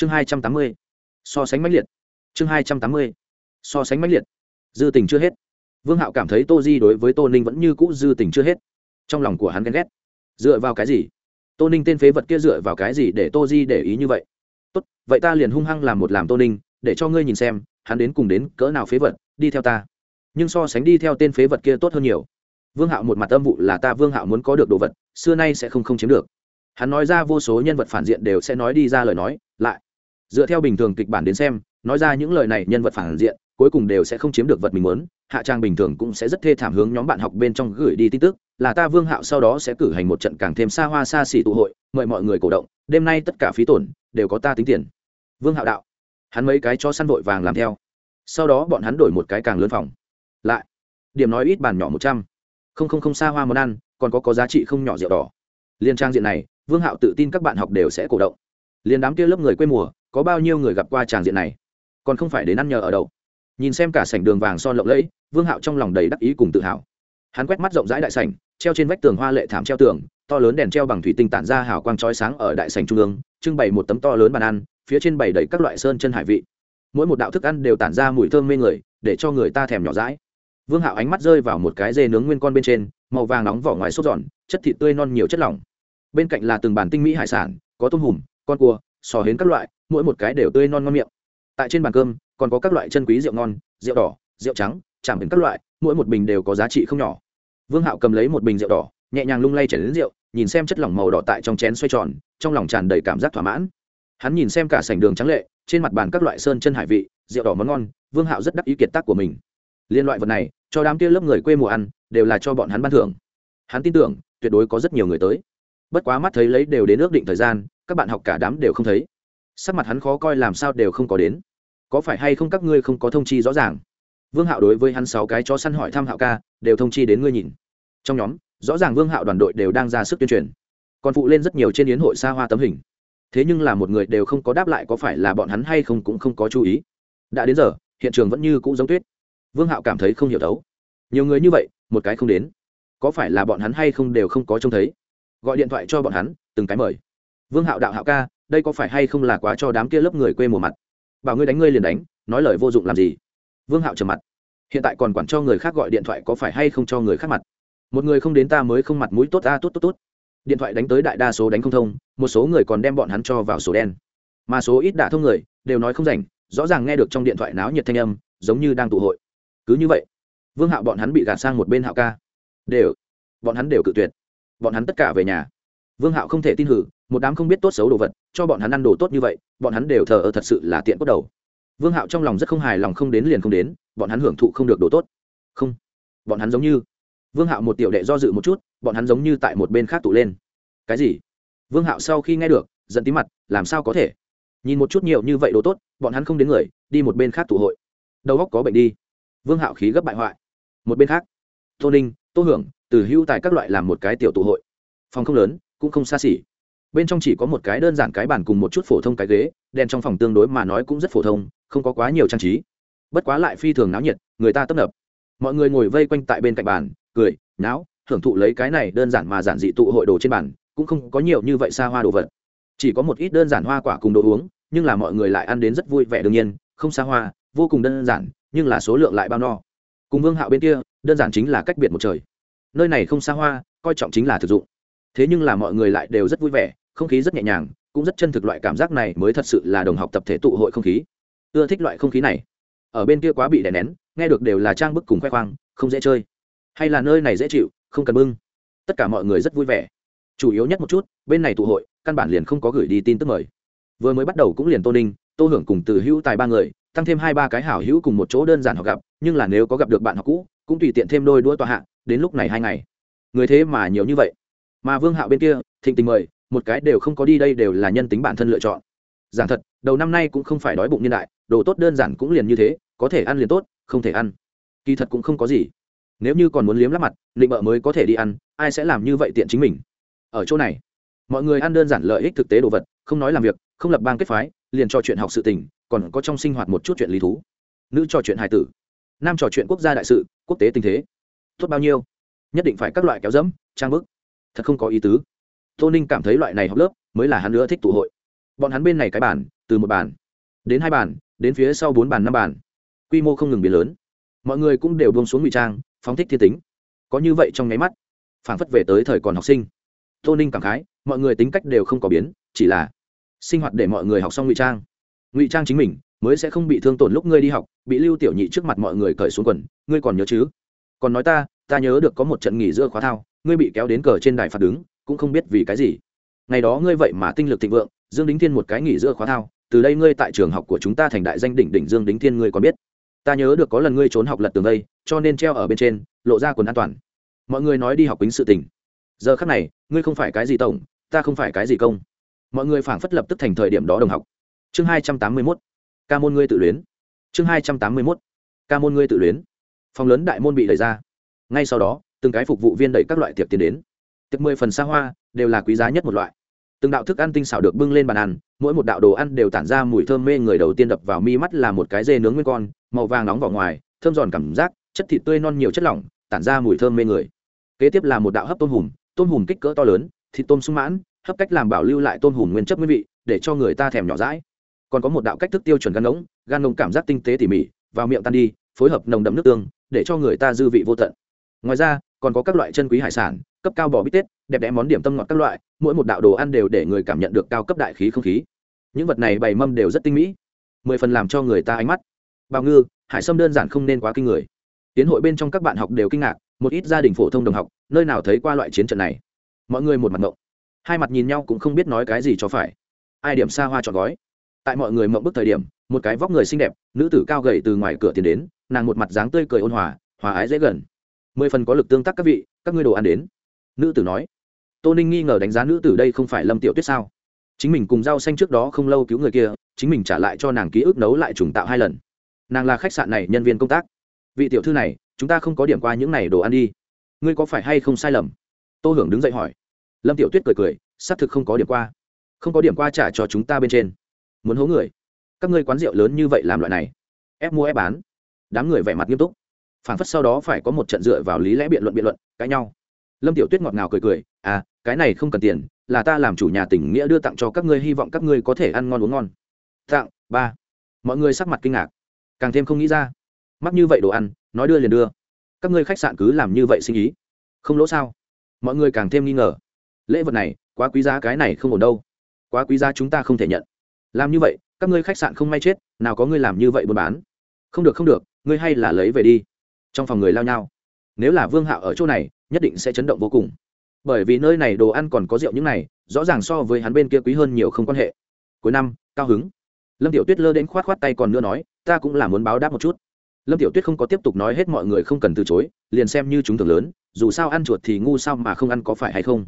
chương hai trăm tám mươi. So sánh mãnh liệt. Chương hai trăm tám mươi. So sánh mãnh liệt. Dư tình chưa hết. Vương hạo cảm thấy tô di đối với tô ninh vẫn như cũ dư tình chưa hết. Trong lòng của hắn ghen ghét. Dựa vào cái gì? Tô ninh tên phế vật kia dựa vào cái gì để tô di để ý như vậy? Tốt, vậy ta liền hung hăng làm một làm tô ninh, để cho ngươi nhìn xem, hắn đến cùng đến cỡ nào phế vật, đi theo ta. Nhưng so sánh đi theo tên phế vật kia tốt hơn nhiều. Vương hạo một mặt âm vụ là ta vương hạo muốn có được đồ vật, xưa nay sẽ không không chiếm được. Hắn nói ra vô số nhân vật phản diện đều sẽ nói đi ra lời nói, lại dựa theo bình thường kịch bản đến xem, nói ra những lời này nhân vật phản diện, cuối cùng đều sẽ không chiếm được vật mình muốn. Hạ trang bình thường cũng sẽ rất thê thảm hướng nhóm bạn học bên trong gửi đi tin tức, là ta vương hạo sau đó sẽ cử hành một trận càng thêm xa hoa xa xỉ tụ hội, mời mọi người cổ động, đêm nay tất cả phí tổn, đều có ta tính tiền. Vương hạo đạo. Hắn mấy cái cho săn vội vàng làm theo. Sau đó bọn hắn đổi một cái càng lớn phòng. Lại. Điểm nói ít bàn nhỏ một trăm. Không không không xa hoa món ăn, còn có có giá trị không nhỏ rượu đỏ. Liên trang diện này, vương hạo tự tin các bạn học đều sẽ cổ động. Liên đám kia lớp người quê mùa có bao nhiêu người gặp qua tràng diện này? Còn không phải đến ăn nhờ ở đâu. Nhìn xem cả sảnh đường vàng son lộng lẫy, vương hạo trong lòng đầy đắc ý cùng tự hào. Hắn quét mắt rộng rãi đại sảnh, treo trên vách tường hoa lệ thảm treo tường, to lớn đèn treo bằng thủy tinh tản ra hào quang chói sáng ở đại sảnh trung ương, trưng bày một tấm to lớn bàn ăn, phía trên bày đầy các loại sơn chân hải vị. Mỗi một đạo thức ăn đều tản ra mùi thơm mê người, để cho người ta thèm nhỏ rãi vương hạo ánh mắt rơi vào một cái dê nướng nguyên con bên trên, màu vàng nóng vỏ ngoài sốt giòn, chất thịt tươi non nhiều chất lỏng. Bên cạnh là từng bàn tinh mỹ hải sản, có tôm hùm, con cua, sò hến các loại mỗi một cái đều tươi non ngon miệng. Tại trên bàn cơm, còn có các loại chân quý rượu ngon, rượu đỏ, rượu trắng chạm đến các loại, mỗi một bình đều có giá trị không nhỏ. Vương hạo cầm lấy một bình rượu đỏ, nhẹ nhàng lung lay chảy đến rượu, nhìn xem chất lỏng màu đỏ tại trong chén xoay tròn, trong lòng tràn đầy cảm giác thỏa mãn. Hắn nhìn xem cả sảnh đường trắng lệ, trên mặt bàn các loại sơn chân hải vị, rượu đỏ món ngon, vương hạo rất đắc ý kiệt tác của mình. Liên loại vật này, cho đám kia lớp người quê mùa ăn, đều là cho bọn hắn ban thưởng. Hắn tin tưởng, tuyệt đối có rất nhiều người tới. Bất quá mắt thấy lấy đều đến ước định thời gian, các bạn học cả đám đều không thấy sắc mặt hắn khó coi làm sao đều không có đến. Có phải hay không các ngươi không có thông chi rõ ràng? Vương hạo đối với hắn sáu cái chó săn hỏi thăm hạo ca, đều thông chi đến ngươi nhìn. Trong nhóm, rõ ràng vương hạo đoàn đội đều đang ra sức tuyên truyền. Còn phụ lên rất nhiều trên yến hội xa hoa tấm hình. Thế nhưng là một người đều không có đáp lại có phải là bọn hắn hay không cũng không có chú ý. Đã đến giờ, hiện trường vẫn như cũ giống tuyết. Vương hạo cảm thấy không hiểu thấu. Nhiều người như vậy, một cái không đến. Có phải là bọn hắn hay không đều không có trông thấy? Gọi điện thoại cho bọn hắn, từng cái mời. Vương hạo đạo hạo ca đây có phải hay không là quá cho đám kia lớp người quê mùa mặt? Bảo ngươi đánh ngươi liền đánh, nói lời vô dụng làm gì? Vương hạo trầm mặt. Hiện tại còn quản cho người khác gọi điện thoại có phải hay không cho người khác mặt? Một người không đến ta mới không mặt mũi tốt ta tốt tốt tốt. Điện thoại đánh tới đại đa số đánh không thông, một số người còn đem bọn hắn cho vào sổ đen. Mà số ít đả thông người, đều nói không rảnh, rõ ràng nghe được trong điện thoại náo nhiệt thanh âm, giống như đang tụ hội. Cứ như vậy, vương hạo bọn hắn bị gạt sang một bên hạo ca. Đều, bọn hắn đều cự tuyệt. Bọn hắn tất cả về nhà. Vương hạo không thể tin hử một đám không biết tốt xấu đồ vật, cho bọn hắn ăn đồ tốt như vậy, bọn hắn đều thờ ơ thật sự là tiện cốt đầu. Vương hạo trong lòng rất không hài lòng không đến liền không đến, bọn hắn hưởng thụ không được đồ tốt. Không, bọn hắn giống như, vương hạo một tiểu đệ do dự một chút, bọn hắn giống như tại một bên khác tụ lên. Cái gì? Vương hạo sau khi nghe được, giận tí mặt, làm sao có thể? Nhìn một chút nhiều như vậy đồ tốt, bọn hắn không đến người, đi một bên khác tụ hội. Đầu góc có bệnh đi. Vương hạo khí gấp bại hoại. Một bên khác, tô ninh, tô hưởng, từ hưu tại các loại làm một cái tiểu tụ hội. Phòng không lớn, cũng không xa xỉ bên trong chỉ có một cái đơn giản cái bàn cùng một chút phổ thông cái ghế, đèn trong phòng tương đối mà nói cũng rất phổ thông, không có quá nhiều trang trí. Bất quá lại phi thường náo nhiệt, người ta tấp nập. Mọi người ngồi vây quanh tại bên cạnh bàn, cười, náo hưởng thụ lấy cái này đơn giản mà giản dị tụ hội đồ trên bàn, cũng không có nhiều như vậy xa hoa đồ vật. Chỉ có một ít đơn giản hoa quả cùng đồ uống, nhưng là mọi người lại ăn đến rất vui vẻ đương nhiên, không xa hoa, vô cùng đơn giản, nhưng là số lượng lại bao no. Cùng vương hạo bên kia, đơn giản chính là cách biệt một trời. Nơi này không xa hoa, coi trọng chính là thực dụng thế nhưng là mọi người lại đều rất vui vẻ, không khí rất nhẹ nhàng, cũng rất chân thực loại cảm giác này mới thật sự là đồng học tập thể tụ hội không khí. Ưa thích loại không khí này. Ở bên kia quá bị đè nén, nghe được đều là trang bức cùng khoe khoang, không dễ chơi. Hay là nơi này dễ chịu, không cần bưng. Tất cả mọi người rất vui vẻ. Chủ yếu nhất một chút, bên này tụ hội, căn bản liền không có gửi đi tin tức mời. Vừa mới bắt đầu cũng liền tô ninh, tô hưởng cùng từ hữu tài ba người, tăng thêm hai ba cái hảo hữu cùng một chỗ đơn giản họ gặp, nhưng là nếu có gặp được bạn học cũ, cũng tùy tiện thêm đôi đua tòa hạ, đến lúc này hai ngày. Người thế mà nhiều như vậy mà vương hạo bên kia, thịnh tình mời, một cái đều không có đi đây đều là nhân tính bản thân lựa chọn. Giảng thật, đầu năm nay cũng không phải đói bụng niên đại, đồ tốt đơn giản cũng liền như thế, có thể ăn liền tốt, không thể ăn. Kỳ thật cũng không có gì. Nếu như còn muốn liếm lắp mặt định bợ mới có thể đi ăn, ai sẽ làm như vậy tiện chính mình? Ở chỗ này, mọi người ăn đơn giản lợi ích thực tế đồ vật, không nói làm việc, không lập bang kết phái, liền trò chuyện học sự tình, còn có trong sinh hoạt một chút chuyện lý thú. Nữ trò chuyện hài tử, nam trò chuyện quốc gia đại sự, quốc tế tình thế. Tốt bao nhiêu? Nhất định phải các loại kéo dẫm, trang bức thật không có ý tứ. Tô ninh cảm thấy loại này học lớp mới là hắn nữa thích tụ hội. Bọn hắn bên này cái bản từ một bản đến hai bản đến phía sau bốn bản năm bản quy mô không ngừng biến lớn. Mọi người cũng đều buông xuống ngụy trang, phóng thích thiên tính. Có như vậy trong nháy mắt, phảng phất về tới thời còn học sinh. Tô ninh cảm khái, mọi người tính cách đều không có biến, chỉ là sinh hoạt để mọi người học xong ngụy trang. Ngụy trang chính mình, mới sẽ không bị thương tổn lúc ngươi đi học, bị lưu tiểu nhị trước mặt mọi người cởi xuống quần, ngươi còn nhớ chứ? Còn nói ta ta nhớ được có một trận nghỉ giữa khóa thao ngươi bị kéo đến cờ trên đài phạt đứng, cũng không biết vì cái gì. Ngày đó ngươi vậy mà tinh lực thịnh vượng, dương đính thiên một cái nghỉ giữa khóa thao, từ đây ngươi tại trường học của chúng ta thành đại danh đỉnh đỉnh dương đính thiên ngươi còn biết. Ta nhớ được có lần ngươi trốn học lật tường đây, cho nên treo ở bên trên, lộ ra quần an toàn. Mọi người nói đi học kính sự tình. Giờ khắc này, ngươi không phải cái gì tổng, ta không phải cái gì công. Mọi người phảng phất lập tức thành thời điểm đó đồng học. Chương hai trăm tám mươi mốt. Ca môn ngươi tự luyến. Chương hai trăm tám mươi mốt. Ca môn ngươi tự luyến. Phòng lớn đại môn bị đẩy ra. Ngay sau đó từng cái phục vụ viên đẩy các loại tiệc tiến đến. Tiệc mười phần xa hoa, đều là quý giá nhất một loại. Từng đạo thức ăn tinh xảo được bưng lên bàn ăn, mỗi một đạo đồ ăn đều tản ra mùi thơm mê người đầu tiên đập vào mi mắt là một cái dê nướng nguyên con, màu vàng nóng vào ngoài, thơm giòn cảm giác, chất thịt tươi non nhiều chất lỏng, tản ra mùi thơm mê người. Kế tiếp là một đạo hấp tôm hùm tôm hùm kích cỡ to lớn, thịt tôm sung mãn, hấp cách làm bảo lưu lại tôm hùm nguyên chất nguyên vị, để cho người ta thèm nhỏ rãi còn có một đạo cách thức tiêu chuẩn gan ngỗng gan ngỗng cảm giác tinh tế tỉ mỉ, vào miệng tan đi, phối hợp nồng đậm nước tương, để cho người ta dư vị vô tận. Ngoài ra còn có các loại chân quý hải sản, cấp cao bò bít tết, đẹp đẽ món điểm tâm ngọt các loại, mỗi một đạo đồ ăn đều để người cảm nhận được cao cấp đại khí không khí. Những vật này bày mâm đều rất tinh mỹ. Mười phần làm cho người ta ánh mắt. Bào ngư, hải sâm đơn giản không nên quá kinh người. Tiến hội bên trong các bạn học đều kinh ngạc, một ít gia đình phổ thông đồng học, nơi nào thấy qua loại chiến trận này? Mọi người một mặt ngộng. Hai mặt nhìn nhau cũng không biết nói cái gì cho phải. Ai điểm xa hoa chọn gói? Tại mọi người mộng bức thời điểm, một cái vóc người xinh đẹp, nữ tử cao gầy từ ngoài cửa tiến đến, nàng một mặt dáng tươi cười ôn hòa hòa ái dễ gần mười phần có lực tương tác các vị, các ngươi đồ ăn đến. Nữ tử nói. Tô ninh nghi ngờ đánh giá nữ tử đây không phải lâm tiểu tuyết sao? Chính mình cùng rau xanh trước đó không lâu cứu người kia, chính mình trả lại cho nàng ký ức nấu lại trùng tạo hai lần. Nàng là khách sạn này nhân viên công tác. Vị tiểu thư này, chúng ta không có điểm qua những này đồ ăn đi. Ngươi có phải hay không sai lầm? Tô hưởng đứng dậy hỏi. Lâm tiểu tuyết cười cười, xác thực không có điểm qua. Không có điểm qua trả cho chúng ta bên trên. Muốn hố người. Các ngươi quán rượu lớn như vậy làm loại này, ép mua ép bán. Đám người vẻ mặt nghiêm túc phản phất sau đó phải có một trận dựa vào lý lẽ biện luận biện luận, cãi nhau. Lâm tiểu tuyết ngọt ngào cười cười à cái này không cần tiền, là ta làm chủ nhà tỉnh nghĩa đưa tặng cho các ngươi, hy vọng các ngươi có thể ăn ngon uống ngon. Tặng, ba. Mọi người sắc mặt kinh ngạc. Càng thêm không nghĩ ra. Mắc như vậy đồ ăn, nói đưa liền đưa. Các ngươi khách sạn cứ làm như vậy sinh ý. Không lỗ sao? Mọi người càng thêm nghi ngờ. Lễ vật này, quá quý giá, cái này không ổn đâu. Quá quý giá chúng ta không thể nhận. Làm như vậy, các ngươi khách sạn không may chết, nào có ngươi làm như vậy buôn bán. Không được không được, ngươi hay là lấy về đi trong phòng người lao nhau. Nếu là vương hạo ở chỗ này, nhất định sẽ chấn động vô cùng. Bởi vì nơi này đồ ăn còn có rượu những này, rõ ràng so với hắn bên kia quý hơn nhiều không quan hệ. Cuối năm, cao hứng. Lâm tiểu tuyết lơ đến khoát khoát tay còn nữa nói, ta cũng là muốn báo đáp một chút. Lâm tiểu tuyết không có tiếp tục nói hết mọi người không cần từ chối, liền xem như chúng thường lớn, dù sao ăn chuột thì ngu sao mà không ăn có phải hay không.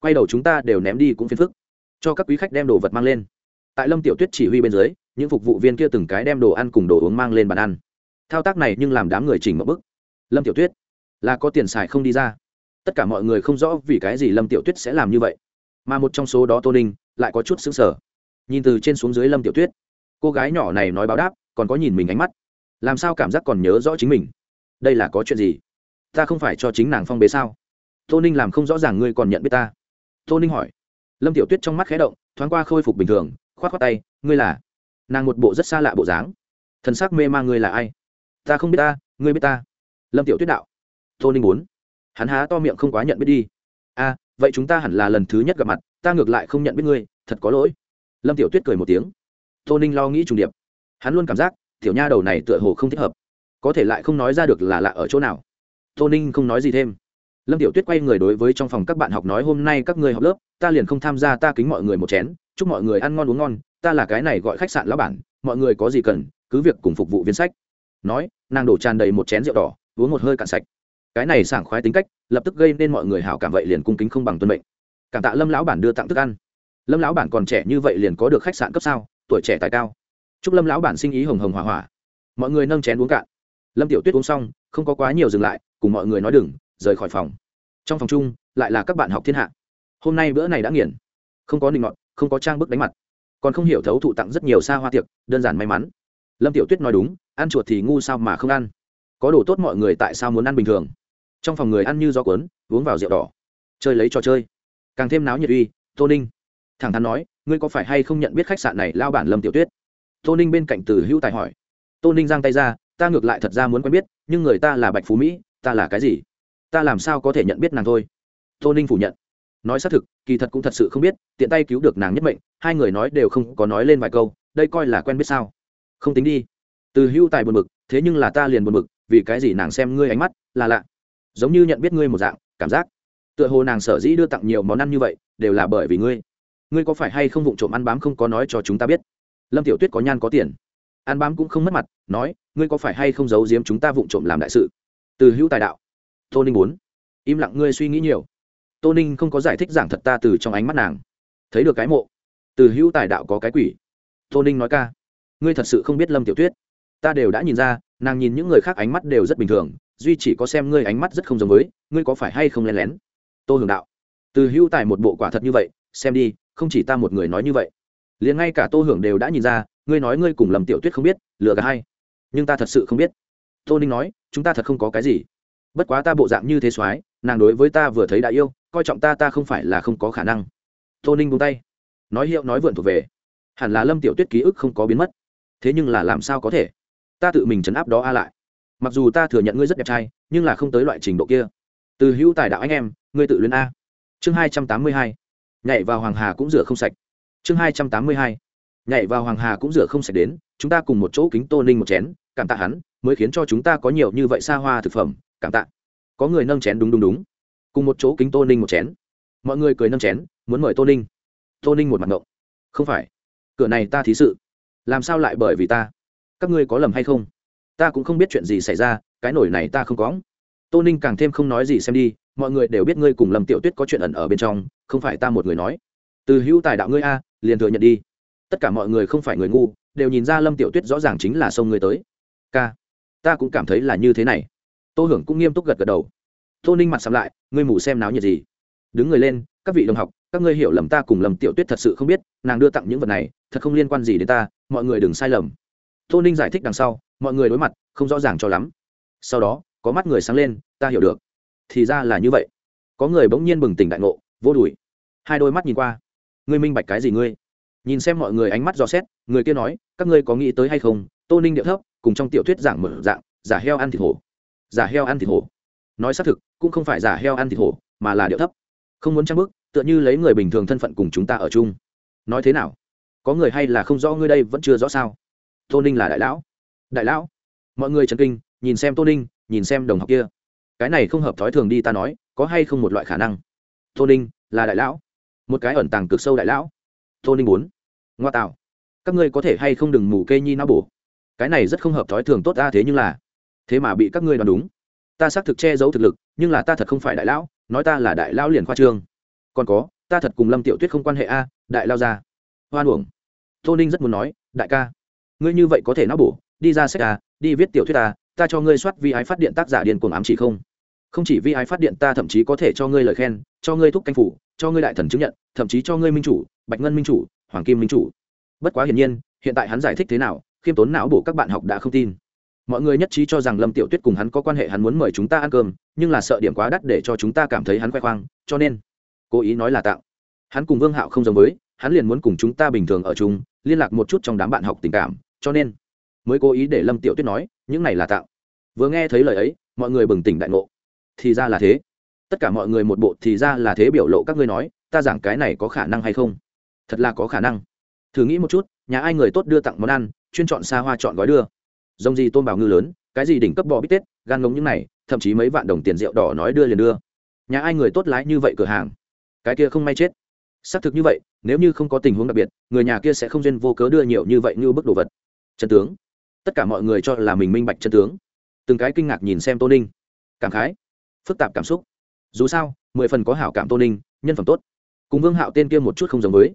Quay đầu chúng ta đều ném đi cũng phiền phức. Cho các quý khách đem đồ vật mang lên. Tại lâm tiểu tuyết chỉ huy bên dưới, những phục vụ viên kia từng cái đem đồ ăn cùng đồ uống mang lên bàn ăn. Thao tác này nhưng làm đám người chỉnh một bức lâm tiểu tuyết, là có tiền xài không đi ra. Tất cả mọi người không rõ vì cái gì lâm tiểu tuyết sẽ làm như vậy. Mà một trong số đó tô ninh lại có chút xứng sở nhìn từ trên xuống dưới lâm tiểu tuyết, cô gái nhỏ này nói báo đáp, còn có nhìn mình ánh mắt. Làm sao cảm giác còn nhớ rõ chính mình? Đây là có chuyện gì? Ta không phải cho chính nàng phong bế sao? Tô ninh làm không rõ ràng ngươi còn nhận biết ta. Tô ninh hỏi. Lâm tiểu tuyết trong mắt khé động, thoáng qua khôi phục bình thường k h o á t k h o á tay, ngươi là? Nàng một bộ rất xa lạ bộ dáng. Thần s ắ c mê mang ngươi là ai? Ta không biết ta, ngươi biết ta lâm tiểu tuyết đạo. Tô ninh bốn hắn há to miệng không quá nhận biết đi. A vậy chúng ta hẳn là lần thứ nhất gặp mặt, ta ngược lại không nhận biết ngươi, thật có lỗi. Lâm tiểu tuyết cười một tiếng. Tô ninh lo nghĩ trùng điệp. Hắn luôn cảm giác, tiểu nha đầu này tựa hồ không thích hợp. Có thể lại không nói ra được là lạ ở chỗ nào. Tô ninh không nói gì thêm. Lâm tiểu tuyết quay người đối với trong phòng các bạn học nói, hôm nay các người học lớp, ta liền không tham gia, ta kính mọi người một chén, chúc mọi người ăn ngon uống ngon, ta là cái này gọi khách sạn lão bản, mọi người có gì cần, cứ việc cùng phục vụ viên sách. Nói, nàng đổ tràn đầy một chén rượu đỏ uống một hơi cạn sạch. Cái này sảng khoái tính cách, lập tức gây nên mọi người hảo cảm vậy liền cung kính không bằng tuân mệnh. Cảm tạ lâm lão bản đưa tặng thức ăn. Lâm lão bản còn trẻ như vậy liền có được khách sạn cấp sao? Tuổi trẻ tài cao. Chúc lâm lão bản sinh ý hồng hồng hỏa hỏa mọi người nâng chén uống cạn. Lâm tiểu tuyết uống xong, không có quá nhiều dừng lại, cùng mọi người nói đừng, rời khỏi phòng. Trong phòng chung, lại là các bạn học thiên hạ. Hôm nay bữa này đã nghiền. Không có nịnh ngọn không có trang bức đánh mặt. Còn không hiểu thấu thụ tặng rất nhiều xa hoa tiệc, đơn giản may mắn. Lâm tiểu tuyết nói đúng, ăn chuột thì ngu sao mà không ăn có đồ tốt mọi người tại sao muốn ăn bình thường? Trong phòng người ăn như gió cuốn, uống vào rượu đỏ. Chơi lấy trò chơi. Càng thêm náo nhiệt uy, tô ninh. Thẳng thắn nói, ngươi có phải hay không nhận biết khách sạn này lao bản lâm tiểu tuyết? Tô ninh bên cạnh từ hữu tài hỏi. Tô ninh giang tay ra, ta ngược lại thật ra muốn quen biết, nhưng người ta là bạch phú mỹ, ta là cái gì? Ta làm sao có thể nhận biết nàng thôi? Tô ninh phủ nhận. Nói xác thực, kỳ thật cũng thật sự không biết, tiện tay cứu được nàng nhất mệnh, hai người nói đều không có nói lên vài câu, đây coi là quen biết sao? Không tính đi. Từ hữu tài buồn mực thế nhưng là ta liền buồn mực vì cái gì nàng xem ngươi ánh mắt, là lạ. Giống như nhận biết ngươi một dạng, cảm giác. Tựa hồ nàng sở dĩ đưa tặng nhiều món ăn như vậy, đều là bởi vì ngươi. Ngươi có phải hay không vụng trộm ăn bám không có nói cho chúng ta biết? Lâm tiểu tuyết có nhan có tiền. Ăn bám cũng không mất mặt, nói, ngươi có phải hay không giấu giếm chúng ta vụng trộm làm đại sự? Từ hữu tài đạo. Tô ninh bốn im lặng ngươi suy nghĩ nhiều. Tô ninh không có giải thích giảng thật ta từ trong ánh mắt nàng. Thấy được cái mộ. Từ hữu tài đạo có cái quỷ. Tô ninh nói ca. Ngươi thật sự không biết lâm tiểu tuyết ta đều đã nhìn ra, nàng nhìn những người khác ánh mắt đều rất bình thường, duy chỉ có xem ngươi ánh mắt rất không giống với, ngươi có phải hay không len lén? Tô hưởng đạo. Từ hữu tài một bộ quả thật như vậy, xem đi, không chỉ ta một người nói như vậy. Liền ngay cả tô hưởng đều đã nhìn ra, ngươi nói ngươi cùng lầm tiểu tuyết không biết, lừa cả hai nhưng ta thật sự không biết. Tô ninh nói, chúng ta thật không có cái gì. Bất quá ta bộ dạng như thế soái, nàng đối với ta vừa thấy đã yêu, coi trọng ta ta không phải là không có khả năng. Tô ninh buông tay. Nói hiệu nói vượn thuộc về. Hẳn là lâm tiểu tuyết ký ức không có biến mất. Thế nhưng là làm sao có thể? Ta tự mình chấn áp đó a lại. Mặc dù ta thừa nhận ngươi rất đẹp trai, nhưng là không tới loại trình độ kia. Từ hữu tài đạo anh em, ngươi tự luyến a. Chương hai trăm tám mươi hai. Nhảy vào hoàng hà cũng rửa không sạch. Chương hai trăm tám mươi hai. Nhảy vào hoàng hà cũng rửa không sạch đến, chúng ta cùng một chỗ kính tô ninh một chén, cảm tạ hắn, mới khiến cho chúng ta có nhiều như vậy xa hoa thực phẩm, cảm tạ. Có người nâng chén đúng đúng đúng. Cùng một chỗ kính tô ninh một chén. Mọi người cười nâng chén, muốn mời tô ninh. Tô ninh một mặt ngộng. Không phải. Cửa này ta thí sự. Làm sao lại bởi vì ta? Các ngươi có lầm hay không? Ta cũng không biết chuyện gì xảy ra, cái nổi này ta không có. Tô ninh càng thêm không nói gì xem đi, mọi người đều biết ngươi cùng lâm tiểu tuyết có chuyện ẩn ở bên trong, không phải ta một người nói. Từ hữu tài đạo ngươi a, liền thừa nhận đi. Tất cả mọi người không phải người ngu, đều nhìn ra lâm tiểu tuyết rõ ràng chính là sông ngươi tới. K ta cũng cảm thấy là như thế này. Tô hưởng cũng nghiêm túc gật gật đầu. Tô ninh mặt sắm lại, ngươi mù xem náo nhiệt gì? Đứng người lên, các vị đồng học, các ngươi hiểu lầm ta cùng lầm tiểu tuyết thật sự không biết, nàng đưa tặng những vật này, thật không liên quan gì đến ta, mọi người đừng sai lầm tô ninh giải thích đằng sau, mọi người đối mặt, không rõ ràng cho lắm. Sau đó, có mắt người sáng lên, ta hiểu được. Thì ra là như vậy. Có người bỗng nhiên bừng tỉnh đại ngộ, vô đùi. Hai đôi mắt nhìn qua. Ngươi minh bạch cái gì ngươi? Nhìn xem mọi người ánh mắt dò xét, người kia nói, các ngươi có nghĩ tới hay không, tô ninh điệu thấp, cùng trong tiểu thuyết giảng mở dạng, giả heo ăn thịt hổ. Giả heo ăn thịt hổ. Nói xác thực, cũng không phải giả heo ăn thịt hổ, mà là điệu thấp. Không muốn trang bức tựa như lấy người bình thường thân phận cùng chúng ta ở chung. Nói thế nào? Có người hay là không rõ ngươi đây vẫn chưa rõ sao? Tô ninh là đại lão. Đại lão? Mọi người chấn kinh, nhìn xem tô ninh, nhìn xem đồng học kia. Cái này không hợp thói thường đi ta nói, có hay không một loại khả năng? Tô ninh, là đại lão. Một cái ẩn tàng cực sâu đại lão. Tô ninh bốn ngoa tạo. Các ngươi có thể hay không đừng mù kê nhi não bổ? Cái này rất không hợp thói thường tốt ta thế nhưng là. Thế mà bị các ngươi đoán đúng. Ta xác thực che giấu thực lực, nhưng là ta thật không phải đại lão, nói ta là đại lão liền khoa trương. Còn có, ta thật cùng lâm tiểu tuyết không quan hệ a, đại lao ra hoan uổng. Tô ninh rất muốn nói, đại ca ngươi như vậy có thể não bổ, đi ra sách à đi viết tiểu thuyết à ta cho ngươi soát vi ái phát điện tác giả điên cuồng ám chỉ không? Không chỉ vi ái phát điện ta thậm chí có thể cho ngươi lời khen, cho ngươi thúc canh phủ, cho ngươi đại thần chứng nhận, thậm chí cho ngươi minh chủ, bạch ngân minh chủ, hoàng kim minh chủ. Bất quá hiển nhiên, hiện tại hắn giải thích thế nào, khiêm tốn não bổ các bạn học đã không tin. Mọi người nhất trí cho rằng lâm tiểu tuyết cùng hắn có quan hệ, hắn muốn mời chúng ta ăn cơm, nhưng là sợ điểm quá đắt để cho chúng ta cảm thấy hắn khoe khoang, cho nên cố ý nói là tạo. Hắn cùng vương hạo không giống với, hắn liền muốn cùng chúng ta bình thường ở chung, liên lạc một chút trong đám bạn học tình cảm cho nên mới cố ý để lâm tiểu tuyết nói, những này là tạo. Vừa nghe thấy lời ấy, mọi người bừng tỉnh đại ngộ. Thì ra là thế. Tất cả mọi người một bộ thì ra là thế biểu lộ các ngươi nói, ta giảng cái này có khả năng hay không? Thật là có khả năng. Thử nghĩ một chút, nhà ai người tốt đưa tặng món ăn, chuyên chọn xa hoa chọn gói đưa. Dòng gì tôm bào ngư lớn, cái gì đỉnh cấp bò bít tết, gan ngống những này, thậm chí mấy vạn đồng tiền rượu đỏ nói đưa liền đưa. Nhà ai người tốt lái như vậy cửa hàng? Cái kia không may chết. Xác thực như vậy, nếu như không có tình huống đặc biệt, người nhà kia sẽ không duyên vô cớ đưa nhiều như vậy như bức đồ vật chân tướng. Tất cả mọi người cho là mình minh bạch chân tướng. Từng cái kinh ngạc nhìn xem tô ninh. Cảm khái. Phức tạp cảm xúc. Dù sao, mười phần có hảo cảm tô ninh, nhân phẩm tốt. Cùng vương hạo tên kia một chút không giống với.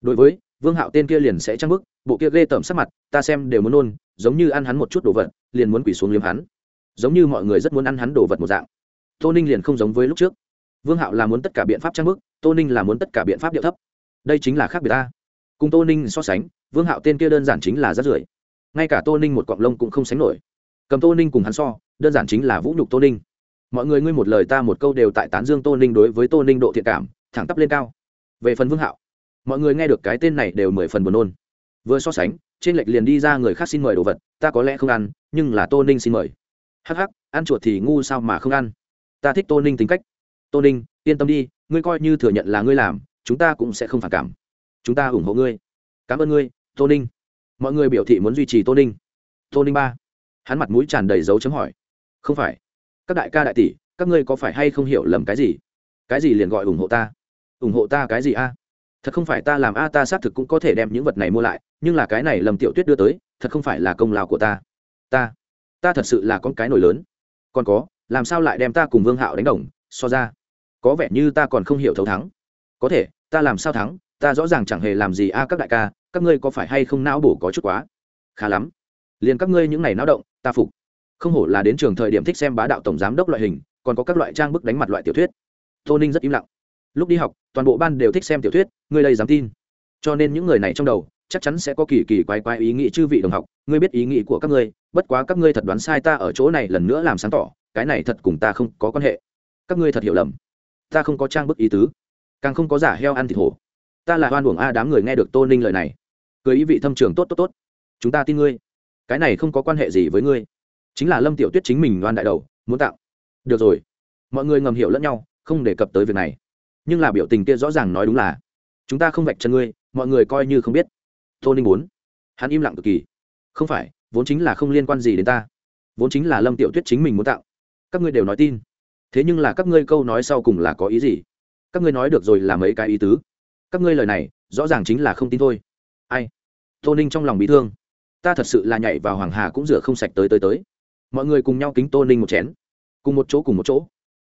Đối với, vương hạo tên kia liền sẽ trăng bức bộ kia ghê tởm sắc mặt, ta xem đều muốn nôn, giống như ăn hắn một chút đồ vật, liền muốn quỳ xuống liếm hắn. Giống như mọi người rất muốn ăn hắn đồ vật một dạng. Tô ninh liền không giống với lúc trước. Vương hạo là muốn tất cả biện pháp trang bức tô ninh là muốn tất cả biện pháp điệu thấp. Đây chính là khác biệt ta. Cùng tô ninh so sánh, vương hạo tên kia đơn giản chính là rát rưởi ngay cả tô ninh một cọng lông cũng không sánh nổi. Cầm tô ninh cùng hắn so, đơn giản chính là vũ nhục tô ninh. Mọi người ngươi một lời ta một câu đều tại tán dương tô ninh đối với tô ninh độ thiện cảm, thẳng tắp lên cao. Về phần vương hạo, mọi người nghe được cái tên này đều mười phần buồn nôn. Vừa so sánh, trên lệch liền đi ra người khác xin mời đồ vật, ta có lẽ không ăn, nhưng là tô ninh xin mời. Hắc hắc, ăn chuột thì ngu sao mà không ăn. Ta thích tô ninh tính cách. Tô ninh, yên tâm đi, ngươi coi như thừa nhận là ngươi làm, chúng ta cũng sẽ không phản cảm. Chúng ta ủng hộ ngươi. Cảm ơn ngươi, tô ninh mọi người biểu thị muốn duy trì tô ninh. Tô ninh ba. Hắn mặt mũi tràn đầy dấu chấm hỏi. Không phải. Các đại ca đại tỷ, các ngươi có phải hay không hiểu lầm cái gì? Cái gì liền gọi ủng hộ ta? Ủng hộ ta cái gì a? Thật không phải ta làm a, ta xác thực cũng có thể đem những vật này mua lại, nhưng là cái này lầm tiểu tuyết đưa tới, thật không phải là công lao của ta. Ta ta thật sự là con cái nổi lớn. Còn có, làm sao lại đem ta cùng vương hạo đánh đồng, so ra? Có vẻ như ta còn không hiểu thấu thắng. Có thể, ta làm sao thắng? Ta rõ ràng chẳng hề làm gì a các đại ca các ngươi có phải hay không não bổ có chút quá? Khá lắm. Liền các ngươi những này não động, ta phục. Không hổ là đến trường thời điểm thích xem bá đạo tổng giám đốc loại hình, còn có các loại trang bức đánh mặt loại tiểu thuyết. Tô ninh rất im lặng. Lúc đi học, toàn bộ ban đều thích xem tiểu thuyết, ngươi đây dám tin. Cho nên những người này trong đầu, chắc chắn sẽ có kỳ kỳ quái quái ý nghĩ chư vị đồng học, ngươi biết ý nghĩ của các ngươi, bất quá các ngươi thật đoán sai ta ở chỗ này lần nữa làm sáng tỏ, cái này thật cùng ta không có quan hệ. Các ngươi thật hiểu lầm. Ta không có trang bức ý tứ. Càng không có giả heo ăn thịt hổ. Ta là hoan uổng a đám người nghe được tô ninh lời này cười ý vị thâm trường tốt tốt tốt. Chúng ta tin ngươi. Cái này không có quan hệ gì với ngươi. Chính là lâm tiểu tuyết chính mình đoan đại đầu, muốn tạo. Được rồi. Mọi người ngầm hiểu lẫn nhau, không đề cập tới việc này. Nhưng là biểu tình kia rõ ràng nói đúng là, chúng ta không vạch chân ngươi, mọi người coi như không biết. Tô ninh bốn hắn im lặng cực kỳ. Không phải, vốn chính là không liên quan gì đến ta. Vốn chính là lâm tiểu tuyết chính mình muốn tạo. Các ngươi đều nói tin. Thế nhưng là các ngươi câu nói sau cùng là có ý gì? Các ngươi nói được rồi là mấy cái ý tứ. Các ngươi lời này, rõ ràng chính là không tin thôi. Ai? Tô ninh trong lòng bị thương. Ta thật sự là nhảy vào hoàng hà cũng rửa không sạch tới tới tới. Mọi người cùng nhau kính tô ninh một chén. Cùng một chỗ, cùng một chỗ.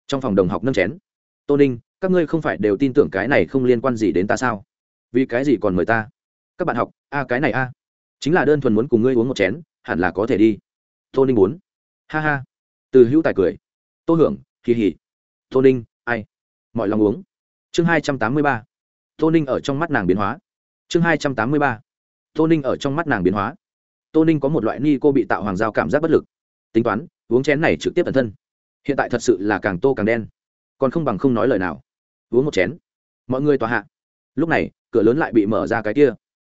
Trong phòng đồng học nâng chén. Tô ninh, các ngươi không phải đều tin tưởng cái này không liên quan gì đến ta sao? Vì cái gì còn mời ta? Các bạn học, a, cái này a. Chính là đơn thuần muốn cùng ngươi uống một chén, hẳn là có thể đi. Tô ninh muốn. Ha ha. Từ hữu tài cười. Tô hưởng kỳ hỉ tô ninh, ai? Mọi lòng uống. Chương hai trăm tám mươi ba. Tô ninh ở trong mắt nàng biến hóa. Chương hai trăm tám mươi ba tô ninh ở trong mắt nàng biến hóa. Tô ninh có một loại ni cô bị tạo hoàng giao cảm giác bất lực. Tính toán, uống chén này trực tiếp bản thân. Hiện tại thật sự là càng tô càng đen. Còn không bằng không nói lời nào. Uống một chén. Mọi người tòa hạ. Lúc này, cửa lớn lại bị mở ra cái kia.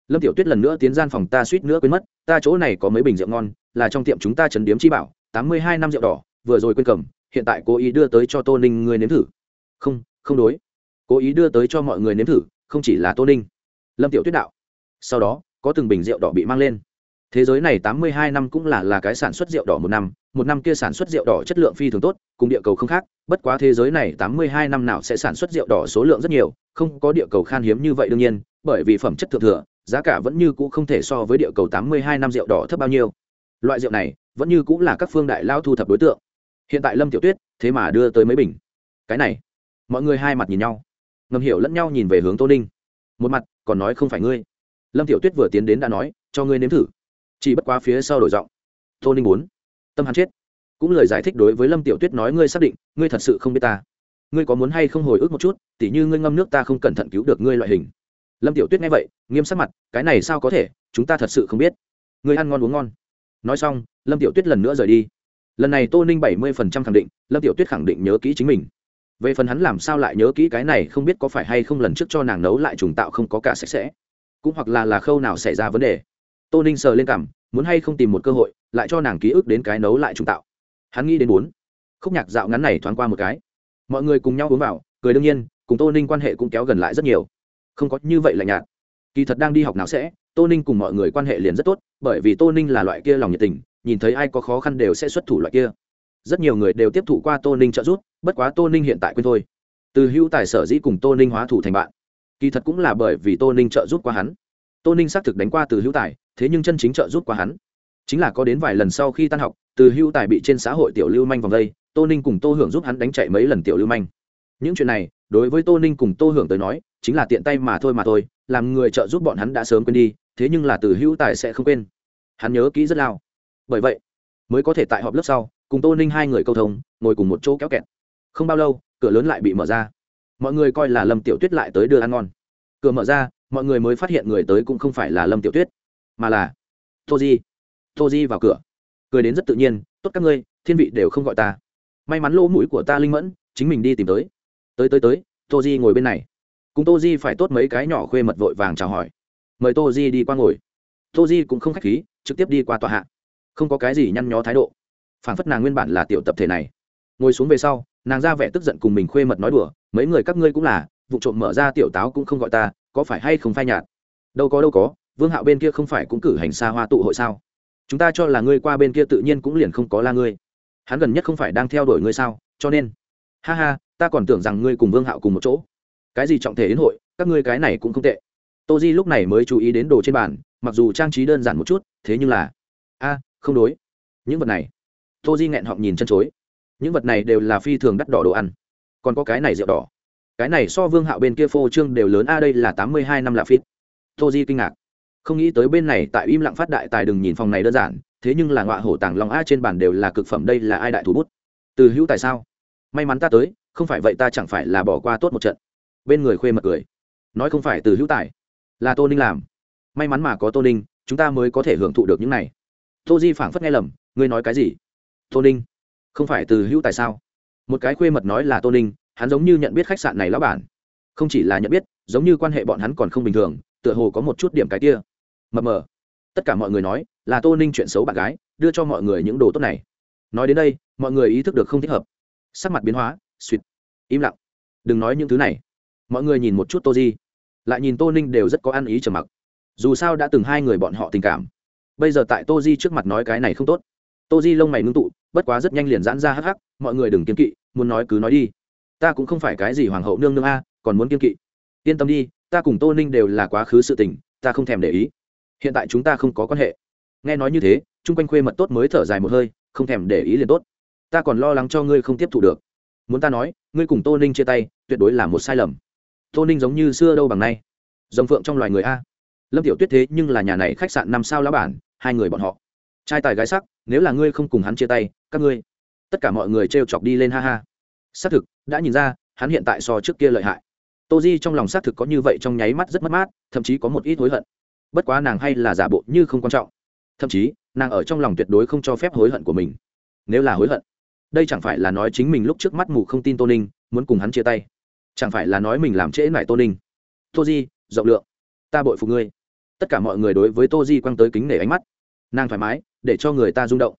Lâm tiểu tuyết lần nữa tiến gian phòng ta suýt nữa quên mất, ta chỗ này có mấy bình rượu ngon, là trong tiệm chúng ta trần điếm chi bảo, tám mươi hai năm rượu đỏ, vừa rồi quên cầm, hiện tại cố ý đưa tới cho tô ninh người nếm thử. Không không đối. Cố ý đưa tới cho mọi người nếm thử, không chỉ là tô ninh. Lâm tiểu tuyết đạo. Sau đó có từng bình rượu đỏ bị mang lên. Thế giới này tám mươi hai năm cũng là là cái sản xuất rượu đỏ một năm một năm kia sản xuất rượu đỏ chất lượng phi thường tốt, cùng địa cầu không khác, bất quá thế giới này tám mươi hai năm nào sẽ sản xuất rượu đỏ số lượng rất nhiều, không có địa cầu khan hiếm như vậy đương nhiên, bởi vì phẩm chất thượng thừa, giá cả vẫn như cũ không thể so với địa cầu tám mươi hai năm rượu đỏ thấp bao nhiêu. Loại rượu này, vẫn như cũng là các phương đại lao thu thập đối tượng. Hiện tại lâm tiểu tuyết, thế mà đưa tới mấy bình. Cái này, mọi người hai mặt nhìn nhau, ngầm hiểu lẫn nhau nhìn về hướng tô ninh. Một mặt, còn nói không phải ngươi lâm tiểu tuyết vừa tiến đến đã nói, cho ngươi nếm thử. Chỉ bất quá phía sau đổi giọng, tô ninh bốn tâm hắn chết. Cũng lời giải thích đối với lâm tiểu tuyết nói, ngươi xác định, ngươi thật sự không biết ta. Ngươi có muốn hay không hồi ức một chút, tỉ như ngươi ngâm nước ta không cẩn thận cứu được ngươi loại hình. Lâm tiểu tuyết nghe vậy, nghiêm sắc mặt, cái này sao có thể? Chúng ta thật sự không biết. Ngươi ăn ngon uống ngon. Nói xong, lâm tiểu tuyết lần nữa rời đi. Lần này tô ninh bảy mươi phần trăm khẳng định, lâm tiểu tuyết khẳng định nhớ kỹ chính mình. Về phần hắn làm sao lại nhớ kỹ cái này không biết có phải hay không lần trước cho nàng nấu lại trùng tạo không có cả sạch sẽ cũng hoặc là là khâu nào xảy ra vấn đề. Tô ninh sờ lên cảm, muốn hay không tìm một cơ hội, lại cho nàng ký ức đến cái nấu lại trùng tạo. Hắn nghĩ đến bốn. Khúc nhạc dạo ngắn này thoáng qua một cái. Mọi người cùng nhau uống vào, cười đương nhiên, cùng tô ninh quan hệ cũng kéo gần lại rất nhiều. Không có như vậy lạnh nhạt. Kỳ thật đang đi học nào sẽ, tô ninh cùng mọi người quan hệ liền rất tốt, bởi vì tô ninh là loại kia lòng nhiệt tình, nhìn thấy ai có khó khăn đều sẽ xuất thủ loại kia. Rất nhiều người đều tiếp thụ qua tô ninh trợ giúp, bất quá tô ninh hiện tại quên thôi. Từ hữu tài sở dĩ cùng tô ninh hóa thủ thành bạn kỳ thật cũng là bởi vì tô ninh trợ giúp qua hắn. Tô ninh xác thực đánh qua từ hữu tài, thế nhưng chân chính trợ giúp qua hắn. Chính là có đến vài lần sau khi tan học, từ hữu tài bị trên xã hội tiểu lưu manh vòng đây tô ninh cùng tô hưởng giúp hắn đánh chạy mấy lần tiểu lưu manh. Những chuyện này, đối với tô ninh cùng tô hưởng tới nói, chính là tiện tay mà thôi mà thôi, làm người trợ giúp bọn hắn đã sớm quên đi, thế nhưng là từ hữu tài sẽ không quên. Hắn nhớ kỹ rất lao. Bởi vậy, mới có thể tại họp lớp sau, cùng tô ninh hai người câu thông, ngồi cùng một chỗ kéo kẹt. Không bao lâu, cửa lớn lại bị mở ra mọi người coi là lâm tiểu tuyết lại tới đưa ăn ngon. Cửa mở ra, mọi người mới phát hiện người tới cũng không phải là lâm tiểu tuyết, mà là tô di. Tô di vào cửa. Cười đến rất tự nhiên, tốt các ngươi, thiên vị đều không gọi ta. May mắn lỗ mũi của ta linh mẫn, chính mình đi tìm tới. Tới tới tới, tô di ngồi bên này. Cùng tô di phải tốt mấy cái nhỏ khuê mật vội vàng chào hỏi. Mời tô di đi qua ngồi. Tô di cũng không k h á c h khí, trực tiếp đi qua tòa hạ. Không có cái gì nhăn nhó thái độ. Phản phất nàng nguyên bản là tiểu tập thể này. Ngồi xuống về sau, nàng ra vẻ tức giận cùng mình khuê mật nói đùa mấy người các ngươi cũng là, vụ trộm mở ra tiểu táo cũng không gọi ta, có phải hay không phai nhạt? Đâu có đâu có, vương hạo bên kia không phải cũng cử hành xa hoa tụ hội sao? Chúng ta cho là ngươi qua bên kia tự nhiên cũng liền không có la ngươi. Hắn gần nhất không phải đang theo đuổi ngươi sao? Cho nên, ha ha, ta còn tưởng rằng ngươi cùng vương hạo cùng một chỗ. Cái gì trọng thể đến hội, các ngươi cái này cũng không tệ. Tô di lúc này mới chú ý đến đồ trên bàn, mặc dù trang trí đơn giản một chút, thế nhưng là, a, không đối. Những vật này, tô di nghẹn họng nhìn chân chối. Những vật này đều là phi thường đắt đỏ đồ ăn còn có cái này rượu đỏ. Cái này so vương hạo bên kia phô trương đều lớn. A, đây là tám mươi hai năm lạ phít. Tô di kinh ngạc. Không nghĩ tới bên này tại im lặng phát đại tài đừng nhìn phòng này đơn giản, thế nhưng là ngọa hổ tàng lòng a trên bàn đều là cực phẩm. Đây là ai đại thủ bút? Từ hữu tại sao? May mắn ta tới, không phải vậy ta chẳng phải là bỏ qua tốt một trận. Bên người khuê mật cười. Nói không phải từ hữu tài là tô ninh làm. May mắn mà có tô ninh, chúng ta mới có thể hưởng thụ được những này. Tô di phảng phất nghe lầm, ngươi nói cái gì? Tô ninh, không phải từ hữu tài sao? Một cái khuê mật nói là tô ninh, hắn giống như nhận biết khách sạn này lão bản. Không chỉ là nhận biết, giống như quan hệ bọn hắn còn không bình thường, tựa hồ có một chút điểm cái kia. Mập mờ. Tất cả mọi người nói, là tô ninh chuyện xấu bạn gái, đưa cho mọi người những đồ tốt này. Nói đến đây, mọi người ý thức được không thích hợp. Sắc mặt biến hóa suỵt im lặng. Đừng nói những thứ này. Mọi người nhìn một chút tô di. Lại nhìn tô ninh đều rất có ăn ý trầm mặc. Dù sao đã từng hai người bọn họ tình cảm. Bây giờ tại tô di trước mặt nói cái này không tốt. Tô di lông mày ngưng tụ, bất quá rất nhanh liền giãn ra hắc hắc, mọi người đừng kiên kỵ muốn nói cứ nói đi. Ta cũng không phải cái gì hoàng hậu nương nương a, còn muốn kiên kỵ. Yên tâm đi, ta cùng tô ninh đều là quá khứ sự tình, ta không thèm để ý. Hiện tại chúng ta không có quan hệ. Nghe nói như thế, chung quanh khuê mật tốt mới thở dài một hơi, không thèm để ý liền tốt. Ta còn lo lắng cho ngươi không tiếp thu được. Muốn ta nói, ngươi cùng tô ninh chia tay, tuyệt đối là một sai lầm. Tô ninh giống như xưa đâu bằng nay. Dòng phượng trong loài người a. Lâm tiểu tuyết thế nhưng là nhà này khách sạn năm sao lá bản, hai người bọn họ. Trai tài gái sắc, nếu là ngươi không cùng hắn chia tay, các ngươi tất cả mọi người t chọc đi lên ha ha. Xác thực, đã nhìn ra, hắn hiện tại so trước kia lợi hại. Tô di trong lòng xác thực có như vậy trong nháy mắt rất mất mát, thậm chí có một ít hối hận. Bất quá nàng hay là giả bộ như không quan trọng. Thậm chí, nàng ở trong lòng tuyệt đối không cho phép hối hận của mình. Nếu là hối hận, đây chẳng phải là nói chính mình lúc trước mắt mù không tin tô ninh, muốn cùng hắn chia tay. Chẳng phải là nói mình làm trễ lại tô ninh. Tô di rộng lượng. Ta bội phục ngươi. Tất cả mọi người đối với tô di quăng tới kính nể ánh mắt. Nàng thoải mái, để cho người ta rung động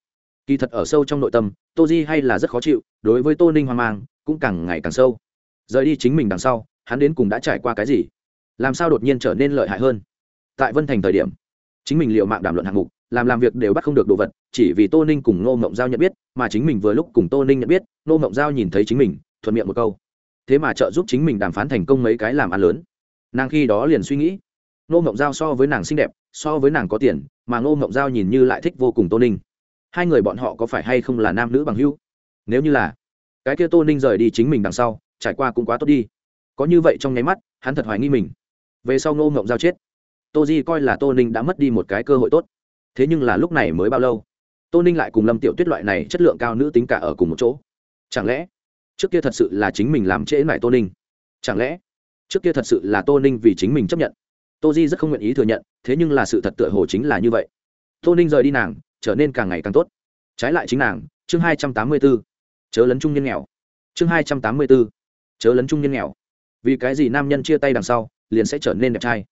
kỳ thật ở sâu trong nội tâm, tô di hay là rất khó chịu, đối với tô ninh hoang mang, cũng càng ngày càng sâu. Rời đi chính mình đằng sau, hắn đến cùng đã trải qua cái gì? Làm sao đột nhiên trở nên lợi hại hơn? Tại vân thành thời điểm, chính mình liệu mạng đàm luận hạng mục, làm làm việc đều bắt không được đồ vật, chỉ vì tô ninh cùng ngô mộng giao nhận biết, mà chính mình vừa lúc cùng tô ninh nhận biết, ngô mộng giao nhìn thấy chính mình, thuận miệng một câu. Thế mà trợ giúp chính mình đàm phán thành công mấy cái làm ăn lớn. Nàng khi đó liền suy nghĩ, ngô mộng giao so với nàng xinh đẹp, so với nàng có tiền, mà ngô mộng giao nhìn như lại thích vô cùng tô ninh hai người bọn họ có phải hay không là nam nữ bằng hữu? Nếu như là, cái kia tô ninh rời đi chính mình đằng sau, trải qua cũng quá tốt đi. Có như vậy trong nháy mắt, hắn thật hoài nghi mình. Về sau ngô ngộng giao chết, tô di coi là tô ninh đã mất đi một cái cơ hội tốt. Thế nhưng là lúc này mới bao lâu? Tô ninh lại cùng lâm tiểu tuyết loại này chất lượng cao nữ tính cả ở cùng một chỗ. Chẳng lẽ, trước kia thật sự là chính mình làm trễ lại tô ninh? Chẳng lẽ, trước kia thật sự là tô ninh vì chính mình chấp nhận? Tô di rất không nguyện ý thừa nhận, thế nhưng là sự thật tựa hồ chính là như vậy. Tô ninh rời đi nàng trở nên càng ngày càng tốt. Trái lại chính nàng, chương hai trăm tám mươi b ố chớ lấn trung nhân nghèo. Chương hai trăm tám mươi b ố chớ lấn trung nhân nghèo. Vì cái gì nam nhân chia tay đằng sau, liền sẽ trở nên đẹp trai?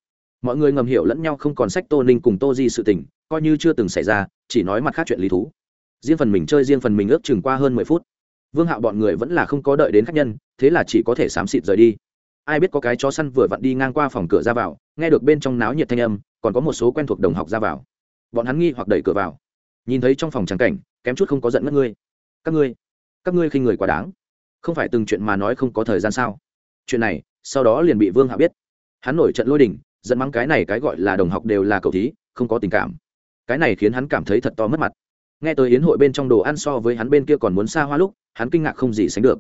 Mọi người ngầm hiểu lẫn nhau không còn sách tô ninh cùng tô di sự tình, coi như chưa từng xảy ra, chỉ nói mặt khác chuyện lý thú. Riêng phần mình chơi riêng phần mình ước chừng qua hơn mười phút. Vương hạo bọn người vẫn là không có đợi đến khách nhân, thế là chỉ có thể xám xịt rời đi. Ai biết có cái chó săn vừa vặn đi ngang qua phòng cửa ra vào, nghe được bên trong náo nhiệt thanh âm, còn có một số quen thuộc đồng học ra vào. Bọn hắn nghi hoặc đẩy cửa vào nhìn thấy trong phòng trắng cảnh, kém chút không có giận mất ngươi. Các ngươi các ngươi khinh người quá đáng. Không phải từng chuyện mà nói không có thời gian sao? Chuyện này, sau đó liền bị vương hạ biết. Hắn nổi trận lôi đình dẫn mắng cái này cái gọi là đồng học đều là cậu thí, không có tình cảm. Cái này khiến hắn cảm thấy thật to mất mặt. Nghe tới yến hội bên trong đồ ăn so với hắn bên kia còn muốn xa hoa lúc, hắn kinh ngạc không gì sánh được.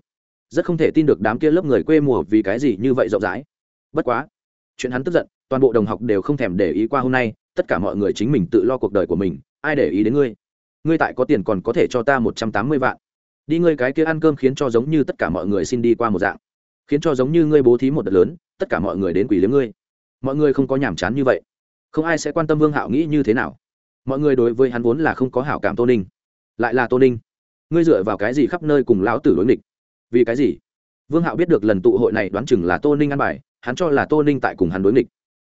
Rất không thể tin được đám kia lớp người quê mùa vì cái gì như vậy rộng rãi. Bất quá, chuyện hắn tức giận, toàn bộ đồng học đều không thèm để ý qua hôm nay, tất cả mọi người chính mình tự lo cuộc đời của mình ai để ý đến ngươi? Ngươi tại có tiền còn có thể cho ta một trăm tám mươi vạn. Đi ngươi cái kia ăn cơm khiến cho giống như tất cả mọi người xin đi qua một dạng. Khiến cho giống như ngươi bố thí một đợt lớn, tất cả mọi người đến quỷ liếm ngươi. Mọi người không có nhàm chán như vậy. Không ai sẽ quan tâm vương hạo nghĩ như thế nào. Mọi người đối với hắn vốn là không có hảo cảm tô ninh. Lại là tô ninh. Ngươi dựa vào cái gì khắp nơi cùng lão tử đối nghịch? Vì cái gì? Vương hạo biết được lần tụ hội này đoán chừng là tô ninh ăn bài, hắn cho là tô ninh tại cùng hắn đối nghịch.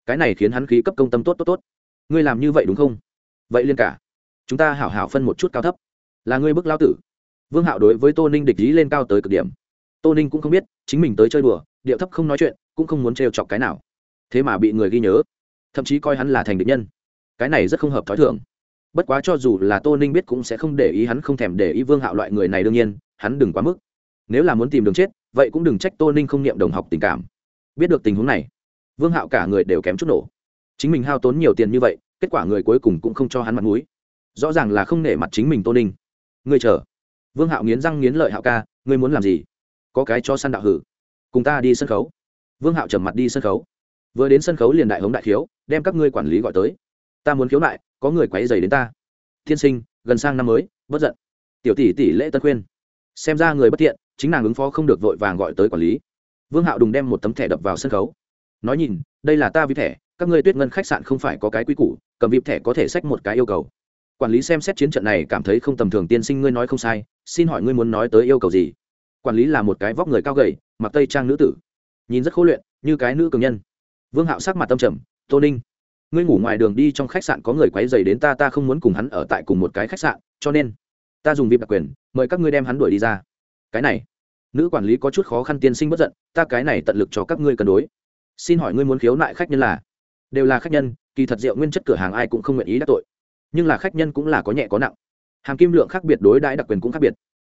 Cái này khiến hắn khí cấp công tâm tốt tốt tốt. Ngươi làm như vậy đúng không? Vậy liên cả. Chúng ta hảo hảo phân một chút cao thấp. Là ngươi bức lao tử. Vương hạo đối với tô ninh địch ý lên cao tới cực điểm. Tô ninh cũng không biết, chính mình tới chơi đùa, điệu thấp không nói chuyện, cũng không muốn trêu chọc cái nào. Thế mà bị người ghi nhớ. Thậm chí coi hắn là thành địch nhân. Cái này rất không hợp t h ó i thường. Bất quá cho dù là tô ninh biết cũng sẽ không để ý hắn, không thèm để ý vương hạo loại người này đương nhiên, hắn đừng quá mức. Nếu là muốn tìm đường chết, vậy cũng đừng trách tô ninh không niệm đồng học tình cảm. Biết được tình huống này, vương hạo cả người đều kém chút nổ. Chính mình hao tốn nhiều tiền như vậy kết quả người cuối cùng cũng không cho hắn mặt mũi, rõ ràng là không nể mặt chính mình tô ninh. Ngươi chờ. Vương hạo nghiến răng nghiến lợi hạo ca ngươi muốn làm gì? Có cái cho săn đạo hử. Cùng ta đi sân khấu. Vương hạo trầm mặt đi sân khấu. Vừa đến sân khấu liền đại hống đại khiếu đem các ngươi quản lý gọi tới. Ta muốn khiếu nại có người quấy dày đến ta. Thiên sinh gần sang năm mới bất giận. Tiểu tỷ tỷ lễ tân khuyên. Xem ra người bất thiện chính nàng ứng phó không được vội vàng gọi tới quản lý. Vương hạo đùng đem một tấm thẻ đập vào sân khấu. Nói nhìn đây là ta vi thẻ các ngươi tuyết ngân khách sạn không phải có cái quy củ, cầm vip thẻ có thể sách một cái yêu cầu. Quản lý xem xét chiến trận này cảm thấy không tầm thường tiên sinh ngươi nói không sai, xin hỏi ngươi muốn nói tới yêu cầu gì? Quản lý là một cái vóc người cao gầy, mặc tây trang nữ tử. Nhìn rất khô luyện, như cái nữ cường nhân. Vương hạo sắc mặt tâm trầm, tô ninh, ngươi ngủ ngoài đường đi trong khách sạn có người quấy dày đến ta ta không muốn cùng hắn ở tại cùng một cái khách sạn, cho nên ta dùng vip đặc quyền, mời các ngươi đem hắn đuổi đi ra. Cái này, nữ quản lý có chút khó khăn tiên sinh bất giận, ta cái này tận lực cho các ngươi cân đối. Xin hỏi ngươi muốn khiếu nại khách nhân là? Đều là khách nhân, kỳ thật rượu nguyên chất cửa hàng ai cũng không nguyện ý đắc tội. Nhưng là khách nhân cũng là có nhẹ có nặng. Hàm kim lượng khác biệt đối đãi đặc quyền cũng khác biệt.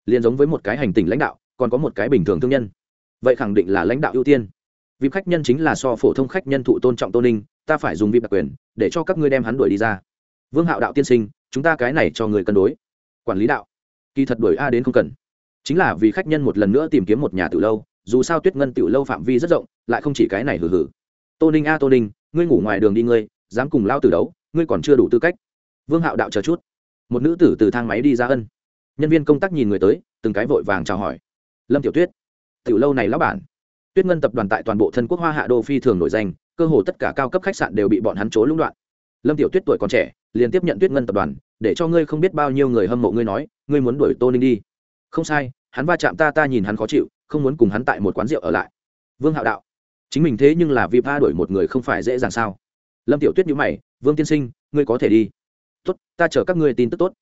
Liền giống với một cái hành tình lãnh đạo, còn có một cái bình thường thương nhân. Vậy khẳng định là lãnh đạo ưu tiên. Vip khách nhân chính là so phổ thông khách nhân thụ tôn trọng tôn ninh, ta phải dùng vip đặc quyền, để cho các ngươi đem hắn đuổi đi ra. Vương hạo đạo tiên sinh, chúng ta cái này cho người cân đối. Quản lý đạo. Kỳ thật đuổi a đến không cần. Chính là vì khách nhân một lần nữa tìm kiếm một nhà từ lâu, dù sao tuyết ngân tiểu lâu phạm vi rất rộng, lại không chỉ cái này hử hử tô ninh a tô ninh ngươi ngủ ngoài đường đi ngươi, dám cùng lao từ đấu, ngươi còn chưa đủ tư cách. Vương hạo đạo chờ chút. Một nữ tử từ thang máy đi ra ân. Nhân viên công tác nhìn người tới, từng cái vội vàng chào hỏi. Lâm tiểu tuyết. Tiểu lâu này lão bản. Tuyết ngân tập đoàn tại toàn bộ thân quốc hoa hạ đô phi thường nổi danh, cơ hồ tất cả cao cấp khách sạn đều bị bọn hắn trốn lũng đoạn. Lâm tiểu tuyết tuổi còn trẻ, liền tiếp nhận tuyết ngân tập đoàn, để cho ngươi không biết bao nhiêu người hâm mộ ngươi nói, ngươi muốn đuổi tô ninh đi. Không sai, hắn va chạm ta ta nhìn hắn khó chịu, không muốn cùng hắn tại một quán rượu ở lại. Vương hạo đạo chính mình thế nhưng là vì ba đuổi một người không phải dễ dàng sao? Lâm tiểu tuyết nhữ mày, vương tiên sinh, ngươi có thể đi. Tốt, ta chờ các ngươi tin tức tốt.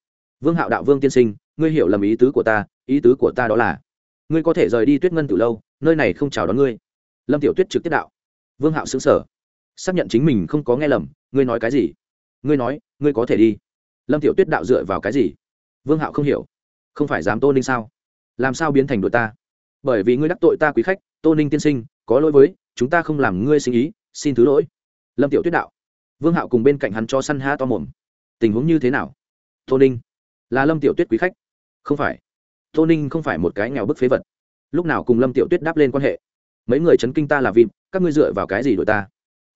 Vương hạo đạo, vương tiên sinh, ngươi hiểu lầm ý tứ của ta, ý tứ của ta đó là, ngươi có thể rời đi tuyết ngân từ lâu, nơi này không chào đón ngươi. Lâm tiểu tuyết trực tiếp đạo. Vương hạo xứng sở xác nhận chính mình không có nghe lầm, ngươi nói cái gì? Ngươi nói, ngươi có thể đi. Lâm tiểu tuyết đạo dựa vào cái gì? Vương hạo không hiểu. Không phải dám tô ninh sao? Làm sao biến thành đội ta? Bởi vì ngươi đắc tội ta quý khách, tô ninh tiên sinh, có lỗi với chúng ta không làm ngươi sinh ý, xin thứ lỗi. Lâm tiểu tuyết đạo. Vương hạo cùng bên cạnh hắn cho săn ha to mồm. Tình huống như thế nào? Tô ninh. Là lâm tiểu tuyết quý khách. Không phải. Tô ninh không phải một cái nghèo bức phế vật. Lúc nào cùng lâm tiểu tuyết đáp lên quan hệ? Mấy người chấn kinh ta là vịp các ngươi dựa vào cái gì đội ta?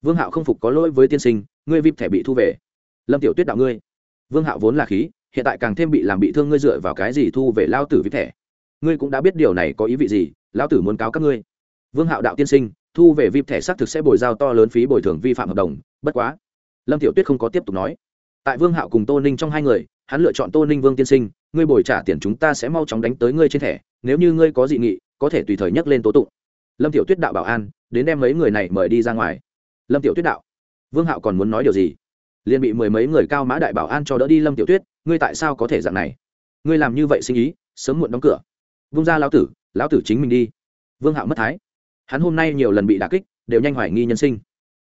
Vương hạo không phục có lỗi với tiên sinh, ngươi vịp thẻ bị thu về. Lâm tiểu tuyết đạo ngươi. Vương hạo vốn là khí, hiện tại càng thêm bị làm bị thương ngươi dựa vào cái gì thu về lao tử vip thẻ? Ngươi cũng đã biết điều này có ý vị gì, lao tử muốn cáo các ngươi. Vương hạo đạo tiên sinh thu về vip thẻ xác thực sẽ bồi giao to lớn phí bồi thường vi phạm hợp đồng, bất quá. Lâm tiểu tuyết không có tiếp tục nói. Tại vương hạo cùng tô ninh trong hai người, hắn lựa chọn tô ninh vương tiên sinh, ngươi bồi trả tiền chúng ta sẽ mau chóng đánh tới ngươi trên thẻ, nếu như ngươi có dị nghị, có thể tùy thời nhắc lên tố tụng. Lâm tiểu tuyết đạo bảo an, đến đem mấy người này mời đi ra ngoài. Lâm tiểu tuyết đạo, vương hạo còn muốn nói điều gì? Liền bị mười mấy người cao mã đại bảo an cho đỡ đi lâm tiểu tuyết, ngươi tại sao có thể dạng này? Ngươi làm như vậy sinh ý, sớm muộn đóng cửa. Vung ra lão tử lão tử chính mình đi. Vương hạo mất thái hắn hôm nay nhiều lần bị đả kích, đều nhanh hoài nghi nhân sinh.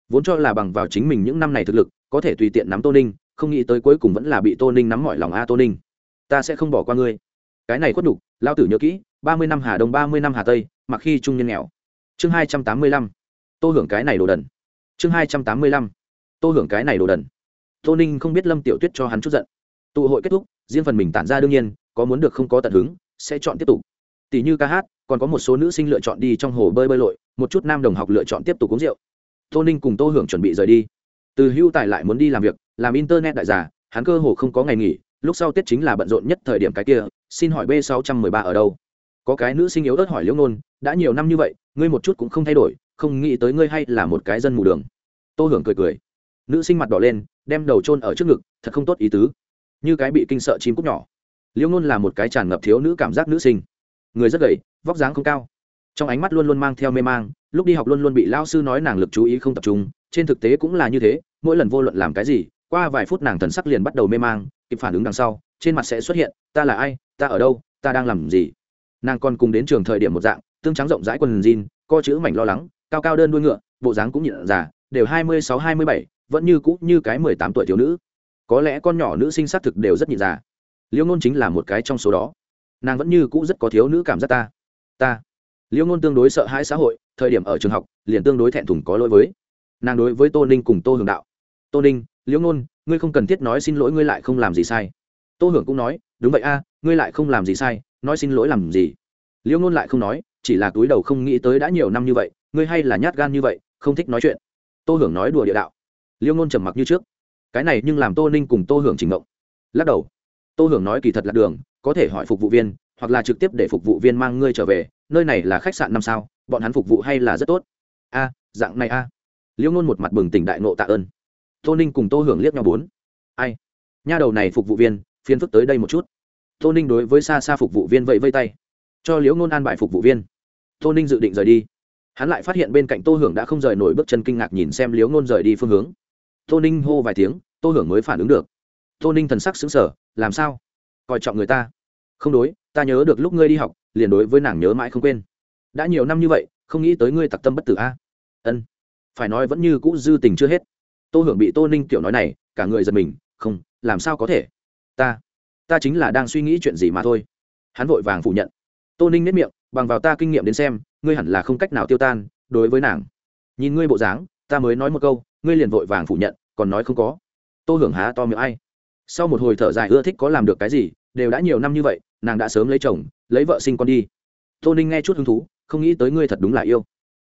Vốn cho là bằng vào chính mình những năm này thực lực, có thể tùy tiện nắm tô ninh, không nghĩ tới cuối cùng vẫn là bị tô ninh nắm mọi lòng a tô ninh. Ta sẽ không bỏ qua ngươi. Cái này khuất đục lao tử nhớ kỹ, ba mươi năm hà đông, ba mươi năm hà tây, mặc khi trung nhân nghèo. Chương hai trăm tám mươi lăm. Tô hưởng cái này đồ đần. Chương hai trăm tám mươi lăm. Tô hưởng cái này đồ đần. Tô ninh không biết lâm tiểu tuyết cho hắn chút giận. Tụ hội kết thúc, riêng phần mình tản ra đương nhiên, có muốn được không có tận hứng, sẽ chọn tiếp tục. Tỷ như ca hát còn có một số nữ sinh lựa chọn đi trong hồ bơi bơi lội, một chút nam đồng học lựa chọn tiếp tục uống rượu. Tô ninh cùng tô hưởng chuẩn bị rời đi. Từ hưu tài lại muốn đi làm việc, làm internet đại giả hắn cơ hồ không có ngày nghỉ, lúc sau tết chính là bận rộn nhất thời điểm cái kia, xin hỏi b sáu trăm mười ba ở đâu? Có cái nữ sinh yếu ớt hỏi liễu nôn, đã nhiều năm như vậy, ngươi một chút cũng không thay đổi, không nghĩ tới ngươi hay là một cái dân mù đường. Tô hưởng cười cười. Nữ sinh mặt đỏ lên, đem đầu trôn ở trước ngực, thật không tốt ý tứ. Như cái bị kinh sợ chim cúc nhỏ. Liễu nôn là một cái tràn ngập thiếu nữ cảm giác nữ sinh người rất gầy, vóc dáng không cao. Trong ánh mắt luôn luôn mang theo mê mang, lúc đi học luôn luôn bị lao sư nói nàng lực chú ý không tập trung, trên thực tế cũng là như thế, mỗi lần vô luận làm cái gì, qua vài phút nàng thần sắc liền bắt đầu mê mang, kịp phản ứng đằng sau, trên mặt sẽ xuất hiện, ta là ai? Ta ở đâu? Ta đang làm gì? Nàng còn cùng đến trường thời điểm một dạng, tương trắng rộng rãi quần jean, co chữ mảnh lo lắng, cao cao đơn đuôi ngựa, bộ dáng cũng nhịn già, đều hai mươi sáu, hai mươi bảy, vẫn như cũ như cái mười tám tuổi thiếu nữ. Có lẽ con nhỏ nữ sinh xác thực đều rất nhịn già. Liễu ngôn chính là một cái trong số đó nàng vẫn như cũ rất có thiếu nữ cảm giác ta. Ta. Liễu ngôn tương đối sợ hãi xã hội, thời điểm ở trường học, liền tương đối thẹn thùng có lỗi với. Nàng đối với tô ninh cùng tô hưởng đạo. Tô ninh liễu ngôn, ngươi không cần thiết nói xin lỗi ngươi lại không làm gì sai. Tô hưởng cũng nói, đúng vậy a, ngươi lại không làm gì sai, nói xin lỗi làm gì? Liễu ngôn lại không nói, chỉ là túi đầu không nghĩ tới đã nhiều năm như vậy, ngươi hay là nhát gan như vậy, không thích nói chuyện. Tô hưởng nói đùa địa đạo. Liễu ngôn trầm mặc như trước. Cái này nhưng làm tô ninh cùng tô hưởng trình mộng. Lắc đầu tô hưởng nói kỳ thật là đường, có thể hỏi phục vụ viên, hoặc là trực tiếp để phục vụ viên mang ngươi trở về, nơi này là khách sạn năm sao, bọn hắn phục vụ hay là rất tốt? A, dạng này a. Liễu ngôn một mặt bừng tỉnh đại nộ tạ ơn. Tô ninh cùng tô hưởng liếc nhau bốn. Ai? Nha đầu này phục vụ viên phiên phức tới đây một chút. Tô ninh đối với xa xa phục vụ viên vẫy vây tay. Cho liễu ngôn an bài phục vụ viên. Tô ninh dự định rời đi. Hắn lại phát hiện bên cạnh tô hưởng đã không rời nổi bước chân kinh ngạc nhìn xem liễu ngôn rời đi phương hướng. Tô ninh hô vài tiếng, tô hưởng mới phản ứng được tô ninh thần sắc xứng sở làm sao? Coi trọng người ta? Không đối, ta nhớ được lúc ngươi đi học, liền đối với nàng nhớ mãi không quên. Đã nhiều năm như vậy, không nghĩ tới ngươi tặc tâm bất tử a. Ân, phải nói vẫn như cũ dư tình chưa hết. Tô hưởng bị tô ninh kiểu nói này, cả người giật mình, không, làm sao có thể? Ta ta chính là đang suy nghĩ chuyện gì mà thôi. Hắn vội vàng phủ nhận. Tô ninh nếp miệng, bằng vào ta kinh nghiệm đến xem, ngươi hẳn là không cách nào tiêu tan, đối với nàng. Nhìn ngươi bộ dáng, ta mới nói một câu, ngươi liền vội vàng phủ nhận, còn nói không có. Tô hưởng há to miệng ai sau một hồi thở dài ưa thích có làm được cái gì, đều đã nhiều năm như vậy, nàng đã sớm lấy chồng, lấy vợ sinh con đi. Tô ninh nghe chút hứng thú, không nghĩ tới ngươi thật đúng là yêu.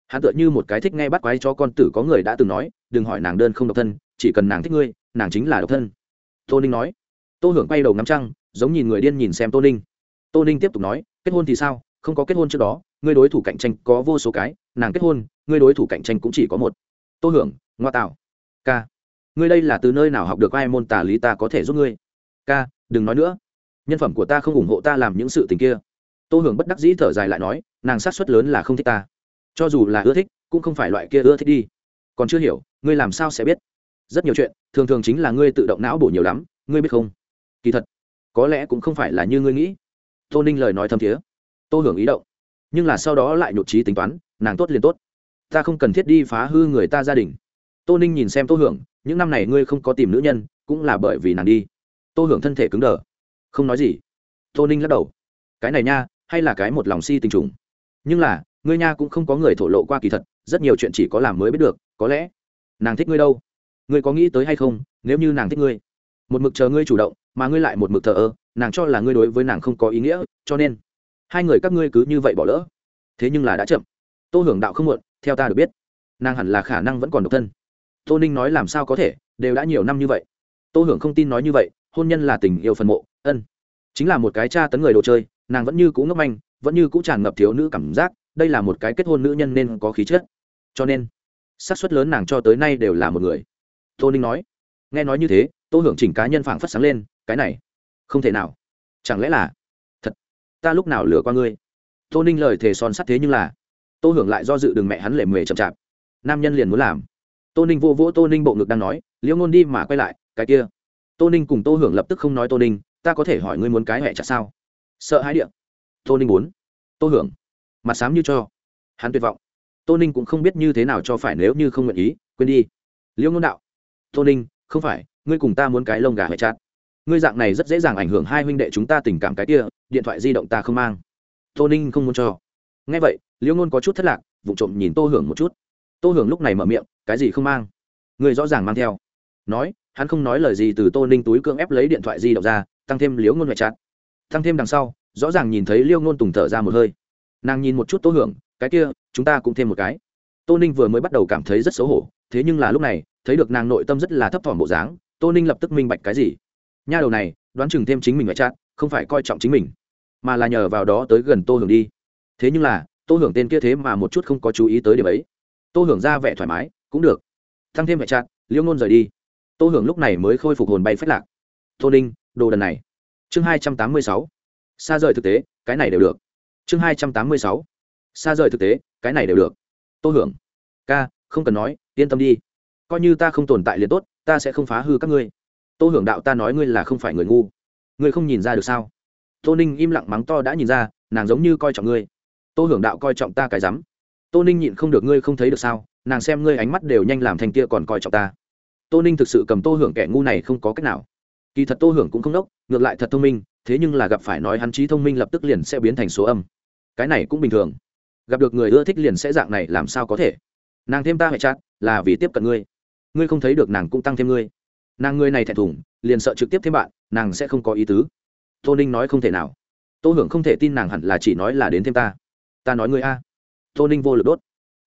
Hắn tựa như một cái thích nghe bắt quái cho con tử có người đã từng nói, đừng hỏi nàng đơn không độc thân, chỉ cần nàng thích ngươi, nàng chính là độc thân. Tô ninh nói. Tô hưởng quay đầu ngắm trăng, giống nhìn người điên nhìn xem tô ninh. Tô ninh tiếp tục nói, kết hôn thì sao? Không có kết hôn trước đó, ngươi đối thủ cạnh tranh có vô số cái, nàng kết hôn, ngươi đối thủ cạnh tranh cũng chỉ có một. Tô hưởng, ngoa tạo. K ngươi đây là từ nơi nào học được ai môn tà lý ta có thể giúp ngươi? Ca, đừng nói nữa. Nhân phẩm của ta không ủng hộ ta làm những sự tình kia. Tô hưởng bất đắc dĩ thở dài lại nói nàng sát xuất lớn là không thích ta. Cho dù là ưa thích cũng không phải loại kia ưa thích đi. Còn chưa hiểu ngươi làm sao sẽ biết? Rất nhiều chuyện thường thường chính là ngươi tự động não bổ nhiều lắm ngươi biết không? Kỳ thật có lẽ cũng không phải là như ngươi nghĩ. Tô ninh lời nói thâm thiế. Tô hưởng ý động. Nhưng là sau đó lại nhột trí tính toán nàng tốt liền tốt. Ta không cần thiết đi phá hư người ta gia đình tô ninh nhìn xem tô hưởng, những năm này ngươi không có tìm nữ nhân, cũng là bởi vì nàng đi. Tô hưởng thân thể cứng đờ. Không nói gì. Tô ninh lắc đầu. Cái này nha, hay là cái một lòng si tình trùng. Nhưng là, ngươi nha cũng không có người thổ lộ qua kỳ thật, rất nhiều chuyện chỉ có làm mới biết được, có lẽ nàng thích ngươi đâu. Ngươi có nghĩ tới hay không, nếu như nàng thích ngươi? Một mực chờ ngươi chủ động, mà ngươi lại một mực thờ ơ, nàng cho là ngươi đối với nàng không có ý nghĩa, cho nên hai người các ngươi cứ như vậy bỏ lỡ. Thế nhưng là đã chậm. Tô hưởng đạo không muộn, theo ta được biết, nàng hẳn là khả năng vẫn còn độc thân tô ninh nói làm sao có thể, đều đã nhiều năm như vậy. Tô hưởng không tin nói như vậy, hôn nhân là tình yêu phần mộ, ân. Chính là một cái cha tấn người đồ chơi, nàng vẫn như cũ ngốc manh, vẫn như cũ tràn ngập thiếu nữ cảm giác, đây là một cái kết hôn nữ nhân nên có khí chất. Cho nên, xác suất lớn nàng cho tới nay đều là một người. Tô ninh nói. Nghe nói như thế, tô hưởng chỉnh cá nhân phảng phất sáng lên, cái này, không thể nào. Chẳng lẽ là, thật, ta lúc nào lừa qua ngươi? Tô ninh lời thề son sắt thế nhưng là, tô hưởng lại do dự đường mẹ hắn lệ mề chậm chạp. Nam nhân liền muốn làm tô ninh vô vỗ tô ninh bộ ngực đang nói, liễu ngôn đi mà quay lại, cái kia. Tô ninh cùng tô hưởng lập tức không nói tô ninh, ta có thể hỏi ngươi muốn cái hẹ chặt sao? Sợ hãi điện tô ninh muốn. Tô hưởng. Mặt sám như cho. Hắn tuyệt vọng. Tô ninh cũng không biết như thế nào cho phải nếu như không nguyện ý, quên đi. Liễu ngôn đạo. Tô ninh, không phải, ngươi cùng ta muốn cái lông gà hẹ chặt ngươi dạng này rất dễ dàng ảnh hưởng hai huynh đệ chúng ta tình cảm cái kia, điện thoại di động ta không mang. Tô ninh không muốn cho. Nghe vậy, liễu ngôn có chút thất lạc vụ trộm nhìn tô hưởng một chút. Tô hưởng lúc này mở miệng cái gì không mang? Người rõ ràng mang theo. Nói, hắn không nói lời gì từ tô ninh túi cưỡng ép lấy điện thoại di động ra, tăng thêm liễu ngôn ngoại chặt tăng thêm đằng sau, rõ ràng nhìn thấy liễu ngôn tùng thở ra một hơi. Nàng nhìn một chút tô hưởng, cái kia, chúng ta cũng thêm một cái. Tô ninh vừa mới bắt đầu cảm thấy rất xấu hổ, thế nhưng là lúc này, thấy được nàng nội tâm rất là thấp thỏm bộ dáng, tô ninh lập tức minh bạch cái gì. Nha đầu này, đoán chừng thêm chính mình ngoại chặt không phải coi trọng chính mình, mà là nhờ vào đó tới gần tô hưởng đi. Thế nhưng là, tô hưởng tên kia thế mà một chút không có chú ý tới điểm ấy. Tô hưởng ra vẻ thoải mái cũng được. Thăng thêm vệ trạng liêu ngôn rời đi. Tô hưởng lúc này mới khôi phục hồn bay phách lạc. Tô ninh, đồ đần này. Chương hai trăm tám mươi sáu. Xa rời thực tế, cái này đều được. Chương hai trăm tám mươi sáu. Xa rời thực tế, cái này đều được. Tô hưởng. Ca, không cần nói, yên tâm đi. Coi như ta không tồn tại liền tốt, ta sẽ không phá hư các ngươi. Tô hưởng đạo ta nói ngươi là không phải người ngu. Ngươi không nhìn ra được sao? Tô ninh im lặng mắng to đã nhìn ra, nàng giống như coi trọng ngươi. Tô hưởng đạo coi trọng ta cái rắm. Tô ninh nhịn không được ngươi không thấy được sao? Nàng xem ngươi ánh mắt đều nhanh làm thành kia còn coi trọng ta. Tô ninh thực sự cầm tô hưởng kẻ ngu này không có cách nào. Kỳ thật tô hưởng cũng không đốc, ngược lại thật thông minh, thế nhưng là gặp phải nói hắn trí thông minh lập tức liền sẽ biến thành số âm. Cái này cũng bình thường. Gặp được người ưa thích liền sẽ dạng này, làm sao có thể? Nàng thêm ta hệ chát, là vì tiếp cận ngươi. Ngươi không thấy được nàng cũng tăng thêm ngươi. Nàng ngươi này thẹn thùng, liền sợ trực tiếp thêm bạn, nàng sẽ không có ý tứ. Tô ninh nói không thể nào. Tô hưởng không thể tin nàng hẳn là chỉ nói là đến thêm ta. Ta nói ngươi a. Tô ninh vô lực đốt.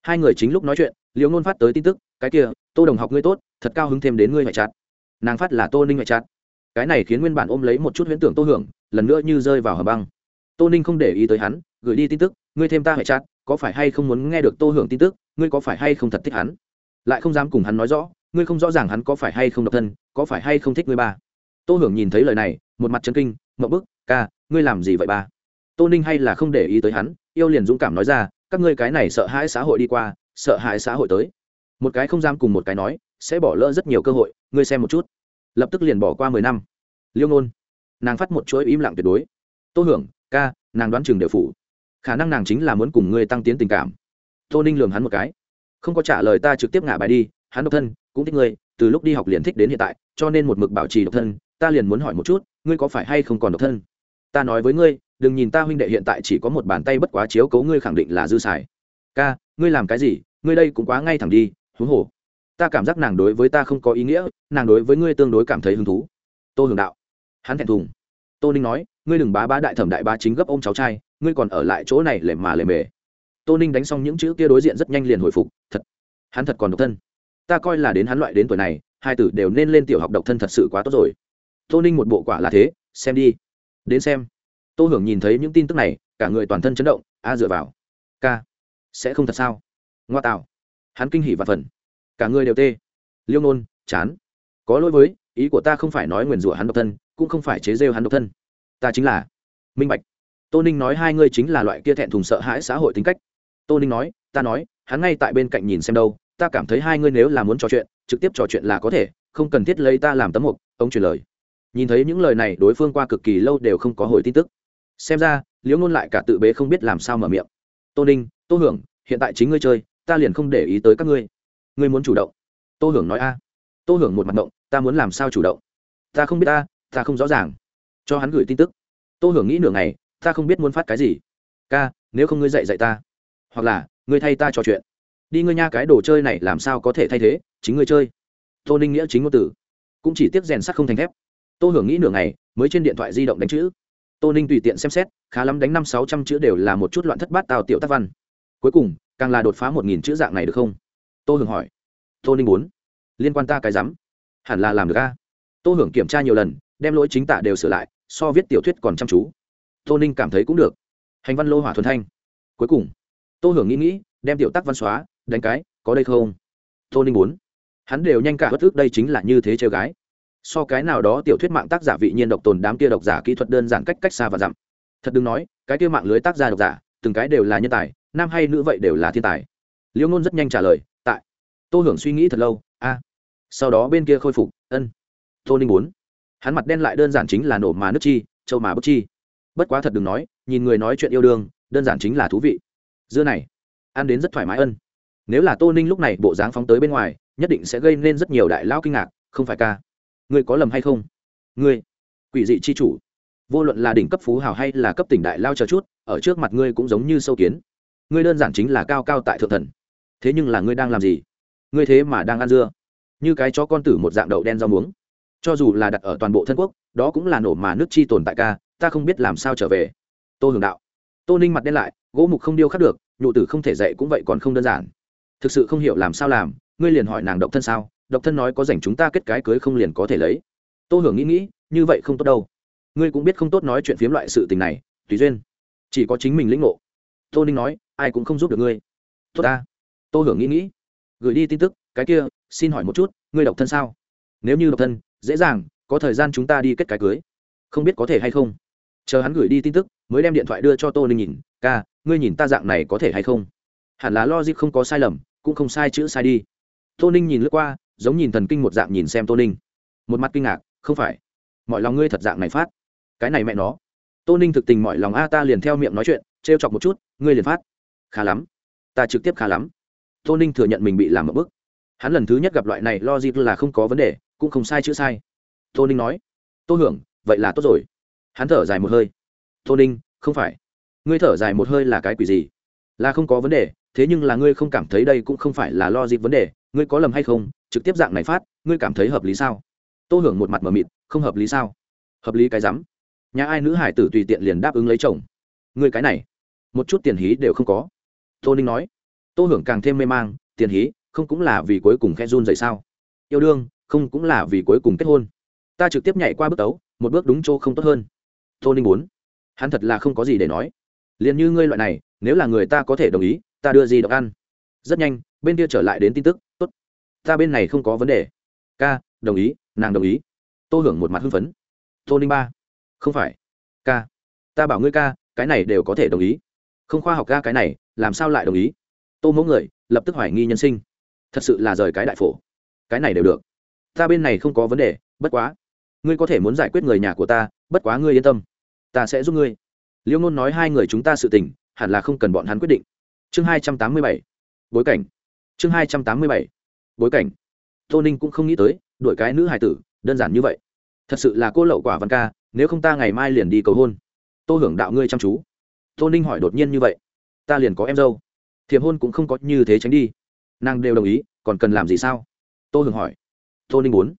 Hai người chính lúc nói chuyện liễu ngôn phát tới tin tức, cái kia, tô đồng học ngươi tốt, thật cao hứng thêm đến ngươi ngoại chặt nàng phát là tô ninh ngoại chặt cái này khiến nguyên bản ôm lấy một chút huyễn tưởng tô hưởng, lần nữa như rơi vào hầm băng. Tô ninh không để ý tới hắn, gửi đi tin tức, ngươi thêm ta ngoại chặt có phải hay không muốn nghe được tô hưởng tin tức, ngươi có phải hay không thật thích hắn? Lại không dám cùng hắn nói rõ, ngươi không rõ ràng hắn có phải hay không độc thân, có phải hay không thích ngươi ba? Tô hưởng nhìn thấy lời này, một mặt chân kinh, mậu bức, ca, ngươi làm gì vậy ba? Tô ninh hay là không để ý tới hắn, yêu liền dũng cảm nói ra, các ngươi cái này sợ hãi xã hội đi qua sợ hãi xã hội tới. Một cái không dám cùng một cái nói, sẽ bỏ lỡ rất nhiều cơ hội, ngươi xem một chút. Lập tức liền bỏ qua mười năm. Liêu ngôn, nàng phát một chuỗi im lặng tuyệt đối. Tô hưởng, ca, nàng đoán chừng đều phủ. Khả năng nàng chính là muốn cùng ngươi tăng tiến tình cảm. Tô ninh lường hắn một cái. Không có trả lời ta trực tiếp ngả bài đi, hắn độc thân, cũng thích ngươi, từ lúc đi học liền thích đến hiện tại, cho nên một mực bảo trì độc thân, ta liền muốn hỏi một chút, ngươi có phải hay không còn độc thân? Ta nói với ngươi, đừng nhìn ta huynh đệ hiện tại chỉ có một bàn tay bất quá chiếu cấu ngươi khẳng định là dư xài ca, ngươi làm cái gì? Ngươi đây cũng quá ngay thẳng đi, huống hồ. Ta cảm giác nàng đối với ta không có ý nghĩa, nàng đối với ngươi tương đối cảm thấy hứng thú. Tô hưởng đạo. Hắn thẹn thùng. Tô ninh nói, ngươi đừng bá bá đại thẩm đại bá chính gấp ôm cháu trai, ngươi còn ở lại chỗ này lề mà lề mề. Tô ninh đánh xong những chữ kia đối diện rất nhanh liền hồi phục, thật, hắn thật còn độc thân. Ta coi là đến hắn loại đến tuổi này, hai tử đều nên lên tiểu học độc thân thật sự quá tốt rồi. Tô ninh một bộ quả là thế, xem đi. Đến xem. Tô hưởng nhìn thấy những tin tức này, cả người toàn thân chấn động, a dựa vào. K sẽ không thật sao? Ngoa tạo. Hắn kinh hỉ và phần. Cả người đều tê. Liêu nôn, chán. Có lỗi với, ý của ta không phải nói nguyền rủa hắn độc thân, cũng không phải chế rêu hắn độc thân. Ta chính là minh bạch. Tô ninh nói hai ngươi chính là loại kia thẹn thùng sợ hãi xã hội tính cách. Tô ninh nói, ta nói, hắn ngay tại bên cạnh nhìn xem đâu, ta cảm thấy hai ngươi nếu là muốn trò chuyện, trực tiếp trò chuyện là có thể, không cần thiết lấy ta làm tấm mục, ông truyền lời. Nhìn thấy những lời này, đối phương qua cực kỳ lâu đều không có hồi tin tức. Xem ra liễu ngôn lại cả tự bế không biết làm sao mở miệng tô ninh, tô hưởng, hiện tại chính ngươi chơi, ta liền không để ý tới các ngươi. Ngươi muốn chủ động. Tô hưởng nói a. Tô hưởng một mặt động ta muốn làm sao chủ động? Ta không biết ta ta không rõ ràng. Cho hắn gửi tin tức. Tô hưởng nghĩ nửa ngày, ta không biết muốn phát cái gì. Ca, nếu không ngươi dạy dạy ta. Hoặc là, ngươi thay ta trò chuyện. Đi ngươi nha cái đồ chơi này làm sao có thể thay thế, chính ngươi chơi. Tô ninh nghĩa chính ngôn tử cũng chỉ tiếp rèn sắt không thành thép. Tô hưởng nghĩ nửa ngày, mới trên điện thoại di động đánh chữ tô ninh tùy tiện xem xét, khá lắm đánh năm sáu trăm chữ đều là một chút loạn thất bát tào tiểu tác văn. Cuối cùng, càng là đột phá một nghìn chữ dạng này được không? Tô hưởng hỏi. Tô ninh muốn. Liên quan ta cái rắm. Hẳn là làm được a. Tô hưởng kiểm tra nhiều lần, đem lỗi chính tả đều sửa lại, so viết tiểu thuyết còn chăm chú. Tô ninh cảm thấy cũng được. Hành văn lô hỏa thuần thanh. Cuối cùng, tô hưởng nghĩ nghĩ, đem tiểu tác văn xóa, đánh cái, có đây không? Tô ninh muốn. Hắn đều nhanh cả bất ước đây chính là như thế chơi gái so cái nào đó tiểu thuyết mạng tác giả vị nhiên độc tồn đám kia độc giả kỹ thuật đơn giản cách cách xa và dặm. Thật đừng nói, cái kia mạng lưới tác giả độc giả, từng cái đều là nhân tài, nam hay nữ vậy đều là thiên tài. Liễu ngôn rất nhanh trả lời, tại. Tô hưởng suy nghĩ thật lâu, a. Sau đó bên kia khôi phục, ân. Tô ninh muốn. Hắn mặt đen lại đơn giản chính là nổ mà nước chi châu mà bức chi. Bất quá thật đừng nói, nhìn người nói chuyện yêu đương, đơn giản chính là thú vị. Dưa này, ăn đến rất thoải mái ân. Nếu là tô ninh lúc này bộ dáng phóng tới bên ngoài, nhất định sẽ gây nên rất nhiều đại lao kinh ngạc, không phải ca ngươi có lầm hay không? Ngươi, quỷ dị chi chủ. Vô luận là đỉnh cấp phú hào hay là cấp tỉnh đại lao chờ chút, ở trước mặt ngươi cũng giống như sâu kiến. Ngươi đơn giản chính là cao cao tại thượng thần. Thế nhưng là ngươi đang làm gì? Ngươi thế mà đang ăn dưa. Như cái chó con tử một dạng đậu đen rau muống. Cho dù là đặt ở toàn bộ thân quốc, đó cũng là nổ mà nước chi tồn tại ca, ta không biết làm sao trở về. Tô hưởng đạo. Tô ninh mặt đen lại, gỗ mục không điêu khắc được, nhụ tử không thể dạy cũng vậy còn không đơn giản. Thực sự không hiểu làm sao làm, ngươi liền hỏi nàng độc thân sao? Độc thân nói có rảnh chúng ta kết cái cưới không liền có thể lấy. Tô hưởng nghĩ nghĩ, như vậy không tốt đâu. Ngươi cũng biết không tốt nói chuyện phiếm loại sự tình này, tùy duyên. Chỉ có chính mình lĩnh ngộ. Tô ninh nói, ai cũng không giúp được ngươi. Tốt ta. Tô hưởng nghĩ nghĩ, gửi đi tin tức, cái kia, xin hỏi một chút, ngươi độc thân sao? Nếu như độc thân, dễ dàng, có thời gian chúng ta đi kết cái cưới. Không biết có thể hay không? Chờ hắn gửi đi tin tức, mới đem điện thoại đưa cho tô ninh nhìn, ca, ngươi nhìn ta dạng này có thể hay không? Hẳn là logic không có sai lầm, cũng không sai chữ sai đi. Tô ninh nhìn lướt qua giống nhìn thần kinh một dạng nhìn xem tô ninh. Một mặt kinh ngạc, không phải. Mọi lòng ngươi thật dạng này phát. Cái này mẹ nó. Tô ninh thực tình mọi lòng a, ta liền theo miệng nói chuyện t r e o chọc một chút, ngươi liền phát. Khá lắm. Ta trực tiếp khá lắm. Tô ninh thừa nhận mình bị làm một bức. Hắn lần thứ nhất gặp loại này lo gì là không có vấn đề, cũng không sai chữ sai. Tô ninh nói. Tô hưởng, vậy là tốt rồi. Hắn thở dài một hơi. Tô ninh, không phải. Ngươi thở dài một hơi là cái quỷ gì? Là không có vấn đề, thế nhưng là ngươi không cảm thấy đây cũng không phải là lo gì vấn đề, ngươi có lầm hay không? Trực tiếp dạng này phát, ngươi cảm thấy hợp lý sao? Tô hưởng một mặt mờ mịt, không hợp lý sao? Hợp lý cái rắm. Nhà ai nữ hải tử tùy tiện liền đáp ứng lấy chồng. Ngươi cái này, một chút tiền hí đều không có. Tô ninh nói. Tô hưởng càng thêm mê mang, tiền hí, không cũng là vì cuối cùng khe run dậy sao? Yêu đương, không cũng là vì cuối cùng kết hôn. Ta trực tiếp nhảy qua bước tấu, một bước đúng chỗ không tốt hơn. Tô ninh muốn. Hắn thật là không có gì để nói. Liền như ngươi loại này, nếu là người ta có thể đồng ý, ta đưa gì đọc ăn. Rất nhanh, bên kia trở lại đến tin tức ta bên này không có vấn đề. Ca, đồng ý, nàng đồng ý. Tô hưởng một mặt hưng phấn. Tô ninh ba, không phải. Ca, ta bảo ngươi ca, cái này đều có thể đồng ý. Không khoa học ca cái này, làm sao lại đồng ý? Tô mẫu người, lập tức hoài nghi nhân sinh. Thật sự là rời cái đại phổ. Cái này đều được. Ta bên này không có vấn đề, bất quá. Ngươi có thể muốn giải quyết người nhà của ta, bất quá ngươi yên tâm. Ta sẽ giúp ngươi. Liễu ngôn nói hai người chúng ta sự tình, hẳn là không cần bọn hắn quyết định. Chương hai trăm tám mươi bảy. Bối cảnh. Chương hai trăm tám mươi bảy bối cảnh. Tô ninh cũng không nghĩ tới, đuổi cái nữ hài tử, đơn giản như vậy. Thật sự là cô lậu quả văn ca, nếu không ta ngày mai liền đi cầu hôn. Tô hưởng đạo ngươi chăm chú. Tô ninh hỏi đột nhiên như vậy. Ta liền có em dâu. Thiệp hôn cũng không có như thế tránh đi. Nàng đều đồng ý, còn cần làm gì sao? Tô hưởng hỏi. Tô ninh muốn.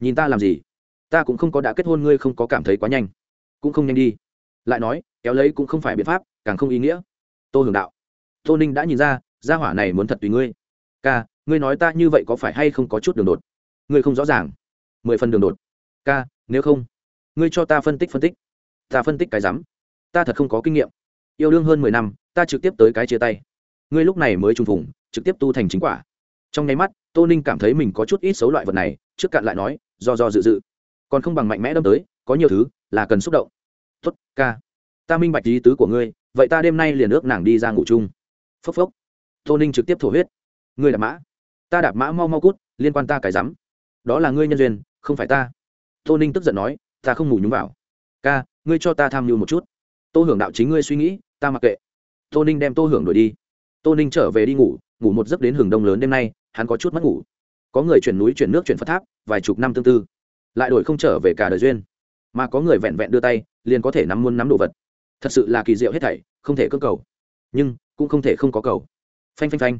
Nhìn ta làm gì? Ta cũng không có đã kết hôn ngươi không có cảm thấy quá nhanh. Cũng không nhanh đi. Lại nói, kéo lấy cũng không phải biện pháp, càng không ý nghĩa. Tô hưởng đạo. Tô ninh đã nhìn ra, gia hỏa này muốn thật tùy ngươi. Ca ngươi nói ta như vậy có phải hay không có chút đường đột? Ngươi không rõ ràng. Mười phần đường đột. Ca, nếu không, ngươi cho ta phân tích phân tích. Ta phân tích cái rắm. Ta thật không có kinh nghiệm. Yêu đương hơn mười năm, ta trực tiếp tới cái chia tay. Ngươi lúc này mới trùng phùng, trực tiếp tu thành chính quả. Trong nháy mắt, tô ninh cảm thấy mình có chút ít xấu loại vật này, trước cạn lại nói, do do dự dự. Còn không bằng mạnh mẽ đâm tới, có nhiều thứ là cần xúc động. Tuất ca. Ta minh bạch ý tứ của ngươi, vậy ta đêm nay liền ước nàng đi ra ngủ chung. Phốc phốc. Tô ninh trực tiếp thổ huyết. Ngươi là mã ta đạp mã mau mau cút, liên quan ta cái rắm. Đó là ngươi nhân duyên, không phải ta. Tô ninh tức giận nói, ta không ngủ nhúng vào. Ca, ngươi cho ta tham mưu một chút. Tô hưởng đạo chính ngươi suy nghĩ, ta mặc kệ. Tô ninh đem tô hưởng đuổi đi. Tô ninh trở về đi ngủ ngủ một giấc đến hưởng đông lớn đêm nay, hắn có chút mất ngủ. Có người chuyển núi, chuyển nước, chuyển phật tháp, vài chục năm tương tư. Lại đổi không trở về cả đời duyên. Mà có người vẹn vẹn đưa tay, liền có thể nắm muôn nắm đồ vật. Thật sự là kỳ diệu hết thảy, không thể cơ cầu. Nhưng, cũng không thể không có cầu. Phanh phanh phanh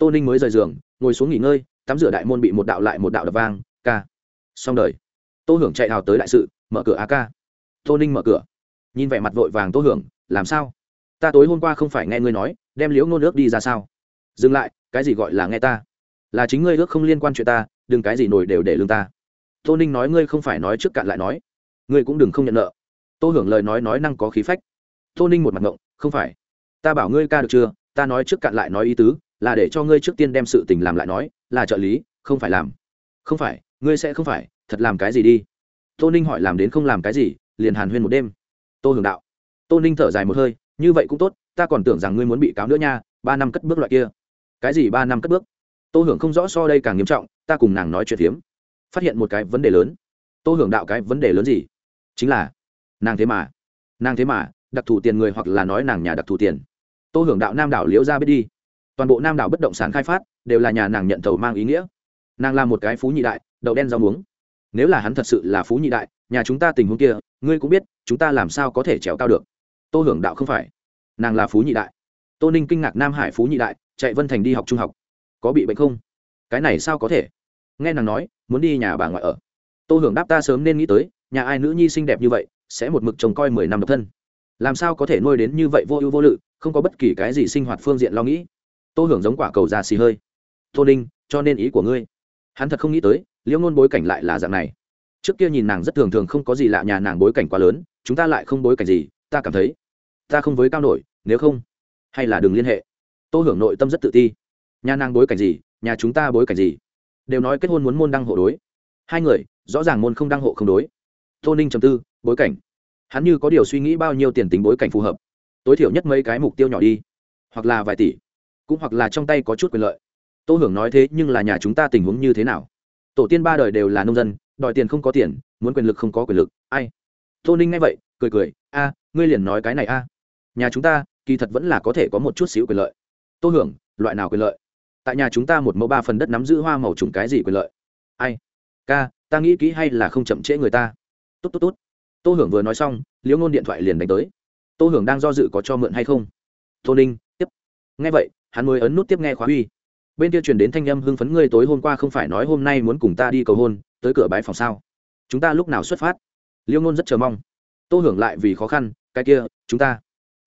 tô ninh mới rời giường, ngồi xuống nghỉ ngơi, tắm rửa đại môn bị một đạo lại một đạo đập vang, ca. Xong đời. Tô hưởng chạy hào tới đại sự, mở cửa a ca. Tô ninh mở cửa. Nhìn vẻ mặt vội vàng tô hưởng, làm sao? Ta tối hôm qua không phải nghe ngươi nói, đem liễu ngôn ước đi ra sao? Dừng lại, cái gì gọi là nghe ta? Là chính ngươi ước không liên quan chuyện ta, đừng cái gì nổi đều để lương ta. Tô ninh nói ngươi không phải nói trước cạn lại nói. Ngươi cũng đừng không nhận nợ. Tô hưởng lời nói nói năng có khí phách. Tô ninh một mặt ngộng, không phải. Ta bảo ngươi ca được chưa? Ta nói trước cạn lại nói ý tứ là để cho ngươi trước tiên đem sự tình làm lại nói, là trợ lý, không phải làm. Không phải, ngươi sẽ không phải, thật làm cái gì đi. Tô ninh hỏi làm đến không làm cái gì, liền hàn huyên một đêm. Tô hưởng đạo. Tô ninh thở dài một hơi, như vậy cũng tốt, ta còn tưởng rằng ngươi muốn bị cáo nữa nha, ba năm cất bước loại kia. Cái gì ba năm cất bước? Tô hưởng không rõ so đây càng nghiêm trọng, ta cùng nàng nói chuyện phiếm. Phát hiện một cái vấn đề lớn. Tô hưởng đạo cái vấn đề lớn gì? Chính là, nàng thế mà, nàng thế mà, đặc thù tiền người hoặc là nói nàng nhà đặc thù tiền. Tô hưởng đạo nam đảo liễu ra biết đi toàn bộ nam đảo bất động sản khai phát đều là nhà nàng nhận thầu mang ý nghĩa. Nàng là một cái phú nhị đại, đậu đen rau muống. Nếu là hắn thật sự là phú nhị đại, nhà chúng ta tình huống kia, ngươi cũng biết, chúng ta làm sao có thể trèo cao được. Tô hưởng đạo không phải. Nàng là phú nhị đại. Tô ninh kinh ngạc nam hải phú nhị đại, chạy vân thành đi học trung học. Có bị bệnh không? Cái này sao có thể? Nghe nàng nói, muốn đi nhà bà ngoại ở. Tô hưởng đáp ta sớm nên nghĩ tới, nhà ai nữ nhi xinh đẹp như vậy, sẽ một mực chồng coi mười năm độc thân. Làm sao có thể nuôi đến như vậy vô ưu vô lự, không có bất kỳ cái gì sinh hoạt phương diện lo nghĩ tô hưởng giống quả cầu già xì hơi. Tô ninh, cho nên ý của ngươi. Hắn thật không nghĩ tới, liễu ngôn bối cảnh lại là dạng này. Trước kia nhìn nàng rất thường thường không có gì lạ nhà nàng bối cảnh quá lớn, chúng ta lại không bối cảnh gì, ta cảm thấy, ta không với cao nổi, nếu không, hay là đừng liên hệ. Tô hưởng nội tâm rất tự ti. Nhà nàng bối cảnh gì, nhà chúng ta bối cảnh gì? Đều nói kết hôn muốn môn đăng hộ đối. Hai người, rõ ràng môn không đăng hộ không đối. Tô ninh trầm tư, bối cảnh? Hắn như có điều suy nghĩ bao nhiêu tiền tính bối cảnh phù hợp? Tối thiểu nhất mấy cái mục tiêu nhỏ đi, hoặc là vài tỷ cũng hoặc là trong tay có chút quyền lợi. Tô hưởng nói thế nhưng là nhà chúng ta tình huống như thế nào? Tổ tiên ba đời đều là nông dân, đòi tiền không có tiền, muốn quyền lực không có quyền lực, ai? Tô ninh nghe vậy, cười cười, a, ngươi liền nói cái này a. Nhà chúng ta, kỳ thật vẫn là có thể có một chút xíu quyền lợi. Tô hưởng, loại nào quyền lợi? Tại nhà chúng ta một mẫu ba phần đất nắm giữ hoa màu trùng cái gì quyền lợi? Ai? Ca, ta nghĩ kỹ hay là không chậm trễ người ta? Tốt tốt tốt. Tô hưởng vừa nói xong, liễu ngôn điện thoại liền đánh tới. Tô hưởng đang do dự có cho mượn hay không. Tô ninh tiếp. Nghe vậy hắn mới ấn nút tiếp nghe khóa uy. Bên kia truyền đến thanh âm hưng phấn, ngươi tối hôm qua không phải nói hôm nay muốn cùng ta đi cầu hôn, tới cửa bãi phòng sao? Chúng ta lúc nào xuất phát? Liêu ngôn rất chờ mong. Tô hưởng lại vì khó khăn, cái kia, chúng ta.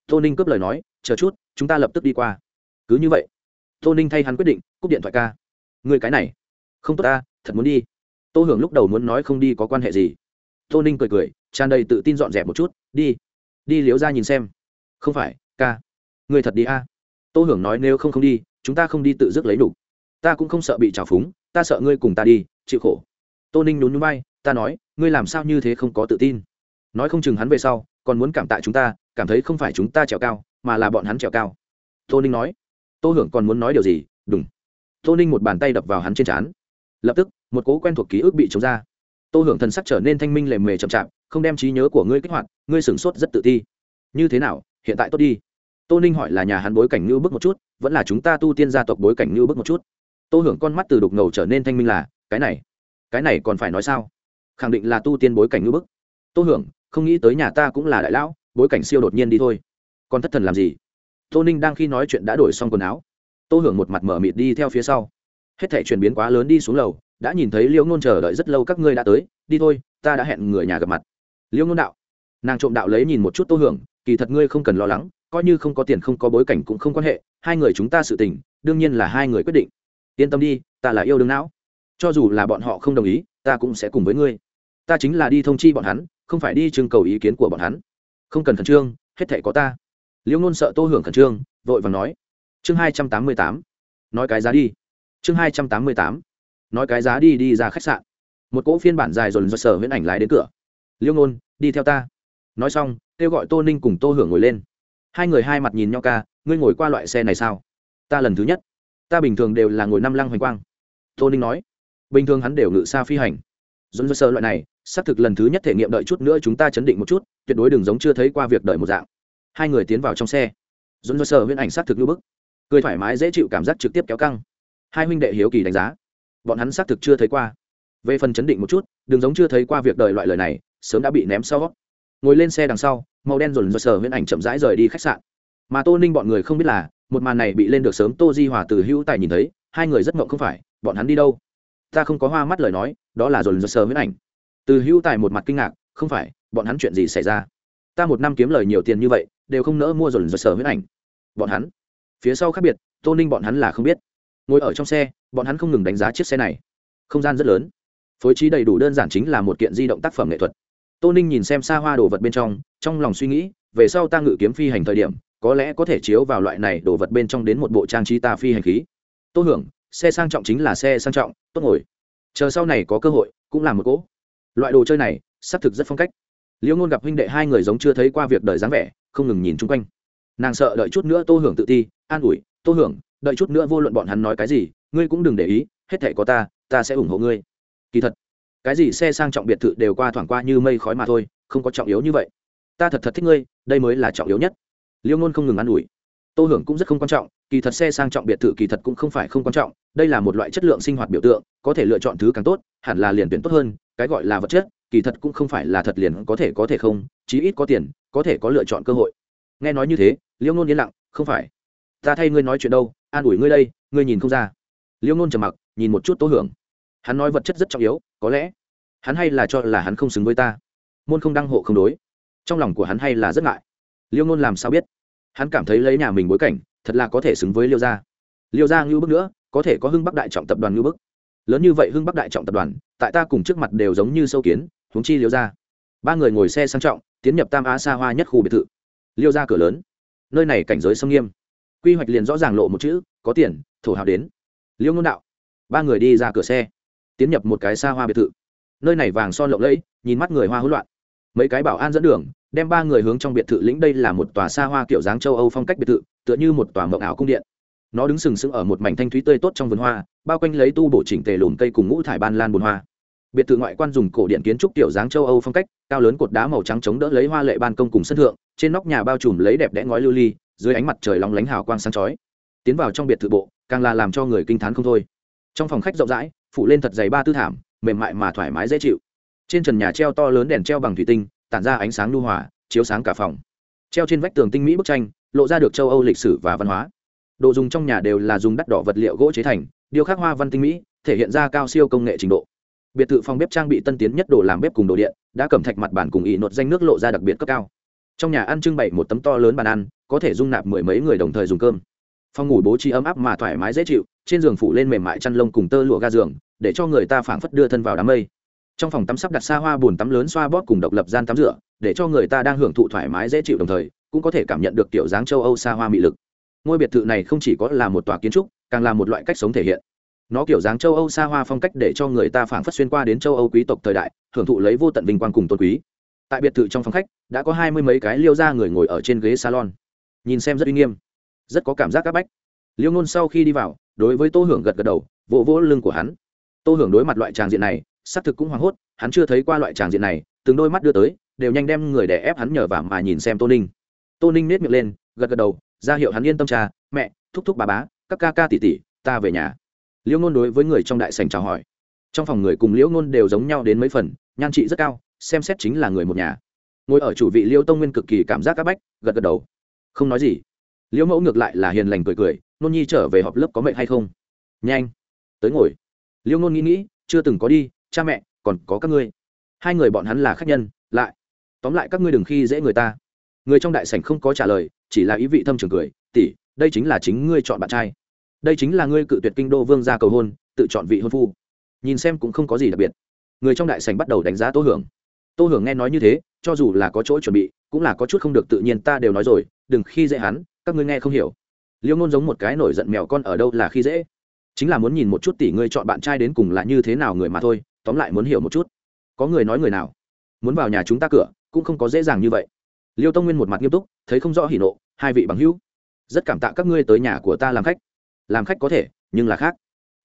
Tô ninh cướp lời nói, chờ chút, chúng ta lập tức đi qua. Cứ như vậy. Tô ninh thay hắn quyết định, cúp điện thoại ca. Người cái này, không tốt ta, thật muốn đi. Tô hưởng lúc đầu muốn nói không đi có quan hệ gì. Tô ninh cười cười, tràn đầy tự tin dọn dẹp một chút, đi đi liếu ra nhìn xem. Không phải, ca. Người thật đi a tô hưởng nói nếu không không đi, chúng ta không đi tự dứt lấy đủ ta cũng không sợ bị trào phúng, ta sợ ngươi cùng ta đi, chịu khổ. Tô ninh nhún bay ta nói, ngươi làm sao như thế không có tự tin. Nói không chừng hắn về sau, còn muốn cảm tạ chúng ta, cảm thấy không phải chúng ta trèo cao, mà là bọn hắn trèo cao. Tô ninh nói. Tô hưởng còn muốn nói điều gì? Đúng tô ninh một bàn tay đập vào hắn trên trán. Lập tức, một cố quen thuộc ký ức bị chống ra. Tô hưởng thần sắc trở nên thanh minh lề mề chậm chạp, không đem trí nhớ của ngươi kích hoạt, ngươi sửng sốt rất tự ti. Như thế nào? Hiện tại tốt đi tô ninh hỏi là nhà hắn bối cảnh như bức một chút, vẫn là chúng ta tu tiên gia tộc bối cảnh như bức một chút. Tô hưởng con mắt từ đục ngầu trở nên thanh minh là, cái này cái này còn phải nói sao? Khẳng định là tu tiên bối cảnh như bức. Tô hưởng, không nghĩ tới nhà ta cũng là đại lão, bối cảnh siêu đột nhiên đi thôi. Còn thất thần làm gì? Tô ninh đang khi nói chuyện đã đổi xong quần áo. Tô hưởng một mặt mở mịt đi theo phía sau. Hết thể chuyển biến quá lớn đi xuống lầu, đã nhìn thấy liễu ngôn chờ đợi rất lâu các ngươi đã tới, đi thôi, ta đã hẹn người nhà gặp mặt. Liễu ngôn đạo. Nàng trộm đạo lấy nhìn một chút tô hưởng, kỳ thật ngươi không cần lo lắng coi như không có tiền không có bối cảnh cũng không quan hệ, hai người chúng ta sự tình, đương nhiên là hai người quyết định. Yên tâm đi, ta là yêu đương não. Cho dù là bọn họ không đồng ý, ta cũng sẽ cùng với ngươi. Ta chính là đi thông chi bọn hắn, không phải đi trưng cầu ý kiến của bọn hắn. Không cần khẩn trương, hết thể có ta. Liễu ngôn sợ tô hưởng khẩn trương, vội vàng nói. Chương hai trăm tám mươi tám. Nói cái giá đi. Chương hai trăm tám mươi tám. Nói cái giá đi đi ra khách sạn. Một cỗ phiên bản dài dồn dồn sở huyễn ảnh lái đến cửa. Liễu ngôn đi theo ta. Nói xong, kêu gọi tô ninh cùng tô hưởng ngồi lên hai người hai mặt nhìn nhau ca, ngươi ngồi qua loại xe này sao? Ta lần thứ nhất. Ta bình thường đều là ngồi năm lăng hoành quang. Tô ninh nói. Bình thường hắn đều ngự xa phi hành. Dồn dơ sơ loại này, xác thực lần thứ nhất thể nghiệm đợi chút nữa chúng ta chấn định một chút, tuyệt đối đừng giống chưa thấy qua việc đợi một dạng. Hai người tiến vào trong xe. Dồn dơ sơ huyễn ảnh xác thực lưu bức. Cười thoải mái, dễ chịu cảm giác trực tiếp kéo căng. Hai huynh đệ hiếu kỳ đánh giá. Bọn hắn xác thực chưa thấy qua. Về phần chấn định một chút, đừng giống chưa thấy qua việc đợi loại lời này, sớm đã bị ném sau. Ngồi lên xe đằng sau màu đen dồn dơ sờ huyễn ảnh chậm rãi rời đi khách sạn. Mà tô ninh bọn người không biết là, một màn này bị lên được sớm tô di hòa từ hữu tài nhìn thấy, hai người rất ngộng không phải, bọn hắn đi đâu? Ta không có hoa mắt lời nói, đó là dồn dơ sờ huyễn ảnh. Từ hữu tài một mặt kinh ngạc, không phải, bọn hắn chuyện gì xảy ra? Ta một năm kiếm lời nhiều tiền như vậy, đều không nỡ mua dồn dơ sờ huyễn ảnh. Bọn hắn? Phía sau khác biệt, tô ninh bọn hắn là không biết. Ngồi ở trong xe, bọn hắn không ngừng đánh giá chiếc xe này. Không gian rất lớn. Phối trí đầy đủ đơn giản chính là một kiện di động tác phẩm nghệ thuật. Tô ninh nhìn xem xa hoa đồ vật bên trong trong lòng suy nghĩ, về sau ta ngự kiếm phi hành thời điểm, có lẽ có thể chiếu vào loại này đồ vật bên trong đến một bộ trang trí ta phi hành khí. Tô hưởng, xe sang trọng chính là xe sang trọng, tốt ngồi. Chờ sau này có cơ hội, cũng là một cỗ. Loại đồ chơi này, xác thực rất phong cách. Liễu ngôn gặp huynh đệ hai người giống chưa thấy qua việc đời dáng vẻ, không ngừng nhìn chung quanh. Nàng sợ đợi chút nữa tô hưởng tự ti, an ủi, tô hưởng, đợi chút nữa vô luận bọn hắn nói cái gì, ngươi cũng đừng để ý, hết thể có ta ta sẽ ủng hộ ngươi. Kỳ thật, cái gì xe sang trọng biệt thự đều qua thoảng qua như mây khói mà thôi, không có trọng yếu như vậy ta thật thật thích ngươi, đây mới là trọng yếu nhất. Liêu ngôn không ngừng ă n ủi. Tô hưởng cũng rất không quan trọng, kỳ thật xe sang trọng biệt thự kỳ thật cũng không phải không quan trọng, đây là một loại chất lượng sinh hoạt biểu tượng, có thể lựa chọn thứ càng tốt, hẳn là liền tuyển tốt hơn, cái gọi là vật chất, kỳ thật cũng không phải là thật liền có thể có thể không, chí ít có tiền, có thể có lựa chọn cơ hội. Nghe nói như thế, liêu ngôn yên lặng, không phải. Ta thay ngươi nói chuyện đâu, an ủi ngươi đây, ngươi nhìn không ra. Liêu ngôn trầm mặc, nhìn một chút tô hưởng. Hắn nói vật chất rất trọng yếu, có lẽ, hắn hay là cho là hắn không xứng với ta. Môn không đăng hộ không đối trong lòng của hắn hay là rất ngại. Liêu ngôn làm sao biết? Hắn cảm thấy lấy nhà mình bối cảnh, thật là có thể xứng với liêu gia. Liêu gia ngưu bức nữa, có thể có hưng bắc đại trọng tập đoàn ngưu bức. Lớn như vậy hưng bắc đại trọng tập đoàn, tại ta cùng trước mặt đều giống như sâu kiến, huống chi liêu gia. Ba người ngồi xe sang trọng, tiến nhập tam á xa hoa nhất khu biệt thự. Liêu gia cửa lớn. Nơi này cảnh giới sông nghiêm. Quy hoạch liền rõ ràng lộ một chữ, có tiền, thổ hào đến. Liêu ngôn đạo. Ba người đi ra cửa xe, tiến nhập một cái xa hoa biệt thự. Nơi này vàng son lộng lẫy, nhìn mắt người hoa hỗn loạn mấy cái bảo an dẫn đường, đem ba người hướng trong biệt thự lĩnh đây là một tòa xa hoa kiểu dáng châu âu phong cách biệt thự, tựa như một tòa mộng ảo cung điện. Nó đứng sừng sững ở một mảnh thanh thúy tươi tốt trong vườn hoa, bao quanh lấy tu bổ chỉnh tề lùm cây cùng ngũ thải ban lan bùn hoa. Biệt thự ngoại quan dùng cổ điện kiến trúc kiểu dáng châu âu phong cách, cao lớn cột đá màu trắng chống đỡ lấy hoa lệ ban công cùng sân thượng, trên nóc nhà bao trùm lấy đẹp đẽ ngói lưu ly, dưới ánh mặt trời lóng lánh hào quang sáng chói. Tiến vào trong biệt thự bộ, càng là làm cho người kinh t h á n không thôi. Trong phòng khách rộng rãi, phủ lên thật dày ba tư thảm, mềm mại mà thoải mái dễ chịu trên trần nhà treo to lớn đèn treo bằng thủy tinh, tản ra ánh sáng lưu hòa, chiếu sáng cả phòng. Treo trên vách tường tinh mỹ bức tranh, lộ ra được châu âu lịch sử và văn hóa. Đồ dùng trong nhà đều là dùng đắt đỏ vật liệu gỗ chế thành điêu khắc hoa văn tinh mỹ, thể hiện ra cao siêu công nghệ trình độ. Biệt thự phòng bếp trang bị tân tiến nhất đồ làm bếp cùng đồ điện, đã cầm thạch mặt bàn cùng ỉ nột danh nước lộ ra đặc biệt cấp cao. Trong nhà ăn trưng bày một tấm to lớn bàn ăn, có thể dung nạp mười mấy người đồng thời dùng cơm. Phòng ngủ bố trí ấm áp mà thoải mái dễ chịu, trên giường phủ lên mềm mại chăn lông cùng tơ lụa ga giường, để cho người ta phảng phất đưa thân vào đám mây trong phòng tắm sắp đặt xa hoa bồn tắm lớn xoa bóp cùng độc lập gian tắm rửa, để cho người ta đang hưởng thụ thoải mái dễ chịu đồng thời, cũng có thể cảm nhận được tiểu dáng châu âu xa hoa mị lực. Ngôi biệt thự này không chỉ có là một tòa kiến trúc, càng là một loại cách sống thể hiện. Nó kiểu dáng châu âu xa hoa phong cách để cho người ta phảng phất xuyên qua đến châu âu quý tộc thời đại, hưởng thụ lấy vô tận vinh quang cùng tôn quý. Tại biệt thự trong phòng khách, đã có hai mươi mấy cái liêu ra người ngồi ở trên ghế salon. Nhìn xem rất uy nghiêm, rất có cảm giác áp bách. Liêu ngôn sau khi đi vào, đối với tô hưởng gật gật đầu, vỗ vỗ lưng của hắn. Tô hưởng đối mặt loại tràng diện này xác thực cũng hoảng hốt, hắn chưa thấy qua loại tràng diện này, từng đôi mắt đưa tới, đều nhanh đem người đè ép hắn nhờ vả mà nhìn xem tô ninh. Tô ninh nết miệng lên, gật gật đầu, ra hiệu hắn yên tâm cha, mẹ, thúc thúc bà bá, các ca ca tỉ tỉ ta về nhà. Liễu ngôn đối với người trong đại sành chào hỏi. Trong phòng người cùng liễu ngôn đều giống nhau đến mấy phần, nhan trị rất cao, xem xét chính là người một nhà. Ngồi ở chủ vị liễu tông nguyên cực kỳ cảm giác áp bách, gật gật đầu. Không nói gì. Liễu mẫu ngược lại là hiền lành cười cười, nôn nhi trở về họp lớp có mệnh hay không? Nhanh, tới ngồi. Liễu nôn nghĩ nghĩ, chưa từng có đi cha mẹ, còn có các ngươi. Hai người bọn hắn là khách nhân, lại. Tóm lại các ngươi đừng khi dễ người ta. Người trong đại sảnh không có trả lời, chỉ là ý vị thâm trường cười, tỷ, đây chính là chính ngươi chọn bạn trai. Đây chính là ngươi cự tuyệt kinh đô vương gia cầu hôn, tự chọn vị hôn phu. Nhìn xem cũng không có gì đặc biệt. Người trong đại sảnh bắt đầu đánh giá tô hưởng. Tô hưởng nghe nói như thế, cho dù là có chỗ chuẩn bị, cũng là có chút không được tự nhiên, ta đều nói rồi, đừng khi dễ hắn, các ngươi nghe không hiểu. Liêu ngôn giống một cái nổi giận mèo con ở đâu là khi dễ? Chính là muốn nhìn một chút tỷ ngươi chọn bạn trai đến cùng là như thế nào người mà thôi tóm lại muốn hiểu một chút. Có người nói người nào? Muốn vào nhà chúng ta cửa, cũng không có dễ dàng như vậy. Liêu tông nguyên một mặt nghiêm túc, thấy không rõ hỉ nộ, hai vị bằng hữu. Rất cảm tạ các ngươi tới nhà của ta làm khách. Làm khách có thể, nhưng là khác.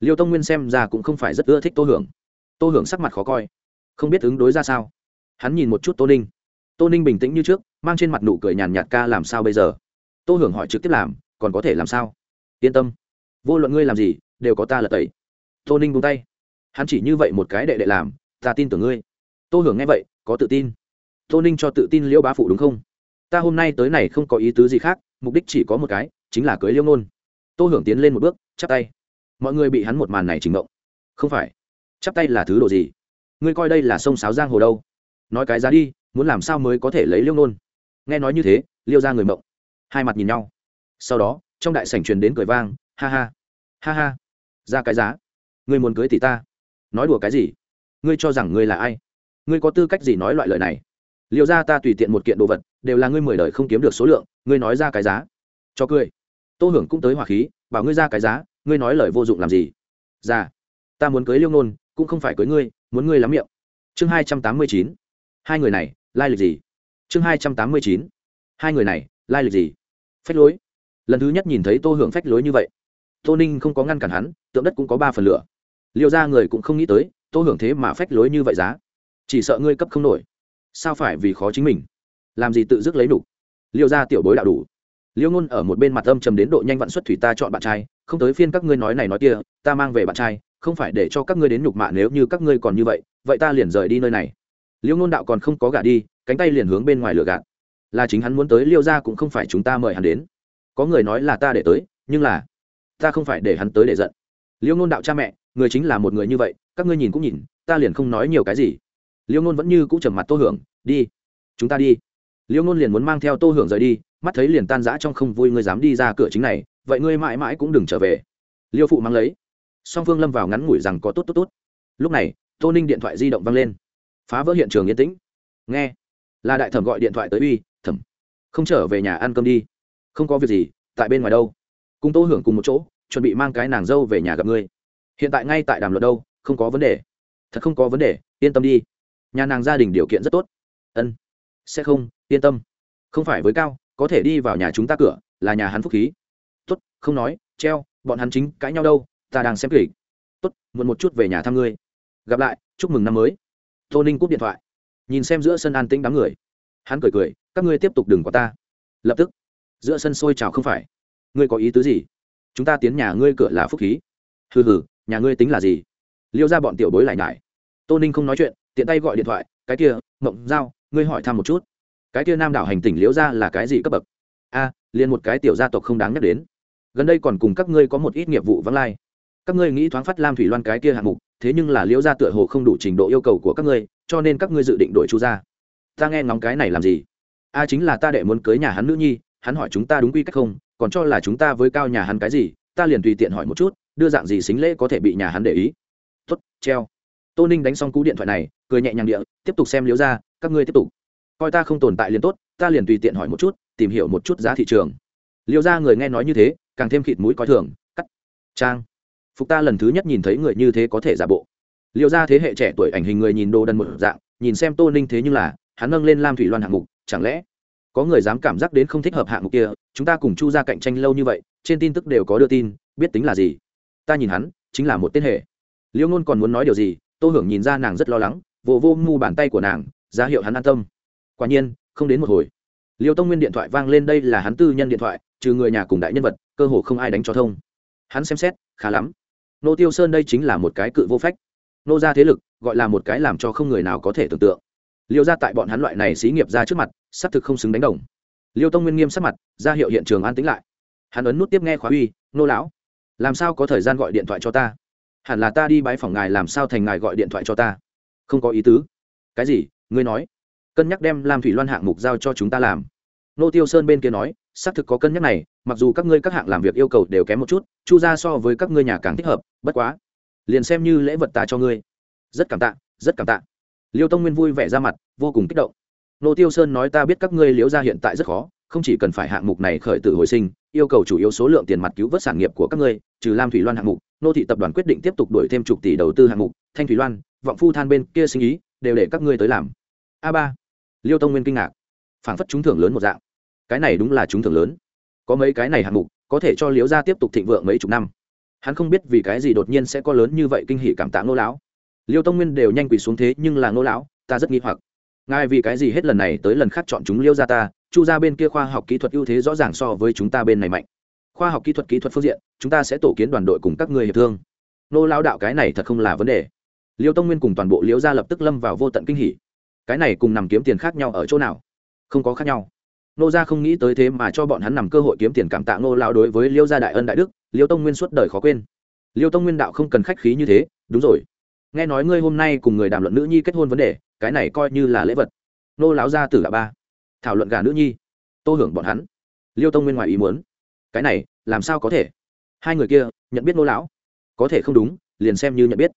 Liêu tông nguyên xem ra cũng không phải rất ưa thích tô hưởng. Tô hưởng sắc mặt khó coi. Không biết ứng đối ra sao. Hắn nhìn một chút tô ninh. Tô ninh bình tĩnh như trước, mang trên mặt nụ cười nhàn nhạt ca làm sao bây giờ? Tô hưởng hỏi trực tiếp làm, còn có thể làm sao? Yên tâm. Vô luận ngươi làm gì, đều có ta là tẩy. Tô ninh buông tay hắn chỉ như vậy một cái đệ đệ làm, ta tin tưởng ngươi. Tô hưởng nghe vậy, có tự tin. Tô ninh cho tự tin liễu bá phụ đúng không? Ta hôm nay tới này không có ý tứ gì khác, mục đích chỉ có một cái, chính là cưới liễu nôn. Tô hưởng tiến lên một bước, chắp tay. Mọi người bị hắn một màn này trình động. Không phải. Chắp tay là thứ đồ gì? Ngươi coi đây là sông sáo giang hồ đâu? Nói cái giá đi, muốn làm sao mới có thể lấy liêu nôn? Nghe nói như thế liêu ra người mộng. Hai mặt nhìn nhau. Sau đó, trong đại sảnh truyền đến cười vang, ha ha. Ha ha. Ra cái giá. Ngươi muốn cưới tỷ ta nói đùa cái gì? Ngươi cho rằng ngươi là ai? Ngươi có tư cách gì nói loại lời này? Liệu ra ta tùy tiện một kiện đồ vật, đều là ngươi mười đời không kiếm được số lượng, ngươi nói ra cái giá. Cho cười. Tô hưởng cũng tới hỏa khí, bảo ngươi ra cái giá, ngươi nói lời vô dụng làm gì? Ra ta muốn cưới liêu nôn, cũng không phải cưới ngươi, muốn ngươi lắm miệng. Chương hai trăm tám mươi chín. Hai người này, lai lịch gì? Chương hai trăm tám mươi chín. Hai người này, lai lịch gì? Phách lối. Lần thứ nhất nhìn thấy tô hưởng phách lối như vậy. Tô ninh không có ngăn cản hắn, tượng đất cũng có ba phần lửa liệu ra người cũng không nghĩ tới, tô hưởng thế mà phách lối như vậy giá. Chỉ sợ ngươi cấp không nổi. Sao phải vì khó chính mình? Làm gì tự dứt lấy đủ? Liệu ra tiểu bối đạo đủ. Liêu ngôn ở một bên mặt âm trầm đến độ nhanh vạn xuất thủy ta chọn bạn trai, không tới phiên các ngươi nói này nói kia, ta mang về bạn trai, không phải để cho các ngươi đến nhục mạ nếu như các ngươi còn như vậy vậy ta liền rời đi nơi này. Liêu ngôn đạo còn không có gả đi, cánh tay liền hướng bên ngoài lửa gạt. Là chính hắn muốn tới, liêu ra cũng không phải chúng ta mời hắn đến. Có người nói là ta để tới, nhưng là ta không phải để hắn tới để giận. Liêu ngôn đạo cha mẹ người chính là một người như vậy, các ngươi nhìn cũng nhìn, ta liền không nói nhiều cái gì. Liêu ngôn vẫn như cũng trầm mặt tô hưởng, đi, chúng ta đi. Liêu ngôn liền muốn mang theo tô hưởng rời đi, mắt thấy liền tan rã trong không vui, ngươi dám đi ra cửa chính này, vậy ngươi mãi mãi cũng đừng trở về. Liêu phụ mang lấy. Song phương lâm vào ngắn ngủi rằng có tốt tốt tốt. Lúc này, tô ninh điện thoại di động văng lên. Phá vỡ hiện trường yên tĩnh. Nghe. Là đại thẩm gọi điện thoại tới uy, thẩm, không trở về nhà ăn cơm đi. Không có việc gì, tại bên ngoài đâu. Cùng tô hưởng cùng một chỗ, chuẩn bị mang cái nàng dâu về nhà gặp ngươi hiện tại ngay tại đàm luận đâu, không có vấn đề. Thật không có vấn đề, yên tâm đi. Nhà nàng gia đình điều kiện rất tốt. Ân, sẽ không, yên tâm. Không phải với cao, có thể đi vào nhà chúng ta cửa, là nhà hắn phúc khí. Tốt, không nói, treo, bọn hắn chính cãi nhau đâu, ta đang xem kịch. Tốt, muộn một chút về nhà thăm ngươi. Gặp lại, chúc mừng năm mới. Tô ninh cúp điện thoại. Nhìn xem giữa sân an tĩnh đám người. Hắn cười cười, các ngươi tiếp tục đừng có ta. Lập tức, giữa sân sôi trào không phải. Ngươi có ý tứ gì? Chúng ta tiến nhà ngươi cửa là phúc khí. Hừ hừ nhà ngươi tính là gì? Liêu ra bọn tiểu bối lại nhải. Tô ninh không nói chuyện, tiện tay gọi điện thoại, cái kia, mộng giao, ngươi hỏi thăm một chút. Cái kia nam đảo hành tỉnh liễu ra là cái gì cấp bậc? A, liền một cái tiểu gia tộc không đáng nhắc đến. Gần đây còn cùng các ngươi có một ít nghiệp vụ vắng lai. Các ngươi nghĩ thoáng phát lam thủy loan cái kia hạng mục, thế nhưng là liễu gia tựa hồ không đủ trình độ yêu cầu của các ngươi, cho nên các ngươi dự định đổi chu ra ta nghe ngóng cái này làm gì? A, chính là ta đệ muốn cưới nhà hắn nữ nhi, hắn hỏi chúng ta đúng quy cách không? Còn cho là chúng ta với cao nhà hắn cái gì? Ta liền tùy tiện hỏi một chút đưa dạng gì xính lễ có thể bị nhà hắn để ý. Tuất treo. Tô ninh đánh xong cú điện thoại này, cười nhẹ nhàng địa, tiếp tục xem liếu ra các ngươi tiếp tục. Coi ta không tồn tại liền tốt, ta liền tùy tiện hỏi một chút, tìm hiểu một chút giá thị trường. Liêu ra người nghe nói như thế, càng thêm khịt mũi coi thường, cắt. Trang. Phục ta lần thứ nhất nhìn thấy người như thế có thể giả bộ. Liêu ra thế hệ trẻ tuổi ảnh hình người nhìn đồ đần một dạng, nhìn xem tô ninh thế nhưng là, hắn nâng lên lam thủy loan hạng mục, chẳng lẽ có người dám cảm giác đến không thích hợp hạng mục kia, chúng ta cùng chu ra cạnh tranh lâu như vậy, trên tin tức đều có đưa tin, biết tính là gì? Ta nhìn hắn, chính là một tên hệ liễu ngôn còn muốn nói điều gì, tô hưởng nhìn ra nàng rất lo lắng vô vô mu bàn tay của nàng, ra hiệu hắn an tâm. Quả nhiên, không đến một hồi. Liêu tông nguyên điện thoại vang lên đây là hắn tư nhân điện thoại, trừ người nhà cùng đại nhân vật, cơ hồ không ai đánh cho thông. Hắn xem xét, khá lắm. Nô tiêu sơn đây chính là một cái cự vô phách. Nô ra thế lực, gọi là một cái làm cho không người nào có thể tưởng tượng. Liêu ra tại bọn hắn loại này xí nghiệp ra trước mặt, xác thực không xứng đánh đồng. Liêu tông nguyên nghiêm sắc mặt, ra hiệu hiện trường an tĩnh lại. Hắn ấn nút tiếp nghe khóa uy, nô lão làm sao có thời gian gọi điện thoại cho ta? Hẳn là ta đi bái phòng ngài, làm sao thành ngài gọi điện thoại cho ta? Không có ý tứ. Cái gì? Ngươi nói. Cân nhắc đem làm thủy loan hạng mục giao cho chúng ta làm. Nô tiêu sơn bên kia nói, xác thực có cân nhắc này, mặc dù các ngươi các hạng làm việc yêu cầu đều kém một chút, chu ra so với các ngươi nhà càng thích hợp, bất quá, liền xem như lễ vật ta cho ngươi. Rất cảm tạ, rất cảm tạ. Liêu tông nguyên vui vẻ ra mặt, vô cùng kích động. Nô tiêu sơn nói, ta biết các ngươi liễu ra hiện tại rất khó, không chỉ cần phải hạng mục này khởi tử hồi sinh yêu cầu chủ yếu số lượng tiền mặt cứu vớt sản nghiệp của các ngươi, trừ lam thủy loan hạng mục, nô thị tập đoàn quyết định tiếp tục đổi thêm chục tỷ đầu tư hạng mục, thanh thủy loan, vọng phu than bên kia sinh ý, đều để các ngươi tới làm. A ba. Liêu tông nguyên kinh ngạc. Phảng phất trúng thưởng lớn một dạng. Cái này đúng là trúng thưởng lớn. Có mấy cái này hạng mục, có thể cho liễu gia tiếp tục thịnh vượng mấy chục năm. Hắn không biết vì cái gì đột nhiên sẽ có lớn như vậy kinh hỉ cảm tạ ngô lão. Liêu tông nguyên đều nhanh quỳ xuống thế nhưng là ngô lão, ta rất nghi hoặc. Ngài vì cái gì hết lần này tới lần khác chọn chúng liêu gia ta chu gia bên kia khoa học kỹ thuật ưu thế rõ ràng so với chúng ta bên này mạnh. Khoa học kỹ thuật kỹ thuật phương diện, chúng ta sẽ tổ kiến đoàn đội cùng các người hiệp thương. Nô lao đạo cái này thật không là vấn đề. Liêu tông nguyên cùng toàn bộ liễu gia lập tức lâm vào vô tận kinh hỉ. Cái này cùng nằm kiếm tiền khác nhau ở chỗ nào? Không có khác nhau. Nô gia không nghĩ tới thế mà cho bọn hắn nằm cơ hội kiếm tiền cảm tạ nô lao đối với liêu gia đại ân đại đức, liêu tông nguyên suốt đời khó quên. Liêu tông nguyên đạo không cần khách khí như thế, đúng rồi. Nghe nói ngươi hôm nay cùng người đàm luận nữ nhi kết hôn vấn đề, cái này coi như là lễ vật. Nô lão gia tử là ba thảo luận gà nữ nhi. Tô hưởng bọn hắn. Liêu tông nguyên ngoài ý muốn. Cái này, làm sao có thể? Hai người kia, nhận biết nô lão. Có thể không đúng, liền xem như nhận biết.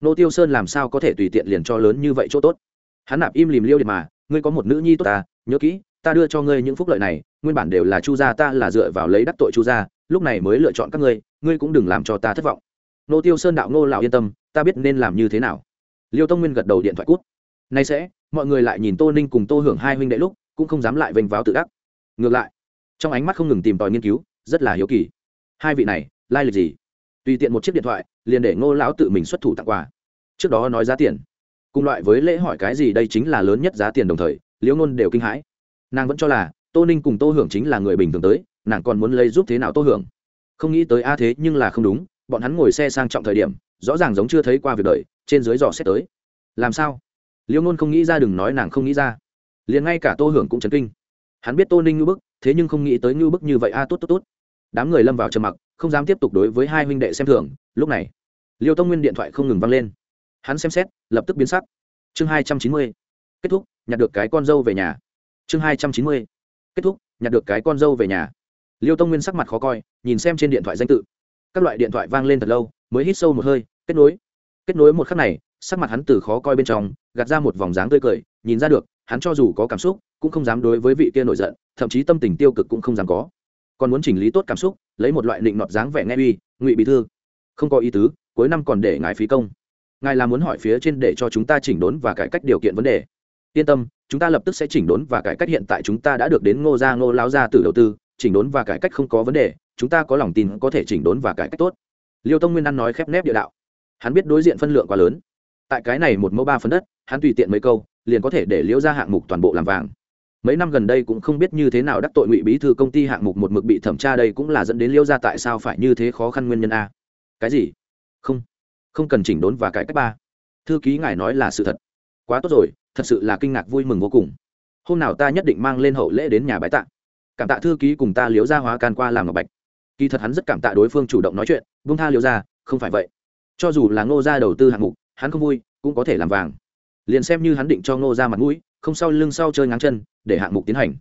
Nô tiêu sơn làm sao có thể tùy tiện liền cho lớn như vậy chỗ tốt? Hắn nạp im lìm liêu điệp mà, ngươi có một nữ nhi tốt ta, nhớ kỹ, ta đưa cho ngươi những phúc lợi này, nguyên bản đều là chu gia ta là dựa vào lấy đắc tội chu gia, lúc này mới lựa chọn các ngươi ngươi cũng đừng làm cho ta thất vọng. Nô tiêu sơn đạo nô lão yên tâm, ta biết nên làm như thế nào. Liêu tông nguyên gật đầu điện thoại cút. Nay sẽ, mọi người lại nhìn tô ninh cùng tô hưởng hai huynh đệ lúc cũng không dám lại vênh váo tự đắc. Ngược lại, trong ánh mắt không ngừng tìm tòi nghiên cứu, rất là hiếu kỳ. Hai vị này, lai lịch gì? Tùy tiện một chiếc điện thoại, liền để ngô lão tự mình xuất thủ tặng quà. Trước đó nói giá tiền. Cùng loại với lễ hỏi cái gì đây chính là lớn nhất giá tiền đồng thời, liễu ngôn đều kinh hãi. Nàng vẫn cho là, tô ninh cùng tô hưởng chính là người bình thường tới, nàng còn muốn lấy giúp thế nào tô hưởng? Không nghĩ tới a thế nhưng là không đúng, bọn hắn ngồi xe sang trọng thời điểm, rõ ràng giống chưa thấy qua việc đời, trên dưới dò xét tới. Làm sao? Liễu ngôn không nghĩ ra đừng nói nàng không nghĩ ra liền ngay cả tô hưởng cũng chấn kinh. Hắn biết tô ninh ngư bức, thế nhưng không nghĩ tới ngư bức như vậy. A tốt tốt tốt. Đám người lâm vào trầm mặc, không dám tiếp tục đối với hai huynh đệ xem thường. Lúc này, liêu tông nguyên điện thoại không ngừng văng lên. Hắn xem xét, lập tức biến sắc. Chương hai trăm chín mươi. Kết thúc, nhặt được cái con dâu về nhà. Chương hai trăm chín mươi. Kết thúc, nhặt được cái con dâu về nhà. Liêu tông nguyên sắc mặt khó coi, nhìn xem trên điện thoại danh tự. Các loại điện thoại vang lên thật lâu, mới hít sâu một hơi, kết nối. Kết nối một khắc này, sắc mặt hắn từ khó coi bên trong, gạt ra một vòng dáng tươi cười, nhìn ra được hắn cho dù có cảm xúc, cũng không dám đối với vị kia nổi giận, thậm chí tâm tình tiêu cực cũng không dám có. Còn muốn chỉnh lý tốt cảm xúc, lấy một loại định nọt dáng vẻ nghe uy, ngụy bí thư. Không có ý tứ, cuối năm còn để ngài phí công. Ngài là muốn hỏi phía trên để cho chúng ta chỉnh đốn và cải cách điều kiện vấn đề. Yên tâm, chúng ta lập tức sẽ chỉnh đốn và cải cách hiện tại chúng ta đã được đến ngô gia ngô láo gia từ đầu tư, chỉnh đốn và cải cách không có vấn đề, chúng ta có lòng tin có thể chỉnh đốn và cải cách tốt. Liêu tông nguyên ăn nói khép nép địa đạo. Hắn biết đối diện phân lượng quá lớn. Tại cái này một mẫu ba phân đất, hắn tùy tiện mấy câu liền có thể để liễu ra hạng mục toàn bộ làm vàng. Mấy năm gần đây cũng không biết như thế nào đắc tội ngụy bí thư công ty hạng mục một mực bị thẩm tra đây cũng là dẫn đến liễu ra tại sao phải như thế khó khăn nguyên nhân a. Cái gì? Không. Không cần chỉnh đốn và cải cách ba. Thư ký ngài nói là sự thật. Quá tốt rồi, thật sự là kinh ngạc vui mừng vô cùng. Hôm nào ta nhất định mang lên hậu lễ đến nhà bái tạ. Cảm tạ thư ký cùng ta liễu ra hóa can qua làm ngọc bạch. Kỳ thật hắn rất cảm tạ đối phương chủ động nói chuyện vung tha liễu ra, không phải vậy. Cho dù là ngô gia đầu tư hạng mục, hắn không vui, cũng có thể làm vàng liền xem như hắn định cho ngô ra mặt mũi, không sau lưng sau chơi ngáng chân, để hạng mục tiến hành.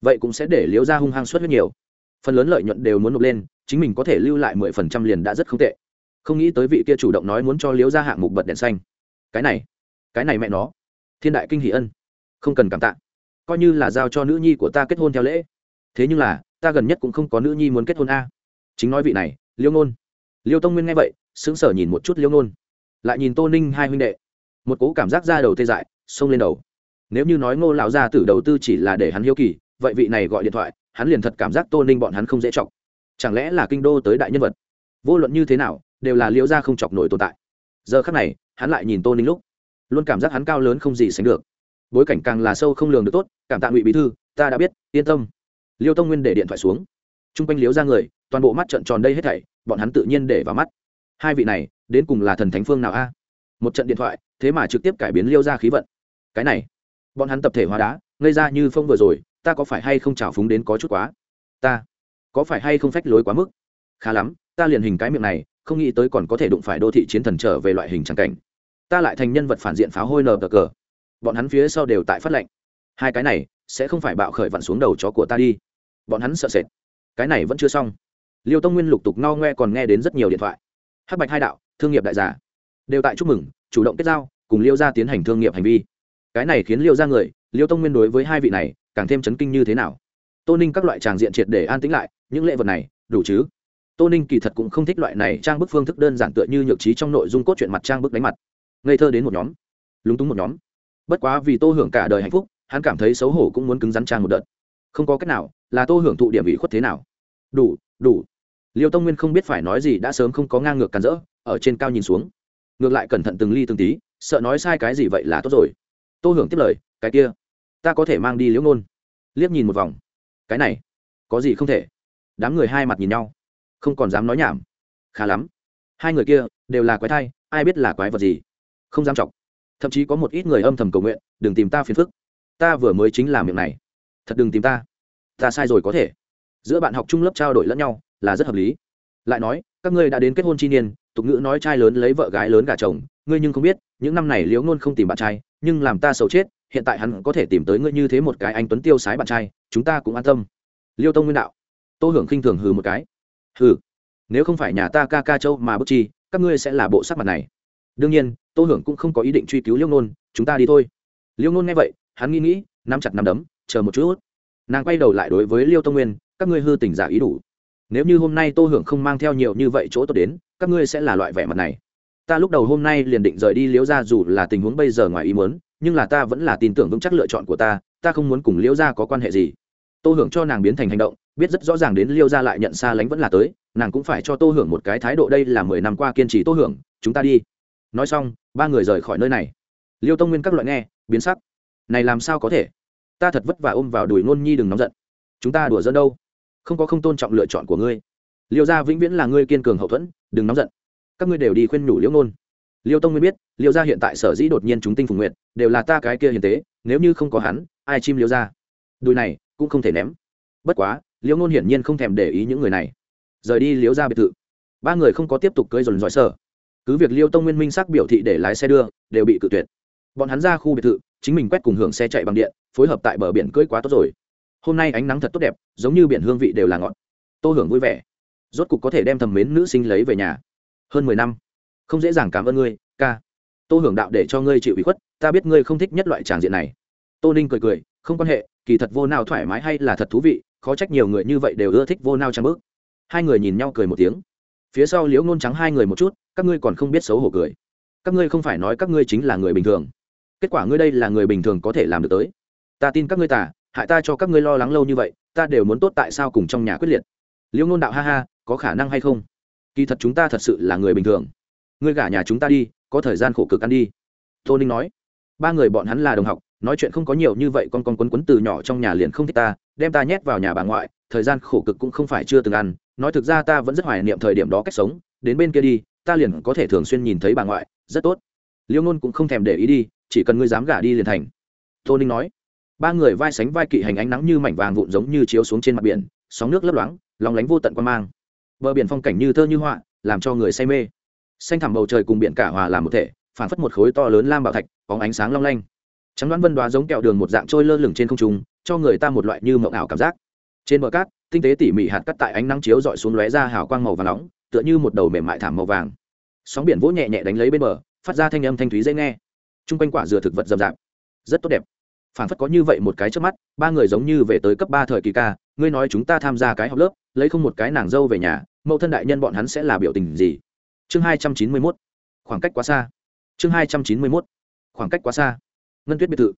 Vậy cũng sẽ để liễu ra hung hăng suất rất nhiều. Phần lớn lợi nhuận đều muốn nộp lên, chính mình có thể lưu lại mười phần trăm liền đã rất không tệ. Không nghĩ tới vị kia chủ động nói muốn cho liễu ra hạng mục bật đèn xanh. Cái này cái này mẹ nó. Thiên đại kinh hỷ ân. Không cần cảm tạ. Coi như là giao cho nữ nhi của ta kết hôn theo lễ. Thế nhưng là, ta gần nhất cũng không có nữ nhi muốn kết hôn a. Chính nói vị này liêu ngôn. Liêu tông nguyên nghe vậy, sững sờ nhìn một chút liêu ngôn. Lại nhìn tô ninh hai huynh đệ một cố cảm giác ra đầu tê dại, xông lên đầu. Nếu như nói ngô lão gia tử đầu tư chỉ là để hắn hiếu kỳ, vậy vị này gọi điện thoại, hắn liền thật cảm giác tô ninh bọn hắn không dễ chọc. Chẳng lẽ là kinh đô tới đại nhân vật? Vô luận như thế nào, đều là liễu gia không chọc nổi tồn tại. Giờ khắc này, hắn lại nhìn tô ninh lúc, luôn cảm giác hắn cao lớn không gì sánh được. Bối cảnh càng là sâu không lường được tốt, cảm tạ ngụy bí thư, ta đã biết, yên tâm. Liêu tông nguyên để điện thoại xuống. T r u n g quanh liếu ra người, toàn bộ mắt trợn tròn đây hết thảy, bọn hắn tự nhiên để vào mắt. Hai vị này, đến cùng là thần thánh phương nào a? Một trận điện thoại, thế mà trực tiếp cải biến liêu ra khí vận. Cái này, bọn hắn tập thể hóa đá, ngây ra như phong vừa rồi, ta có phải hay không trào phúng đến có chút quá? Ta, có phải hay không phách lối quá mức? Khá lắm, ta liền hình cái miệng này, không nghĩ tới còn có thể đụng phải đô thị chiến thần trở về loại hình tràng cảnh. Ta lại thành nhân vật phản diện pháo hôi nờ cờ. Bọn hắn phía sau đều tại phát lệnh. Hai cái này, sẽ không phải bạo khởi vặn xuống đầu chó của ta đi. Bọn hắn sợ sệt. Cái này vẫn chưa xong. Liêu tông nguyên lục tục no ngoe còn nghe đến rất nhiều điện thoại. Hắc bạch hai đạo, thương nghiệp đại giả đều tại chúc mừng, chủ động kết giao, cùng liêu gia tiến hành thương nghiệp hành vi. Cái này khiến liêu gia người, liêu tông nguyên đối với hai vị này, càng thêm chấn kinh như thế nào. Tô ninh các loại tràng diện triệt để an tĩnh lại, những lễ vật này, đủ chứ? Tô ninh kỳ thật cũng không thích loại này trang bức phương thức đơn giản tựa như nhược trí trong nội dung cốt truyện mặt trang bức đánh mặt. Ngây thơ đến một nhóm. Lúng túng một nhóm. Bất quá vì tô hưởng cả đời hạnh phúc, hắn cảm thấy xấu hổ cũng muốn cứng rắn trang một đợt. Không có cách nào, là tô hưởng thụ điểm ủy khuất thế nào? Đủ đủ. Liêu tông nguyên không biết phải nói gì, đã sớm không có ngang ngược càn rỡ, ở trên cao nhìn xuống ngược lại cẩn thận từng ly từng tí, sợ nói sai cái gì vậy là tốt rồi. Tô hưởng tiếp lời, cái kia, ta có thể mang đi liễu ngôn. Liếc nhìn một vòng. Cái này, có gì không thể? Đám người hai mặt nhìn nhau. Không còn dám nói nhảm. Khá lắm. Hai người kia đều là quái thai, ai biết là quái vật gì? Không dám chọc. Thậm chí có một ít người âm thầm cầu nguyện, đừng tìm ta phiền phức. Ta vừa mới chính là miệng này. Thật đừng tìm ta. Ta sai rồi có thể. Giữa bạn học chung lớp trao đổi lẫn nhau là rất hợp lý. Lại nói, các ngươi đã đến kết hôn chi niên tục ngữ nói trai lớn lấy vợ gái lớn gả chồng, ngươi nhưng không biết, những năm này liễu ngôn không tìm bạn trai, nhưng làm ta xấu chết, hiện tại hắn có thể tìm tới ngươi như thế một cái anh tuấn tiêu sái bạn trai, chúng ta cũng an tâm. Liêu tông nguyên đạo, tô hưởng khinh thường hừ một cái. Hừ, nếu không phải nhà ta ca ca châu mà bức chi, các ngươi sẽ là bộ sắc mặt này. Đương nhiên, tô hưởng cũng không có ý định truy cứu liêu nôn chúng ta đi thôi. Liêu nôn nghe vậy, hắn nghĩ nghĩ, nắm chặt nắm đấm, chờ một chút. Nàng quay đầu lại đối với liêu tông nguyên, các ngươi hư tình giả ý đủ nếu như hôm nay tô hưởng không mang theo nhiều như vậy chỗ tốt đến, các ngươi sẽ là loại vẻ mặt này. Ta lúc đầu hôm nay liền định rời đi liễu ra dù là tình huống bây giờ ngoài ý muốn, nhưng là ta vẫn là tin tưởng vững chắc lựa chọn của ta ta không muốn cùng liễu ra có quan hệ gì. Tô hưởng cho nàng biến thành hành động, biết rất rõ ràng đến liêu ra lại nhận xa lánh vẫn là tới, nàng cũng phải cho tô hưởng một cái thái độ đây là mười năm qua kiên trì tô hưởng, chúng ta đi. Nói xong, ba người rời khỏi nơi này. Liêu tông nguyên các loại nghe, biến sắc. Này làm sao có thể? Ta thật vất vả ôm vào đùi ngôn nhi đừng nóng giận. Chúng ta đùa dân đâu? Không có không tôn trọng lựa chọn của ngươi. Liêu gia vĩnh viễn là ngươi kiên cường hậu thuẫn, đừng nóng giận. Các ngươi đều đi khuyên nhủ liễu nôn liêu tông nguyên biết, liêu gia hiện tại sở dĩ đột nhiên chúng tinh phục nguyện đều là ta cái kia hiền tế, nếu như không có hắn, ai chim liêu gia? Đùi này, cũng không thể ném. Bất quá, liễu nôn hiển nhiên không thèm để ý những người này. Rời đi liễu gia biệt thự. Ba người không có tiếp tục cưới dồn dõi sở cứ việc liêu tông nguyên minh sắc biểu thị để lái xe đưa, đều bị cự tuyệt. Bọn hắn ra khu biệt thự, chính mình quét cùng hưởng xe chạy bằng điện, phối hợp tại bờ biển cưỡi quá tốt rồi hôm nay ánh nắng thật tốt đẹp, giống như biển hương vị đều là ngọt. Tô hưởng vui vẻ. Rốt cục có thể đem thầm mến nữ sinh lấy về nhà. Hơn mười năm. Không dễ dàng cảm ơn ngươi, ca. Tô hưởng đạo để cho ngươi chịu ủy khuất, ta biết ngươi không thích nhất loại tràng diện này. Tô ninh cười cười, không quan hệ, kỳ thật vô nào thoải mái hay là thật thú vị, khó trách nhiều người như vậy đều ưa thích vô nào trang bước hai người nhìn nhau cười một tiếng. Phía sau liễu ngôn trắng hai người một chút, các ngươi còn không biết xấu hổ cười. Các ngươi không phải nói các ngươi chính là người bình thường. Kết quả ngươi đây là người bình thường có thể làm được tới. Ta tin các ngươi tả hại ta cho các ngươi lo lắng lâu như vậy, ta đều muốn tốt tại sao cùng trong nhà quyết liệt. Liễu ngôn đạo ha ha, có khả năng hay không? Kỳ thật chúng ta thật sự là người bình thường. Ngươi gả nhà chúng ta đi, có thời gian khổ cực ăn đi. Tô ninh nói. Ba người bọn hắn là đồng học, nói chuyện không có nhiều như vậy, con con quấn quấn từ nhỏ trong nhà liền không thích ta, đem ta nhét vào nhà bà ngoại, thời gian khổ cực cũng không phải chưa từng ăn. Nói thực ra ta vẫn rất hoài niệm thời điểm đó cách sống, đến bên kia đi, ta liền có thể thường xuyên nhìn thấy bà ngoại, rất tốt. Liêu ngôn cũng không thèm để ý đi, chỉ cần ngươi dám gả đi liền thành. Tô ninh nói ba người vai sánh vai kỵ hành ánh nắng như mảnh vàng vụn giống như chiếu xuống trên mặt biển, sóng nước lấp loáng lòng lánh vô tận quan mang. Bờ biển phong cảnh như thơ như họa, làm cho người say mê. Xanh thẳm bầu trời cùng biển cả hòa làm một thể phản phất một khối to lớn lam bảo thạch có ánh sáng long lanh. Trắng đoán vân đoá giống kẹo đường một dạng trôi lơ lửng trên không trung, cho người ta một loại như mộng ảo cảm giác. Trên bờ cát, tinh tế tỉ mỉ hạt cắt tại ánh nắng chiếu dọi xuống lóe ra hào quang màu vàng nóng, tựa như một đầu mềm mại thảm màu vàng. Sóng biển vỗ nhẹ nhẹ đánh lấy bên bờ, phát ra thanh âm thanh thúy dễ nghe. T r u n g quanh quả dừa thực vật rậm rạp. Rất tốt đẹp phản phất có như vậy một cái trước mắt, ba người giống như về tới cấp ba thời kỳ ca, ngươi nói chúng ta tham gia cái học lớp, lấy không một cái nàng dâu về nhà, mẫu thân đại nhân bọn hắn sẽ là biểu tình gì? Chương hai trăm chín mươi mốt, khoảng cách quá xa. Chương hai trăm chín mươi mốt, khoảng cách quá xa. Ngân tuyết biệt thự.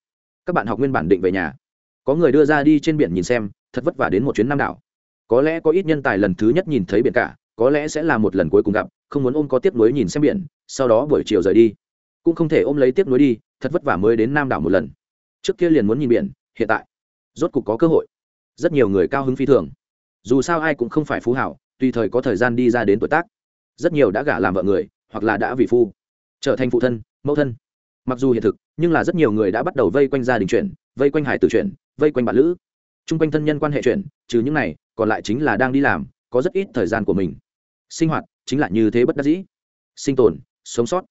Các bạn học nguyên bản định về nhà. Có người đưa ra đi trên biển nhìn xem, thật vất vả đến một chuyến nam đảo. Có lẽ có ít nhân tài lần thứ nhất nhìn thấy biển cả, có lẽ sẽ là một lần cuối cùng gặp, không muốn ôm có tiếp nối nhìn xem biển, sau đó buổi chiều rời đi. Cũng không thể ôm lấy tiếp nối đi, thật vất vả mới đến nam đảo một lần trước kia liền muốn nhìn biển, hiện tại, rốt cục có cơ hội. Rất nhiều người cao hứng phi thường. Dù sao ai cũng không phải phú hảo, tùy thời có thời gian đi ra đến tuổi tác. Rất nhiều đã gả làm vợ người, hoặc là đã vì phu, trở thành phụ thân, mẫu thân. Mặc dù hiện thực, nhưng là rất nhiều người đã bắt đầu vây quanh gia đình chuyển, vây quanh hải tử chuyển, vây quanh bạn lữ. Chung quanh thân nhân quan hệ chuyển, trừ những này, còn lại chính là đang đi làm, có rất ít thời gian của mình. Sinh hoạt chính là như thế bất đắc dĩ. Sinh tồn, sống sót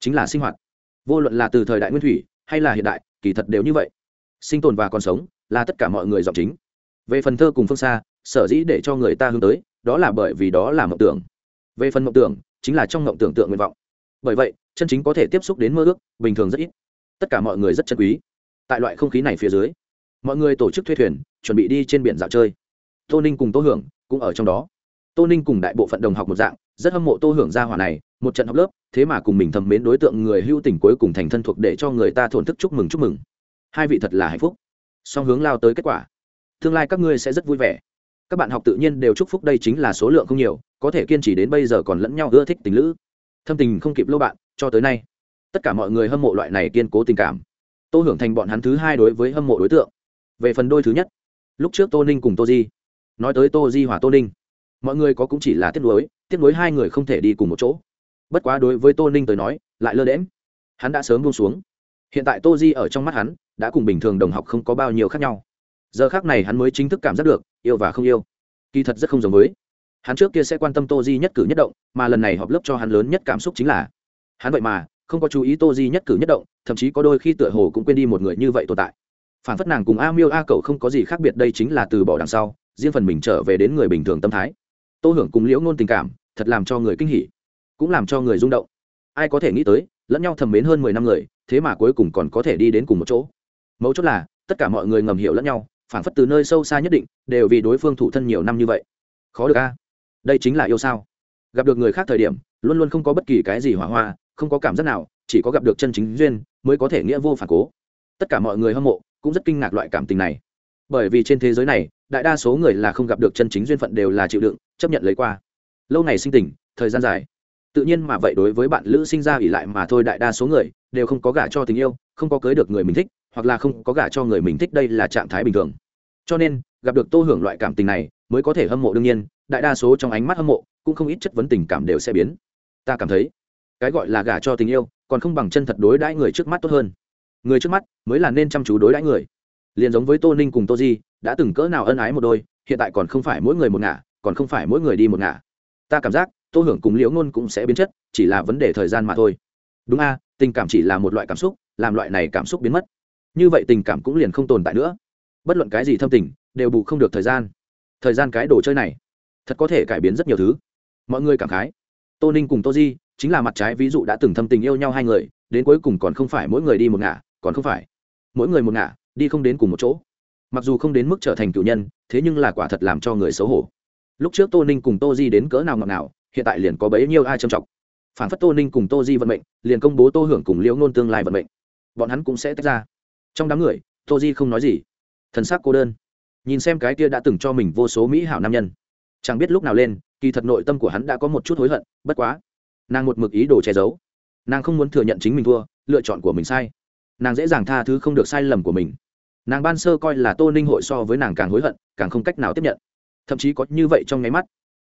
chính là sinh hoạt. Vô luận là từ thời đại nguyên thủy, hay là hiện đại kỳ thật đều như vậy. Sinh tồn và còn sống là tất cả mọi người giọng chính. Về phần thơ cùng phương xa, sở dĩ để cho người ta hướng tới, đó là bởi vì đó là mộng tưởng. Về phần mộng tưởng, chính là trong mộng tưởng tượng nguyện vọng. Bởi vậy, chân chính có thể tiếp xúc đến mơ ước, bình thường rất ít. Tất cả mọi người rất chân quý. Tại loại không khí này phía dưới, mọi người tổ chức thuê thuyền, chuẩn bị đi trên biển dạo chơi. Tô ninh cùng tô hưởng cũng ở trong đó. Tô ninh cùng đại bộ phận đồng học một dạng rất hâm mộ tô hưởng gia hỏa này, một trận học lớp, thế mà cùng mình thầm mến đối tượng người hưu tình cuối cùng thành thân thuộc để cho người ta thổn thức chúc mừng chúc mừng. Hai vị thật là hạnh phúc. Song hướng lao tới kết quả. Tương lai các ngươi sẽ rất vui vẻ. Các bạn học tự nhiên đều chúc phúc, đây chính là số lượng không nhiều, có thể kiên trì đến bây giờ còn lẫn nhau ưa thích tình lữ. Thâm tình không kịp lâu bạn, cho tới nay, tất cả mọi người hâm mộ loại này kiên cố tình cảm. Tô hưởng thành bọn hắn thứ hai đối với hâm mộ đối tượng. Về phần đôi thứ nhất, lúc trước tô ninh cùng tô di, nói tới tô di hòa tô ninh, mọi người có cũng chỉ là tiếc nuối tiếc nối hai người không thể đi cùng một chỗ. Bất quá đối với tô ninh tới nói, lại lơ đễm hắn đã sớm buông xuống. Hiện tại tô di ở trong mắt hắn, đã cùng bình thường đồng học không có bao nhiêu khác nhau. Giờ khác này hắn mới chính thức cảm giác được, yêu và không yêu, kỳ thật rất không giống với. Hắn trước kia sẽ quan tâm tô di nhất cử nhất động, mà lần này họp lớp cho hắn lớn nhất cảm xúc chính là, hắn vậy mà không có chú ý tô di nhất cử nhất động, thậm chí có đôi khi tựa hồ cũng quên đi một người như vậy tồn tại. Phản phất nàng cùng a miêu a cậu không có gì khác biệt, đây chính là từ bỏ đằng sau, riêng phần mình trở về đến người bình thường tâm thái tô hưởng cùng liễu ngôn tình cảm, thật làm cho người kinh hỉ, cũng làm cho người rung động. Ai có thể nghĩ tới, lẫn nhau thầm mến hơn mười năm người, thế mà cuối cùng còn có thể đi đến cùng một chỗ. Mấu chốt là, tất cả mọi người ngầm hiểu lẫn nhau phản phất từ nơi sâu xa nhất định, đều vì đối phương thủ thân nhiều năm như vậy. Khó được a. Đây chính là yêu sao? Gặp được người khác thời điểm, luôn luôn không có bất kỳ cái gì hỏa hoa, không có cảm giác nào, chỉ có gặp được chân chính duyên, mới có thể nghĩa vô phản cố. Tất cả mọi người hâm mộ, cũng rất kinh ngạc loại cảm tình này. Bởi vì trên thế giới này, đại đa số người là không gặp được chân chính duyên phận đều là chịu đựng chấp nhận lấy qua. Lâu ngày sinh tình, thời gian dài. Tự nhiên mà vậy đối với bạn lữ sinh ra ỉ lại mà thôi đại đa số người, đều không có gả cho tình yêu, không có cưới được người mình thích, hoặc là không có gả cho người mình thích đây là trạng thái bình thường. Cho nên, gặp được tô hưởng loại cảm tình này, mới có thể hâm mộ đương nhiên, đại đa số trong ánh mắt hâm mộ, cũng không ít chất vấn tình cảm đều sẽ biến. Ta cảm thấy, cái gọi là gả cho tình yêu, còn không bằng chân thật đối đãi người trước mắt tốt hơn. Người trước mắt mới là nên chăm chú đối đãi người. Liền giống với tô ninh cùng tô di, đã từng cỡ nào ân ái một đôi, hiện tại còn không phải mỗi người một ngả còn không phải mỗi người đi một ngả. Ta cảm giác, tô hưởng cùng liễu ngôn cũng sẽ biến chất, chỉ là vấn đề thời gian mà thôi. Đúng a, tình cảm chỉ là một loại cảm xúc, làm loại này cảm xúc biến mất. Như vậy tình cảm cũng liền không tồn tại nữa. Bất luận cái gì thâm tình, đều bù không được thời gian. Thời gian cái đồ chơi này, thật có thể cải biến rất nhiều thứ. Mọi người cảm khái. Tô ninh cùng tô di, chính là mặt trái ví dụ đã từng thâm tình yêu nhau hai người, đến cuối cùng còn không phải mỗi người đi một ngả, còn không phải. Mỗi người một ngả, đi không đến cùng một chỗ. Mặc dù không đến mức trở thành cựu nhân, thế nhưng là quả thật làm cho người xấu hổ lúc trước tô ninh cùng tô di đến cỡ nào ngọt nào hiện tại liền có bấy nhiêu ai trầm trọng phản phất tô ninh cùng tô di vận mệnh, liền công bố tô hưởng cùng liễu ngôn tương lai vận mệnh. Bọn hắn cũng sẽ tách ra. Trong đám người, tô di không nói gì. Thần sắc cô đơn. Nhìn xem cái kia đã từng cho mình vô số mỹ hảo nam nhân. Chẳng biết lúc nào lên, kỳ thật nội tâm của hắn đã có một chút hối hận, bất quá, nàng một mực ý đồ che giấu. Nàng không muốn thừa nhận chính mình thua, lựa chọn của mình sai. Nàng dễ dàng tha thứ không được sai lầm của mình. Nàng ban sơ coi là tô ninh hội so với nàng càng hối hận, càng không cách nào tiếp nhận thậm chí có như vậy trong nháy mắt.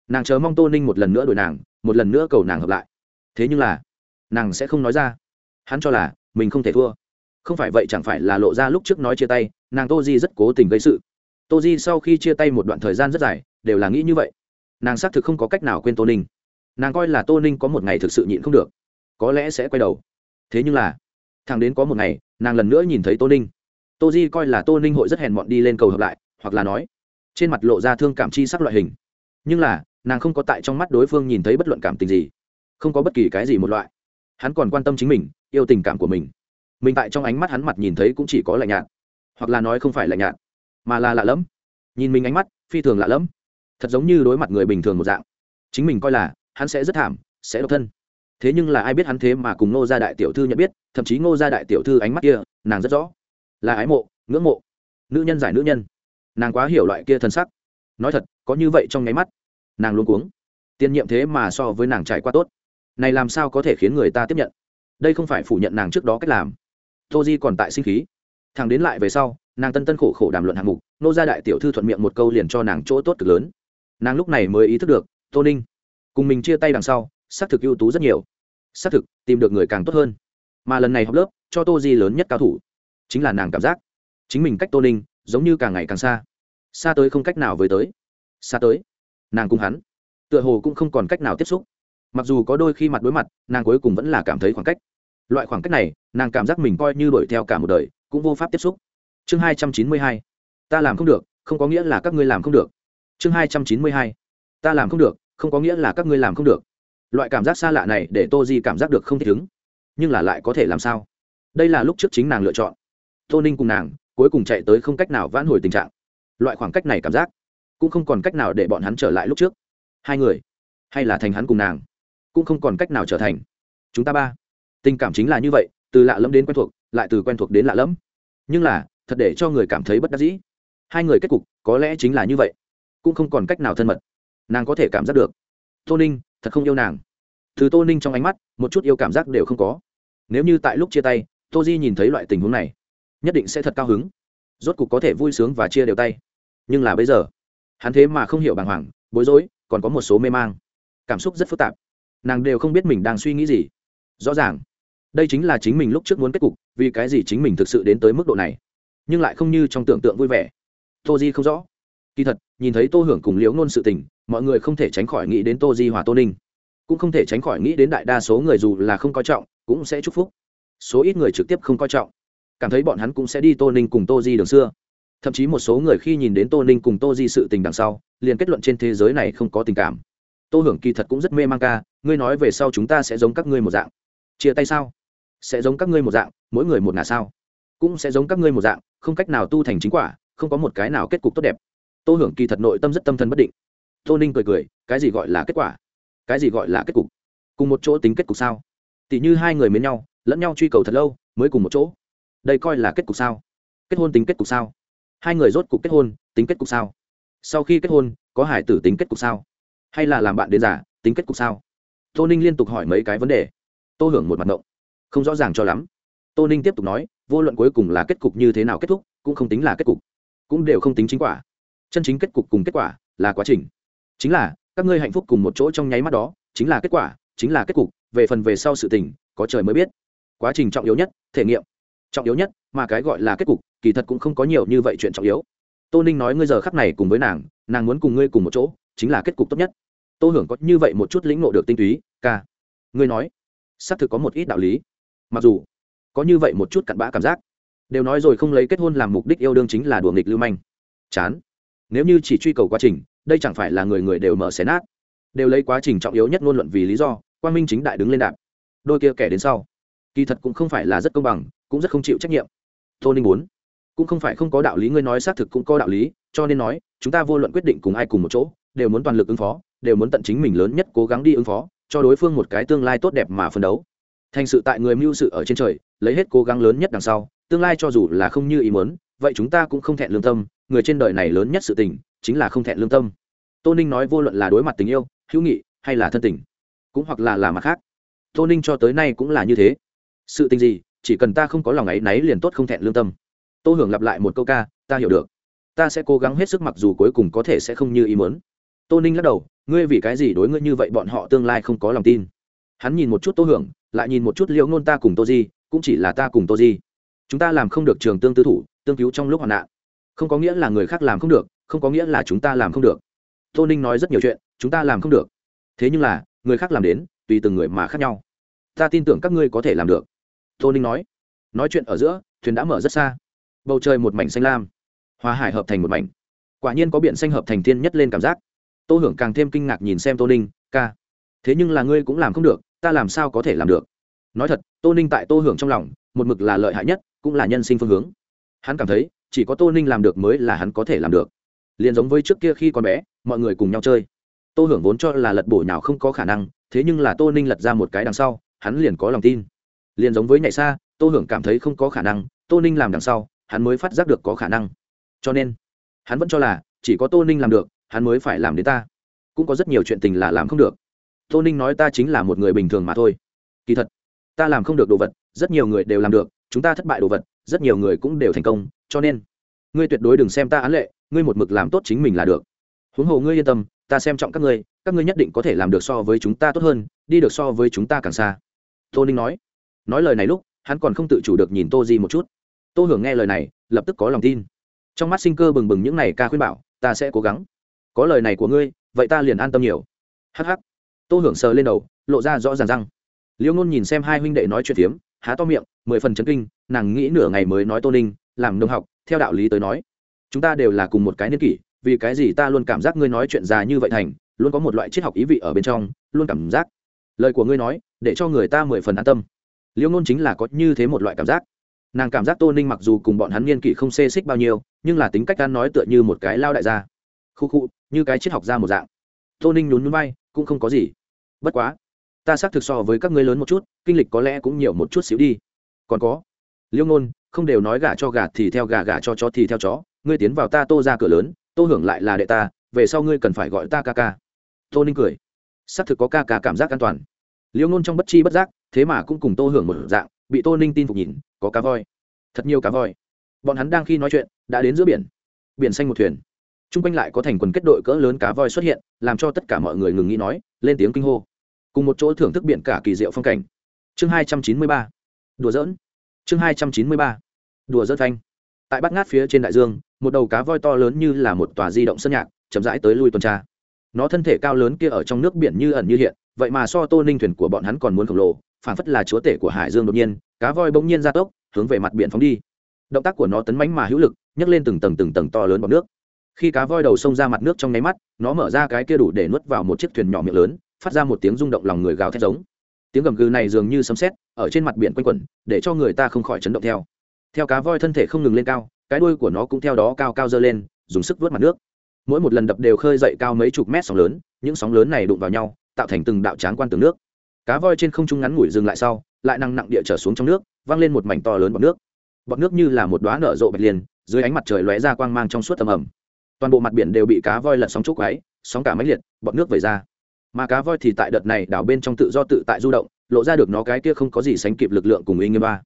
Nàng chờ mong tô ninh một lần nữa đổi nàng, một lần nữa cầu nàng hợp lại. Thế nhưng là, nàng sẽ không nói ra. Hắn cho là, mình không thể thua. Không phải vậy chẳng phải là lộ ra lúc trước nói chia tay, nàng tô di rất cố tình gây sự. Tô di sau khi chia tay một đoạn thời gian rất dài, đều là nghĩ như vậy. Nàng xác thực không có cách nào quên tô ninh. Nàng coi là tô ninh có một ngày thực sự nhịn không được. Có lẽ sẽ quay đầu. Thế nhưng là thằng đến có một ngày, nàng lần nữa nhìn thấy tô ninh. Tô di coi là tô ninh hội rất hèn mọn đi lên cầu hợp lại, hoặc là nói trên mặt lộ ra thương cảm chi sắc loại hình. Nhưng là, nàng không có tại trong mắt đối phương nhìn thấy bất luận cảm tình gì. Không có bất kỳ cái gì một loại. Hắn còn quan tâm chính mình, yêu tình cảm của mình. Mình tại trong ánh mắt hắn mặt nhìn thấy cũng chỉ có lạnh nhạt. Hoặc là nói không phải lạnh nhạt, mà là lạ lẫm. Nhìn mình ánh mắt, phi thường lạ lẫm. Thật giống như đối mặt người bình thường một dạng. Chính mình coi là, hắn sẽ rất thảm, sẽ độc thân. Thế nhưng là ai biết hắn thế mà cùng ngô gia đại tiểu thư nhận biết, thậm chí ngô gia đại tiểu thư ánh mắt kia, nàng rất rõ. Là ái mộ, ngưỡng mộ. Nữ nhân giải nữ nhân nàng quá hiểu loại kia thân sắc. Nói thật, có như vậy trong nháy mắt, nàng luôn cuống. Tiên nhiệm thế mà so với nàng trải qua tốt. Này làm sao có thể khiến người ta tiếp nhận? Đây không phải phủ nhận nàng trước đó cách làm. Tô di còn tại sinh khí. Thằng đến lại về sau, nàng tân tân khổ khổ đàm luận hạng mục, nô gia đại tiểu thư thuận miệng một câu liền cho nàng chỗ tốt cực lớn. Nàng lúc này mới ý thức được, tô ninh, cùng mình chia tay đằng sau, xác thực ưu tú rất nhiều. Xác thực, tìm được người càng tốt hơn. Mà lần này học lớp, cho tô di lớn nhất cao thủ, chính là nàng cảm giác. Chính mình cách tô ninh giống như càng ngày càng xa. Xa tới không cách nào với tới. Xa tới. Nàng cùng hắn, tựa hồ cũng không còn cách nào tiếp xúc. Mặc dù có đôi khi mặt đối mặt, nàng cuối cùng vẫn là cảm thấy khoảng cách. Loại khoảng cách này, nàng cảm giác mình coi như đuổi theo cả một đời, cũng vô pháp tiếp xúc. Chương hai trăm chín mươi hai. Ta làm không được, không có nghĩa là các ngươi làm không được. Chương hai trăm chín mươi hai. Ta làm không được, không có nghĩa là các ngươi làm không được. Loại cảm giác xa lạ này để tô di cảm giác được không thích ứng. Nhưng là lại có thể làm sao? Đây là lúc trước chính nàng lựa chọn. Tô ninh cùng nàng cuối cùng chạy tới không cách nào vãn hồi tình trạng. Loại khoảng cách này cảm giác cũng không còn cách nào để bọn hắn trở lại lúc trước. Hai người, hay là thành hắn cùng nàng, cũng không còn cách nào trở thành. Chúng ta ba, tình cảm chính là như vậy, từ lạ lẫm đến quen thuộc, lại từ quen thuộc đến lạ lẫm. Nhưng là, thật để cho người cảm thấy bất đắc dĩ. Hai người kết cục có lẽ chính là như vậy, cũng không còn cách nào thân mật. Nàng có thể cảm giác được. Tô ninh, thật không yêu nàng. Từ tô ninh trong ánh mắt, một chút yêu cảm giác đều không có. Nếu như tại lúc chia tay, tô di nhìn thấy loại tình huống này nhất định sẽ thật cao hứng. Rốt cục có thể vui sướng và chia đều tay. Nhưng là bây giờ, hắn thế mà không hiểu bàng hoàng, bối rối, còn có một số mê mang. Cảm xúc rất phức tạp. Nàng đều không biết mình đang suy nghĩ gì. Rõ ràng, đây chính là chính mình lúc trước muốn kết cục, vì cái gì chính mình thực sự đến tới mức độ này. Nhưng lại không như trong tưởng tượng vui vẻ. Tô di không rõ. Kỳ thật, nhìn thấy tô hưởng cùng liễu ngôn sự tình, mọi người không thể tránh khỏi nghĩ đến tô di hòa tô ninh. Cũng không thể tránh khỏi nghĩ đến đại đa số người dù là không coi trọng, cũng sẽ chúc phúc. Số ít người trực tiếp không coi trọng cảm thấy bọn hắn cũng sẽ đi tô ninh cùng tô di đường xưa. Thậm chí một số người khi nhìn đến tô ninh cùng tô di sự tình đằng sau, liền kết luận trên thế giới này không có tình cảm. Tô hưởng kỳ thật cũng rất mê mang ca ngươi nói về sau chúng ta sẽ giống các ngươi một dạng. Chia tay sao? Sẽ giống các ngươi một dạng, mỗi người một ngả sao? Cũng sẽ giống các ngươi một dạng, không cách nào tu thành chính quả, không có một cái nào kết cục tốt đẹp. Tô hưởng kỳ thật nội tâm rất tâm thần bất định. Tô ninh cười cười, cái gì gọi là kết quả? Cái gì gọi là kết cục? Cùng một chỗ tính kết cục sao? Tỷ như hai người mến nhau, lẫn nhau truy cầu thật lâu, mới cùng một chỗ đây coi là kết cục sao? Kết hôn tính kết cục sao? Hai người rốt cục kết hôn, tính kết cục sao? Sau khi kết hôn, có hải tử tính kết cục sao? Hay là làm bạn đến giả tính kết cục sao? Tô ninh liên tục hỏi mấy cái vấn đề. Tô hưởng một mặt động không rõ ràng cho lắm. Tô ninh tiếp tục nói, vô luận cuối cùng là kết cục như thế nào kết thúc, cũng không tính là kết cục. Cũng đều không tính chính quả. Chân chính kết cục cùng kết quả là quá trình. Chính là, các ngươi hạnh phúc cùng một chỗ trong nháy mắt đó, chính là kết quả, chính là kết cục, về phần về sau sự tình, có trời mới biết. Quá trình trọng yếu nhất, thể nghiệm trọng yếu nhất, mà cái gọi là kết cục, kỳ thật cũng không có nhiều như vậy chuyện trọng yếu. Tô ninh nói ngươi giờ khắc này cùng với nàng nàng muốn cùng ngươi cùng một chỗ, chính là kết cục tốt nhất. Tô hưởng có như vậy một chút lĩnh ngộ được tinh túy, ca. Ngươi nói, xác thực có một ít đạo lý. Mặc dù, có như vậy một chút cặn bã cảm giác. Đều nói rồi không lấy kết hôn làm mục đích yêu đương chính là đùa nghịch lưu manh. Chán. Nếu như chỉ truy cầu quá trình, đây chẳng phải là người người đều mở xé nát. Đều lấy quá trình trọng yếu nhất ngôn luận vì lý do quan minh chính đại đứng lên đạp. Đôi kia kẻ đến sau, kỳ thật cũng không phải là rất công bằng cũng rất không chịu trách nhiệm. Tô ninh muốn, cũng không phải không có đạo lý, ngươi nói xác thực cũng có đạo lý, cho nên nói, chúng ta vô luận quyết định cùng ai cùng một chỗ, đều muốn toàn lực ứng phó, đều muốn tận chính mình lớn nhất cố gắng đi ứng phó, cho đối phương một cái tương lai tốt đẹp mà phấn đấu. Thành sự tại người mưu sự ở trên trời, lấy hết cố gắng lớn nhất đằng sau, tương lai cho dù là không như ý muốn, vậy chúng ta cũng không thẹn lương tâm, người trên đời này lớn nhất sự tình, chính là không thẹn lương tâm. Tô ninh nói vô luận là đối mặt tình yêu, hữu nghị, hay là thân tình, cũng hoặc là là mặt khác. Tô ninh cho tới nay cũng là như thế. Sự tình gì chỉ cần ta không có lòng ấy náy liền tốt không thẹn lương tâm. Tô hưởng lặp lại một câu ca, ta hiểu được. Ta sẽ cố gắng hết sức mặc dù cuối cùng có thể sẽ không như ý muốn. Tô ninh lắc đầu, ngươi vì cái gì đối ngươi như vậy bọn họ tương lai không có lòng tin? Hắn nhìn một chút tô hưởng, lại nhìn một chút liễu ngôn ta cùng tô di, cũng chỉ là ta cùng tô di. Chúng ta làm không được trường tương tư thủ, tương cứu trong lúc hoạn nạn. Không có nghĩa là người khác làm không được, không có nghĩa là chúng ta làm không được. Tô ninh nói rất nhiều chuyện, chúng ta làm không được. Thế nhưng là, người khác làm đến, tùy từng người mà khác nhau. Ta tin tưởng các ngươi có thể làm được tô ninh nói. Nói chuyện ở giữa, thuyền đã mở rất xa. Bầu trời một mảnh xanh lam. Hòa hải hợp thành một mảnh. Quả nhiên có biển xanh hợp thành thiên nhất lên cảm giác. Tô hưởng càng thêm kinh ngạc nhìn xem tô ninh, ca, thế nhưng là ngươi cũng làm không được, ta làm sao có thể làm được? Nói thật, tô ninh tại tô hưởng trong lòng, một mực là lợi hại nhất, cũng là nhân sinh phương hướng. Hắn cảm thấy, chỉ có tô ninh làm được mới là hắn có thể làm được. Liền giống với trước kia khi còn bé, mọi người cùng nhau chơi. Tô hưởng vốn cho là lật bổ nào không có khả năng, thế nhưng là tô ninh lật ra một cái đằng sau, hắn liền có lòng tin liền giống với nhảy xa, tô hưởng cảm thấy không có khả năng, tô ninh làm đằng sau, hắn mới phát giác được có khả năng. Cho nên, hắn vẫn cho là, chỉ có tô ninh làm được, hắn mới phải làm đến ta. Cũng có rất nhiều chuyện tình là làm không được. Tô ninh nói ta chính là một người bình thường mà thôi. Kỳ thật, ta làm không được đồ vật, rất nhiều người đều làm được, chúng ta thất bại đồ vật, rất nhiều người cũng đều thành công, cho nên, ngươi tuyệt đối đừng xem ta án lệ, ngươi một mực làm tốt chính mình là được. Huống hồ ngươi yên tâm, ta xem trọng các ngươi các ngươi nhất định có thể làm được so với chúng ta tốt hơn, đi được so với chúng ta càng xa. Tô ninh nói nói lời này lúc, hắn còn không tự chủ được nhìn tô di một chút. Tô hưởng nghe lời này, lập tức có lòng tin. Trong mắt sinh cơ bừng bừng những n à y ca khuyên bảo, ta sẽ cố gắng. Có lời này của ngươi, vậy ta liền an tâm nhiều. Hh tô hưởng sờ lên đầu, lộ ra rõ ràng răng. Liêu ngôn nhìn xem hai huynh đệ nói chuyện phiếm, há to miệng, mười phần chấn kinh, nàng nghĩ nửa ngày mới nói tô ninh, làm nông học, theo đạo lý tới nói, chúng ta đều là cùng một cái niên kỷ, vì cái gì ta luôn cảm giác ngươi nói chuyện già như vậy thành, luôn có một loại triết học ý vị ở bên trong, luôn cảm giác. Lời của ngươi nói, để cho người ta mười phần an tâm liêu ngôn chính là có như thế một loại cảm giác. Nàng cảm giác tô ninh mặc dù cùng bọn hắn niên kỷ không xê xích bao nhiêu, nhưng là tính cách ăn nói tựa như một cái lao đại gia. Khu khu, như cái triết học ra một dạng. Tô ninh nhún núi bay cũng không có gì. Bất quá, ta xác thực so với các ngươi lớn một chút, kinh lịch có lẽ cũng nhiều một chút xíu đi. Còn có, liêu ngôn, không đều nói gà cho gà thì theo gà gà cho chó thì theo chó, ngươi tiến vào ta tô ra cửa lớn, tô hưởng lại là đệ ta, về sau ngươi cần phải gọi ta ca ca. Tô ninh cười. Xác thực có ca ca cảm giác an toàn liêu ngôn trong bất chi bất giác, thế mà cũng cùng tô hưởng một dạng, bị tô ninh tin phục nhìn, có cá voi. Thật nhiều cá voi. Bọn hắn đang khi nói chuyện, đã đến giữa biển. Biển xanh một thuyền. T r u n g quanh lại có thành quần kết đội cỡ lớn cá voi xuất hiện, làm cho tất cả mọi người ngừng nghĩ nói, lên tiếng kinh hô. Cùng một chỗ thưởng thức biển cả kỳ diệu phong cảnh. Chương hai trăm chín mươi ba. Đùa dỡn chương hai trăm chín mươi ba. Đùa dỡn thanh tại bát ngát phía trên đại dương, một đầu cá voi to lớn như là một tòa di động sân nhạc, chậm rãi tới lui tuần tra. Nó thân thể cao lớn kia ở trong nước biển như ẩn như hiện vậy mà so tô ninh thuyền của bọn hắn còn muốn khổng lồ phản phất là chúa tể của hải dương đột nhiên, cá voi bỗng nhiên ra tốc, hướng về mặt biển phóng đi. Động tác của nó tấn mánh mà hữu lực, nhấc lên từng tầng từng tầng to lớn bọc nước. Khi cá voi đầu xông ra mặt nước trong nháy mắt, nó mở ra cái kia đủ để nuốt vào một chiếc thuyền nhỏ miệng lớn, phát ra một tiếng rung động lòng người gào thét giống. Tiếng gầm gừ này dường như sấm sét, ở trên mặt biển quanh quẩn, để cho người ta không khỏi chấn động theo. Theo cá voi thân thể không ngừng lên cao, cái đuôi của nó cũng theo đó cao cao dơ lên, dùng sức vớt mặt nước. Mỗi một lần đập đều khơi dậy cao mấy chục mét sóng lớn, những sóng lớn này đụng vào nhau tạo thành từng đạo tráng quan tường nước. Cá voi trên không trung ngắn ngủi dừng lại sau, lại năng nặng địa trở xuống trong nước văng lên một mảnh to lớn bọt nước. Bọt nước như là một đoá nở rộ bạch liền, dưới ánh mặt trời lóe ra quang mang trong suốt tầm ẩm. Toàn bộ mặt biển đều bị cá voi lật sóng chúc quáy sóng cả máy liệt, bọt nước vẩy ra. Mà cá voi thì tại đợt này đảo bên trong tự do tự tại du động, lộ ra được nó cái kia không có gì sánh kịp lực lượng cùng ý nghiêm ba.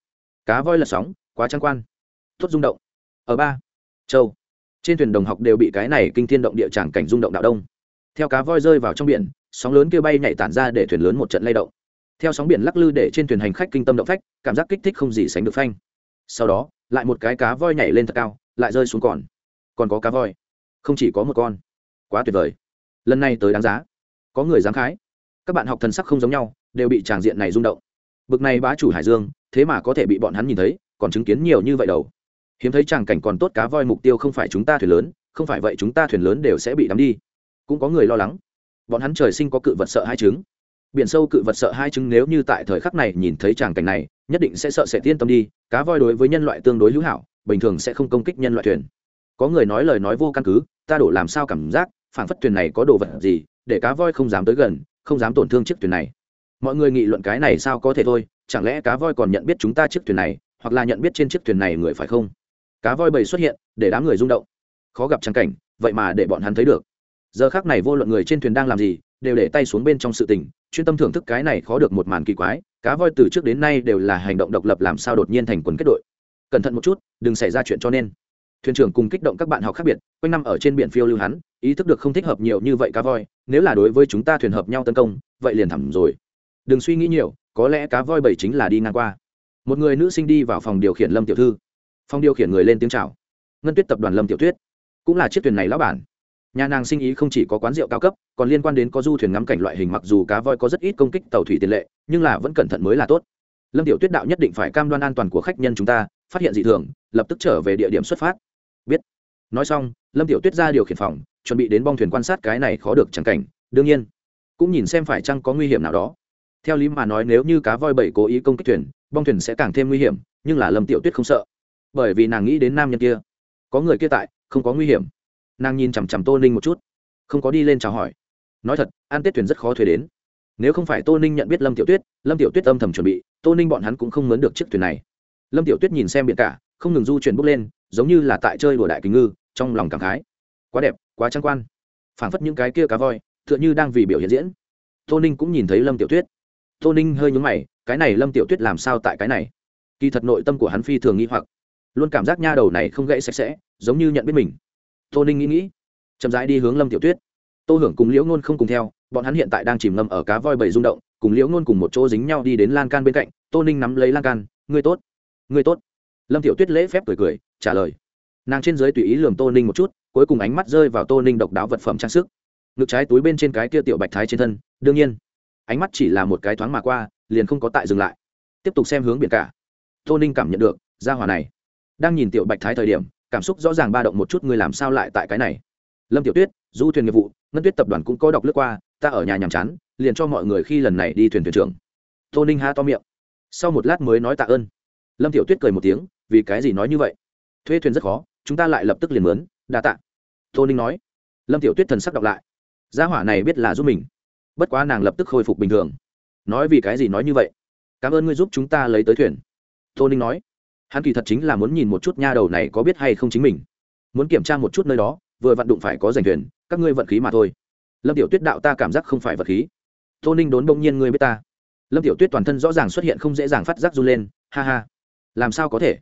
Cá voi lật sóng, quá trang quan. Thốt rung động. Ở ba. Châu. Trên thuyền đồng học đều bị cái này kinh thiên động địa tràng cảnh rung động đạo đông. Theo cá voi rơi vào trong biển sóng lớn kia bay nhảy tản ra để thuyền lớn một trận lay động. Theo sóng biển lắc lư để trên thuyền hành khách kinh tâm động phách, cảm giác kích thích không gì sánh được phanh. Sau đó, lại một cái cá voi nhảy lên thật cao, lại rơi xuống còn. Còn có cá voi. Không chỉ có một con. Quá tuyệt vời. Lần này tới đáng giá. Có người dám khái. Các bạn học thần sắc không giống nhau, đều bị tràng diện này rung động. Bực này bá chủ hải dương, thế mà có thể bị bọn hắn nhìn thấy, còn chứng kiến nhiều như vậy đầu hiếm thấy tràng cảnh còn tốt cá voi mục tiêu không phải chúng ta thuyền lớn, không phải vậy chúng ta thuyền lớn đều sẽ bị đắm đi. Cũng có người lo lắng bọn hắn trời sinh có cự vật sợ hai trứng biển sâu cự vật sợ hai trứng nếu như tại thời khắc này nhìn thấy tràng cảnh này, nhất định sẽ sợ sẽ tiên tâm đi, cá voi đối với nhân loại tương đối hữu hảo, bình thường sẽ không công kích nhân loại thuyền. Có người nói lời nói vô căn cứ, ta đổ làm sao cảm giác phản phất thuyền này có đồ vật gì, để cá voi không dám tới gần, không dám tổn thương chiếc thuyền này. Mọi người nghị luận cái này sao có thể thôi, chẳng lẽ cá voi còn nhận biết chúng ta chiếc thuyền này, hoặc là nhận biết trên chiếc thuyền này người phải không? Cá voi bầy xuất hiện, để đám người rung động. Khó gặp trắng cảnh, vậy mà để bọn hắn thấy được giờ khác này vô luận người trên thuyền đang làm gì, đều để tay xuống bên trong sự tình, chuyên tâm thưởng thức cái này khó được một màn kỳ quái, cá voi từ trước đến nay đều là hành động độc lập làm sao đột nhiên thành quần kết đội. Cẩn thận một chút, đừng xảy ra chuyện cho nên. Thuyền trưởng cùng kích động các bạn học khác biệt, quanh năm ở trên biển phiêu lưu hắn, ý thức được không thích hợp nhiều như vậy cá voi, nếu là đối với chúng ta thuyền hợp nhau tấn công, vậy liền thẳm rồi. Đừng suy nghĩ nhiều, có lẽ cá voi bảy chính là đi ngang qua. Một người nữ sinh đi vào phòng điều khiển lâm tiểu thư. Phòng điều khiển người lên tiếng chào. Ngân tuyết tập đoàn lâm tiểu tuyết cũng là chiếc thuyền này lão bản nhà nàng sinh ý không chỉ có quán rượu cao cấp, còn liên quan đến có du thuyền ngắm cảnh loại hình, mặc dù cá voi có rất ít công kích tàu thủy tiền lệ, nhưng là vẫn cẩn thận mới là tốt. Lâm tiểu tuyết đạo nhất định phải cam đoan an toàn của khách nhân chúng ta, phát hiện dị thường, lập tức trở về địa điểm xuất phát. Biết. Nói xong, lâm tiểu tuyết ra điều khiển phòng, chuẩn bị đến bong thuyền quan sát cái này khó được chẳng cảnh. Đương nhiên, cũng nhìn xem phải chăng có nguy hiểm nào đó. Theo lý mà nói nếu như cá voi bảy cố ý công kích thuyền, bong thuyền sẽ càng thêm nguy hiểm, nhưng là lâm tiểu tuyết không sợ. Bởi vì nàng nghĩ đến nam nhân kia. Có người kia tại, không có nguy hiểm nàng nhìn chằm chằm tô ninh một chút, không có đi lên chào hỏi. Nói thật an tết thuyền rất khó thuê đến. Nếu không phải tô ninh nhận biết lâm tiểu tuyết, lâm tiểu tuyết âm thầm chuẩn bị, tô ninh bọn hắn cũng không mướn được chiếc thuyền này. Lâm tiểu tuyết nhìn xem biển cả, không ngừng du chuyển bước lên, giống như là tại chơi đùa đại kính ngư, trong lòng cảm khái. Quá đẹp, quá trang quan. Phảng phất những cái kia cá voi t h ư ợ n h ư đang vì biểu hiện diễn. Tô ninh cũng nhìn thấy lâm tiểu tuyết. Tô ninh hơi nhúng mày, cái này lâm tiểu tuyết làm sao tại cái này? Kỳ thật nội tâm của hắn phi thường nghĩ hoặc. Luôn cảm giác nha đầu này không gãy sạch sẽ, giống như nhận biết mình tô ninh nghĩ nghĩ, chậm rãi đi hướng lâm tiểu tuyết. Tô hưởng cùng liễu ngôn không cùng theo, bọn hắn hiện tại đang chìm ngâm ở cá voi bầy rung động, cùng liễu ngôn cùng một chỗ dính nhau đi đến lan can bên cạnh, tô ninh nắm lấy lan can, ngươi tốt ngươi tốt. Lâm tiểu tuyết lễ phép cười cười, trả lời. Nàng trên dưới tùy ý lường tô ninh một chút, cuối cùng ánh mắt rơi vào tô ninh độc đáo vật phẩm trang sức. Ngực trái túi bên trên cái kia tiểu bạch thái trên thân, đương nhiên, ánh mắt chỉ là một cái thoáng mà qua, liền không có tại dừng lại. Tiếp tục xem hướng biển cả. Tô ninh cảm nhận được ra hòa này đang nhìn tiểu bạch thái thời điểm cảm xúc rõ ràng ba động một chút người làm sao lại tại cái này. Lâm tiểu tuyết, du thuyền nghiệp vụ, ngân tuyết tập đoàn cũng có đọc lướt qua, ta ở nhà nhàm chán, liền cho mọi người khi lần này đi thuyền thuyền trưởng. Tô ninh ha to miệng. Sau một lát mới nói tạ ơn. Lâm tiểu tuyết cười một tiếng, vì cái gì nói như vậy? Thuê thuyền rất khó, chúng ta lại lập tức liền mướn, đa tạ. Tô ninh nói. Lâm tiểu tuyết thần sắc đọc lại. Gia hỏa này biết là giúp mình. Bất quá nàng lập tức khôi phục bình thường. Nói vì cái gì nói như vậy? Cảm ơn ngươi giúp chúng ta lấy tới thuyền. Tô ninh nói hắn kỳ thật chính là muốn nhìn một chút nha đầu này có biết hay không chính mình. Muốn kiểm tra một chút nơi đó, vừa vặn đụng phải có giành thuyền, các ngươi vận khí mà thôi. Lâm tiểu tuyết đạo ta cảm giác không phải vật khí. Tô ninh đốn đông nhiên ngươi biết ta. Lâm tiểu tuyết toàn thân rõ ràng xuất hiện không dễ dàng phát giác run lên. Ha ha. Làm sao có thể?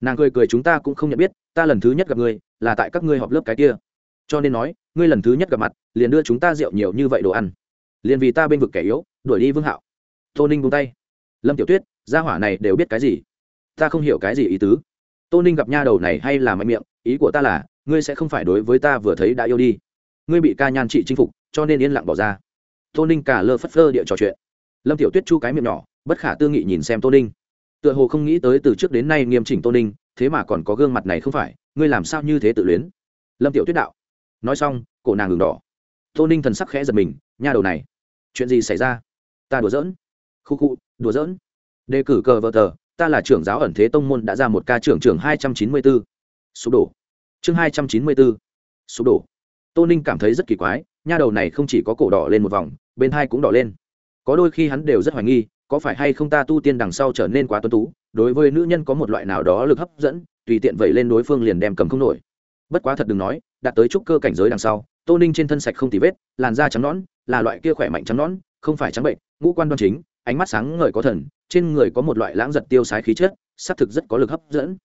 Nàng cười cười chúng ta cũng không nhận biết, ta lần thứ nhất gặp ngươi, là tại các ngươi họp lớp cái kia. Cho nên nói, ngươi lần thứ nhất gặp mặt, liền đưa chúng ta rượu nhiều như vậy đồ ăn. Liền vì ta bên vực kẻ yếu, đuổi đi vương hạo. Tô ninh buông tay. Lâm tiểu tuyết, gia hỏa này đều biết cái gì? Ta không hiểu cái gì ý tứ. Tô ninh gặp nha đầu này hay là mạnh miệng, ý của ta là, ngươi sẽ không phải đối với ta vừa thấy đã yêu đi. Ngươi bị ca nhan trị chinh phục, cho nên yên lặng bỏ ra. Tô ninh cả lơ phất phơ địa trò chuyện. Lâm tiểu tuyết chu cái miệng nhỏ, bất khả tư nghị nhìn xem tô ninh. Tựa hồ không nghĩ tới từ trước đến nay nghiêm chỉnh tô ninh, thế mà còn có gương mặt này không phải, ngươi làm sao như thế tự luyến? Lâm tiểu tuyết đạo. Nói xong, cổ nàng ngừng đỏ. Tô ninh thần sắc khẽ giật mình, nha đầu này, chuyện gì xảy ra? Ta đùa giỡn. Khu khu, đùa giỡn. Đề cử cờ vợ tờ ta là trưởng giáo ẩn thế tông môn đã ra một ca trưởng trưởng hai trăm chín mươi bốn sụp đổ. Chương hai trăm chín mươi bốn sụp đổ. Tô ninh cảm thấy rất kỳ quái, nha đầu này không chỉ có cổ đỏ lên một vòng, bên hai cũng đỏ lên. Có đôi khi hắn đều rất hoài nghi, có phải hay không ta tu tiên đằng sau trở nên quá tuân tú, đối với nữ nhân có một loại nào đó lực hấp dẫn, tùy tiện vẩy lên đối phương liền đem cầm không nổi. Bất quá thật đừng nói, đạt tới trúc cơ cảnh giới đằng sau, tô ninh trên thân sạch không tì vết, làn da trắng nõn, là loại kia khỏe mạnh trắng nõn, không phải trắng bệnh, ngũ quan đoan chính ánh mắt sáng ngời có thần, trên người có một loại lãng giật tiêu sái khí chất, xác thực rất có lực hấp dẫn.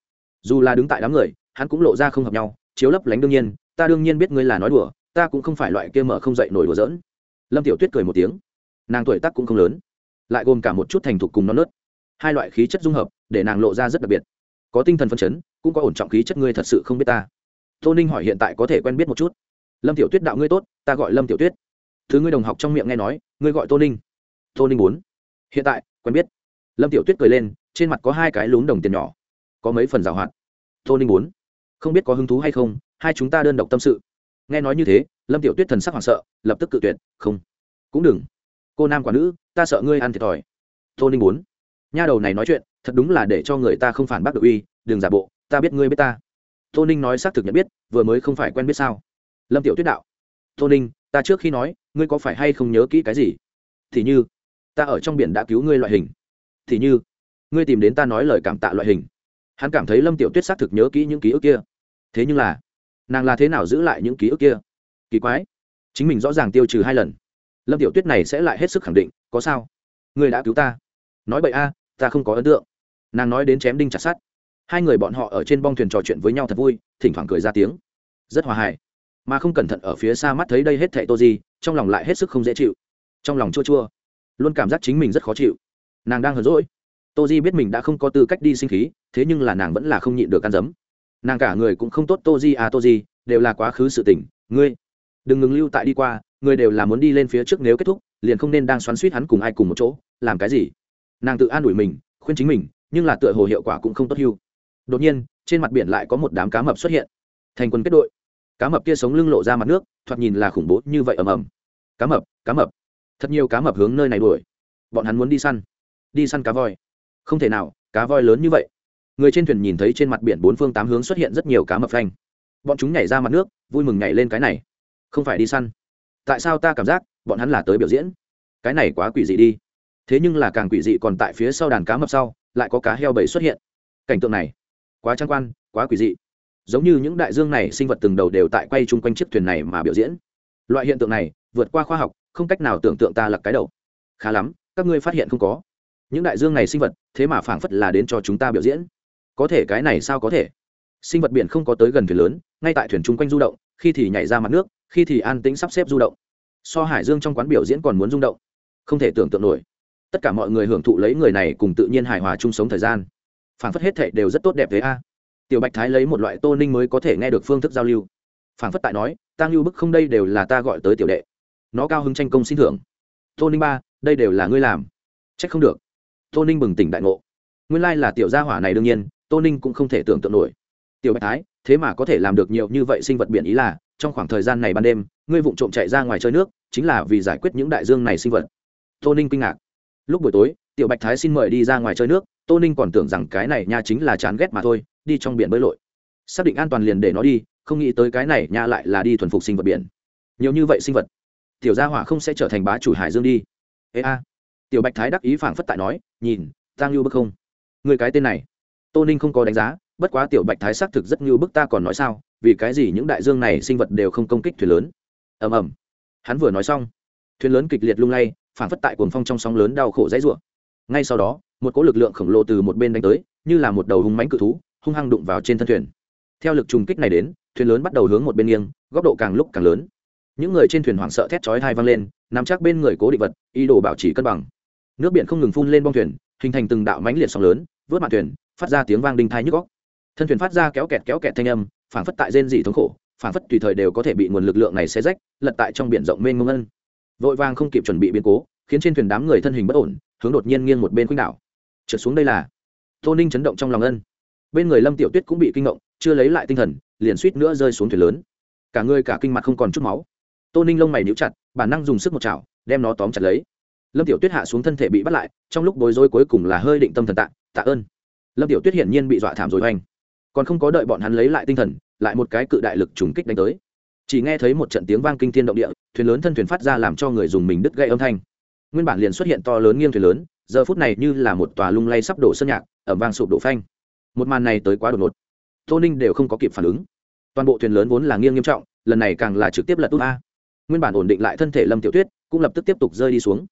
Dù là đứng tại đám người, hắn cũng lộ ra không hợp nhau, chiếu lấp lánh đương nhiên, ta đương nhiên biết ngươi là nói đùa, ta cũng không phải loại kia mở không dậy nổi đùa giỡn. Lâm tiểu tuyết cười một tiếng. Nàng tuổi tác cũng không lớn, lại gồm cả một chút thành thục cùng non nớt. Hai loại khí chất dung hợp, để nàng lộ ra rất đặc biệt. Có tinh thần phân chấn, cũng có ổn trọng khí chất ngươi thật sự không biết ta. Tô ninh hỏi hiện tại có thể quen biết một chút. Lâm tiểu tuyết đạo ngươi tốt, ta gọi lâm tiểu tuyết. Thứ ngươi đồng học trong miệng nghe nói, ngươi gọi tô ninh. Tô ninh bốn hiện tại, quen biết. Lâm tiểu tuyết cười lên, trên mặt có hai cái lún đồng tiền nhỏ, có mấy phần rào hoạt tô ninh bốn không biết có hứng thú hay không, hai chúng ta đơn độc tâm sự. Nghe nói như thế, lâm tiểu tuyết thần sắc hoảng sợ, lập tức cự tuyệt, không, cũng đừng. Cô nam quả nữ, ta sợ ngươi ăn thiệt thòi. Tô ninh bốn nha đầu này nói chuyện, thật đúng là để cho người ta không phản bác được uy, đừng giả bộ, ta biết ngươi biết ta. Tô ninh nói xác thực nhận biết, vừa mới không phải quen biết sao. Lâm tiểu tuyết đạo, tô ninh, ta trước khi nói, ngươi có phải hay không nhớ kỹ cái gì? Thì như ta ở trong biển đã cứu ngươi loại hình. Thì như, ngươi tìm đến ta nói lời cảm tạ loại hình. Hắn cảm thấy lâm tiểu tuyết xác thực nhớ kỹ những ký ức kia. Thế nhưng là, nàng là thế nào giữ lại những ký ức kia? Kỳ quái. Chính mình rõ ràng tiêu trừ hai lần. Lâm tiểu tuyết này sẽ lại hết sức khẳng định, có sao? Ngươi đã cứu ta. Nói bậy a, ta không có ấn tượng. Nàng nói đến chém đinh chặt sắt. hai người bọn họ ở trên bong thuyền trò chuyện với nhau thật vui, thỉnh thoảng cười ra tiếng. Rất hòa hài. Mà không cẩn thận ở phía xa mắt thấy đây hết thệ tô gì trong lòng lại hết sức không dễ chịu. Trong lòng chua chua luôn cảm giác chính mình rất khó chịu. Nàng đang hờn rỗi tô di biết mình đã không có tư cách đi sinh khí, thế nhưng là nàng vẫn là không nhịn được ăn dấm. Nàng cả người cũng không tốt, tô di à tô di, đều là quá khứ sự tỉnh ngươi đừng ngừng lưu tại đi qua, ngươi đều là muốn đi lên phía trước nếu kết thúc, liền không nên đang xoắn suýt hắn cùng ai cùng một chỗ, làm cái gì? Nàng tự an ủi mình, khuyên chính mình, nhưng là tựa hồ hiệu quả cũng không tốt hưu. Đột nhiên, trên mặt biển lại có một đám cá mập xuất hiện. Thành quân kết đội. Cá mập kia sống lưng lộ ra mặt nước, thoạt nhìn là khủng bố như vậy ầm ầm. Cá mập cá mập thật nhiều cá mập hướng nơi này đuổi. Bọn hắn muốn đi săn. Đi săn cá voi. Không thể nào, cá voi lớn như vậy. Người trên thuyền nhìn thấy trên mặt biển bốn phương tám hướng xuất hiện rất nhiều cá mập phanh. Bọn chúng nhảy ra mặt nước, vui mừng nhảy lên cái này. Không phải đi săn. Tại sao ta cảm giác, bọn hắn là tới biểu diễn? Cái này quá quỷ dị đi. Thế nhưng là càng quỷ dị còn tại phía sau đàn cá mập sau, lại có cá heo bầy xuất hiện. Cảnh tượng này, quá trang quan, quá quỷ dị. Giống như những đại dương này sinh vật từng đầu đều tại quay chung quanh chiếc thuyền này mà biểu diễn. Loại hiện tượng này, vượt qua khoa học không cách nào tưởng tượng ta là cái đầu. Khá lắm, các ngươi phát hiện không có. Những đại dương này sinh vật, thế mà phảng phất là đến cho chúng ta biểu diễn. Có thể cái này sao có thể? Sinh vật biển không có tới gần thuyền lớn, ngay tại thuyền chung quanh du động, khi thì nhảy ra mặt nước, khi thì an tĩnh sắp xếp du động. So hải dương trong quán biểu diễn còn muốn rung động. Không thể tưởng tượng nổi. Tất cả mọi người hưởng thụ lấy người này cùng tự nhiên hài hòa chung sống thời gian. Phảng phất hết thệ đều rất tốt đẹp thế a. Tiểu bạch thái lấy một loại tô ninh mới có thể nghe được phương thức giao lưu. Phảng phất tại nói ta ngưu bức không đây đều là ta gọi tới tiểu đệ nó cao hứng tranh công xin thưởng. Tô ninh ba, đây đều là ngươi làm. C h ắ c không được. Tô ninh bừng tỉnh đại ngộ. Nguyên lai là tiểu gia hỏa này đương nhiên, tô ninh cũng không thể tưởng tượng nổi. Tiểu bạch thái, thế mà có thể làm được nhiều như vậy sinh vật biển ý là, trong khoảng thời gian này ban đêm, ngươi vụng trộm chạy ra ngoài chơi nước, chính là vì giải quyết những đại dương này sinh vật. Tô ninh kinh ngạc. Lúc buổi tối, tiểu bạch thái xin mời đi ra ngoài chơi nước, tô ninh còn tưởng rằng cái này nha chính là chán ghét mà thôi, đi trong biển bơi lội. Xác định an toàn liền để nó đi, không nghĩ tới cái này nha lại là đi thuần phục sinh vật biển. Nhiều như vậy sinh vật tiểu gia hỏa không sẽ trở thành bá chủ hải dương đi. Ê a. Tiểu bạch thái đắc ý phảng phất tại nói, nhìn tăng lưu bức không? Người cái tên này, tô ninh không có đánh giá, bất quá tiểu bạch thái xác thực rất như bức ta còn nói sao, vì cái gì những đại dương này sinh vật đều không công kích thuyền lớn? Ầm ầm. Hắn vừa nói xong, thuyền lớn kịch liệt lung lay, phảng phất tại cuồng phong trong sóng lớn đau khổ dãy rủa. Ngay sau đó, một cỗ lực lượng khổng lồ từ một bên đánh tới, như là một đầu hung mãnh cự thú, hung hăng đụng vào trên thân thuyền. Theo lực trùng kích này đến, thuyền lớn bắt đầu hướng một bên nghiêng, góc độ càng lúc càng lớn những người trên thuyền hoảng sợ thét chói thai vang lên nằm chắc bên người cố định vật, ý đồ bảo trì cân bằng. Nước biển không ngừng phun lên bong thuyền, hình thành từng đạo mánh liệt sóng lớn, vớt mặt thuyền, phát ra tiếng vang đinh thai nhức góc thân thuyền phát ra kéo kẹt kéo kẹt thanh âm, phảng phất tại rên dị thống khổ, phảng phất tùy thời đều có thể bị nguồn lực lượng này xé rách, lật tại trong biển rộng mênh mông ân. Vội vàng không kịp chuẩn bị biến cố, khiến trên thuyền đám người thân hình bất ổn, hướng đột nhiên nghiêng một bên khuynh đảo. Trượt xuống đây là tô ninh chấn động trong lòng ân. Bên người lâm tiểu tuyết cũng bị kinh ngộng, chưa lấy lại tinh thần, liền suýt nữa rơi xuống thuyền lớn. Cả người cả kinh mặt không còn chút máu tô ninh lông mày níu chặt, bản năng dùng sức một chảo, đem nó tóm chặt lấy. Lâm tiểu tuyết hạ xuống thân thể bị bắt lại, trong lúc bối rối cuối cùng là hơi định tâm thần tạ tạ ơn. Lâm tiểu tuyết hiển nhiên bị dọa thảm rồi hoành. Còn không có đợi bọn hắn lấy lại tinh thần, lại một cái cự đại lực trùng kích đánh tới. Chỉ nghe thấy một trận tiếng vang kinh thiên động địa, thuyền lớn thân thuyền phát ra làm cho người dùng mình đứt gây âm thanh. Nguyên bản liền xuất hiện to lớn nghiêng thuyền lớn, giờ phút này như là một tòa lung lay sắp đổ sân nhạc, ẩm vang sụp đổ phanh. Một màn này tới quá đột ngột. Tô ninh đều không có kịp phản ứng. Toàn bộ thuyền lớn vốn là nghiêng nghiêm trọng, lần này càng là trực tiếp lật út a nguyên bản ổn định lại thân thể lâm tiểu tuyết cũng lập tức tiếp tục rơi đi xuống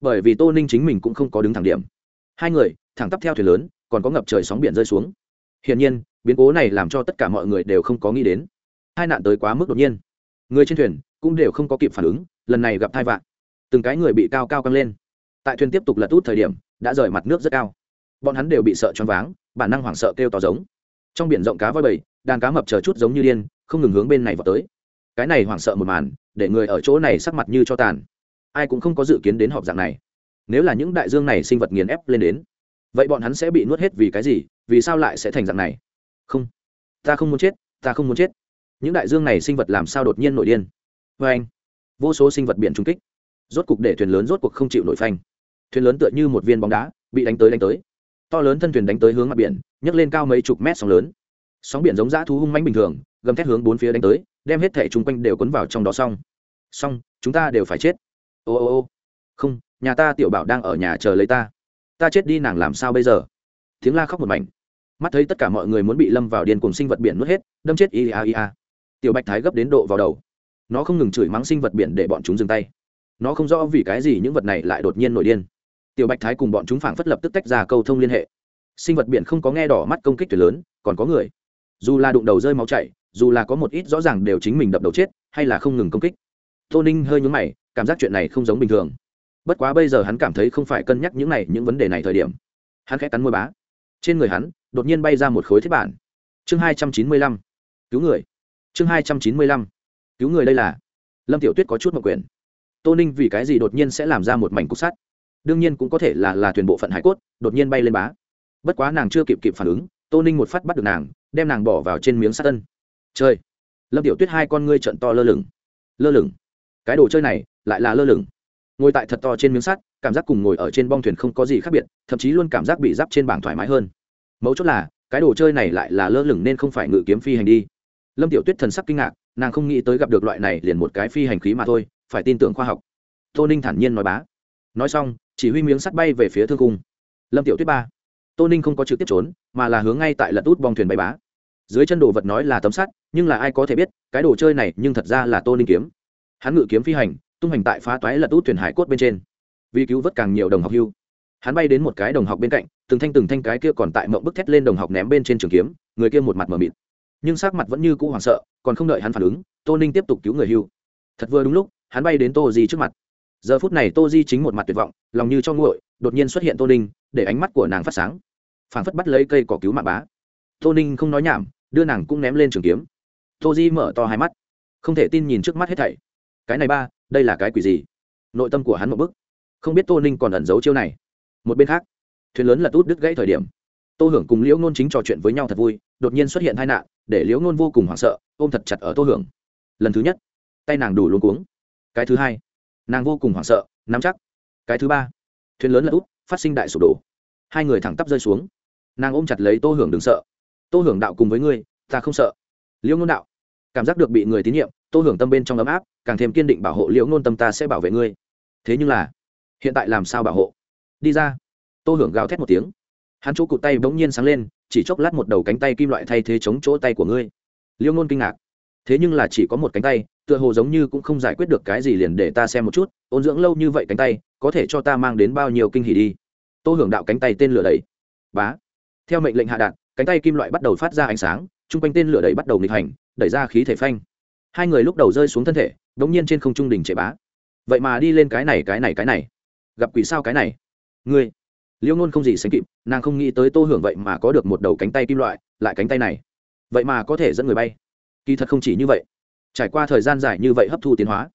bởi vì tô ninh chính mình cũng không có đứng thẳng điểm hai người thẳng tắp theo thuyền lớn còn có ngập trời sóng biển rơi xuống hiển nhiên biến cố này làm cho tất cả mọi người đều không có nghĩ đến hai nạn tới quá mức đột nhiên người trên thuyền cũng đều không có kịp phản ứng lần này gặp thai vạn từng cái người bị cao cao căng lên tại thuyền tiếp tục lật út thời điểm đã rời mặt nước rất cao bọn hắn đều bị sợ choáng váng, bản năng hoảng sợ kêu tỏ giống. Trong biển rộng cá voi bầy, đàn cá mập chờ chút giống như điên, không ngừng hướng bên này vào tới. Cái này hoảng sợ một màn để người ở chỗ này sắc mặt như cho tàn. Ai cũng không có dự kiến đến họp dạng này. Nếu là những đại dương này sinh vật nghiền ép lên đến, vậy bọn hắn sẽ bị nuốt hết vì cái gì? Vì sao lại sẽ thành dạng này? Không. Ta không muốn chết, ta không muốn chết. Những đại dương này sinh vật làm sao đột nhiên nổi điên? Vê anh, vô số sinh vật biển trung kích. Rốt cục để thuyền lớn rốt cuộc không chịu nổi phanh. Thuyền lớn tựa như một viên bóng đá, bị đánh tới đánh tới. To lớn thân thuyền đánh tới hướng mặt biển, nhấc lên cao mấy chục mét sóng lớn sóng biển giống dã thú hung mãnh bình thường, gầm thét hướng bốn phía đánh tới, đem hết thẻ chung quanh đều cuốn vào trong đó xong. Xong, chúng ta đều phải chết. Ô ô ô. Không, nhà ta tiểu bảo đang ở nhà chờ lấy ta. Ta chết đi nàng làm sao bây giờ? Tiếng la khóc một mảnh. Mắt thấy tất cả mọi người muốn bị lâm vào điên cùng sinh vật biển nuốt hết, đâm chết ia ia. Tiểu bạch thái gấp đến độ vào đầu. Nó không ngừng chửi mắng sinh vật biển để bọn chúng dừng tay. Nó không rõ vì cái gì những vật này lại đột nhiên nổi điên. Tiểu bạch thái cùng bọn chúng phảng phất lập tức tách ra câu thông liên hệ. Sinh vật biển không có nghe đỏ mắt công kích tuyệt lớn, còn có người dù là đụng đầu rơi máu chảy, dù là có một ít rõ ràng đều chính mình đập đầu chết, hay là không ngừng công kích. Tô ninh hơi nhúng mày, cảm giác chuyện này không giống bình thường. Bất quá bây giờ hắn cảm thấy không phải cân nhắc những này, những vấn đề này thời điểm. Hắn khẽ cắn môi bá. Trên người hắn, đột nhiên bay ra một khối thiết bản. Chương hai trăm chín mươi lăm. Cứu người. Chương hai trăm chín mươi lăm. Cứu người đây là. Lâm tiểu tuyết có chút mậu quyền. Tô ninh vì cái gì đột nhiên sẽ làm ra một mảnh cục sắt? Đương nhiên cũng có thể là là thuyền bộ phận hải cốt, đột nhiên bay lên bá. Bất quá nàng chưa kịp kịp phản ứng, tô ninh một phát bắt được nàng đem nàng bỏ vào trên miếng sắt tân chơi. Lâm tiểu tuyết hai con ngươi trận to lơ lửng. Lơ lửng. Cái đồ chơi này lại là lơ lửng. Ngồi tại thật to trên miếng sắt, cảm giác cùng ngồi ở trên bong thuyền không có gì khác biệt, thậm chí luôn cảm giác bị giáp trên bảng thoải mái hơn. Mấu chốt là, cái đồ chơi này lại là lơ lửng nên không phải ngự kiếm phi hành đi. Lâm tiểu tuyết thần sắc kinh ngạc, nàng không nghĩ tới gặp được loại này liền một cái phi hành khí mà thôi, phải tin tưởng khoa học. Tô ninh thản nhiên nói bá. Nói xong, chỉ huy miếng sắt bay về phía thương cung lâm tiểu tuyết ba. Tô ninh không có trực tiếp trốn, mà là hướng ngay tại lật út bong thuyền bay bá dưới chân đồ vật nói là tấm sắt, nhưng là ai có thể biết, cái đồ chơi này nhưng thật ra là tô ninh kiếm. Hắn ngự kiếm phi hành, tung hành tại phá toái lật út thuyền hải cốt bên trên. Vì cứu vớt càng nhiều đồng học hưu. Hắn bay đến một cái đồng học bên cạnh, từng thanh từng thanh cái kia còn tại mộng bức thét lên đồng học ném bên trên trường kiếm, người kia một mặt mờ mịt. Nhưng sắc mặt vẫn như cũ hoảng sợ, còn không đợi hắn phản ứng, tô ninh tiếp tục cứu người hưu. Thật vừa đúng lúc, hắn bay đến tô di trước mặt. Giờ phút này tô di chính một mặt tuyệt vọng, lòng như cho nguội, đột nhiên xuất hiện tô ninh, để ánh mắt của nàng phát sáng. Phảng phất bắt lấy cây cỏ cứu mạng bá. Tô ninh không nói nhảm đưa nàng cũng ném lên trường kiếm. Tô di mở to hai mắt, không thể tin nhìn trước mắt hết thảy. Cái này ba, đây là cái quỷ gì? Nội tâm của hắn một bức. Không biết tô ninh còn ẩn giấu chiêu này. Một bên khác, thuyền lớn lật út đứt gãy thời điểm, tô hưởng cùng liễu nôn chính trò chuyện với nhau thật vui, đột nhiên xuất hiện tai nạn, để liễu nôn vô cùng hoảng sợ, ôm thật chặt ở tô hưởng. Lần thứ nhất, tay nàng đủ luôn cuống. Cái thứ hai, nàng vô cùng hoảng sợ, nắm chắc. Cái thứ ba, thuyền lớn lật út, phát sinh đại sụp đổ. Hai người thẳng tắp rơi xuống. Nàng ôm chặt lấy tô hưởng đừng sợ tô hưởng đạo cùng với ngươi, ta không sợ. Liễu nôn đạo, cảm giác được bị người tín nhiệm, tô hưởng tâm bên trong ấm áp, càng thêm kiên định bảo hộ liễu nôn tâm ta sẽ bảo vệ ngươi. Thế nhưng là, hiện tại làm sao bảo hộ? Đi ra. Tô hưởng gào thét một tiếng. Hắn chỗ cụt tay bỗng nhiên sáng lên, chỉ chốc lát một đầu cánh tay kim loại thay thế chống chỗ tay của ngươi. Liễu ngôn kinh ngạc. Thế nhưng là chỉ có một cánh tay, tựa hồ giống như cũng không giải quyết được cái gì liền để ta xem một chút, ôn dưỡng lâu như vậy cánh tay, có thể cho ta mang đến bao nhiêu kinh hỉ đi. Tô hưởng đạo cánh tay tên lửa đầy bá. Theo mệnh lệnh hạ đạn cánh tay kim loại bắt đầu phát ra ánh sáng, chung quanh tên lửa đẩy bắt đầu nghịch hành, đẩy ra khí thể phanh. Hai người lúc đầu rơi xuống thân thể đ ỗ n g nhiên trên không trung đình chạy bá. Vậy mà đi lên cái này cái này cái này. Gặp quỷ sao cái này? Ngươi. Liêu ngôn không gì sánh kịp, nàng không nghĩ tới tô hưởng vậy mà có được một đầu cánh tay kim loại, lại cánh tay này. Vậy mà có thể dẫn người bay. Kỳ thật không chỉ như vậy. Trải qua thời gian dài như vậy hấp thu tiến hóa,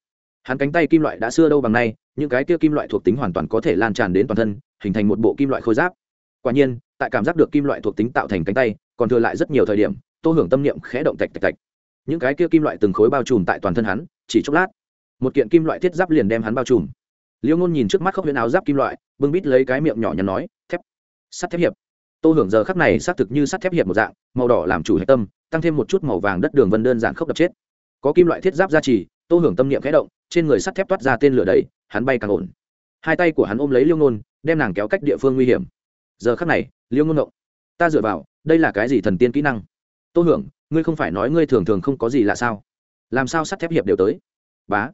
hắn cánh tay kim loại đã xưa đâu bằng nay, những cái kia kim loại thuộc tính hoàn toàn có thể lan tràn đến toàn thân, hình thành một bộ kim loại khôi giáp quả nhiên, tại cảm giác được kim loại thuộc tính tạo thành cánh tay, còn thừa lại rất nhiều thời điểm, tô hưởng tâm niệm khẽ động tạch tạch tạch. Những cái kia kim loại từng khối bao trùm tại toàn thân hắn, chỉ chốc lát, một kiện kim loại thiết giáp liền đem hắn bao trùm. Liêu ngôn nhìn trước mắt khóc huyễn áo giáp kim loại, bưng bít lấy cái miệng nhỏ nhắn nói, thép, sắt thép hiệp. Tô hưởng giờ khắc này xác thực như sắt thép hiệp một dạng, màu đỏ làm chủ hệ tâm, tăng thêm một chút màu vàng đất đường vân đơn giản khốc đập chết. Có kim loại thiết giáp gia trì, tô hưởng tâm niệm khẽ động, trên người sắt thép toát ra tên lửa đầy, hắn bay càng ổn. Hai tay của hắn ôm lấy liêu ngôn, đem nàng kéo cách địa phương nguy hiểm giờ khắc này, liêu ngôn ngộng, ta dựa vào, đây là cái gì thần tiên kỹ năng? Tô hưởng, ngươi không phải nói ngươi thường thường không có gì là sao? Làm sao sắt thép hiệp đều tới? Bá.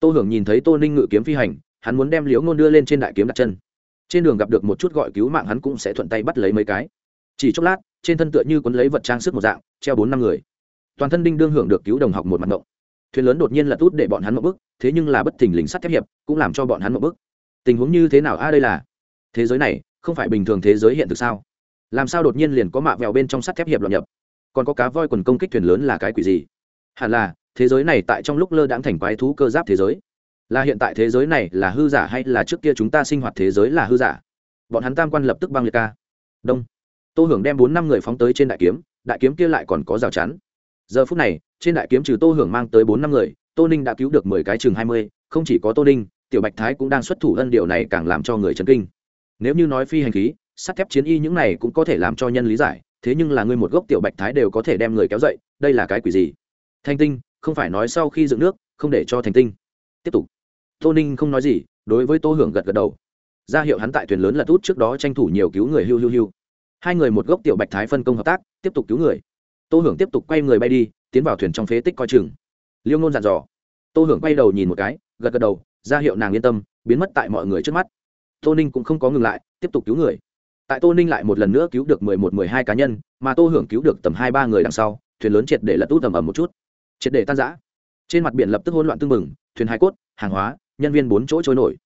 Tô hưởng nhìn thấy tô ninh ngự kiếm phi hành, hắn muốn đem liếu ngôn đưa lên trên đại kiếm đặt chân. Trên đường gặp được một chút gọi cứu mạng hắn cũng sẽ thuận tay bắt lấy mấy cái. Chỉ chốc lát, trên thân tựa như quấn lấy vật trang sức một dạng, treo bốn năm người. Toàn thân đinh đương hưởng được cứu đồng học một mặt mộng thuyền lớn đột nhiên là tút để bọn hắn mộng bức thế nhưng là bất thình lình sắt thép hiệp, cũng làm cho bọn hắn mộng bức tình huống như thế nào? A, đây là thế giới này không phải bình thường thế giới hiện thực sao? Làm sao đột nhiên liền có mạ vẹo bên trong sắt thép hiệp loạn nhập? Còn có cá voi quần công kích thuyền lớn là cái quỷ gì? Hẳn là, thế giới này tại trong lúc lơ đãng thành quái thú cơ giáp thế giới. Là hiện tại thế giới này là hư giả hay là trước kia chúng ta sinh hoạt thế giới là hư giả? Bọn hắn tam quan lập tức băng liệt ca. Đông. Tô hưởng đem bốn năm người phóng tới trên đại kiếm đại kiếm kia lại còn có rào chắn. Giờ phút này, trên đại kiếm trừ tô hưởng mang tới bốn năm người, tô ninh đã cứu được mười cái chừng hai mươi, không chỉ có tô ninh, tiểu bạch thái cũng đang xuất thủ ân điều này càng làm cho người chấn kinh nếu như nói phi hành khí, sắt thép chiến y những này cũng có thể làm cho nhân lý giải, thế nhưng là ngươi một gốc tiểu bạch thái đều có thể đem người kéo dậy, đây là cái quỷ gì? Thanh tinh, không phải nói sau khi dựng nước, không để cho thành tinh. Tiếp tục. Tô ninh không nói gì, đối với tô hưởng gật gật đầu. Ra hiệu hắn tại thuyền lớn lật út trước đó tranh thủ nhiều cứu người hưu hưu hưu. Hai người một gốc tiểu bạch thái phân công hợp tác, tiếp tục cứu người. Tô hưởng tiếp tục quay người bay đi, tiến vào thuyền trong phế tích coi chừng. Liêu ngôn dặn dò. Tô hưởng quay đầu nhìn một cái, gật gật đầu, ra hiệu nàng yên tâm, biến mất tại mọi người trước mắt tô ninh cũng không có ngừng lại, tiếp tục cứu người. Tại tô ninh lại một lần nữa cứu được mười một, mười hai cá nhân, mà tô hưởng cứu được tầm hai, ba người đằng sau, thuyền lớn triệt để lật út tầm ầm một chút. Triệt để tan giã trên mặt biển lập tức hỗn loạn tưng bừng, thuyền hai cốt, hàng hóa, nhân viên bốn chỗ trôi nổi.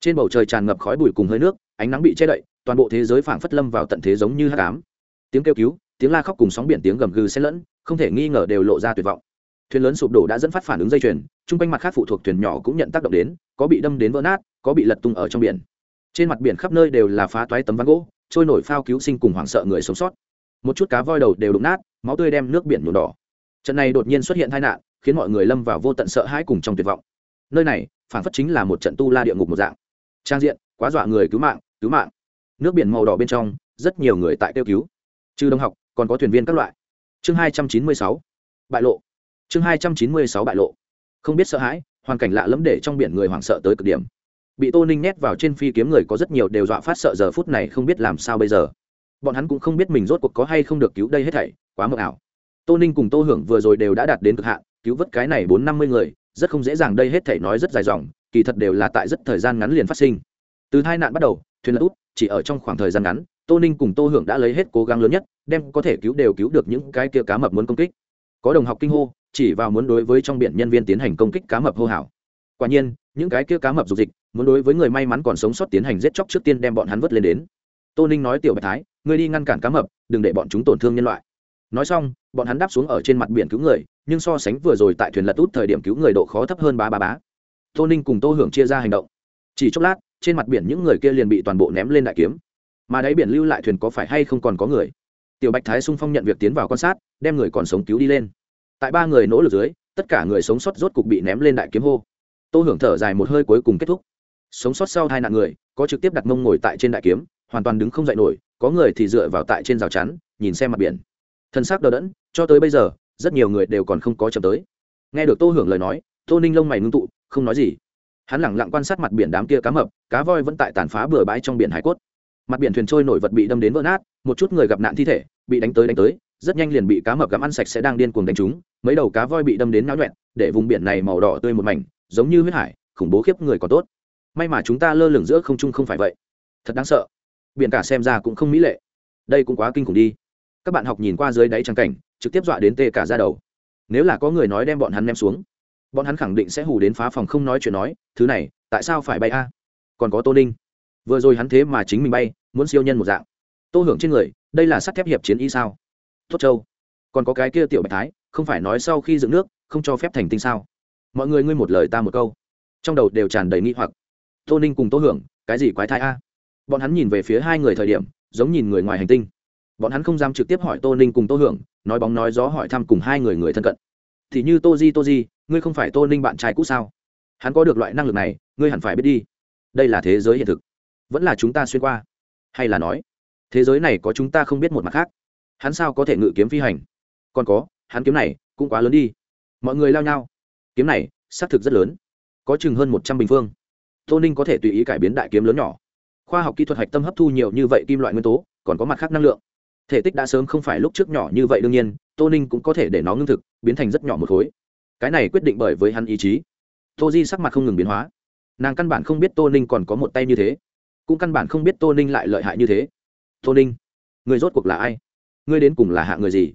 Trên bầu trời tràn ngập khói bụi cùng hơi nước, ánh nắng bị che đậy, toàn bộ thế giới phảng phất lâm vào tận thế giống như hát cám tiếng kêu cứu, tiếng la khóc cùng sóng biển tiếng gầm gừ xen lẫn, không thể nghi ngờ đều lộ ra tuyệt vọng. Thuyền lớn sụp đổ đã dẫn phát phản ứng dây chuyền, chung quanh mặt khác phụ thuộc thuyền nhỏ cũng nhận tác động đến, có bị đâm đến vỡ nát, có bị lật tung ở trong biển trên mặt biển khắp nơi đều là phá toái tấm ván gỗ, trôi nổi phao cứu sinh cùng hoảng sợ người sống sót. Một chút cá voi đầu đều đụng nát, máu tươi đem nước biển nhuộm đỏ. Trận này đột nhiên xuất hiện tai nạn, khiến mọi người lâm vào vô tận sợ hãi cùng trong tuyệt vọng. Nơi này phản phất chính là một trận tu la địa ngục một dạng. Trang diện, quá dọa người cứu mạng cứu mạng. Nước biển màu đỏ bên trong, rất nhiều người tại kêu cứu. Trừ đông học, còn có thuyền viên các loại. Chương hai trăm chín mươi sáu, bại lộ. Chương hai trăm chín mươi sáu bại lộ. Không biết sợ hãi, hoàn cảnh lạ lẫm để trong biển người hoảng sợ tới cực điểm bị tô ninh nhét vào trên phi kiếm người có rất nhiều đều dọa phát sợ giờ phút này không biết làm sao bây giờ. Bọn hắn cũng không biết mình rốt cuộc có hay không được cứu đây hết thảy, quá mờ ảo. Tô ninh cùng tô hưởng vừa rồi đều đã đạt đến cực hạn, cứu vớt cái này bốn năm mươi người, rất không dễ dàng đây hết thảy nói rất dài dòng, kỳ thật đều là tại rất thời gian ngắn liền phát sinh. Từ hai nạn bắt đầu, thuyền lật út chỉ ở trong khoảng thời gian ngắn, tô ninh cùng tô hưởng đã lấy hết cố gắng lớn nhất, đem có thể cứu đều cứu được những cái kia cá mập muốn công kích. Có đồng học kinh hô, chỉ vào muốn đối với trong biển nhân viên tiến hành công kích cá mập hô hào. Quả nhiên những cái kia cá mập dục dịch, muốn đối với người may mắn còn sống sót tiến hành giết chóc trước tiên đem bọn hắn vớt lên đến. Tô ninh nói tiểu bạch thái, ngươi đi ngăn cản cá mập, đừng để bọn chúng tổn thương nhân loại. Nói xong, bọn hắn đáp xuống ở trên mặt biển cứu người, nhưng so sánh vừa rồi tại thuyền lật út thời điểm cứu người độ khó thấp hơn ba ba bá. Tô ninh cùng tô hưởng chia ra hành động. Chỉ chốc lát, trên mặt biển những người kia liền bị toàn bộ ném lên đại kiếm. Mà đáy biển lưu lại thuyền có phải hay không còn có người? Tiểu bạch thái sung phong nhận việc tiến vào quan sát, đem người còn sống cứu đi lên. Tại ba người nỗ lực dưới, tất cả người sống sót rốt cục bị ném lên đại kiếm hô tô hưởng thở dài một hơi cuối cùng kết thúc. Sống sót sau hai nạn người, có trực tiếp đặt mông ngồi tại trên đại kiếm, hoàn toàn đứng không dậy nổi, có người thì dựa vào tại trên rào chắn, nhìn xem mặt biển. Thân xác đờ đẫn, cho tới bây giờ, rất nhiều người đều còn không có chậm tới. Nghe được tô hưởng lời nói, tô ninh lông mày ngưng tụ, không nói gì. Hắn lẳng lặng quan sát mặt biển đám kia cá mập, cá voi vẫn tại tàn phá bừa bãi trong biển hải cốt. Mặt biển thuyền trôi nổi vật bị đâm đến vỡ nát, một chút người gặp nạn thi thể, bị đánh tới đánh tới, rất nhanh liền bị cá mập gặm ăn sạch sẽ đang điên cuồng đánh chúng mấy đầu cá voi bị đâm đến náo nhuẹn, để vùng biển này màu đỏ tươi một mảnh giống như huyết hải, khủng bố khiếp người còn tốt. May mà chúng ta lơ lửng giữa không trung không phải vậy. Thật đáng sợ. Biển cả xem ra cũng không mỹ lệ. Đây cũng quá kinh khủng đi. Các bạn học nhìn qua dưới đáy trắng cảnh, trực tiếp dọa đến tê cả ra đầu. Nếu là có người nói đem bọn hắn ném xuống, bọn hắn khẳng định sẽ hù đến phá phòng không nói chuyện nói, thứ này, tại sao phải bay a? Còn có tô ninh. Vừa rồi hắn thế mà chính mình bay, muốn siêu nhân một dạng. Tô hưởng trên người, đây là sắt thép hiệp chiến y sao? Tốt châu, còn có cái kia tiểu bạch thái, không phải nói sau khi dựng nước, không cho phép thành tinh sao? Mọi người ngươi một lời ta một câu. Trong đầu đều tràn đầy nghi hoặc. Tô ninh cùng tô hưởng, cái gì quái thai a? Bọn hắn nhìn về phía hai người thời điểm, giống nhìn người ngoài hành tinh. Bọn hắn không dám trực tiếp hỏi tô ninh cùng tô hưởng, nói bóng nói gió hỏi thăm cùng hai người người thân cận. Thì như tô di tô di, ngươi không phải tô ninh bạn trai cũ sao? Hắn có được loại năng lực này, ngươi hẳn phải biết đi. Đây là thế giới hiện thực. Vẫn là chúng ta xuyên qua. Hay là nói, thế giới này có chúng ta không biết một mặt khác. Hắn sao có thể ngự kiếm phi hành? Còn có, hắn kiếm này cũng quá lớn đi. Mọi người lao nhau kiếm này, xác thực rất lớn. Có chừng hơn một trăm bình phương. Tô ninh có thể tùy ý cải biến đại kiếm lớn nhỏ. Khoa học kỹ thuật hạch tâm hấp thu nhiều như vậy kim loại nguyên tố, còn có mặt khác năng lượng. Thể tích đã sớm không phải lúc trước nhỏ như vậy đương nhiên, tô ninh cũng có thể để nó ngưng thực, biến thành rất nhỏ một khối. Cái này quyết định bởi với hắn ý chí. Tô di sắc mặt không ngừng biến hóa. Nàng căn bản không biết tô ninh còn có một tay như thế. Cũng căn bản không biết tô ninh lại lợi hại như thế. Tô ninh, người rốt cuộc là ai? Ngươi đến cùng là hạ người gì?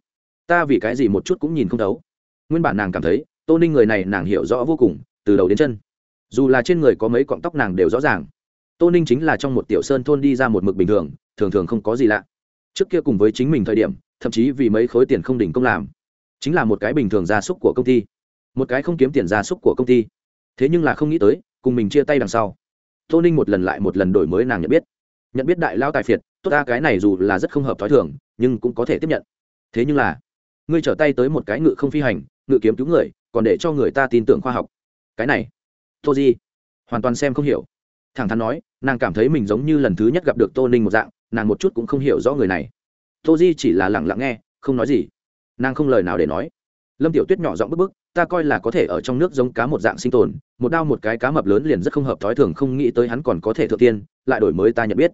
Ta vì cái gì một chút cũng nhìn không thấu. Nguyên bản nàng cảm thấy tô ninh người này nàng hiểu rõ vô cùng, từ đầu đến chân. Dù là trên người có mấy cọng tóc nàng đều rõ ràng. Tô ninh chính là trong một tiểu sơn thôn đi ra một mực bình thường thường thường không có gì lạ. Trước kia cùng với chính mình thời điểm, thậm chí vì mấy khối tiền không đỉnh công làm. Chính là một cái bình thường gia súc của công ty. Một cái không kiếm tiền gia súc của công ty. Thế nhưng là không nghĩ tới, cùng mình chia tay đằng sau. Tô ninh một lần lại một lần đổi mới nàng nhận biết. Nhận biết đại lao tài phiệt, tốt ta cái này dù là rất không hợp t h ó i thường, nhưng cũng có thể tiếp nhận. Thế nhưng là, ngươi trở tay tới một cái ngự không phi hành, ngự kiếm cứu người còn để cho người ta tin tưởng khoa học. Cái này, tô di hoàn toàn xem không hiểu. Thẳng thắn nói, nàng cảm thấy mình giống như lần thứ nhất gặp được tô ninh một dạng, nàng một chút cũng không hiểu rõ người này. Tô di chỉ là lẳng lặng nghe, không nói gì. Nàng không lời nào để nói. Lâm tiểu tuyết nhỏ giọng bức bức, ta coi là có thể ở trong nước giống cá một dạng sinh tồn, một đao một cái cá mập lớn liền rất không hợp thói thường, không nghĩ tới hắn còn có thể thượng tiên, lại đổi mới ta nhận biết.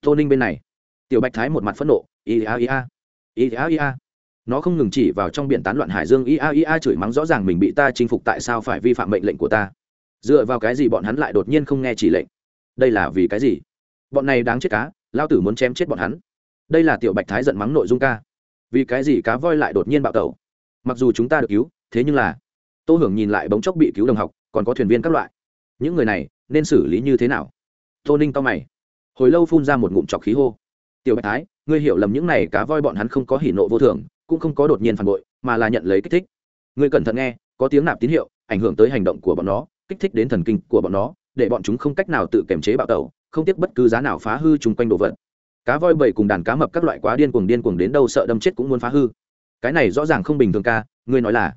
Tô ninh bên này, tiểu bạch thái một mặt phẫn nộ ia ia ia ia nó không ngừng chỉ vào trong biển tán loạn hải dương, ia ia, chửi mắng rõ ràng mình bị ta chinh phục, tại sao phải vi phạm mệnh lệnh của ta? Dựa vào cái gì bọn hắn lại đột nhiên không nghe chỉ lệnh? Đây là vì cái gì? Bọn này đáng chết cá, lao tử muốn chém chết bọn hắn. Đây là tiểu bạch thái giận mắng nội dung ca. Vì cái gì cá voi lại đột nhiên bạo tẩu? Mặc dù chúng ta được cứu, thế nhưng là, tô hưởng nhìn lại bóng chốc bị cứu đồng học, còn có thuyền viên các loại. Những người này, nên xử lý như thế nào? Tô ninh to mày. Hồi lâu phun ra một ngụm trọc khí hô. Tiểu bạch thái, ngươi hiểu lầm những này cá voi bọn hắn không có hỉ nộ vô thường cũng không có đột nhiên phản bội, mà là nhận lấy kích thích. Ngươi cẩn thận nghe, có tiếng nạp tín hiệu, ảnh hưởng tới hành động của bọn nó, kích thích đến thần kinh của bọn nó, để bọn chúng không cách nào tự kiềm chế bạo tẩu, không tiếc bất cứ giá nào phá hư chung quanh đồ vật. Cá voi bầy cùng đàn cá mập các loại quá điên cuồng điên cuồng đến đâu sợ đâm chết cũng muốn phá hư. Cái này rõ ràng không bình thường ca, ngươi nói là,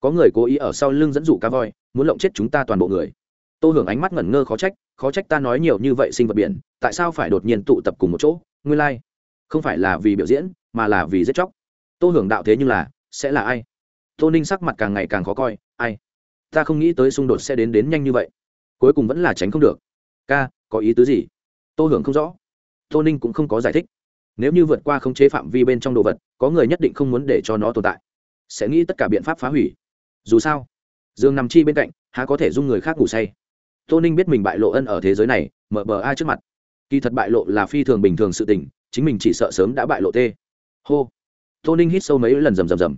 có người cố ý ở sau lưng dẫn dụ cá voi, muốn lộng chết chúng ta toàn bộ người. Tô hưởng ánh mắt ngẩn ngơ khó trách khó trách ta nói nhiều như vậy sinh vật biển, tại sao phải đột nhiên tụ tập cùng một chỗ? Ngươi lai、like. không phải là vì biểu diễn, mà là vì giết chóc tô hưởng đạo thế nhưng là, sẽ là ai? Tô ninh sắc mặt càng ngày càng khó coi, ai? Ta không nghĩ tới xung đột sẽ đến đến nhanh như vậy. Cuối cùng vẫn là tránh không được. Ca, có ý tứ gì? Tô hưởng không rõ. Tô ninh cũng không có giải thích. Nếu như vượt qua khống chế phạm vi bên trong đồ vật, có người nhất định không muốn để cho nó tồn tại. Sẽ nghĩ tất cả biện pháp phá hủy. Dù sao, dương nằm chi bên cạnh, há có thể dung người khác ngủ say? Tô ninh biết mình bại lộ ân ở thế giới này, mở bờ ai trước mặt. Kỳ thật bại lộ là phi thường bình thường sự tình, chính mình chỉ sợ sớm đã bại lộ tê. Hô tô ninh hít sâu mấy lần rầm rầm rầm.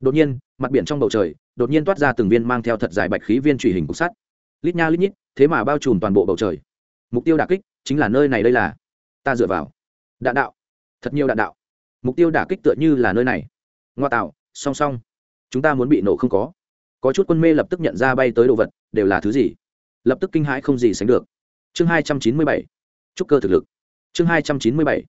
Đột nhiên, mặt biển trong bầu trời, đột nhiên toát ra từng viên mang theo thật dài bạch khí viên truy hình cục sắt. Lít nha lít nhít, thế mà bao trùm toàn bộ bầu trời. Mục tiêu đà kích chính là nơi này đây là. Ta dựa vào. Đạn đạo. Thật nhiều đạn đạo. Mục tiêu đả kích tựa như là nơi này. Ngoa tạo, song song. Chúng ta muốn bị nổ không có. Có chút quân mê lập tức nhận ra bay tới đồ vật, đều là thứ gì? Lập tức kinh hãi không gì sánh được. Chương hai trăm chín mươi bảy. Trúc cơ thực lực. Chương hai trăm chín mươi bảy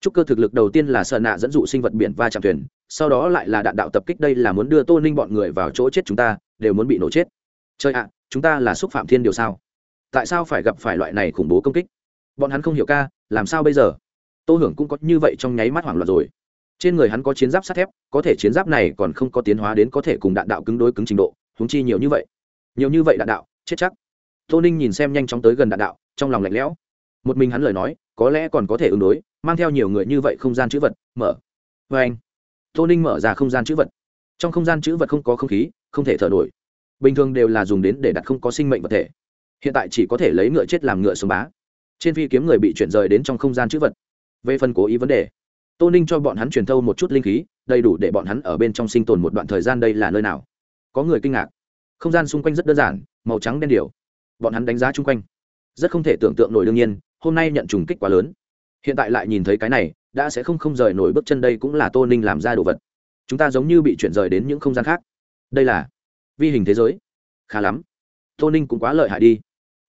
trúc cơ thực lực đầu tiên là sợ nạ dẫn dụ sinh vật biển va chạm thuyền, sau đó lại là đạn đạo tập kích đây là muốn đưa tô ninh bọn người vào chỗ chết chúng ta, đều muốn bị nổ chết. Chơi ạ, chúng ta là xúc phạm thiên điều sao? Tại sao phải gặp phải loại này khủng bố công kích? Bọn hắn không hiểu ca, làm sao bây giờ? Tô hưởng cũng có như vậy trong nháy mắt hoảng loạn rồi. Trên người hắn có chiến giáp sắt thép, có thể chiến giáp này còn không có tiến hóa đến có thể cùng đạn đạo cứng đối cứng trình độ húng chi nhiều như vậy. Nhiều như vậy đạn đạo, chết chắc. Tô ninh nhìn xem nhanh chóng tới gần đạn đạo, trong lòng lạnh lẽo một mình hắn lời nói, có lẽ còn có thể ứng đối, mang theo nhiều người như vậy không gian chữ vật, mở. Vê anh, tô ninh mở ra không gian chữ vật. Trong không gian chữ vật không có không khí, không thể thở nổi. Bình thường đều là dùng đến để đặt không có sinh mệnh vật thể. Hiện tại chỉ có thể lấy ngựa chết làm ngựa sống bá. Trên phi kiếm người bị chuyển rời đến trong không gian chữ vật. Về phần cố ý vấn đề, tô ninh cho bọn hắn truyền thâu một chút linh khí, đầy đủ để bọn hắn ở bên trong sinh tồn một đoạn thời gian đây là nơi nào. Có người kinh ngạc. Không gian xung quanh rất đơn giản, màu trắng đen điều bọn hắn đánh giá chung quanh. Rất không thể tưởng tượng nổi đương nhiên hôm nay nhận trùng kích quá lớn. Hiện tại lại nhìn thấy cái này, đã sẽ không không rời nổi bước chân đây cũng là tô ninh làm ra đồ vật. Chúng ta giống như bị chuyển rời đến những không gian khác. Đây là vi hình thế giới. Khá lắm. Tô ninh cũng quá lợi hại đi.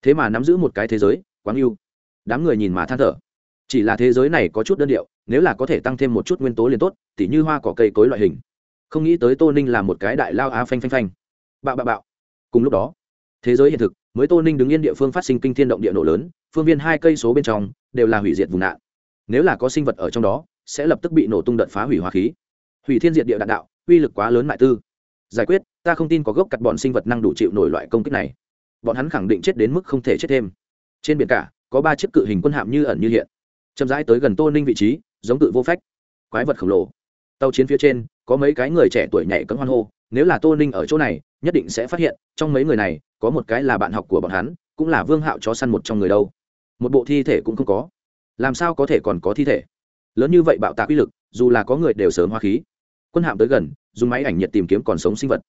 Thế mà nắm giữ một cái thế giới quá yêu. Đám người nhìn mà than thở. Chỉ là thế giới này có chút đơn điệu, nếu là có thể tăng thêm một chút nguyên tố liền tốt, tỉ như hoa cỏ cây cối loại hình. Không nghĩ tới tô ninh là một cái đại lao á phanh phanh phanh. Bạo bạo bạo. Cùng lúc đó, thế giới hiện thực, mới tô ninh đứng yên địa phương phát sinh kinh thiên động địa nổ lớn phương viên hai cây số bên trong đều là hủy diệt vùng nạn. Nếu là có sinh vật ở trong đó, sẽ lập tức bị nổ tung đợt phá hủy hóa khí. Hủy thiên diệt địa đạn đạo, uy lực quá lớn mại tư. Giải quyết, ta không tin có gốc cặt bọn sinh vật năng đủ chịu nổi loại công kích này. Bọn hắn khẳng định chết đến mức không thể chết thêm. Trên biển cả, có ba chiếc cự hình quân hạm như ẩn như hiện. Chậm rãi tới gần tô ninh vị trí, giống cự vô phách. Quái vật khổng lồ. Tàu chiến phía trên, có mấy cái người trẻ tuổi nhảy cấm hoan hô. Nếu là tô ninh ở chỗ này, nhất định sẽ phát hiện, trong mấy người này, có một cái là bạn học của bọn hắn, cũng là vương hạo chó săn một trong người đâu một bộ thi thể cũng không có. Làm sao có thể còn có thi thể? Lớn như vậy bạo tạc uy lực, dù là có người đều sớm hoa khí. Quân hạm tới gần, dùng máy ảnh nhiệt tìm kiếm còn sống sinh vật.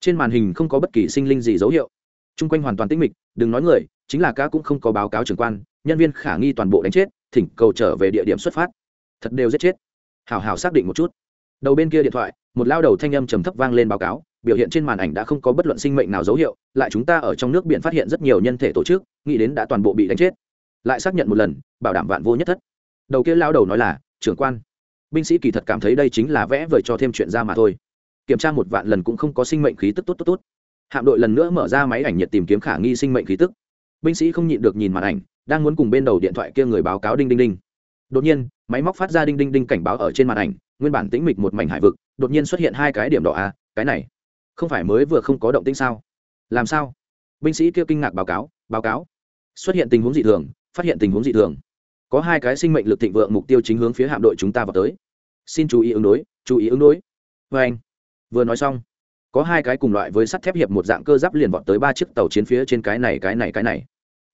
Trên màn hình không có bất kỳ sinh linh gì dấu hiệu. T r u n g quanh hoàn toàn tĩnh mịch, đừng nói người, chính là cá cũng không có báo cáo trưởng quan, nhân viên khả nghi toàn bộ đánh chết, thỉnh cầu trở về địa điểm xuất phát. Thật đều giết chết. Hảo hảo xác định một chút. Đầu bên kia điện thoại, một lao đầu thanh âm trầm thấp vang lên báo cáo, biểu hiện trên màn ảnh đã không có bất luận sinh mệnh nào dấu hiệu, lại chúng ta ở trong nước biển phát hiện rất nhiều nhân thể tổ chức, nghĩ đến đã toàn bộ bị đánh chết lại xác nhận một lần bảo đảm vạn vô nhất thất. Đầu kia lao đầu nói là trưởng quan binh sĩ kỳ thật cảm thấy đây chính là vẽ vời cho thêm chuyện ra mà thôi. Kiểm tra một vạn lần cũng không có sinh mệnh khí tức tốt tốt tốt. Hạm đội lần nữa mở ra máy ảnh nhiệt tìm kiếm khả nghi sinh mệnh khí tức. Binh sĩ không nhịn được nhìn màn ảnh đang muốn cùng bên đầu điện thoại kia người báo cáo đinh đinh đinh. Đột nhiên máy móc phát ra đinh đinh đinh cảnh báo ở trên màn ảnh nguyên bản tĩnh mịch một mảnh hải vực đột nhiên xuất hiện hai cái điểm đỏ a à, cái này không phải mới vừa không có động tĩnh sao? Làm sao? Binh sĩ kia kinh ngạc báo cáo báo cáo. Xuất hiện tình huống dị thường phát hiện tình huống dị thường. Có hai cái sinh mệnh lực thịnh vượng mục tiêu chính hướng phía hạm đội chúng ta vào tới. Xin chú ý ứng đối, chú ý ứng đối. Vê anh, vừa nói xong, có hai cái cùng loại với sắt thép hiệp một dạng cơ giáp liền vọt tới ba chiếc tàu chiến phía trên cái này cái này cái này.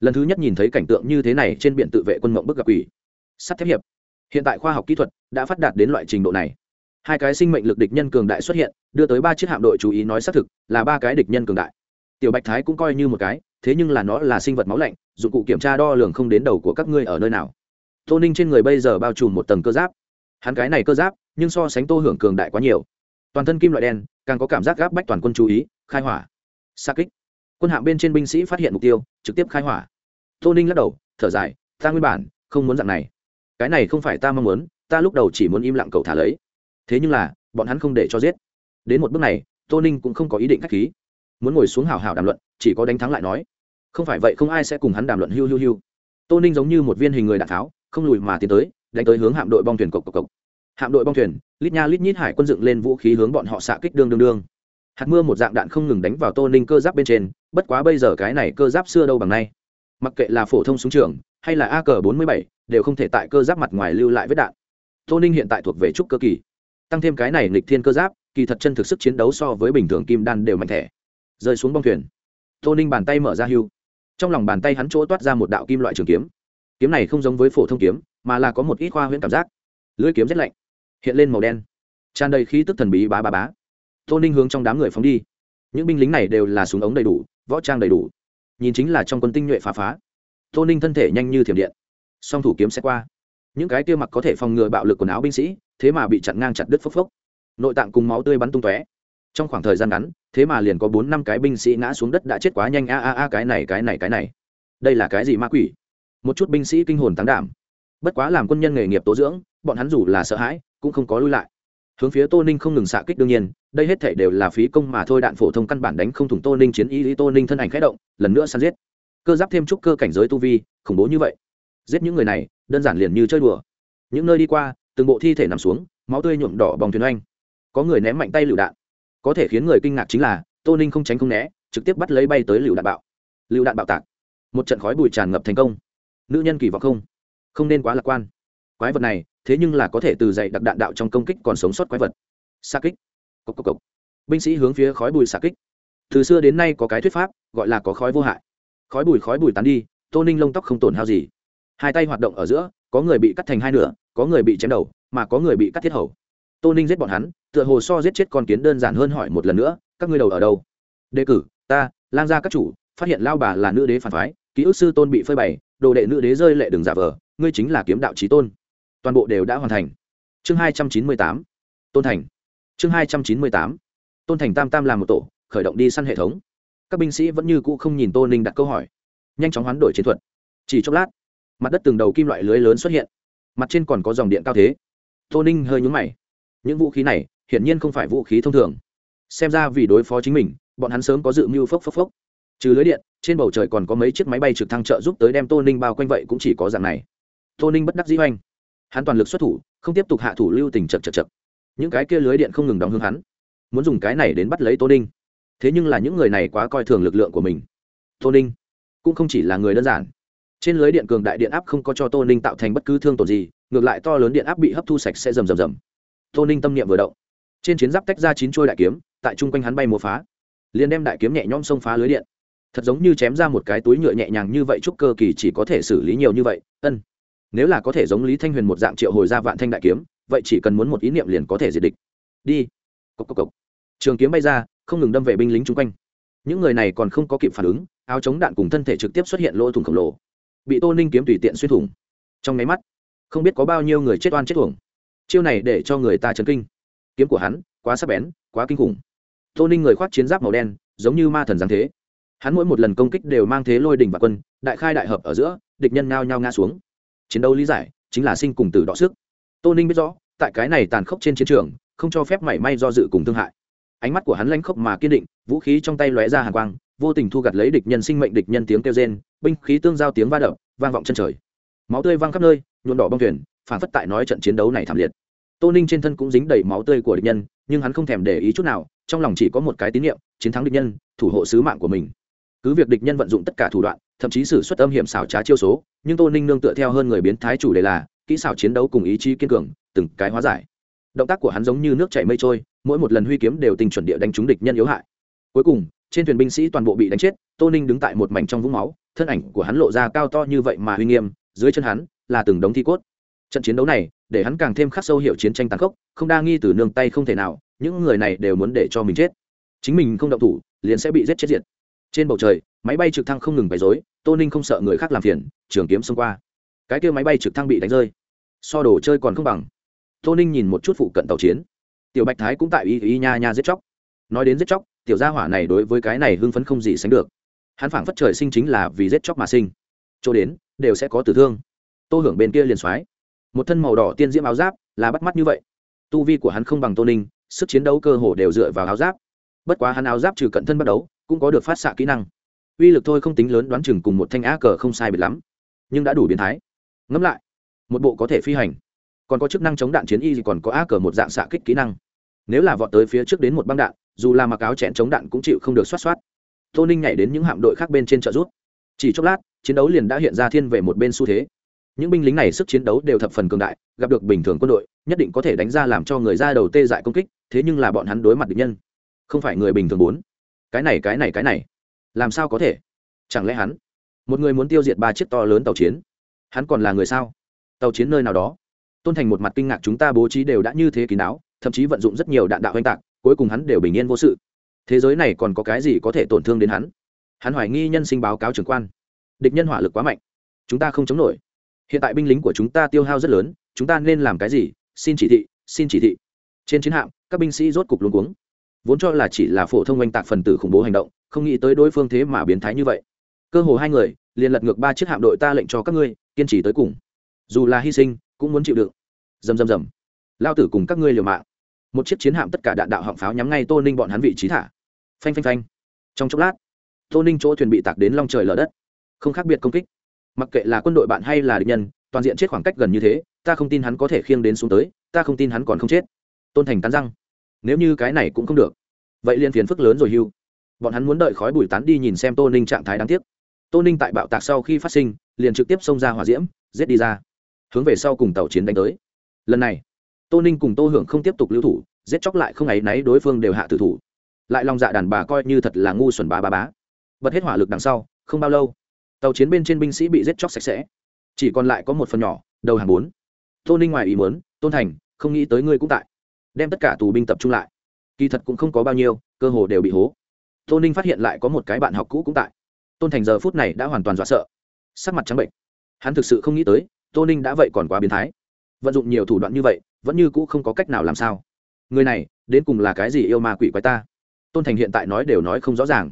Lần thứ nhất nhìn thấy cảnh tượng như thế này trên biển tự vệ quân mộng bức gặp quỷ. Sắt thép hiệp. Hiện tại khoa học kỹ thuật đã phát đạt đến loại trình độ này. Hai cái sinh mệnh lực địch nhân cường đại xuất hiện, đưa tới ba chiếc hạm đội chú ý nói xác thực là ba cái địch nhân cường đại. Tiểu bạch thái cũng coi như một cái, thế nhưng là nó là sinh vật máu lạnh dụng cụ kiểm tra đo lường không đến đầu của các ngươi ở nơi nào. Tô ninh trên người bây giờ bao trùm một tầng cơ giáp. Hắn cái này cơ giáp, nhưng so sánh tô hưởng cường đại quá nhiều. Toàn thân kim loại đen, càng có cảm giác gáp bách toàn quân chú ý, khai hỏa. Xa kích. Quân hạng bên trên binh sĩ phát hiện mục tiêu, trực tiếp khai hỏa. Tô ninh lắc đầu, thở dài, ta nguyên bản không muốn dạng này. Cái này không phải ta mong muốn, ta lúc đầu chỉ muốn im lặng cầu thả lấy. Thế nhưng là, bọn hắn không để cho giết. Đến một bước này, tô ninh cũng không có ý định k h á c h khí. Muốn ngồi xuống hào hào đàm luận, chỉ có đánh thắng lại nói không phải vậy không ai sẽ cùng hắn đàm luận hiu hiu hiu. Tô ninh giống như một viên hình người đạn tháo, không lùi mà tiến tới, đánh tới hướng hạm đội bong thuyền cộc cộc cộc. Hạm đội bong thuyền, lít nha lít nhít hải quân dựng lên vũ khí hướng bọn họ xạ kích đương đương đương. Hạt mưa một dạng đạn không ngừng đánh vào tô ninh cơ giáp bên trên, bất quá bây giờ cái này cơ giáp xưa đâu bằng nay. Mặc kệ là phổ thông súng trường, hay là ak bốn mươi bảy, đều không thể tại cơ giáp mặt ngoài lưu lại vết đạn. Tô ninh hiện tại thuộc về trúc cơ kỳ. Tăng thêm cái này nghịch thiên cơ giáp, kỳ thật chân thực sức chiến đấu so với bình thường kim đan đều mạnh thẻ. Rơi xuống bong thuyền. Tô ninh bàn tay mở ra hưu trong lòng bàn tay hắn chỗ toát ra một đạo kim loại trường kiếm. Kiếm này không giống với phổ thông kiếm, mà là có một ít khoa huyễn cảm giác. Lưỡi kiếm rét lạnh, hiện lên màu đen. Tràn đầy khí tức thần bí bá bá bá. Tô ninh hướng trong đám người phóng đi. Những binh lính này đều là súng ống đầy đủ, võ trang đầy đủ. Nhìn chính là trong quân tinh nhuệ phá phá. Tô ninh thân thể nhanh như thiểm điện. Song thủ kiếm sẽ qua. Những cái kia mặc có thể phòng ngừa bạo lực quần áo binh sĩ, thế mà bị chặn ngang chặt đứt phốc phốc. Nội tạng cùng máu tươi bắn tung tóe trong khoảng thời gian ngắn, thế mà liền có bốn năm cái binh sĩ ngã xuống đất đã chết quá nhanh, a a a, cái này cái này cái này. Đây là cái gì ma quỷ? Một chút binh sĩ kinh hồn tăng đảm. Bất quá làm quân nhân nghề nghiệp tố dưỡng, bọn hắn dù là sợ hãi, cũng không có lui lại. Hướng phía tô ninh không ngừng xạ kích đương nhiên, đây hết thể đều là phí công mà thôi, đạn phổ thông căn bản đánh không thủng tô ninh chiến y lý tô ninh thân ảnh khẽ động, lần nữa săn giết. Cơ giáp thêm chút cơ cảnh giới tu vi, khủng bố như vậy. Giết những người này, đơn giản liền như chơi đùa. Những nơi đi qua, từng bộ thi thể nằm xuống, máu tươi nhuộm đỏ bòng thuyền oanh. Có người ném mạnh tay lựu đạn có thể khiến người kinh ngạc chính là, tô ninh không tránh không né, trực tiếp bắt lấy bay tới lựu đạn bạo. Lựu đạn bạo tạc. Một trận khói bụi tràn ngập thành công. Nữ nhân kỳ vọng không? Không nên quá lạc quan. Quái vật này, thế nhưng là có thể từ dạy đặc đạn đạo trong công kích còn sống sót quái vật. Xa kích. Cốc cốc cốc. binh sĩ hướng phía khói bụi xa kích. Từ xưa đến nay có cái thuyết pháp, gọi là có khói vô hại. Khói bụi khói bụi tán đi, tô ninh lông tóc không tổn hao gì. Hai tay hoạt động ở giữa, có người bị cắt thành hai nửa, có người bị chém đầu, mà có người bị cắt thiết hầu. Tô ninh giết bọn hắn tựa hồ so giết chết con kiến đơn giản hơn hỏi một lần nữa, các ngươi đầu ở đâu? Đề cử, ta, lang gia các chủ, phát hiện lao bà là nữ đế phản phái, ký ức sư tôn bị phơi bày, đồ đệ nữ đế rơi lệ đường giả vờ, ngươi chính là kiếm đạo trí tôn. Toàn bộ đều đã hoàn thành. Chương hai trăm chín mươi tám, tôn thành. Chương hai trăm chín mươi tám, tôn thành tam tam làm một tổ, khởi động đi săn hệ thống. Các binh sĩ vẫn như cũ không nhìn tô ninh đặt câu hỏi. Nhanh chóng hoán đổi chiến thuật. Chỉ chốc lát, mặt đất từng đầu kim loại lưới lớn xuất hiện. Mặt trên còn có dòng điện cao thế. Tô ninh hơi nhúng mày. Những vũ khí này hiển nhiên không phải vũ khí thông thường. Xem ra vì đối phó chính mình, bọn hắn sớm có dự mưu phốc phốc phốc. Trừ lưới điện, trên bầu trời còn có mấy chiếc máy bay trực thăng trợ giúp tới đem tô ninh bao quanh vậy cũng chỉ có dạng này. Tô ninh bất đắc dĩ hoành. Hắn toàn lực xuất thủ, không tiếp tục hạ thủ lưu tình chật chật chật những cái kia lưới điện không ngừng đóng hướng hắn, muốn dùng cái này đến bắt lấy tô ninh. Thế nhưng là những người này quá coi thường lực lượng của mình. Tô ninh cũng không chỉ là người đơn giản. Trên lưới điện cường đại điện áp không có cho tô ninh tạo thành bất cứ thương tổn gì, ngược lại to lớn điện áp bị hấp thu sạch sẽ rầm rầm rầm. Tô ninh tâm niệm vừa động trên chiến giáp tách ra chín trôi đại kiếm, tại chung quanh hắn bay múa phá. Liền đem đại kiếm nhẹ nhõm xông phá lưới điện. Thật giống như chém ra một cái túi nhựa nhẹ nhàng như vậy, chúc cơ kỳ chỉ có thể xử lý nhiều như vậy, ân. Nếu là có thể giống lý thanh huyền một dạng triệu hồi ra vạn thanh đại kiếm, vậy chỉ cần muốn một ý niệm liền có thể diệt địch. Đi. Cốc cốc cốc. trường kiếm bay ra, không ngừng đâm về binh lính chung quanh. Những người này còn không có kịp phản ứng, áo chống đạn cùng thân thể trực tiếp xuất hiện lỗ thủng khổng lồ. Bị tô ninh kiếm tùy tiện xuyên thủng. Trong nháy mắt, không biết có bao nhiêu người chết oan chết thủng. chiêu này để cho người ta chấn kinh kiếm của hắn quá sắc bén, quá kinh khủng. Tô ninh người khoác chiến giáp màu đen, giống như ma thần giáng thế. Hắn mỗi một lần công kích đều mang thế lôi đỉnh và quân, đại khai đại hợp ở giữa, địch nhân nao nhao ngã xuống. Chiến đấu lý giải chính là sinh cùng tử đọ sức. Tô ninh biết rõ, tại cái này tàn khốc trên chiến trường, không cho phép mảy may do dự cùng thương hại. Ánh mắt của hắn lanh khốc mà kiên định, vũ khí trong tay lóe ra hàng quang, vô tình thu gặt lấy địch nhân sinh mệnh địch nhân tiếng kêu rên, binh khí tương giao tiếng va đập, vang vọng chân trời. Máu tươi văng khắp nơi nhuộn đỏ bông thuyền, phản phất tại nói trận chiến đấu này thảm liệt tô ninh trên thân cũng dính đầy máu tươi của địch nhân, nhưng hắn không thèm để ý chút nào, trong lòng chỉ có một cái tín nhiệm chiến thắng địch nhân, thủ hộ sứ mạng của mình. Cứ việc địch nhân vận dụng tất cả thủ đoạn, thậm chí xử suất âm hiểm xảo trá chiêu số, nhưng tô ninh nương tựa theo hơn người biến thái chủ đề là, kỹ xảo chiến đấu cùng ý chí kiên cường, từng cái hóa giải. Động tác của hắn giống như nước chảy mây trôi, mỗi một lần huy kiếm đều tình chuẩn địa đánh trúng địch nhân yếu hại. Cuối cùng, trên thuyền binh sĩ toàn bộ bị đánh chết, tô ninh đứng tại một mảnh trong vũng máu, thân ảnh của hắn lộ ra cao to như vậy mà huy nghiêm, dưới chân hắn là từng đống thi cốt trận chiến đấu này, để hắn càng thêm khắc sâu hiệu chiến tranh tàn khốc, không đa nghi từ nương tay không thể nào, những người này đều muốn để cho mình chết. Chính mình không động thủ, liền sẽ bị giết chết diệt. Trên bầu trời, máy bay trực thăng không ngừng bày dối tô ninh không sợ người khác làm phiền, trường kiếm xông qua. Cái kia máy bay trực thăng bị đánh rơi. So đồ chơi còn không bằng. Tô ninh nhìn một chút phụ cận tàu chiến. Tiểu bạch thái cũng tại y y nha nha giết chóc. Nói đến giết chóc, tiểu gia hỏa này đối với cái này hưng phấn không gì sánh được. Hắn phảng phất trời sinh chính là vì giết chóc mà sinh. Chỗ đến, đều sẽ có tử thương. Tô hưởng bên kia liền soái một thân màu đỏ tiên diễm áo giáp, là bắt mắt như vậy. Tu vi của hắn không bằng tô ninh, sức chiến đấu cơ hồ đều dựa vào áo giáp. Bất quá hắn áo giáp trừ cận thân bắt đấu cũng có được phát xạ kỹ năng. Uy lực thôi không tính lớn đoán chừng cùng một thanh á cờ không sai biệt lắm, nhưng đã đủ biến thái. Ngẫm lại, một bộ có thể phi hành, còn có chức năng chống đạn chiến y còn có á cờ một dạng xạ kích kỹ năng. Nếu là vọt tới phía trước đến một băng đạn, dù là mặc áo chẹn chống đạn cũng chịu không được xoát xoát. Tô ninh nhảy đến những hạm đội khác bên trên trợ rút chỉ chốc lát, chiến đấu liền đã hiện ra thiên về một bên xu thế những binh lính này sức chiến đấu đều thập phần cường đại, gặp được bình thường quân đội, nhất định có thể đánh ra làm cho người ra đầu tê dại công kích, thế nhưng là bọn hắn đối mặt địch nhân, không phải người bình thường bốn. Cái này cái này cái này, làm sao có thể? Chẳng lẽ hắn, một người muốn tiêu diệt ba chiếc to lớn tàu chiến, hắn còn là người sao? Tàu chiến nơi nào đó? Tôn thành một mặt kinh ngạc chúng ta bố trí đều đã như thế kín đáo, thậm chí vận dụng rất nhiều đạn đạo oanh tạc, cuối cùng hắn đều bình yên vô sự. Thế giới này còn có cái gì có thể tổn thương đến hắn? Hắn hoài nghi nhân sinh báo cáo trưởng quan. Địch nhân hỏa lực quá mạnh. Chúng ta không chống nổi hiện tại binh lính của chúng ta tiêu hao rất lớn, chúng ta nên làm cái gì? Xin chỉ thị, xin chỉ thị. Trên chiến hạm, các binh sĩ rốt cục luống cuống. Vốn cho là chỉ là phổ thông oanh tạc phần tử khủng bố hành động, không nghĩ tới đối phương thế mà biến thái như vậy. Cơ hồ hai người, liền lật ngược ba chiếc hạm đội ta lệnh cho các ngươi, kiên trì tới cùng. Dù là hy sinh, cũng muốn chịu đựng. Dầm dầm dầm. Lao tử cùng các ngươi liều mạng. Một chiếc chiến hạm tất cả đạn đạo họng pháo nhắm ngay tô ninh bọn hắn vị trí thả. Phanh phanh phanh. Trong chốc lát, tô ninh chỗ thuyền bị tạc đến long trời lở đất. Không khác biệt công kích mặc kệ là quân đội bạn hay là địch nhân, toàn diện chết khoảng cách gần như thế, ta không tin hắn có thể khiêng đến xuống tới, ta không tin hắn còn không chết. Tôn thành cắn răng. Nếu như cái này cũng không được, vậy liên phiền phức lớn rồi hưu. Bọn hắn muốn đợi khói bùi tán đi nhìn xem tô ninh trạng thái đáng tiếc. Tô ninh tại bạo tạc sau khi phát sinh, liền trực tiếp xông ra hỏa diễm, giết đi ra. Hướng về sau cùng tàu chiến đánh tới. Lần này, tô ninh cùng tô hưởng không tiếp tục lưu thủ, giết chóc lại không áy náy đối phương đều hạ tử thủ. Lại lòng dạ đàn bà coi như thật là ngu xuẩn bá bá bá. Bật hết hỏa lực đằng sau, không bao lâu tàu chiến bên trên binh sĩ bị giết chóc sạch sẽ. Chỉ còn lại có một phần nhỏ, đầu hàng bốn. Tô ninh ngoài ý muốn, tôn thành, không nghĩ tới ngươi cũng tại. Đem tất cả tù binh tập trung lại. Kỳ thật cũng không có bao nhiêu, cơ hồ đều bị hố. Tô ninh phát hiện lại có một cái bạn học cũ cũng tại. Tôn thành giờ phút này đã hoàn toàn dọa sợ. Sắc mặt trắng bệnh. Hắn thực sự không nghĩ tới, tô ninh đã vậy còn quá biến thái. Vận dụng nhiều thủ đoạn như vậy, vẫn như cũ không có cách nào làm sao. Người này, đến cùng là cái gì yêu ma quỷ quái ta? Tôn thành hiện tại nói đều nói không rõ ràng.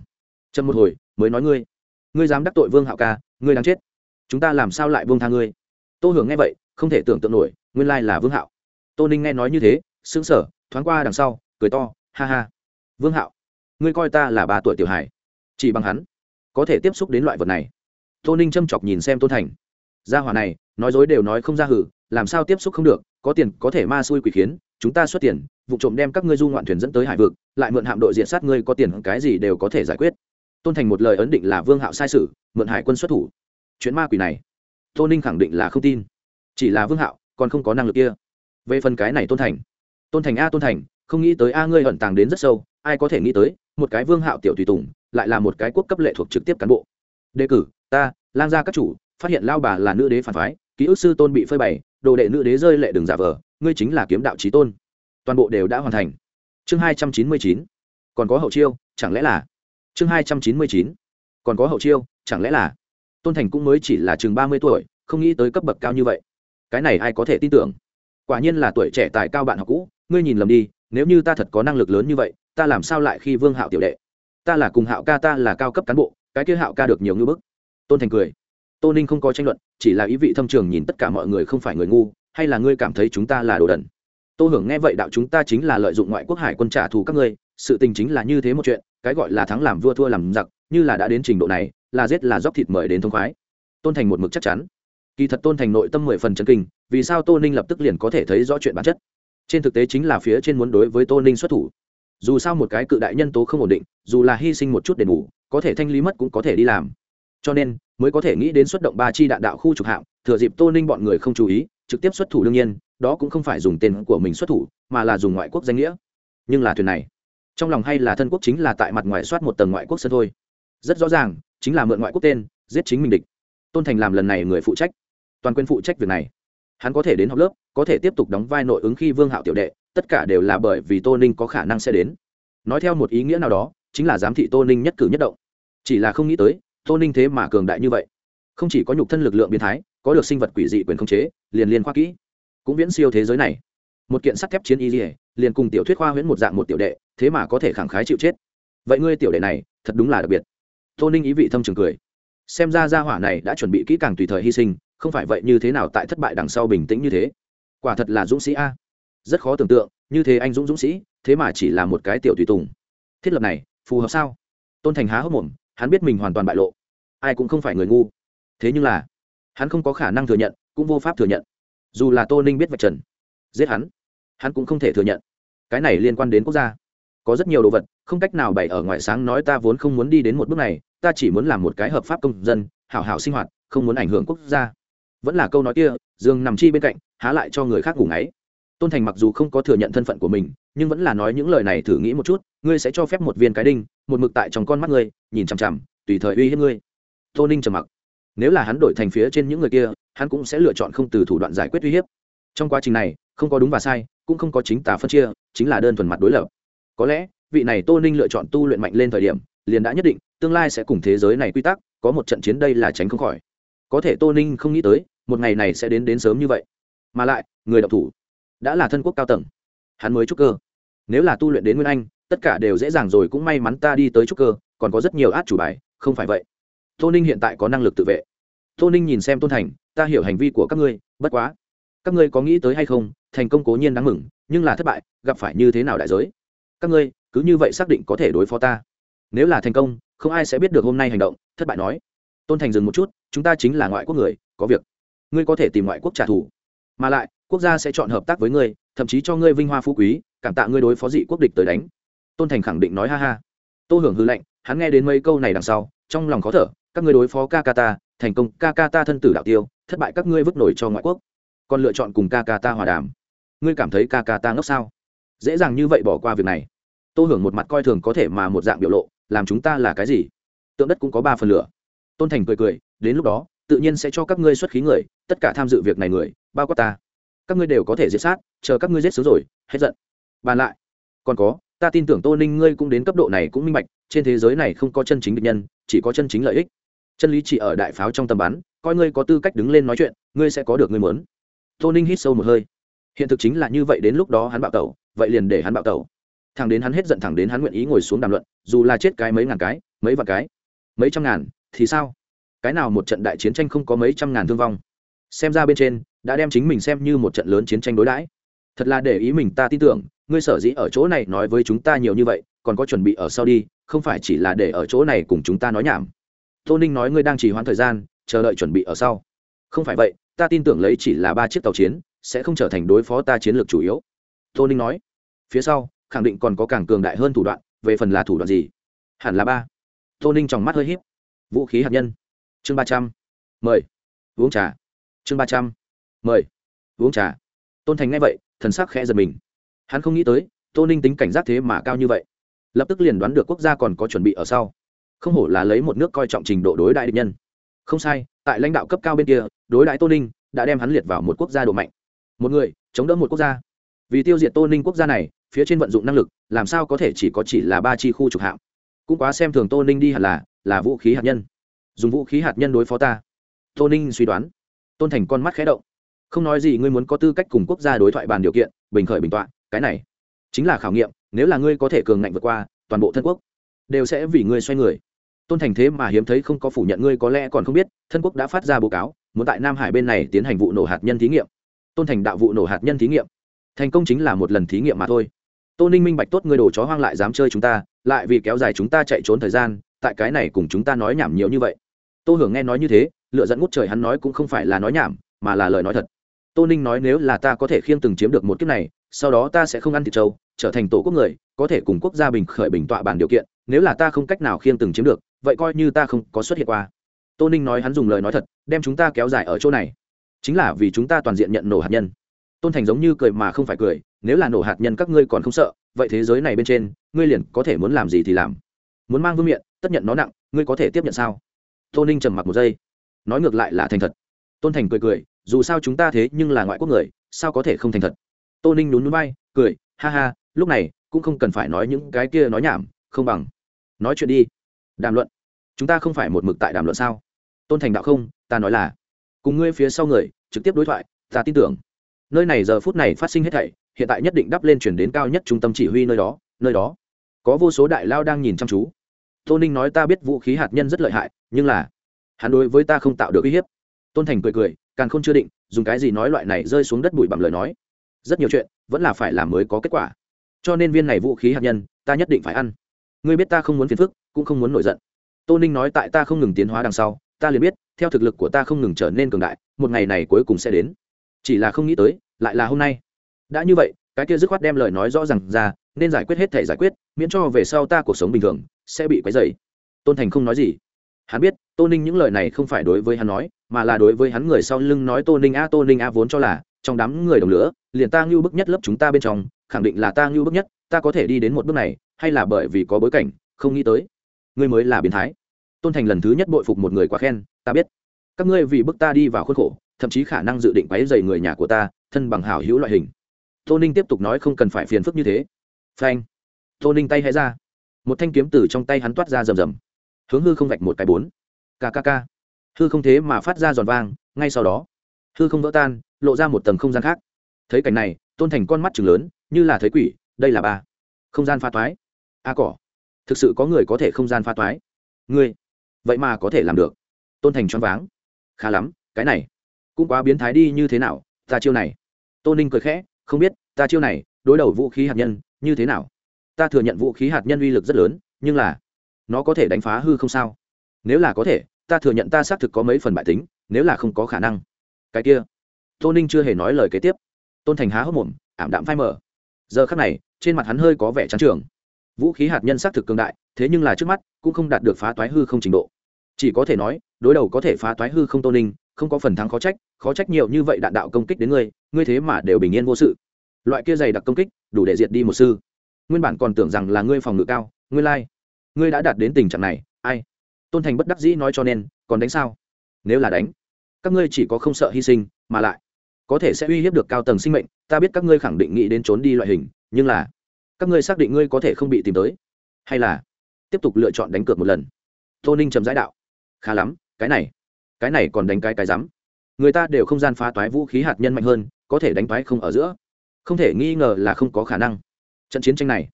Chậm một hồi, mới nói ngươi ngươi dám đắc tội vương hạo ca, ngươi đang chết. Chúng ta làm sao lại vương tha ngươi? Tô hưởng nghe vậy, không thể tưởng tượng nổi, nguyên lai là vương hạo. Tô ninh nghe nói như thế xứng sở thoáng qua đằng sau, cười to, ha ha. Vương hạo, ngươi coi ta là ba tuổi tiểu hải chỉ bằng hắn, có thể tiếp xúc đến loại vật này. Tô ninh châm chọc nhìn xem tôn thành. Gia hỏa này, nói dối đều nói không ra hử, làm sao tiếp xúc không được, có tiền, có thể ma xui quỷ khiến, chúng ta xuất tiền, vụ trộm đem các ngươi du ngoạn thuyền dẫn tới hải vực, lại mượn hạm đội diện sát ngươi có tiền, cái gì đều có thể giải quyết tôn thành một lời ấn định là vương hạo sai sự mượn hải quân xuất thủ. Chuyện ma quỷ này, tô ninh khẳng định là không tin. Chỉ là vương hạo, còn không có năng lực kia. Về phần cái này tôn thành tôn thành a tôn thành, không nghĩ tới a ngươi ẩn tàng đến rất sâu, ai có thể nghĩ tới, một cái vương hạo tiểu tùy tùng, lại là một cái quốc cấp lệ thuộc trực tiếp cán bộ. Đề cử, ta, lang gia các chủ, phát hiện lao bà là nữ đế phản phái, ký ức sư tôn bị phơi bày, đồ đệ nữ đế rơi lệ đường giả vờ, ngươi chính là kiếm đạo trí tôn. Toàn bộ đều đã hoàn thành. Chương hai trăm chín mươi chín, còn có hậu chiêu, chẳng lẽ là chương hai trăm chín mươi chín. Còn có hậu chiêu, chẳng lẽ là? Tôn thành cũng mới chỉ là chừng ba mươi tuổi, không nghĩ tới cấp bậc cao như vậy. Cái này ai có thể tin tưởng? Quả nhiên là tuổi trẻ tài cao bạn học cũ, ngươi nhìn lầm đi, nếu như ta thật có năng lực lớn như vậy, ta làm sao lại khi vương hạo tiểu đệ? Ta là cùng hạo ca, ta là cao cấp cán bộ, cái kia hạo ca được nhiều ngưỡng bức. Tôn thành cười. Tô ninh không có tranh luận, chỉ là ý vị thâm trường nhìn tất cả mọi người không phải người ngu, hay là ngươi cảm thấy chúng ta là đồ đần? Tô hưởng nghe vậy đạo chúng ta chính là lợi dụng ngoại quốc hải quân trả thù các ngươi, sự tình chính là như thế một chuyện cái gọi là thắng làm vua thua làm giặc, như là đã đến trình độ này, là giết là dóc thịt mời đến thông khoái. Tôn thành một mực chắc chắn. Kỳ thật tôn thành nội tâm mười phần chân kinh, vì sao tô ninh lập tức liền có thể thấy rõ chuyện bản chất? Trên thực tế chính là phía trên muốn đối với tô ninh xuất thủ. Dù sao một cái cự đại nhân tố không ổn định, dù là hy sinh một chút đền bù, có thể thanh lý mất cũng có thể đi làm. Cho nên, mới có thể nghĩ đến xuất động ba chi đạn đạo khu trục hạm, thừa dịp tô ninh bọn người không chú ý, trực tiếp xuất thủ đương nhiên, đó cũng không phải dùng tên của mình xuất thủ, mà là dùng ngoại quốc danh nghĩa. Nhưng là thuyền này trong lòng hay là thân quốc chính là tại mặt ngoài soát một tầng ngoại quốc sân thôi. Rất rõ ràng, chính là mượn ngoại quốc tên, giết chính mình địch. Tôn thành làm lần này người phụ trách. Toàn quyền phụ trách việc này. Hắn có thể đến học lớp, có thể tiếp tục đóng vai nội ứng khi vương hạo tiểu đệ, tất cả đều là bởi vì tô ninh có khả năng sẽ đến. Nói theo một ý nghĩa nào đó, chính là giám thị tô ninh nhất cử nhất động. Chỉ là không nghĩ tới, tô ninh thế mà cường đại như vậy. Không chỉ có nhục thân lực lượng biến thái, có được sinh vật quỷ dị quyền khống chế, liền liên khoa kỹ, cũng viễn siêu thế giới này. Một kiện sắt thép chiến y liền cùng tiểu thuyết khoa huyễn một dạng một tiểu đệ thế mà có thể khẳng khái chịu chết. Vậy ngươi tiểu đệ này, thật đúng là đặc biệt. Tô ninh ý vị thâm trường cười. Xem ra gia hỏa này đã chuẩn bị kỹ càng tùy thời hy sinh, không phải vậy như thế nào tại thất bại đằng sau bình tĩnh như thế? Quả thật là dũng sĩ a. Rất khó tưởng tượng, như thế anh dũng dũng sĩ, thế mà chỉ là một cái tiểu tùy tùng. Thiết lập này, phù hợp sao? Tôn thành há hốc mồm, hắn biết mình hoàn toàn bại lộ. Ai cũng không phải người ngu. Thế nhưng là, hắn không có khả năng thừa nhận, cũng vô pháp thừa nhận. Dù là tô ninh biết vạch trần, giết hắn hắn cũng không thể thừa nhận. Cái này liên quan đến quốc gia có rất nhiều đồ vật, không cách nào bày ở ngoài sáng nói ta vốn không muốn đi đến một bước này, ta chỉ muốn làm một cái hợp pháp công dân, hảo hảo sinh hoạt, không muốn ảnh hưởng quốc gia. Vẫn là câu nói kia, dương nằm chi bên cạnh, há lại cho người khác ngủ ngáy. Tôn thành mặc dù không có thừa nhận thân phận của mình, nhưng vẫn là nói những lời này thử nghĩ một chút, ngươi sẽ cho phép một viên cái đinh, một mực tại trong con mắt ngươi, nhìn chằm chằm, tùy thời uy hiếp ngươi. Tô ninh trầm mặc. Nếu là hắn đổi thành phía trên những người kia, hắn cũng sẽ lựa chọn không từ thủ đoạn giải quyết uy hiếp. Trong quá trình này, không có đúng và sai, cũng không có chính tả phân chia, chính là đơn thuần mặt đối lập có lẽ, vị này tô ninh lựa chọn tu luyện mạnh lên thời điểm, liền đã nhất định, tương lai sẽ cùng thế giới này quy tắc, có một trận chiến đây là tránh không khỏi. Có thể tô ninh không nghĩ tới, một ngày này sẽ đến đến sớm như vậy. Mà lại, người đọc thủ đã là thân quốc cao tầng. Hắn mới trúc cơ. Nếu là tu luyện đến nguyên anh, tất cả đều dễ dàng rồi, cũng may mắn ta đi tới trúc cơ, còn có rất nhiều át chủ bài, không phải vậy. Tô ninh hiện tại có năng lực tự vệ. Tô ninh nhìn xem tôn thành, ta hiểu hành vi của các ngươi, bất quá. Các ngươi có nghĩ tới hay không, thành công cố nhiên đáng mừng, nhưng là thất bại, gặp phải như thế nào đại giới? Các ngươi, cứ như vậy xác định có thể đối phó ta. Nếu là thành công, không ai sẽ biết được hôm nay hành động, thất bại nói. Tôn thành dừng một chút, chúng ta chính là ngoại quốc người, có việc. Ngươi có thể tìm ngoại quốc trả thù. Mà lại, quốc gia sẽ chọn hợp tác với ngươi, thậm chí cho ngươi vinh hoa phú quý, cảm tạ ngươi đối phó dị quốc địch tới đánh. Tôn thành khẳng định nói ha ha. Tô hưởng hư lệnh, hắn nghe đến mấy câu này đằng sau, trong lòng khó thở, các ngươi đối phó kakata, thành công, kakata thân tử đạo tiêu, thất bại các ngươi vứt nổi cho ngoại quốc. Còn lựa chọn cùng kakata hòa đàm. Ngươi cảm thấy kakata ngốc sao? Dễ dàng như vậy bỏ qua việc này tô hưởng một mặt coi thường có thể mà một dạng biểu lộ, làm chúng ta là cái gì? Tượng đất cũng có ba phần lửa. Tôn thành cười cười, đến lúc đó, tự nhiên sẽ cho các ngươi xuất khí người, tất cả tham dự việc này người, bao quát ta. Các ngươi đều có thể giết sát, chờ các ngươi giết sướng rồi, hết giận. Bàn lại. Còn có, ta tin tưởng tô ninh ngươi cũng đến cấp độ này cũng minh bạch, trên thế giới này không có chân chính định nhân, chỉ có chân chính lợi ích. Chân lý chỉ ở đại pháo trong tầm bắn, coi ngươi có tư cách đứng lên nói chuyện, ngươi sẽ có được ngươi muốn. Tô ninh hít sâu một hơi. Hiện thực chính là như vậy đến lúc đó hắn bạo tẩu, vậy liền để hắn bạo tẩu thẳng đến hắn hết giận, thẳng đến hắn nguyện ý ngồi xuống đàm luận, dù là chết cái mấy ngàn cái, mấy vạn cái, mấy trăm ngàn, thì sao? Cái nào một trận đại chiến tranh không có mấy trăm ngàn thương vong? Xem ra bên trên, đã đem chính mình xem như một trận lớn chiến tranh đối đãi. Thật là để ý mình ta tin tưởng, ngươi sở dĩ ở chỗ này nói với chúng ta nhiều như vậy, còn có chuẩn bị ở sau đi, không phải chỉ là để ở chỗ này cùng chúng ta nói nhảm. Tô ninh nói ngươi đang chỉ hoãn thời gian, chờ đợi chuẩn bị ở sau. Không phải vậy, ta tin tưởng lấy chỉ là ba chiếc tàu chiến, sẽ không trở thành đối phó ta chiến lược chủ yếu. Tô ninh nói. Phía sau khẳng định còn có càng cường đại hơn thủ đoạn, về phần là thủ đoạn gì? Hẳn là ba. Tô ninh trong mắt hơi h í p vũ khí hạt nhân. Chương ba trăm. Mời. Uống trà. Chương ba trăm. Mời. Uống trà. Tôn thành nghe vậy, thần sắc khẽ giật mình. Hắn không nghĩ tới, tô ninh tính cảnh giác thế mà cao như vậy. Lập tức liền đoán được quốc gia còn có chuẩn bị ở sau. Không hổ là lấy một nước coi trọng trình độ đối đại địch nhân. Không sai, tại lãnh đạo cấp cao bên kia, đối đại tô ninh đã đem hắn liệt vào một quốc gia độ mạnh. Một người, chống đỡ một quốc gia. Vì tiêu diệt tô ninh quốc gia này phía trên vận dụng năng lực, làm sao có thể chỉ có chỉ là ba chi khu trục hạm? Cũng quá xem thường tô ninh đi hẳn là là vũ khí hạt nhân. Dùng vũ khí hạt nhân đối phó ta. Tô ninh suy đoán. Tôn thành con mắt khé động. Không nói gì, ngươi muốn có tư cách cùng quốc gia đối thoại bàn điều kiện, bình khởi bình tọa, cái này chính là khảo nghiệm, nếu là ngươi có thể cường ngạnh vượt qua toàn bộ thân quốc, đều sẽ vì ngươi xoay người. Tôn thành thế mà hiếm thấy không có phủ nhận ngươi có lẽ còn không biết, thân quốc đã phát ra báo cáo, muốn tại nam hải bên này tiến hành vụ nổ hạt nhân thí nghiệm. Tôn thành đạo vụ nổ hạt nhân thí nghiệm. Thành công chính là một lần thí nghiệm mà thôi tô ninh minh bạch tốt ngươi đồ chó hoang lại dám chơi chúng ta, lại vì kéo dài chúng ta chạy trốn thời gian, tại cái này cùng chúng ta nói nhảm nhiều như vậy. Tô hưởng nghe nói như thế lựa dẫn ngút trời hắn nói cũng không phải là nói nhảm, mà là lời nói thật. Tô ninh nói nếu là ta có thể khiêng từng chiếm được một kiếp này, sau đó ta sẽ không ăn thịt trâu, trở thành tổ quốc người, có thể cùng quốc gia bình khởi bình tọa bản điều kiện, nếu là ta không cách nào khiêng từng chiếm được, vậy coi như ta không có xuất hiện qua. Tô ninh nói hắn dùng lời nói thật, đem chúng ta kéo dài ở chỗ này. Chính là vì chúng ta toàn diện nhận nổ hạt nhân tôn thành giống như cười mà không phải cười, nếu là nổ hạt nhân các ngươi còn không sợ, vậy thế giới này bên trên, ngươi liền có thể muốn làm gì thì làm. Muốn mang vương miện, tất nhận nó nặng, ngươi có thể tiếp nhận sao? Tô ninh trầm mặc một giây. Nói ngược lại là thành thật. Tôn thành cười cười, dù sao chúng ta thế nhưng là ngoại quốc người, sao có thể không thành thật? Tô ninh nhún núi bay cười, ha ha, lúc này, cũng không cần phải nói những cái kia nói nhảm, không bằng. Nói chuyện đi. Đàm luận. Chúng ta không phải một mực tại đàm luận sao? Tôn thành đạo không, ta nói là, cùng ngươi phía sau người, trực tiếp đối thoại, ta tin tưởng nơi này giờ phút này phát sinh hết thảy, hiện tại nhất định đắp lên chuyển đến cao nhất trung tâm chỉ huy nơi đó nơi đó. Có vô số đại lao đang nhìn chăm chú. Tô ninh nói ta biết vũ khí hạt nhân rất lợi hại, nhưng là hắn đối với ta không tạo được uy hiếp. Tôn thành cười cười, càng không chưa định, dùng cái gì nói loại này rơi xuống đất bụi bằng lời nói. Rất nhiều chuyện vẫn là phải làm mới có kết quả. Cho nên viên này vũ khí hạt nhân, ta nhất định phải ăn. Ngươi biết ta không muốn phiền phức, cũng không muốn nổi giận. Tô ninh nói tại ta không ngừng tiến hóa đằng sau, ta liền biết, theo thực lực của ta không ngừng trở nên cường đại, một ngày này cuối cùng sẽ đến chỉ là không nghĩ tới, lại là hôm nay. Đã như vậy, cái kia dứt khoát đem lời nói rõ r à n g ra, nên giải quyết hết thể giải quyết, miễn cho về sau ta cuộc sống bình thường, sẽ bị quấy dày tôn thành không nói gì. Hắn biết, tô ninh những lời này không phải đối với hắn nói, mà là đối với hắn người sau lưng nói tô ninh a tô ninh a vốn cho là, trong đám người đồng lửa, liền ta ngưu bức nhất lớp chúng ta bên trong, khẳng định là ta ngưu bức nhất, ta có thể đi đến một bước này, hay là bởi vì có bối cảnh, không nghĩ tới. Ngươi mới là biến thái. Tôn thành lần thứ nhất bội phục một người quá khen, ta biết. Các ngươi vì bức ta đi vào khuôn khổ thậm chí khả năng dự định quấy dày người nhà của ta, thân bằng hảo hữu loại hình. Tô ninh tiếp tục nói không cần phải phiền phức như thế. Phanh. Tô ninh tay hãy ra. Một thanh kiếm từ trong tay hắn toát ra rầm rầm. Hướng hư không vạch một cái bốn. Kkk hư không thế mà phát ra giòn vang, ngay sau đó, hư không vỡ tan, lộ ra một tầng không gian khác. Thấy cảnh này, tôn thành con mắt chừng lớn, như là thấy quỷ, đây là ba. Không gian pha toái. A cỏ. Thực sự có người có thể không gian pha toái. Ngươi vậy mà có thể làm được. Tôn thành choáng váng. Khá lắm, cái này cũng quá biến thái đi như thế nào, ta chiêu này. Tô ninh cười khẽ, không biết, ta chiêu này, đối đầu vũ khí hạt nhân, như thế nào? Ta thừa nhận vũ khí hạt nhân uy lực rất lớn, nhưng là, nó có thể đánh phá hư không sao? Nếu là có thể, ta thừa nhận ta xác thực có mấy phần bại tính, nếu là không có khả năng. Cái kia, tô ninh chưa hề nói lời kế tiếp. Tôn thành há hốc mồm, ảm đạm phai mở giờ khắc này, trên mặt hắn hơi có vẻ trắng trường vũ khí hạt nhân xác thực cường đại, thế nhưng là trước mắt, cũng không đạt được phá toái hư không trình độ. Chỉ có thể nói, đối đầu có thể phá toái hư không tô ninh không có phần thắng khó trách khó trách nhiều như vậy đạn đạo công kích đến ngươi ngươi thế mà đều bình yên vô sự. Loại kia dày đặc công kích, đủ để diệt đi một sư. Nguyên bản còn tưởng rằng là ngươi phòng ngự cao, ngươi lai、like. ngươi đã đạt đến tình trạng này, ai? Tôn thành bất đắc dĩ nói cho nên, còn đánh sao? Nếu là đánh, các ngươi chỉ có không sợ hy sinh, mà lại, có thể sẽ uy hiếp được cao tầng sinh mệnh, ta biết các ngươi khẳng định nghĩ đến trốn đi loại hình, nhưng là, các ngươi xác định ngươi có thể không bị tìm tới, hay là, tiếp tục lựa chọn đánh cược một lần? Tô ninh trầm giải đạo. Khá lắm, cái này cái này còn đánh cái cái rắm. Người ta đều không gian phá toái vũ khí hạt nhân mạnh hơn, có thể đánh toái không ở giữa. Không thể nghi ngờ là không có khả năng. Trận chiến tranh này,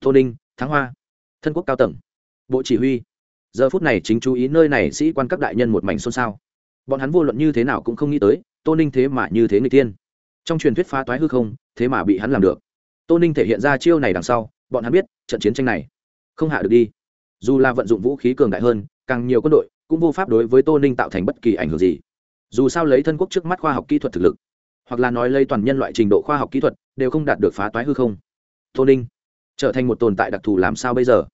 tô ninh, thắng hoa, thân quốc cao tầng, bộ chỉ huy. Giờ phút này chính chú ý nơi này sĩ quan các đại nhân một mảnh xôn xao. Bọn hắn vô luận như thế nào cũng không nghĩ tới, tô ninh thế mà như thế người tiên trong truyền thuyết phá toái hư không, thế mà bị hắn làm được. Tô ninh thể hiện ra chiêu này đằng sau, bọn hắn biết trận chiến tranh này không hạ được đi. Dù là vận dụng vũ khí cường đại hơn, càng nhiều quân đội cũng vô pháp đối với tô ninh tạo thành bất kỳ ảnh hưởng gì. Dù sao lấy thân quốc trước mắt khoa học kỹ thuật thực lực, hoặc là nói lấy toàn nhân loại trình độ khoa học kỹ thuật, đều không đạt được phá toái hư không. Tô ninh trở thành một tồn tại đặc thù làm sao bây giờ?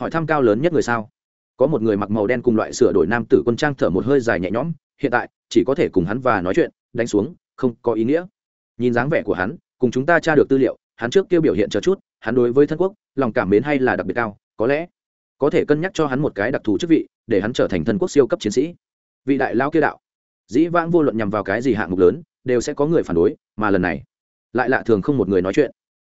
Hỏi thăm cao lớn nhất người sao? Có một người mặc màu đen cùng loại sửa đổi nam tử quân trang thở một hơi dài nhẹ nhõm, hiện tại, chỉ có thể cùng hắn và nói chuyện, đánh xuống, không có ý nghĩa. Nhìn dáng vẻ của hắn, cùng chúng ta tra được tư liệu, hắn trước tiêu biểu hiện chờ chút, hắn đối với thân quốc, lòng cảm mến hay là đặc biệt cao, có lẽ có thể cân nhắc cho hắn một cái đặc thù chức vị, để hắn trở thành thân quốc siêu cấp chiến sĩ. Vị đại lao kia đạo. Dĩ vãng vô luận nhằm vào cái gì hạng mục lớn, đều sẽ có người phản đối, mà lần này, lại lạ thường không một người nói chuyện.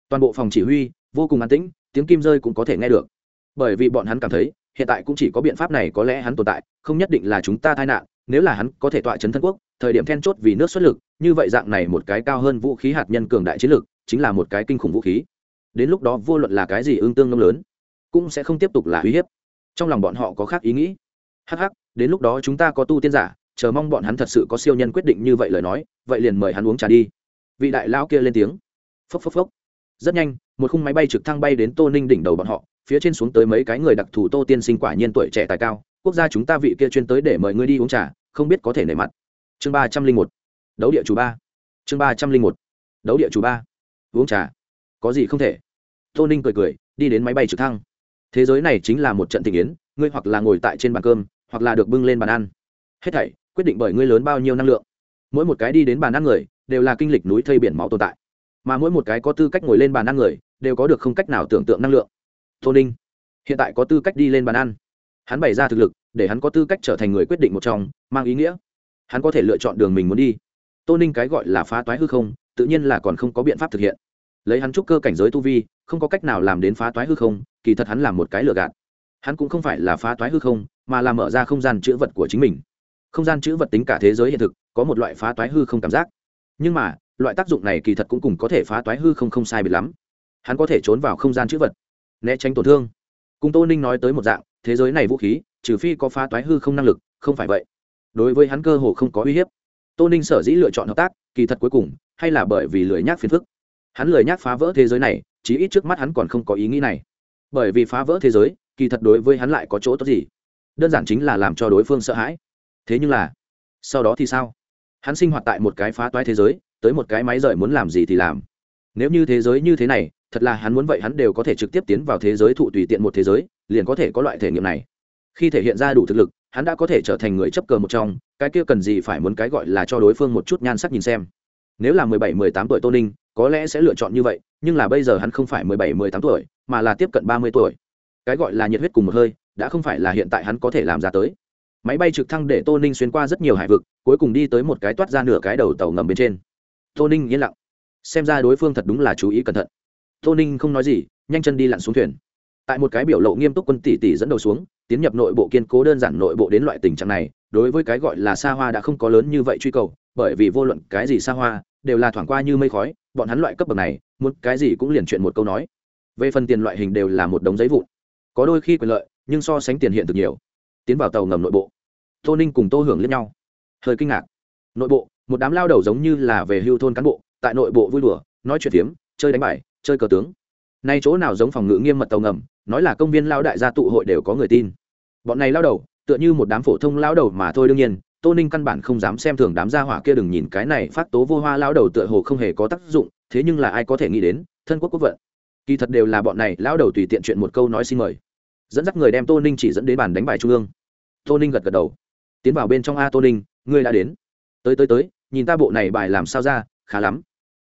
Toàn bộ phòng chỉ huy, vô cùng an tĩnh, tiếng kim rơi cũng có thể nghe được. Bởi vì bọn hắn cảm thấy, hiện tại cũng chỉ có biện pháp này có lẽ hắn tồn tại, không nhất định là chúng ta tai nạn, nếu là hắn có thể tọa chấn thân quốc, thời điểm then chốt vì nước xuất lực, như vậy dạng này một cái cao hơn vũ khí hạt nhân cường đại chiến lực, chính là một cái kinh khủng vũ khí. Đến lúc đó vô luận là cái gì ương tương nông lớn cũng sẽ không tiếp tục là uy hiếp. Trong lòng bọn họ có khác ý nghĩ. Hh đến lúc đó chúng ta có tu tiên giả, chờ mong bọn hắn thật sự có siêu nhân quyết định như vậy lời nói, vậy liền mời hắn uống trà đi. Vị đại lão kia lên tiếng. Phốc phốc phốc. Rất nhanh, một khung máy bay trực thăng bay đến tô ninh đỉnh đầu bọn họ, phía trên xuống tới mấy cái người đặc thù tô tiên sinh quả nhiên tuổi trẻ tài cao. Quốc gia chúng ta vị kia chuyên tới để mời ngươi đi uống trà, không biết có thể nể mặt. Chương ba trăm linh một. Đấu địa chủ ba. Chương ba trăm linh một. Đấu địa chủ ba. Uống trà. Có gì không thể? Tô ninh cười cười, đi đến máy bay trực thăng thế giới này chính là một trận tình yến, ngươi hoặc là ngồi tại trên bàn cơm, hoặc là được bưng lên bàn ăn. Hết thảy, quyết định bởi ngươi lớn bao nhiêu năng lượng. Mỗi một cái đi đến bàn ăn người, đều là kinh lịch núi thây biển máu tồn tại. Mà mỗi một cái có tư cách ngồi lên bàn ăn người, đều có được không cách nào tưởng tượng năng lượng. Tô ninh, hiện tại có tư cách đi lên bàn ăn. Hắn bày ra thực lực, để hắn có tư cách trở thành người quyết định một trong, mang ý nghĩa. Hắn có thể lựa chọn đường mình muốn đi. Tô ninh cái gọi là phá toái hư không, tự nhiên là còn không có biện pháp thực hiện. Lấy hắn trúc cơ cảnh giới tu vi, không có cách nào làm đến phá toái hư không kỳ thật hắn là một cái lừa gạt. Hắn cũng không phải là phá toái hư không, mà là mở ra không gian chữ vật của chính mình. Không gian chữ vật tính cả thế giới hiện thực, có một loại phá toái hư không cảm giác. Nhưng mà, loại tác dụng này kỳ thật cũng cùng có thể phá toái hư không không sai biệt lắm. Hắn có thể trốn vào không gian chữ vật, né tránh tổn thương. Cùng tô ninh nói tới một dạng, thế giới này vũ khí, trừ phi có phá toái hư không năng lực, không phải vậy. Đối với hắn cơ hồ không có uy hiếp. Tô ninh sở dĩ lựa chọn hợp tác, kỳ thật cuối cùng, hay là bởi vì lười nhác phiền phức. Hắn lười nhác phá vỡ thế giới này, chí ít trước mắt hắn còn không có ý nghĩ này bởi vì phá vỡ thế giới, kỳ thật đối với hắn lại có chỗ tốt gì? Đơn giản chính là làm cho đối phương sợ hãi. Thế nhưng là, sau đó thì sao? Hắn sinh hoạt tại một cái phá toái thế giới, tới một cái máy rời muốn làm gì thì làm. Nếu như thế giới như thế này, thật là hắn muốn vậy hắn đều có thể trực tiếp tiến vào thế giới thụ tùy tiện một thế giới, liền có thể có loại thể nghiệm này. Khi thể hiện ra đủ thực lực, hắn đã có thể trở thành người chấp cờ một trong, cái kia cần gì phải muốn cái gọi là cho đối phương một chút nhan sắc nhìn xem. Nếu là mười bảy, mười tám tuổi tô ninh, có lẽ sẽ lựa chọn như vậy, nhưng là bây giờ hắn không phải mười bảy, mười tám tuổi mà là tiếp cận ba mươi tuổi. Cái gọi là nhiệt huyết cùng một hơi, đã không phải là hiện tại hắn có thể làm ra tới. Máy bay trực thăng để tô ninh xuyên qua rất nhiều hải vực, cuối cùng đi tới một cái toát ra nửa cái đầu tàu ngầm bên trên. Tô ninh yên lặng. Xem ra đối phương thật đúng là chú ý cẩn thận. Tô ninh không nói gì, nhanh chân đi lặn xuống thuyền. Tại một cái biểu lộ nghiêm túc quân tỷ tỷ dẫn đầu xuống, tiến nhập nội bộ kiên cố đơn giản nội bộ đến loại tình trạng này, đối với cái gọi là xa hoa đã không có lớn như vậy truy cầu, bởi vì vô luận cái gì xa hoa, đều là thoảng qua như mây khói, bọn hắn loại cấp bậc này, muốn cái gì cũng liền chuyện một câu nói về phần tiền loại hình đều là một đống giấy vụn. Có đôi khi quyền lợi, nhưng so sánh tiền hiện thực nhiều. Tiến vào tàu ngầm nội bộ, tô ninh cùng tô hưởng lẫn nhau. Hơi kinh ngạc. Nội bộ, một đám lao đầu giống như là về hưu thôn cán bộ, tại nội bộ vui đùa, nói chuyện phiếm, chơi đánh bài, chơi cờ tướng. Nay chỗ nào giống phòng ngự nghiêm mật tàu ngầm, nói là công viên lao đại gia tụ hội đều có người tin. Bọn này lao đầu, tựa như một đám phổ thông lao đầu mà thôi đương nhiên, tô ninh căn bản không dám xem thường đám gia hỏa kia đừng nhìn cái này phát tố vô hoa lao đầu tựa hồ không hề có tác dụng, thế nhưng là ai có thể nghĩ đến, thân quốc quốc vận kỳ thật đều là bọn này lão đầu tùy tiện chuyện một câu nói xin mời. Dẫn dắt người đem tô ninh chỉ dẫn đến bàn đánh bài trung ương. Tô ninh gật gật đầu. Tiến vào bên trong a tô ninh, ngươi đã đến. Tới tới tới, nhìn ta bộ này bài làm sao ra, khá lắm.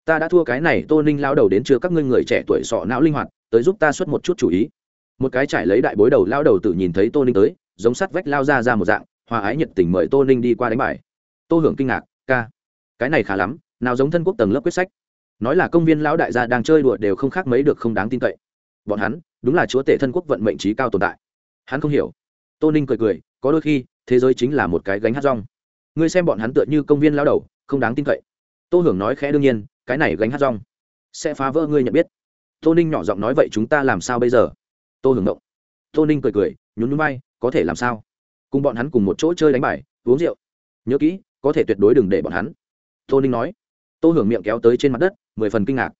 Ta đã thua cái này, tô ninh lao đầu đến chưa các ngươi người trẻ tuổi sọ não linh hoạt, tới giúp ta xuất một chút chủ ý. Một cái trải lấy đại bối đầu lao đầu tự nhìn thấy tô ninh tới, giống sắt vách lao ra ra một dạng, hòa ái nhiệt tình mời tô ninh đi qua đánh bài. Tô hưởng kinh ngạc, ca, cái này khá lắm, nào giống thân quốc tầng lớp quyết sách nói là công viên lão đại gia đang chơi đùa đều không khác mấy được không đáng tin cậy. Bọn hắn, đúng là chúa tể thân quốc vận mệnh trí cao tồn tại. Hắn không hiểu. Tô ninh cười cười, có đôi khi, thế giới chính là một cái gánh hát rong. Ngươi xem bọn hắn tựa như công viên lao đầu, không đáng tin cậy. Tô hưởng nói khẽ đương nhiên, cái này gánh hát rong sẽ phá vỡ ngươi nhận biết. Tô ninh nhỏ giọng nói vậy chúng ta làm sao bây giờ? Tô hưởng động tô ninh cười cười, nhún núi bay có thể làm sao? Cùng bọn hắn cùng một chỗ chơi đánh bài, uống rượu. Nhớ kỹ, có thể tuyệt đối đừng để bọn hắn. Tô ninh nói tô hưởng miệng kéo tới trên mặt đất, mười phần kinh ngạc.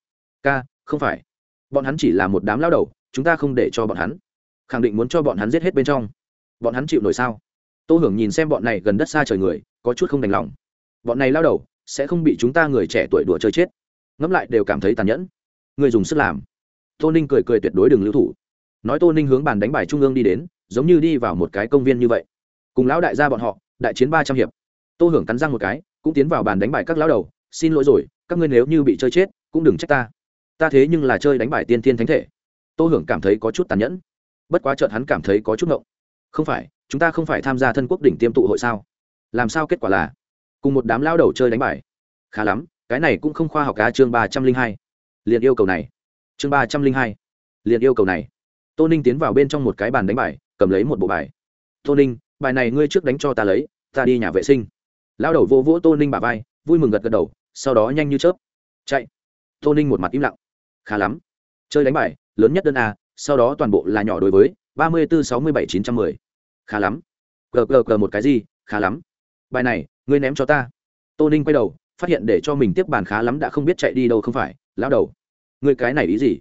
Ca, không phải. Bọn hắn chỉ là một đám lao đầu, chúng ta không để cho bọn hắn. Khẳng định muốn cho bọn hắn giết hết bên trong. Bọn hắn chịu nổi sao? Tô hưởng nhìn xem bọn này gần đất xa trời người, có chút không đành lòng. Bọn này lao đầu sẽ không bị chúng ta người trẻ tuổi đùa chơi chết. Ngẫm lại đều cảm thấy tàn nhẫn. Người dùng sức làm. Tô ninh cười cười tuyệt đối đừng lưu thủ. Nói tô ninh hướng bàn đánh bài trung ương đi đến, giống như đi vào một cái công viên như vậy. Cùng lão đại gia bọn họ, đại chiến ba trăm hiệp. Tô hưởng cắn răng một cái, cũng tiến vào bàn đánh bài các lão đầu xin lỗi rồi, các ngươi nếu như bị chơi chết, cũng đừng trách ta. Ta thế nhưng là chơi đánh bài tiên thiên thánh thể. Tô hưởng cảm thấy có chút tàn nhẫn. Bất quá chợt hắn cảm thấy có chút ngộng. Không phải, chúng ta không phải tham gia thân quốc đỉnh tiêm tụ hội sao? Làm sao kết quả là? Cùng một đám lao đầu chơi đánh bài khá lắm, cái này cũng không khoa học cá chương ba trăm linh hai. Liền yêu cầu này. Chương ba trăm linh hai. Liền yêu cầu này. Tô ninh tiến vào bên trong một cái bàn đánh bài, cầm lấy một bộ bài. Tô ninh, bài này ngươi trước đánh cho ta lấy, ta đi nhà vệ sinh. Lao đầu vô vỗ tô ninh bà vai, vui mừng gật gật đầu sau đó nhanh như chớp. Chạy. Tô ninh một mặt im lặng. Khá lắm. Chơi đánh bài, lớn nhất đơn a, sau đó toàn bộ là nhỏ đối với ba mươi bốn sáu mươi bảy chín trăm mười. Khá lắm. Gờ gờ gờ một cái gì? Khá lắm. Bài này, ngươi ném cho ta. Tô ninh quay đầu, phát hiện để cho mình tiếp bàn khá lắm đã không biết chạy đi đâu không phải. Lão đầu. Ngươi cái này ý gì?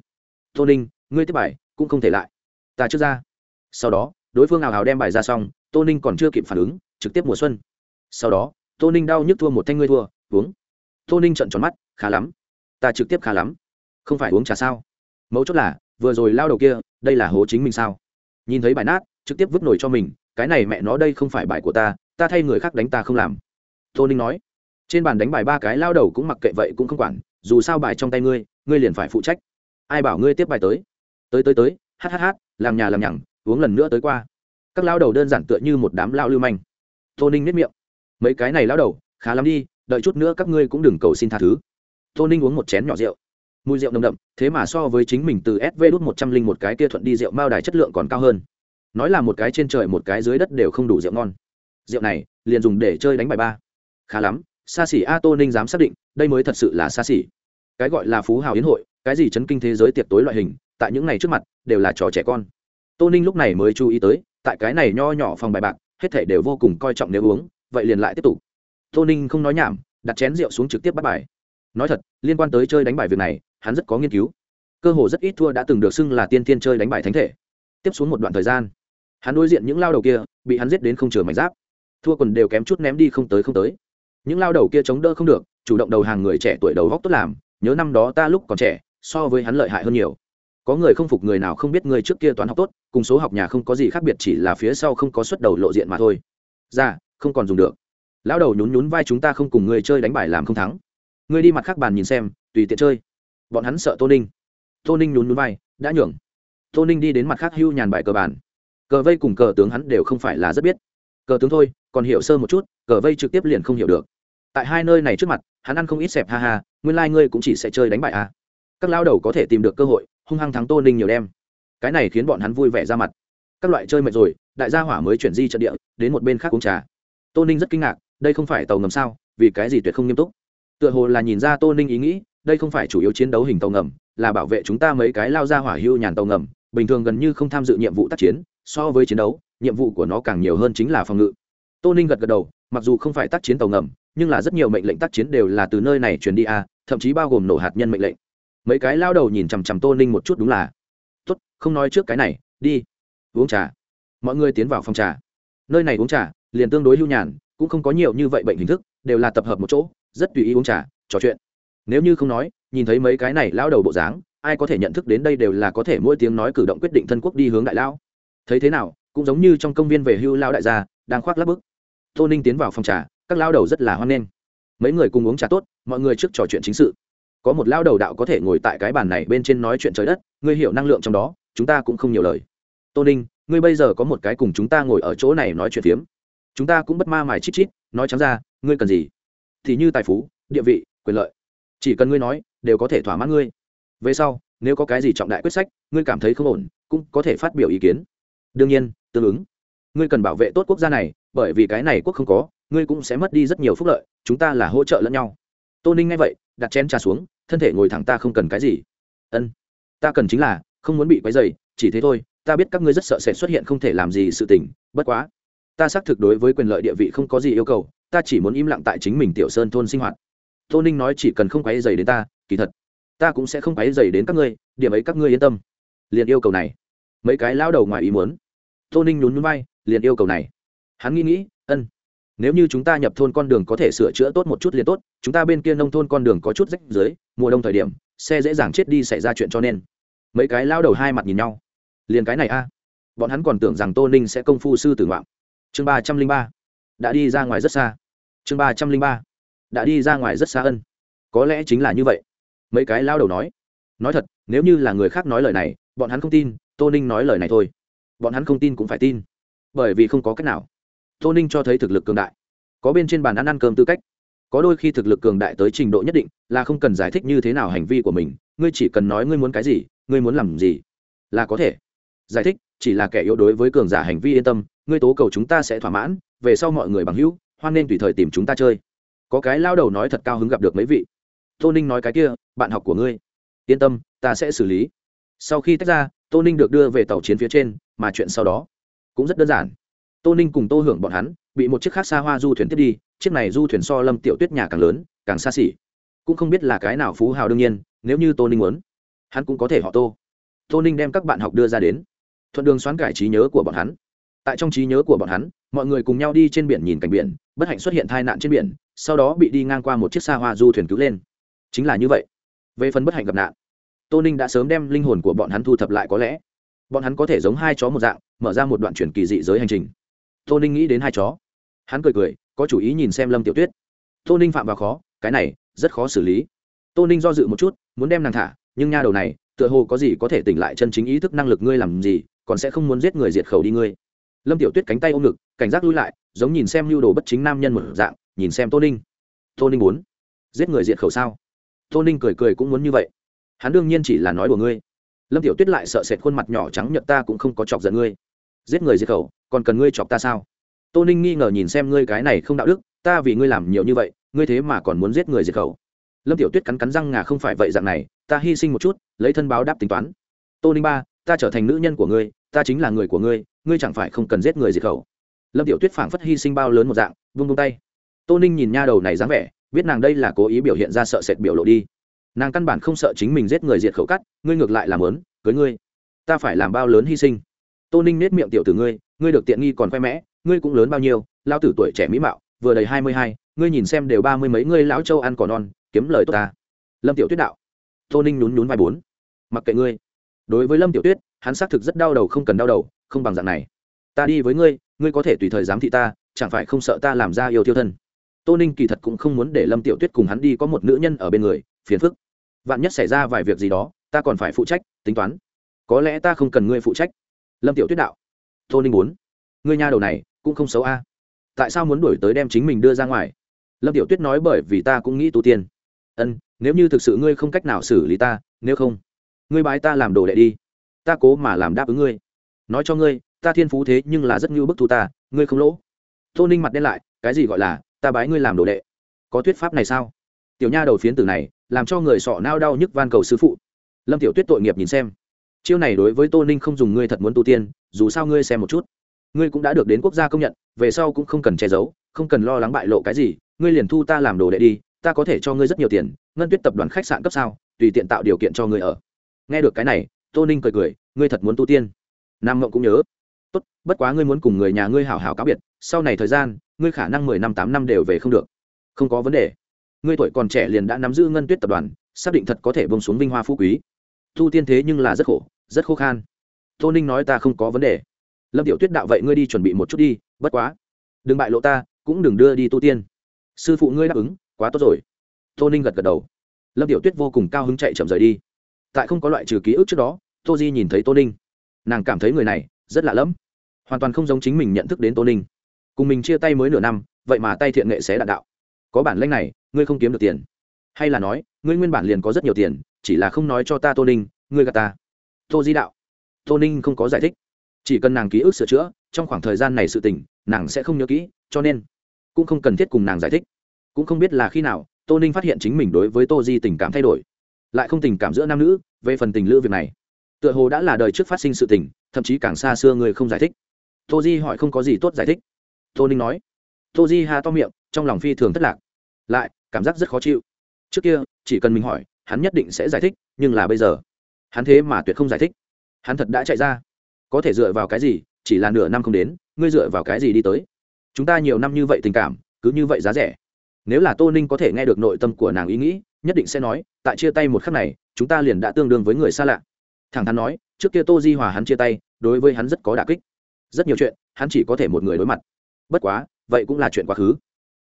Tô ninh, ngươi tiếp bài, cũng không thể lại. Ta trước ra. Sau đó, đối phương nào hào đem bài ra xong, tô ninh còn chưa kịp phản ứng, trực tiếp mùa xuân. Sau đó, tô ninh đau nhức thua một thanh ngươi thua, uống tô ninh trận tròn mắt, khá lắm, ta trực tiếp khá lắm. Không phải uống trà sao? Mấu chốt là, vừa rồi lao đầu kia, đây là hố chính mình sao? Nhìn thấy bài nát, trực tiếp vứt nổi cho mình, cái này mẹ nó đây không phải bài của ta ta thay người khác đánh ta không làm. Tô ninh nói. Trên bàn đánh bài ba cái lao đầu cũng mặc kệ vậy cũng không quản, dù sao bài trong tay ngươi ngươi liền phải phụ trách. Ai bảo ngươi tiếp bài tới? Tới tới tới hhh làm nhà làm nhằng, uống lần nữa tới qua. Các lao đầu đơn giản tựa như một đám lao lưu manh. Tô ninh nếp miệng. Mấy cái này lao đầu, khá lắm đi đợi chút nữa các ngươi cũng đừng cầu xin tha thứ. Tô ninh uống một chén nhỏ rượu. Mùi rượu nồng đậm, thế mà so với chính mình từ sv đút một trăm linh một cái kia thuận đi rượu mao đài chất lượng còn cao hơn. Nói là một cái trên trời một cái dưới đất đều không đủ rượu ngon. Rượu này, liền dùng để chơi đánh bài ba. Khá lắm xa xỉ a tô ninh dám xác định, đây mới thật sự là xa xỉ cái gọi là phú hào yến hội, cái gì chấn kinh thế giới tiệc tối loại hình, tại những ngày trước mặt, đều là trò trẻ con. Tô ninh lúc này mới chú ý tới, tại cái này nho nhỏ phòng bài bạc, hết thể đều vô cùng coi trọng nếu uống, vậy liền lại tiếp tục tô ninh không nói nhảm, đặt chén rượu xuống trực tiếp bắt bài. Nói thật, liên quan tới chơi đánh bài việc này, hắn rất có nghiên cứu. Cơ hồ rất ít thua đã từng được xưng là tiên tiên chơi đánh bài thánh thể. Tiếp xuống một đoạn thời gian, hắn đối diện những lao đầu kia, bị hắn giết đến không chừa mảnh giáp. Thua quần đều kém chút ném đi không tới không tới. Những lao đầu kia chống đỡ không được, chủ động đầu hàng người trẻ tuổi đầu góc tốt làm, nhớ năm đó ta lúc còn trẻ, so với hắn lợi hại hơn nhiều. Có người không phục người nào không biết người trước kia toán học tốt, cùng số học nhà không có gì khác biệt chỉ là phía sau không có xuất đầu lộ diện mà thôi. Ra không còn dùng được lão đầu nhún nhún vai chúng ta không cùng người chơi đánh bài làm không thắng. Ngươi đi mặt khác bàn nhìn xem, tùy tiện chơi. Bọn hắn sợ tô ninh. Tô ninh nhún nhún vai, đã nhường. Tô ninh đi đến mặt khác hưu nhàn bài cờ bàn. Cờ vây cùng cờ tướng hắn đều không phải là rất biết. Cờ tướng thôi, còn hiểu sơ một chút, cờ vây trực tiếp liền không hiểu được. Tại hai nơi này trước mặt, hắn ăn không ít xẹp ha ha, nguyên lai、like、ngươi cũng chỉ sẽ chơi đánh bại à. các lao đầu có thể tìm được cơ hội, hung hăng thắng tô ninh nhiều đêm. Cái này khiến bọn hắn vui vẻ ra mặt. Các loại chơi mệt rồi, đại gia hỏa mới chuyển di trận địa, đến một bên khác uống trà. Tô ninh rất kinh ngạc đây không phải tàu ngầm sao, vì cái gì tuyệt không nghiêm túc? Tựa hồ là nhìn ra tô ninh ý nghĩ, đây không phải chủ yếu chiến đấu hình tàu ngầm, là bảo vệ chúng ta mấy cái lao ra hỏa hưu nhàn tàu ngầm, bình thường gần như không tham dự nhiệm vụ tác chiến, so với chiến đấu, nhiệm vụ của nó càng nhiều hơn chính là phòng ngự. Tô ninh gật gật đầu, mặc dù không phải tác chiến tàu ngầm, nhưng là rất nhiều mệnh lệnh tác chiến đều là từ nơi này truyền đi a thậm chí bao gồm nổ hạt nhân mệnh lệnh. Mấy cái lao đầu nhìn chằm chằm tô ninh một chút đúng là, tốt, không nói trước cái này, đi, uống trà. Mọi người tiến vào phòng trà. Nơi này uống trà, liền tương đối hưu nhàn cũng không có nhiều như vậy bệnh hình thức, đều là tập hợp một chỗ, rất tùy ý uống trà, trò chuyện. Nếu như không nói, nhìn thấy mấy cái này lao đầu bộ dáng, ai có thể nhận thức đến đây đều là có thể mỗi tiếng nói cử động quyết định thân quốc đi hướng đại lao thấy thế nào, cũng giống như trong công viên về hưu lao đại gia, đang khoác lắp bức. Tô ninh tiến vào phòng trà, các lao đầu rất là hoan nghênh. Mấy người cùng uống trà tốt, mọi người trước trò chuyện chính sự. Có một lao đầu đạo có thể ngồi tại cái bàn này bên trên nói chuyện trời đất, ngươi hiểu năng lượng trong đó, chúng ta cũng không nhiều lời. Tô ninh, ngươi bây giờ có một cái cùng chúng ta ngồi ở chỗ này nói chuyện phiếm chúng ta cũng bất ma mài chít chít, nói trắng ra, ngươi cần gì? Thì như tài phú, địa vị, quyền lợi, chỉ cần ngươi nói, đều có thể thỏa mãn ngươi. Về sau, nếu có cái gì trọng đại quyết sách, ngươi cảm thấy không ổn, cũng có thể phát biểu ý kiến. Đương nhiên, tương ứng. Ngươi cần bảo vệ tốt quốc gia này, bởi vì cái này quốc không có, ngươi cũng sẽ mất đi rất nhiều phúc lợi, chúng ta là hỗ trợ lẫn nhau. Tô ninh nghe vậy, đặt chén trà xuống, thân thể ngồi thẳng ta không cần cái gì. Ân, ta cần chính là, không muốn bị quấy dày chỉ thế thôi, ta biết các ngươi rất sợ sẽ xuất hiện không thể làm gì sự tình, bất quá ta xác thực đối với quyền lợi địa vị không có gì yêu cầu, ta chỉ muốn im lặng tại chính mình tiểu sơn thôn sinh hoạt. Tô ninh nói chỉ cần không quáy dày đến ta, kỳ thật, ta cũng sẽ không quáy dày đến các ngươi, điểm ấy các ngươi yên tâm. Liền yêu cầu này. Mấy cái lao đầu ngoài ý muốn. Tô ninh nhún nhún bay liền yêu cầu này. Hắn nghĩ nghĩ, ân, nếu như chúng ta nhập thôn con đường có thể sửa chữa tốt một chút liền tốt, chúng ta bên kia nông thôn con đường có chút rách dưới mùa đông thời điểm, xe dễ dàng chết đi xảy ra chuyện cho nên. Mấy cái lao đầu hai mặt nhìn nhau. Liền cái này a. Bọn hắn còn tưởng rằng tô ninh sẽ công phu sư tử ngoạm chương ba trăm linh ba. Đã đi ra ngoài rất xa. Chương ba trăm linh ba. Đã đi ra ngoài rất xa ân. Có lẽ chính là như vậy. Mấy cái lao đầu nói. Nói thật, nếu như là người khác nói lời này, bọn hắn không tin, tô ninh nói lời này thôi. Bọn hắn không tin cũng phải tin. Bởi vì không có cách nào. Tô ninh cho thấy thực lực cường đại. Có bên trên bàn ăn ăn cơm tư cách. Có đôi khi thực lực cường đại tới trình độ nhất định, là không cần giải thích như thế nào hành vi của mình. Ngươi chỉ cần nói ngươi muốn cái gì, ngươi muốn làm gì, là có thể. Giải thích, chỉ là kẻ yếu đối với cường giả hành vi yên tâm ngươi tố cầu chúng ta sẽ thỏa mãn, về sau mọi người bằng hữu, hoan nên tùy thời tìm chúng ta chơi. Có cái lao đầu nói thật cao hứng gặp được mấy vị. Tô ninh nói cái kia, bạn học của ngươi. Yên tâm, ta sẽ xử lý. Sau khi tách ra, tô ninh được đưa về tàu chiến phía trên, mà chuyện sau đó cũng rất đơn giản. Tô ninh cùng tô hưởng bọn hắn bị một chiếc khác xa hoa du thuyền tiếp đi, chiếc này du thuyền so lâm tiểu tuyết nhà càng lớn, càng xa xỉ. Cũng không biết là cái nào phú hào đương nhiên, nếu như tô ninh muốn, hắn cũng có thể họ tô. Tô ninh đem các bạn học đưa ra đến. Thuận đường xoán cải trí nhớ của bọn hắn tại trong trí nhớ của bọn hắn, mọi người cùng nhau đi trên biển nhìn cảnh biển, bất hạnh xuất hiện tai nạn trên biển, sau đó bị đi ngang qua một chiếc xa hoa du thuyền cứu lên. Chính là như vậy. Về phần bất hạnh gặp nạn, tô ninh đã sớm đem linh hồn của bọn hắn thu thập lại có lẽ. Bọn hắn có thể giống hai chó một dạng, mở ra một đoạn chuyển kỳ dị giới hành trình. Tô ninh nghĩ đến hai chó. Hắn cười cười, có chủ ý nhìn xem lâm tiểu tuyết. Tô ninh phạm vào khó, cái này, rất khó xử lý. Tô ninh do dự một chút, muốn đem nàng thả, nhưng nha đầu này, tựa hồ có gì có thể tỉnh lại chân chính ý thức năng lực ngươi làm gì, còn sẽ không muốn giết người diệt khẩu đi ngươi lâm tiểu tuyết cánh tay ôm ngực, cảnh giác lui lại, giống nhìn xem lưu đồ bất chính nam nhân một dạng, nhìn xem tô ninh. Tô ninh muốn giết người diệt khẩu sao? Tô ninh cười cười cũng muốn như vậy. Hắn đương nhiên chỉ là nói của ngươi. Lâm tiểu tuyết lại sợ sệt khuôn mặt nhỏ trắng nhợt ta cũng không có chọc giận ngươi. Giết người diệt khẩu, còn cần ngươi chọc ta sao? Tô ninh nghi ngờ nhìn xem ngươi cái này không đạo đức, ta vì ngươi làm nhiều như vậy, ngươi thế mà còn muốn giết người diệt khẩu. Lâm tiểu tuyết cắn cắn răng ngà không phải vậy dạng này, ta hy sinh một chút, lấy thân báo đáp tính toán. Tô ninh ba, ta trở thành nữ nhân của ngươi ta chính là người của ngươi ngươi chẳng phải không cần giết người diệt khẩu. Lâm tiểu tuyết phảng phất hy sinh bao lớn một dạng, vung vung tay. Tô ninh nhìn nha đầu này dáng vẻ, biết nàng đây là cố ý biểu hiện ra sợ sệt biểu lộ đi. Nàng căn bản không sợ chính mình giết người diệt khẩu cắt, ngươi ngược lại làm lớn cưới ngươi. Ta phải làm bao lớn hy sinh. Tô ninh nết miệng tiểu tử ngươi ngươi được tiện nghi còn khoe mẽ, ngươi cũng lớn bao nhiêu, lao tử tuổi trẻ mỹ mạo, vừa đầy hai mươi hai, ngươi nhìn xem đều ba mươi mấy, ngươi lão châu ăn còn non, kiếm lời tốt ta. Lâm tiểu tuyết đạo. Tô ninh nhún nhún vai bốn. Mặc kệ ngươi. Đối với lâm tiểu tuyết hắn xác thực rất đau đầu không cần đau đầu, không bằng dạng này. Ta đi với ngươi ngươi có thể tùy thời giám thị ta, chẳng phải không sợ ta làm ra yêu tiêu thân. Tô ninh kỳ thật cũng không muốn để lâm tiểu tuyết cùng hắn đi có một nữ nhân ở bên người, phiền phức. Vạn nhất xảy ra vài việc gì đó, ta còn phải phụ trách, tính toán. Có lẽ ta không cần ngươi phụ trách. Lâm tiểu tuyết đạo. Tô ninh muốn. Ngươi nha đầu này, cũng không xấu a. Tại sao muốn đuổi tới đem chính mình đưa ra ngoài? Lâm tiểu tuyết nói bởi vì ta cũng nghĩ tu tiên. Ân, nếu như thực sự ngươi không cách nào xử lý ta, nếu không, ngươi bái ta làm đồ đệ đi ta cố mà làm đáp ứng ngươi. Nói cho ngươi, ta thiên phú thế nhưng là rất ngưu bức thu ta, ngươi không lỗ. Tô ninh mặt đen lại, cái gì gọi là, ta bái ngươi làm đồ đệ. Có thuyết pháp này sao? Tiểu nha đầu phiến tử này, làm cho người sọ nao đau nhức van cầu sư phụ. Lâm tiểu tuyết tội nghiệp nhìn xem. Chiêu này đối với tô ninh không dùng ngươi thật muốn tu tiên, dù sao ngươi xem một chút. Ngươi cũng đã được đến quốc gia công nhận, về sau cũng không cần che giấu, không cần lo lắng bại lộ cái gì, ngươi liền thu ta làm đồ đệ đi, ta có thể cho ngươi rất nhiều tiền, ngân tuyết tập đoàn khách sạn cấp sao, tùy tiện tạo điều kiện cho ngươi ở. Nghe được cái này, tô ninh cười cười ngươi thật muốn tu tiên. Nam Mộng cũng nhớ. Tốt, bất quá ngươi muốn cùng người nhà ngươi hảo hảo cáo biệt, sau này thời gian, ngươi khả năng mười năm tám năm đều về không được. Không có vấn đề. Ngươi tuổi còn trẻ liền đã nắm giữ ngân tuyết tập đoàn, xác định thật có thể bông xuống vinh hoa phú quý. Tu tiên thế nhưng là rất khổ, rất khô khan. Tô ninh nói ta không có vấn đề. Lâm tiểu tuyết đạo vậy ngươi đi chuẩn bị một chút đi, bất quá. Đừng bại lộ ta, cũng đừng đưa đi tu tiên. Sư phụ ngươi đáp ứng, quá tốt rồi. Tô ninh gật gật đầu. Lâm tiểu tuyết vô cùng cao hứng chạy chậm rời đi. Tại không có loại trừ ký ức trước đó tô di nhìn thấy tô ninh. Nàng cảm thấy người này rất lạ lẫm. Hoàn toàn không giống chính mình nhận thức đến tô ninh. Cùng mình chia tay mới nửa năm, vậy mà tay thiện nghệ xé đạn đạo. Có bản lanh này, ngươi không kiếm được tiền. Hay là nói, ngươi nguyên bản liền có rất nhiều tiền, chỉ là không nói cho ta tô ninh, ngươi gạt ta. Tô di đạo. Tô ninh không có giải thích. Chỉ cần nàng ký ức sửa chữa, trong khoảng thời gian này sự tình, nàng sẽ không nhớ kỹ, cho nên cũng không cần thiết cùng nàng giải thích. Cũng không biết là khi nào, tô ninh phát hiện chính mình đối với tô di tình cảm thay đổi. Lại không tình cảm giữa nam nữ, về phần tình lữ việc này tựa hồ đã là đời trước phát sinh sự tình, thậm chí càng xa xưa người không giải thích. Tô di hỏi không có gì tốt giải thích. Tô ninh nói. Tô di ha to miệng, trong lòng phi thường thất lạc. Lại, cảm giác rất khó chịu. Trước kia, chỉ cần mình hỏi, hắn nhất định sẽ giải thích, nhưng là bây giờ, hắn thế mà tuyệt không giải thích. Hắn thật đã chạy ra. Có thể dựa vào cái gì, chỉ là nửa năm không đến, ngươi dựa vào cái gì đi tới? Chúng ta nhiều năm như vậy tình cảm, cứ như vậy giá rẻ. Nếu là tô ninh có thể nghe được nội tâm của nàng ý nghĩ, nhất định sẽ nói, tại chia tay một khắc này, chúng ta liền đã tương đương với người xa lạ thẳng thắn nói, trước kia tô di hòa hắn chia tay, đối với hắn rất có đà kích. Rất nhiều chuyện, hắn chỉ có thể một người đối mặt. Bất quá, vậy cũng là chuyện quá khứ.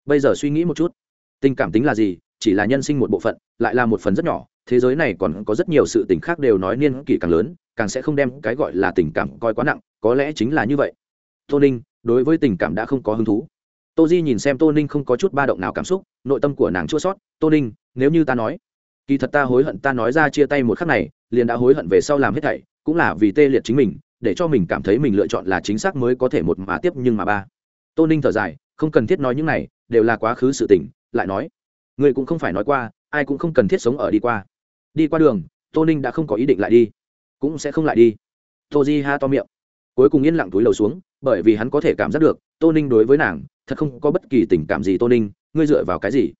Bây giờ suy nghĩ một chút, tình cảm tính là gì, chỉ là nhân sinh một bộ phận, lại là một phần rất nhỏ, thế giới này còn có rất nhiều sự tình khác đều nói niên kỷ càng lớn, càng sẽ không đem cái gọi là tình cảm coi quá nặng, có lẽ chính là như vậy. Tô ninh, đối với tình cảm đã không có hứng thú. Tô di nhìn xem tô ninh không có chút ba động nào cảm xúc, nội tâm của nàng chua sót tô ninh, nếu như ta nói kỳ thật ta hối hận ta nói ra chia tay một khắc này, liền đã hối hận về sau làm hết thảy, cũng là vì tê liệt chính mình, để cho mình cảm thấy mình lựa chọn là chính xác mới có thể một mà tiếp nhưng mà ba. Tô ninh thở dài, không cần thiết nói những này, đều là quá khứ sự tình, lại nói người cũng không phải nói qua, ai cũng không cần thiết sống ở đi qua. Đi qua đường, tô ninh đã không có ý định lại đi, cũng sẽ không lại đi. Tô di ha to miệng, cuối cùng yên lặng túi lầu xuống, bởi vì hắn có thể cảm giác được, tô ninh đối với nàng, thật không có bất kỳ tình cảm gì tô ninh, ngươi dựa vào cái gì?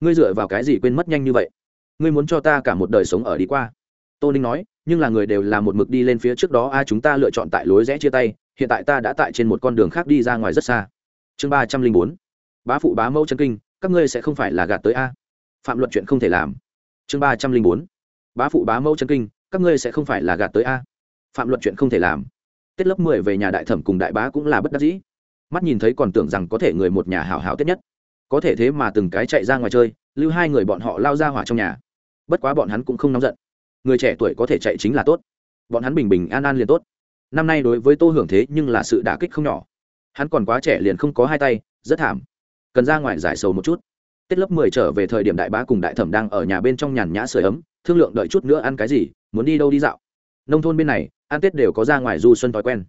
Ngươi dựa vào cái gì quên mất nhanh như vậy? Ngươi muốn cho ta cả một đời sống ở đi qua. Tô ninh nói, nhưng là người đều là một mực đi lên phía trước đó, a, chúng ta lựa chọn tại lối rẽ chia tay, hiện tại ta đã tại trên một con đường khác đi ra ngoài rất xa. Chương ba trăm linh bốn, bá phụ bá mẫu chân kinh, các ngươi sẽ không phải là gạt tới a. Phạm luận chuyện không thể làm. Chương ba trăm linh bốn, bá phụ bá mẫu chân kinh, các ngươi sẽ không phải là gạt tới a. Phạm luận chuyện không thể làm. Tết lớp mười về nhà đại thẩm cùng đại bá cũng là bất đắc dĩ. Mắt nhìn thấy còn tưởng rằng có thể người một nhà hảo hảo tết nhất. Có thể thế mà từng cái chạy ra ngoài chơi, lưu hai người bọn họ lao ra hỏa trong nhà bất quá bọn hắn cũng không nóng giận. Người trẻ tuổi có thể chạy chính là tốt. Bọn hắn bình bình an an liền tốt. Năm nay đối với tô hưởng thế nhưng là sự đả kích không nhỏ. Hắn còn quá trẻ liền không có hai tay, rất thảm. Cần ra ngoài giải sầu một chút. Tết lớp mười trở về thời điểm đại bá cùng đại thẩm đang ở nhà bên trong nhàn nhã sửa ấm, thương lượng đợi chút nữa ăn cái gì, muốn đi đâu đi dạo. Nông thôn bên này, ăn tết đều có ra ngoài du xuân thói quen.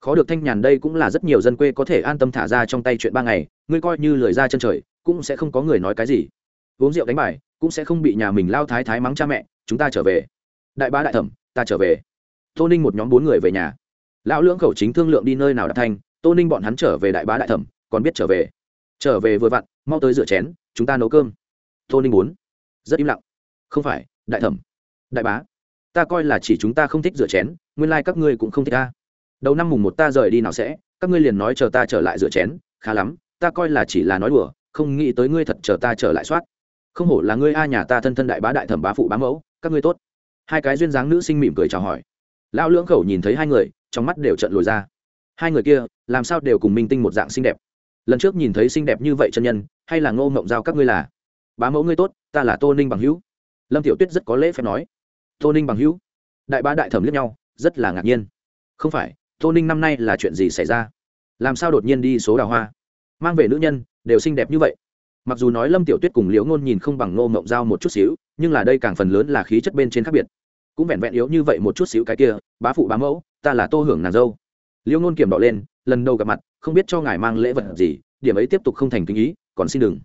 Khó được thanh nhàn đây cũng là rất nhiều dân quê có thể an tâm thả ra trong tay chuyện ba ngày, ngươi coi như lười ra chân trời, cũng sẽ không có người nói cái gì. Uống rượu đánh bài cũng sẽ không bị nhà mình lao thái thái mắng cha mẹ, chúng ta trở về. Đại bá đại thẩm, ta trở về. Tô ninh một nhóm bốn người về nhà. Lão lưỡng khẩu chính thương lượng đi nơi nào đã thanh tô ninh bọn hắn trở về đại bá đại thẩm, còn biết trở về. Trở về vừa vặn, mau tới rửa chén, chúng ta nấu cơm. Tô ninh muốn. Rất im lặng. Không phải, đại thẩm. Đại bá, ta coi là chỉ chúng ta không thích rửa chén, nguyên lai、like、các ngươi cũng không thích ta. Đầu năm mùng một ta rời đi nào sẽ, các ngươi liền nói chờ ta trở lại rửa chén, khá lắm, ta coi là chỉ là nói đùa, không nghĩ tới ngươi thật chờ ta trở lại soát không hổ là ngươi a nhà ta thân thân đại bá đại thẩm bá phụ bá mẫu, các ngươi tốt. Hai cái duyên dáng nữ sinh mỉm cười chào hỏi. Lão lưỡng khẩu nhìn thấy hai người, trong mắt đều trận lồi ra. Hai người kia, làm sao đều cùng minh tinh một dạng xinh đẹp? Lần trước nhìn thấy xinh đẹp như vậy chân nhân, hay là ngô mộng giao các ngươi là? Bá mẫu ngươi tốt, ta là tô ninh bằng hữu. Lâm tiểu tuyết rất có lễ phép nói. Tô ninh bằng hữu. Đại bá đại thẩm liếc nhau, rất là ngạc nhiên. Không phải, tô ninh năm nay là chuyện gì xảy ra? Làm sao đột nhiên đi số đào hoa? Mang về nữ nhân, đều xinh đẹp như vậy mặc dù nói lâm tiểu tuyết cùng liễu ngôn nhìn không bằng ngô mộng giao một chút xíu, nhưng là đây càng phần lớn là khí chất bên trên khác biệt. Cũng vẹn vẹn yếu như vậy một chút xíu cái kia, bá phụ bá mẫu, ta là tô hưởng nàng dâu. Liễu ngôn kiểm đỏ lên, lần đầu gặp mặt, không biết cho ngài mang lễ vật gì, điểm ấy tiếp tục không thành kinh ý, còn xin đừng.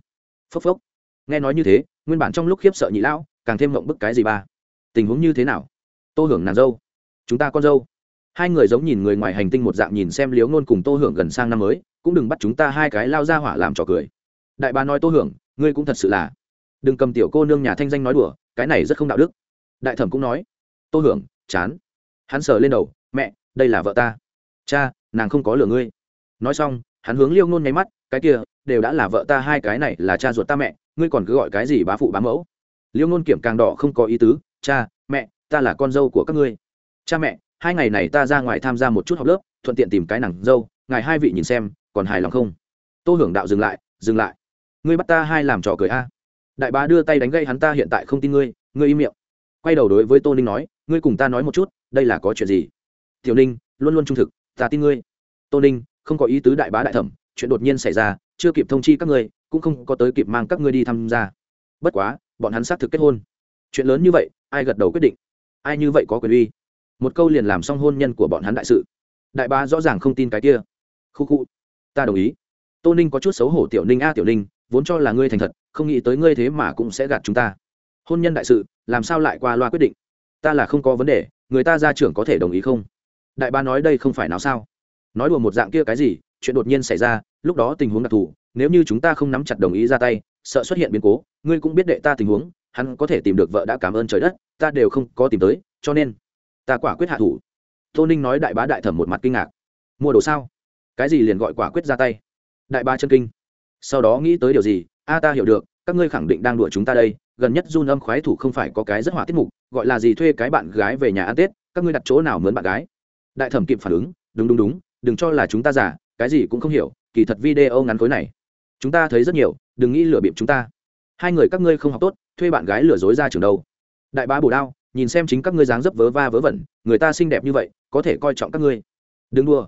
Phốc phốc. Nghe nói như thế, nguyên bản trong lúc khiếp sợ nhị lão, càng thêm mộng bức cái gì ba? Tình huống như thế nào? Tô hưởng nàng dâu. Chúng ta con dâu. Hai người giống nhìn người ngoài hành tinh một dạng nhìn xem liếu ngôn cùng tô hưởng gần sang năm mới, cũng đừng bắt chúng ta hai cái lao ra hỏa làm trò cười đại bá nói tô hưởng, ngươi cũng thật sự là. Đừng cầm tiểu cô nương nhà thanh danh nói đùa, cái này rất không đạo đức. Đại thẩm cũng nói. Tô hưởng, chán. Hắn sờ lên đầu, mẹ, đây là vợ ta. Cha, nàng không có lừa ngươi. Nói xong, hắn hướng liêu ngôn nháy mắt, cái kia, đều đã là vợ ta hai cái này là cha ruột ta mẹ, ngươi còn cứ gọi cái gì bá phụ bá mẫu. Liêu ngôn kiểm càng đỏ không có ý tứ, cha, mẹ, ta là con dâu của các ngươi. Cha mẹ, hai ngày này ta ra ngoài tham gia một chút học lớp, thuận tiện tìm cái nàng dâu, ngài hai vị nhìn xem, còn hài lòng không? Tô hưởng đạo dừng lại dừng lại ngươi bắt ta hai làm trò cười a. Đại bá đưa tay đánh gây hắn, ta hiện tại không tin ngươi ngươi im miệng. Quay đầu đối với tô ninh nói, ngươi cùng ta nói một chút, đây là có chuyện gì? Tiểu ninh, luôn luôn trung thực, ta tin ngươi. Tô ninh, không có ý tứ đại bá đại thẩm, chuyện đột nhiên xảy ra, chưa kịp thông chi các ngươi, cũng không có tới kịp mang các ngươi đi tham gia. Bất quá, bọn hắn xác thực kết hôn. Chuyện lớn như vậy, ai gật đầu quyết định? Ai như vậy có quyền uy? Một câu liền làm xong hôn nhân của bọn hắn đại sự. Đại bá rõ ràng không tin cái kia. Khu khu, ta đồng ý. Tô ninh có chút xấu hổ tiểu ninh a, tiểu ninh vốn cho là ngươi thành thật, không nghĩ tới ngươi thế mà cũng sẽ gạt chúng ta. Hôn nhân đại sự, làm sao lại qua loa quyết định? Ta là không có vấn đề, người ta ra trưởng có thể đồng ý không? Đại ba nói đây không phải nào sao? Nói đùa một dạng kia cái gì, chuyện đột nhiên xảy ra, lúc đó tình huống đặc thù, nếu như chúng ta không nắm chặt đồng ý ra tay, sợ xuất hiện biến cố, ngươi cũng biết đệ ta tình huống, hắn có thể tìm được vợ đã cảm ơn trời đất, ta đều không có tìm tới, cho nên, ta quả quyết hạ thủ. Tô ninh nói đại bá đại thẩm một mặt kinh ngạc. Mua đồ sao? Cái gì liền gọi quả quyết ra tay? Đại ba chân kinh sau đó nghĩ tới điều gì? A, ta hiểu được, các ngươi khẳng định đang đùa chúng ta đây. Gần nhất run âm khoái thủ không phải có cái rất hỏa tiết mục, gọi là gì thuê cái bạn gái về nhà ăn tết, các ngươi đặt chỗ nào mướn bạn gái? Đại thẩm kịp phản ứng, đúng đúng đúng, đừng cho là chúng ta giả, cái gì cũng không hiểu, kỳ thật video ngắn khối này. Chúng ta thấy rất nhiều, đừng nghĩ lừa bịp chúng ta. Hai người các ngươi không học tốt, thuê bạn gái lừa dối ra trường đâu. Đại bá bổ đao, nhìn xem chính các ngươi dáng dấp vớ va vớ vẩn, người ta xinh đẹp như vậy, có thể coi trọng các ngươi. Đừng đua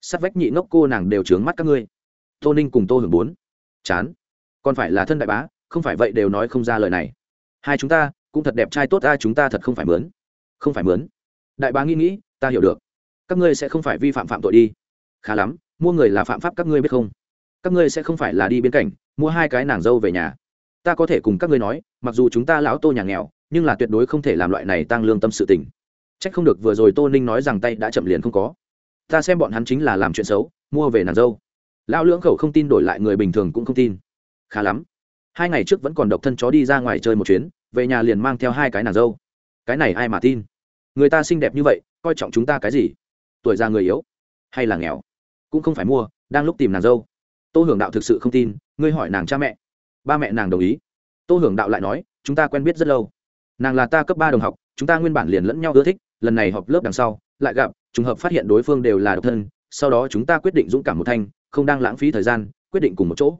sắt vách nhị ngốc cô nàng đều trướng mắt các ngươi. Tô ninh cùng tô hưởng bốn chán. Còn phải là thân đại bá, không phải vậy đều nói không ra lời này. Hai chúng ta, cũng thật đẹp trai tốt ta chúng ta thật không phải mướn. Không phải mướn. Đại bá nghĩ nghĩ, ta hiểu được. Các ngươi sẽ không phải vi phạm phạm tội đi. Khá lắm, mua người là phạm pháp các ngươi biết không? Các ngươi sẽ không phải là đi bên cạnh mua hai cái nàng dâu về nhà. Ta có thể cùng các ngươi nói, mặc dù chúng ta lão tô nhà nghèo, nhưng là tuyệt đối không thể làm loại này tăng lương tâm sự tình. Trách không được vừa rồi tô ninh nói rằng tay đã chậm liền không có. Ta xem bọn hắn chính là làm chuyện xấu, mua về nàng dâu lão lưỡng khẩu không tin đổi lại người bình thường cũng không tin. Khá lắm. Hai ngày trước vẫn còn độc thân chó đi ra ngoài chơi một chuyến, về nhà liền mang theo hai cái nàng dâu. Cái này ai mà tin? Người ta xinh đẹp như vậy, coi trọng chúng ta cái gì? Tuổi già người yếu, hay là nghèo? Cũng không phải mua, đang lúc tìm nàng dâu. Tô hưởng đạo thực sự không tin, ngươi hỏi nàng cha mẹ. Ba mẹ nàng đồng ý. Tô hưởng đạo lại nói, chúng ta quen biết rất lâu. Nàng là ta cấp ba đồng học, chúng ta nguyên bản liền lẫn nhau ưa thích, lần này họp lớp đằng sau, lại gặp, trùng hợp phát hiện đối phương đều là độc thân, sau đó chúng ta quyết định dũng cảm một thanh không đang lãng phí thời gian, quyết định cùng một chỗ.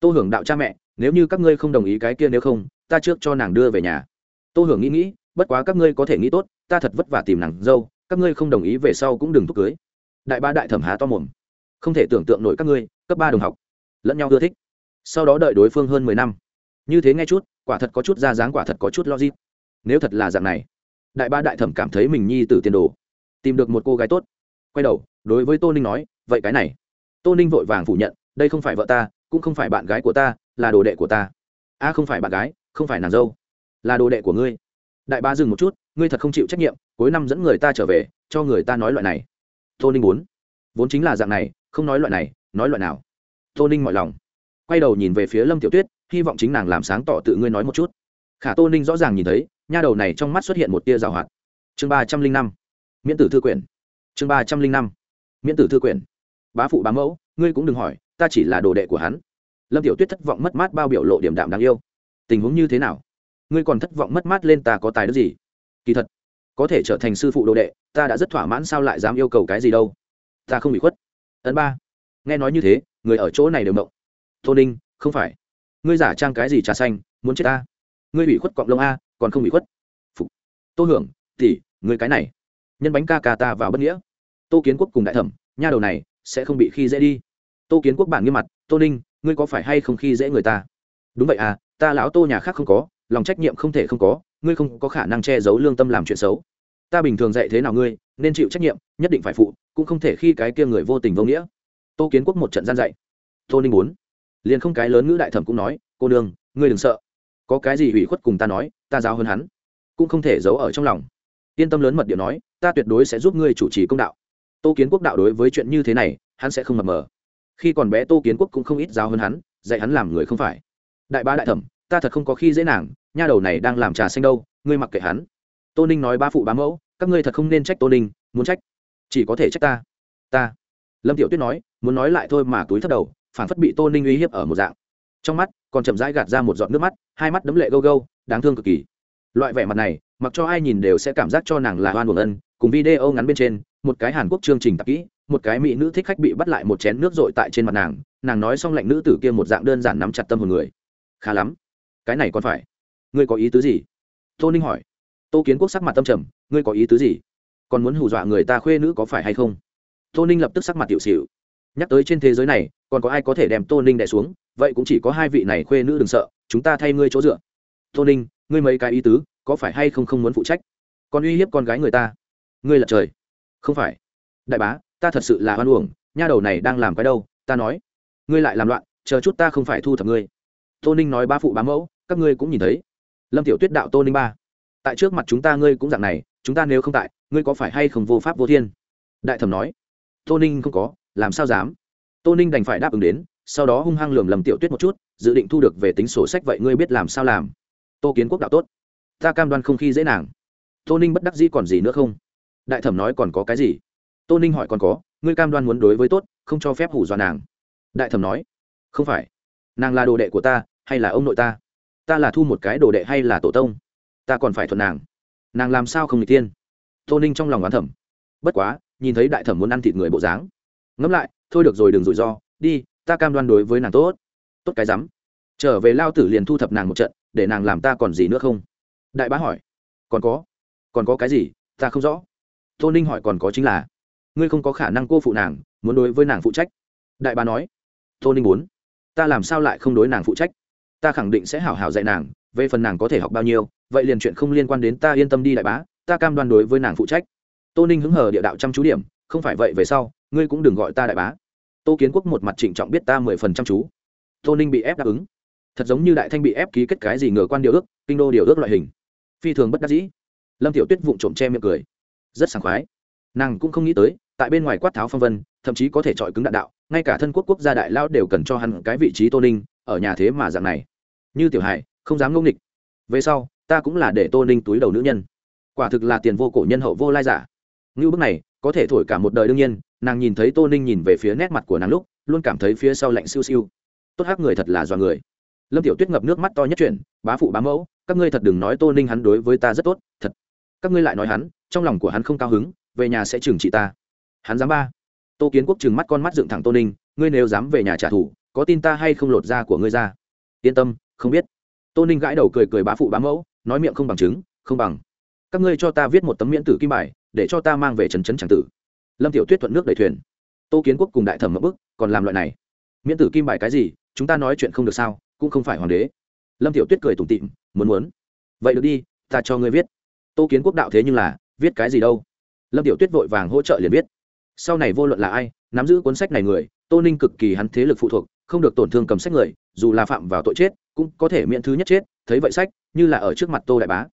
Tô hưởng đạo cha mẹ, nếu như các ngươi không đồng ý cái kia nếu không, ta trước cho nàng đưa về nhà. Tô hưởng nghĩ nghĩ, bất quá các ngươi có thể nghĩ tốt, ta thật vất vả tìm nàng dâu, các ngươi không đồng ý về sau cũng đừng thúc cưới. Đại ba đại thẩm há to mồm. Không thể tưởng tượng nổi các ngươi, cấp ba đồng học. Lẫn nhau ưa thích. Sau đó đợi đối phương hơn mười năm. Như thế nghe chút, quả thật có chút ra dáng, quả thật có chút logic. Nếu thật là dạng này, đại ba đại thẩm cảm thấy mình nhi tử tiền đồ. Tìm được một cô gái tốt. Quay đầu, đối với tô ninh nói, vậy cái này tô ninh vội vàng phủ nhận, đây không phải vợ ta, cũng không phải bạn gái của ta, là đồ đệ của ta. A, không phải bạn gái, không phải nàng dâu, là đồ đệ của ngươi. Đại ba dừng một chút, ngươi thật không chịu trách nhiệm, cuối năm dẫn người ta trở về, cho người ta nói loại này. Tô ninh muốn. Vốn chính là dạng này, không nói loại này, nói loại nào. Tô ninh mọi lòng. Quay đầu nhìn về phía lâm tiểu tuyết, hy vọng chính nàng làm sáng tỏ tự ngươi nói một chút. Khả tô ninh rõ ràng nhìn thấy, nha đầu này trong mắt xuất hiện một tia rào hoạt. Chương ba trăm linh năm. Miễn tử thư quyển. Chương ba trăm linh năm. Miễn tử thư quyển bá phụ bá mẫu, ngươi cũng đừng hỏi, ta chỉ là đồ đệ của hắn. Lâm tiểu tuyết thất vọng mất mát bao biểu lộ điểm đạm đáng yêu. Tình huống như thế nào? Ngươi còn thất vọng mất mát lên ta có tài đức gì? Kỳ thật, có thể trở thành sư phụ đồ đệ, ta đã rất thỏa mãn sao lại dám yêu cầu cái gì đâu. Ta không bị khuất. Ấn ba, nghe nói như thế, người ở chỗ này đều mộng. Tô ninh, không phải. Ngươi giả trang cái gì trà xanh, muốn chết ta? Ngươi bị khuất cọng lông a, còn không bị khuất. Phục. Tô hưởng tỉ ngươi cái này. Nhân bánh ca ca ta vào bất nghĩa. Tô kiến quốc cùng đại thẩm, nha đầu này sẽ không bị khi dễ đi. Tô kiến quốc bản nghiêm mặt, tô ninh, ngươi có phải hay không khi dễ người ta? Đúng vậy à ta lão tô nhà khác không có, lòng trách nhiệm không thể không có, ngươi không có khả năng che giấu lương tâm làm chuyện xấu. Ta bình thường dạy thế nào ngươi, nên chịu trách nhiệm, nhất định phải phụ, cũng không thể khi cái kia người vô tình vô nghĩa. Tô kiến quốc một trận gian dạy. Tô ninh bốn liền không cái lớn ngữ đại thẩm cũng nói, cô nương, ngươi đừng sợ. Có cái gì ủy khuất cùng ta nói, ta giáo hơn hắn, cũng không thể giấu ở trong lòng. Yên tâm lớn mật điệu nói, ta tuyệt đối sẽ giúp ngươi chủ trì công đạo tô kiến quốc đạo đối với chuyện như thế này, hắn sẽ không mập mờ. Khi còn bé tô kiến quốc cũng không ít giáo hơn hắn, dạy hắn làm người không phải. Đại ba đại thẩm, ta thật không có khi dễ nàng, nha đầu này đang làm trà xanh đâu, ngươi mặc kệ hắn. Tô ninh nói ba phụ bá mẫu, các ngươi thật không nên trách tô ninh, muốn trách. Chỉ có thể trách ta. Ta. Lâm tiểu tuyết nói, muốn nói lại thôi mà túi thất đầu, phản phất bị tô ninh uy hiếp ở một dạng. Trong mắt, còn chậm rãi gạt ra một giọt nước mắt, hai mắt đấm lệ gâu gâu, đáng thương cực kỳ. Loại vẻ mặt này, mặc cho ai nhìn đều sẽ cảm giác cho nàng là hoan buồn ân, cùng video ngắn bên trên một cái hàn quốc chương trình tạp kỹ, một cái mỹ nữ thích khách bị bắt lại một chén nước dội tại trên mặt nàng nàng nói xong lạnh nữ tử kia một dạng đơn giản nắm chặt tâm hồn người. Khá lắm. Cái này còn phải. Ngươi có ý tứ gì? Tô ninh hỏi. Tô kiến quốc sắc mặt tâm trầm. Ngươi có ý tứ gì? Còn muốn hù dọa người ta khuê nữ có phải hay không? Tô ninh lập tức sắc mặt tiểu xịu nhắc tới trên thế giới này, còn có ai có thể đem tô ninh đẻ xuống? Vậy cũng chỉ có hai vị này khuê nữ đừng sợ, chúng ta thay ngươi chỗ dựa. Tô ninh, ngươi mấy cái ý tứ, có phải hay không không muốn phụ trách? Còn uy hiếp con gái người ta? Ngươi là trời không phải. Đại bá, ta thật sự là hoan uổng, nha đầu này đang làm cái đâu, ta nói. Ngươi lại làm loạn, chờ chút ta không phải thu thập ngươi. Tô ninh nói ba phụ bá mẫu, các ngươi cũng nhìn thấy. Lâm tiểu tuyết đạo tô ninh ba. Tại trước mặt chúng ta ngươi cũng dạng này, chúng ta nếu không tại, ngươi có phải hay không vô pháp vô thiên? Đại thẩm nói. Tô ninh không có, làm sao dám? Tô ninh đành phải đáp ứng đến, sau đó hung hăng lườm lầm tiểu tuyết một chút, dự định thu được về tính sổ sách vậy ngươi biết làm sao làm. Tô kiến quốc đạo tốt. Ta cam đoan không khi dễ nàng. Tô ninh bất đắc dĩ còn gì nữa không? Đại thẩm nói còn có cái gì? Tô ninh hỏi còn có, ngươi cam đoan muốn đối với tốt, không cho phép hủ dọa nàng. Đại thẩm nói, không phải. Nàng là đồ đệ của ta, hay là ông nội ta? Ta là thu một cái đồ đệ hay là tổ tông? Ta còn phải thuận nàng. Nàng làm sao không n g tiên tô ninh trong lòng oán thẩm bất quá, nhìn thấy đại thẩm muốn ăn thịt người bộ dáng. Ngẫm lại, thôi được rồi đừng rủi ro, đi, ta cam đoan đối với nàng tốt. Tốt cái rắm. Trở về lao tử liền thu thập nàng một trận, để nàng làm ta còn gì nữa không? Đại bá hỏi, còn có? Còn có cái gì? Ta không rõ tô ninh hỏi còn có chính là, ngươi không có khả năng cô phụ nàng, muốn đối với nàng phụ trách. Đại bà nói, tô ninh muốn, ta làm sao lại không đối nàng phụ trách? Ta khẳng định sẽ hảo hảo dạy nàng, về phần nàng có thể học bao nhiêu, vậy liền chuyện không liên quan đến ta, yên tâm đi đại bá, ta cam đoan đối với nàng phụ trách. Tô ninh hứng hờ địa đạo chăm chú điểm, không phải vậy về sau, ngươi cũng đừng gọi ta đại bá. Tô kiến quốc một mặt trịnh trọng biết ta mười phần chăm chú. Tô ninh bị ép đáp ứng. Thật giống như đại thanh bị ép ký kết cái gì ngờ quan điều ước, kinh đô điều ước loại hình. Phi thường bất đắc dĩ. Lâm tiểu tuyết vụng trộm che miệng cười rất sảng khoái. Nàng cũng không nghĩ tới, tại bên ngoài quát tháo phong vân, thậm chí có thể chọi cứng đạn đạo, ngay cả thân quốc quốc gia đại lao đều cần cho hắn cái vị trí tô ninh, ở nhà thế mà dạng này. Như tiểu hải, không dám ngông nghịch. Về sau, ta cũng là để tô ninh túi đầu nữ nhân. Quả thực là tiền vô cổ nhân hậu vô lai giả. Ngưu bức này, có thể thổi cả một đời đương nhiên, nàng nhìn thấy tô ninh nhìn về phía nét mặt của nàng lúc, luôn cảm thấy phía sau lạnh siêu siêu. Tốt hắc người thật là dọa người. Lâm tiểu tuyết ngập nước mắt to nhất chuyện, bá phụ bá mẫu, các ngươi thật đừng nói tô ninh hắn đối với ta rất tốt, thật. Các ngươi lại nói hắn trong lòng của hắn không cao hứng, về nhà sẽ trừng trị ta. Hắn dám ba. Tô kiến quốc trừng mắt con mắt dựng thẳng tô ninh, ngươi nếu dám về nhà trả thù, có tin ta hay không lột da của ngươi ra? Yên tâm, không biết. Tô ninh gãi đầu cười cười bá phụ bá mẫu, nói miệng không bằng chứng, không bằng. Các ngươi cho ta viết một tấm miễn tử kim bài, để cho ta mang về trần trấn tràng tử. Lâm tiểu tuyết thuận nước đầy thuyền. Tô kiến quốc cùng đại thẩm mập bức, còn làm loại này. Miễn tử kim bài cái gì, chúng ta nói chuyện không được sao, cũng không phải hoàng đế. Lâm tiểu tuyết cười tủm tịm muốn muốn. Vậy được đi, ta cho ngươi viết. Tô kiến quốc đạo thế nhưng là viết cái gì đâu. Lâm tiểu tuyết vội vàng hỗ trợ liền viết. Sau này vô luận là ai, nắm giữ cuốn sách này người, tô ninh cực kỳ hắn thế lực phụ thuộc, không được tổn thương cầm sách người, dù là phạm vào tội chết, cũng có thể miễn thứ nhất chết, thấy vậy sách, như là ở trước mặt tô đại bá.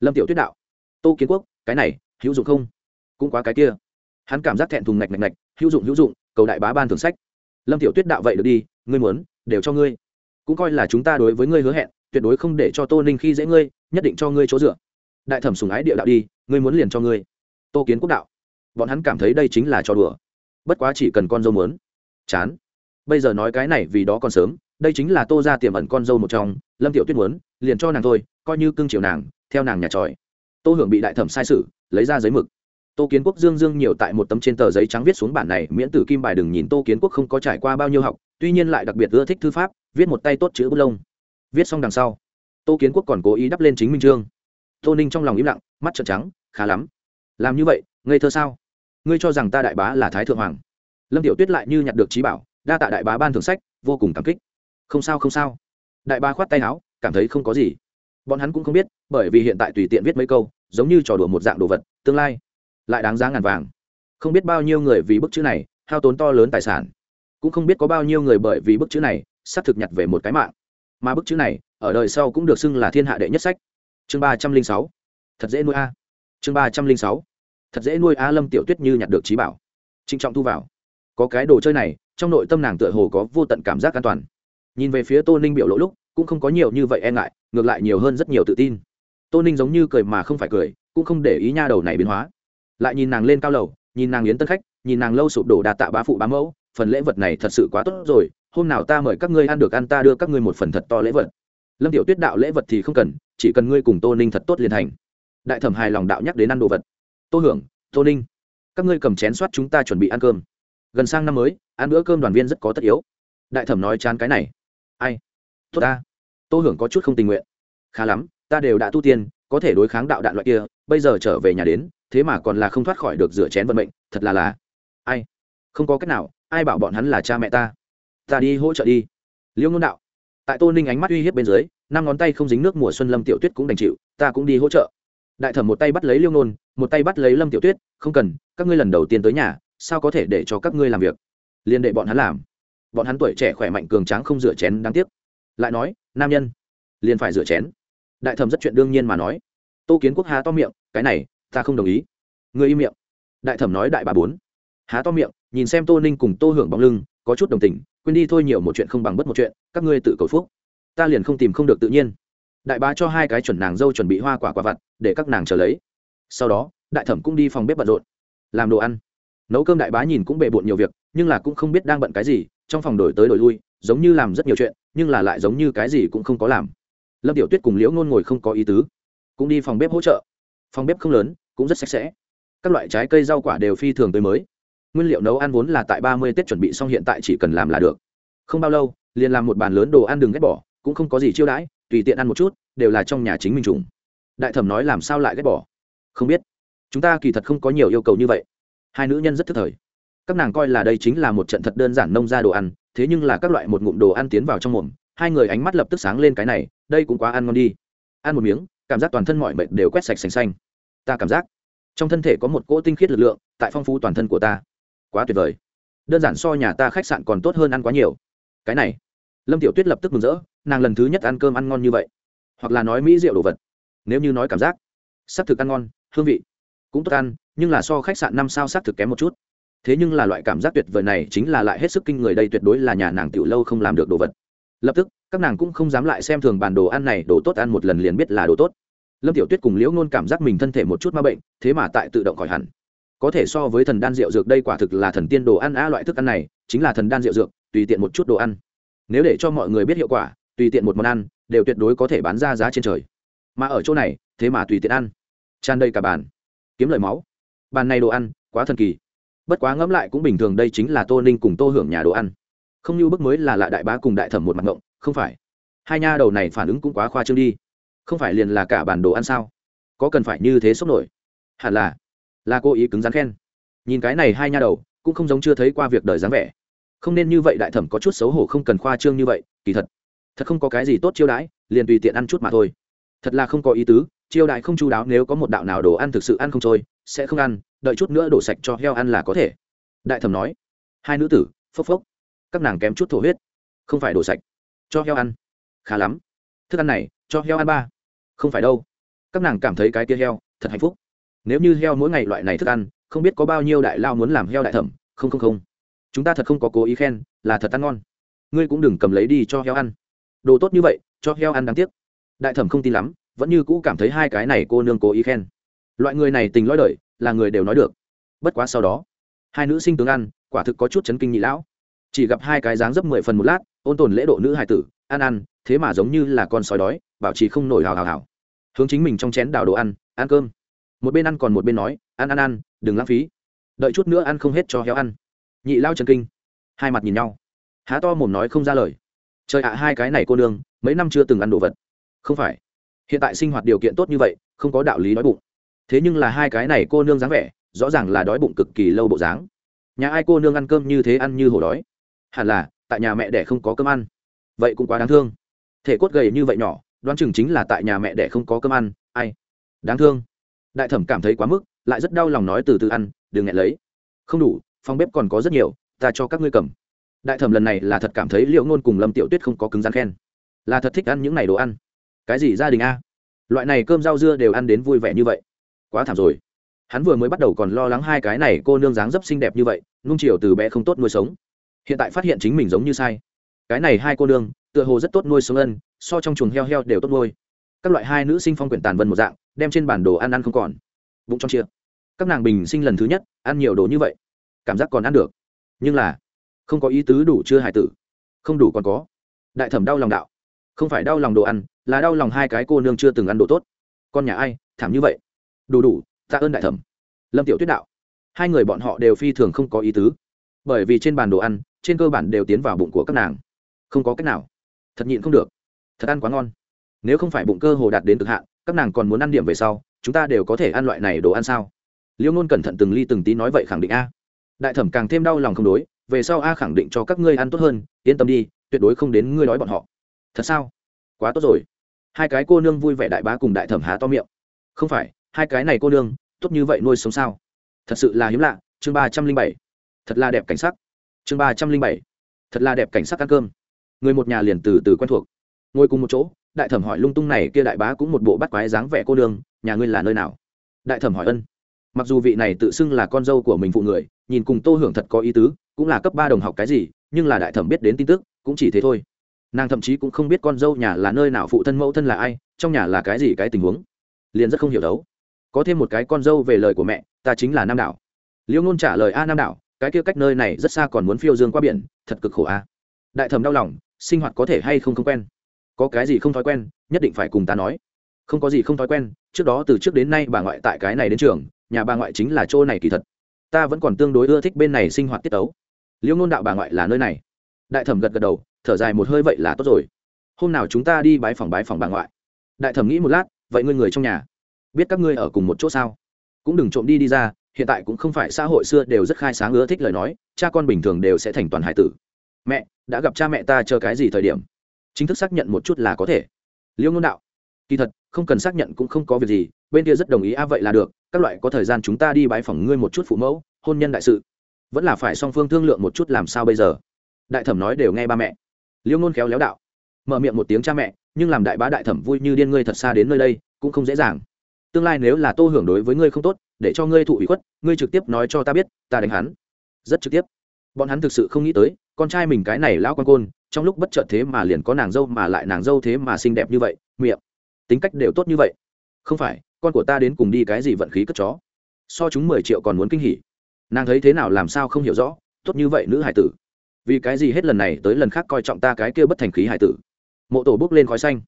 Lâm tiểu tuyết đạo, tô kiến quốc, cái này, hữu dụng không? Cũng quá cái kia. Hắn cảm giác thẹn thùng ngạch ngạch ngạch, hữu dụng hữu dụng, cầu đại bá ban thường sách. Lâm tiểu tuyết đạo, vậy được đi, ngươi muốn, đều cho ngươi. Cũng coi là chúng ta đối với ngươi hứa hẹn, tuyệt đối không để cho tô ninh khi dễ ngươi, nhất định cho ngươi chỗ dựa. Đại thẩm sùng ái địa đạo đi ngươi muốn liền cho ngươi. Tô kiến quốc đạo. Bọn hắn cảm thấy đây chính là cho đùa. Bất quá chỉ cần con dâu muốn. Chán. Bây giờ nói cái này vì đó còn sớm, đây chính là tô ra tiềm ẩn con dâu một trong, lâm tiểu tuyết muốn, liền cho nàng thôi, coi như cưng chiều nàng, theo nàng nhà tròi. Tô hưởng bị đại thẩm sai sử lấy ra giấy mực. Tô kiến quốc dương dương nhiều tại một tấm trên tờ giấy trắng viết xuống bản này, miễn tử kim bài đừng nhìn tô kiến quốc không có trải qua bao nhiêu học, tuy nhiên lại đặc biệt ưa thích thư pháp, viết một tay tốt chữ bút lông. Viết xong đằng sau, tô kiến quốc còn cố ý đắp lên chính minh trương tô ninh trong lòng im lặng, mắt trợn trắng, khá lắm. Làm như vậy, ngây thơ sao? Ngươi cho rằng ta đại bá là thái thượng hoàng? Lâm tiểu tuyết lại như nhặt được trí bảo, đa tạ đại bá ban thưởng sách, vô cùng cảm kích. Không sao không sao. Đại bá khoát tay áo, cảm thấy không có gì. Bọn hắn cũng không biết, bởi vì hiện tại tùy tiện viết mấy câu, giống như trò đùa một dạng đồ vật, tương lai lại đáng giá ngàn vàng. Không biết bao nhiêu người vì bức chữ này, hao tốn to lớn tài sản. Cũng không biết có bao nhiêu người bởi vì bức chữ này, sắp thực nhặt về một cái mạng. Mà bức chữ này, ở đời sau cũng được xưng là thiên hạ đệ nhất sách chương ba trăm linh sáu. Thật dễ nuôi a. Chương ba trăm linh sáu. Thật dễ nuôi a lâm tiểu tuyết như nhặt được trí bảo. Trịnh trọng thu vào. Có cái đồ chơi này, trong nội tâm nàng tựa hồ có vô tận cảm giác an toàn. Nhìn về phía tô ninh biểu lỗ lúc, cũng không có nhiều như vậy e ngại, ngược lại nhiều hơn rất nhiều tự tin. Tô ninh giống như cười mà không phải cười, cũng không để ý nha đầu này biến hóa. Lại nhìn nàng lên cao lầu, nhìn nàng yến tân khách, nhìn nàng lâu sụp đổ đà tạ bá phụ bá mẫu, phần lễ vật này thật sự quá tốt rồi, hôm nào ta mời các ngươi ăn được ăn ta đưa các ngươi một phần thật to lễ vật. Lâm tiểu tuyết đạo lễ vật thì không cần chỉ cần ngươi cùng tô ninh thật tốt liền thành. Đại thẩm hài lòng đạo nhắc đến ăn đồ vật. Tô hưởng, tô ninh, các ngươi cầm chén soát chúng ta chuẩn bị ăn cơm. Gần sang năm mới, ăn bữa cơm đoàn viên rất có tất yếu. Đại thẩm nói chán cái này. Ai? Tốt ta. Tô hưởng có chút không tình nguyện. Khá lắm, ta đều đã tu tiên, có thể đối kháng đạo đạn loại kia, bây giờ trở về nhà đến, thế mà còn là không thoát khỏi được rửa chén vận mệnh, thật là là. Ai? Không có cách nào, ai bảo bọn hắn là cha mẹ ta? Ta đi hỗ trợ đi. Liêu ngôn đạo tại tô ninh ánh mắt uy hiếp bên dưới, năm ngón tay không dính nước mùa xuân lâm tiểu tuyết cũng đành chịu, ta cũng đi hỗ trợ. Đại thẩm một tay bắt lấy liêu nôn, một tay bắt lấy lâm tiểu tuyết, không cần, các ngươi lần đầu tiên tới nhà, sao có thể để cho các ngươi làm việc? Liên đệ bọn hắn làm. Bọn hắn tuổi trẻ khỏe mạnh cường tráng không rửa chén, đáng tiếc. Lại nói, nam nhân, liền phải rửa chén. Đại thẩm rất chuyện đương nhiên mà nói. Tô kiến quốc há to miệng, cái này, ta không đồng ý. Người im miệng. Đại thẩm nói đại bà bốn. Há to miệng, nhìn xem tô ninh cùng tô hưởng bóng lưng, có chút đồng tình quên đi thôi nhiều một chuyện không bằng bất một chuyện, các ngươi tự cầu phúc. Ta liền không tìm không được tự nhiên. Đại bá cho hai cái chuẩn nàng dâu chuẩn bị hoa quả quả vặt, để các nàng chờ lấy. Sau đó, đại thẩm cũng đi phòng bếp bận rộn, làm đồ ăn. Nấu cơm đại bá nhìn cũng bề bộn nhiều việc, nhưng là cũng không biết đang bận cái gì, trong phòng đổi tới đổi lui, giống như làm rất nhiều chuyện, nhưng là lại giống như cái gì cũng không có làm. Lâm tiểu tuyết cùng liễu ngôn ngồi không có ý tứ, cũng đi phòng bếp hỗ trợ. Phòng bếp không lớn, cũng rất sạch sẽ. Các loại trái cây rau quả đều phi thường tới mới nguyên liệu nấu ăn vốn là tại ba mươi tết chuẩn bị xong hiện tại chỉ cần làm là được. Không bao lâu, liền làm một bàn lớn đồ ăn đừng ghét bỏ, cũng không có gì chiêu đãi, tùy tiện ăn một chút, đều là trong nhà chính mình trùng. Đại thẩm nói làm sao lại ghét bỏ? Không biết. Chúng ta kỳ thật không có nhiều yêu cầu như vậy. Hai nữ nhân rất thức thời. Các nàng coi là đây chính là một trận thật đơn giản nông ra đồ ăn, thế nhưng là các loại một ngụm đồ ăn tiến vào trong mồm, hai người ánh mắt lập tức sáng lên cái này, đây cũng quá ăn ngon đi. Ăn một miếng, cảm giác toàn thân mọi mệt đều quét sạch sành xanh. Ta cảm giác trong thân thể có một cỗ tinh khiết lực lượng, tại phong phú toàn thân của ta quá tuyệt vời. Đơn giản so nhà ta khách sạn còn tốt hơn ăn quá nhiều. Cái này, lâm tiểu tuyết lập tức mừng rỡ, nàng lần thứ nhất ăn cơm ăn ngon như vậy. Hoặc là nói mỹ rượu đồ vật. Nếu như nói cảm giác s ắ c thực ăn ngon, hương vị cũng tốt ăn, nhưng là so khách sạn năm sao s ắ c thực kém một chút. Thế nhưng là loại cảm giác tuyệt vời này chính là lại hết sức kinh người đây tuyệt đối là nhà nàng tiểu lâu không làm được đồ vật. Lập tức, các nàng cũng không dám lại xem thường bản đồ ăn này, đồ tốt ăn một lần liền biết là đồ tốt. Lâm tiểu tuyết cùng liễu ngôn cảm giác mình thân thể một chút ma bệnh, thế mà tại tự động khỏi hẳn có thể so với thần đan rượu dược đây quả thực là thần tiên đồ ăn a loại thức ăn này, chính là thần đan rượu dược, tùy tiện một chút đồ ăn. Nếu để cho mọi người biết hiệu quả, tùy tiện một món ăn, đều tuyệt đối có thể bán ra giá trên trời. Mà ở chỗ này, thế mà tùy tiện ăn. Tràn đầy cả bàn. Kiếm lời máu. Bàn này đồ ăn, quá thần kỳ. Bất quá ngẫm lại cũng bình thường đây chính là tô ninh cùng tô hưởng nhà đồ ăn. Không như bức mới là lạ đại bá cùng đại thẩm một mặt ngộng, không phải. Hai nha đầu này phản ứng cũng quá khoa trương đi. Không phải liền là cả bản đồ ăn sao? Có cần phải như thế sốc nổi? Hẳn là là cô ý cứng rắn khen. Nhìn cái này hai nha đầu, cũng không giống chưa thấy qua việc đời dáng vẻ. Không nên như vậy, đại thẩm có chút xấu hổ không cần khoa trương như vậy, kỳ thật. Thật không có cái gì tốt chiêu đãi, liền tùy tiện ăn chút mà thôi. Thật là không có ý tứ, chiêu đãi không chu đáo, nếu có một đạo nào đồ ăn thực sự ăn không trôi, sẽ không ăn, đợi chút nữa đổ sạch cho heo ăn là có thể. Đại thẩm nói. Hai nữ tử, phốc phốc. Các nàng kém chút thổ huyết. Không phải đổ sạch, cho heo ăn. Khá lắm. Thức ăn này, cho heo ăn ba. Không phải đâu. Các nàng cảm thấy cái kia heo, thật hạnh phúc nếu như heo mỗi ngày loại này thức ăn, không biết có bao nhiêu đại lao muốn làm heo đại thẩm, không không không. Chúng ta thật không có cố ý khen, là thật ăn ngon. Ngươi cũng đừng cầm lấy đi cho heo ăn. Đồ tốt như vậy, cho heo ăn đáng tiếc. Đại thẩm không tin lắm, vẫn như cũ cảm thấy hai cái này cô nương cố ý khen. Loại người này tình lõi đời, là người đều nói được. Bất quá sau đó, hai nữ sinh tướng ăn, quả thực có chút chấn kinh nhị lão. Chỉ gặp hai cái dáng dấp mười phần một lát, ôn tồn lễ độ nữ hài tử, ăn ăn, thế mà giống như là con sói đói, bảo trì không nổi hào hào hào. Hướng chính mình trong chén đào đồ ăn ăn cơm một bên ăn còn một bên nói, ăn ăn ăn, đừng lãng phí. Đợi chút nữa ăn không hết cho héo ăn. Nhị lao trần kinh, hai mặt nhìn nhau. Há to mồm nói không ra lời. Trời ạ, hai cái này cô nương, mấy năm chưa từng ăn đồ vật. Không phải. Hiện tại sinh hoạt điều kiện tốt như vậy, không có đạo lý đói bụng. Thế nhưng là hai cái này cô nương dáng vẻ, rõ ràng là đói bụng cực kỳ lâu bộ dáng. Nhà ai cô nương ăn cơm như thế ăn như hổ đói? Hẳn là, tại nhà mẹ đẻ không có cơm ăn. Vậy cũng quá đáng thương. Thể cốt gầy như vậy nhỏ, đoán chừng chính là tại nhà mẹ đẻ không có cơm ăn, ai? Đáng thương đại thẩm cảm thấy quá mức, lại rất đau lòng nói từ từ ăn, đừng nghẹn lấy. Không đủ, phòng bếp còn có rất nhiều, ta cho các ngươi cầm. Đại thẩm lần này là thật cảm thấy liệu ngôn cùng lâm tiểu tuyết không có cứng rắn khen. Là thật thích ăn những ngày đồ ăn. Cái gì gia đình a? Loại này cơm rau dưa đều ăn đến vui vẻ như vậy. Quá thảm rồi. Hắn vừa mới bắt đầu còn lo lắng hai cái này cô nương dáng dấp xinh đẹp như vậy, nung chiều từ bé không tốt nuôi sống. Hiện tại phát hiện chính mình giống như sai. Cái này hai cô nương, tựa hồ rất tốt nuôi sống ân, so trong chuồng heo heo đều tốt nuôi. Các loại hai nữ sinh phong quyển tàn vân một dạng đem trên bản đồ ăn ăn không còn. Bụng trong chia các nàng bình sinh lần thứ nhất, ăn nhiều đồ như vậy, cảm giác còn ăn được. Nhưng là, không có ý tứ đủ chưa hài tử. Không đủ còn có. Đại thẩm đau lòng đạo. Không phải đau lòng đồ ăn, là đau lòng hai cái cô nương chưa từng ăn đồ tốt. Con nhà ai, thảm như vậy. Đủ đủ, tạ ơn đại thẩm. Lâm tiểu tuyết đạo. Hai người bọn họ đều phi thường không có ý tứ. Bởi vì trên bàn đồ ăn, trên cơ bản đều tiến vào bụng của các nàng. Không có cách nào. Thật nhịn không được. Thật ăn quá ngon. Nếu không phải bụng cơ hồ đạt đến cực hạn các nàng còn muốn ăn điểm về sau, chúng ta đều có thể ăn loại này đồ ăn sao? Liêu ngôn cẩn thận từng ly từng tí nói vậy khẳng định a. Đại thẩm càng thêm đau lòng không đối, về sau a khẳng định cho các ngươi ăn tốt hơn, yên tâm đi, tuyệt đối không đến ngươi nói bọn họ. Thật sao? Quá tốt rồi. Hai cái cô nương vui vẻ đại bá cùng đại thẩm há to miệng. Không phải, hai cái này cô nương, tốt như vậy nuôi sống sao? Thật sự là hiếm lạ, chương ba trăm linh bảy. Thật là đẹp cảnh sắc. Chương ba trăm linh bảy. Thật là đẹp cảnh sắc ăn cơm. Người một nhà liền từ từ quen thuộc. Ngồi cùng một chỗ đại thẩm hỏi lung tung này kia đại bá cũng một bộ bắt quái dáng vẻ cô đường nhà ngươi là nơi nào? Đại thẩm hỏi ân. Mặc dù vị này tự xưng là con dâu của mình phụ người, nhìn cùng tô hưởng thật có ý tứ, cũng là cấp ba đồng học cái gì, nhưng là đại thẩm biết đến tin tức, cũng chỉ thế thôi. Nàng thậm chí cũng không biết con dâu nhà là nơi nào, phụ thân mẫu thân là ai, trong nhà là cái gì cái tình huống. Liền rất không hiểu đấu. Có thêm một cái con dâu về lời của mẹ, ta chính là nam đảo. Liễu ngôn trả lời, a nam đảo, cái kia cách nơi này rất xa còn muốn phiêu dương qua biển, thật cực khổ a. Đại thẩm đau lòng, sinh hoạt có thể hay không không quen có cái gì không thói quen, nhất định phải cùng ta nói. Không có gì không thói quen, trước đó từ trước đến nay bà ngoại tại cái này đến trường, nhà bà ngoại chính là chỗ này kỳ thật. Ta vẫn còn tương đối ưa thích bên này sinh hoạt tiết tấu. Liễu ngôn đạo bà ngoại là nơi này. Đại thẩm gật gật đầu, thở dài một hơi vậy là tốt rồi. Hôm nào chúng ta đi bái phòng bái phòng bà ngoại. Đại thẩm nghĩ một lát, vậy ngươi người trong nhà. Biết các ngươi ở cùng một chỗ sao? Cũng đừng trộm đi đi ra, hiện tại cũng không phải xã hội xưa đều rất khai sáng ưa thích lời nói, cha con bình thường đều sẽ thành toàn hải tử. Mẹ, đã gặp cha mẹ ta chờ cái gì thời điểm? Chính thức xác nhận một chút là có thể. Liêu ngôn đạo, kỳ thật, không cần xác nhận cũng không có việc gì, bên kia rất đồng ý, a, vậy là được, các loại có thời gian chúng ta đi bái phỏng ngươi một chút phụ mẫu, hôn nhân đại sự. Vẫn là phải song phương thương lượng một chút làm sao bây giờ. Đại thẩm nói đều nghe ba mẹ. Liêu ngôn khéo léo đạo, mở miệng một tiếng, cha mẹ, nhưng làm đại bá đại thẩm vui như điên ngươi thật xa đến nơi đây, cũng không dễ dàng. Tương lai nếu là tô hưởng đối với ngươi không tốt, để cho ngươi thụ ủy khuất, ngươi trực tiếp nói cho ta biết, ta đánh hắn. Rất trực tiếp. Bọn hắn thực sự không nghĩ tới, con trai mình cái này lão con côn trong lúc bất chợt thế mà liền có nàng dâu mà lại nàng dâu thế mà xinh đẹp như vậy, miệng, tính cách đều tốt như vậy. Không phải, con của ta đến cùng đi cái gì vận khí cất chó? So chúng mười triệu còn muốn kinh hỉ. Nàng thấy thế nào làm sao không hiểu rõ, tốt như vậy nữ hải tử. Vì cái gì hết lần này tới lần khác coi trọng ta cái kia bất thành khí hải tử? Mộ tổ bước lên khói xanh.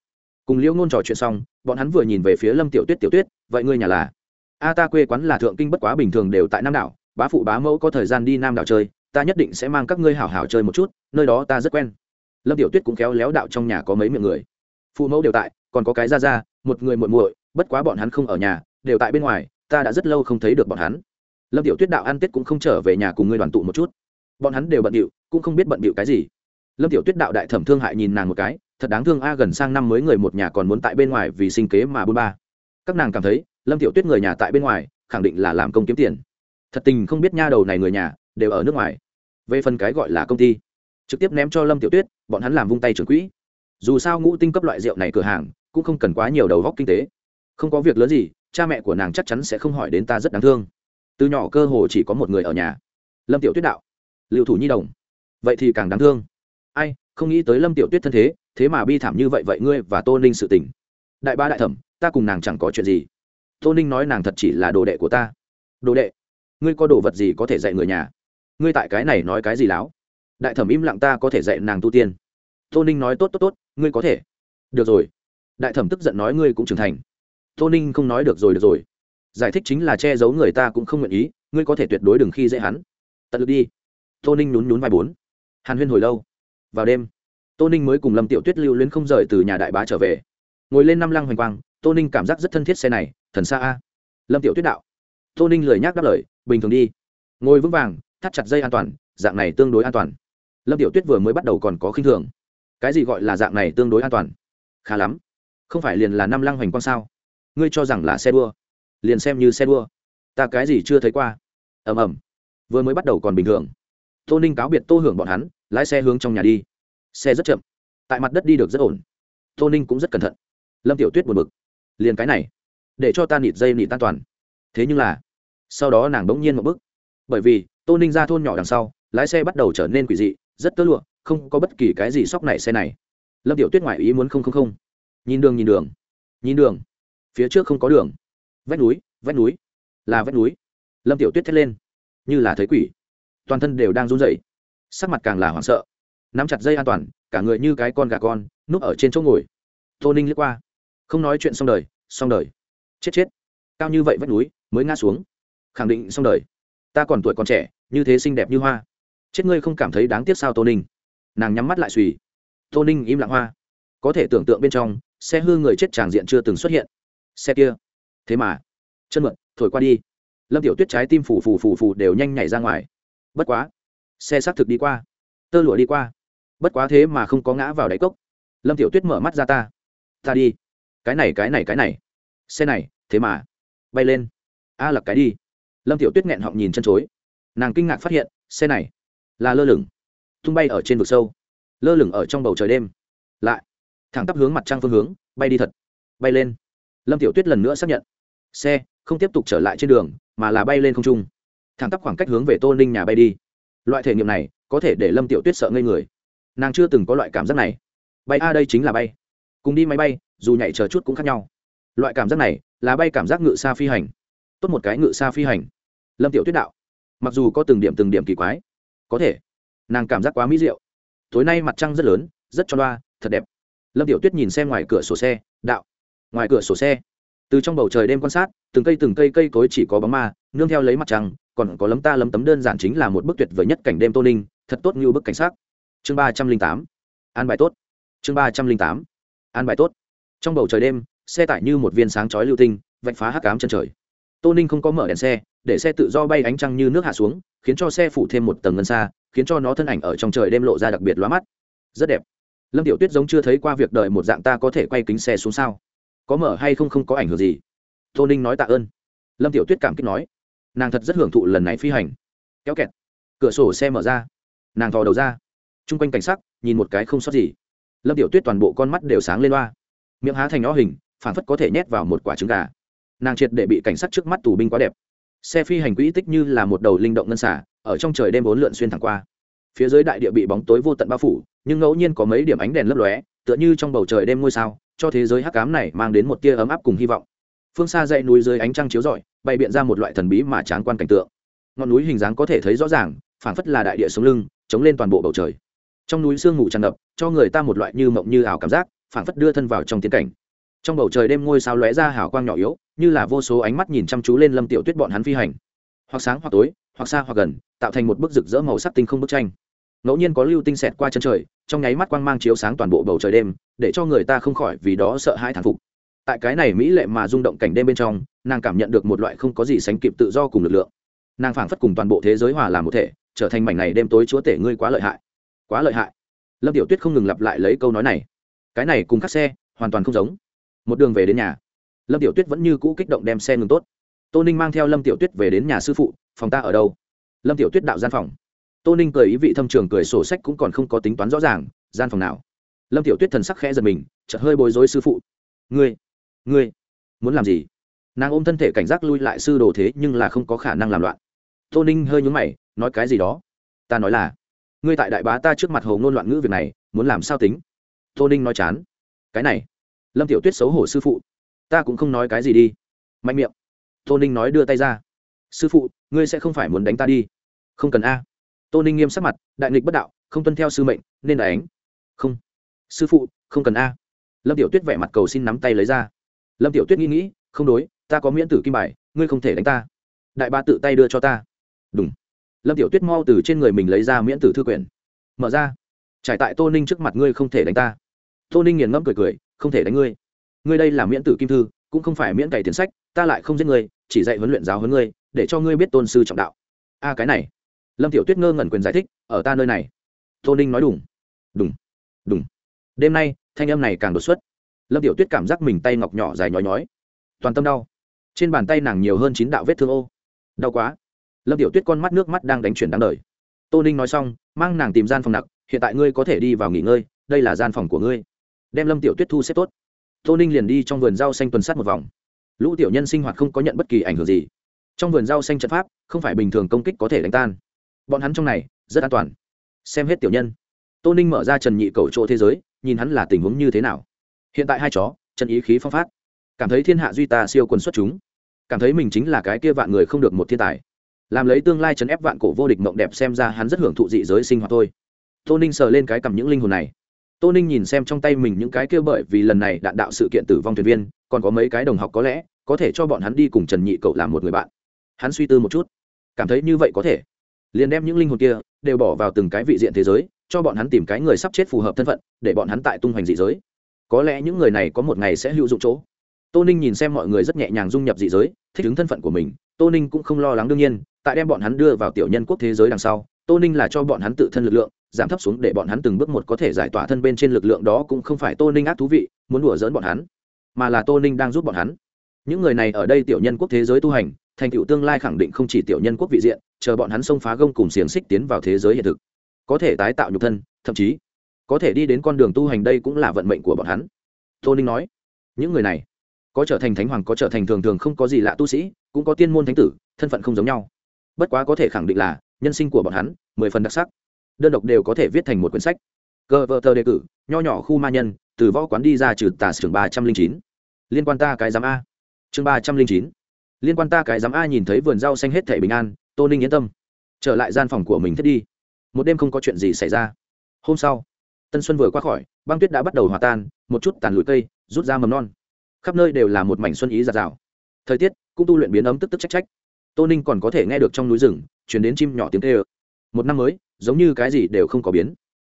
Cùng liễu ngôn trò chuyện xong, bọn hắn vừa nhìn về phía lâm tiểu tuyết tiểu tuyết, vậy ngươi nhà là? A, ta quê quán là thượng kinh bất quá bình thường đều tại nam đảo, bá phụ bá mẫu có thời gian đi nam đảo chơi, ta nhất định sẽ mang các ngươi hảo hảo chơi một chút, nơi đó ta rất quen lâm tiểu tuyết cũng khéo léo đạo trong nhà có mấy miệng người. Phụ mẫu đều tại, còn có cái ra ra một người muội muội, bất quá bọn hắn không ở nhà, đều tại bên ngoài, ta đã rất lâu không thấy được bọn hắn. Lâm tiểu tuyết đạo ăn tết cũng không trở về nhà cùng ngươi đoàn tụ một chút. Bọn hắn đều bận điệu cũng không biết bận điệu cái gì. Lâm tiểu tuyết đạo đại thẩm thương hại nhìn nàng một cái, thật đáng thương a, gần sang năm mới người một nhà còn muốn tại bên ngoài vì sinh kế mà bôn ba. Các nàng cảm thấy, lâm tiểu tuyết người nhà tại bên ngoài, khẳng định là làm công kiếm tiền. Thật tình không biết nha đầu này người nhà, đều ở nước ngoài. Về phần cái gọi là công ty, trực tiếp ném cho lâm tiểu tuyết bọn hắn làm vung tay trưởng quỹ. Dù sao ngũ tinh cấp loại rượu này cửa hàng cũng không cần quá nhiều đầu góc kinh tế. Không có việc lớn gì, cha mẹ của nàng chắc chắn sẽ không hỏi đến ta rất đáng thương. Từ nhỏ cơ hồ chỉ có một người ở nhà. Lâm tiểu tuyết đạo. Liệu thủ nhi đồng. Vậy thì càng đáng thương. Ai, không nghĩ tới lâm tiểu tuyết thân thế thế mà bi thảm như vậy vậy ngươi và tô ninh sự tình. Đại ba đại thẩm, ta cùng nàng chẳng có chuyện gì. Tô ninh nói nàng thật chỉ là đồ đệ của ta. Đồ đệ? Ngươi có đồ vật gì có thể dạy người nhà? Ngươi tại cái này nói cái gì láo? Đại thẩm im lặng ta có thể dạy nàng tu tiên. Tô ninh nói, tốt tốt tốt, ngươi có thể. Được rồi. Đại thẩm tức giận nói, ngươi cũng trưởng thành. Tô ninh không nói được rồi được rồi. Giải thích chính là che giấu người ta cũng không nguyện ý, ngươi có thể tuyệt đối đừng khi dễ hắn. Tận lực đi. Tô ninh nhún nhún vai bốn. Hàn huyên hồi lâu. Vào đêm, tô ninh mới cùng lâm tiểu tuyết lưu luyến không rời từ nhà đại bá trở về. Ngồi lên năm lăng hoành quang, tô ninh cảm giác rất thân thiết xe này, thần xa a. Lâm tiểu tuyết đạo. Tô ninh lười nhác đáp lời, bình thường đi. Ngồi vững vàng, thắt chặt dây an toàn, dạng này tương đối an toàn lâm tiểu tuyết vừa mới bắt đầu còn có khinh thường. Cái gì gọi là dạng này tương đối an toàn? Khá lắm. Không phải liền là năm lăng hoành quang sao? Ngươi cho rằng là xe đua? Liền xem như xe đua. Ta cái gì chưa thấy qua? Ầm ầm. Vừa mới bắt đầu còn bình thường. Tô ninh cáo biệt tô hưởng bọn hắn, lái xe hướng trong nhà đi. Xe rất chậm. Tại mặt đất đi được rất ổn. Tô ninh cũng rất cẩn thận. Lâm tiểu tuyết buồn bực. Liền cái này. Để cho ta nịt dây nịt an toàn. Thế nhưng là, sau đó nàng bỗng nhiên một bức bởi vì, tô ninh ra thôn nhỏ đằng sau, lái xe bắt đầu trở nên quỷ dị rất tơ lụa, không có bất kỳ cái gì sóc này xe này. Lâm tiểu tuyết ngoại ý muốn không không không. Nhìn đường nhìn đường. Nhìn đường. Phía trước không có đường. Vách núi vách núi. Là vách núi. Lâm tiểu tuyết thét lên. Như là thấy quỷ. Toàn thân đều đang run rẩy. Sắc mặt càng là hoảng sợ. Nắm chặt dây an toàn, cả người như cái con gà con, núp ở trên chỗ ngồi. Tô ninh lướt qua. Không nói chuyện xong đời xong đời. Chết chết. Cao như vậy vách núi, mới ngã xuống. Khẳng định xong đời. Ta còn tuổi còn trẻ, như thế xinh đẹp như hoa chết ngươi không cảm thấy đáng tiếc sao tô ninh nàng nhắm mắt lại suy tô ninh im lặng hoa có thể tưởng tượng bên trong xe hư người chết tràng diện chưa từng xuất hiện xe kia thế mà chân mượn thổi qua đi lâm tiểu tuyết trái tim phù phù phù phù đều nhanh nhảy ra ngoài bất quá xe xác thực đi qua tơ lụa đi qua bất quá thế mà không có ngã vào đáy cốc lâm tiểu tuyết mở mắt ra ta ta đi cái này cái này cái này xe này thế mà bay lên a à, lặc cái đi lâm tiểu tuyết nghẹn họng nhìn chân chối nàng kinh ngạc phát hiện xe này là lơ lửng, tung bay ở trên vực sâu, lơ lửng ở trong bầu trời đêm, lại thẳng tắp hướng mặt trăng phương hướng, bay đi thật, bay lên. Lâm tiểu tuyết lần nữa xác nhận, xe không tiếp tục trở lại trên đường, mà là bay lên không trung, thẳng tắp khoảng cách hướng về tô ninh nhà bay đi. Loại thể nghiệm này có thể để lâm tiểu tuyết sợ ngây người. Nàng chưa từng có loại cảm giác này. Bay, a, đây chính là bay. Cùng đi máy bay, dù nhảy chờ chút cũng khác nhau. Loại cảm giác này là bay cảm giác ngự xa phi hành. Tốt một cái ngự xa phi hành. Lâm tiểu tuyết đạo, mặc dù có từng điểm từng điểm kỳ quái có thể. Nàng cảm giác quá mỹ diệu. Tối nay mặt trăng rất lớn, rất cho loa, thật đẹp. Lâm tiểu tuyết nhìn xem ngoài cửa sổ xe, đạo. Ngoài cửa sổ xe. Từ trong bầu trời đêm quan sát, từng cây từng cây cây cối chỉ có bóng ma, nương theo lấy mặt trăng, còn có lấm ta lấm tấm đơn giản chính là một bức tuyệt vời nhất cảnh đêm tô ninh, thật tốt như bức cảnh sát chương ba trăm linh tám. An bài tốt. Chương ba trăm linh tám. An bài tốt. Trong bầu trời đêm, xe tải như một viên sáng chói lưu tinh, vạch phá hắc cám chân trời. Tô ninh không có mở đèn xe để xe tự do bay ánh trăng như nước hạ xuống, khiến cho xe phủ thêm một tầng ngân xa, khiến cho nó thân ảnh ở trong trời đêm lộ ra đặc biệt lóa mắt. Rất đẹp. Lâm tiểu tuyết giống chưa thấy qua việc đợi một dạng ta có thể quay kính xe xuống sao? Có mở hay không không có ảnh hưởng gì. Tô ninh nói tạ ơn. Lâm tiểu tuyết cảm kích nói. Nàng thật rất hưởng thụ lần này phi hành. Kéo kẹt. Cửa sổ xe mở ra. Nàng thò đầu ra. T r u n g quanh cảnh sắc, nhìn một cái không sót gì. Lâm tiểu tuyết toàn bộ con mắt đều sáng lên loa miệng há thành nó hình phản phất có thể nhét vào một quả trứng gà. Nàng triệt để bị cảnh sắc trước mắt tù binh quá đẹp xe phi hành quỹ tích như là một đầu linh động ngân xả, ở trong trời đêm bốn lượn xuyên thẳng qua. Phía dưới đại địa bị bóng tối vô tận bao phủ, nhưng ngẫu nhiên có mấy điểm ánh đèn lấp lóe, tựa như trong bầu trời đêm ngôi sao, cho thế giới hắc cám này mang đến một tia ấm áp cùng hy vọng. Phương xa dãy núi dưới ánh trăng chiếu rọi, bày biện ra một loại thần bí mà tráng quan cảnh tượng. Ngọn núi hình dáng có thể thấy rõ ràng, phảng phất là đại địa sống lưng, chống lên toàn bộ bầu trời. Trong núi sương ngủ tràn ngập, cho người ta một loại như mộng như ảo cảm giác, phảng phất đưa thân vào trong tiến cảnh trong bầu trời đêm ngôi sao lóe ra hào quang nhỏ yếu, như là vô số ánh mắt nhìn chăm chú lên lâm tiểu tuyết bọn hắn phi hành. Hoặc sáng hoặc tối, hoặc xa hoặc gần, tạo thành một bức rực rỡ màu sắc tinh không bức tranh. Ngẫu nhiên có lưu tinh xẹt qua chân trời, trong nháy mắt quang mang chiếu sáng toàn bộ bầu trời đêm, để cho người ta không khỏi vì đó sợ hãi thán phục. Tại cái này mỹ lệ mà rung động cảnh đêm bên trong, nàng cảm nhận được một loại không có gì sánh kịp tự do cùng lực lượng. Nàng phảng phất cùng toàn bộ thế giới hòa làm một thể, trở thành mảnh này đêm tối chúa tể ngươi quá lợi hại. Quá lợi hại. Lâm tiểu tuyết không ngừng lặp lại lấy câu nói này. Cái này cùng các xe hoàn toàn không giống một đường về đến nhà. Lâm tiểu tuyết vẫn như cũ kích động đem xe ngừng tốt. Tô ninh mang theo lâm tiểu tuyết về đến nhà sư phụ, phòng ta ở đâu? Lâm tiểu tuyết đạo gian phòng. Tô ninh cười ý vị thâm trường cười sổ sách cũng còn không có tính toán rõ ràng, gian phòng nào? Lâm tiểu tuyết thần sắc khẽ giật mình, chợt hơi bối rối sư phụ. Ngươi ngươi muốn làm gì? Nàng ôm thân thể cảnh giác lui lại sư đồ thế nhưng là không có khả năng làm loạn. Tô ninh hơi nhún mày, nói cái gì đó? Ta nói là, ngươi tại đại bá ta trước mặt hầu ngôn loạn ngữ việc này, muốn làm sao tính? Tô ninh nói chán. Cái này lâm tiểu tuyết xấu hổ sư phụ. Ta cũng không nói cái gì đi. Mạnh miệng. Tô ninh nói đưa tay ra. Sư phụ, ngươi sẽ không phải muốn đánh ta đi. Không cần a. Tô ninh nghiêm sắc mặt, đại nghịch bất đạo, không tuân theo sư mệnh, nên đánh. Không. Sư phụ, không cần a. Lâm tiểu tuyết vẻ mặt cầu xin nắm tay lấy ra. Lâm tiểu tuyết nghĩ nghĩ, không đối, ta có miễn tử kim bài, ngươi không thể đánh ta. Đại ba tự tay đưa cho ta. Đúng lâm tiểu tuyết mau từ trên người mình lấy ra miễn tử thư quyển. Mở ra. Trải tại tô ninh trước mặt ngươi không thể đánh ta. Tô ninh nghiền ngẫm cười cười không thể đánh ngươi. Ngươi đây là miễn tử kim thư, cũng không phải miễn cày tiền sách, ta lại không giết ngươi, chỉ dạy huấn luyện giáo huấn ngươi, để cho ngươi biết tôn sư trọng đạo. A, cái này. Lâm tiểu tuyết ngơ ngẩn quyền giải thích, ở ta nơi này. Tô ninh nói đúng đúng đúng đêm nay, thanh âm này càng đột xuất. Lâm tiểu tuyết cảm giác mình tay ngọc nhỏ dài nhói nhói. Toàn tâm đau. Trên bàn tay nàng nhiều hơn chín đạo vết thương ô. Đau quá. Lâm tiểu tuyết con mắt nước mắt đang đánh chuyển đáng đời. Tô ninh nói xong, mang nàng tìm gian phòng nặc, hiện tại ngươi có thể đi vào nghỉ ngơi, đây là gian phòng của ngươi đem lâm tiểu tuyết thu xếp tốt. Tô ninh liền đi trong vườn rau xanh tuần sát một vòng. Lũ tiểu nhân sinh hoạt không có nhận bất kỳ ảnh hưởng gì. Trong vườn rau xanh trận pháp, không phải bình thường công kích có thể đánh tan. Bọn hắn trong này, rất an toàn. Xem hết tiểu nhân. Tô ninh mở ra trần nhị cầu chỗ thế giới, nhìn hắn là tình huống như thế nào. Hiện tại hai chó Trần ý khí phong phát. Cảm thấy thiên hạ duy ta siêu quần xuất chúng. Cảm thấy mình chính là cái kia vạn người không được một thiên tài. Làm lấy tương lai chấn ép vạn cổ vô địch mộng đẹp xem ra hắn rất hưởng thụ dị giới sinh hoạt thôi. Tô ninh sờ lên cái cầm những linh hồn này tô ninh nhìn xem trong tay mình những cái kia bởi vì lần này đạn đạo sự kiện tử vong thuyền viên, còn có mấy cái đồng học có lẽ, có thể cho bọn hắn đi cùng trần nhị cậu làm một người bạn. Hắn suy tư một chút. Cảm thấy như vậy có thể. Liền đem những linh hồn kia đều bỏ vào từng cái vị diện thế giới, cho bọn hắn tìm cái người sắp chết phù hợp thân phận, để bọn hắn tại tung hoành dị giới. Có lẽ những người này có một ngày sẽ hữu dụng chỗ. Tô ninh nhìn xem mọi người rất nhẹ nhàng dung nhập dị giới, thích ứng thân phận của mình. Tô ninh cũng không lo lắng đương nhiên, tại đem bọn hắn đưa vào tiểu nhân quốc thế giới đằng sau, tô ninh là cho bọn hắn tự thân lực lượng giảm thấp xuống để bọn hắn từng bước một có thể giải tỏa thân bên trên lực lượng đó cũng không phải tô ninh ác thú vị, muốn đùa dỡn bọn hắn, mà là tô ninh đang giúp bọn hắn. Những người này ở đây tiểu nhân quốc thế giới tu hành, thành tựu tương lai khẳng định không chỉ tiểu nhân quốc vị diện, chờ bọn hắn xông phá gông cùng xiềng xích tiến vào thế giới hiện thực. Có thể tái tạo nhục thân, thậm chí có thể đi đến con đường tu hành đây cũng là vận mệnh của bọn hắn. Tô ninh nói, những người này có trở thành thánh hoàng, có trở thành thường thường không có gì lạ tu sĩ, cũng có tiên môn thánh tử, thân phận không giống nhau. Bất quá có thể khẳng định là nhân sinh của bọn hắn, mười phần đặc sắc đơn độc đều có thể viết thành một quyển sách. Cờ vợ tờ đề cử, nho nhỏ khu ma nhân, từ võ quán đi ra trừ tà trường ba trăm linh chín. Liên quan ta cái giám a. Chương ba trăm linh chín. Liên quan ta cái giám a nhìn thấy vườn rau xanh hết thể bình an, tô ninh yên tâm. Trở lại gian phòng của mình thiết đi. Một đêm không có chuyện gì xảy ra. Hôm sau, tân xuân vừa qua khỏi, băng tuyết đã bắt đầu hòa tan, một chút tàn lụi cây, rút ra mầm non. Khắp nơi đều là một mảnh xuân ý giạt rào. Thời tiết cũng tu luyện biến ấm tức tức trách trách. Tô ninh còn có thể nghe được trong núi rừng, chuyển đến chim nhỏ tiếng tê ơ một năm mới giống như cái gì đều không có biến.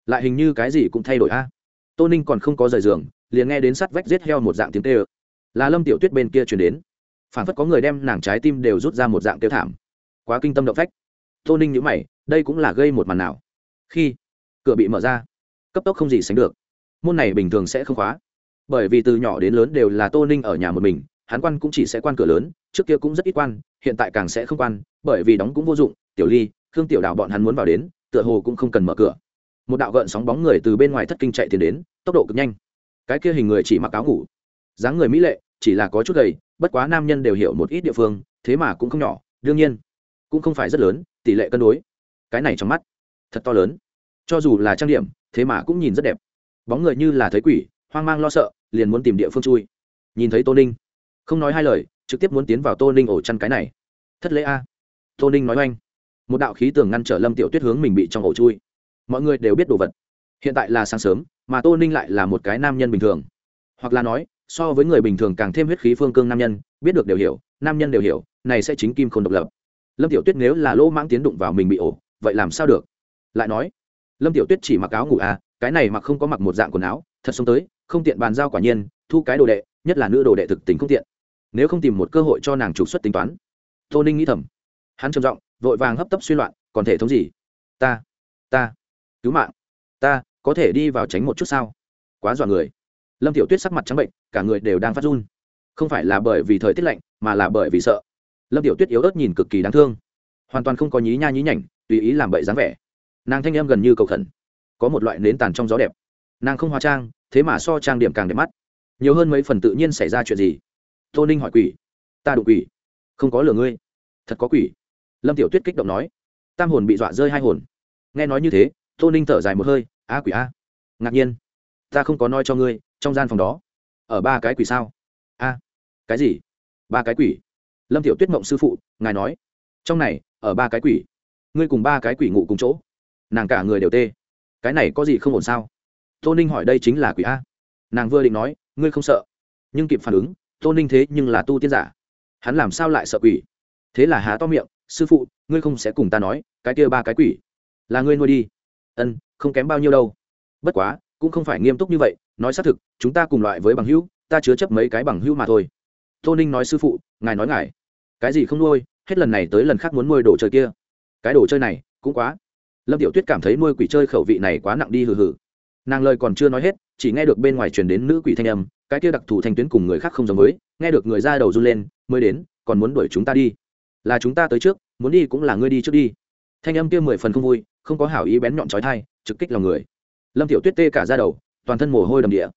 Lại hình như cái gì cũng thay đổi a. Tô ninh còn không có rời giường, liền nghe đến sắt vách giết heo một dạng tiếng tê ơ là lâm tiểu tuyết bên kia chuyển đến. Phản phất có người đem nàng trái tim đều rút ra một dạng tiêu thảm. Quá kinh tâm động phách. Tô ninh nhữ mày, đây cũng là gây một màn nào. Khi cửa bị mở ra, cấp tốc không gì sánh được. Môn này bình thường sẽ không khóa. Bởi vì từ nhỏ đến lớn đều là tô ninh ở nhà một mình, hắn quan cũng chỉ sẽ quan cửa lớn, trước kia cũng rất ít quan, hiện tại càng sẽ không quan, bởi vì đóng cũng vô dụng, tiểu ly, khương tiểu đào bọn hắn muốn vào đến tựa hồ cũng không cần mở cửa. Một đạo gợn sóng bóng người từ bên ngoài thất kinh chạy tiền đến, tốc độ cực nhanh. Cái kia hình người chỉ mặc áo ngủ, dáng người mỹ lệ, chỉ là có chút gầy, bất quá nam nhân đều hiểu một ít địa phương, thế mà cũng không nhỏ, đương nhiên, cũng không phải rất lớn, tỷ lệ cân đối. Cái này trong mắt, thật to lớn. Cho dù là trang điểm, thế mà cũng nhìn rất đẹp. Bóng người như là thấy quỷ, hoang mang lo sợ, liền muốn tìm địa phương chui. Nhìn thấy tô ninh, không nói hai lời, trực tiếp muốn tiến vào tô ninh ổ chăn cái này. Thất lễ a. Tô ninh nói oanh một đạo khí tường ngăn trở lâm tiểu tuyết hướng mình bị trong ổ chui. Mọi người đều biết đồ vật. Hiện tại là sáng sớm, mà tô ninh lại là một cái nam nhân bình thường. Hoặc là nói, so với người bình thường càng thêm huyết khí phương cương nam nhân, biết được đều hiểu, nam nhân đều hiểu, này sẽ chính kim không độc lập. Lâm tiểu tuyết nếu là lỗ mãng tiến đụng vào mình bị ổ, vậy làm sao được? Lại nói, lâm tiểu tuyết chỉ mặc áo ngủ à cái này mặc không có mặc một dạng quần áo, thật sống tới, không tiện bàn giao quả nhiên, thu cái đồ đệ, nhất là nữ đồ đệ thực tình không tiện. Nếu không tìm một cơ hội cho nàng trục xuất tính toán. Tô ninh nghĩ thầm. Hắn trầm giọng vội vàng hấp tấp suy loạn, còn thể thống gì? Ta ta, cứu mạng, ta có thể đi vào tránh một chút sao? Quá dọa người. Lâm tiểu tuyết sắc mặt trắng bệnh, cả người đều đang phát run. Không phải là bởi vì thời tiết lạnh, mà là bởi vì sợ. Lâm tiểu tuyết yếu ớt nhìn cực kỳ đáng thương. Hoàn toàn không có nhí nha nhí nhảnh, tùy ý làm bậy dáng vẻ. Nàng thanh em gần như cầu khẩn. Có một loại nến tàn trong gió đẹp. Nàng không hóa trang, thế mà so trang điểm càng đẹp mắt. Nhiều hơn mấy phần tự nhiên xảy ra chuyện gì? Tô ninh hỏi quỷ. Ta đụng quỷ. Không có lừa ngươi. Thật có quỷ lâm tiểu tuyết kích động nói, tam hồn bị dọa rơi hai hồn. Nghe nói như thế, tô ninh thở dài một hơi, a quỷ a, ngạc nhiên, ta không có nói cho ngươi, trong gian phòng đó, ở ba cái quỷ sao? A, cái gì? Ba cái quỷ? Lâm tiểu tuyết mộng sư phụ, ngài nói, trong này, ở ba cái quỷ, ngươi cùng ba cái quỷ ngủ cùng chỗ, nàng cả người đều tê, cái này có gì không ổn sao? Tô ninh hỏi, đây chính là quỷ a? Nàng vừa định nói, ngươi không sợ, nhưng kịp phản ứng, tô ninh thế nhưng là tu tiên giả, hắn làm sao lại sợ quỷ? Thế là há to miệng sư phụ, ngươi không sẽ cùng ta nói, cái kia ba cái quỷ, là ngươi nuôi đi. Ân, không kém bao nhiêu đâu. Bất quá, cũng không phải nghiêm túc như vậy, nói xác thực, chúng ta cùng loại với bằng hữu, ta chứa chấp mấy cái bằng hữu mà thôi. Tô ninh nói sư phụ, ngài nói ngài. Cái gì không nuôi, hết lần này tới lần khác muốn nuôi đồ chơi kia. Cái đồ chơi này, cũng quá. Lâm tiểu tuyết cảm thấy nuôi quỷ chơi khẩu vị này quá nặng đi hừ hừ. Nàng lời còn chưa nói hết, chỉ nghe được bên ngoài truyền đến nữ quỷ thanh âm, cái kia đặc thù thanh tuyến cùng người khác không giống với, nghe được người ra đầu run lên, mới đến, còn muốn đuổi chúng ta đi là chúng ta tới trước, muốn đi cũng là ngươi đi trước đi. Thanh âm kia mười phần không vui, không có hảo ý bén nhọn trói thai, trực kích lòng người. Lâm tiểu tuyết tê cả ra đầu, toàn thân mồ hôi đầm địa.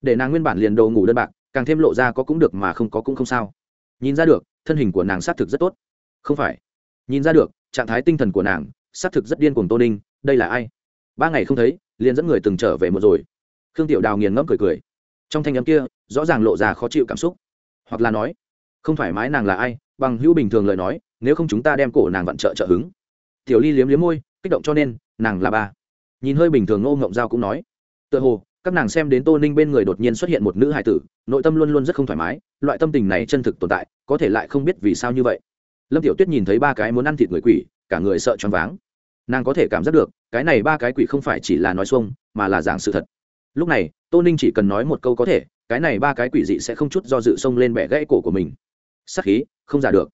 Để nàng nguyên bản liền đầu ngủ đơn bạc, càng thêm lộ ra có cũng được mà không có cũng không sao. Nhìn ra được, thân hình của nàng xác thực rất tốt. Không phải. Nhìn ra được, trạng thái tinh thần của nàng xác thực rất điên cuồng tô ninh, đây là ai? Ba ngày không thấy, liền dẫn người từng trở về một rồi. Khương tiểu đào nghiền ngẫm cười cười. Trong thanh âm kia, rõ ràng lộ ra khó chịu cảm xúc. Hoặc là nói, không thoải mái nàng là ai bằng hữu bình thường lời nói, nếu không chúng ta đem cổ nàng vặn trợ trợ hứng. Tiểu ly liếm liếm môi, kích động cho nên, nàng là ba. Nhìn hơi bình thường ngô ngộng giao cũng nói, tựa hồ, các nàng xem đến tô ninh bên người đột nhiên xuất hiện một nữ hải tử, nội tâm luôn luôn rất không thoải mái, loại tâm tình này chân thực tồn tại, có thể lại không biết vì sao như vậy. Lâm tiểu tuyết nhìn thấy ba cái muốn ăn thịt người quỷ, cả người sợ choáng váng. Nàng có thể cảm giác được, cái này ba cái quỷ không phải chỉ là nói xuông, mà là giảng sự thật. Lúc này, tô ninh chỉ cần nói một câu có thể, cái này ba cái quỷ dị sẽ không chút do dự xông lên bẻ gãy cổ của mình. Sắc khí không giả được.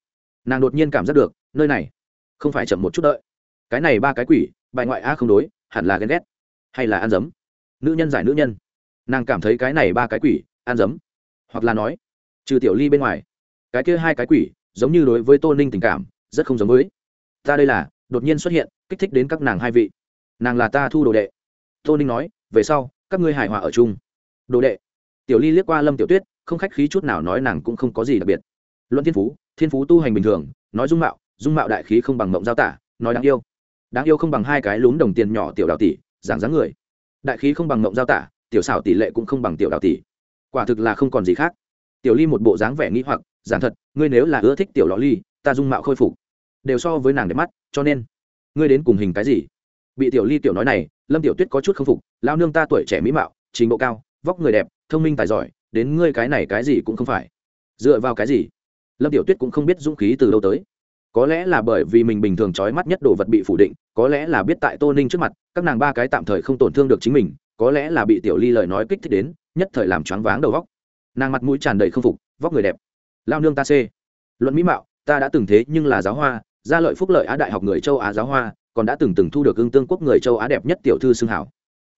Nàng đột nhiên cảm giác được, nơi này không phải chậm một chút đợi. Cái này ba cái quỷ, bại ngoại a không đối, hẳn là ghen ghét, hay là ăn dấm? Nữ nhân giải nữ nhân. Nàng cảm thấy cái này ba cái quỷ, ăn dấm. Hoặc là nói, trừ tiểu ly bên ngoài, cái kia hai cái quỷ, giống như đối với tô ninh tình cảm, rất không giống với. Ta đây là, đột nhiên xuất hiện, kích thích đến các nàng hai vị. Nàng là ta thu đồ đệ. Tô ninh nói, về sau, các ngươi hài hòa ở chung. Đồ đệ. Tiểu ly liếc qua lâm tiểu tuyết, không khách khí chút nào nói nàng cũng không có gì đặc biệt. Luận thiên phú thiên phú tu hành bình thường, nói dung mạo dung mạo đại khí không bằng mộng giao tả, nói đáng yêu. Đáng yêu không bằng hai cái lún đồng tiền nhỏ tiểu đào tỷ giảng dáng người. Đại khí không bằng mộng giao tả, tiểu xảo tỷ lệ cũng không bằng tiểu đào tỷ. Quả thực là không còn gì khác. Tiểu ly một bộ dáng vẻ nghĩ hoặc giản thật, ngươi nếu là ưa thích tiểu lò ly, ta dung mạo khôi phục. Đều so với nàng đẹp mắt, cho nên, ngươi đến cùng hình cái gì? Bị tiểu ly tiểu nói này, lâm tiểu tuyết có chút k phục, lao nương ta tuổi trẻ mỹ mạo, trình độ cao, vóc người đẹp, thông minh tài giỏi, đến ngươi cái này cái gì cũng không phải. Dựa vào cái gì? Lâm tiểu tuyết cũng không biết dũng khí từ đâu tới. Có lẽ là bởi vì mình bình thường trói mắt nhất đồ vật bị phủ định, có lẽ là biết tại tô ninh trước mặt, các nàng ba cái tạm thời không tổn thương được chính mình, có lẽ là bị tiểu ly lời nói kích thích đến, nhất thời làm choáng váng đầu vóc nàng mặt mũi tràn đầy k phục, vóc người đẹp. Lao nương ta c luận mỹ mạo, ta đã từng thế nhưng là giáo hoa, gia lợi phúc lợi á đại học người châu á giáo hoa, còn đã từng từng thu được ương tương quốc người châu á đẹp nhất tiểu thư xưng hảo.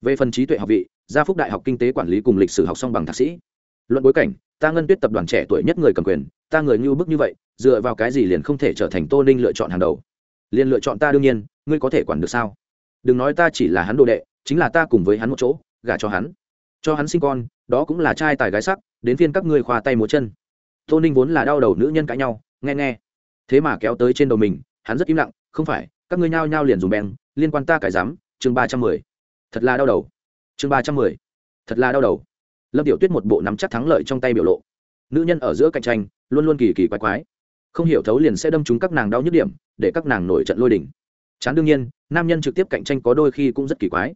Về phần trí tuệ học vị, gia phúc đại học kinh tế quản lý cùng lịch sử học song bằng thạc sĩ luận bối cảnh, ta ngân tuyết tập đoàn trẻ tuổi nhất người cầm quyền, ta người như bức như vậy, dựa vào cái gì liền không thể trở thành tô ninh lựa chọn hàng đầu? Liền lựa chọn ta đương nhiên, ngươi có thể quản được sao? Đừng nói ta chỉ là hắn đồ đệ, chính là ta cùng với hắn một chỗ, gả cho hắn. Cho hắn sinh con, đó cũng là trai tài gái sắc, đến phiên các ngươi khoa tay múa chân. Tô ninh vốn là đau đầu nữ nhân cãi nhau, nghe nghe. Thế mà kéo tới trên đầu mình, hắn rất im lặng, không phải, các ngươi nhao nhao liền dùng bèn liên quan ta cải dám chương ba trăm mười. Thật là đau đầu. Chương ba trăm mười. Thật là đau đầu lâm tiểu tuyết một bộ nắm chắc thắng lợi trong tay biểu lộ. Nữ nhân ở giữa cạnh tranh, luôn luôn kỳ kỳ quái quái. Không hiểu thấu liền sẽ đâm trúng các nàng đau nhức điểm, để các nàng nổi trận lôi đỉnh chán đương nhiên, nam nhân trực tiếp cạnh tranh có đôi khi cũng rất kỳ quái.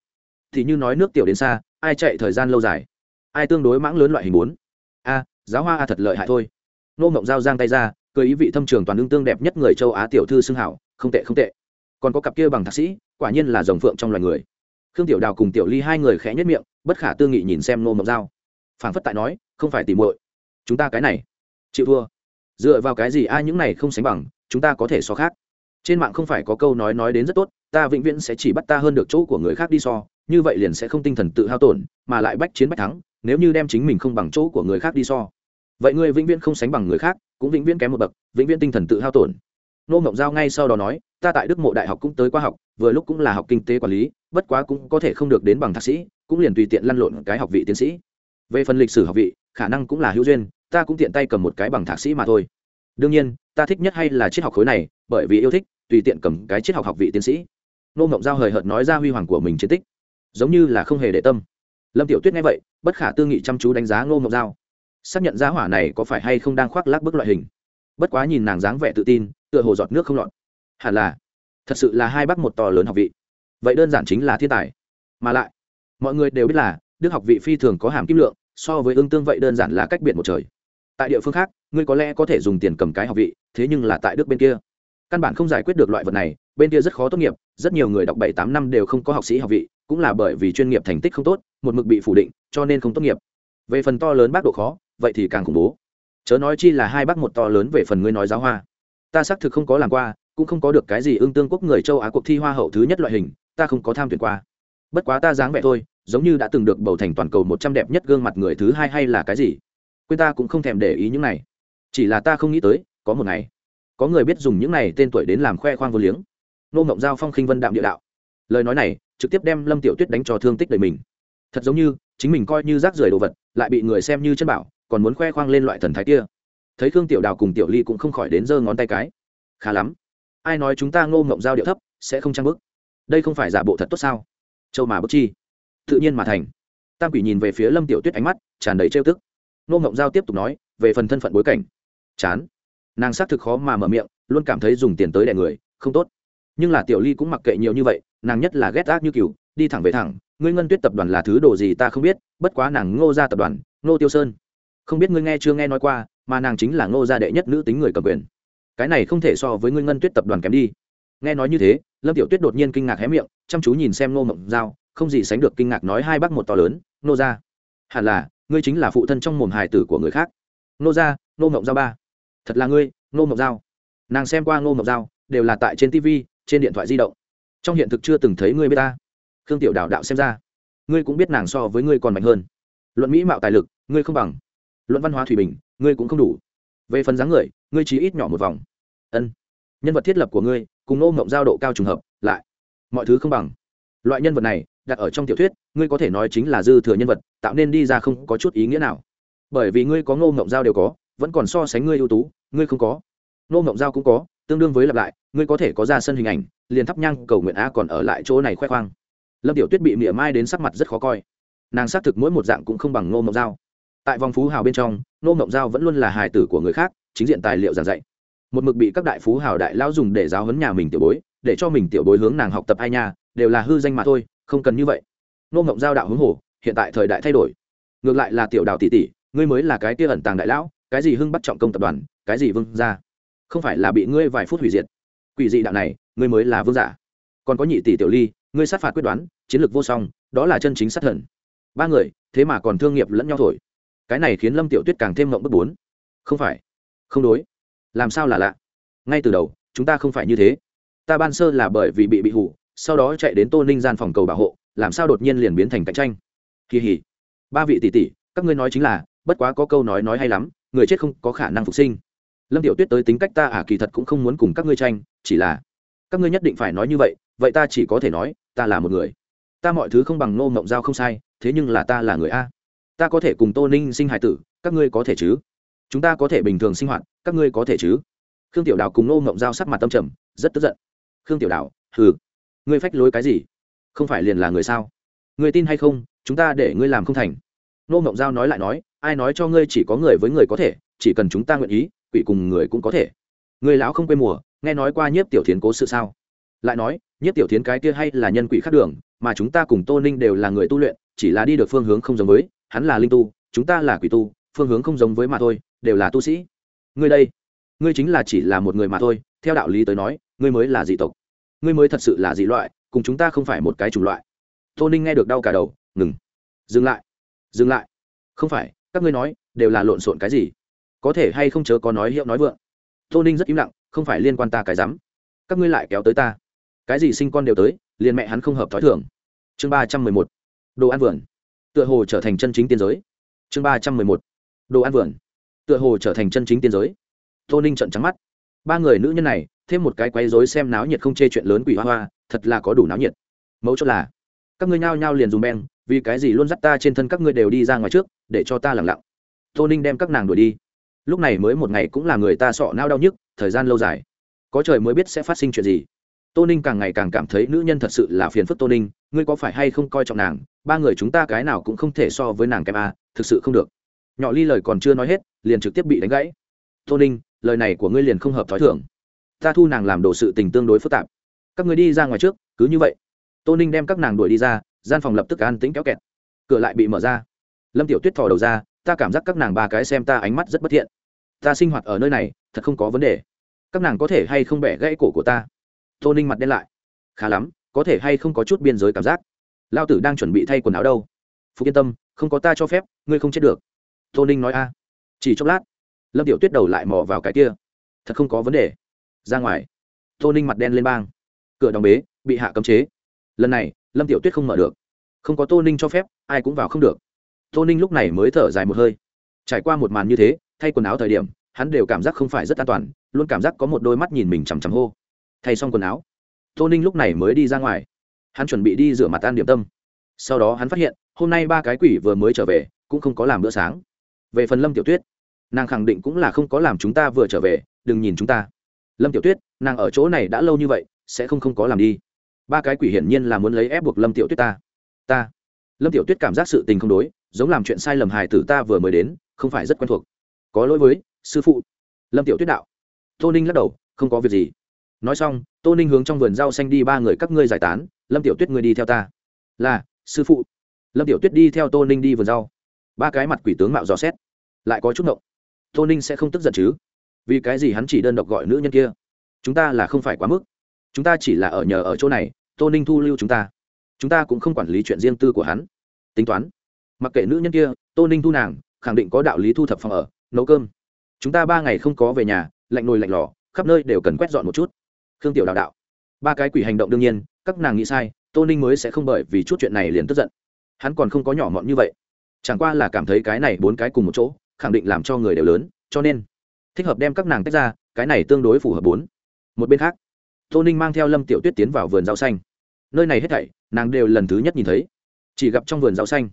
Thì như nói nước tiểu đến xa, ai chạy thời gian lâu dài? Ai tương đối mãng lớn loại hình bốn a, giáo hoa a thật lợi hại thôi. Nô mộng giao giang tay ra, cười ý vị thâm trường toàn ương tương đẹp nhất người châu á tiểu thư xưng hảo, không tệ không tệ. Còn có cặp kia bằng thạc sĩ, quả nhiên là dòng phượng trong loài người. Khương tiểu đào cùng tiểu ly hai người khẽ nhất miệng, bất khả tư nghị nhìn xem nô mộng Giao phảng phất tại nói, không phải tìm muội. Chúng ta cái này, chịu thua. Dựa vào cái gì ai những này không sánh bằng, chúng ta có thể so khác. Trên mạng không phải có câu nói nói đến rất tốt, ta vĩnh viễn sẽ chỉ bắt ta hơn được chỗ của người khác đi so, như vậy liền sẽ không tinh thần tự hao tổn, mà lại bách chiến bách thắng, nếu như đem chính mình không bằng chỗ của người khác đi so. Vậy ngươi vĩnh viễn không sánh bằng người khác, cũng vĩnh viễn kém một bậc, vĩnh viễn tinh thần tự hao tổn. Nô mộng giao ngay sau đó nói, ta tại đức mộ đại học cũng tới qua học, vừa lúc cũng là học kinh tế quản lý, bất quá cũng có thể không được đến bằng thạc sĩ, cũng liền tùy tiện lăn lộn cái học vị tiến sĩ về phần lịch sử học vị, khả năng cũng là hữu duyên, ta cũng tiện tay cầm một cái bằng thạc sĩ mà thôi. Đương nhiên, ta thích nhất hay là triết học khối này, bởi vì yêu thích, tùy tiện cầm cái triết học học vị tiến sĩ. Nô mộng giao hời hợt nói ra huy hoàng của mình chiến tích. Giống như là không hề để tâm. Lâm tiểu tuyết nghe vậy, bất khả tư nghị chăm chú đánh giá ngô mộng giao. Xác nhận giá hỏa này có phải hay không đang khoác lác bức loại hình. Bất quá nhìn nàng dáng vẻ tự tin, tựa hồ giọt nước không lọt. Hẳn là, thật sự là hai bác một to lớn học vị. Vậy đơn giản chính là thiên tài. Mà lại, mọi người đều biết là, đức học vị phi thường có hàm kim lượng so với ương tương vậy đơn giản là cách biệt một trời. Tại địa phương khác, ngươi có lẽ có thể dùng tiền cầm cái học vị, thế nhưng là tại đức bên kia. Căn bản không giải quyết được loại vật này, bên kia rất khó tốt nghiệp, rất nhiều người đọc bảy tám năm đều không có học sĩ học vị, cũng là bởi vì chuyên nghiệp thành tích không tốt, một mực bị phủ định, cho nên không tốt nghiệp. Về phần to lớn bác độ khó, vậy thì càng khủng bố. Chớ nói chi là hai bác một to lớn về phần ngươi nói giáo hoa. Ta xác thực không có làm qua, cũng không có được cái gì ương tương quốc người châu á cuộc thi hoa hậu thứ nhất loại hình, ta không có tham tuyển qua. Bất quá ta dáng vẻ thôi giống như đã từng được bầu thành toàn cầu một trăm đẹp nhất gương mặt người thứ hai hay là cái gì? Quên ta cũng không thèm để ý những này. Chỉ là ta không nghĩ tới, có một ngày, có người biết dùng những này tên tuổi đến làm khoe khoang vô liếng. Nô ngộng giao phong khinh vân đạm địa đạo. Lời nói này, trực tiếp đem lâm tiểu tuyết đánh cho thương tích đời mình. Thật giống như, chính mình coi như rác rưởi đồ vật, lại bị người xem như chân bảo, còn muốn khoe khoang lên loại thần thái kia. Thấy khương tiểu đào cùng tiểu ly cũng không khỏi đến giơ ngón tay cái. Khá lắm. Ai nói chúng ta ngô ngộng giao điệu thấp, sẽ không trang bức đây không phải giả bộ thật tốt sao? Châu mà bức chi tự nhiên mà thành. Tam quỷ nhìn về phía lâm tiểu tuyết ánh mắt tràn đầy trêu tức. Nô ngộng giao tiếp tục nói, về phần thân phận bối cảnh. Chán. Nàng xác thực khó mà mở miệng, luôn cảm thấy dùng tiền tới đẻ người, không tốt. Nhưng là tiểu ly cũng mặc kệ nhiều như vậy, nàng nhất là ghét ác như cừu, đi thẳng về thẳng. Ngươi ngân tuyết tập đoàn là thứ đồ gì ta không biết, bất quá nàng ngô ra tập đoàn, ngô tiêu sơn. Không biết ngươi nghe chưa nghe nói qua, mà nàng chính là ngô gia đệ nhất nữ tính người cầm quyền. Cái này không thể so với ngươi ngân tuyết tập đoàn kém đi. Nghe nói như thế, lâm tiểu tuyết đột nhiên kinh ngạc hé miệng, chăm chú nhìn xem ngô mộng giao không gì sánh được kinh ngạc nói hai bác một to lớn, nô gia, hẳn là, ngươi chính là phụ thân trong mồm hài tử của người khác. Nô gia, nô mộng giao ba. Thật là ngươi, nô mộng giao. Nàng xem qua Nô mộng giao, đều là tại trên tv trên điện thoại di động. Trong hiện thực chưa từng thấy ngươi b i ế ta. Khương tiểu đạo đạo xem ra, ngươi cũng biết nàng so với ngươi còn mạnh hơn. Luận mỹ mạo tài lực, ngươi không bằng. Luận văn hóa thủy bình, ngươi cũng không đủ. Về phần dáng người, ngươi chỉ ít nhỏ một vòng. Ân. Nhân vật thiết lập của ngươi, cùng nô mộng giao độ cao trùng hợp, lại, mọi thứ không bằng. Loại nhân vật này đặt ở trong tiểu thuyết, ngươi có thể nói chính là dư thừa nhân vật, tạo nên đi ra không có chút ý nghĩa nào. Bởi vì ngươi có ngô ngộng giao đều có, vẫn còn so sánh ngươi ưu tú, ngươi không có. Ngô ngộng giao cũng có, tương đương với lặp lại, ngươi có thể có ra sân hình ảnh, liền thắp nhang cầu nguyện á còn ở lại chỗ này khoe khoang. Lâm tiểu tuyết bị mỉa mai đến sắc mặt rất khó coi. Nàng xác thực mỗi một dạng cũng không bằng ngô ngộng giao. Tại vòng phú hào bên trong, ngô ngộng giao vẫn luôn là hài tử của người khác, chính diện tài liệu giảng dạy. Một mực bị các đại phú hào đại lão dùng để giáo huấn nhà mình tiểu bối, để cho mình tiểu bối hướng nàng học tập ai nha, đều là hư danh mà thôi không cần như vậy. Nô ngộng giao đạo hướng hồ hiện tại thời đại thay đổi. Ngược lại là tiểu đào tỷ tỷ ngươi mới là cái kia ẩn tàng đại lão cái gì hưng bắt trọng công tập đoàn cái gì vương gia, không phải là bị ngươi vài phút hủy diệt. Quỷ dị đạo này ngươi mới là vương giả. Còn có nhị tỷ tiểu ly ngươi sát phạt quyết đoán chiến lược vô song đó là chân chính sát thần. Ba người thế mà còn thương nghiệp lẫn nhau thổi. Cái này khiến lâm tiểu tuyết càng thêm mộng bất bốn. Không phải. Không đối. Làm sao là lạ? Ngay từ đầu chúng ta không phải như thế. Ta ban sơ là bởi vì bị bị hủ sau đó chạy đến tô ninh gian phòng cầu bảo hộ, làm sao đột nhiên liền biến thành cạnh tranh? Kỳ hỉ. Ba vị tỷ tỷ, các ngươi nói chính là, bất quá có câu nói nói hay lắm, người chết không có khả năng phục sinh. Lâm tiểu tuyết tới tính cách ta à kỳ thật cũng không muốn cùng các ngươi tranh, chỉ là, các ngươi nhất định phải nói như vậy vậy ta chỉ có thể nói, ta là một người. Ta mọi thứ không bằng nô mộng giao không sai, thế nhưng là ta là người a. Ta có thể cùng tô ninh sinh hài tử, các ngươi có thể chứ? Chúng ta có thể bình thường sinh hoạt, các ngươi có thể chứ? Khương tiểu đào cùng nô mộng giao sắc mặt tâm trầm, rất tức giận. Khương tiểu đào, hừ ngươi phách lối cái gì? Không phải liền là người sao? Ngươi tin hay không? Chúng ta để ngươi làm không thành. Nô mộng giao nói lại nói, ai nói cho ngươi chỉ có người với người có thể, chỉ cần chúng ta nguyện ý, quỷ cùng người cũng có thể. Người lão không quê mùa, nghe nói qua nhiếp tiểu thiến cố sự sao? Lại nói, nhiếp tiểu thiến cái kia hay là nhân quỷ khác đường, mà chúng ta cùng tô ninh đều là người tu luyện, chỉ là đi được phương hướng không giống với, hắn là linh tu, chúng ta là quỷ tu, phương hướng không giống với mà thôi, đều là tu sĩ. Ngươi đây, ngươi chính là chỉ là một người mà thôi, theo đạo lý tới nói, ngươi mới là dị tộc ngươi mới thật sự là dị loại, cùng chúng ta không phải một cái chủng loại. Tô ninh nghe được đau cả đầu, ngừng. Dừng lại. Dừng lại. Không phải, các ngươi nói, đều là lộn xộn cái gì? Có thể hay không chớ có nói hiệu nói vượng? Tô ninh rất im lặng, không phải liên quan ta cái rắm. Các ngươi lại kéo tới ta. Cái gì sinh con đều tới, liền mẹ hắn không hợp t h ó i thường. Chương ba trăm mười một. Đồ ăn vườn. Tựa hồ trở thành chân chính tiên giới. Chương ba trăm mười một. Đồ ăn vườn. Tựa hồ trở thành chân chính tiên giới. Tô ninh trận trắng mắt. Ba người nữ nhân này thêm một cái quấy rối xem náo nhiệt không chê chuyện lớn quỷ hoa hoa, thật là có đủ náo nhiệt. Mẫu chốt là, các ngươi nhao nhao liền dùng beng, vì cái gì luôn dắt ta trên thân các ngươi đều đi ra ngoài trước, để cho ta lẳng lặng. Tô ninh đem các nàng đuổi đi. Lúc này mới một ngày cũng là người ta sọ nao đau nhức, thời gian lâu dài. Có trời mới biết sẽ phát sinh chuyện gì. Tô ninh càng ngày càng cảm thấy nữ nhân thật sự là phiền phức tô ninh, ngươi có phải hay không coi trọng nàng? Ba người chúng ta cái nào cũng không thể so với nàng kém a, thực sự không được. Nhỏ ly lời còn chưa nói hết, liền trực tiếp bị đánh gãy. Tô ninh, lời này của ngươi liền không hợp t h ó i thưởng ta thu nàng làm đồ sự tình tương đối phức tạp. Các người đi ra ngoài trước, cứ như vậy. Tô ninh đem các nàng đuổi đi ra, gian phòng lập tức an tĩnh kéo kẹt. Cửa lại bị mở ra. Lâm tiểu tuyết thò đầu ra, ta cảm giác các nàng ba cái xem ta ánh mắt rất bất thiện. Ta sinh hoạt ở nơi này, thật không có vấn đề. Các nàng có thể hay không bẻ gãy cổ của ta? Tô ninh mặt đen lại. Khá lắm, có thể hay không có chút biên giới cảm giác. Lao tử đang chuẩn bị thay quần áo đâu. Phú yên tâm, không có ta cho phép, ngươi không chết được. Tô ninh nói a. Chỉ chốc lát, lâm tiểu tuyết đầu lại mò vào cái kia. Thật không có vấn đề ra ngoài. Tô ninh mặt đen lên bang. Cửa đóng bế, bị hạ cấm chế. Lần này, lâm tiểu tuyết không mở được. Không có tô ninh cho phép, ai cũng vào không được. Tô ninh lúc này mới thở dài một hơi. Trải qua một màn như thế, thay quần áo thời điểm, hắn đều cảm giác không phải rất an toàn, luôn cảm giác có một đôi mắt nhìn mình chằm chằm hô. Thay xong quần áo, tô ninh lúc này mới đi ra ngoài. Hắn chuẩn bị đi rửa mặt tan điểm tâm. Sau đó hắn phát hiện, hôm nay ba cái quỷ vừa mới trở về, cũng không có làm bữa sáng. Về phần lâm tiểu tuyết, nàng khẳng định cũng là không có làm chúng ta vừa trở về, đừng nhìn chúng ta lâm tiểu tuyết, nàng ở chỗ này đã lâu như vậy, sẽ không không có làm đi. Ba cái quỷ hiển nhiên là muốn lấy ép buộc lâm tiểu tuyết ta. Ta. Lâm tiểu tuyết cảm giác sự tình không đối, giống làm chuyện sai lầm hài tử ta vừa mới đến, không phải rất quen thuộc. Có lỗi với sư phụ. Lâm tiểu tuyết đạo. Tô ninh lắc đầu, không có việc gì. Nói xong, tô ninh hướng trong vườn rau xanh đi ba người các ngươi giải tán, lâm tiểu tuyết ngươi đi theo ta. Là, sư phụ. Lâm tiểu tuyết đi theo tô ninh đi vườn rau. Ba cái mặt quỷ tướng mạo dò xét. Lại có chút ngộng. Tô ninh sẽ không tức giận chứ? Vì cái gì hắn chỉ đơn độc gọi nữ nhân kia? Chúng ta là không phải quá mức. Chúng ta chỉ là ở nhờ ở chỗ này, tô ninh thu lưu chúng ta. Chúng ta cũng không quản lý chuyện riêng tư của hắn. Tính toán. Mặc kệ nữ nhân kia, tô ninh thu nàng, khẳng định có đạo lý thu thập phòng ở, nấu cơm. Chúng ta ba ngày không có về nhà, lạnh nồi lạnh lò, khắp nơi đều cần quét dọn một chút. Khương tiểu đạo đạo. Ba cái quỷ hành động đương nhiên, các nàng nghĩ sai, tô ninh mới sẽ không bởi vì chút chuyện này liền tức giận. Hắn còn không có nhỏ mọn như vậy. Chẳng qua là cảm thấy cái này bốn cái cùng một chỗ, khẳng định làm cho người đều lớn, cho nên thích hợp đem các nàng tách ra, cái này tương đối phù hợp bốn. Một bên khác, tô ninh mang theo lâm tiểu tuyết tiến vào vườn rau xanh. Nơi này hết thảy, nàng đều lần thứ nhất nhìn thấy. Chỉ gặp trong vườn rau xanh,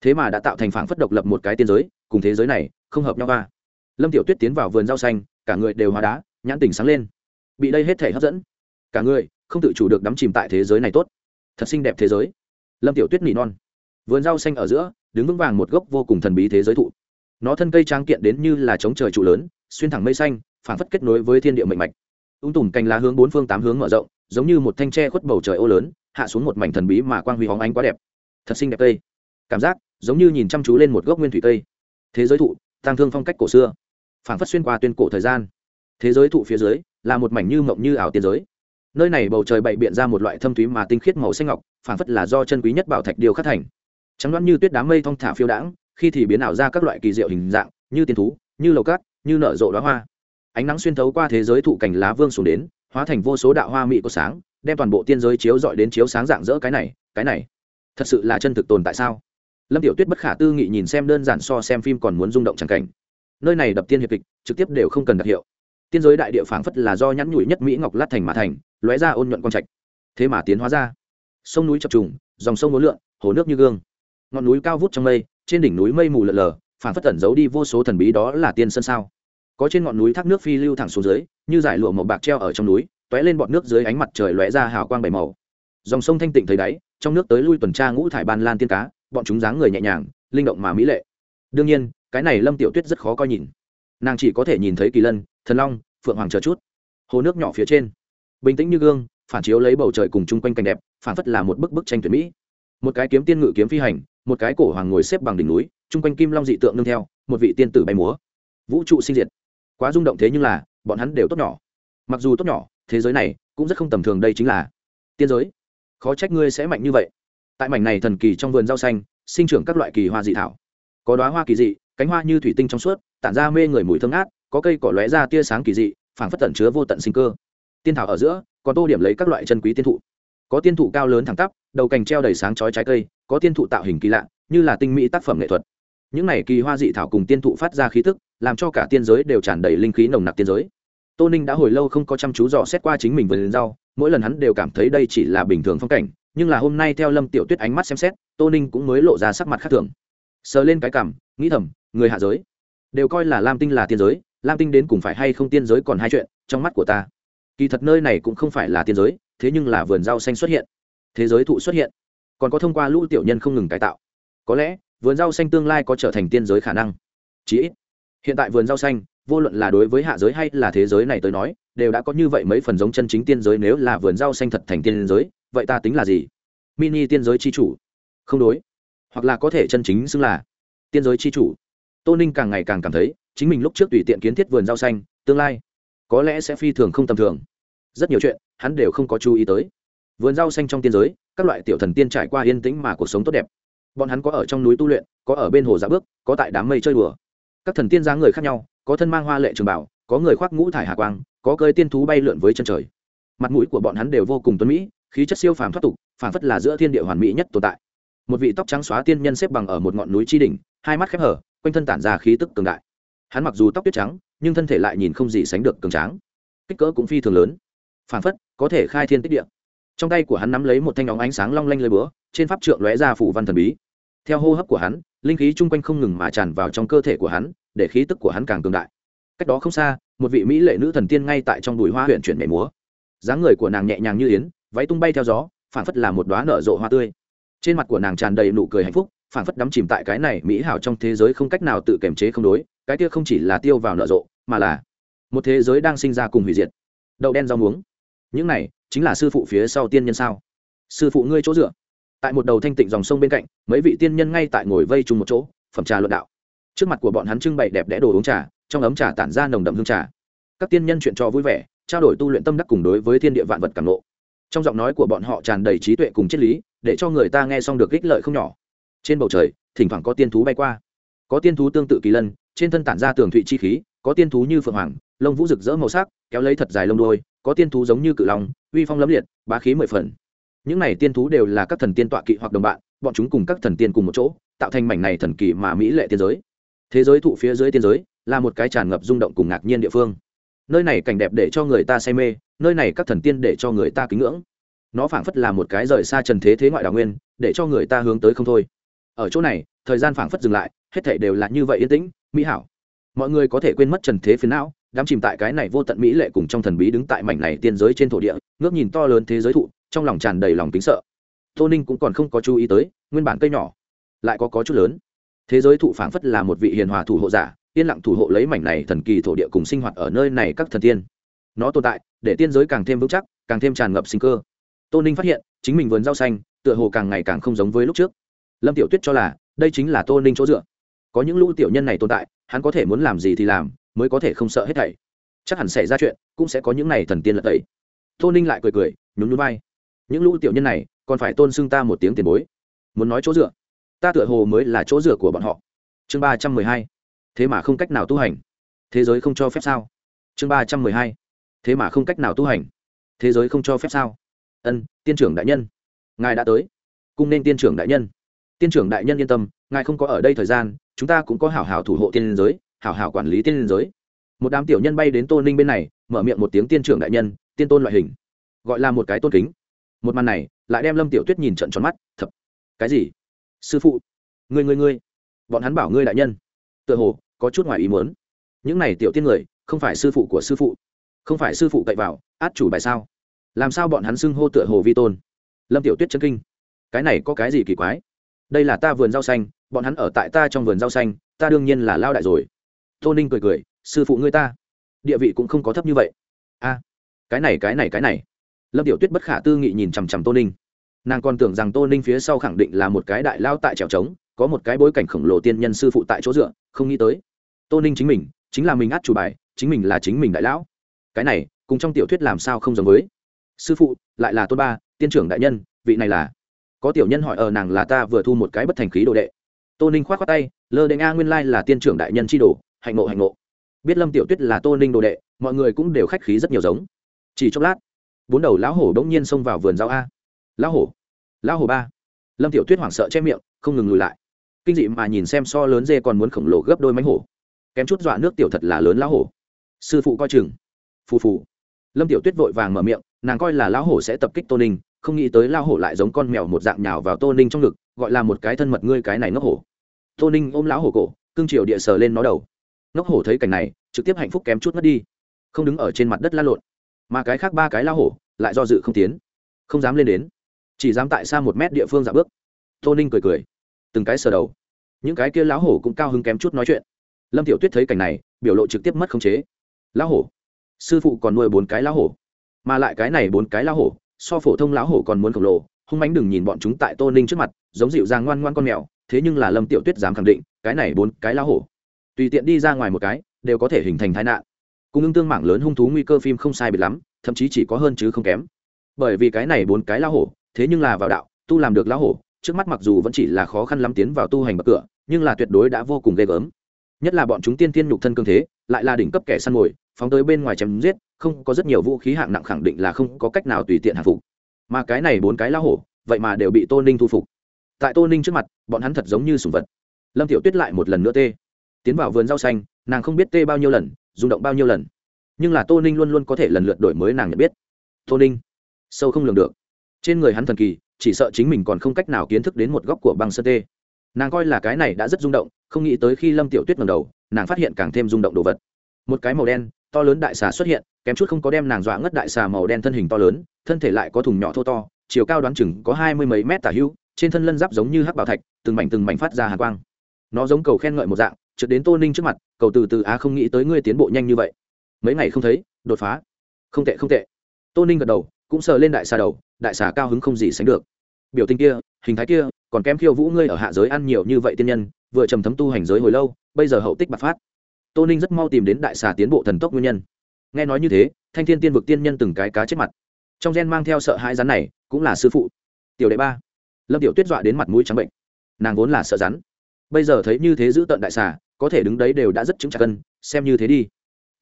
thế mà đã tạo thành phảng phất độc lập một cái tiên giới, cùng thế giới này không hợp nhau ba. lâm tiểu tuyết tiến vào vườn rau xanh, cả người đều hóa đá, nhãn tình sáng lên. Bị đây hết thể hấp dẫn, cả người không tự chủ được đắm chìm tại thế giới này tốt. Thật xinh đẹp thế giới. Lâm tiểu tuyết nỉ non. Vườn rau xanh ở giữa, đứng vững vàng một gốc vô cùng thần bí thế giới thụ. Nó thân cây tráng kiện đến như là chống trời trụ lớn xuyên thẳng mây xanh, phảng phất kết nối với thiên địa mệnh mạch. Ung tùm cành lá hướng bốn phương tám hướng mở rộng, giống như một thanh tre khuất bầu trời ô lớn, hạ xuống một mảnh thần bí mà quang huy hóng ánh quá đẹp. Thật xinh đẹp tây. cảm giác, giống như nhìn chăm chú lên một gốc nguyên thủy tây. thế giới thụ tăng thương phong cách cổ xưa. Phảng phất xuyên qua tuyên cổ thời gian. Thế giới thụ phía dưới, là một mảnh như mộng như ảo tiên giới. Nơi này bầu trời bậy biện ra một loại thâm túy mà tinh khiết màu xanh ngọc, phảng phất là do chân quý nhất bảo thạch điều khắc thành. Trắng đoán như tuyết đám mây thong thả phiêu đãng, khi thì biến ảo ra các loại kỳ diệu hình dạng, như tiên thú, như lầu cát như nở rộ đóa hoa. Ánh nắng xuyên thấu qua thế giới thụ cảnh lá vương xuống đến, hóa thành vô số đạo hoa mỹ của sáng, đem toàn bộ tiên giới chiếu dọi đến chiếu sáng dạng dỡ cái này cái này. Thật sự là chân thực tồn tại sao? Lâm tiểu tuyết bất khả tư nghị nhìn xem đơn giản so xem phim còn muốn rung động c cảnh. Nơi này đập tiên hiệp kịch, trực tiếp đều không cần đặc hiệu. Tiên giới đại địa phảng phất là do nhắn nhủi nhất mỹ ngọc lát thành mà thành, lóe ra ôn nhuận quang trạch. Thế mà tiến hóa ra. Sông núi chập trùng, dòng sông ngốn lượn, hồ nước như gương. Ngọn núi cao vút trong mây, trên đỉnh núi mây mù lợn lờ Phản phất tẩn giấu đi vô số thần bí đó là tiên sơn sao? Có trên ngọn núi thác nước phi lưu thẳng xuống dưới, như giải lụa màu bạc treo ở trong núi t lên bọn nước dưới ánh mặt trời lóe ra hào quang bảy màu. Dòng sông thanh tịnh thấy đáy, trong nước tới lui tuần tra ngũ thải ban lan tiên cá, bọn chúng dáng người nhẹ nhàng, linh động mà mỹ lệ. Đương nhiên, cái này lâm tiểu tuyết rất khó coi nhìn. Nàng chỉ có thể nhìn thấy kỳ lân, thần long, phượng hoàng chờ chút. Hồ nước nhỏ phía trên, bình tĩnh như gương, phản chiếu lấy bầu trời cùng chung quanh cảnh đẹp, phản phất là một bức bức tranh tuyệt mỹ. Một cái kiếm tiên ngự kiếm phi hành một cái cổ hoàng ngồi xếp bằng đỉnh núi, chung quanh kim long dị tượng nương theo, một vị tiên tử bay múa. Vũ trụ sinh diệt. Quá rung động thế nhưng là, bọn hắn đều tốt nhỏ. Mặc dù tốt nhỏ, thế giới này cũng rất không tầm thường đây chính là tiên giới. Khó trách ngươi sẽ mạnh như vậy. Tại mảnh này thần kỳ trong vườn rau xanh, sinh trưởng các loại kỳ hoa dị thảo. Có đoá hoa kỳ dị, cánh hoa như thủy tinh trong suốt, tản ra mê người mùi thơm ngát, có cây cỏ lóe ra tia sáng kỳ dị, phảng phất tận chứa vô tận sinh cơ. Tiên thảo ở giữa có tô điểm lấy các loại chân quý tiên thụ. Có tiên thụ cao lớn thẳng tắp đầu cành treo đầy sáng chói trái cây, có tiên thụ tạo hình kỳ lạ, như là tinh mỹ tác phẩm nghệ thuật. Những này kỳ hoa dị thảo cùng tiên thụ phát ra khí tức, làm cho cả tiên giới đều tràn đầy linh khí nồng nặc tiên giới. Tô ninh đã hồi lâu không có chăm chú dò xét qua chính mình vườn rau, mỗi lần hắn đều cảm thấy đây chỉ là bình thường phong cảnh, nhưng là hôm nay theo lâm tiểu tuyết ánh mắt xem xét, tô ninh cũng mới lộ ra sắc mặt khác thường. Sờ lên cái cảm, nghĩ thầm, người hạ giới, đều coi là lam tinh là tiên giới, lam tinh đến cùng phải hay không tiên giới còn hai chuyện, trong mắt của ta. Kỳ thật nơi này cũng không phải là tiên giới, thế nhưng là vườn rau xanh xuất hiện thế giới thụ xuất hiện, còn có thông qua lũ tiểu nhân không ngừng cải tạo. Có lẽ, vườn rau xanh tương lai có trở thành tiên giới khả năng. Chí ít, hiện tại vườn rau xanh, vô luận là đối với hạ giới hay là thế giới này tới nói, đều đã có như vậy mấy phần giống chân chính tiên giới nếu là vườn rau xanh thật thành tiên giới, vậy ta tính là gì? Mini tiên giới c h i chủ. Không đối. Hoặc là có thể chân chính xưng là tiên giới c h i chủ. Tô ninh càng ngày càng cảm thấy, chính mình lúc trước tùy tiện kiến thiết vườn rau xanh, tương lai có lẽ sẽ phi thường không tầm thường. Rất nhiều chuyện, hắn đều không có chú ý tới vườn rau xanh trong tiên giới, các loại tiểu thần tiên trải qua yên tĩnh mà cuộc sống tốt đẹp. Bọn hắn có ở trong núi tu luyện, có ở bên hồ dạ bước, có tại đám mây chơi đùa. Các thần tiên dáng người khác nhau, có thân mang hoa lệ trường bảo, có người khoác ngũ thải hà quang, có cơi tiên thú bay lượn với chân trời. Mặt mũi của bọn hắn đều vô cùng tuấn mỹ, khí chất siêu phàm thoát tục phản phất là giữa thiên địa hoàn mỹ nhất tồn tại. Một vị tóc trắng xóa tiên nhân xếp bằng ở một ngọn núi tri đỉnh, hai mắt khép hở, quanh thân tản ra khí tức cường đại. Hắn mặc dù tóc tuyết trắng, nhưng thân thể lại nhìn không gì sánh được cường tráng. Kích cỡ cũng phi thường lớn. Phản phất có thể khai thiên tích địa trong tay của hắn nắm lấy một thanh óng ánh sáng long lanh lơi búa, trên pháp trượng lóe ra phủ văn thần bí. Theo hô hấp của hắn, linh khí chung quanh không ngừng mà tràn vào trong cơ thể của hắn, để khí tức của hắn càng cường đại. Cách đó không xa, một vị mỹ lệ nữ thần tiên ngay tại trong đùi hoa huyện chuyển nhảy múa. Dáng người của nàng nhẹ nhàng như yến, váy tung bay theo gió, phảng phất là một đoá nở rộ hoa tươi. Trên mặt của nàng tràn đầy nụ cười hạnh phúc, phảng phất đắm chìm tại cái này mỹ hảo trong thế giới không cách nào tự kiềm chế không đối, cái kia không chỉ là tiêu vào nở rộ, mà là một thế giới đang sinh ra cùng hủy diệt. Đậu đen rau muống những này chính là sư phụ phía sau tiên nhân sao? Sư phụ ngươi chỗ dựa. Tại một đầu thanh tịnh dòng sông bên cạnh, mấy vị tiên nhân ngay tại ngồi vây chung một chỗ, phẩm trà luận đạo. Trước mặt của bọn hắn trưng bày đẹp đẽ đồ uống trà, trong ấm trà tản ra nồng đậm hương trà. Các tiên nhân chuyện trò vui vẻ, trao đổi tu luyện tâm đắc cùng đối với thiên địa vạn vật cảm lộ trong giọng nói của bọn họ tràn đầy trí tuệ cùng triết lý, để cho người ta nghe xong được ích lợi không nhỏ. Trên bầu trời, thỉnh thoảng có tiên thú bay qua. Có tiên thú tương tự kỳ lân, trên thân tản ra tường thụy chi khí, có tiên thú như phượng hoàng, lông vũ rực rỡ màu sắc, kéo lấy thật dài lông đôi có tiên thú giống như cự long, uy phong lẫm liệt, bá khí mười phần. Những này tiên thú đều là các thần tiên tọa kỵ hoặc đồng bạn, bọn chúng cùng các thần tiên cùng một chỗ, tạo thành mảnh này thần kỳ mà mỹ lệ tiên giới. Thế giới thụ phía dưới tiên giới là một cái tràn ngập rung động cùng ngạc nhiên địa phương. Nơi này cảnh đẹp để cho người ta say mê, nơi này các thần tiên để cho người ta kính ngưỡng. Nó phảng phất là một cái rời xa trần thế thế ngoại đào nguyên, để cho người ta hướng tới không thôi. Ở chỗ này, thời gian phảng phất dừng lại, hết thảy đều là như vậy yên tĩnh, mỹ hảo. Mọi người có thể quên mất trần thế phiến não đám chìm tại cái này vô tận mỹ lệ cùng trong thần bí đứng tại mảnh này tiên giới trên thổ địa, ngước nhìn to lớn thế giới thụ, trong lòng tràn đầy lòng kính sợ. Tô ninh cũng còn không có chú ý tới, nguyên bản cây nhỏ, lại có có chút lớn. Thế giới thụ phảng phất là một vị hiền hòa thủ hộ giả, yên lặng thủ hộ lấy mảnh này thần kỳ thổ địa cùng sinh hoạt ở nơi này các thần tiên. Nó tồn tại, để tiên giới càng thêm vững chắc, càng thêm tràn ngập sinh cơ. Tô ninh phát hiện, chính mình vườn rau xanh, tựa hồ càng ngày càng không giống với lúc trước. Lâm tiểu tuyết cho là, đây chính là tô ninh chỗ dựa. Có những lũ tiểu nhân này tồn tại, hắn có thể muốn làm gì thì làm mới có thể không sợ hết thảy. Chắc hẳn xảy ra chuyện, cũng sẽ có những này thần tiên lật tẩy. Tô ninh lại cười cười, nhún nhún vai. Những lũ tiểu nhân này, còn phải tôn xưng ta một tiếng tiền bối. Muốn nói chỗ dựa, ta tựa hồ mới là chỗ dựa của bọn họ. Chương ba trăm mười hai. Thế mà không cách nào tu hành. Thế giới không cho phép sao? Chương ba trăm mười hai. Thế mà không cách nào tu hành. Thế giới không cho phép sao? Ân, tiên trưởng đại nhân. Ngài đã tới. Cung nên tiên trưởng đại nhân. Tiên trưởng đại nhân yên tâm, ngài không có ở đây thời gian, chúng ta cũng có hảo hảo thủ hộ tiên giới hảo hảo quản lý tiên giới. Một đám tiểu nhân bay đến tôn ninh bên này, mở miệng một tiếng tiên trưởng đại nhân, tiên tôn loại hình. Gọi là một cái tôn kính. Một màn này, lại đem lâm tiểu tuyết nhìn trận tròn mắt, thập. Cái gì? Sư phụ. Người người người bọn hắn bảo ngươi đại nhân. Tựa hồ, có chút ngoài ý muốn. Những này tiểu tiên người, không phải sư phụ của sư phụ. Không phải sư phụ cậy vào, át chủ bài sao? Làm sao bọn hắn xưng hô tựa hồ vi tôn? Lâm tiểu tuyết chân kinh. Cái này có cái gì kỳ quái? Đây là ta vườn rau xanh, bọn hắn ở tại ta trong vườn rau xanh, ta đương nhiên là lao đại rồi tô ninh cười cười, sư phụ ngươi ta, địa vị cũng không có thấp như vậy. A, cái này cái này cái này. Lâm tiểu tuyết bất khả tư nghị nhìn chằm chằm tô ninh. Nàng còn tưởng rằng tô ninh phía sau khẳng định là một cái đại lao tại trèo trống, có một cái bối cảnh khổng lồ tiên nhân sư phụ tại chỗ dựa, không nghĩ tới. Tô ninh chính mình, chính là mình át chủ bài, chính mình là chính mình đại lão. Cái này, cùng trong tiểu thuyết làm sao không giống với? Sư phụ, lại là tôn ba, tiên trưởng đại nhân, vị này là có tiểu nhân hỏi ở nàng là ta vừa thu một cái bất thành khí đồ đệ. Tô ninh k h o á t k tay, lơ đánh a nguyên lai là tiên trưởng đại nhân chi đồ hạnh nộ hạnh nộ biết lâm tiểu tuyết là tô ninh đồ đệ, mọi người cũng đều khách khí rất nhiều giống. Chỉ chốc lát, bốn đầu lão hổ đ ỗ n g nhiên xông vào vườn rau a. Lão hổ lão hổ ba. Lâm tiểu tuyết hoảng sợ che miệng, không ngừng lùi lại. Kinh dị mà nhìn xem so lớn dê còn muốn khổng lồ gấp đôi mánh hổ. Kém chút dọa nước tiểu thật là lớn lão hổ. Sư phụ coi chừng. Phù phù. Lâm tiểu tuyết vội vàng mở miệng, nàng coi là lão hổ sẽ tập kích tô ninh, không nghĩ tới lão hổ lại giống con mèo một dạng nhào vào tô ninh trong ngực, gọi là một cái thân mật ngươi cái này ngốc hổ. Tô ninh ôm lão hổ cổ cưng triều địa sờ lên nó đầu ngốc hổ thấy cảnh này, trực tiếp hạnh phúc kém chút mất đi. Không đứng ở trên mặt đất la lộn. Mà cái khác ba cái lão hổ, lại do dự không tiến. Không dám lên đến. Chỉ dám tại xa một mét địa phương dạ bước. Tô ninh cười cười. Từng cái sờ đầu. Những cái kia lão hổ cũng cao hứng kém chút nói chuyện. Lâm tiểu tuyết thấy cảnh này, biểu lộ trực tiếp mất khống chế. Lão hổ. Sư phụ còn nuôi bốn cái lão hổ. Mà lại cái này bốn cái lão hổ, so phổ thông lão hổ còn muốn khổng lồ. Hung mánh đừng nhìn bọn chúng tại tô ninh trước mặt, giống dịu dàng ngoan ngoan con mèo. Thế nhưng là lâm tiểu tuyết dám khẳng định, cái này bốn cái lão hổ tùy tiện đi ra ngoài một cái, đều có thể hình thành tai nạn. Cung ứng tương mảng lớn hung thú nguy cơ phim không sai biệt lắm, thậm chí chỉ có hơn chứ không kém. Bởi vì cái này bốn cái lá hổ, thế nhưng là vào đạo, tu làm được lá hổ, trước mắt mặc dù vẫn chỉ là khó khăn lắm tiến vào tu hành bậc cửa, nhưng là tuyệt đối đã vô cùng ghê gớm. Nhất là bọn chúng tiên tiên nhục thân cương thế, lại là đỉnh cấp kẻ săn mồi, phóng tới bên ngoài chém giết, không có rất nhiều vũ khí hạng nặng khẳng định là không có cách nào tùy tiện hạ phục. Mà cái này bốn cái lá hổ, vậy mà đều bị tô ninh thu phục. Tại tô ninh trước mặt, bọn hắn thật giống như sùng vật. Lâm tiểu tuyết lại một lần nữa tê tiến vào vườn rau xanh, nàng không biết tê bao nhiêu lần, rung động bao nhiêu lần. Nhưng là tô ninh luôn luôn có thể lần lượt đổi mới nàng nhận biết. Tô ninh, sâu không lường được. Trên người hắn thần kỳ, chỉ sợ chính mình còn không cách nào kiến thức đến một góc của băng sơn tê. Nàng coi là cái này đã rất rung động, không nghĩ tới khi lâm tiểu tuyết ngầm đầu, nàng phát hiện càng thêm rung động đồ vật. Một cái màu đen, to lớn đại xà xuất hiện, kém chút không có đem nàng dọa ngất đại xà màu đen thân hình to lớn, thân thể lại có thùng nhỏ thô to, chiều cao đoán chừng có hai mươi mấy mét tả hữu trên thân lân giáp giống như hắc bảo thạch, từng mảnh từng mảnh phát ra hà quang. Nó giống cầu khen ngợi một dạng trượt đến tô ninh trước mặt, cầu từ từ, á, không nghĩ tới ngươi tiến bộ nhanh như vậy. Mấy ngày không thấy, đột phá. Không tệ không tệ. Tô ninh gật đầu, cũng sờ lên đại xà đầu, đại xà cao hứng không gì sánh được. Biểu tình kia, hình thái kia, còn kém khiêu vũ ngươi ở hạ giới ăn nhiều như vậy tiên nhân, vừa trầm thấm tu hành giới hồi lâu, bây giờ hậu tích bạc phát. Tô ninh rất mau tìm đến đại xà tiến bộ thần tốc nguyên nhân. Nghe nói như thế, thanh thiên tiên vực tiên nhân từng cái cá chết mặt. Trong gen mang theo sợ hãi rắn này, cũng là sư phụ. Tiểu đệ ba. Lâm tiểu tuyết dọa đến mặt mũi trắng bệnh. Nàng vốn là sợ rắn. Bây giờ thấy như thế giữ tận đại xà có thể đứng đấy đều đã rất chứng chặt cân, xem như thế đi.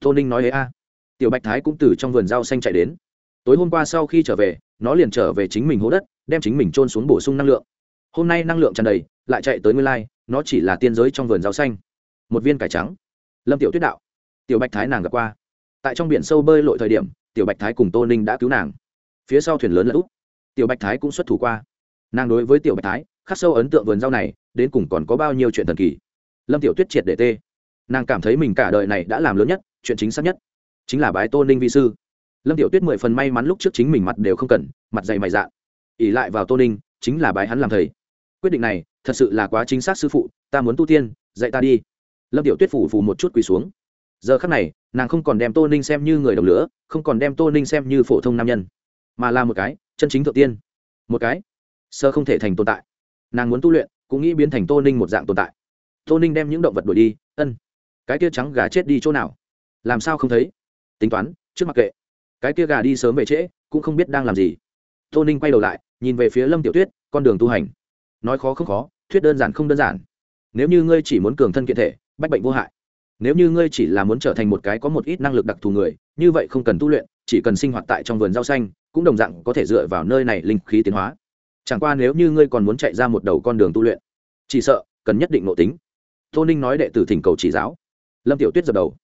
Tô ninh nói ấy a. Tiểu bạch thái cũng từ trong vườn rau xanh chạy đến. Tối hôm qua sau khi trở về, nó liền trở về chính mình hố đất, đem chính mình trôn xuống bổ sung năng lượng. Hôm nay năng lượng tràn đầy, lại chạy tới nguyên lai, nó chỉ là tiên giới trong vườn rau xanh. Một viên cải trắng. Lâm tiểu tuyết đạo. Tiểu bạch thái nàng gặp qua. Tại trong biển sâu bơi lội thời điểm, tiểu bạch thái cùng tô ninh đã cứu nàng. Phía sau thuyền lớn là úp. Tiểu bạch thái cũng xuất thủ qua. Nàng đối với tiểu bạch thái, khắc sâu ấn tượng vườn rau này, đến cùng còn có bao nhiêu chuyện thần kỳ lâm tiểu tuyết triệt để tê. Nàng cảm thấy mình cả đời này đã làm lớn nhất, chuyện chính xác nhất, chính là bái tô ninh vi sư. Lâm tiểu tuyết mười phần may mắn lúc trước chính mình mặt đều không cần, mặt dày mày dạ ỉ lại vào tô ninh, chính là bái hắn làm thầy. Quyết định này, thật sự là quá chính xác sư phụ, ta muốn tu tiên, dạy ta đi. Lâm tiểu tuyết phủ phù một chút quỳ xuống. Giờ khắc này, nàng không còn đem tô ninh xem như người đồng lửa, không còn đem tô ninh xem như phổ thông nam nhân, mà là một cái, chân chính thượng tiên. Một cái, sơ không thể thành tồn tại. Nàng muốn tu luyện, cũng nghĩ biến thành tô ninh một dạng tồn tại tô ninh đem những động vật đuổi đi, ân, cái kia trắng gà chết đi chỗ nào? Làm sao không thấy? Tính toán, trước mặc kệ. Cái kia gà đi sớm về trễ, cũng không biết đang làm gì. Tô ninh quay đầu lại, nhìn về phía lâm tiểu tuyết, con đường tu hành. Nói khó không khó, thuyết đơn giản không đơn giản. Nếu như ngươi chỉ muốn cường thân kiện thể, bách bệnh vô hại. Nếu như ngươi chỉ là muốn trở thành một cái có một ít năng lực đặc thù người, như vậy không cần tu luyện, chỉ cần sinh hoạt tại trong vườn rau xanh, cũng đồng dạng có thể dựa vào nơi này linh khí tiến hóa. Chẳng qua nếu như ngươi còn muốn chạy ra một đầu con đường tu luyện, chỉ sợ cần nhất định nội tính tô ninh nói đệ tử thỉnh cầu chỉ giáo. Lâm tiểu tuyết dập đầu.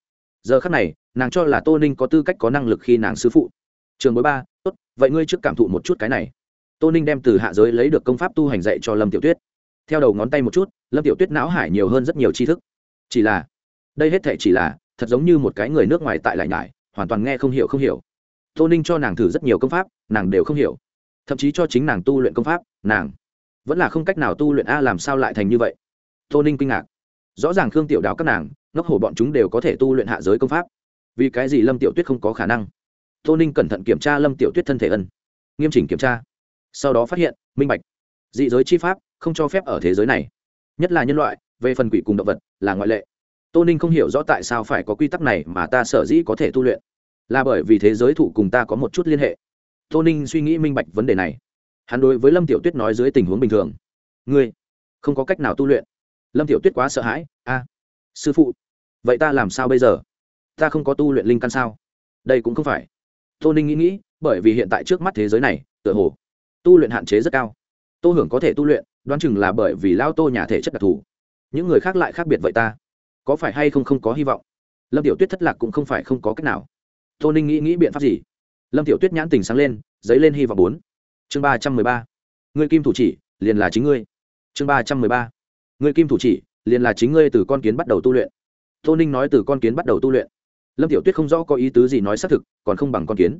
Giờ khắc này, nàng cho là tô ninh có tư cách có năng lực khi nàng sư phụ. Trường bối ba, tốt, vậy ngươi trước cảm thụ một chút cái này. Tô ninh đem từ hạ giới lấy được công pháp tu hành dạy cho lâm tiểu tuyết. Theo đầu ngón tay một chút, lâm tiểu tuyết não hải nhiều hơn rất nhiều tri thức. Chỉ là, đây hết thể chỉ là, thật giống như một cái người nước ngoài tại lại nhải, hoàn toàn nghe không hiểu không hiểu. Tô ninh cho nàng thử rất nhiều công pháp, nàng đều không hiểu. Thậm chí cho chính nàng tu luyện công pháp, nàng vẫn là không cách nào tu luyện a làm sao lại thành như vậy. Tô ninh kinh ngạc rõ ràng khương tiểu đào các nàng, ngốc hổ bọn chúng đều có thể tu luyện hạ giới công pháp. Vì cái gì lâm tiểu tuyết không có khả năng? Tô ninh cẩn thận kiểm tra lâm tiểu tuyết thân thể ân. Nghiêm chỉnh kiểm tra. Sau đó phát hiện, minh bạch. Dị giới chi pháp không cho phép ở thế giới này. Nhất là nhân loại, về phần quỷ cùng động vật là ngoại lệ. Tô ninh không hiểu rõ tại sao phải có quy tắc này mà ta sở dĩ có thể tu luyện. Là bởi vì thế giới thụ cùng ta có một chút liên hệ. Tô ninh suy nghĩ minh bạch vấn đề này. Hắn đối với lâm tiểu tuyết nói dưới tình huống bình thường. Ngươi không có cách nào tu luyện lâm tiểu tuyết quá sợ hãi, a, sư phụ, vậy ta làm sao bây giờ? Ta không có tu luyện linh căn sao? Đây cũng không phải. Tô ninh nghĩ nghĩ, bởi vì hiện tại trước mắt thế giới này, tựa hồ, tu luyện hạn chế rất cao. Tô hưởng có thể tu luyện, đoán chừng là bởi vì lao tô nhà thể chất đặc thù. Những người khác lại khác biệt vậy ta. Có phải hay không không có hy vọng? Lâm tiểu tuyết thất lạc cũng không phải không có cách nào. Tô ninh nghĩ nghĩ biện pháp gì? Lâm tiểu tuyết nhãn tình sáng lên, dấy lên hy vọng bốn. Chương ba trăm mười ba. Người kim thủ chỉ, liền là chính ngươi. Chương ba trăm mười ba người kim thủ chỉ, liền là chính ngươi từ con kiến bắt đầu tu luyện. Tô ninh nói từ con kiến bắt đầu tu luyện. Lâm tiểu tuyết không rõ có ý tứ gì nói xác thực, còn không bằng con kiến.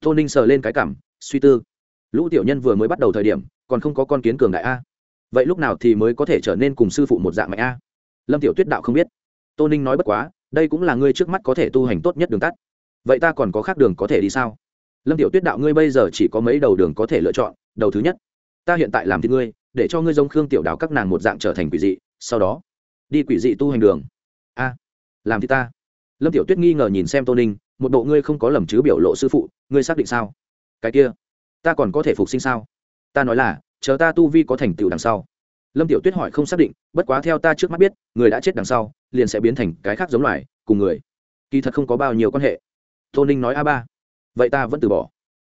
Tô ninh sờ lên cái cảm, suy tư. Lũ tiểu nhân vừa mới bắt đầu thời điểm, còn không có con kiến cường đại a. Vậy lúc nào thì mới có thể trở nên cùng sư phụ một dạng mạnh a? Lâm tiểu tuyết đạo không biết. Tô ninh nói bất quá, đây cũng là ngươi trước mắt có thể tu hành tốt nhất đường tắt. Vậy ta còn có khác đường có thể đi sao? Lâm tiểu tuyết đạo ngươi bây giờ chỉ có mấy đầu đường có thể lựa chọn, đầu thứ nhất. Ta hiện tại làm thì ngươi để cho ngươi giống khương tiểu đào các nàng một dạng trở thành quỷ dị, sau đó, đi quỷ dị tu hành đường. A, làm thì ta. Lâm tiểu tuyết nghi ngờ nhìn xem tô ninh, một bộ ngươi không có lầm chứ biểu lộ sư phụ, ngươi xác định sao? Cái kia, ta còn có thể phục sinh sao? Ta nói là, chờ ta tu vi có thành tựu đằng sau. Lâm tiểu tuyết hỏi không xác định, bất quá theo ta trước mắt biết, người đã chết đằng sau, liền sẽ biến thành cái khác giống loài, cùng người. Kỳ thật không có bao nhiêu quan hệ. Tô ninh nói a ba, vậy ta vẫn từ bỏ.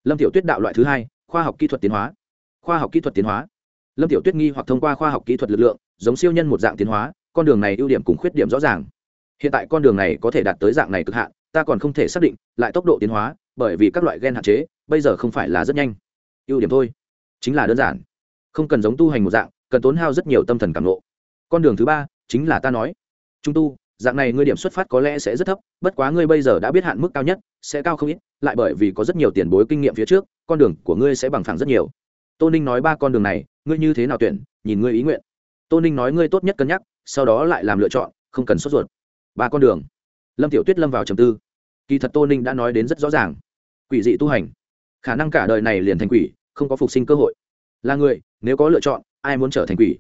Lâm tiểu tuyết đạo loại thứ hai, khoa học kỹ thuật tiến hóa. Khoa học kỹ thuật tiến hóa lâm tiểu tuyết nghi hoặc thông qua khoa học kỹ thuật lực lượng, giống siêu nhân một dạng tiến hóa, con đường này ưu điểm cùng khuyết điểm rõ ràng. Hiện tại con đường này có thể đạt tới dạng này cực hạn, ta còn không thể xác định, lại tốc độ tiến hóa, bởi vì các loại gen hạn chế, bây giờ không phải là rất nhanh. Ưu điểm thôi. Chính là đơn giản. Không cần giống tu hành một dạng, cần tốn hao rất nhiều tâm thần cảm lộ con đường thứ ba, chính là ta nói. Trung tu, dạng này ngươi điểm xuất phát có lẽ sẽ rất thấp, bất quá ngươi bây giờ đã biết hạn mức cao nhất, sẽ cao không ít, lại bởi vì có rất nhiều tiền bối kinh nghiệm phía trước, con đường của ngươi sẽ bằng phẳng rất nhiều. Tô ninh nói ba con đường này ngươi như thế nào tuyển, nhìn ngươi ý nguyện. Tô ninh nói ngươi tốt nhất cân nhắc, sau đó lại làm lựa chọn, không cần sốt ruột. Ba con đường. Lâm tiểu tuyết lâm vào trầm tư. Kỳ thật tô ninh đã nói đến rất rõ ràng. Quỷ dị tu hành. Khả năng cả đời này liền thành quỷ, không có phục sinh cơ hội. Là người, nếu có lựa chọn, ai muốn trở thành quỷ?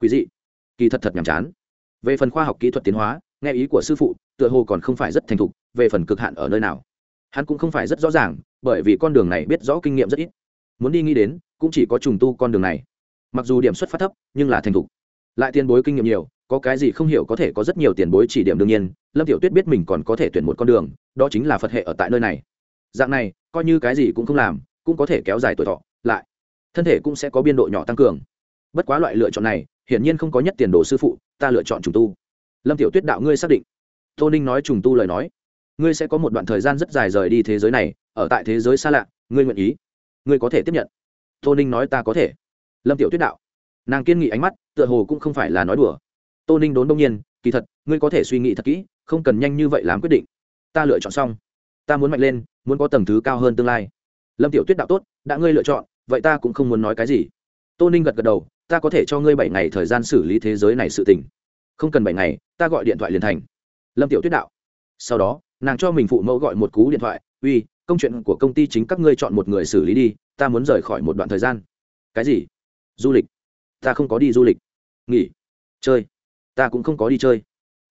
Quỷ dị. Kỳ thật thật nhàm chán. Về phần khoa học kỹ thuật tiến hóa, nghe ý của sư phụ, tựa hồ còn không phải rất thành thục, về phần cực hạn ở nơi nào. Hắn cũng không phải rất rõ ràng, bởi vì con đường này biết rõ kinh nghiệm rất ít. Muốn đi nghĩ đến, cũng chỉ có trùng tu con đường này mặc dù điểm xuất phát thấp, nhưng là thành thục. Lại tiền bối kinh nghiệm nhiều, có cái gì không hiểu có thể có rất nhiều tiền bối chỉ điểm đương nhiên, lâm tiểu tuyết biết mình còn có thể tuyển một con đường, đó chính là phật hệ ở tại nơi này. Dạng này, coi như cái gì cũng không làm, cũng có thể kéo dài tuổi thọ, lại, thân thể cũng sẽ có biên độ nhỏ tăng cường. Bất quá loại lựa chọn này, hiển nhiên không có nhất tiền đồ sư phụ, ta lựa chọn trùng tu. Lâm tiểu tuyết đạo ngươi xác định. Tô ninh nói trùng tu lời nói. Ngươi sẽ có một đoạn thời gian rất dài rời đi thế giới này, ở tại thế giới xa lạ, ngươi nguyện ý, ngươi có thể tiếp nhận. Tô ninh nói ta có thể lâm tiểu tuyết đạo. Nàng kiên nghị ánh mắt, tựa hồ cũng không phải là nói đùa. Tô ninh đốn đông nhiên, kỳ thật, ngươi có thể suy nghĩ thật kỹ, không cần nhanh như vậy làm quyết định. Ta lựa chọn xong. Ta muốn mạnh lên, muốn có tầng thứ cao hơn tương lai. Lâm tiểu tuyết đạo tốt, đã ngươi lựa chọn, vậy ta cũng không muốn nói cái gì. Tô ninh gật gật đầu, ta có thể cho ngươi bảy ngày thời gian xử lý thế giới này sự tình. Không cần bảy ngày, ta gọi điện thoại liền thành. Lâm tiểu tuyết đạo. Sau đó, nàng cho mình phụ mẫu gọi một cú điện thoại, uy, công chuyện của công ty chính các ngươi chọn một người xử lý đi, ta muốn rời khỏi một đoạn thời gian. Cái gì? Du lịch. Ta không có đi du lịch. Nghỉ. Chơi. Ta cũng không có đi chơi.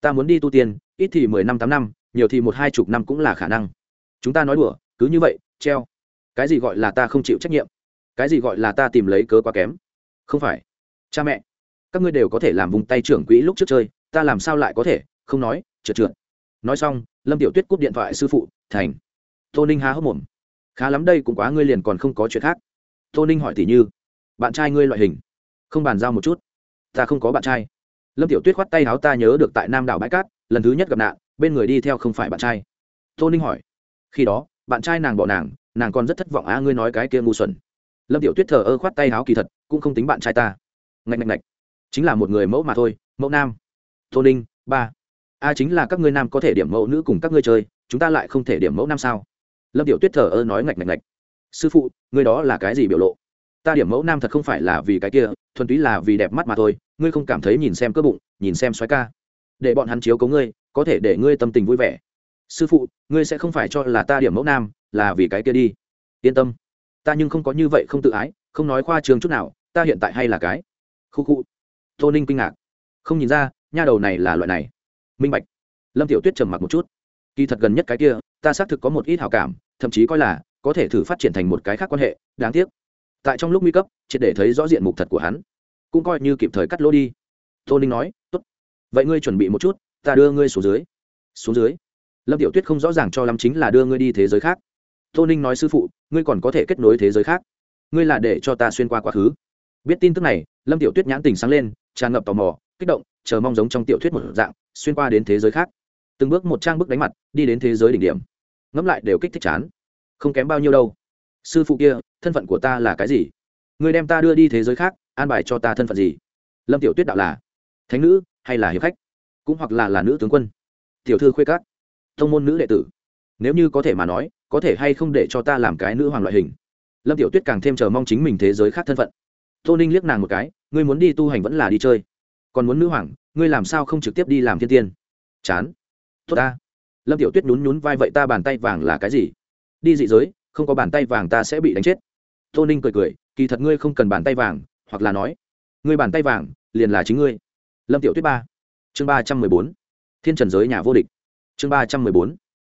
Ta muốn đi tu tiên, ít thì mười năm, tám năm, nhiều thì một, hai chục năm cũng là khả năng. Chúng ta nói đùa, cứ như vậy, treo. Cái gì gọi là ta không chịu trách nhiệm? Cái gì gọi là ta tìm lấy cớ quá kém? Không phải. Cha mẹ, các ngươi đều có thể làm vùng tay trưởng quỹ lúc trước chơi, ta làm sao lại có thể? Không nói, trượt trượt. Nói xong, lâm tiểu tuyết cúp điện thoại sư phụ, thành. Tô ninh há hốc mồm. Khá lắm đây cũng quá, ngươi liền còn không có chuyện khác. Tô ninh hỏi tỷ như bạn trai ngươi loại hình. Không bàn giao một chút. Ta không có bạn trai. Lâm tiểu tuyết khoát tay áo ta nhớ được tại nam đảo bãi cát, lần thứ nhất gặp nạn, bên người đi theo không phải bạn trai. Tô ninh hỏi. Khi đó, bạn trai nàng bỏ nàng nàng còn rất thất vọng a ngươi nói cái kia ngu xuẩn. Lâm tiểu tuyết thờ ơ khoát tay áo kỳ thật, cũng không tính bạn trai ta. Ngạch ngạch ngạch. Chính là một người mẫu mà thôi, mẫu nam. Tô ninh, ba. A, chính là các ngươi nam có thể điểm mẫu nữ cùng các ngươi chơi, chúng ta lại không thể điểm mẫu nam sao? Lâm tiểu tuyết thờ ơ nói ngạch ngạch ngạch. Sư phụ, ngươi đó là cái gì biểu lộ? Ta điểm mẫu nam thật không phải là vì cái kia, thuần túy là vì đẹp mắt mà thôi, ngươi không cảm thấy nhìn xem cơ bụng, nhìn xem xoáy ca. Để bọn hắn chiếu cấu ngươi, có thể để ngươi tâm tình vui vẻ. Sư phụ, ngươi sẽ không phải cho là ta điểm mẫu nam là vì cái kia đi. Yên tâm. Ta nhưng không có như vậy không tự ái, không nói khoa trường chút nào, ta hiện tại hay là cái. Khu khu. Tô ninh kinh ngạc. Không nhìn ra, nha đầu này là loại này. Minh bạch. Lâm tiểu tuyết trầm mặc một chút. Kỳ thật gần nhất cái kia, ta xác thực có một ít hảo cảm, thậm chí coi là có thể thử phát triển thành một cái khác quan hệ, đáng tiếc tại trong lúc nguy cấp, triệt để thấy rõ diện mục thật của hắn. Cũng coi như kịp thời cắt lỗ đi. Tô ninh nói, tốt. Vậy ngươi chuẩn bị một chút, ta đưa ngươi xuống dưới. Xuống dưới? Lâm tiểu tuyết không rõ ràng cho lắm chính là đưa ngươi đi thế giới khác. Tô ninh nói, sư phụ, ngươi còn có thể kết nối thế giới khác. Ngươi là để cho ta xuyên qua quá khứ. Biết tin tức này, lâm tiểu tuyết nhãn tình sáng lên, tràn ngập tò mò, kích động, chờ mong giống trong tiểu thuyết một dạng, xuyên qua đến thế giới khác. Từng bước một trang bước đánh mặt, đi đến thế giới đỉnh điểm. Ngẫm lại đều kích thích chán. Không kém bao nhiêu đâu sư phụ kia, thân phận của ta là cái gì? Người đem ta đưa đi thế giới khác, an bài cho ta thân phận gì? Lâm tiểu tuyết đạo là, thánh nữ hay là hiệp khách? Cũng hoặc là là nữ tướng quân. Tiểu thư khuê các thông môn nữ đệ tử, nếu như có thể mà nói, có thể hay không để cho ta làm cái nữ hoàng loại hình? Lâm tiểu tuyết càng thêm chờ mong chính mình thế giới khác thân phận. Tô ninh liếc nàng một cái, ngươi muốn đi tu hành vẫn là đi chơi? Còn muốn nữ hoàng, ngươi làm sao không trực tiếp đi làm thiên tiên? Chán. Tốt ta. Lâm tiểu tuyết nhún nhún vai, vậy ta bàn tay vàng là cái gì? Đi dị giới không có bàn tay vàng ta sẽ bị đánh chết. Tô ninh cười cười, kỳ thật ngươi không cần bàn tay vàng, hoặc là nói, ngươi bàn tay vàng, liền là chính ngươi. Lâm tiểu tuyết ba, chương ba trăm mười bốn, thiên trần giới nhà vô địch. Chương ba trăm mười bốn,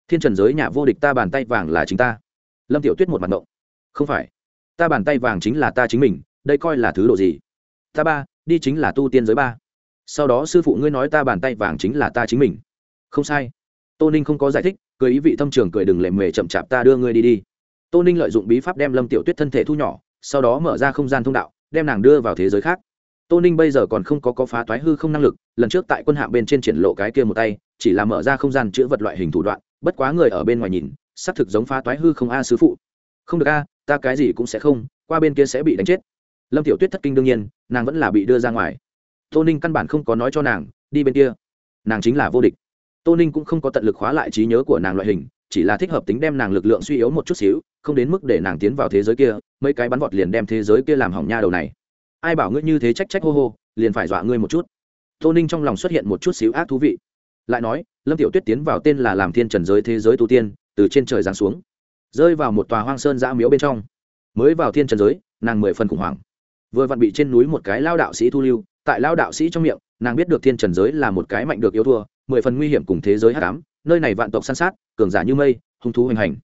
thiên trần giới nhà vô địch ta bàn tay vàng là chính ta. Lâm tiểu tuyết một mặt ngộng. Không phải, ta bàn tay vàng chính là ta chính mình, đây coi là thứ độ gì? Ta ba, đi chính là tu tiên giới ba. Sau đó sư phụ ngươi nói ta bàn tay vàng chính là ta chính mình. Không sai. Tô ninh không có giải thích, cười ý vị thâm trường cười đừng lệ mề chậm chạp ta đưa ngươi đi đi tô ninh lợi dụng bí pháp đem lâm tiểu tuyết thân thể thu nhỏ, sau đó mở ra không gian thông đạo, đem nàng đưa vào thế giới khác. Tô ninh bây giờ còn không có có phá toái hư không năng lực, lần trước tại quân hạng bên trên triển lộ cái kia một tay, chỉ là mở ra không gian chữa vật loại hình thủ đoạn, bất quá người ở bên ngoài nhìn, xác thực giống phá toái hư không a sứ phụ. Không được a, ta cái gì cũng sẽ không, qua bên kia sẽ bị đánh chết. Lâm tiểu tuyết thất kinh đương nhiên, nàng vẫn là bị đưa ra ngoài. Tô ninh căn bản không có nói cho nàng, đi bên kia. Nàng chính là vô địch. Tô ninh cũng không có tận lực khóa lại trí nhớ của nàng loại hình chỉ là thích hợp tính đem nàng lực lượng suy yếu một chút xíu, không đến mức để nàng tiến vào thế giới kia, mấy cái bắn vọt liền đem thế giới kia làm hỏng nha đầu này. Ai bảo ngươi như thế trách trách hô hô, liền phải dọa ngươi một chút. Tô ninh trong lòng xuất hiện một chút xíu ác thú vị. Lại nói, lâm tiểu tuyết tiến vào tên là làm thiên trần giới thế giới tu tiên, từ trên trời giáng xuống, rơi vào một tòa hoang sơn dã miếu bên trong. Mới vào thiên trần giới, nàng mười phần khủng hoảng. Vừa vặn bị trên núi một cái lao đạo sĩ thu lưu, tại lao đạo sĩ trong miệng, nàng biết được thiên trần giới là một cái mạnh được yếu thua, mười phần nguy hiểm cùng thế giới hát cám nơi này vạn tộc săn sát, cường giả như mây, hung thú hoành hành.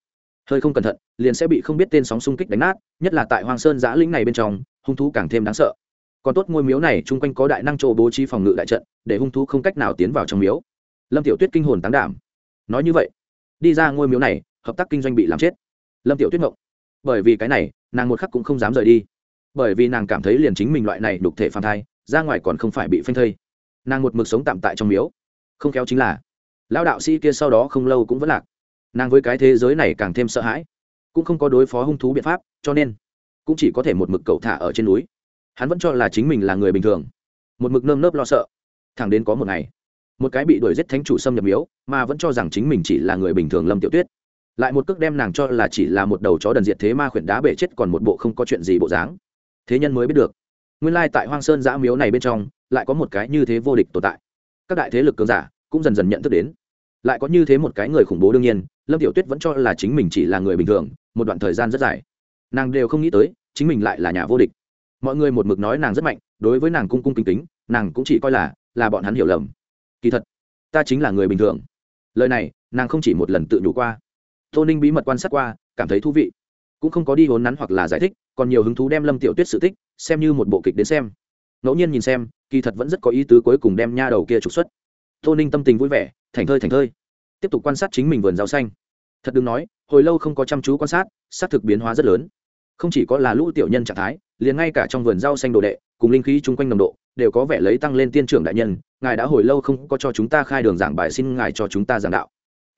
Hơi không cẩn thận, liền sẽ bị không biết tên sóng xung kích đánh nát, nhất là tại hoàng sơn giã lĩnh này bên trong, hung thú càng thêm đáng sợ. Còn tốt ngôi miếu này chung quanh có đại năng chỗ bố trí phòng ngự đại trận, để hung thú không cách nào tiến vào trong miếu. Lâm tiểu tuyết kinh hồn tán đảm. Nói như vậy, đi ra ngôi miếu này, hợp tác kinh doanh bị làm chết. Lâm tiểu tuyết ngộng. Bởi vì cái này, nàng một khắc cũng không dám rời đi. Bởi vì nàng cảm thấy liền chính mình loại này đục thể phàm thai, ra ngoài còn không phải bị phanh thây. Nàng một mực sống tạm tại trong miếu. Không khéo chính là lão đạo sĩ kia sau đó không lâu cũng vẫn lạc. Nàng với cái thế giới này càng thêm sợ hãi. Cũng không có đối phó hung thú biện pháp, cho nên cũng chỉ có thể một mực cậu thả ở trên núi. Hắn vẫn cho là chính mình là người bình thường. Một mực nơm nớp lo sợ. Thẳng đến có một ngày, một cái bị đuổi giết thánh chủ xâm nhập miếu, mà vẫn cho rằng chính mình chỉ là người bình thường lâm tiểu tuyết. Lại một cước đem nàng cho là chỉ là một đầu chó đần diệt thế ma khuyển đá bể chết còn một bộ không có chuyện gì bộ dáng. Thế nhân mới biết được, nguyên lai tại hoang sơn giã miếu này bên trong, lại có một cái như thế vô địch tồn tại. Các đại thế lực cường giả cũng dần dần nhận thức đến lại có như thế một cái người khủng bố đương nhiên, lâm tiểu tuyết vẫn cho là chính mình chỉ là người bình thường, một đoạn thời gian rất dài. Nàng đều không nghĩ tới, chính mình lại là nhà vô địch. Mọi người một mực nói nàng rất mạnh, đối với nàng cung cung kính kính, nàng cũng chỉ coi là là bọn hắn hiểu lầm. Kỳ thật, ta chính là người bình thường. Lời này, nàng không chỉ một lần tự nhủ qua. Tô ninh bí mật quan sát qua, cảm thấy thú vị. Cũng không có đi hốn nắn hoặc là giải thích, còn nhiều hứng thú đem lâm tiểu tuyết sự tích, xem như một bộ kịch đến xem. Ngẫu nhiên nhìn xem, kỳ thật vẫn rất có ý tứ cuối cùng đem nha đầu kia trục xuất. Tô ninh tâm tình vui vẻ thành thơi thành thơi. Tiếp tục quan sát chính mình vườn rau xanh. Thật đừng nói, hồi lâu không có chăm chú quan sát, xác thực biến hóa rất lớn. Không chỉ có là lũ tiểu nhân trạng thái, liền ngay cả trong vườn rau xanh đồ đệ, cùng linh khí chung quanh nồng độ, đều có vẻ lấy tăng lên tiên trưởng đại nhân, ngài đã hồi lâu không có cho chúng ta khai đường giảng bài xin ngài cho chúng ta giảng đạo.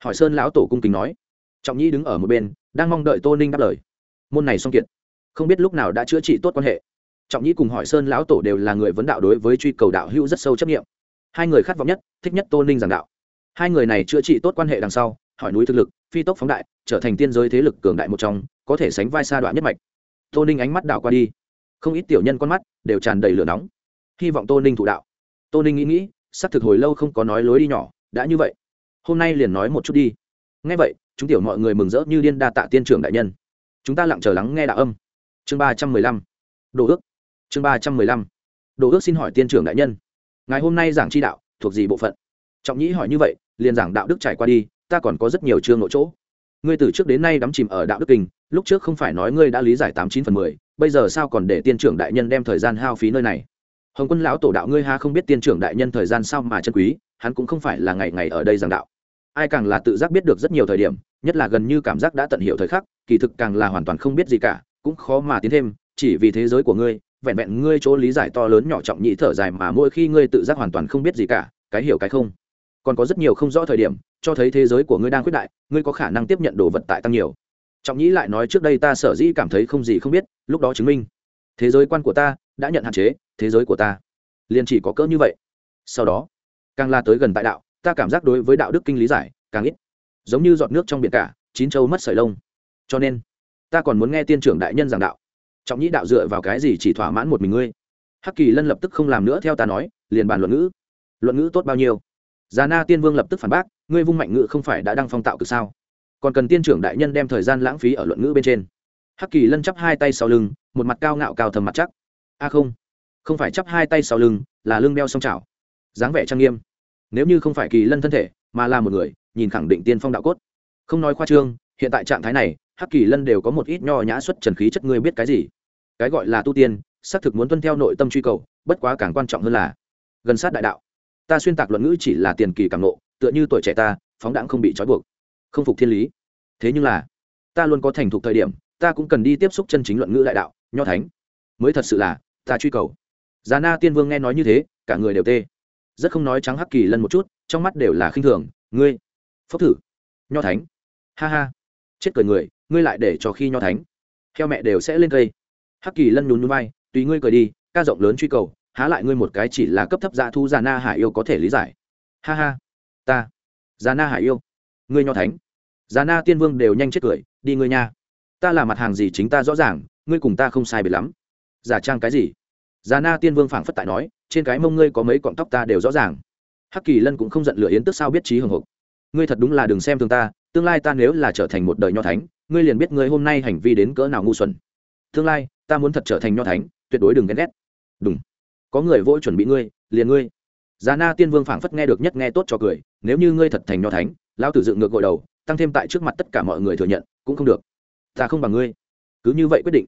Hỏi sơn lão tổ cung kính nói. Trọng nhĩ đứng ở một bên, đang mong đợi tô ninh đáp lời. Môn này xong kiện. Không biết lúc nào đã chữa trị tốt quan hệ. Trọng nhĩ cùng hỏi sơn lão tổ đều là người vấn đạo đối với truy cầu đạo hữu rất sâu chấp nghiệm hai người khát vọng nhất, thích nhất tô ninh giảng đạo hai người này chữa trị tốt quan hệ đằng sau, hỏi núi thực lực, phi tốc phóng đại, trở thành tiên giới thế lực cường đại một trong, có thể sánh vai xa đoạn nhất mạch. Tô ninh ánh mắt đảo qua đi. Không ít tiểu nhân con mắt đều tràn đầy lửa nóng. Hy vọng tô ninh thụ đạo. Tô ninh nghĩ nghĩ sắp thực hồi lâu không có nói lối đi nhỏ, đã như vậy. Hôm nay liền nói một chút đi. Ngay vậy, chúng tiểu mọi người mừng rỡ như điên đa tạ tiên trưởng đại nhân. Chúng ta lặng chờ lắng nghe đạo âm. Chương ba trăm mười lăm. Đồ ước. Chương ba trăm mười lăm. Đồ ước xin hỏi tiên trưởng đại nhân. Ngày hôm nay giảng chi đạo thuộc gì bộ phận? Trọng nhĩ hỏi như vậy liền giảng đạo đức trải qua đi, ta còn có rất nhiều chương nội chỗ. Ngươi từ trước đến nay đắm chìm ở đạo đức kinh, lúc trước không phải nói ngươi đã lý giải tám chín phần mười, bây giờ sao còn để tiên trưởng đại nhân đem thời gian hao phí nơi này? Hồng quân lão tổ đạo ngươi ha không biết tiên trưởng đại nhân thời gian sao mà chân quý, hắn cũng không phải là ngày ngày ở đây giảng đạo. Ai càng là tự giác biết được rất nhiều thời điểm, nhất là gần như cảm giác đã tận hiểu thời khắc, kỳ thực càng là hoàn toàn không biết gì cả, cũng khó mà tiến thêm, chỉ vì thế giới của ngươi, vẹn vẹn ngươi chỗ lý giải to lớn nhỏ trọng nhĩ thở dài mà mỗi khi ngươi tự giác hoàn toàn không biết gì cả, cái hiểu cái không còn có rất nhiều không rõ thời điểm, cho thấy thế giới của ngươi đang quyết đại, ngươi có khả năng tiếp nhận đồ vật tại tăng nhiều. Trọng nhĩ lại nói trước đây ta sở dĩ cảm thấy không gì không biết, lúc đó chứng minh. Thế giới quan của ta đã nhận hạn chế, thế giới của ta liền chỉ có cỡ như vậy. Sau đó, càng la tới gần tại đạo, ta cảm giác đối với đạo đức kinh lý giải, càng ít. Giống như giọt nước trong biển cả, chín châu mất sợi lông. Cho nên, ta còn muốn nghe tiên trưởng đại nhân giảng đạo. Trọng nhĩ đạo dựa vào cái gì chỉ thỏa mãn một mình ngươi? Hắc kỳ lân lập tức không làm nữa theo ta nói, liền bàn luận ngữ. Luận ngữ tốt bao nhiêu? Già na tiên vương lập tức phản bác, ngươi vung mạnh ngữ không phải đã đang phong tạo cực sao? Còn cần tiên trưởng đại nhân đem thời gian lãng phí ở luận ngữ bên trên. Hắc kỳ lân chắp hai tay sau lưng, một mặt cao ngạo cao thầm mặt chắc. A à không không phải chắp hai tay sau lưng, là lưng đeo song trào dáng vẻ trang nghiêm. Nếu như không phải kỳ lân thân thể, mà là một người, nhìn khẳng định tiên phong đạo cốt. Không nói khoa trương, hiện tại trạng thái này, hắc kỳ lân đều có một ít nho nhã xuất trần khí chất, ngươi biết cái gì? Cái gọi là tu tiên, xác thực muốn tuân theo nội tâm truy cầu, bất quá càng quan trọng hơn là gần sát đại đạo ta xuyên tạc luận ngữ chỉ là tiền kỳ cảm nộ, tựa như tuổi trẻ ta, phóng đãng không bị trói buộc. Không phục thiên lý. Thế nhưng là, ta luôn có thành thục thời điểm, ta cũng cần đi tiếp xúc chân chính luận ngữ đại đạo, nho thánh. Mới thật sự là, ta truy cầu. Già na tiên vương nghe nói như thế, cả người đều tê. Rất không nói trắng hắc kỳ lân một chút, trong mắt đều là khinh thường. Ngươi phốc thử. Nho thánh. Ha ha. Chết cười người, ngươi lại để cho khi nho thánh. Theo mẹ đều sẽ lên cây. Hắc kỳ lân nhún nhún vai, tùy ngươi cười đi, ca rộng lớn truy cầu há lại ngươi một cái chỉ là cấp thấp dạ thu già na hải yêu có thể lý giải. Ha ha. Ta. Già na hải yêu. Ngươi nho thánh. Già na tiên vương đều nhanh chết cười, đi ngươi nha. Ta là mặt hàng gì chính ta rõ ràng, ngươi cùng ta không sai biệt lắm. Giả trang cái gì? Già na tiên vương phảng phất tại nói, trên cái mông ngươi có mấy cọng tóc ta đều rõ ràng. Hắc kỳ lân cũng không giận lửa yến tức sao biết trí hồng hộc. Ngươi thật đúng là đừng xem thường ta, tương lai ta nếu là trở thành một đời nho thánh, ngươi liền biết ngươi hôm nay hành vi đến cỡ nào ngu xuẩn. Tương lai, ta muốn thật trở thành nho thánh, tuyệt đối đừng ghen ghét. Đúng có người vội chuẩn bị ngươi, liền ngươi. Già na tiên vương phảng phất nghe được nhất nghe tốt cho cười, nếu như ngươi thật thành nho thánh lao tử dựng ngược gội đầu, tăng thêm tại trước mặt tất cả mọi người thừa nhận, cũng không được. Ta không bằng ngươi. Cứ như vậy quyết định.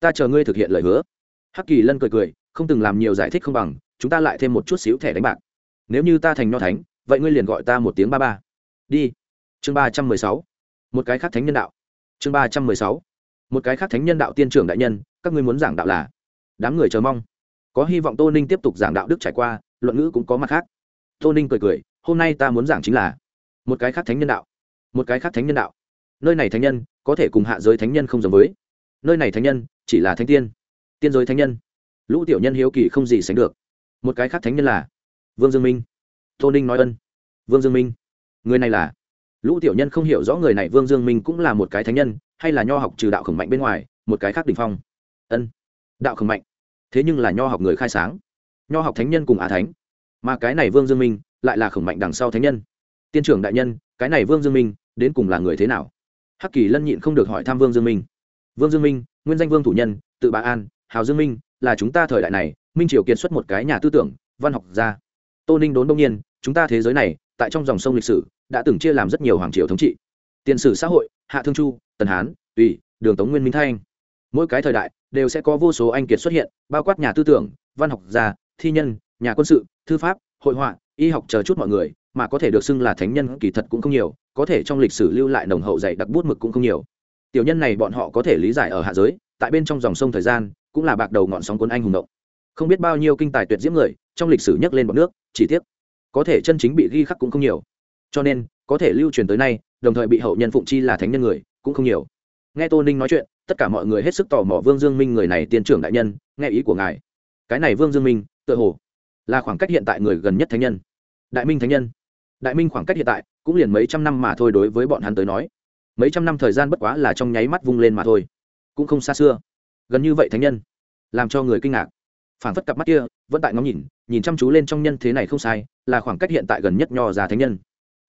Ta chờ ngươi thực hiện lời hứa. Hắc kỳ lân cười cười, không từng làm nhiều giải thích không bằng, chúng ta lại thêm một chút xíu thẻ đánh bạc. Nếu như ta thành nho thánh, vậy ngươi liền gọi ta một tiếng ba ba. Đi. Chương ba trăm mười sáu. Một cái khác thánh nhân đạo. Chương ba trăm mười sáu. Một cái khác thánh nhân đạo tiên trưởng đại nhân, các ngươi muốn giảng đạo là? Đám người chờ mong có hy vọng tô ninh tiếp tục giảng đạo đức trải qua, luận ngữ cũng có mặt khác. Tô ninh cười cười, hôm nay ta muốn giảng chính là một cái khác thánh nhân đạo. Một cái khác thánh nhân đạo. Nơi này thánh nhân, có thể cùng hạ giới thánh nhân không giống với. Nơi này thánh nhân, chỉ là thánh tiên. Tiên giới thánh nhân. Lũ tiểu nhân hiếu kỳ không gì sánh được. Một cái khác thánh nhân là vương dương minh. Tô ninh nói ân. Vương dương minh. Người này là lũ tiểu nhân không hiểu rõ người này vương dương minh cũng là một cái thánh nhân, hay là nho học trừ đạo khổng mạnh bên ngoài, một cái khác đ ỉ n h phong. Ân. Đạo khổng mạnh thế nhưng là nho học người khai sáng. Nho học thánh nhân cùng á thánh. Mà cái này vương dương minh lại là khổng mạnh đằng sau thánh nhân. Tiên trưởng đại nhân, cái này vương dương minh đến cùng là người thế nào? Hắc kỳ lân nhịn không được hỏi thăm vương dương minh. Vương dương minh, nguyên danh vương thủ nhân, tự bà an, hào dương minh, là chúng ta thời đại này, minh triều kiệt xuất một cái nhà tư tưởng, văn học gia. Tô ninh đốn đông nhiên, chúng ta thế giới này, tại trong dòng sông lịch sử, đã từng chia làm rất nhiều hoàng triều thống trị. Tiền sử xã hội, hạ thương chu, tần hán, tùy, đường tống nguyên minh thanh. Mỗi cái thời đại đều sẽ có vô số anh kiệt xuất hiện, bao quát nhà tư tưởng, văn học gia, thi nhân, nhà quân sự, thư pháp, hội họa, y học chờ chút mọi người, mà có thể được xưng là thánh nhân kỳ thật cũng không nhiều, có thể trong lịch sử lưu lại nồng hậu dạy đặc bút mực cũng không nhiều. Tiểu nhân này bọn họ có thể lý giải ở hạ giới, tại bên trong dòng sông thời gian, cũng là bạc đầu ngọn sóng cuốn anh hùng động. Không biết bao nhiêu kinh tài tuyệt diễm người, trong lịch sử nhắc lên bọn nước, chỉ tiếc, có thể chân chính bị ghi khắc cũng không nhiều. Cho nên, có thể lưu truyền tới nay, đồng thời bị hậu nhân phụng chi là thánh nhân người, cũng không nhiều. Nghe tô ninh nói chuyện tất cả mọi người hết sức tò mò vương dương minh người này tiên trưởng đại nhân, nghe ý của ngài. Cái này vương dương minh, tựa hồ là khoảng cách hiện tại người gần nhất thánh nhân. Đại minh thánh nhân. Đại minh khoảng cách hiện tại cũng liền mấy trăm năm mà thôi đối với bọn hắn tới nói. Mấy trăm năm thời gian bất quá là trong nháy mắt vung lên mà thôi. Cũng không xa xưa. Gần như vậy thánh nhân. Làm cho người kinh ngạc. Phản phất cặp mắt kia vẫn tại ngóng nhìn nhìn chăm chú lên trong nhân thế này không sai, là khoảng cách hiện tại gần nhất nho già thánh nhân.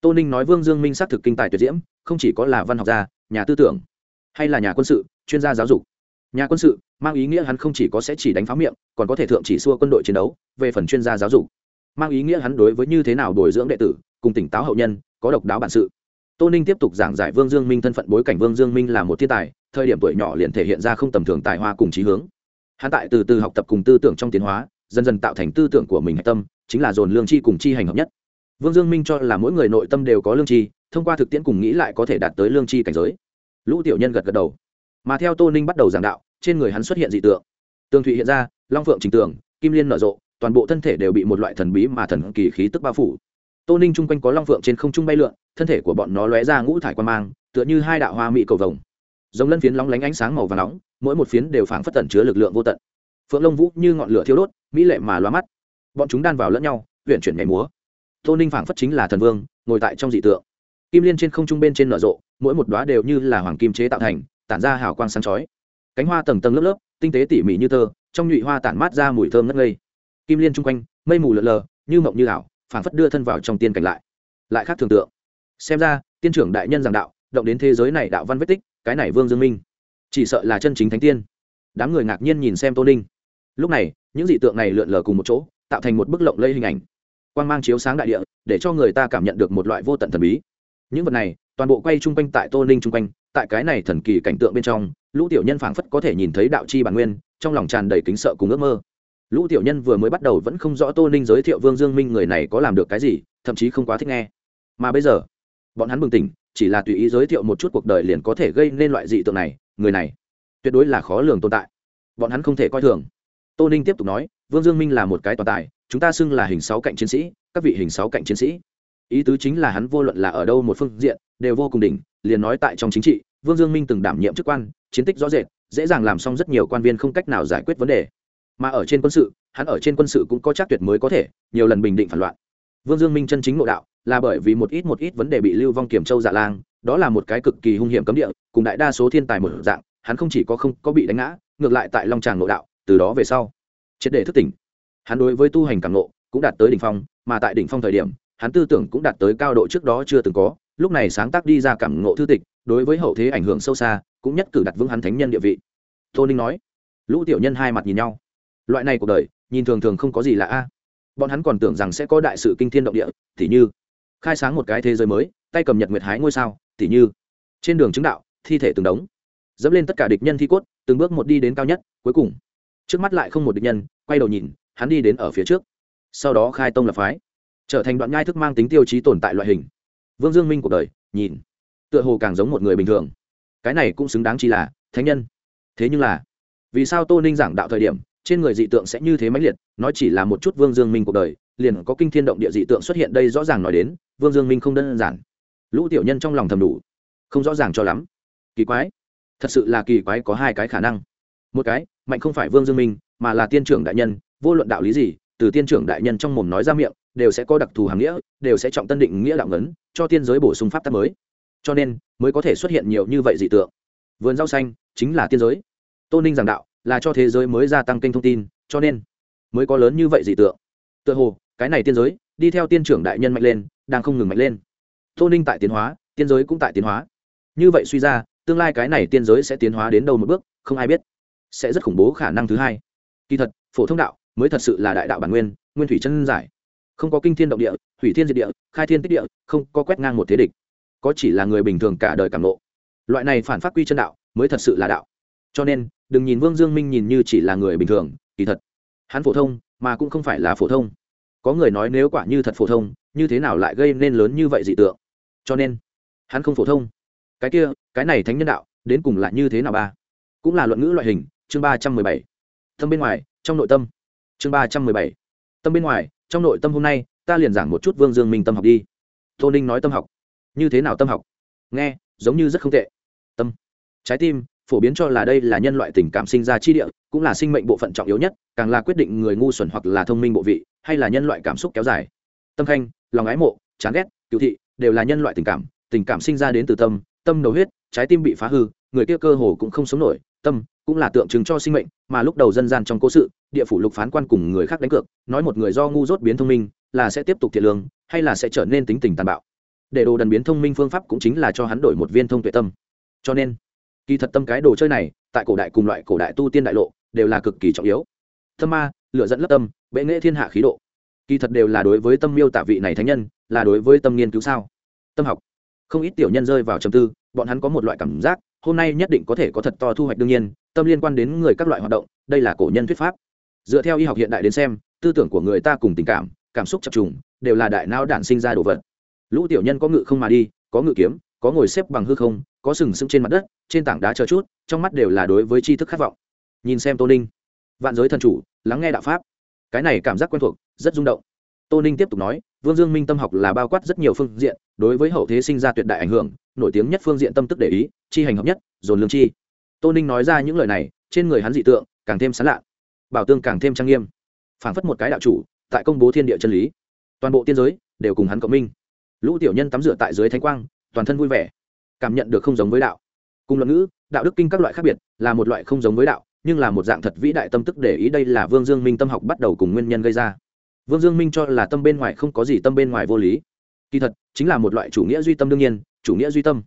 Tô ninh nói vương dương minh xác thực kinh tài tuyệt diễm, không chỉ có là văn học gia, nhà tư tưởng, hay là nhà quân sự chuyên gia giáo dục. Nhà quân sự, mang ý nghĩa hắn không chỉ có sẽ chỉ đánh phá miệng, còn có thể thượng chỉ xua quân đội chiến đấu, về phần chuyên gia giáo dục. Mang ý nghĩa hắn đối với như thế nào bồi dưỡng đệ tử, cùng tỉnh táo hậu nhân, có độc đáo bản sự. Tô ninh tiếp tục giảng giải vương dương minh thân phận bối cảnh vương dương minh là một thiên tài, thời điểm tuổi nhỏ liền thể hiện ra không tầm thường tài hoa cùng trí hướng. Hắn tại từ từ học tập cùng tư tưởng trong tiến hóa, dần dần tạo thành tư tưởng của mình hạch tâm, chính là dồn lương chi cùng chi hành hợp nhất. Vương dương minh cho là mỗi người nội tâm đều có lương chi, thông qua thực tiễn cùng nghĩ lại có thể đạt tới lương chi cảnh giới. Lũ tiểu nhân gật gật đầu mà theo tô ninh bắt đầu giảng đạo, trên người hắn xuất hiện dị tượng. Tường thụy hiện ra, long phượng trình tường, kim liên nở rộ, toàn bộ thân thể đều bị một loại thần bí mà thần kỳ khí tức bao phủ. Tô ninh chung quanh có long phượng trên không trung bay lượn, thân thể của bọn nó lóe ra ngũ thải quan mang, tựa như hai đạo hoa mỹ cầu vồng. Giống lân phiến lóng lánh ánh sáng màu và nóng, mỗi một phiến đều phảng phất tẩn chứa lực lượng vô tận. Phượng lông vũ như ngọn lửa thiêu đốt, mỹ lệ mà loa mắt. Bọn chúng đan vào lẫn nhau huyện chuyển nhảy múa. Tô ninh phảng phất chính là thần vương, ngồi tại trong dị tượng. Kim liên trên không trung bên trên nở rộ, mỗi một đoá đều như là hoàng kim chế tạo thành tản ra hào quang sáng chói. Cánh hoa tầng tầng lớp lớp, tinh tế tỉ mỉ như tơ, trong nhụy hoa tản mát ra mùi thơm ngất ngây. Kim liên chung quanh, mây mù lợn lờ, như mộng như ảo, phảng phất đưa thân vào trong tiên cảnh lại. Lại khác thường tượng. Xem ra, tiên trưởng đại nhân giảng đạo, động đến thế giới này đạo văn vết tích, cái này vương dương minh, chỉ sợ là chân chính thánh tiên. Đám người ngạc nhiên nhìn xem tô ninh. Lúc này, những dị tượng này lượn lờ cùng một chỗ, tạo thành một bức lộng lây hình ảnh. Quang mang chiếu sáng đại địa, để cho người ta cảm nhận được một loại vô tận thần bí. Những vật này, toàn bộ quay chung quanh tại tô ninh chung quanh tại cái này thần kỳ cảnh tượng bên trong, lũ tiểu nhân phảng phất có thể nhìn thấy đạo chi bản nguyên, trong lòng tràn đầy kính sợ cùng ước mơ. Lũ tiểu nhân vừa mới bắt đầu vẫn không rõ tô ninh giới thiệu vương dương minh người này có làm được cái gì, thậm chí không quá thích nghe. Mà bây giờ, bọn hắn bừng tỉnh, chỉ là tùy ý giới thiệu một chút cuộc đời liền có thể gây nên loại dị tượng này, người này tuyệt đối là khó lường tồn tại. Bọn hắn không thể coi thường. Tô ninh tiếp tục nói, vương dương minh là một cái toàn tài, chúng ta xưng là hình sáu cạnh chiến sĩ, các vị hình sáu cạnh chiến sĩ ý tứ chính là hắn vô luận là ở đâu một phương diện, đều vô cùng đỉnh, liền nói tại trong chính trị, vương dương minh từng đảm nhiệm chức quan, chiến tích rõ rệt, dễ dàng làm xong rất nhiều quan viên không cách nào giải quyết vấn đề. Mà ở trên quân sự, hắn ở trên quân sự cũng có chắc tuyệt mới có thể, nhiều lần bình định phản loạn. Vương dương minh chân chính nội đạo, là bởi vì một ít một ít vấn đề bị lưu vong kiểm châu dạ lang, đó là một cái cực kỳ hung hiểm cấm địa, cùng đại đa số thiên tài một dạng, hắn không chỉ có không có bị đánh ngã, ngược lại tại long tràng nội đạo, từ đó về sau, triệt để thức tỉnh. Hắn đối với tu hành càng nộ cũng đạt tới đỉnh phong, mà tại đỉnh phong thời điểm hắn tư tưởng cũng đạt tới cao độ trước đó chưa từng có, lúc này sáng tác đi ra cảm ngộ thư tịch, đối với hậu thế ảnh hưởng sâu xa, cũng nhất cử đặt vững hắn thánh nhân địa vị. Tô ninh nói, lũ tiểu nhân hai mặt nhìn nhau. Loại này cuộc đời, nhìn thường thường không có gì là a. Bọn hắn còn tưởng rằng sẽ có đại sự kinh thiên động địa t h như, khai sáng một cái thế giới mới, tay cầm nhật nguyệt hái ngôi sao t h như, trên đường chứng đạo, thi thể từng đống, dẫm lên tất cả địch nhân thi cốt, từng bước một đi đến cao nhất, cuối cùng, trước mắt lại không một địch nhân, quay đầu nhìn, hắn đi đến ở phía trước, sau đó khai tông lập phái trở thành đoạn nhai thức mang tính tiêu chí tồn tại loại hình. Vương dương minh cuộc đời, nhìn, tựa hồ càng giống một người bình thường. Cái này cũng xứng đáng chi là thánh nhân. Thế nhưng là, vì sao tô ninh giảng đạo thời điểm, trên người dị tượng sẽ như thế mãnh liệt, nói chỉ là một chút vương dương minh cuộc đời, liền có kinh thiên động địa dị tượng xuất hiện đây rõ ràng nói đến, vương dương minh không đơn giản. Lũ tiểu nhân trong lòng thầm đủ, không rõ ràng cho lắm. Kỳ quái, thật sự là kỳ quái có hai cái khả năng. Một cái, mạnh không phải vương dương minh, mà là tiên trưởng đại nhân, vô luận đạo lý gì từ tiên trưởng đại nhân trong mồm nói ra miệng, đều sẽ có đặc thù hàm nghĩa, đều sẽ trọng tân định nghĩa đạo ngấn, cho tiên giới bổ sung pháp tắc mới. Cho nên, mới có thể xuất hiện nhiều như vậy dị tượng. Vườn rau xanh chính là tiên giới. Tôn ninh giảng đạo là cho thế giới mới gia tăng kênh thông tin, cho nên mới có lớn như vậy dị tượng. Tựa hồ, cái này tiên giới, đi theo tiên trưởng đại nhân mạnh lên, đang không ngừng mạnh lên. Tôn ninh tại tiến hóa, tiên giới cũng tại tiến hóa. Như vậy suy ra, tương lai cái này tiên giới sẽ tiến hóa đến đâu một bước, không ai biết. Sẽ rất khủng bố khả năng thứ hai. Kỳ thật, phổ thông đạo mới thật sự là đại đạo bản nguyên nguyên thủy chân giải. Không có kinh thiên động địa thủy thiên diệt địa, khai thiên tích địa, không có quét ngang một thế địch. Có chỉ là người bình thường cả đời cảm nộ. Loại này phản phát quy chân đạo, mới thật sự là đạo. Cho nên, đừng nhìn vương dương minh nhìn như chỉ là người bình thường, kỳ thật. Hắn phổ thông, mà cũng không phải là phổ thông. Có người nói nếu quả như thật phổ thông, như thế nào lại gây nên lớn như vậy dị tượng? Cho nên, hắn không phổ thông. Cái kia, cái này thánh nhân đạo, đến cùng lại như thế nào ba? Cũng là luận ngữ loại hình, chương ba trăm mười bảy. Tâm bên ngoài, trong nội tâm chương ba trăm mười bảy. Tâm bên ngoài, trong nội tâm hôm nay, ta liền giảng một chút vương dương minh tâm học đi. Tô ninh nói tâm học. Như thế nào tâm học? Nghe, giống như rất không tệ. Tâm. Trái tim, phổ biến cho là đây là nhân loại tình cảm sinh ra chi địa, cũng là sinh mệnh bộ phận trọng yếu nhất, càng là quyết định người ngu xuẩn hoặc là thông minh bộ vị, hay là nhân loại cảm xúc kéo dài. Tâm khanh lòng ái mộ, chán ghét cựu thị, đều là nhân loại tình cảm. Tình cảm sinh ra đến từ tâm tâm đầu huyết, trái tim bị phá hư, người kia cơ hồ cũng không sống nổi. Tâm cũng là tượng trưng cho sinh mệnh, mà lúc đầu dân gian trong cố sự, địa phủ lục phán quan cùng người khác đánh cược, nói một người do ngu dốt biến thông minh, là sẽ tiếp tục thiệt lương, hay là sẽ trở nên tính tình tàn bạo. Để đồ đần biến thông minh phương pháp cũng chính là cho hắn đổi một viên thông tuệ tâm. Cho nên, kỳ thật tâm cái đồ chơi này, tại cổ đại cùng loại cổ đại tu tiên đại lộ, đều là cực kỳ trọng yếu. Thâm ma lựa dẫn lớp tâm, bệ nghệ thiên hạ khí độ. Kỳ thật đều là đối với tâm miêu tả vị này thánh nhân, là đối với tâm nghiên cứu sao. Tâm học. Không ít tiểu nhân rơi vào trầm tư, bọn hắn có một loại cảm giác hôm nay nhất định có thể có thật to thu hoạch đương nhiên, tâm liên quan đến người các loại hoạt động, đây là cổ nhân thuyết pháp. Dựa theo y học hiện đại đến xem, tư tưởng của người ta cùng tình cảm cảm xúc chập trùng, đều là đại não đản sinh ra đồ vật. Lũ tiểu nhân có ngự không mà đi, có ngự kiếm, có ngồi xếp bằng hư không, có sừng sững trên mặt đất, trên tảng đá chờ chút, trong mắt đều là đối với tri thức khát vọng. Nhìn xem tô ninh. Vạn giới thần chủ, lắng nghe đạo pháp. Cái này cảm giác quen thuộc, rất rung động. Tô ninh tiếp tục nói vương dương minh tâm học là bao quát rất nhiều phương diện, đối với hậu thế sinh ra tuyệt đại ảnh hưởng, nổi tiếng nhất phương diện tâm tức để ý, chi hành hợp nhất, dồn lương chi. Tô ninh nói ra những lời này, trên người hắn dị tượng, càng thêm sán lạ, bảo tương càng thêm trang nghiêm. Phảng phất một cái đạo chủ, tại công bố thiên địa chân lý. Toàn bộ tiên giới, đều cùng hắn cộng minh. Lũ tiểu nhân tắm rửa tại dưới thánh quang, toàn thân vui vẻ, cảm nhận được không giống với đạo. Cùng luận ngữ, đạo đức kinh các loại khác biệt, là một loại không giống với đạo, nhưng là một dạng thật vĩ đại tâm tức để ý đây là vương dương minh tâm học bắt đầu cùng nguyên nhân gây ra vương dương minh cho là tâm bên ngoài không có gì tâm bên ngoài vô lý. Kỳ thật, chính là một loại chủ nghĩa duy tâm đương nhiên, chủ nghĩa duy tâm.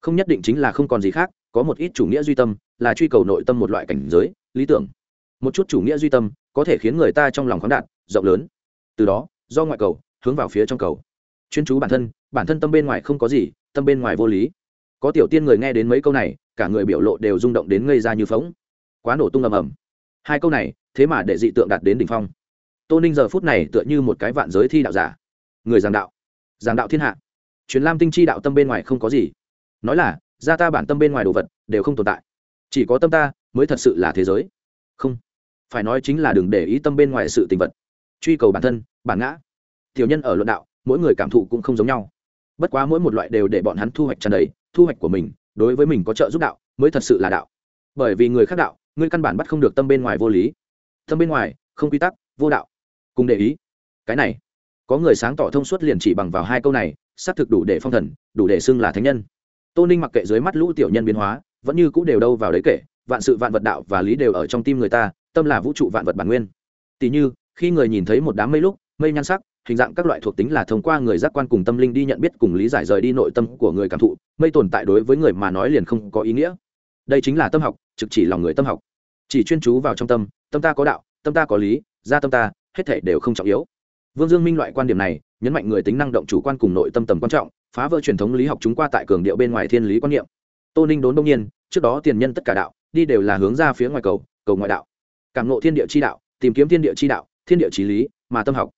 Không nhất định chính là không còn gì khác, có một ít chủ nghĩa duy tâm, là truy cầu nội tâm một loại cảnh giới, lý tưởng. Một chút chủ nghĩa duy tâm, có thể khiến người ta trong lòng khoáng đạt, rộng lớn. Từ đó, do ngoại cầu, hướng vào phía trong cầu. Chuyên chú bản thân bản thân tâm bên ngoài không có gì, tâm bên ngoài vô lý. Có tiểu tiên người nghe đến mấy câu này, cả người biểu lộ đều rung động đến ngây ra như phóng. Quá nổ tung ầm ầm. Hai câu này, thế mà để dị tượng đạt đến đỉnh phong tô ninh giờ phút này tựa như một cái vạn giới thi đạo giả. Người giảng đạo. Giảng đạo thiên hạ. Truyền lam tinh chi đạo tâm bên ngoài không có gì. Nói là, gia ta bản tâm bên ngoài đồ vật đều không tồn tại. Chỉ có tâm ta mới thật sự là thế giới. Không. Phải nói chính là đừng để ý tâm bên ngoài sự tình vật. Truy cầu bản thân, bản ngã. Tiểu nhân ở luận đạo, mỗi người cảm thụ cũng không giống nhau. Bất quá mỗi một loại đều để bọn hắn thu hoạch tràn đầy, thu hoạch của mình, đối với mình có trợ giúp đạo, mới thật sự là đạo. Bởi vì người khác đạo, ngươi căn bản bắt không được tâm bên ngoài vô lý. Tâm bên ngoài, không quy tắc, vô đạo cùng để ý. Cái này, có người sáng tỏ thông suốt liền chỉ bằng vào hai câu này, xác thực đủ để phong thần, đủ để xưng là thánh nhân. Tô ninh mặc kệ dưới mắt lũ tiểu nhân biến hóa, vẫn như c ũ đều đâu vào đấy kể, vạn sự vạn vật đạo và lý đều ở trong tim người ta, tâm là vũ trụ vạn vật bản nguyên. Tỉ như, khi người nhìn thấy một đám mây lúc, mây nhan sắc, hình dạng các loại thuộc tính là thông qua người giác quan cùng tâm linh đi nhận biết cùng lý giải rời đi nội tâm của người cảm thụ, mây tồn tại đối với người mà nói liền không có ý nghĩa. Đây chính là tâm học, trực chỉ lòng người tâm học. Chỉ chuyên chú vào trong tâm tâm ta có đạo, tâm ta có lý, ra tâm ta hết thể đều không trọng yếu. Vương dương minh loại quan điểm này, nhấn mạnh người tính năng động chủ quan cùng nội tâm tầm quan trọng, phá vỡ truyền thống lý học chúng qua tại cường điệu bên ngoài thiên lý quan niệm. Tô ninh đốn đông nhiên, trước đó tiền nhân tất cả đạo, đi đều là hướng ra phía ngoài cầu cầu ngoại đạo. Cảm nộ thiên địa chi đạo, tìm kiếm thiên địa chi đạo, thiên địa chí lý, mà tâm học.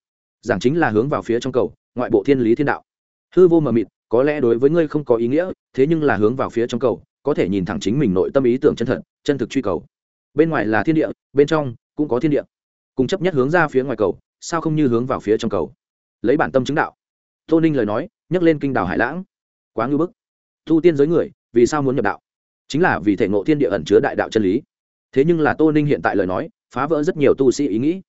Giảng chính là hướng vào phía trong cầu, ngoại bộ thiên lý thiên đạo. Hư vô mờ mịt, có lẽ đối với ngươi không có ý nghĩa, thế nhưng là hướng vào phía trong cầu, có thể nhìn thẳng chính mình nội tâm ý tưởng chân thật, chân thực truy cầu. Bên ngoài là thiên địa, bên trong cũng có thiên địa cùng chấp nhất hướng ra phía ngoài cầu, sao không như hướng vào phía trong cầu? Lấy bản tâm chứng đạo. Tô ninh lời nói nhắc lên kinh đào hải lãng. Quá ngưu bức. Thu tiên giới người, vì sao muốn nhập đạo? Chính là vì thể ngộ thiên địa ẩn chứa đại đạo chân lý. Thế nhưng là tô ninh hiện tại lời nói, phá vỡ rất nhiều tu sĩ ý nghĩ.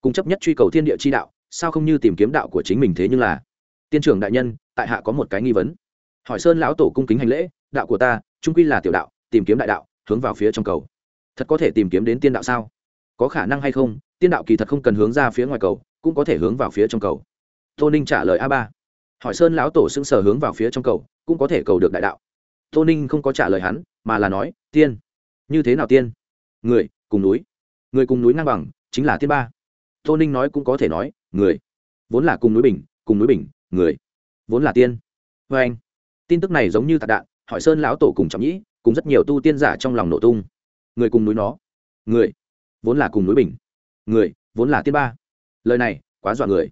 Cùng chấp nhất truy cầu thiên địa chi đạo, sao không như tìm kiếm đạo của chính mình thế nhưng là? Tiên trưởng đại nhân, tại hạ có một cái nghi vấn. Hỏi sơn lão tổ cung kính hành lễ, đạo của ta, trung quy là tiểu đạo, tìm kiếm đại đạo, hướng vào phía trong cầu. Thật có thể tìm kiếm đến tiên đạo sao? Có khả năng hay không tiên đạo kỳ thật không cần hướng ra phía ngoài cầu, cũng có thể hướng vào phía trong cầu. Tô ninh trả lời a ba. Hỏi sơn lão tổ xưng sở hướng vào phía trong cầu, cũng có thể cầu được đại đạo. Tô ninh không có trả lời hắn, mà là nói, tiên. Như thế nào tiên? Người, cùng núi. Người cùng núi ngang bằng, chính là tiên ba. Tô ninh nói cũng có thể nói, người. Vốn là cùng núi bình, cùng núi bình, người. Vốn là tiên. Vê anh. Tin tức này giống như tạc đạn, hỏi sơn lão tổ cùng trọng nhĩ, cùng rất nhiều tu tiên giả trong lòng nổ tung. Người cùng núi nó. Người. Vốn là cùng núi bình người, vốn là tiên ba. Lời này, quá dọa người.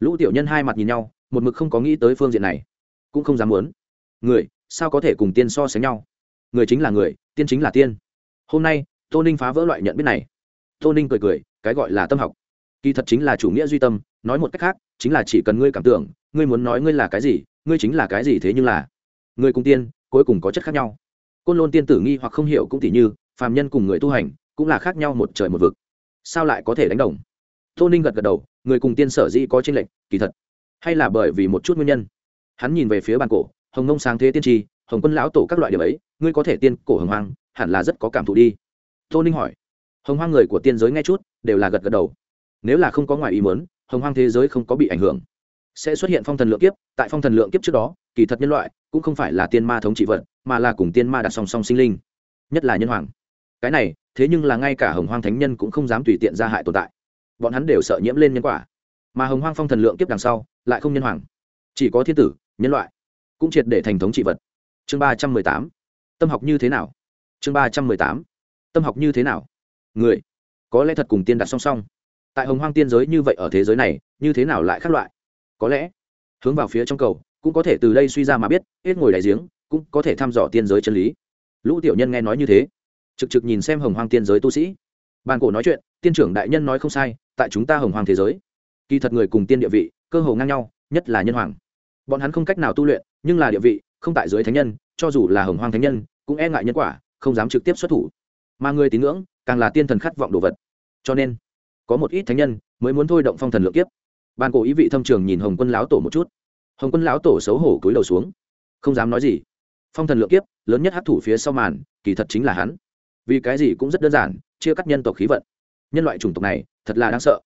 Lũ tiểu nhân hai mặt nhìn nhau, một mực không có nghĩ tới phương diện này. Cũng không dám muốn. Người, sao có thể cùng tiên so sánh nhau? Người chính là người, tiên chính là tiên. Hôm nay, tô ninh phá vỡ loại nhận biết này. Tô ninh cười cười, cái gọi là tâm học. Kỳ thật chính là chủ nghĩa duy tâm, nói một cách khác, chính là chỉ cần ngươi cảm tưởng, ngươi muốn nói ngươi là cái gì, ngươi chính là cái gì thế nhưng là. Người cùng tiên, cuối cùng có chất khác nhau. Côn lôn tiên tử nghi hoặc không hiểu cũng tỉ như, phàm nhân cùng người tu hành, cũng là khác nhau một trời một vực sao lại có thể đánh đồng? Tô ninh gật gật đầu, người cùng tiên sở dĩ có tranh lệch, kỳ thật, hay là bởi vì một chút nguyên nhân. Hắn nhìn về phía bàn cổ, hồng nông sáng thế tiên tri, hồng quân lão tổ các loại điểm ấy, ngươi có thể tiên cổ hồng hoang, hẳn là rất có cảm thụ đi. Tô ninh hỏi. Hồng hoang người của tiên giới nghe chút, đều là gật gật đầu. Nếu là không có ngoài ý muốn, hồng hoang thế giới không có bị ảnh hưởng. Sẽ xuất hiện phong thần lượng kiếp, tại phong thần lượng kiếp trước đó, kỳ thật nhân loại cũng không phải là tiên ma thống trị vật, mà là cùng tiên ma đặt song song sinh linh, nhất là nhân hoàng cái này, thế nhưng là ngay cả hồng hoang thánh nhân cũng không dám tùy tiện ra hại tồn tại. Bọn hắn đều sợ nhiễm lên nhân quả. Mà hồng hoang phong thần lượng kiếp đằng sau, lại không nhân hoàng. Chỉ có thiên tử, nhân loại, cũng triệt để thành thống trị vật. Chương ba trăm mười tám. Tâm học như thế nào? Chương ba trăm mười tám. Tâm học như thế nào? Người, có lẽ thật cùng tiên đặt song song. Tại hồng hoang tiên giới như vậy ở thế giới này, như thế nào lại khác loại? Có lẽ, hướng vào phía trong cầu, cũng có thể từ đây suy ra mà biết, hết ngồi đại giếng, cũng có thể thăm dò tiên giới chân lý. Lũ tiểu nhân nghe nói như thế trực trực nhìn xem hồng hoang tiên giới tu sĩ. Bàn cổ nói chuyện, tiên trưởng đại nhân nói không sai, tại chúng ta hồng hoang thế giới, kỳ thật người cùng tiên địa vị, cơ hồ ngang nhau, nhất là nhân hoàng. Bọn hắn không cách nào tu luyện, nhưng là địa vị, không tại dưới thánh nhân, cho dù là hồng hoang thánh nhân, cũng e ngại nhân quả, không dám trực tiếp xuất thủ. Mà người tín ngưỡng, càng là tiên thần khát vọng đồ vật. Cho nên, có một ít thánh nhân mới muốn thôi động phong thần lượng kiếp. Ban cổ ý vị thâm trường nhìn hồng quân lão tổ một chút. Hồng quân lão tổ xấu hổ cúi đầu xuống. Không dám nói gì. Phong thần lượng kiếp, lớn nhất hấp thủ phía sau màn, kỳ thật chính là hắn vì cái gì cũng rất đơn giản, chia cắt nhân tộc khí vận. Nhân loại chủng tộc này, thật là đáng sợ.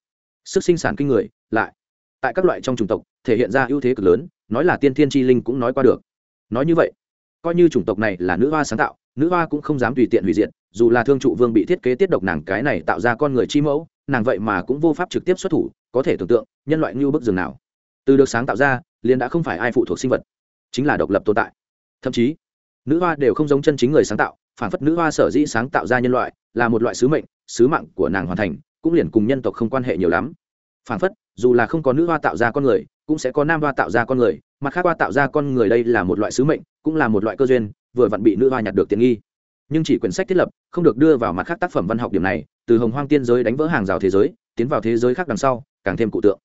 Sức sinh sản kinh người, lại. Tại các loại trong chủng tộc, thể hiện ra ưu thế cực lớn, nói là tiên thiên tri linh cũng nói qua được. Nói như vậy, coi như chủng tộc này là nữ hoa sáng tạo, nữ hoa cũng không dám tùy tiện hủy diệt, dù là thương trụ vương bị thiết kế tiết độc nàng cái này tạo ra con người chi mẫu, nàng vậy mà cũng vô pháp trực tiếp xuất thủ, có thể tưởng tượng, nhân loại như bức rừng nào. Từ được sáng tạo ra, liền đã không phải ai phụ thuộc sinh vật, chính là độc lập tồn tại. Thậm chí, nữ hoa đều không giống chân chính người sáng tạo phản phất nữ hoa sở dĩ sáng tạo ra nhân loại, là một loại sứ mệnh, sứ mạng của nàng hoàn thành, cũng liền cùng nhân tộc không quan hệ nhiều lắm. Phản phất, dù là không có nữ hoa tạo ra con người, cũng sẽ có nam hoa tạo ra con người, mặt khác hoa tạo ra con người đây là một loại sứ mệnh, cũng là một loại cơ duyên, vừa vặn bị nữ hoa nhặt được tiện nghi. Nhưng chỉ quyển sách thiết lập, không được đưa vào mặt khác tác phẩm văn học điểm này, từ hồng hoang tiên giới đánh vỡ hàng rào thế giới, tiến vào thế giới khác đằng sau, càng thêm cụ tượng.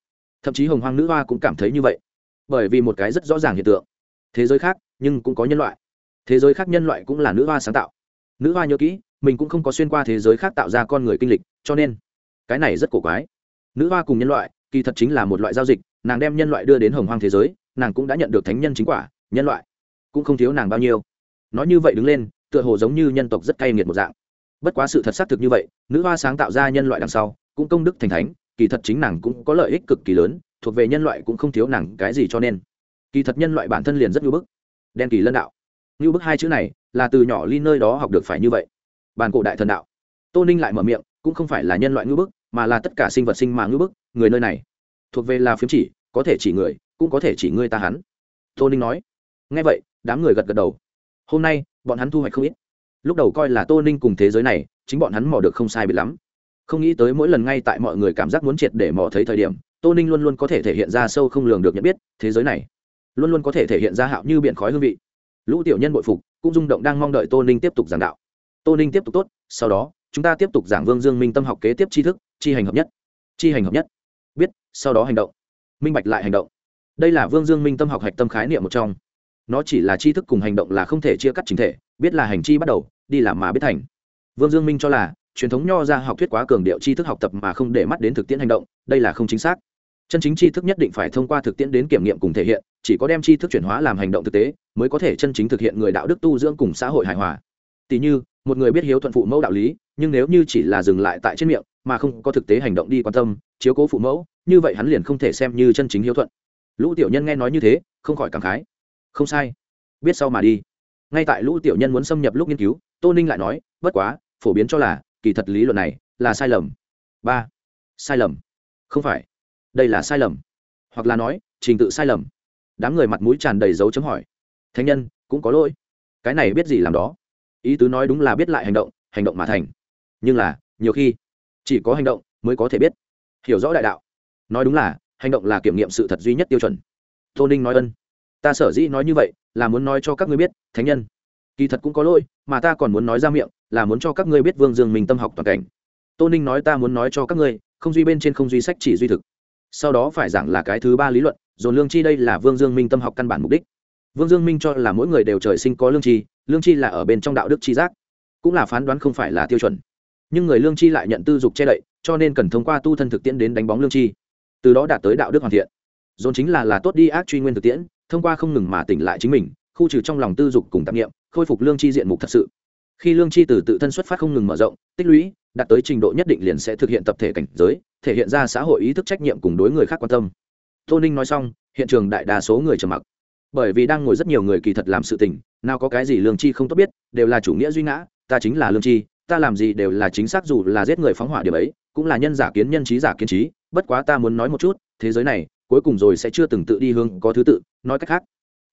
Thậm chí hồng hoang nữ hoa cũng cảm thấy như vậy. Bởi vì một cái rất rõ ràng hiện tượng. Thế giới khác, nhưng cũng có nhân loại. Thế giới khác nhân loại cũng là nữ hoa sáng tạo nữ hoa nhớ kỹ, mình cũng không có xuyên qua thế giới khác tạo ra con người kinh lịch, cho nên cái này rất cổ quái. Nữ hoa cùng nhân loại, kỳ thật chính là một loại giao dịch, nàng đem nhân loại đưa đến hồng hoang thế giới, nàng cũng đã nhận được thánh nhân chính quả, nhân loại cũng không thiếu nàng bao nhiêu. Nói như vậy đứng lên, tựa hồ giống như nhân tộc rất cay nghiệt một dạng. Bất quá sự thật xác thực như vậy, nữ hoa sáng tạo ra nhân loại đằng sau, cũng công đức thành thánh, kỳ thật chính nàng cũng có lợi ích cực kỳ lớn, thuộc về nhân loại cũng không thiếu nàng cái gì cho nên. Kỳ thật nhân loại bản thân liền rất ngưu bức. Đen kỳ lân đạo ngưu bức hai chữ này, là từ nhỏ ly nơi đó học được phải như vậy. Bàn cổ đại thần đạo. Tô ninh lại mở miệng, cũng không phải là nhân loại ngưu bức, mà là tất cả sinh vật sinh mà ngưu bức, người nơi này. Thuộc về là phiếm chỉ, có thể chỉ người, cũng có thể chỉ ngươi ta hắn. Tô ninh nói. Ngay vậy, đám người gật gật đầu. Hôm nay, bọn hắn thu hoạch không ít. Lúc đầu coi là tô ninh cùng thế giới này, chính bọn hắn mò được không sai bị lắm. Không nghĩ tới mỗi lần ngay tại mọi người cảm giác muốn triệt để mò thấy thời điểm, tô ninh luôn luôn có thể thể hiện ra sâu không lường được nhận biết thế giới này. Luôn luôn có thể thể hiện ra hạo như biển khói hương vị lũ tiểu nhân bội phục, cũng rung động đang mong đợi tô ninh tiếp tục giảng đạo. Tô ninh tiếp tục tốt, sau đó, chúng ta tiếp tục giảng vương dương minh tâm học kế tiếp tri thức chi hành hợp nhất. Chi hành hợp nhất. Biết, sau đó hành động. Minh bạch lại hành động. Đây là vương dương minh tâm học hạch tâm khái niệm một trong. Nó chỉ là tri thức cùng hành động là không thể chia cắt chính thể, biết là hành chi bắt đầu, đi làm mà biết thành. Vương dương minh cho là, truyền thống nho ra học thuyết quá cường điệu tri thức học tập mà không để mắt đến thực tiễn hành động, đây là không chính xác chân chính tri thức nhất định phải thông qua thực tiễn đến kiểm nghiệm cùng thể hiện, chỉ có đem tri thức chuyển hóa làm hành động thực tế, mới có thể chân chính thực hiện người đạo đức tu dưỡng cùng xã hội hài hòa. Tỷ như, một người biết hiếu thuận phụ mẫu đạo lý, nhưng nếu như chỉ là dừng lại tại trên miệng, mà không có thực tế hành động đi quan tâm, chiếu cố phụ mẫu, như vậy hắn liền không thể xem như chân chính hiếu thuận. Lũ tiểu nhân nghe nói như thế, không khỏi cảm khái. Không sai. Biết sau mà đi. Ngay tại lũ tiểu nhân muốn xâm nhập lúc nghiên cứu, tô ninh lại nói, bất quá, phổ biến cho là, kỳ thật lý luận này là sai lầm. Ba. Sai lầm. Không phải đây là sai lầm. Hoặc là nói, trình tự sai lầm. Đám người mặt mũi tràn đầy dấu chấm hỏi. Thánh nhân, cũng có lỗi. Cái này biết gì làm đó? Ý tứ nói đúng là biết lại hành động hành động mà thành. Nhưng là, nhiều khi, chỉ có hành động mới có thể biết. Hiểu rõ đại đạo. Nói đúng là, hành động là kiểm nghiệm sự thật duy nhất tiêu chuẩn. Tô ninh nói ân. Ta sở dĩ nói như vậy, là muốn nói cho các ngươi biết, thánh nhân, kỳ thật cũng có lỗi, mà ta còn muốn nói ra miệng, là muốn cho các ngươi biết vương dương mình tâm học toàn cảnh. Tô ninh nói ta muốn nói cho các ngươi, không duy bên trên không duy sách chỉ duy thực sau đó phải giảng là cái thứ ba lý luận, dồn lương chi đây là vương dương minh tâm học căn bản mục đích. Vương dương minh cho là mỗi người đều trời sinh có lương chi lương chi là ở bên trong đạo đức chi giác, cũng là phán đoán không phải là tiêu chuẩn. Nhưng người lương chi lại nhận tư dục che đậy, cho nên cần thông qua tu thân thực tiễn đến đánh bóng lương chi, từ đó đạt tới đạo đức hoàn thiện. Dồn chính là là tốt đi ác truy nguyên thực tiễn, thông qua không ngừng mà tỉnh lại chính mình, khu trừ trong lòng tư dục cùng tạp nghiệm khôi phục lương chi diện mục thật sự. Khi lương chi từ tự thân xuất phát không ngừng mở rộng, tích lũy đạt tới trình độ nhất định liền sẽ thực hiện tập thể cảnh giới, thể hiện ra xã hội ý thức trách nhiệm cùng đối người khác quan tâm. Tô ninh nói xong, hiện trường đại đa số người trầm mặc. Bởi vì đang ngồi rất nhiều người kỳ thật làm sự tình, nào có cái gì lương chi không tốt biết, đều là chủ nghĩa duy ngã, ta chính là lương chi, ta làm gì đều là chính xác dù là giết người phóng hỏa điểm ấy, cũng là nhân giả kiến nhân trí giả kiến trí, bất quá ta muốn nói một chút, thế giới này, cuối cùng rồi sẽ chưa từng tự đi hướng có thứ tự, nói cách khác,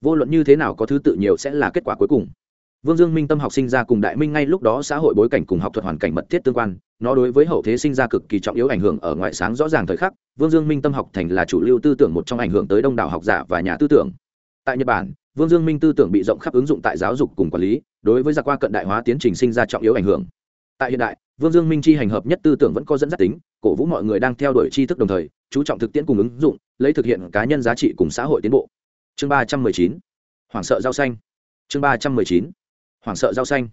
vô luận như thế nào có thứ tự nhiều sẽ là kết quả cuối cùng vương dương minh tâm học sinh ra cùng đại minh ngay lúc đó xã hội bối cảnh cùng học thuật hoàn cảnh mật thiết tương quan, nó đối với hậu thế sinh ra cực kỳ trọng yếu ảnh hưởng ở ngoại sáng rõ ràng thời khắc, vương dương minh tâm học thành là chủ lưu tư tưởng một trong ảnh hưởng tới đông đảo học giả và nhà tư tưởng. Tại nhật bản, vương dương minh tư tưởng bị rộng khắp ứng dụng tại giáo dục cùng quản lý, đối với gia qua cận đại hóa tiến trình sinh ra trọng yếu ảnh hưởng. Tại hiện đại, vương dương minh chi hành hợp nhất tư tưởng vẫn có dẫn dắt tính, cổ vũ mọi người đang theo đuổi tri thức đồng thời, chú trọng thực tiễn cùng ứng dụng, lấy thực hiện cá nhân giá trị cùng xã hội tiến bộ. Chương ba trăm mười chín. Hoảng sợ rau xanh. Chương ba trăm mười chín hoảng sợ rau xanh.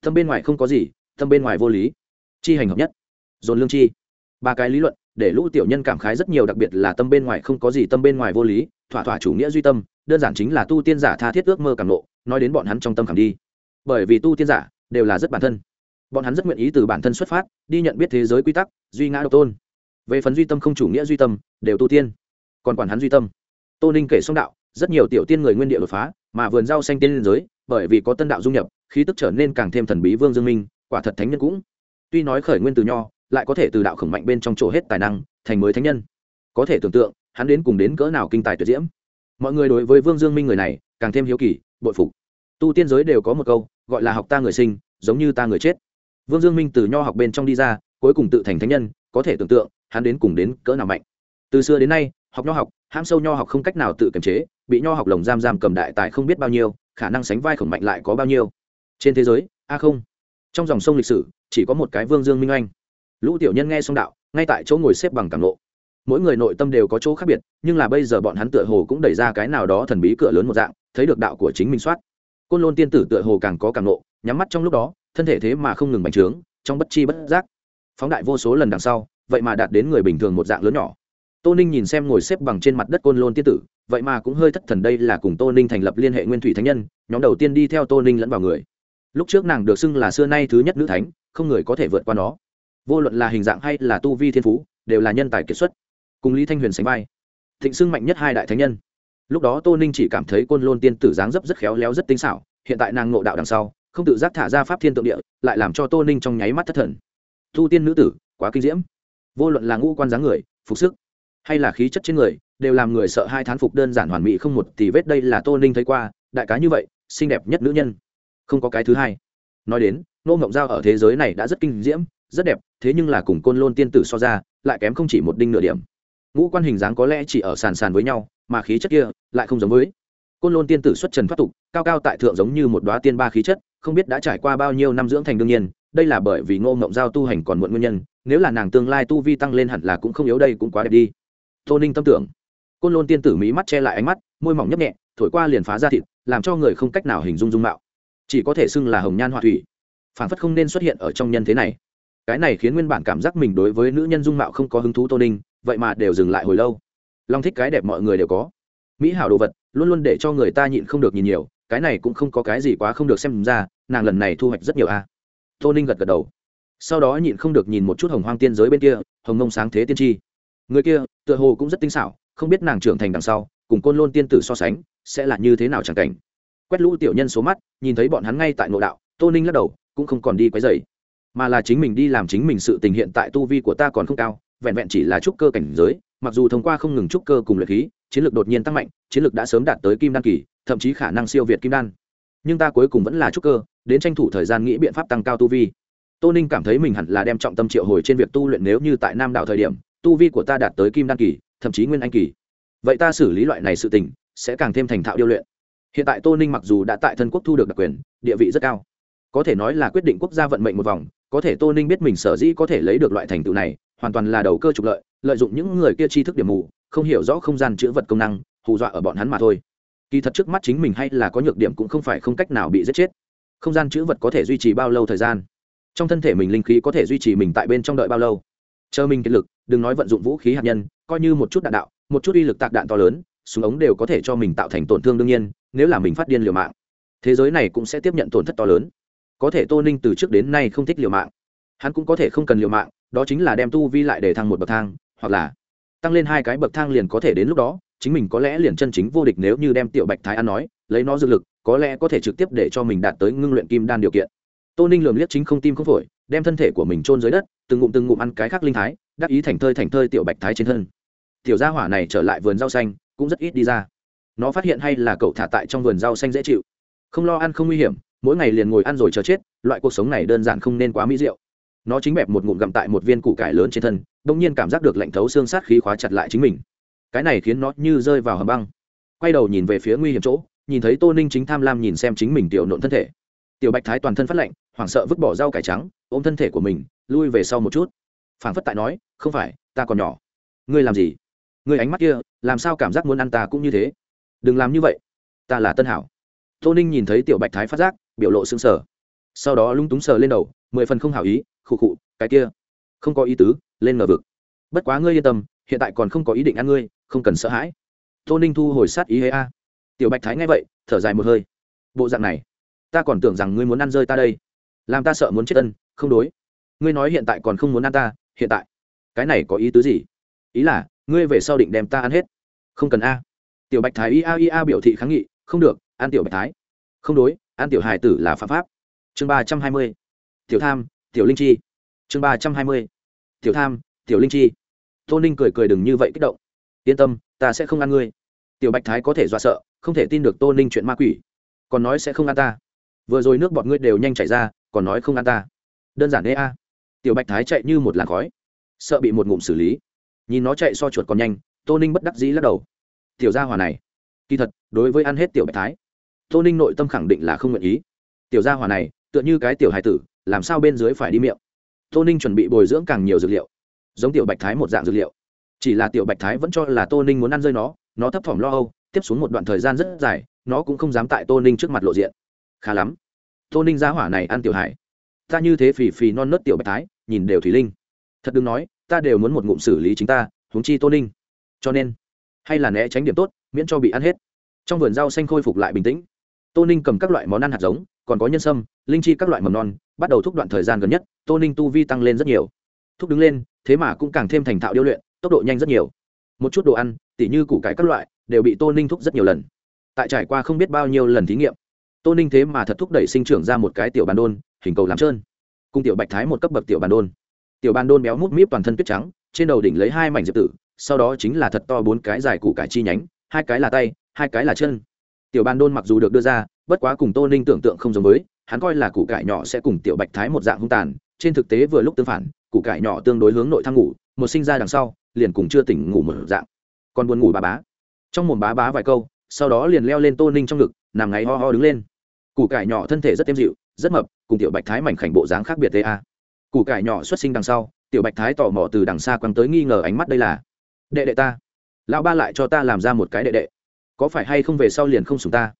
Tâm bên ngoài không có gì tâm bên ngoài vô lý. Chi hành hợp nhất. Dồn lương chi. Ba cái lý luận để lũ tiểu nhân cảm khái rất nhiều đặc biệt là tâm bên ngoài không có gì tâm bên ngoài vô lý thỏa thỏa chủ nghĩa duy tâm đơn giản chính là tu tiên giả tha thiết ước mơ cảm lộ, nói đến bọn hắn trong tâm cảm đi. Bởi vì tu tiên giả đều là rất bản thân. Bọn hắn rất nguyện ý từ bản thân xuất phát đi nhận biết thế giới quy tắc duy ngã độc tôn. Về phần duy tâm không chủ nghĩa duy tâm đều tu tiên. Còn quản hắn duy tâm. Tô ninh kể xong đạo rất nhiều tiểu tiên người nguyên địa đột phá, mà vườn rau xanh tiên liên giới, bởi vì có tân đạo dung nhập, khí tức trở nên càng thêm thần bí vương dương minh, quả thật thánh nhân cũng. Tuy nói khởi nguyên từ nho, lại có thể từ đạo khổng mạnh bên trong chỗ hết tài năng, thành mới thánh nhân. Có thể tưởng tượng, hắn đến cùng đến cỡ nào kinh tài tuyệt diễm. Mọi người đối với vương dương minh người này, càng thêm hiếu kỳ, bội phục. Tu tiên giới đều có một câu, gọi là học ta người sinh, giống như ta người chết. Vương dương minh từ nho học bên trong đi ra, cuối cùng tự thành thánh nhân, có thể tưởng tượng, hắn đến cùng đến cỡ nào mạnh. Từ xưa đến nay, học nho học, hãm sâu nho học không cách nào tự kiềm chế bị nho học lồng giam giam cầm đại tài không biết bao nhiêu, khả năng sánh vai khổng mạnh lại có bao nhiêu. Trên thế giới, a không. Trong dòng sông lịch sử, chỉ có một cái vương dương minh oanh. Lũ tiểu nhân nghe xong đạo, ngay tại chỗ ngồi xếp bằng cảm lộ. Mỗi người nội tâm đều có chỗ khác biệt, nhưng là bây giờ bọn hắn tựa hồ cũng đẩy ra cái nào đó thần bí cửa lớn một dạng, thấy được đạo của chính mình soát. Côn lôn tiên tử tựa hồ càng có càng nộ, nhắm mắt trong lúc đó, thân thể thế mà không ngừng bành trướng, trong bất chi bất giác. Phóng đại vô số lần đằng sau, vậy mà đạt đến người bình thường một dạng lớn nhỏ tô ninh nhìn xem ngồi xếp bằng trên mặt đất côn lôn tiên tử, vậy mà cũng hơi thất thần đây là cùng tô ninh thành lập liên hệ nguyên thủy thánh nhân, nhóm đầu tiên đi theo tô ninh lẫn vào người. Lúc trước nàng được xưng là xưa nay thứ nhất nữ thánh, không người có thể vượt qua nó. Vô luận là hình dạng hay là tu vi thiên phú, đều là nhân tài kiệt xuất. Cùng lý thanh huyền sánh vai, thịnh xưng mạnh nhất hai đại thánh nhân. Lúc đó tô ninh chỉ cảm thấy côn lôn tiên tử dáng dấp rất khéo léo, rất tinh xảo, hiện tại nàng ngộ đạo đằng sau, không tự giác thả ra pháp thiên tượng địa, lại làm cho tô ninh trong nháy mắt thất thần. Thu tiên nữ tử, quá kinh diễm. Vô luận là ngũ quan dáng người, phục sức hay là khí chất trên người, đều làm người sợ hai thán phục đơn giản hoàn mỹ không một tỷ vết đây là tô ninh thấy qua, đại cá như vậy, xinh đẹp nhất nữ nhân. Không có cái thứ hai. Nói đến nô ngộng giao ở thế giới này đã rất kinh diễm, rất đẹp, thế nhưng là cùng côn lôn tiên tử so ra, lại kém không chỉ một đinh nửa điểm. Ngũ quan hình dáng có lẽ chỉ ở sàn sàn với nhau, mà khí chất kia lại không giống với. Côn lôn tiên tử xuất trần thoát tục, cao cao tại thượng giống như một đoá tiên ba khí chất, không biết đã trải qua bao nhiêu năm dưỡng thành đương nhiên, đây là bởi vì ngô ngộng giao tu hành còn muộn nguyên nhân, nếu là nàng tương lai tu vi tăng lên hẳn là cũng không yếu đây cũng quá đẹp đi tô ninh tâm tưởng. Côn lôn tiên tử mỹ mắt che lại ánh mắt, môi mỏng nhấp nhẹ, thổi qua liền phá ra thịt, làm cho người không cách nào hình dung dung mạo. Chỉ có thể xưng là hồng nhan họa thủy. Phản phất không nên xuất hiện ở trong nhân thế này. Cái này khiến nguyên bản cảm giác mình đối với nữ nhân dung mạo không có hứng thú tô ninh, vậy mà đều dừng lại hồi lâu. Long thích cái đẹp mọi người đều có. Mỹ hảo đồ vật, luôn luôn để cho người ta nhịn không được nhìn nhiều, cái này cũng không có cái gì quá không được xem ra, nàng lần này thu hoạch rất nhiều a. À. tô ninh gật gật đầu. Sau đó nhịn không được nhìn một chút hồng hoang tiên giới bên kia, hồng ngông sáng thế tiên tri người kia, tựa hồ cũng rất tinh xảo, không biết nàng trưởng thành đằng sau, cùng côn lôn tiên tử so sánh, sẽ là như thế nào chẳng cảnh. Quét lũ tiểu nhân số mắt, nhìn thấy bọn hắn ngay tại nội đạo, tô ninh lắc đầu, cũng không còn đi quấy dày mà là chính mình đi làm chính mình sự tình hiện tại tu vi của ta còn không cao, vẹn vẹn chỉ là trúc cơ cảnh giới, mặc dù thông qua không ngừng trúc cơ cùng luyện khí, chiến lược đột nhiên tăng mạnh, chiến lược đã sớm đạt tới kim đan kỳ, thậm chí khả năng siêu việt kim đan. Nhưng ta cuối cùng vẫn là trúc cơ, đến tranh thủ thời gian nghĩ biện pháp tăng cao tu vi. Tô ninh cảm thấy mình hẳn là đem trọng tâm triệu hồi trên việc tu luyện nếu như tại nam đạo thời điểm tu vi của ta đạt tới kim đan kỳ, thậm chí nguyên anh kỳ. Vậy ta xử lý loại này sự tình, sẽ càng thêm thành thạo điêu luyện. Hiện tại tô ninh mặc dù đã tại thân quốc thu được đặc quyền, địa vị rất cao. Có thể nói là quyết định quốc gia vận mệnh một vòng, có thể tô ninh biết mình sở dĩ có thể lấy được loại thành tựu này, hoàn toàn là đầu cơ trục lợi lợi dụng những người kia tri thức điểm mù, không hiểu rõ không gian chữ vật công năng, hù dọa ở bọn hắn mà thôi. Kỳ thật trước mắt chính mình hay là có nhược điểm cũng không phải không cách nào bị giết chết. Không gian chữ vật có thể duy trì bao lâu thời gian? Trong thân thể mình linh khí có thể duy trì mình tại bên trong đợi bao lâu? Chờ mình kiệt lực, đừng nói vận dụng vũ khí hạt nhân, coi như một chút đạn đạo, một chút uy lực tạc đạn to lớn, súng ống đều có thể cho mình tạo thành tổn thương đương nhiên, nếu là mình phát điên liều mạng. Thế giới này cũng sẽ tiếp nhận tổn thất to lớn. Có thể tô ninh từ trước đến nay không thích liều mạng. Hắn cũng có thể không cần liều mạng, đó chính là đem tu vi lại để thăng một bậc thang, hoặc là tăng lên hai cái bậc thang liền có thể đến lúc đó, chính mình có lẽ liền chân chính vô địch nếu như đem tiểu bạch thái ăn nói, lấy nó dư lực, có lẽ có thể trực tiếp để cho mình đạt tới ngưng luyện kim đan điều kiện tô ninh lường liếc chính không tim không phổi, đem thân thể của mình trôn dưới đất, từng ngụm từng ngụm ăn cái khác linh thái, đắc ý thành thơi thành thơi tiểu bạch thái trên thân. Tiểu gia hỏa này trở lại vườn rau xanh, cũng rất ít đi ra. Nó phát hiện hay là cậu thả tại trong vườn rau xanh dễ chịu. Không lo ăn không nguy hiểm, mỗi ngày liền ngồi ăn rồi chờ chết, loại cuộc sống này đơn giản không nên quá mỹ diệu. Nó chính bẹp một ngụm gặm tại một viên củ cải lớn trên thân đông nhiên cảm giác được lạnh thấu xương sát khí khóa chặt lại chính mình. Cái này khiến nó như rơi vào hầm băng. Quay đầu nhìn về phía nguy hiểm chỗ, nhìn thấy tô ninh chính tham lam nhìn xem chính mình tiểu nộn thân thể tiểu bạch thái toàn thân phát lạnh, hoảng sợ vứt bỏ rau cải trắng, ôm thân thể của mình, lui về sau một chút. Phảng phất tại nói, không phải, ta còn nhỏ. Ngươi làm gì? Ngươi ánh mắt kia, làm sao cảm giác muốn ăn ta cũng như thế? Đừng làm như vậy. Ta là tân hảo. Tô ninh nhìn thấy tiểu bạch thái phát giác, biểu lộ xương sở sau đó lung túng sờ lên đầu, mười phần không hảo ý, khụ khụ, cái kia, không có ý tứ, lên ngờ vực. Bất quá ngươi yên tâm, hiện tại còn không có ý định ăn ngươi, không cần sợ hãi. Tô ninh thu hồi sát ý hê a. Tiểu bạch thái nghe vậy, thở dài một hơi. Bộ dạng này ta còn tưởng rằng ngươi muốn ăn rơi ta đây. Làm ta sợ muốn chết ân, không đối. Ngươi nói hiện tại còn không muốn ăn ta, hiện tại. Cái này có ý tứ gì? Ý là, ngươi về sau định đem ta ăn hết. Không cần a. Tiểu bạch thái ia ia biểu thị kháng nghị, không được, ăn tiểu bạch thái. Không đối, ăn tiểu hài tử là phạm pháp. Chương ba trăm hai mươi. Tiểu tham, tiểu linh chi. Chương ba trăm hai mươi. Tiểu tham, tiểu linh chi. Tô ninh cười cười đừng như vậy kích động. Yên tâm, ta sẽ không ăn ngươi. Tiểu bạch thái có thể dọa sợ, không thể tin được tô ninh chuyện ma quỷ. Còn nói sẽ không ăn ta vừa rồi nước bọt ngươi đều nhanh chảy ra, còn nói không ăn ta. Đơn giản ê a. Tiểu bạch thái chạy như một làn khói. Sợ bị một ngụm xử lý. Nhìn nó chạy so chuột còn nhanh, tô ninh bất đắc dĩ lắc đầu. Tiểu gia hòa này, kỳ thật, đối với ăn hết tiểu bạch thái, tô ninh nội tâm khẳng định là không nguyện ý. Tiểu gia hòa này, tựa như cái tiểu hài tử, làm sao bên dưới phải đi miệng? Tô ninh chuẩn bị bồi dưỡng càng nhiều dược liệu. Giống tiểu bạch thái một dạng dược liệu. Chỉ là tiểu bạch thái vẫn cho là tô ninh muốn ăn rơi nó nó thấp thỏm lo âu, tiếp xuống một đoạn thời gian rất dài, nó cũng không dám tại tô ninh trước mặt lộ diện khá lắm. Tô ninh giá hỏa này ăn tiểu hải ta như thế phì phì non nớt tiểu bạch thái, nhìn đều thủy linh. Thật đừng nói, ta đều muốn một ngụm xử lý chính ta, huống chi tô ninh. Cho nên, hay là né tránh điểm tốt, miễn cho bị ăn hết. Trong vườn rau xanh khôi phục lại bình tĩnh. Tô ninh cầm các loại món ăn hạt giống, còn có nhân sâm, linh chi các loại mầm non, bắt đầu thúc đoạn thời gian gần nhất, tô ninh tu vi tăng lên rất nhiều. Thúc đứng lên, thế mà cũng càng thêm thành thạo điêu luyện, tốc độ nhanh rất nhiều. Một chút đồ ăn, tỉ như củ cải các loại, đều bị tô ninh thúc rất nhiều lần. Tại trải qua không biết bao nhiêu lần thí nghiệm tô ninh thế mà thật thúc đẩy sinh trưởng ra một cái tiểu bàn đôn, hình cầu làm trơn. Cùng tiểu bạch thái một cấp bậc tiểu bàn đôn. Tiểu bàn đôn béo mút míp toàn thân tuyết trắng, trên đầu đỉnh lấy hai mảnh diệp tử, sau đó chính là thật to bốn cái dài củ cải chi nhánh, hai cái là tay, hai cái là chân. Tiểu bàn đôn mặc dù được đưa ra, bất quá cùng tô ninh tưởng tượng không giống với, hắn coi là củ cải nhỏ sẽ cùng tiểu bạch thái một dạng hung tàn, trên thực tế vừa lúc tương phản, củ cải nhỏ tương đối hướng nội thang ngủ, một sinh ra đằng sau, liền cùng chưa tỉnh ngủ một dạng. Còn buồn ngủ bà bá. Trong mồm bá bá vài câu, sau đó liền leo lên tô ninh trong ngực, nằm ngáy ho ho đứng lên củ cải nhỏ thân thể rất êm dịu, rất mập, cùng tiểu bạch thái mảnh khảnh bộ dáng khác biệt ta củ cải nhỏ xuất sinh đằng sau, tiểu bạch thái tò mò từ đằng xa quăng tới nghi ngờ ánh mắt đây là, đệ đệ ta, lão ba lại cho ta làm ra một cái đệ đệ, có phải hay không về sau liền không sùng ta?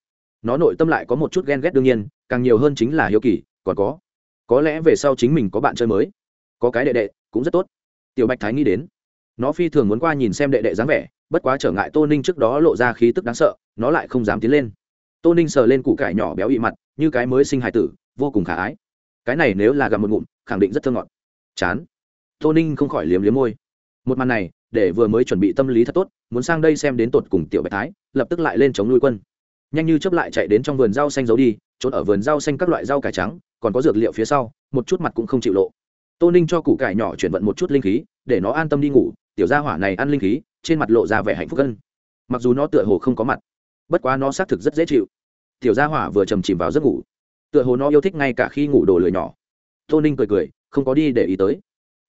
Nó nội tâm lại có một chút ghen ghét đương nhiên, càng nhiều hơn chính là hiếu kỳ, còn có có lẽ về sau chính mình có bạn chơi mới, có cái đệ đệ cũng rất tốt. Tiểu bạch thái nghĩ đến, nó phi thường muốn qua nhìn xem đệ đệ dáng vẻ, bất quá trở ngại tô ninh trước đó lộ ra khí tức đáng sợ, nó lại không dám tiến lên tô ninh sờ lên củ cải nhỏ béo ị mặt, như cái mới sinh hài tử, vô cùng khả ái. Cái này nếu là gặp một ngụm, khẳng định rất thơ ngọt. Chán. Tô ninh không khỏi liếm liếm môi. Một màn này, để vừa mới chuẩn bị tâm lý thật tốt, muốn sang đây xem đến tột cùng tiểu bạch thái, lập tức lại lên chống nuôi quân. Nhanh như chấp lại chạy đến trong vườn rau xanh giấu đi, trốn ở vườn rau xanh các loại rau cải trắng, còn có dược liệu phía sau, một chút mặt cũng không chịu lộ. Tô ninh cho củ cải nhỏ chuyển vận một chút linh khí, để nó an tâm đi ngủ, tiểu gia hỏa này ăn linh khí, trên mặt lộ ra vẻ hạnh phúc hơn. mặc dù nó tựa hồ không có mặt bất quá nó xác thực rất dễ chịu. Tiểu gia hỏa vừa trầm chìm vào giấc ngủ. Tựa hồ nó yêu thích ngay cả khi ngủ đồ lười nhỏ. Tô ninh cười cười, không có đi để ý tới.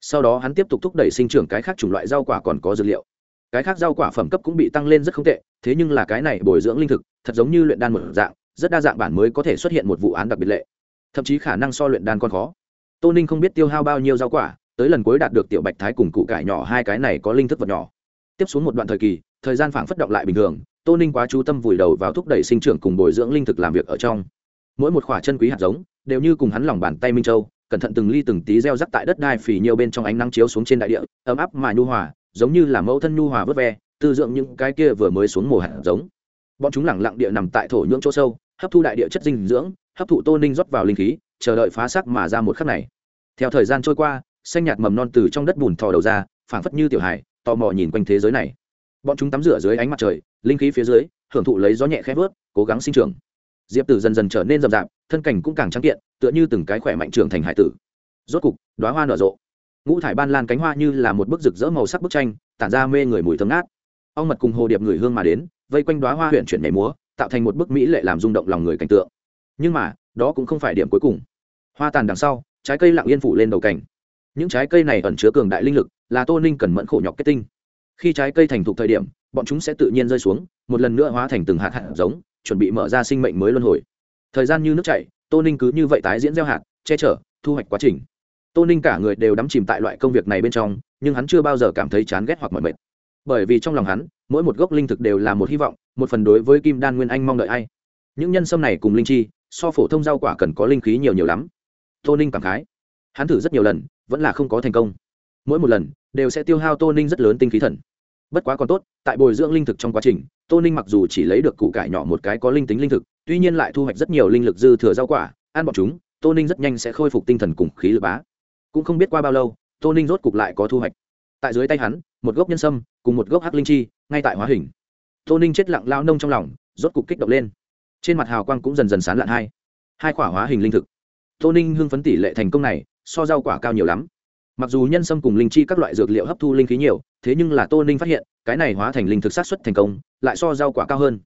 Sau đó hắn tiếp tục thúc đẩy sinh trưởng cái khác chủng loại rau quả còn có dược liệu. Cái khác rau quả phẩm cấp cũng bị tăng lên rất không tệ, thế nhưng là cái này bồi dưỡng linh thực, thật giống như luyện đan một dạng, rất đa dạng bản mới có thể xuất hiện một vụ án đặc biệt lệ. Thậm chí khả năng so luyện đan còn khó. Tô ninh không biết tiêu hao bao nhiêu rau quả, tới lần cuối đạt được tiểu bạch thái cùng cụ cải nhỏ hai cái này có linh thức vật nhỏ. Tiếp xuống một đoạn thời kỳ, thời gian phảng phất động lại bình thường tô ninh quá chú tâm vùi đầu vào thúc đẩy sinh trưởng cùng bồi dưỡng linh thực làm việc ở trong. Mỗi một khoả chân quý hạt giống đều như cùng hắn lòng bàn tay minh châu, cẩn thận từng ly từng tí gieo rắc tại đất đai phì nhiều bên trong ánh nắng chiếu xuống trên đại địa, ấm áp mà nhu hòa, giống như là mẫu thân nhu hòa vớt ve, tư dưỡng những cái kia vừa mới xuống mùa hạt giống. Bọn chúng lẳng lặng địa nằm tại thổ nhưỡng chỗ sâu, hấp thu đại địa chất dinh dưỡng, hấp thụ tô ninh rót vào linh khí, chờ đợi phá sắc mà ra một khắc này. Theo thời gian trôi qua, xanh nhạt mầm non từ trong đất bùn thò đầu ra, phảng phất như tiểu hải tò mò nhìn quanh thế giới này. Bọn chúng tắm rửa dưới ánh mặt trời linh khí phía dưới, hưởng thụ lấy gió nhẹ khẽ vớt, cố gắng sinh trưởng. Diệp tử dần dần trở nên rậm rạp, thân cảnh cũng càng trắng kiện, tựa như từng cái khỏe mạnh trưởng thành hải tử. Rốt cục đoá hoa nở rộ. Ngũ thải ban lan cánh hoa như là một bức rực rỡ màu sắc bức tranh, tản ra mê người mùi thơm ngát. Ong mật cùng hồ điệp người hương mà đến, vây quanh đoá hoa huyện chuyển nhảy múa, tạo thành một bức mỹ lệ làm rung động lòng người cảnh tượng. Nhưng mà, đó cũng không phải điểm cuối cùng. Hoa tàn đằng sau, trái cây lặng yên phủ lên đầu cảnh những trái cây này ẩn chứa cường đại linh lực, là tô ninh cần mẫn khổ nhọc kết tinh khi trái cây thành thục thời điểm, bọn chúng sẽ tự nhiên rơi xuống, một lần nữa hóa thành từng hạt hạt giống, chuẩn bị mở ra sinh mệnh mới luân hồi. Thời gian như nước chảy, tô ninh cứ như vậy tái diễn gieo hạt, che chở, thu hoạch quá trình. Tô ninh cả người đều đắm chìm tại loại công việc này bên trong, nhưng hắn chưa bao giờ cảm thấy chán ghét hoặc mỏi mệt. Bởi vì trong lòng hắn, mỗi một gốc linh thực đều là một hy vọng, một phần đối với kim đan nguyên anh mong đợi ai. Những nhân sâm này cùng linh chi, so phổ thông rau quả cần có linh khí nhiều nhiều lắm. Tô ninh cảm khái. Hắn thử rất nhiều lần, vẫn là không có thành công. Mỗi một lần đều sẽ tiêu hao tô ninh rất lớn tinh khí thần. Bất quá còn tốt, tại bồi dưỡng linh thực trong quá trình, tô ninh mặc dù chỉ lấy được củ cải nhỏ một cái có linh tính linh thực, tuy nhiên lại thu hoạch rất nhiều linh lực dư thừa rau quả, ăn bọn chúng, tô ninh rất nhanh sẽ khôi phục tinh thần cùng khí lực bá. Cũng không biết qua bao lâu, tô ninh rốt cục lại có thu hoạch. Tại dưới tay hắn, một gốc nhân sâm, cùng một gốc hắc linh chi, ngay tại hóa hình. Tô ninh chết lặng lao nông trong lòng, rốt cục kích động lên. Trên mặt hào quang cũng dần dần sán lạn hai. Hai quả hóa hình linh thực. Tô ninh hưng phấn tỷ lệ thành công này, so rau quả cao nhiều lắm mặc dù nhân sâm cùng linh chi các loại dược liệu hấp thu linh khí nhiều, thế nhưng là tô ninh phát hiện, cái này hóa thành linh thực sát xuất thành công, lại so rau quả cao hơn.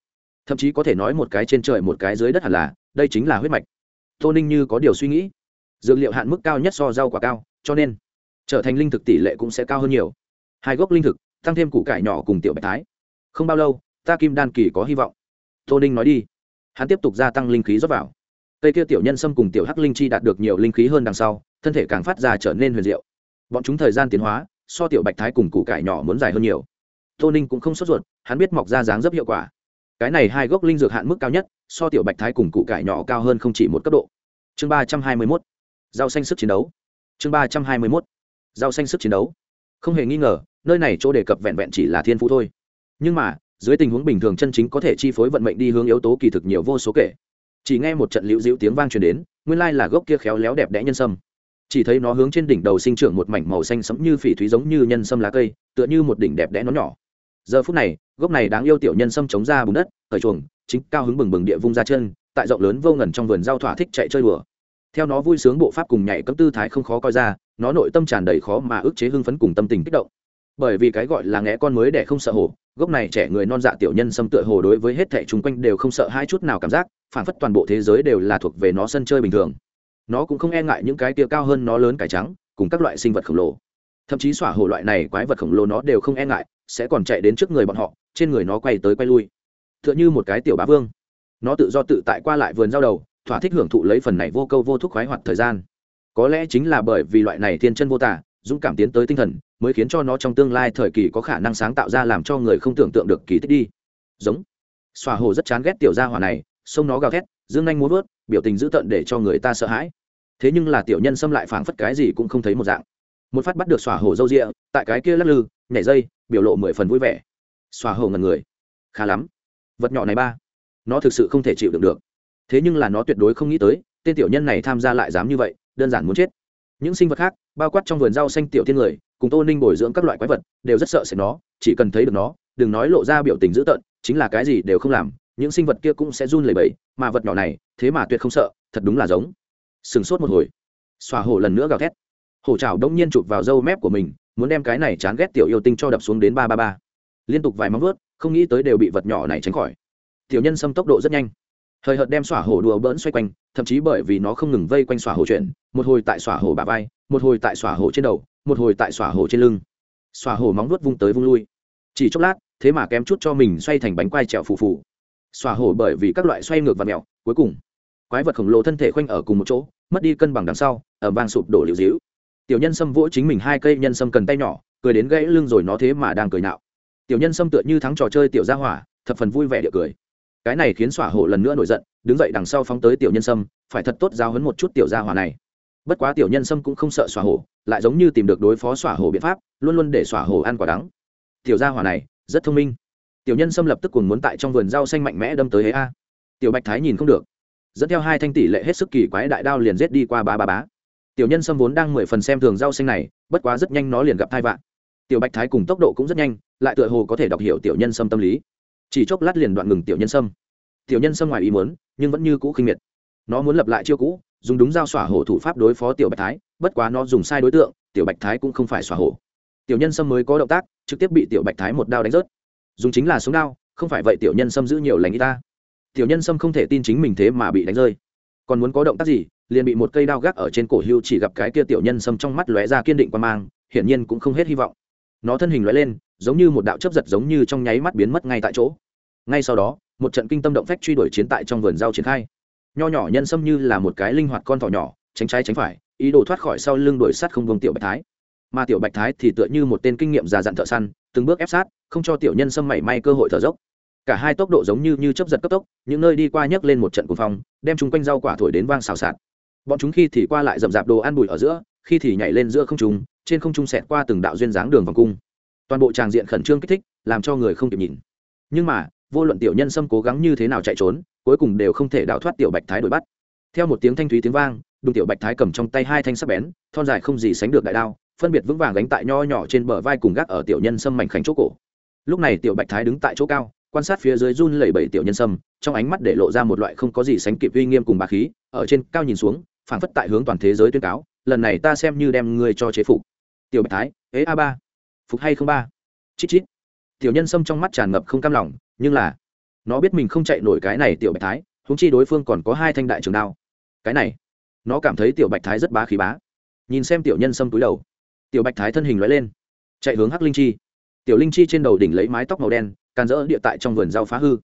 Thậm chí có thể nói một cái trên trời một cái dưới đất hẳn là, đây chính là huyết mạch. Tô ninh như có điều suy nghĩ. Dược liệu hạn mức cao nhất so rau quả cao, cho nên trở thành linh thực tỷ lệ cũng sẽ cao hơn nhiều. Hai gốc linh thực, tăng thêm củ cải nhỏ cùng tiểu bạch thái. Không bao lâu, ta kim đan kỳ có hy vọng. Tô ninh nói đi. Hắn tiếp tục gia tăng linh khí rót vào. Cây kia tiểu nhân sâm cùng tiểu hắc linh chi đạt được nhiều linh khí hơn đằng sau, thân thể càng phát ra trở nên huyền diệu bọn chúng thời gian tiến hóa, so tiểu bạch thái cùng củ cải nhỏ muốn dài hơn nhiều. Tô ninh cũng không sốt ruột, hắn biết mọc ra dáng rất hiệu quả. Cái này hai gốc linh dược hạn mức cao nhất, so tiểu bạch thái cùng củ cải nhỏ cao hơn không chỉ một cấp độ. Chương ba trăm hai mươi mốt. Rau xanh sức chiến đấu. Chương ba trăm hai mươi mốt. Rau xanh sức chiến đấu. Không hề nghi ngờ, nơi này chỗ đề cập vẹn vẹn chỉ là thiên phú thôi. Nhưng mà, dưới tình huống bình thường chân chính có thể chi phối vận mệnh đi hướng yếu tố kỳ thực nhiều vô số kể. Chỉ nghe một trận liễu dịu tiếng vang truyền đến, nguyên lai là gốc kia khéo léo đẹp đẽ nhân sâm chỉ thấy nó hướng trên đỉnh đầu sinh trưởng một mảnh màu xanh sẫm như phỉ thúy giống như nhân sâm lá cây, tựa như một đỉnh đẹp đẽ nó nhỏ. Giờ phút này, gốc này đáng yêu tiểu nhân sâm chống ra bùn đất ở chuồng, chính cao hứng bừng bừng địa vung ra chân, tại rộng lớn vô ngần trong vườn rau thỏa thích chạy chơi đùa. Theo nó vui sướng bộ pháp cùng nhảy cấm tư thái không khó coi ra, nó nội tâm tràn đầy khó mà ức chế hưng phấn cùng tâm tình kích động. Bởi vì cái gọi là ngẽ con mới để không sợ hổ, gốc này trẻ người non dạ tiểu nhân xâm tựa hồ đối với hết thẻ chung quanh đều không sợ hai chút nào cảm giác, phản phất toàn bộ thế giới đều là thuộc về nó sân chơi bình thường nó cũng không e ngại những cái tia cao hơn nó lớn cải trắng, cùng các loại sinh vật khổng lồ. Thậm chí xỏa hồ loại này quái vật khổng lồ nó đều không e ngại, sẽ còn chạy đến trước người bọn họ, trên người nó quay tới quay lui. T h ư ợ n h ư một cái tiểu bá vương. Nó tự do tự tại qua lại vườn giao đầu, thỏa thích hưởng thụ lấy phần này vô câu vô thúc khoái hoạt thời gian. Có lẽ chính là bởi vì loại này thiên chân vô tả dũng cảm tiến tới tinh thần, mới khiến cho nó trong tương lai thời kỳ có khả năng sáng tạo ra làm cho người không tưởng tượng được kỳ tích đi. Giống. Xòa hồ rất chán ghét tiểu gia hỏa này sông nó gào thét, dương anh muốn vớt biểu tình dữ tợn để cho người ta sợ hãi thế nhưng là tiểu nhân xâm lại phảng phất cái gì cũng không thấy một dạng. Một phát bắt được xòa hồ râu rịa, tại cái kia lắc lư, nhảy dây, biểu lộ mười phần vui vẻ. Xòa hồ ngần người. Khá lắm. Vật nhỏ này ba. Nó thực sự không thể chịu được được. Thế nhưng là nó tuyệt đối không nghĩ tới, tên tiểu nhân này tham gia lại dám như vậy, đơn giản muốn chết. Những sinh vật khác, bao quát trong vườn rau xanh tiểu thiên người, cùng tô ninh bồi dưỡng các loại quái vật, đều rất sợ sẽ nó, chỉ cần thấy được nó, đừng nói lộ ra biểu tình dữ tợn, chính là cái gì đều không làm, những sinh vật kia cũng sẽ run lẩy bẩy, mà vật nhỏ này, thế mà tuyệt không sợ, thật đúng là giống sừng sốt một hồi. Xòa hổ lần nữa gào thét. Hổ trào đông nhiên chụp vào râu mép của mình, muốn đem cái này chán ghét tiểu yêu tinh cho đập xuống đến ba ba ba. Liên tục vài móng vuốt, không nghĩ tới đều bị vật nhỏ này tránh khỏi. Tiểu nhân xâm tốc độ rất nhanh. Hời hợt đem xỏa hổ đùa bỡn xoay quanh, thậm chí bởi vì nó không ngừng vây quanh xỏa hổ chuyển một hồi tại xỏa hổ bà vai, một hồi tại xỏa hổ trên đầu, một hồi tại xỏa hổ trên lưng. Xỏa hổ móng vuốt vung tới vung lui. Chỉ chốc lát, thế mà kém chút cho mình xoay thành bánh quai trèo phù phù. Xỏa hổ bởi vì các loại xoay ngược và mẹo, cuối cùng quái vật khổng lồ thân thể khoanh ở cùng một chỗ, mất đi cân bằng đằng sau ở vang sụp đổ liều dĩu tiểu nhân sâm vỗ chính mình hai cây nhân sâm cần tay nhỏ, cười đến gãy lưng rồi nó thế mà đang cười nạo tiểu nhân sâm tựa như thắng trò chơi tiểu gia hỏa, thập phần vui vẻ địa cười. Cái này khiến xỏa hổ lần nữa nổi giận, đứng dậy đằng sau phóng tới tiểu nhân sâm, phải thật tốt giao hấn một chút tiểu gia hỏa này. Bất quá tiểu nhân sâm cũng không sợ xỏa hổ, lại giống như tìm được đối phó xỏa hổ biện pháp, luôn luôn để xỏa hổ ăn quả đắng. Tiểu gia hỏa này, rất thông minh. Tiểu nhân sâm lập tức cùng muốn tại trong vườn rau xanh mạnh mẽ đâm tới hế a. Tiểu bạch thái nhìn không được dẫn theo hai thanh tỷ lệ hết sức kỳ quái đại đao liền rết đi qua bá bá bá. Tiểu nhân sâm vốn đang mười phần xem thường rau xanh này, bất quá rất nhanh nó liền gặp thai vạn. Tiểu bạch thái cùng tốc độ cũng rất nhanh, lại tựa hồ có thể đọc hiểu tiểu nhân sâm tâm lý. Chỉ chốc lát liền đoạn ngừng tiểu nhân sâm. Tiểu nhân sâm ngoài ý muốn, nhưng vẫn như cũ khinh miệt. Nó muốn lập lại chiêu cũ, dùng đúng dao xỏa hổ thủ pháp đối phó tiểu bạch thái, bất quá nó dùng sai đối tượng, tiểu bạch thái cũng không phải xỏa hổ. Tiểu nhân sâm mới có động tác, trực tiếp bị tiểu bạch thái một đao đánh rớt. Dùng chính là súng đao, không phải vậy tiểu nhân sâm giữ nhiều lành y ta tiểu nhân sâm không thể tin chính mình thế mà bị đánh rơi. Còn muốn có động tác gì, liền bị một cây đao gác ở trên cổ hưu chỉ gặp cái kia tiểu nhân sâm trong mắt lóe ra kiên định quan mang, hiển nhiên cũng không hết hy vọng. Nó thân hình lóe lên, giống như một đạo chấp giật giống như trong nháy mắt biến mất ngay tại chỗ. Ngay sau đó, một trận kinh tâm động phách truy đuổi chiến tại trong vườn rau triển khai. Nho nhỏ nhân sâm như là một cái linh hoạt con thỏ nhỏ, tránh trái tránh phải, ý đồ thoát khỏi sau lưng đuổi sắt không vùng tiểu bạch thái. Mà tiểu bạch thái thì tựa như một tên kinh nghiệm già dặn thợ săn, từng bước ép sát, không cho tiểu nhân sâm mảy may cơ hội thở dốc cả hai tốc độ giống như như chấp giật cấp tốc, những nơi đi qua nhấc lên một trận cuồng phong, đem chúng quanh rau quả thổi đến vang xào xạc. Bọn chúng khi thì qua lại rậm rạp đồ ăn bụi ở giữa, khi thì nhảy lên giữa không trung, trên không trung xẹt qua từng đạo duyên dáng đường vòng cung. Toàn bộ tràng diện khẩn trương kích thích, làm cho người không kịp nhìn. Nhưng mà, vô luận tiểu nhân xâm cố gắng như thế nào chạy trốn, cuối cùng đều không thể đào thoát tiểu bạch thái đuổi bắt. Theo một tiếng thanh thúy tiếng vang, đùng tiểu bạch thái cầm trong tay hai thanh sắc bén, thon dài không gì sánh được đại đao, phân biệt vững vàng gánh tại nho nhỏ trên bờ vai cùng gác ở tiểu nhân sâm mảnh khảnh chỗ cổ. Lúc này tiểu bạch thái đứng tại chỗ cao quan sát phía dưới run lẩy bẩy tiểu nhân sâm, trong ánh mắt để lộ ra một loại không có gì sánh kịp uy nghiêm cùng bà khí, ở trên cao nhìn xuống, phảng phất tại hướng toàn thế giới tuyên cáo, lần này ta xem như đem ngươi cho chế phục. Tiểu bạch thái, ế a ba, phục hay không ba? Chít chít. Tiểu nhân sâm trong mắt tràn ngập không cam lòng, nhưng là, nó biết mình không chạy nổi cái này tiểu bạch thái húng chi đối phương còn có hai thanh đại trường đao. Cái này, nó cảm thấy tiểu bạch thái rất bá khí bá. Nhìn xem tiểu nhân sâm túi đầu, tiểu bạch thái thân hình loại lên, chạy hướng hắc linh chi. Tiểu linh chi trên đầu đỉnh lấy mái tóc màu đen càn rỡ địa tại trong vườn rau phá hư.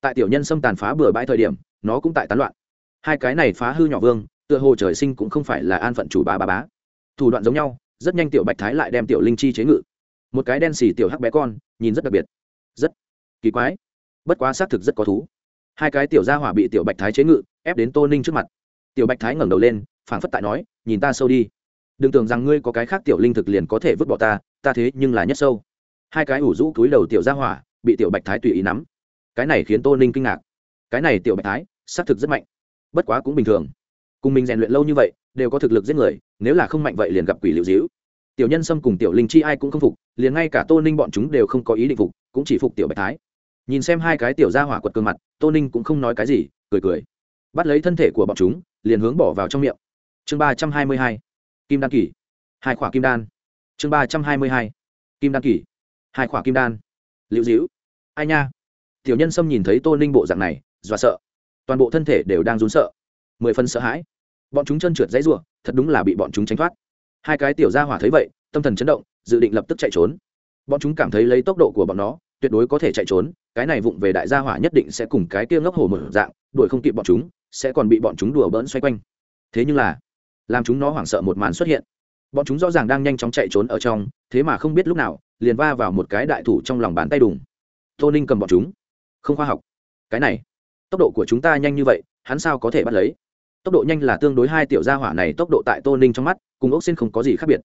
Tại tiểu nhân xâm tàn phá bừa bãi thời điểm, nó cũng tại tán loạn. Hai cái này phá hư nhỏ vương, tựa hồ trời sinh cũng không phải là an phận chủ bà bà bá. Thủ đoạn giống nhau, rất nhanh tiểu bạch thái lại đem tiểu linh chi chế ngự. Một cái đen xì tiểu hắc bé con, nhìn rất đặc biệt. Rất kỳ quái. Bất quá xác thực rất có thú. Hai cái tiểu gia hỏa bị tiểu bạch thái chế ngự, ép đến tô ninh trước mặt. Tiểu bạch thái ngẩng đầu lên, phảng phất tại nói, nhìn ta sâu đi. Đừng tưởng rằng ngươi có cái khác tiểu linh thực liền có thể vứt bỏ ta ta thế nhưng là nhất sâu. Hai cái ủ rũ túi đầu tiểu gia hỏa bị tiểu bạch thái tùy ý nắm. Cái này khiến tô ninh kinh ngạc. Cái này tiểu bạch thái, xác thực rất mạnh. Bất quá cũng bình thường. Cùng mình rèn luyện lâu như vậy, đều có thực lực giết người, nếu là không mạnh vậy liền gặp quỷ liệu dĩu tiểu nhân sâm cùng tiểu linh chi ai cũng không phục, liền ngay cả tô ninh bọn chúng đều không có ý định phục, cũng chỉ phục tiểu bạch thái. Nhìn xem hai cái tiểu gia hỏa quật cương mặt, tô ninh cũng không nói cái gì, cười cười. Bắt lấy thân thể của bọn chúng, liền hướng bỏ vào trong miệng. Chương ba trăm hai mươi hai. Kim đan kỳ hai khỏa kim đan. Chương ba trăm hai mươi hai. Kim đan kỳ hai khỏa kim đan liễu dĩu ai nha? Tiểu nhân sâm nhìn thấy tô ninh bộ dạng này, dọa sợ. Toàn bộ thân thể đều đang rún sợ. Mười phân sợ hãi. Bọn chúng chân trượt dãy rùa thật đúng là bị bọn chúng tránh thoát. Hai cái tiểu gia hỏa thấy vậy, tâm thần chấn động, dự định lập tức chạy trốn. Bọn chúng cảm thấy lấy tốc độ của bọn nó, tuyệt đối có thể chạy trốn, cái này vụng về đại gia hỏa nhất định sẽ cùng cái kia ngốc hồ mở dạng, đuổi không kịp bọn chúng, sẽ còn bị bọn chúng đùa bỡn xoay quanh. Thế nhưng là, làm chúng nó hoảng sợ một màn xuất hiện. Bọn chúng rõ ràng đang nhanh chóng chạy trốn ở trong, thế mà không biết lúc nào liền va vào một cái đại thủ trong lòng bàn tay đùng. Tô ninh cầm bọn chúng. Không khoa học. Cái này, tốc độ của chúng ta nhanh như vậy, hắn sao có thể bắt lấy? Tốc độ nhanh là tương đối hai tiểu gia hỏa này tốc độ tại tô ninh trong mắt, cùng ốc xin không có gì khác biệt.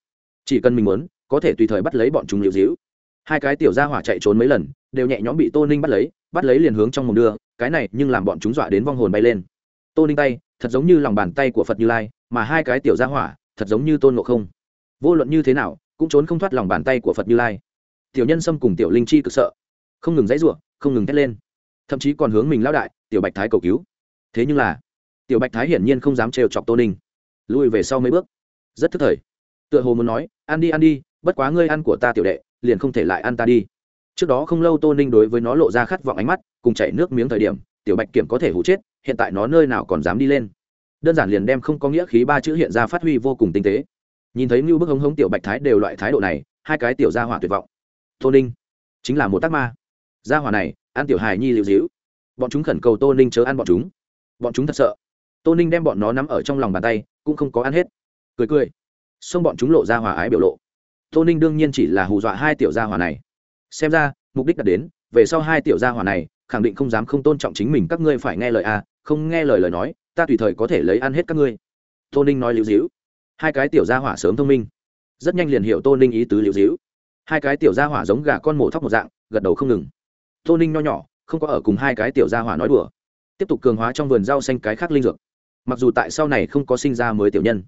Chỉ cần mình muốn, có thể tùy thời bắt lấy bọn chúng liều dĩu. Hai cái tiểu gia hỏa chạy trốn mấy lần, đều nhẹ nhõm bị tô ninh bắt lấy bắt lấy liền hướng trong mồm đưa, cái này nhưng làm bọn chúng dọa đến vong hồn bay lên. Tô ninh tay, thật giống như lòng bàn tay của phật như lai, mà hai cái tiểu gia hỏa, thật giống như tôn ngộ không. Vô luận như thế nào cũng trốn không thoát lòng bàn tay của phật như lai. Tiểu nhân sâm cùng tiểu linh chi cực sợ. Không ngừng dãy r u ộ không ngừng thét lên. Thậm chí còn hướng mình lao đại, tiểu bạch thái cầu cứu. Thế nhưng là, tiểu bạch thái hiển nhiên không dám trêu chọc tô ninh. Lùi về sau mấy bước. Rất thức thời. Tựa hồ muốn nói, ăn đi ăn đi, bất quá ngươi ăn của ta tiểu đệ, liền không thể lại ăn ta đi. Trước đó không lâu tô ninh đối với nó lộ ra khát vọng ánh mắt, cùng chảy nước miếng thời điểm, tiểu bạch kiểm có thể hụ chết, hiện tại nó nơi nào còn dám đi lên. Đơn giản liền đem không có nghĩa khí ba chữ hiện ra phát huy vô cùng tinh tế nhìn thấy như bức hống hống tiểu bạch thái đều loại thái độ này, hai cái tiểu gia hỏa tuyệt vọng. Tô ninh, chính là một tác ma. Gia hỏa này, ăn tiểu hài nhi liệu dĩu bọn chúng khẩn cầu tô ninh chớ ăn bọn chúng. Bọn chúng thật sợ. Tô ninh đem bọn nó nắm ở trong lòng bàn tay, cũng không có ăn hết. Cười cười. Xông bọn chúng lộ ra hòa ái biểu lộ. Tô ninh đương nhiên chỉ là hù dọa hai tiểu gia hỏa này. Xem ra, mục đích đạt đến, về sau hai tiểu gia hỏa này, khẳng định không dám không tôn trọng chính mình, các ngươi phải nghe lời a, không nghe lời lời nói, ta tùy thời có thể lấy ăn hết các ngươi. Tô ninh nói liễu dĩu hai cái tiểu gia hỏa sớm thông minh. Rất nhanh liền hiểu tô ninh ý tứ liễu dĩu hai cái tiểu gia hỏa giống gà con mổ thóc một dạng, gật đầu không ngừng. Tô ninh nho nhỏ, không có ở cùng hai cái tiểu gia hỏa nói đùa. Tiếp tục cường hóa trong vườn rau xanh cái khác linh dược. Mặc dù tại sau này không có sinh ra mới tiểu nhân,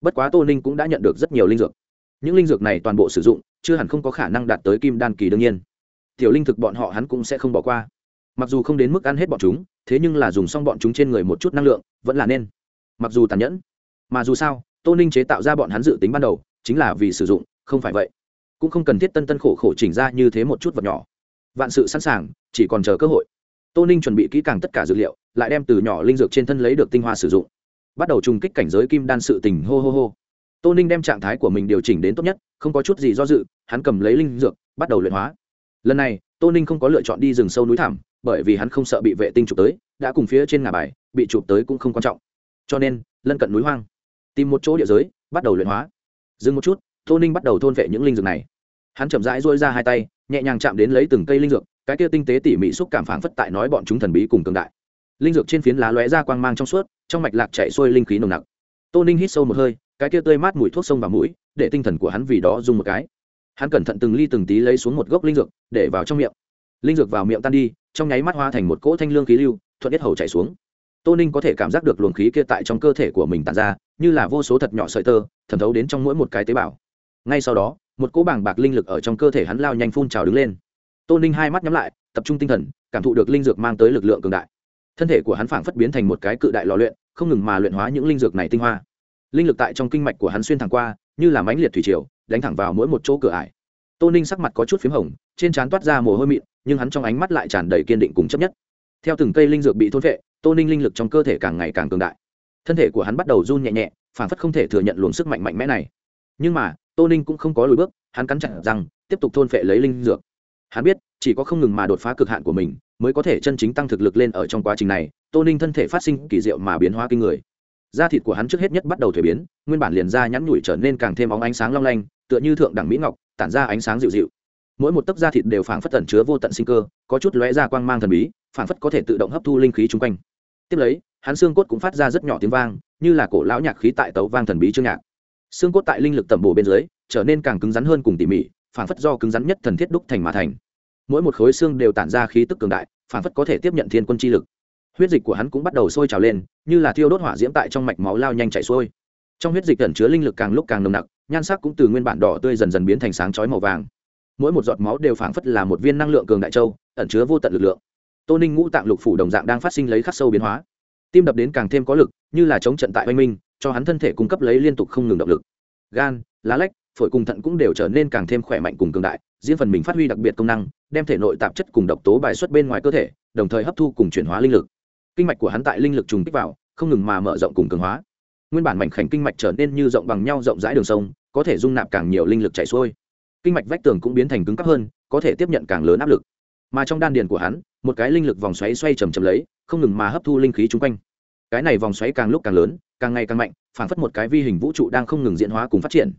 bất quá tô ninh cũng đã nhận được rất nhiều linh dược. Những linh dược này toàn bộ sử dụng, chưa hẳn không có khả năng đạt tới kim đan kỳ đương nhiên. Tiểu linh thực bọn họ hắn cũng sẽ không bỏ qua. Mặc dù không đến mức ăn hết bọn chúng, thế nhưng là dùng xong bọn chúng trên người một chút năng lượng, vẫn là nên. Mặc dù tàn nhẫn, mà dù sao tô ninh chế tạo ra bọn hắn dự tính ban đầu, chính là vì sử dụng, không phải vậy. Cũng không cần thiết tân tân khổ khổ chỉnh ra như thế một chút vật nhỏ. Vạn sự sẵn sàng, chỉ còn chờ cơ hội. Tô ninh chuẩn bị kỹ càng tất cả dữ liệu, lại đem từ nhỏ linh dược trên thân lấy được tinh hoa sử dụng. Bắt đầu trùng kích cảnh giới kim đan sự tình, hô hô hô. Tô ninh đem trạng thái của mình điều chỉnh đến tốt nhất, không có chút gì do dự, hắn cầm lấy linh dược, bắt đầu luyện hóa. Lần này, tô ninh không có lựa chọn đi rừng sâu núi thảm bởi vì hắn không sợ bị vệ tinh chụp tới, đã cùng phía trên ngà bài, bị chụp tới cũng không quan trọng. Cho nên, lân cận núi hoang tìm một chỗ địa giới, bắt đầu luyện hóa. Dừng một chút, tô ninh bắt đầu thôn vệ những linh dược này. Hắn chậm rãi dôi ra hai tay, nhẹ nhàng chạm đến lấy từng cây linh dược, cái kia tinh tế tỉ mỉ xúc cảm phảng phất tại nói bọn chúng thần bí cùng cường đại. Linh dược trên phiến lá lóe ra quang mang trong suốt, trong mạch lạc chạy xuôi linh khí nồng nặc. Tô ninh hít sâu một hơi, cái kia tươi mát mùi thuốc sông vào mũi, để tinh thần của hắn vì đó dùng một cái. Hắn cẩn thận từng ly từng tí lấy xuống một gốc linh dược, để vào trong miệng. Linh dược vào miệng tan đi, trong nháy mắt hoa thành một cỗ thanh lương khí lưu, thuận hết hầu chảy xuống. Tô ninh có thể cảm giác được luồng khí kia tại trong cơ thể của mình tàn ra như là vô số thật nhỏ sợi tơ, thẩm thấu đến trong mỗi một cái tế bào. Ngay sau đó, một cỗ bảng bạc linh lực ở trong cơ thể hắn lao nhanh phun trào đứng lên. Tô ninh hai mắt nhắm lại, tập trung tinh thần, cảm thụ được linh dược mang tới lực lượng cường đại. Thân thể của hắn phảng phất biến thành một cái cự đại lò luyện, không ngừng mà luyện hóa những linh dược này tinh hoa. Linh lực tại trong kinh mạch của hắn xuyên thẳng qua, như là mãnh liệt thủy triều, đánh thẳng vào mỗi một chỗ cửa ải. Tô ninh sắc mặt có chút p h í m hồng, trên trán toát ra mồ hôi mịn, nhưng hắn trong ánh mắt lại tràn đầy kiên định cùng chấp nhất. Theo từng cây linh dược bị thôn vệ tô ninh linh lực trong cơ thể càng ngày càng cường đại thân thể của hắn bắt đầu run nhẹ nhẹ, phảng phất không thể thừa nhận luồng sức mạnh mạnh mẽ này. Nhưng mà, tô ninh cũng không có lùi bước, hắn cắn chặt rằng tiếp tục thôn phệ lấy linh dược. Hắn biết, chỉ có không ngừng mà đột phá cực hạn của mình, mới có thể chân chính tăng thực lực lên ở trong quá trình này, tô ninh thân thể phát sinh kỳ diệu mà biến hóa kinh người. Da thịt của hắn trước hết nhất bắt đầu thuế biến, nguyên bản liền da nhắn nhủi trở nên càng thêm óng ánh sáng long lanh, tựa như thượng đẳng mỹ ngọc, tản ra ánh sáng dịu dịu. Mỗi một tấc da thịt đều phảng phất tẩn chứa vô tận sinh cơ, có chút lóe ra quang mang thần bí, phảng phất có thể tự động hấp thu linh khí chung quanh. Tiếp lấy hắn xương cốt cũng phát ra rất nhỏ tiếng vang, như là cổ lão nhạc khí tại tấu vang thần bí chương nhạc. Xương cốt tại linh lực tẩm bổ bên dưới, trở nên càng cứng rắn hơn cùng tỉ mỉ, phảng phất do cứng rắn nhất thần thiết đúc thành mà thành. Mỗi một khối xương đều tản ra khí tức cường đại, phảng phất có thể tiếp nhận thiên quân chi lực. Huyết dịch của hắn cũng bắt đầu sôi trào lên, như là thiêu đốt hỏa diễm tại trong mạch máu lao nhanh chảy xuôi. Trong huyết dịch ẩn chứa linh lực càng lúc càng nồng nặc, nhan sắc cũng từ nguyên bản đỏ tươi dần dần biến thành sáng chói màu vàng. Mỗi một giọt máu đều phảng phất là một viên năng lượng cường đại châu, ẩn chứa vô tận lực lượng. Tô ninh ngũ tạng lục phủ đồng dạng đang phát sinh lấy khắc sâu biến hóa tim đập đến càng thêm có lực, như là chống trận tại oanh minh, cho hắn thân thể cung cấp lấy liên tục không ngừng động lực. Gan, lá lách, phổi cùng thận cũng đều trở nên càng thêm khỏe mạnh cùng cường đại, riêng phần mình phát huy đặc biệt công năng, đem thể nội tạp chất cùng độc tố bài xuất bên ngoài cơ thể, đồng thời hấp thu cùng chuyển hóa linh lực. Kinh mạch của hắn tại linh lực trùng kích vào, không ngừng mà mở rộng cùng cường hóa. Nguyên bản mảnh khảnh kinh mạch trở nên như rộng bằng nhau rộng rãi đường sông, có thể dung nạp càng nhiều linh lực chảy xuôi. Kinh mạch vách tường cũng biến thành cứng cấp hơn, có thể tiếp nhận càng lớn áp lực. Mà trong đan điền của hắn một cái linh lực vòng xoáy xoay chầm chầm lấy, không ngừng mà hấp thu linh khí chung quanh. Cái này vòng xoáy càng lúc càng lớn, càng ngày càng mạnh phảng phất một cái vi hình vũ trụ đang không ngừng diễn hóa cùng phát triển.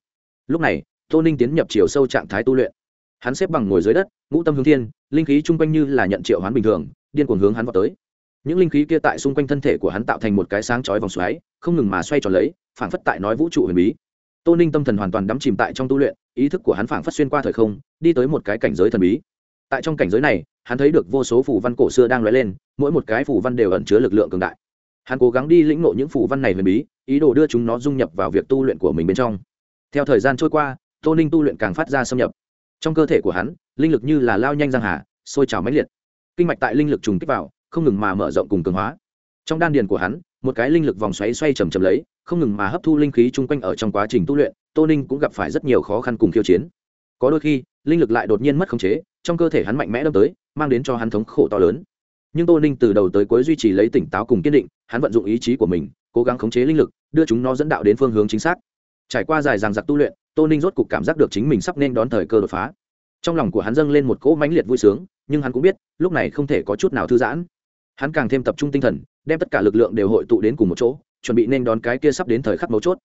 Lúc này, tô ninh tiến nhập chiều sâu trạng thái tu luyện. Hắn xếp bằng ngồi dưới đất, ngũ tâm hướng thiên, linh khí chung quanh như là nhận triệu hoán bình thường, điên cuồng hướng hắn vào tới. Những linh khí kia tại xung quanh thân thể của hắn tạo thành một cái sáng chói vòng xoáy, không ngừng mà xoay tròn lấy phảng phất tại nói vũ trụ huyền bí. Tô ninh tâm thần hoàn toàn đắm chìm tại trong tu luyện, ý thức của hắn phảng phất xuyên qua thời không, đi tới một cái cảnh giới thần bí tại trong cảnh giới này, hắn thấy được vô số phù văn cổ xưa đang lóe lên, mỗi một cái phù văn đều ẩn chứa lực lượng cường đại. Hắn cố gắng đi lĩnh ngộ những phù văn này huyền bí, ý đồ đưa chúng nó dung nhập vào việc tu luyện của mình bên trong. Theo thời gian trôi qua, tô ninh tu luyện càng phát ra xâm nhập. Trong cơ thể của hắn, linh lực như là lao nhanh giang hà, sôi trào mãnh liệt. Kinh mạch tại linh lực trùng kích vào, không ngừng mà mở rộng cùng cường hóa. Trong đan điền của hắn, một cái linh lực vòng xoáy xoay chầm chầm lấy, không ngừng mà hấp thu linh khí chung quanh ở trong quá trình tu luyện, tô ninh cũng gặp phải rất nhiều khó khăn cùng khiêu chiến. Có đôi khi, linh lực lại đột nhiên mất khống chế trong cơ thể hắn mạnh mẽ đâm tới, mang đến cho hắn thống khổ to lớn. Nhưng tô ninh từ đầu tới cuối duy trì lấy tỉnh táo cùng kiên định, hắn vận dụng ý chí của mình, cố gắng khống chế linh lực, đưa chúng nó dẫn đạo đến phương hướng chính xác. Trải qua dài dằng giặc tu luyện, tô ninh rốt cục cảm giác được chính mình sắp nên đón thời cơ đột phá. Trong lòng của hắn dâng lên một cỗ mãnh liệt vui sướng, nhưng hắn cũng biết, lúc này không thể có chút nào thư giãn. Hắn càng thêm tập trung tinh thần, đem tất cả lực lượng đều hội tụ đến cùng một chỗ, chuẩn bị nên đón cái kia sắp đến thời khắc mấu chốt.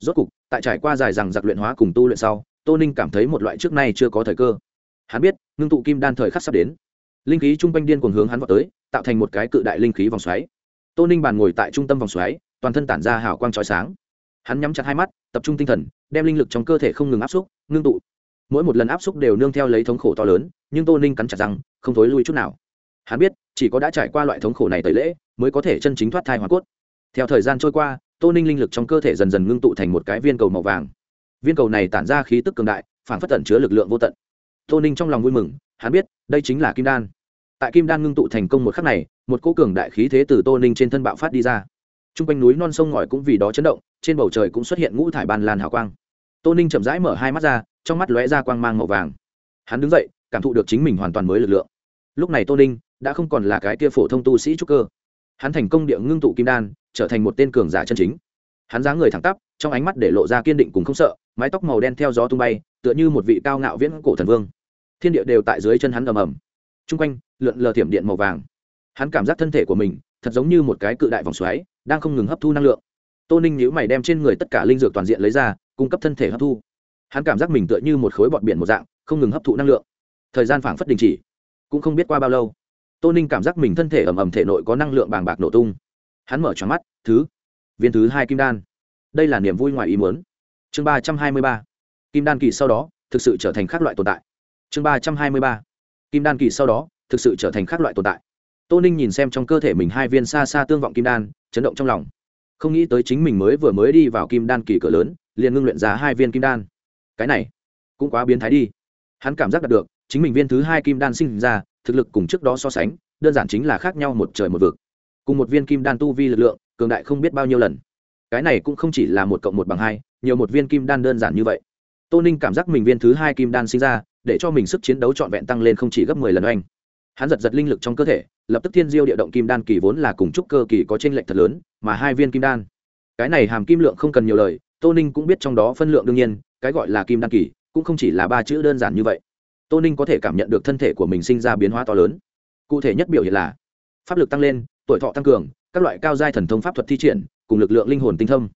Rốt cục, tại trải qua dài rằng giặc luyện hóa cùng tu luyện sau, tô ninh cảm thấy một loại trước nay chưa có thời cơ hắn biết, ngưng tụ kim đan thời khắc sắp đến. Linh khí chung quanh điên cuồng hướng hắn vào tới, tạo thành một cái cự đại linh khí vòng xoáy. Tô ninh bàn ngồi tại trung tâm vòng xoáy, toàn thân tản ra hào quang trói sáng. Hắn nhắm chặt hai mắt, tập trung tinh thần, đem linh lực trong cơ thể không ngừng áp xúc, ngưng tụ. Mỗi một lần áp xúc đều nương theo lấy thống khổ to lớn, nhưng tô ninh cắn chặt rằng không thối lui chút nào. Hắn biết, chỉ có đã trải qua loại thống khổ này tẩy lễ, mới có thể chân chính thoát thai hoàn cốt. Theo thời gian trôi qua, tô ninh linh lực trong cơ thể dần dần ngưng tụ thành một cái viên cầu màu vàng. Viên cầu này tản ra khí tức cường đại, phản phất tận chứa lực lượng vô tận tô ninh trong lòng vui mừng, hắn biết, đây chính là kim đan. Tại kim đan ngưng tụ thành công một khắc này, một cỗ cường đại khí thế từ tô ninh trên thân bạo phát đi ra. T r u n g quanh núi non sông ngòi cũng vì đó chấn động, trên bầu trời cũng xuất hiện ngũ thải ban lan hào quang. Tô ninh chậm rãi mở hai mắt ra, trong mắt lóe ra quang mang màu vàng. Hắn đứng dậy, cảm thụ được chính mình hoàn toàn mới lực lượng. Lúc này tô ninh đã không còn là cái kia phổ thông tu sĩ trúc cơ. Hắn thành công địa ngưng tụ kim đan, trở thành một tên cường giả chân chính. Hắn dáng người thẳng tắp, trong ánh mắt để lộ ra kiên định cùng không sợ, mái tóc màu đen theo gió tung bay, tựa như một vị cao ngạo viễn cổ thần vương thiên địa đều tại dưới chân hắn ầm ầm. T r u n g quanh, lượn lờ thiểm điện màu vàng. Hắn cảm giác thân thể của mình, thật giống như một cái cự đại vòng xoáy, đang không ngừng hấp thu năng lượng. Tô ninh nhữ mày đem trên người tất cả linh dược toàn diện lấy ra, cung cấp thân thể hấp thu. Hắn cảm giác mình tựa như một khối bọt biển một dạng, không ngừng hấp thụ năng lượng. Thời gian phảng phất đình chỉ. Cũng không biết qua bao lâu, tô ninh cảm giác mình thân thể ầm ầm thể nội có năng lượng bàng bạc nổ tung. Hắn mở tròn mắt, thứ, viên thứ hai kim đan. Đây là niềm vui ngoài ý muốn. Chương ba trăm hai mươi ba. Kim đan kỳ sau đó, thực sự trở thành các loại tồn tại chương ba trăm hai mươi ba. Kim đan kỳ sau đó, thực sự trở thành các loại tồn tại. Tô ninh nhìn xem trong cơ thể mình hai viên xa xa tương vọng kim đan, chấn động trong lòng. Không nghĩ tới chính mình mới vừa mới đi vào kim đan kỳ cửa lớn, liền ngưng luyện ra hai viên kim đan. Cái này, cũng quá biến thái đi. Hắn cảm giác đạt được, chính mình viên thứ hai kim đan sinh ra, thực lực cùng trước đó so sánh, đơn giản chính là khác nhau một trời một vực. Cùng một viên kim đan tu vi lực lượng, cường đại không biết bao nhiêu lần. Cái này cũng không chỉ là một cộng một bằng hai, nhiều một viên kim đan đơn giản như vậy. Tô ninh cảm giác mình viên thứ hai kim đan sinh ra để cho mình sức chiến đấu trọn vẹn tăng lên không chỉ gấp mười lần oanh. Hắn giật giật linh lực trong cơ thể, lập tức thiên diêu địa động kim đan kỳ vốn là cùng trúc cơ kỳ có t r ê n lệch thật lớn, mà hai viên kim đan. Cái này hàm kim lượng không cần nhiều lời, tô ninh cũng biết trong đó phân lượng đương nhiên, cái gọi là kim đan kỳ cũng không chỉ là ba chữ đơn giản như vậy. Tô ninh có thể cảm nhận được thân thể của mình sinh ra biến hóa to lớn. Cụ thể nhất biểu hiện là pháp lực tăng lên, tuổi thọ tăng cường, các loại cao giai thần thông pháp thuật thi triển, cùng lực lượng linh hồn tinh thông.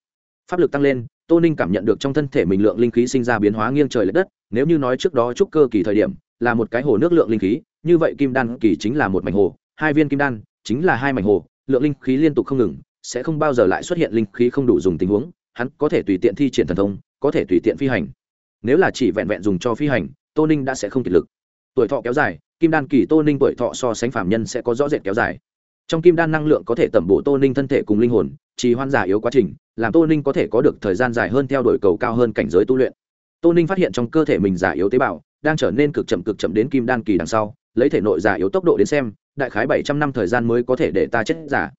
Pháp lực tăng lên tô ninh cảm nhận được trong thân thể mình lượng linh khí sinh ra biến hóa nghiêng trời l ệ đất, nếu như nói trước đó trúc cơ kỳ thời điểm, là một cái hồ nước lượng linh khí, như vậy kim đan kỳ chính là một mảnh hồ, hai viên kim đan chính là hai mảnh hồ, lượng linh khí liên tục không ngừng, sẽ không bao giờ lại xuất hiện linh khí không đủ dùng tình huống, hắn có thể tùy tiện thi triển thần thông, có thể tùy tiện phi hành. Nếu là chỉ vẹn vẹn dùng cho phi hành, tô ninh đã sẽ không kiệt lực. Tuổi thọ kéo dài, kim đan kỳ tô ninh tuổi thọ so sánh phạm nhân sẽ có rõ rệt kéo dài trong kim đan năng lượng có thể tẩm bổ tô ninh thân thể cùng linh hồn, trì hoan giả yếu quá trình, làm tô ninh có thể có được thời gian dài hơn theo đuổi cầu cao hơn cảnh giới tu luyện. Tô ninh phát hiện trong cơ thể mình giả yếu tế bào, đang trở nên cực chậm cực chậm đến kim đan kỳ đằng sau, lấy thể nội giả yếu tốc độ đến xem, đại khái bảy trăm năm thời gian mới có thể để ta chết giả.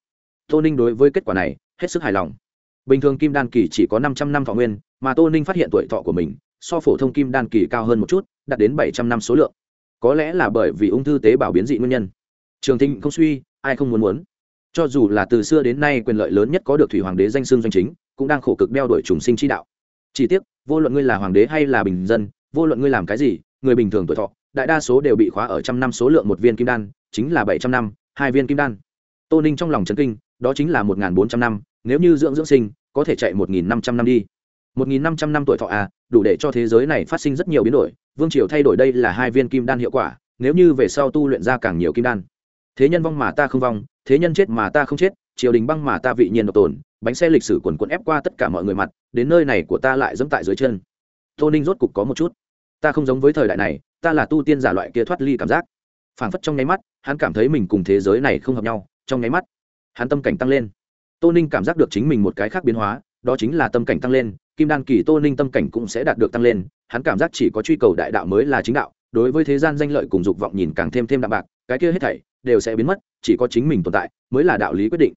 Tô ninh đối với kết quả này, hết sức hài lòng. Bình thường kim đan kỳ chỉ có năm trăm năm thọ nguyên, mà tô ninh phát hiện tuổi thọ của mình, so phổ thông kim đan kỳ cao hơn một chút, đạt đến bảy trăm năm số lượng. Có lẽ là bởi vì ung thư tế bào biến dị nguyên nhân. Trường thịnh không suy ai không muốn muốn. Cho dù là từ xưa đến nay quyền lợi lớn nhất có được thủy hoàng đế danh xưng doanh chính, cũng đang khổ cực đeo đuổi trùng sinh chi đạo. Chỉ tiếc, vô luận ngươi là hoàng đế hay là bình dân, vô luận ngươi làm cái gì, người bình thường tuổi thọ, đại đa số đều bị khóa ở trăm năm số lượng một viên kim đan, chính là bảy trăm năm, hai viên kim đan. Tô ninh trong lòng trấn kinh, đó chính là một bốn trăm năm, nếu như dưỡng dưỡng sinh, có thể chạy một nghìn năm trăm năm đi. Một nghìn năm trăm năm tuổi thọ à đủ để cho thế giới này phát sinh rất nhiều biến đổi, vương triều thay đổi đây là hai viên kim đan hiệu quả, nếu như về sau tu luyện ra càng nhiều kim đan thế nhân vong mà ta không vong, thế nhân chết mà ta không chết, triều đình băng mà ta vị nhiên độc tồn, bánh xe lịch sử quần quần ép qua tất cả mọi người mặt, đến nơi này của ta lại dẫm tại dưới chân. Tô ninh rốt cục có một chút. Ta không giống với thời đại này, ta là tu tiên giả loại kia thoát ly cảm giác. Phảng phất trong nháy mắt, hắn cảm thấy mình cùng thế giới này không hợp nhau, trong nháy mắt, hắn tâm cảnh tăng lên. Tô ninh cảm giác được chính mình một cái khác biến hóa, đó chính là tâm cảnh tăng lên, kim đan kỳ tô ninh tâm cảnh cũng sẽ đạt được tăng lên, hắn cảm giác chỉ có truy cầu đại đạo mới là chính đạo đối với thế gian danh lợi cùng dục vọng nhìn càng thêm thêm đạm bạc, cái kia hết thảy đều sẽ biến mất, chỉ có chính mình tồn tại mới là đạo lý quyết định.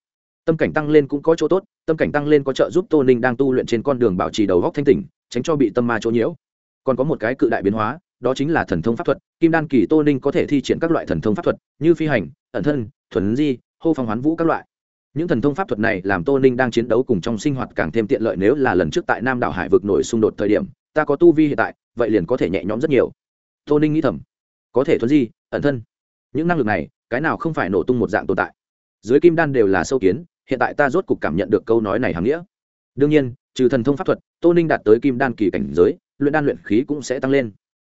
Tâm cảnh tăng lên cũng có chỗ tốt, tâm cảnh tăng lên có trợ giúp tô ninh đang tu luyện trên con đường bảo trì đầu góc thanh tỉnh, tránh cho bị tâm ma chỗ nhiễu. Còn có một cái cự đại biến hóa, đó chính là thần thông pháp thuật, kim đan kỳ tô ninh có thể thi triển các loại thần thông pháp thuật, như phi hành, ẩn thân, thuần di, hô phong hoán vũ các loại. Những thần thông pháp thuật này làm tô ninh đang chiến đấu cùng trong sinh hoạt càng thêm tiện lợi nếu là lần trước tại nam đảo hải vực nổi xung đột thời điểm, ta có tu vi hiện tại, vậy liền có thể nhẹ nhõm rất nhiều tô ninh nghĩ thầm. Có thể thuần di, ẩn thân. Những năng lực này, cái nào không phải nổ tung một dạng tồn tại? Dưới kim đan đều là sâu kiến, hiện tại ta rốt cục cảm nhận được câu nói này hàm nghĩa. Đương nhiên, trừ thần thông pháp thuật, tô ninh đạt tới kim đan kỳ cảnh giới, luyện đan luyện khí cũng sẽ tăng lên.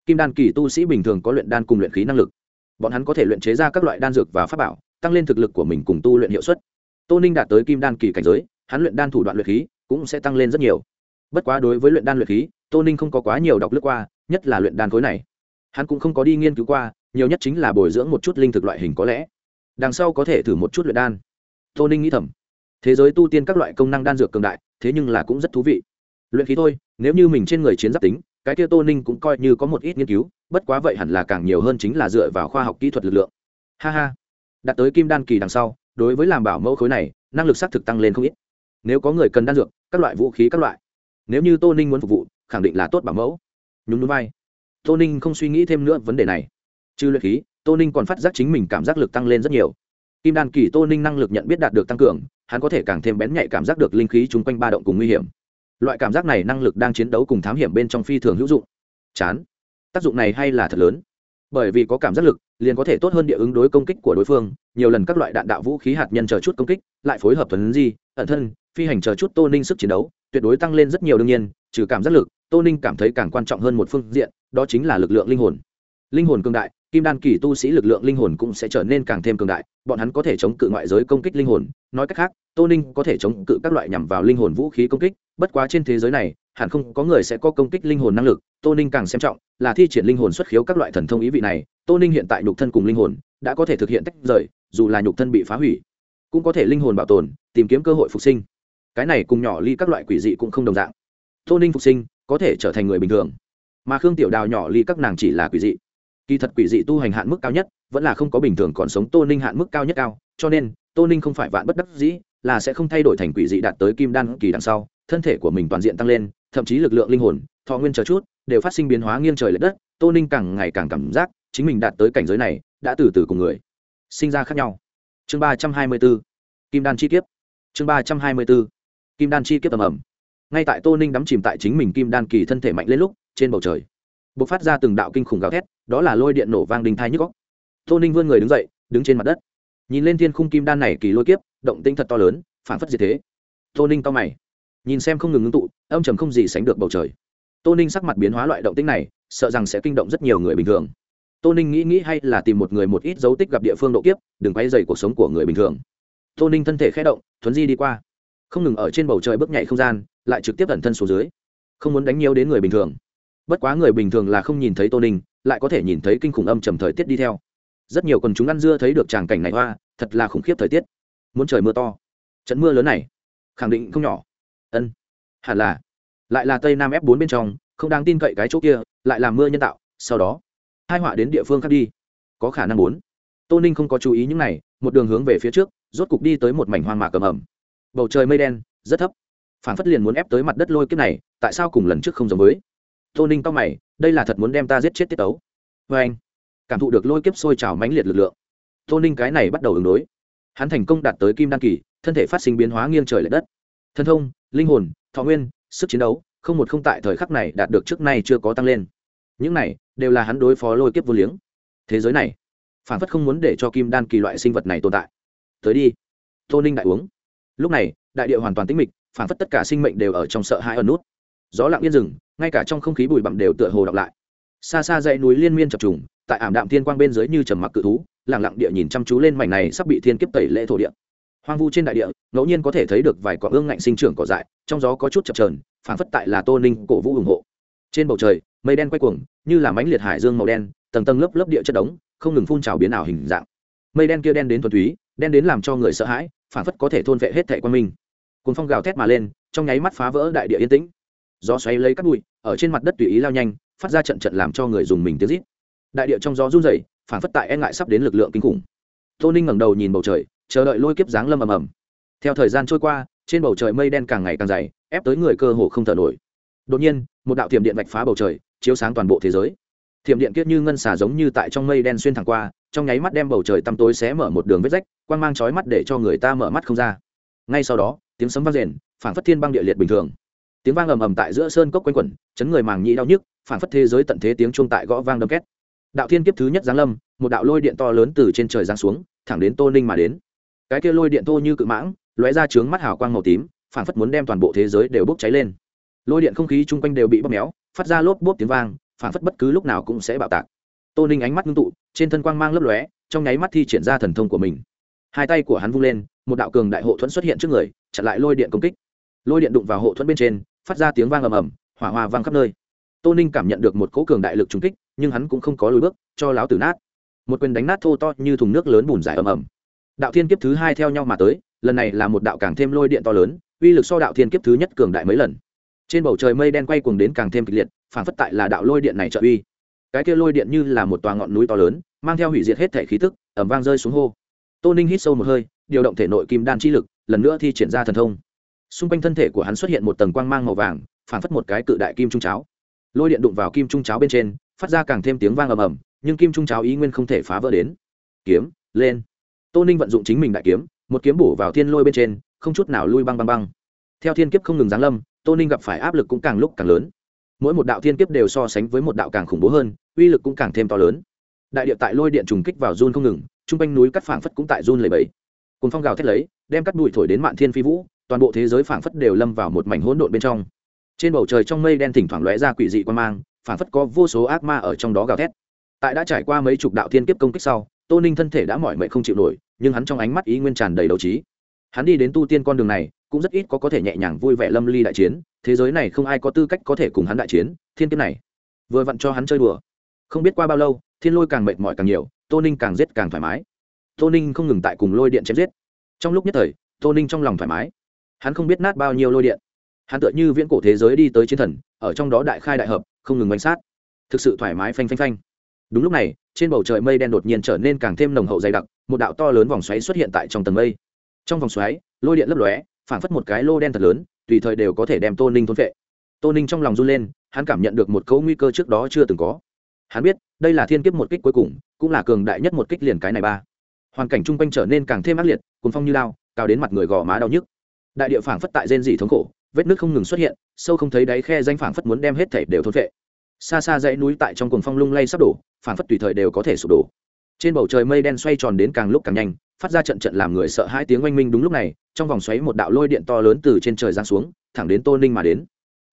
Kim đan kỳ tu sĩ bình thường có luyện đan cùng luyện khí năng lực. Bọn hắn có thể luyện chế ra các loại đan dược và pháp bảo, tăng lên thực lực của mình cùng tu luyện hiệu suất. Tô ninh đạt tới kim đan kỳ cảnh giới, hắn luyện đan thủ đoạn luyện khí cũng sẽ tăng lên rất nhiều. Bất quá đối với luyện đan luyện khí, tô ninh không có quá nhiều đọc lướt qua, nhất là luyện đan khối này hắn cũng không có đi nghiên cứu qua, nhiều nhất chính là bồi dưỡng một chút linh thực loại hình có lẽ. Đằng sau có thể thử một chút luyện đan. Tô ninh nghĩ thầm, thế giới tu tiên các loại công năng đan dược cường đại, thế nhưng là cũng rất thú vị. Luyện khí thôi, nếu như mình trên người chiến giáp tính, cái kia tô ninh cũng coi như có một ít nghiên cứu, bất quá vậy hẳn là càng nhiều hơn chính là dựa vào khoa học kỹ thuật lực lượng. Ha ha. Đạt tới kim đan kỳ đằng sau, đối với làm bảo mẫu khối này, năng lực xác thực tăng lên không ít. Nếu có người cần đan dược, các loại vũ khí các loại. Nếu như tô ninh muốn phục vụ, khẳng định là tốt bảo mẫu. Nhún núi vai tô ninh không suy nghĩ thêm nữa vấn đề này. Trừ luyện khí, tô ninh còn phát giác chính mình cảm giác lực tăng lên rất nhiều. Kim đan kỳ tô ninh năng lực nhận biết đạt được tăng cường, hắn có thể càng thêm bén nhạy cảm giác được linh khí chung quanh ba động cùng nguy hiểm. Loại cảm giác này năng lực đang chiến đấu cùng thám hiểm bên trong phi thường hữu dụng. Chán. Tác dụng này hay là thật lớn? Bởi vì có cảm giác lực, liền có thể tốt hơn địa ứng đối công kích của đối phương, nhiều lần các loại đạn đạo vũ khí hạt nhân chờ chút công kích, lại phối hợp thuần di, ẩn thân, phi hành chờ chút tô ninh sức chiến đấu, tuyệt đối tăng lên rất nhiều đương nhiên, trừ cảm giác lực tô ninh cảm thấy càng quan trọng hơn một phương diện, đó chính là lực lượng linh hồn. Linh hồn cương đại, kim đan kỳ tu sĩ lực lượng linh hồn cũng sẽ trở nên càng thêm cường đại, bọn hắn có thể chống cự ngoại giới công kích linh hồn. Nói cách khác, tô ninh có thể chống cự các loại nhằm vào linh hồn vũ khí công kích, bất quá trên thế giới này, hẳn không có người sẽ có công kích linh hồn năng lực. Tô ninh càng xem trọng là thi triển linh hồn xuất khiếu các loại thần thông ý vị này. Tô ninh hiện tại nhục thân cùng linh hồn đã có thể thực hiện tách rời, dù là nhục thân bị phá hủy, cũng có thể linh hồn bảo tồn, tìm kiếm cơ hội phục sinh. Cái này cùng nhỏ ly các loại quỷ dị cũng không đồng dạng. Tô ninh phục sinh có thể trở thành người bình thường. Mà khương tiểu đào nhỏ ly các nàng chỉ là quỷ dị. Kỳ thật quỷ dị tu hành hạn mức cao nhất, vẫn là không có bình thường còn sống tô ninh hạn mức cao nhất cao, cho nên, tô ninh không phải vạn bất đắc dĩ, là sẽ không thay đổi thành quỷ dị đạt tới kim đan kỳ đằng sau, thân thể của mình toàn diện tăng lên, thậm chí lực lượng linh hồn, thọ nguyên chờ chút, đều phát sinh biến hóa nghiêng trời l ệ đất, tô ninh càng ngày càng cảm giác chính mình đạt tới cảnh giới này, đã từ từ cùng người sinh ra khác nhau. Chương ba trăm hai mươi b ố kim đan chi kiếp. Chương ba trăm hai mươi b ố kim đan chi kiếp tầm ẩm ngay tại tô ninh đắm chìm tại chính mình kim đan kỳ thân thể mạnh lên lúc, trên bầu trời b ộ c phát ra từng đạo kinh khủng gào thét, đó là lôi điện nổ vang đình thai nhức góc tô ninh vươn người đứng dậy, đứng trên mặt đất. Nhìn lên thiên khung kim đan này kỳ lôi kiếp, động tinh thật to lớn phản phất gì thế. Tô ninh to mày, nhìn xem không ngừng ngưng tụ, âm trầm không gì sánh được bầu trời. Tô ninh sắc mặt biến hóa loại động tinh này, sợ rằng sẽ kinh động rất nhiều người bình thường. Tô ninh nghĩ nghĩ hay là tìm một người một ít dấu tích gặp địa phương độ kiếp, đừng quay dày cuộc sống của người bình thường. Tô ninh thân thể khẽ động, thuấn di đi qua. Không ngừng ở trên bầu trời bước nhảy không gian lại trực tiếp ẩn thân xuống dưới. Không muốn đánh nhiều đến người bình thường. Bất quá người bình thường là không nhìn thấy tô ninh, lại có thể nhìn thấy kinh khủng âm trầm thời tiết đi theo. Rất nhiều quần chúng ăn dưa thấy được tràng cảnh này hoa, thật là khủng khiếp thời tiết. Muốn trời mưa to. Trận mưa lớn này, khẳng định không nhỏ. Ân, hẳn là. Lại là tây nam f bốn bên trong, không đáng tin cậy cái chỗ kia, lại làm mưa nhân tạo, sau đó hai họa đến địa phương khác đi. Có khả năng bốn tô ninh không có chú ý những này, một đường hướng về phía trước, rốt cục đi tới một mảnh hoang mạc cầm ẩm bầu trời mây đen, rất thấp phản phất liền muốn ép tới mặt đất lôi kiếp này, tại sao cùng lần trước không giống với? Tô ninh tóc mày, đây là thật muốn đem ta giết chết tiết tấu. Vê anh, cảm thụ được lôi kiếp sôi trào mãnh liệt lực lượng. Tô ninh cái này bắt đầu ứng đối. Hắn thành công đạt tới kim đan kỳ, thân thể phát sinh biến hóa nghiêng trời l ệ đất. Thân thông, linh hồn, thọ nguyên, sức chiến đấu, không một không tại thời khắc này đạt được trước nay chưa có tăng lên. Những này đều là hắn đối phó lôi kiếp vô liếng. Thế giới này phản phất không muốn để cho kim đan kỳ loại sinh vật này tồn tại. Tới đi. Tô ninh đại uống. Lúc này, đại địa hoàn toàn tĩnh mịch phản phất tất cả sinh mệnh đều ở trong sợ hãi ở nút. Gió lặng yên rừng ngay cả trong không khí bụi bặm đều tựa hồ đọc lại. Xa xa dãy núi liên miên chập trùng, tại ảm đạm thiên quang bên dưới như trầm mặc cự thú lẳng lặng địa nhìn chăm chú lên mảnh này sắp bị thiên kiếp tẩy lễ thổ địa. Hoang vu trên đại địa, ngẫu nhiên có thể thấy được vài quả ương ngạnh sinh trưởng cỏ dại, trong gió có chút chập trờn phản phất tại là tô ninh cổ vũ ủng hộ. Trên bầu trời, mây đen quay cuồng, như là mánh liệt hải dương màu đen, tầng tầng lớp lớp địa chất đống, không ngừng phun trào biến ảo hình dạng. Mây đen kia đen đến thuần túy, đen đến làm cho người sợ hãi phản phất có thể thôn vệ hết thệ quan minh cuốn phong gào thét mà lên, trong nháy mắt phá vỡ đại địa yên tĩnh. Gió xoáy lấy cắt bụi, ở trên mặt đất tùy ý lao nhanh, phát ra trận trận làm cho người dùng mình tiếng rít. Đại địa trong gió run rẩy, phản phất tại e ngại sắp đến lực lượng kinh khủng. Tô ninh ngẩng đầu nhìn bầu trời, chờ đợi lôi kiếp giáng lâm ầm ầm. Theo thời gian trôi qua, trên bầu trời mây đen càng ngày càng dày, ép tới người cơ hồ không thở nổi. Đột nhiên, một đạo thiểm điện vạch phá bầu trời, chiếu sáng toàn bộ thế giới. Thiểm điện kiết như ngân xà giống như tại trong mây đen xuyên thẳng qua, trong nháy mắt đem bầu trời tăm tối xé mở một đường vết rách, quang mang chói mắt để cho người ta mở mắt không ra. Ngay sau đó tiếng sấm vang rền phản phất thiên băng địa liệt bình thường. Tiếng vang ầm ầm tại giữa sơn cốc quanh quẩn, chấn người màng nhĩ đau nhức phản phất thế giới tận thế tiếng chuông tại gõ vang đâm két. Đạo thiên kiếp thứ nhất giáng lâm, một đạo lôi điện to lớn từ trên trời giáng xuống, thẳng đến tô ninh mà đến. Cái kia lôi điện thô như cự mãng, lóe ra trướng mắt hào quang màu tím phản phất muốn đem toàn bộ thế giới đều bốc cháy lên. Lôi điện không khí chung quanh đều bị bóp méo, phát ra lốp bốp tiếng vang phản phất bất cứ lúc nào cũng sẽ bạo tạc. Tô ninh ánh mắt ngưng tụ, trên thân quang mang lấp lóe, trong nháy mắt thi triển ra thần thông của mình. Hai tay của hắn vung lên một đạo cường đại hộ thuẫn xuất hiện trước người, chặn lại lôi điện công kích. Lôi điện đụng vào hộ thuẫn bên trên, phát ra tiếng vang ầm ầm, hỏa hoa vang khắp nơi. Tô ninh cảm nhận được một cỗ cường đại lực trúng kích, nhưng hắn cũng không có lùi bước, cho láo tử nát. Một quyền đánh nát thô to như thùng nước lớn bùn dài ầm ầm. Đạo thiên kiếp thứ hai theo nhau mà tới, lần này là một đạo càng thêm lôi điện to lớn, uy lực so đạo thiên kiếp thứ nhất cường đại mấy lần. Trên bầu trời mây đen quay cuồng đến càng thêm kịch liệt, phản phất tại là đạo lôi điện này trợ uy. Cái kia lôi điện như là một tòa ngọn núi to lớn, mang theo hủy diệt hết thể khí tức ẩm vang rơi xuống hô. Tô ninh hít sâu một hơi điều động thể nội kim đan chi lực, lần nữa thi triển ra thần thông. Xung quanh thân thể của hắn xuất hiện một tầng quang mang màu vàng, phản phất một cái cự đại kim trung cháo. Lôi điện đụng vào kim trung cháo bên trên, phát ra càng thêm tiếng vang ầm ầm, nhưng kim trung cháo ý nguyên không thể phá vỡ đến. Kiếm, lên. Tô ninh vận dụng chính mình đại kiếm, một kiếm bổ vào thiên lôi bên trên, không chút nào lui băng băng băng. Theo thiên kiếp không ngừng giáng lâm, tô ninh gặp phải áp lực cũng càng lúc càng lớn. Mỗi một đạo thiên kiếp đều so sánh với một đạo càng khủng bố hơn, uy lực cũng càng thêm to lớn. Đại địa tại lôi điện trùng kích vào run không ngừng t r u n g quanh núi cắt phảng phất cũng tại run lầy bẫy cùng phong gào thét lấy, đem cắt bụi thổi đến mạn thiên phi vũ, toàn bộ thế giới phảng phất đều lâm vào một mảnh hỗn độn bên trong. Trên bầu trời trong mây đen thỉnh thoảng lóe ra quỷ dị quan mang, phảng phất có vô số ác ma ở trong đó gào thét. Tại đã trải qua mấy chục đạo thiên kiếp công kích sau, tô ninh thân thể đã mỏi mệt không chịu nổi, nhưng hắn trong ánh mắt ý nguyên tràn đầy đấu trí. Hắn đi đến tu tiên con đường này, cũng rất ít có có thể nhẹ nhàng vui vẻ lâm ly đại chiến, thế giới này không ai có tư cách có thể cùng hắn đại chiến, thiên kiếp này vừa vặn cho hắn chơi đùa. Không biết qua bao lâu, thiên lôi càng mệt mỏi càng nhiều, tô ninh càng giết càng thoải mái tô ninh không ngừng tại cùng lôi điện chém giết. Trong lúc nhất thời, tô ninh trong lòng thoải mái. Hắn không biết nát bao nhiêu lôi điện. Hắn tựa như viễn cổ thế giới đi tới chiến thần, ở trong đó đại khai đại hợp, không ngừng bánh sát. Thực sự thoải mái phanh phanh phanh. Đúng lúc này, trên bầu trời mây đen đột nhiên trở nên càng thêm nồng hậu dày đặc, một đạo to lớn vòng xoáy xuất hiện tại trong tầng mây. Trong vòng xoáy, lôi điện lấp lóe, phảng phất một cái lô đen thật lớn, tùy thời đều có thể đem tô ninh thôn vệ tô ninh trong lòng run lên, hắn cảm nhận được một cấu nguy cơ trước đó chưa từng có. Hắn biết, đây là thiên kiếp một kích cuối cùng, cũng là cường đại nhất một kích liền cái này ba hoàn cảnh chung quanh trở nên càng thêm ác liệt, cuồng phong như lao, cao đến mặt người gò má đau nhức. Đại địa phảng phất tại rên dị thống khổ, vết nước không ngừng xuất hiện, sâu không thấy đáy khe danh phảng phất muốn đem hết thể đều thôn vệ xa xa dãy núi tại trong cuồng phong lung lay sắp đổ, phảng phất tùy thời đều có thể sụp đổ. Trên bầu trời mây đen xoay tròn đến càng lúc càng nhanh, phát ra trận trận làm người sợ hãi tiếng oanh minh đúng lúc này, trong vòng xoáy một đạo lôi điện to lớn từ trên trời giáng xuống, thẳng đến tô ninh mà đến.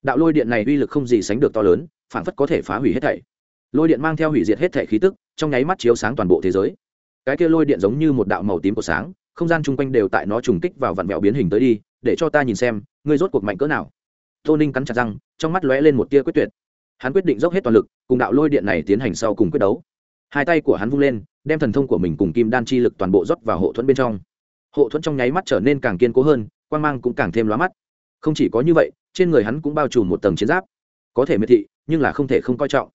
Đạo lôi điện này uy lực không gì sánh được to lớn, phảng phất có thể phá hủy hết thảy. Lôi điện mang theo hủy diệt hết thảy khí tức, trong nháy mắt chiếu sáng toàn bộ thế giới cái kia lôi điện giống như một đạo màu tím của sáng, không gian chung quanh đều tại nó trùng kích vào vặn vẹo biến hình tới đi, để cho ta nhìn xem, ngươi rốt cuộc mạnh cỡ nào. Tô ninh cắn chặt răng, trong mắt lóe lên một tia quyết tuyệt. Hắn quyết định dốc hết toàn lực, cùng đạo lôi điện này tiến hành sau cùng quyết đấu. Hai tay của hắn vung lên, đem thần thông của mình cùng kim đan chi lực toàn bộ rót vào hộ thuẫn bên trong. Hộ thuẫn trong nháy mắt trở nên càng kiên cố hơn quan g mang cũng càng thêm lóa mắt. Không chỉ có như vậy, trên người hắn cũng bao trùm một tầng chiến giáp. Có thể miệt thị, nhưng là không thể không coi trọng.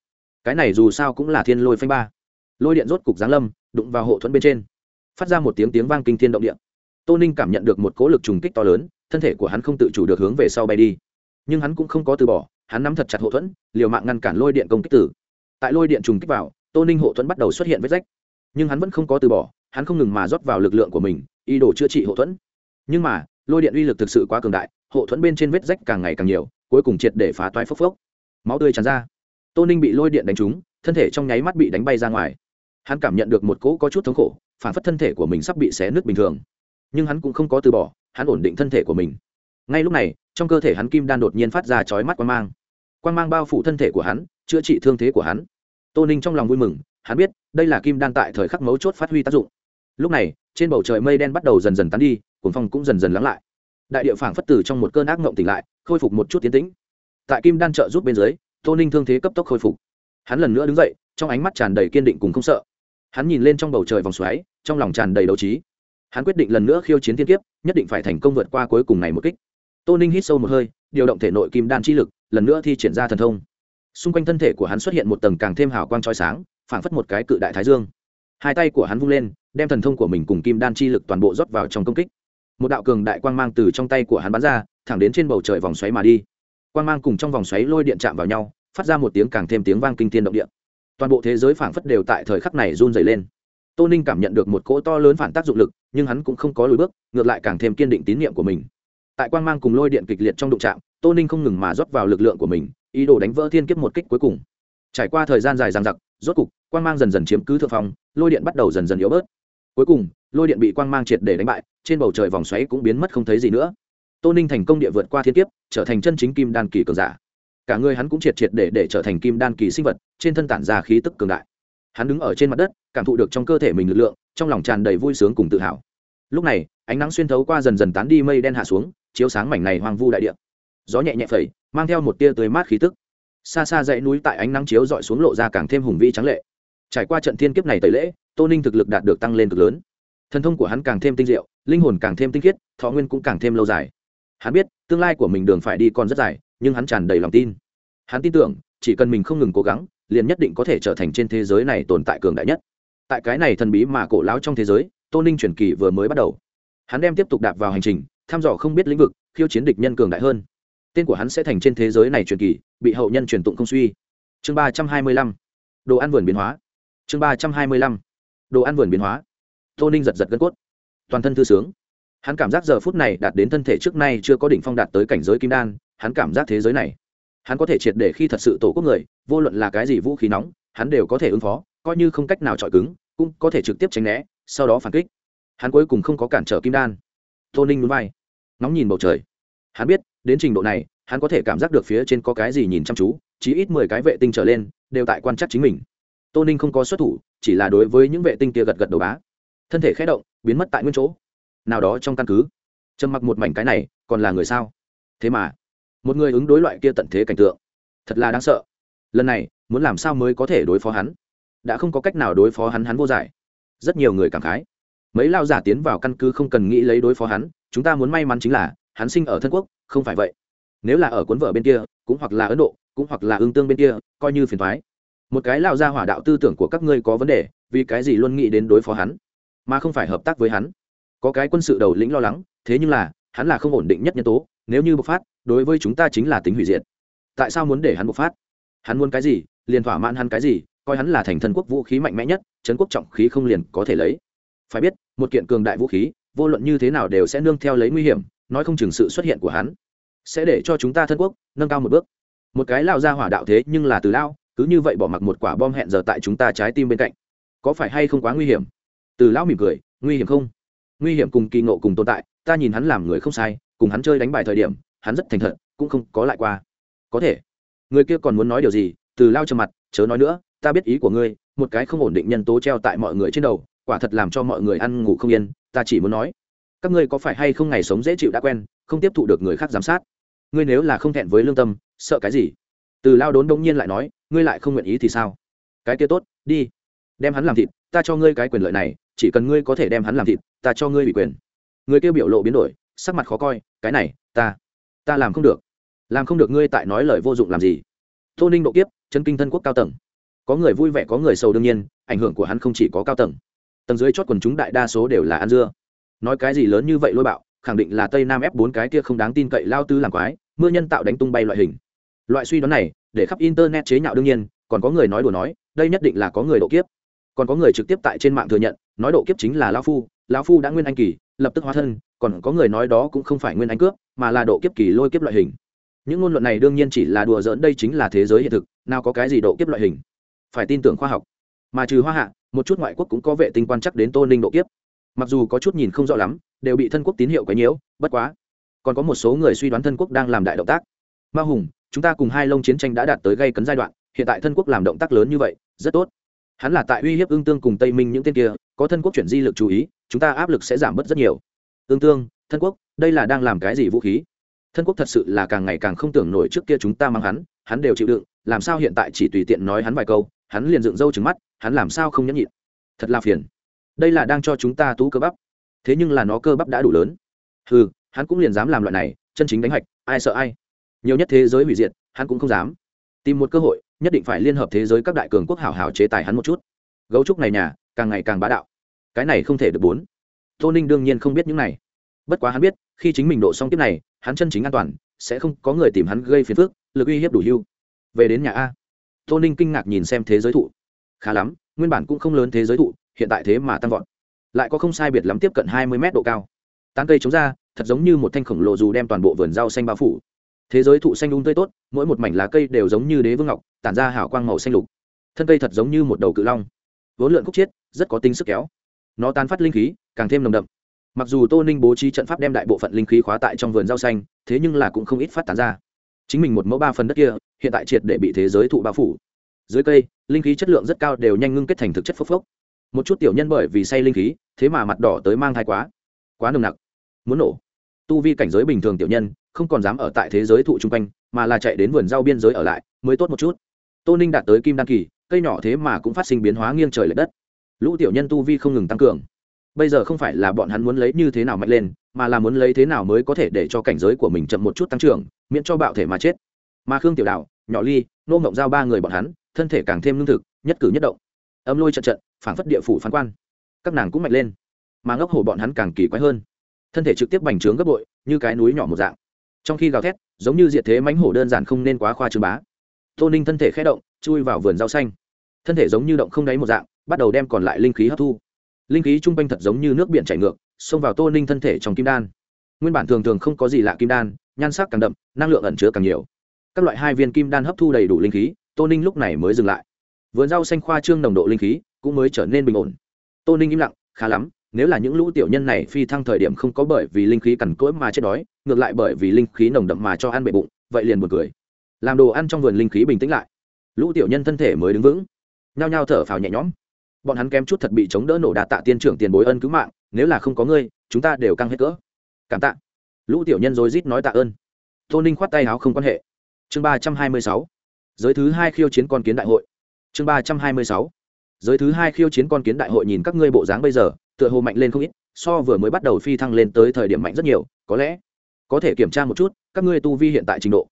Cái này dù sao cũng là thiên lôi phanh ba lôi điện rốt cục giáng lâm, đụng vào hộ thuẫn bên trên. Phát ra một tiếng tiếng vang kinh thiên động điện tô ninh cảm nhận được một cỗ lực trùng kích to lớn, thân thể của hắn không tự chủ được hướng về sau bay đi. Nhưng hắn cũng không có từ bỏ, hắn nắm thật chặt hộ thuẫn, liều mạng ngăn cản lôi điện công kích tử. Tại lôi điện trùng kích vào, tô ninh hộ thuẫn bắt đầu xuất hiện vết rách. Nhưng hắn vẫn không có từ bỏ, hắn không ngừng mà rót vào lực lượng của mình, ý đồ chữa trị hộ thuẫn. Nhưng mà, lôi điện uy lực thực sự quá cường đại, hộ thuẫn bên trên vết rách càng ngày càng nhiều, cuối cùng triệt để phá toái phốc phốc. Máu tươi tràn ra. Tô ninh bị lôi điện đánh trúng, thân thể trong nháy mắt bị đánh bay ra ngoài hắn cảm nhận được một cỗ có chút thống khổ, phản phất thân thể của mình sắp bị xé nứt bình thường. Nhưng hắn cũng không có từ bỏ, hắn ổn định thân thể của mình. Ngay lúc này, trong cơ thể hắn kim đan đột nhiên phát ra chói mắt quan mang. Quan mang bao phủ thân thể của hắn, chữa trị thương thế của hắn. Tô ninh trong lòng vui mừng, hắn biết, đây là kim đan tại thời khắc mấu chốt phát huy tác dụng. Lúc này, trên bầu trời mây đen bắt đầu dần dần tán đi, cuồng phong cũng dần dần lắng lại. Đại địa phảng phất từ trong một cơn ác mộng tỉnh lại, khôi phục một chút tiến tĩnh. Tại kim đan trợ giúp bên dưới, tô ninh thương thế cấp tốc khôi phục. Hắn lần nữa đứng dậy, trong ánh mắt tràn đầy kiên định cùng không sợ hắn nhìn lên trong bầu trời vòng xoáy, trong lòng tràn đầy đấu trí. Hắn quyết định lần nữa khiêu chiến thiên kiếp, nhất định phải thành công vượt qua cuối cùng này một kích. Tô ninh hít sâu một hơi, điều động thể nội kim đan chi lực, lần nữa thi triển ra thần thông. Xung quanh thân thể của hắn xuất hiện một tầng càng thêm hào quang trói sáng, phảng phất một cái cự đại thái dương. Hai tay của hắn vung lên, đem thần thông của mình cùng kim đan chi lực toàn bộ rót vào trong công kích. Một đạo cường đại quang mang từ trong tay của hắn bắn ra, thẳng đến trên bầu trời vòng xoáy mà đi. Quang mang cùng trong vòng xoáy lôi điện chạm vào nhau, phát ra một tiếng càng thêm tiếng vang kinh thiên động địa toàn bộ thế giới phảng phất đều tại thời khắc này run dày lên. Tô ninh cảm nhận được một cỗ to lớn phản tác dụng lực, nhưng hắn cũng không có lùi bước, ngược lại càng thêm kiên định tín nhiệm của mình. Tại quang mang cùng lôi điện kịch liệt trong đụng trạm tô ninh không ngừng mà rót vào lực lượng của mình, ý đồ đánh vỡ thiên kiếp một kích cuối cùng. Trải qua thời gian dài dằng dặc, rốt cục, quang mang dần dần chiếm cứ thượng phong, lôi điện bắt đầu dần dần yếu bớt. Cuối cùng, lôi điện bị quang mang triệt để đánh bại, trên bầu trời vòng xoáy cũng biến mất không thấy gì nữa. Tô ninh thành công địa vượt qua thiên kiếp, trở thành chân chính kim đan kỳ cường giả cả người hắn cũng triệt triệt để để trở thành kim đan kỳ sinh vật, trên thân tản ra khí tức cường đại. Hắn đứng ở trên mặt đất, cảm thụ được trong cơ thể mình lực lượng, trong lòng tràn đầy vui sướng cùng tự hào. Lúc này, ánh nắng xuyên thấu qua dần dần tán đi mây đen hạ xuống, chiếu sáng mảnh này hoang vu đại địa. Gió nhẹ nhẹ phẩy, mang theo một tia tươi mát khí tức. Xa xa dãy núi tại ánh nắng chiếu dọi xuống lộ ra càng thêm hùng vĩ trắng lệ. Trải qua trận thiên kiếp này tẩy lễ, tô ninh thực lực đạt được tăng lên cực lớn. Thần thông của hắn càng thêm tinh diệu, linh hồn càng thêm tinh khiết, thọ nguyên cũng càng thêm lâu dài. Hắn biết, tương lai của mình đường phải đi còn rất dài nhưng hắn tràn đầy lòng tin. Hắn tin tưởng, chỉ cần mình không ngừng cố gắng, liền nhất định có thể trở thành trên thế giới này tồn tại cường đại nhất. Tại cái này thần bí mà cổ láo trong thế giới, tô ninh truyền kỳ vừa mới bắt đầu. Hắn đem tiếp tục đạp vào hành trình, thăm dò không biết lĩnh vực, khiêu chiến địch nhân cường đại hơn. Tên của hắn sẽ thành trên thế giới này truyền kỳ, bị hậu nhân truyền tụng không suy. Chương ba trăm hai mươi lăm. Đồ ăn vườn biến hóa. Chương ba trăm hai mươi lăm. Đồ ăn vườn biến hóa. Tô ninh giật giật gân cốt. Toàn thân thư sướng. Hắn cảm giác giờ phút này đạt đến thân thể trước nay chưa có đỉnh phong đạt tới cảnh giới kim đan hắn cảm giác thế giới này. Hắn có thể triệt để khi thật sự tổ quốc người, vô luận là cái gì vũ khí nóng, hắn đều có thể ứng phó, coi như không cách nào chọi cứng, cũng có thể trực tiếp tránh né, sau đó phản kích. Hắn cuối cùng không có cản trở kim đan. Tô ninh núi vai nóng nhìn bầu trời. Hắn biết, đến trình độ này, hắn có thể cảm giác được phía trên có cái gì nhìn chăm chú, chí ít mười cái vệ tinh trở lên, đều tại quan trắc chính mình. Tô ninh không có xuất thủ, chỉ là đối với những vệ tinh kia gật gật đầu bá. Thân thể khé động, biến mất tại nguyên chỗ. Nào đó trong căn cứ. Trầm mặc một mảnh cái này, còn là người sao? Thế mà một người ứng đối loại kia tận thế cảnh tượng. Thật là đáng sợ. Lần này, muốn làm sao mới có thể đối phó hắn? Đã không có cách nào đối phó hắn hắn vô giải. Rất nhiều người cảm khái. Mấy lao giả tiến vào căn cứ không cần nghĩ lấy đối phó hắn, chúng ta muốn may mắn chính là, hắn sinh ở thân quốc, không phải vậy. Nếu là ở cuốn vợ bên kia, cũng hoặc là ấn độ, cũng hoặc là ương tương bên kia, coi như phiền thoái một cái lao ra hỏa đạo tư tưởng của các ngươi có vấn đề, vì cái gì luôn nghĩ đến đối phó hắn? Mà không phải hợp tác với hắn. Có cái quân sự đầu lĩnh lo lắng, thế nhưng là, hắn là không ổn định nhất nhân tố, nếu như bộc phát đối với chúng ta chính là tính hủy diệt. Tại sao muốn để hắn bộc phát? Hắn muốn cái gì? Liền thỏa mãn hắn cái gì? Coi hắn là thành thân quốc vũ khí mạnh mẽ nhất trấn quốc trọng khí không liền có thể lấy. Phải biết, một kiện cường đại vũ khí, vô luận như thế nào đều sẽ nương theo lấy nguy hiểm, nói không chừng sự xuất hiện của hắn sẽ để cho chúng ta thân quốc nâng cao một bước. Một cái lao ra hỏa đạo thế nhưng là từ lao cứ như vậy bỏ mặc một quả bom hẹn giờ tại chúng ta trái tim bên cạnh. Có phải hay không quá nguy hiểm? Từ lão mỉm cười, nguy hiểm không? Nguy hiểm cùng kỳ ngộ cùng tồn tại, ta nhìn hắn làm người không sai, cùng hắn chơi đánh bài thời điểm hắn rất thành thật, cũng không có lại qua. Có thể. Người kia còn muốn nói điều gì? Từ lao trầm mặt, chớ nói nữa, ta biết ý của ngươi, một cái không ổn định nhân tố treo tại mọi người trên đầu, quả thật làm cho mọi người ăn ngủ không yên, ta chỉ muốn nói. Các ngươi có phải hay không ngày sống dễ chịu đã quen, không tiếp thụ được người khác giám sát? Ngươi nếu là không thẹn với lương tâm, sợ cái gì? Từ lao đốn đông nhiên lại nói, ngươi lại không nguyện ý thì sao? Cái kia tốt, đi. Đem hắn làm thịt, ta cho ngươi cái quyền lợi này, chỉ cần ngươi có thể đem hắn làm thịt, ta cho ngươi ủy quyền. Người kia biểu lộ biến đổi, sắc mặt khó coi, cái này, ta ta làm không được. Làm không được ngươi tại nói lời vô dụng làm gì? Tô ninh độ kiếp, chân kinh thân quốc cao tầng. Có người vui vẻ, có người sầu đương nhiên, ảnh hưởng của hắn không chỉ có cao tầng. Tầng dưới chót quần chúng đại đa số đều là ăn dưa. Nói cái gì lớn như vậy lôi bạo, khẳng định là tây nam ép bốn cái kia không đáng tin cậy lao tư làm quái, mưa nhân tạo đánh tung bay loại hình. Loại suy đoán này, để khắp internet chế nhạo đương nhiên, còn có người nói đùa nói, đây nhất định là có người độ kiếp. Còn có người trực tiếp tại trên mạng thừa nhận, nói độ kiếp chính là lao phu lao phu đã nguyên anh kỳ, lập tức hóa thân còn có người nói đó cũng không phải nguyên anh cướp, mà là độ kiếp kỳ lôi kiếp loại hình. Những ngôn luận này đương nhiên chỉ là đùa giỡn, đây chính là thế giới hiện thực, nào có cái gì độ kiếp loại hình. Phải tin tưởng khoa học. Mà trừ hoa hạ, một chút ngoại quốc cũng có vệ tinh quan chắc đến tô ninh độ kiếp. Mặc dù có chút nhìn không rõ lắm, đều bị thân quốc tín hiệu quấy nhiễu, bất quá. Còn có một số người suy đoán thân quốc đang làm đại động tác. Ma hùng, chúng ta cùng hai lông chiến tranh đã đạt tới gây cấn giai đoạn, hiện tại thân quốc làm động tác lớn như vậy, rất tốt. Hắn là tại uy hiếp ương tương cùng tây minh những tên kia, có thân quốc chuyển di lực chú ý, chúng ta áp lực sẽ giảm bớt rất nhiều ương tương, thân quốc, đây là đang làm cái gì vũ khí? Thân quốc thật sự là càng ngày càng không tưởng nổi trước kia chúng ta mang hắn hắn đều chịu đựng, làm sao hiện tại chỉ tùy tiện nói hắn vài câu, hắn liền dựng râu trứng mắt, hắn làm sao không nhẫn nhịn? Thật là phiền. Đây là đang cho chúng ta tú cơ bắp. Thế nhưng là nó cơ bắp đã đủ lớn. Ừ hắn cũng liền dám làm loại này, chân chính đánh hạch, ai sợ ai? Nhiều nhất thế giới hủy diệt, hắn cũng không dám. Tìm một cơ hội, nhất định phải liên hợp thế giới các đại cường quốc hảo hảo chế tài hắn một chút. Gấu trúc này nhà, càng ngày càng bá đạo. Cái này không thể được bốn tô ninh đương nhiên không biết những này. Bất quá hắn biết, khi chính mình độ xong tiếp này, hắn chân chính an toàn, sẽ không có người tìm hắn gây phiền phức, lực uy hiếp đủ hưu. Về đến nhà a. Tô ninh kinh ngạc nhìn xem thế giới thụ. Khá lắm, nguyên bản cũng không lớn thế giới thụ, hiện tại thế mà tăng vọt. Lại có không sai biệt lắm tiếp cận hai mươi mét độ cao. Tán cây chống ra, thật giống như một thanh khổng lồ dù đem toàn bộ vườn rau xanh bao phủ. Thế giới thụ xanh đúng um tươi tốt, mỗi một mảnh lá cây đều giống như đế vương ngọc, tản ra hảo quang màu xanh lục. Thân cây thật giống như một đầu cự long. Vốn lượn khúc chiết, rất có tính sức kéo nó tan phát linh khí, càng thêm nồng đậm. Mặc dù tô ninh bố trí trận pháp đem đại bộ phận linh khí khóa tại trong vườn rau xanh, thế nhưng là cũng không ít phát tán ra. Chính mình một mẫu ba phần đất kia, hiện tại triệt để bị thế giới thụ bao phủ. Dưới cây, linh khí chất lượng rất cao đều nhanh ngưng kết thành thực chất phốc phốc. Một chút tiểu nhân bởi vì say linh khí, thế mà mặt đỏ tới mang thai quá. Quá nồng nặc. Muốn nổ. Tu vi cảnh giới bình thường tiểu nhân, không còn dám ở tại thế giới thụ chung quanh, mà là chạy đến vườn rau biên giới ở lại, mới tốt một chút. Tô ninh đạt tới kim đan kỳ, cây nhỏ thế mà cũng phát sinh biến hóa nghiêng trời l ệ đất lũ tiểu nhân tu vi không ngừng tăng cường. Bây giờ không phải là bọn hắn muốn lấy như thế nào mạnh lên, mà là muốn lấy thế nào mới có thể để cho cảnh giới của mình chậm một chút tăng trưởng, miễn cho bạo thể mà chết. Mà khương tiểu đạo, nhỏ ly, nô mộng giao ba người bọn hắn, thân thể càng thêm lương thực, nhất cử nhất động. Âm lôi trận trận, phảng phất địa phủ phán quan. Các nàng cũng mạnh lên, mà ngốc hổ bọn hắn càng kỳ quái hơn. Thân thể trực tiếp bành trướng gấp bội, như cái núi nhỏ một dạng. Trong khi gào thét, giống như diệt thế mánh hổ đơn giản không nên quá khoa trương bá. Tô ninh thân thể khé động, chui vào vườn rau xanh. Thân thể giống như động không đáy một dạng bắt đầu đem còn lại linh khí hấp thu. Linh khí chung quanh thật giống như nước biển chảy ngược, xông vào tô ninh thân thể trong kim đan. Nguyên bản thường thường không có gì lạ kim đan, nhan sắc càng đậm, năng lượng ẩn chứa càng nhiều. Các loại hai viên kim đan hấp thu đầy đủ linh khí, tô ninh lúc này mới dừng lại. Vườn rau xanh khoa trương nồng độ linh khí cũng mới trở nên bình ổn. Tô ninh im lặng, khá lắm, nếu là những lũ tiểu nhân này phi thăng thời điểm không có bởi vì linh khí cằn cỗi mà chết đói, ngược lại bởi vì linh khí nồng đậm mà cho ăn bệ bụng, vậy liền buồn cười. Làm đồ ăn trong vườn linh khí bình tĩnh lại. Lũ tiểu nhân thân thể mới đứng vững. Nhao nhao thở phào nhẹ nhõm bọn hắn kém chút thật bị chống đỡ nổ đạt tạ tiên trưởng tiền bối ân cứu mạng, nếu là không có ngươi, chúng ta đều căng hết cỡ. Cảm tạ. Lũ tiểu nhân rối rít nói tạ ơn. Tô ninh khoát tay áo không quan hệ. Chương ba trăm hai mươi sáu. Giới thứ hai khiêu chiến con kiến đại hội. Chương ba trăm hai mươi sáu. Giới thứ hai khiêu chiến con kiến đại hội nhìn các ngươi bộ dáng bây giờ, tựa hồ mạnh lên không ít, so vừa mới bắt đầu phi thăng lên tới thời điểm mạnh rất nhiều, có lẽ có thể kiểm tra một chút, các ngươi tu vi hiện tại trình độ.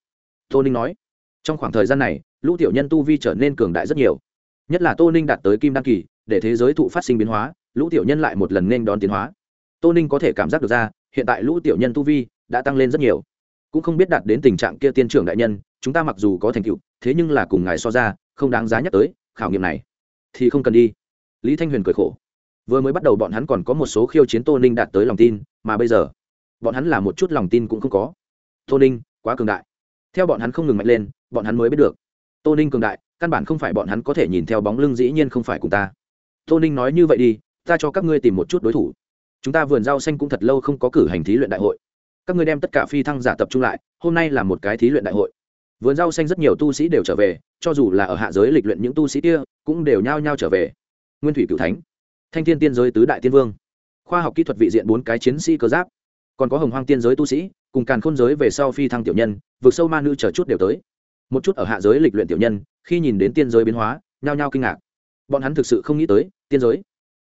Tô ninh nói. Trong khoảng thời gian này, lũ tiểu nhân tu vi trở nên cường đại rất nhiều. Nhất là tô ninh đạt tới kim đăng kỳ để thế giới thụ phát sinh biến hóa, lũ tiểu nhân lại một lần nên đón tiến hóa. Tô ninh có thể cảm giác được ra, hiện tại lũ tiểu nhân tu vi đã tăng lên rất nhiều. Cũng không biết đạt đến tình trạng kia tiên trưởng đại nhân, chúng ta mặc dù có thành tựu, thế nhưng là cùng ngài so ra, không đáng giá nhắc tới, khảo nghiệm này thì không cần đi. Lý thanh huyền cười khổ. Vừa mới bắt đầu bọn hắn còn có một số khiêu chiến tô ninh đạt tới lòng tin, mà bây giờ, bọn hắn là một chút lòng tin cũng không có. Tô ninh, quá cường đại. Theo bọn hắn không ngừng mạnh lên, bọn hắn mới biết được. Tô ninh cường đại, căn bản không phải bọn hắn có thể nhìn theo bóng lưng dĩ nhiên không phải cùng ta tô ninh nói như vậy đi, ta cho các ngươi tìm một chút đối thủ. Chúng ta vườn rau xanh cũng thật lâu không có cử hành thí luyện đại hội. Các ngươi đem tất cả phi thăng giả tập trung lại, hôm nay là một cái thí luyện đại hội. Vườn rau xanh rất nhiều tu sĩ đều trở về, cho dù là ở hạ giới lịch luyện những tu sĩ kia, cũng đều nhao nhao trở về. Nguyên thủy cựu thánh, thanh thiên tiên giới tứ đại tiên vương, khoa học kỹ thuật vị diện bốn cái chiến sĩ cơ giáp, còn có hồng hoang tiên giới tu sĩ, cùng càn khôn giới về sau phi thăng tiểu nhân vượt sâu ma nữ chờ chút đều tới. Một chút ở hạ giới lịch luyện tiểu nhân, khi nhìn đến tiên giới biến hóa, nhao nhao kinh ngạc. Bọn hắn thực sự không nghĩ tới tiên giới.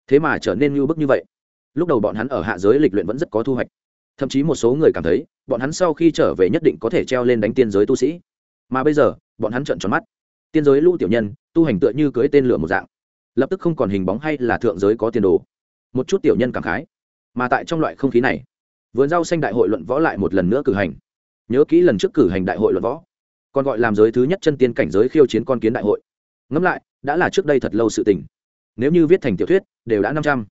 Thế mà trở nên như bức như vậy. Lúc đầu bọn hắn ở hạ giới lịch luyện vẫn rất có thu hoạch. Thậm chí một số người cảm thấy, bọn hắn sau khi trở về nhất định có thể treo lên đánh tiên giới tu sĩ. Mà bây giờ, bọn hắn trợn tròn mắt. Tiên giới lũ tiểu nhân, tu hành tựa như cưới tên lửa một dạng. Lập tức không còn hình bóng hay là thượng giới có tiền đồ. Một chút tiểu nhân cảm khái. Mà tại trong loại không khí này, vườn rau xanh đại hội luận võ lại một lần nữa cử hành. Nhớ kỹ lần trước cử hành đại hội luận võ. Còn gọi làm giới thứ nhất chân tiên cảnh giới khiêu chiến con kiến đại hội. Ngẫm lại, đã là trước đây thật lâu sự tình nếu như viết thành tiểu thuyết, đều đã năm trăm.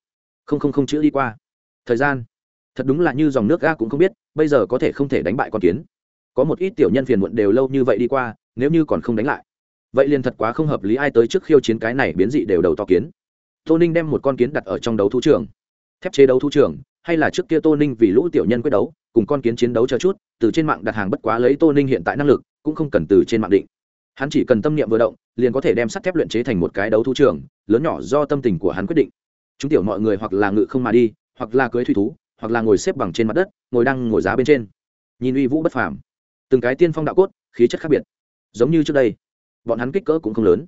Không không không chữ đi qua. Thời gian. Thật đúng là như dòng nước ga cũng không biết, bây giờ có thể không thể đánh bại con kiến. Có một ít tiểu nhân phiền muộn đều lâu như vậy đi qua, nếu như còn không đánh lại. Vậy liền thật quá không hợp lý ai tới trước khiêu chiến cái này biến dị đều đầu to kiến. Tô ninh đem một con kiến đặt ở trong đấu thú trường. Thép chế đấu thú trường, hay là trước kia tô ninh vì lũ tiểu nhân quyết đấu, cùng con kiến chiến đấu cho chút, từ trên mạng đặt hàng bất quá lấy tô ninh hiện tại năng lực, cũng không cần từ trên mạng định hắn chỉ cần tâm niệm vừa động, liền có thể đem sắt thép luyện chế thành một cái đấu thú trường, lớn nhỏ do tâm tình của hắn quyết định. Chúng tiểu mọi người hoặc là ngự không mà đi, hoặc là cưới thủy thú, hoặc là ngồi xếp bằng trên mặt đất, ngồi đang ngồi giá bên trên. Nhìn uy vũ bất phàm, từng cái tiên phong đạo cốt, khí chất khác biệt. Giống như trước đây, bọn hắn kích cỡ cũng không lớn.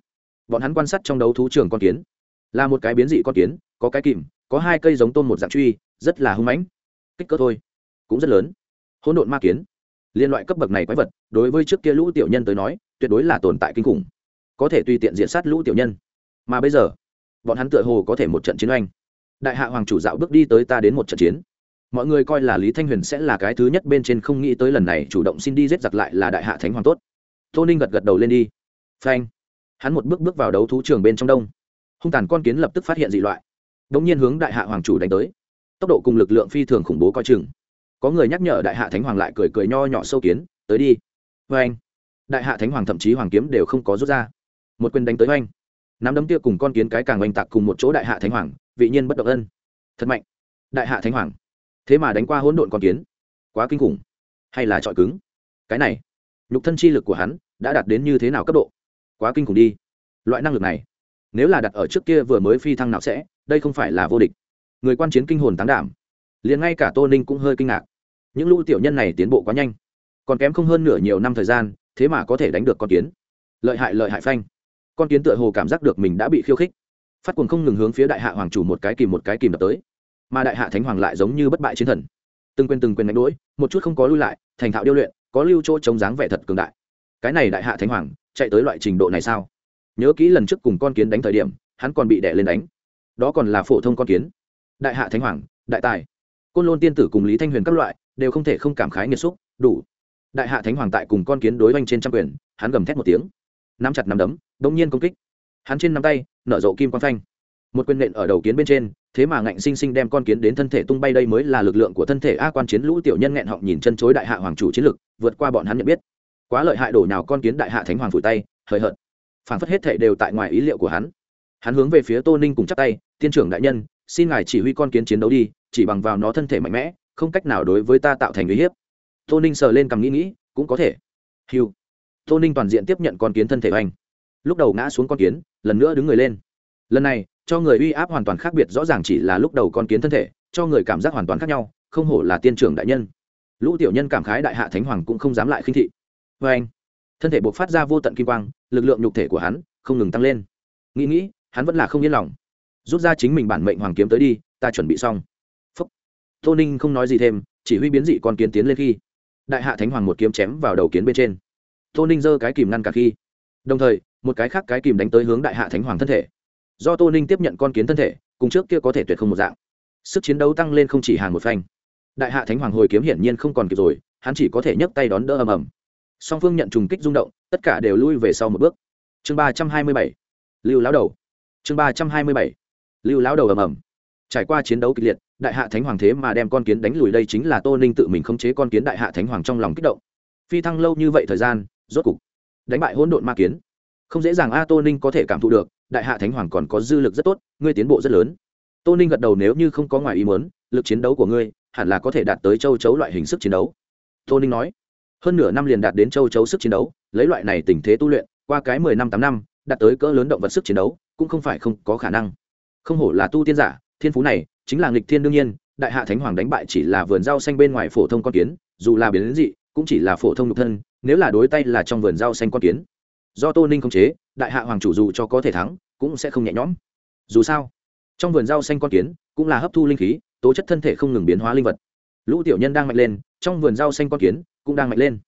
Bọn hắn quan sát trong đấu thú trường con kiến, là một cái biến dị con kiến, có cái kìm, có hai cây giống tôm một dạng truy, rất là hung mãnh. Kích cỡ thôi, cũng rất lớn. Hỗn độn ma kiến, liên loại cấp bậc này quái vật, đối với trước kia lũ tiểu nhân tới nói tuyệt đối là tồn tại kinh khủng. Có thể tùy tiện diện sát lũ tiểu nhân. Mà bây giờ, bọn hắn tựa hồ có thể một trận chiến oanh. Đại hạ hoàng chủ dạo bước đi tới ta đến một trận chiến. Mọi người coi là lý thanh huyền sẽ là cái thứ nhất bên trên không nghĩ tới lần này chủ động xin đi giết giặc lại là đại hạ thánh hoàng tốt. Tô ninh gật gật đầu lên đi. Phanh. Hắn một bước bước vào đấu thú trường bên trong đông. Hung tàn con kiến lập tức phát hiện dị loại. Đ ỗ n g nhiên hướng đại hạ hoàng chủ đánh tới. Tốc độ cùng lực lượng phi thường khủng bố coi chừng. Có người nhắc nhở đại hạ thánh hoàng lại cười cười nho nhỏ sâu kiến. Tới đi. Phanh đại hạ thánh hoàng thậm chí hoàng kiếm đều không có rút ra. Một quyền đánh tới oanh. Nắm đấm kia cùng con kiến cái càng oanh tạc cùng một chỗ đại hạ thánh hoàng, vị nhiên bất động ân. Thật mạnh. Đại hạ thánh hoàng. Thế mà đánh qua hỗn độn con kiến. Quá kinh khủng. Hay là trọi cứng. Cái này, nhục thân chi lực của hắn đã đạt đến như thế nào cấp độ? Quá kinh khủng đi. Loại năng lực này, nếu là đặt ở trước kia vừa mới phi thăng nào sẽ, đây không phải là vô địch. Người quan chiến kinh hồn tán đảm. Liền ngay cả tô ninh cũng hơi kinh ngạc. Những lũ tiểu nhân này tiến bộ quá nhanh. Còn kém không hơn nửa nhiều năm thời gian thế mà có thể đánh được con kiến. Lợi hại lợi hại phanh. Con kiến tựa hồ cảm giác được mình đã bị khiêu khích. Phát cuồng không ngừng hướng phía đại hạ hoàng chủ một cái kìm, một cái kìm đập tới. Mà đại hạ thánh hoàng lại giống như bất bại chiến thần. Từng quên từng quên đánh đuổi, một chút không có lui lại, thành thạo điêu luyện, có lưu chỗ chống dáng vẻ thật cường đại. Cái này đại hạ thánh hoàng, chạy tới loại trình độ này sao? Nhớ kỹ lần trước cùng con kiến đánh thời điểm, hắn còn bị đẻ lên đánh. Đó còn là phổ thông con kiến. Đại hạ thánh hoàng, đại tài. Côn lôn tiên tử cùng lý thanh huyền các loại, đều không thể không cảm khái nghiệt xúc, đủ đại hạ thánh hoàng tại cùng con kiến đối oanh trên trăm quyền, hắn gầm thét một tiếng, nắm chặt nắm đấm đ ỗ n g nhiên công kích. Hắn trên nắm tay, nở rộ kim quang phanh. Một quyền nện ở đầu kiến bên trên, thế mà ngạnh sinh sinh đem con kiến đến thân thể tung bay đây mới là lực lượng của thân thể a quan chiến lũ tiểu nhân nghẹn họng nhìn chân chối đại hạ hoàng chủ chiến lực, vượt qua bọn hắn nhận biết. Quá lợi hại đổ nào con kiến đại hạ thánh hoàng phủi tay, hời hợt. Phản phất hết thể đều tại ngoài ý liệu của hắn. Hắn hướng về phía tô ninh cùng chắp tay, tiên trưởng đại nhân, xin ngài chỉ huy con kiến chiến đấu đi, chỉ bằng vào nó thân thể mạnh mẽ, không cách nào đối với ta tạo thành uy hiếp tô ninh sờ lên cầm nghĩ nghĩ, cũng có thể. Hiu tô ninh toàn diện tiếp nhận con kiến thân thể oanh lúc đầu ngã xuống con kiến, lần nữa đứng người lên. Lần này, cho người uy áp hoàn toàn khác biệt, rõ ràng chỉ là lúc đầu con kiến thân thể, cho người cảm giác hoàn toàn khác nhau, không hổ là tiên trưởng đại nhân. Lũ tiểu nhân cảm khái đại hạ thánh hoàng cũng không dám lại khinh thị. Vê anh, thân thể buộc phát ra vô tận kim quang, lực lượng nhục thể của hắn không ngừng tăng lên. Nghĩ nghĩ, hắn vẫn là không yên lòng. Rút ra chính mình bản mệnh hoàng kiếm tới đi, ta chuẩn bị xong. Phúc. Tô ninh không nói gì thêm, chỉ huy biến dị con kiến tiến lên khi đại hạ thánh hoàng một kiếm chém vào đầu kiến bên trên. Tô ninh giơ cái kìm ngăn cả khi. Đồng thời, một cái khác cái kìm đánh tới hướng đại hạ thánh hoàng thân thể. Do tô ninh tiếp nhận con kiến thân thể, cùng trước kia có thể tuyệt không một dạng. Sức chiến đấu tăng lên không chỉ hàng một phanh. Đại hạ thánh hoàng hồi kiếm hiển nhiên không còn kịp rồi, hắn chỉ có thể nhấc tay đón đỡ ầm ầm. Song phương nhận trùng kích rung động, tất cả đều lui về sau một bước. Chương ba trăm hai mươi bảy. Lưu lão đầu. Chương ba trăm hai mươi bảy. Lưu lão đầu ầm ầm trải qua chiến đấu kịch liệt, đại hạ thánh hoàng thế mà đem con kiến đánh lùi đây chính là tô ninh tự mình khống chế con kiến đại hạ thánh hoàng trong lòng kích động. Phi thăng lâu như vậy thời gian, rốt cục đánh bại hỗn độn ma kiến. Không dễ dàng a, tô ninh có thể cảm thụ được, đại hạ thánh hoàng còn có dư lực rất tốt, ngươi tiến bộ rất lớn. Tô ninh gật đầu, nếu như không có ngoài ý muốn, lực chiến đấu của ngươi hẳn là có thể đạt tới châu chấu loại hình sức chiến đấu. Tô ninh nói, hơn nửa năm liền đạt đến châu chấu sức chiến đấu, lấy loại này tình thế tu luyện, qua cái mười năm tám năm, đạt tới cỡ lớn động vật sức chiến đấu, cũng không phải không có khả năng. Không hổ là tu tiên giả thiên phú này, chính là nghịch thiên đương nhiên, đại hạ thánh hoàng đánh bại chỉ là vườn rau xanh bên ngoài phổ thông con kiến, dù là biến dị, cũng chỉ là phổ thông nhục thân, nếu là đối tay là trong vườn rau xanh con kiến. Do tô ninh khống chế, đại hạ hoàng chủ dù cho có thể thắng, cũng sẽ không nhẹ nhõm. Dù sao, trong vườn rau xanh con kiến, cũng là hấp thu linh khí, tố chất thân thể không ngừng biến hóa linh vật. Lũ tiểu nhân đang mạnh lên, trong vườn rau xanh con kiến, cũng đang mạnh lên.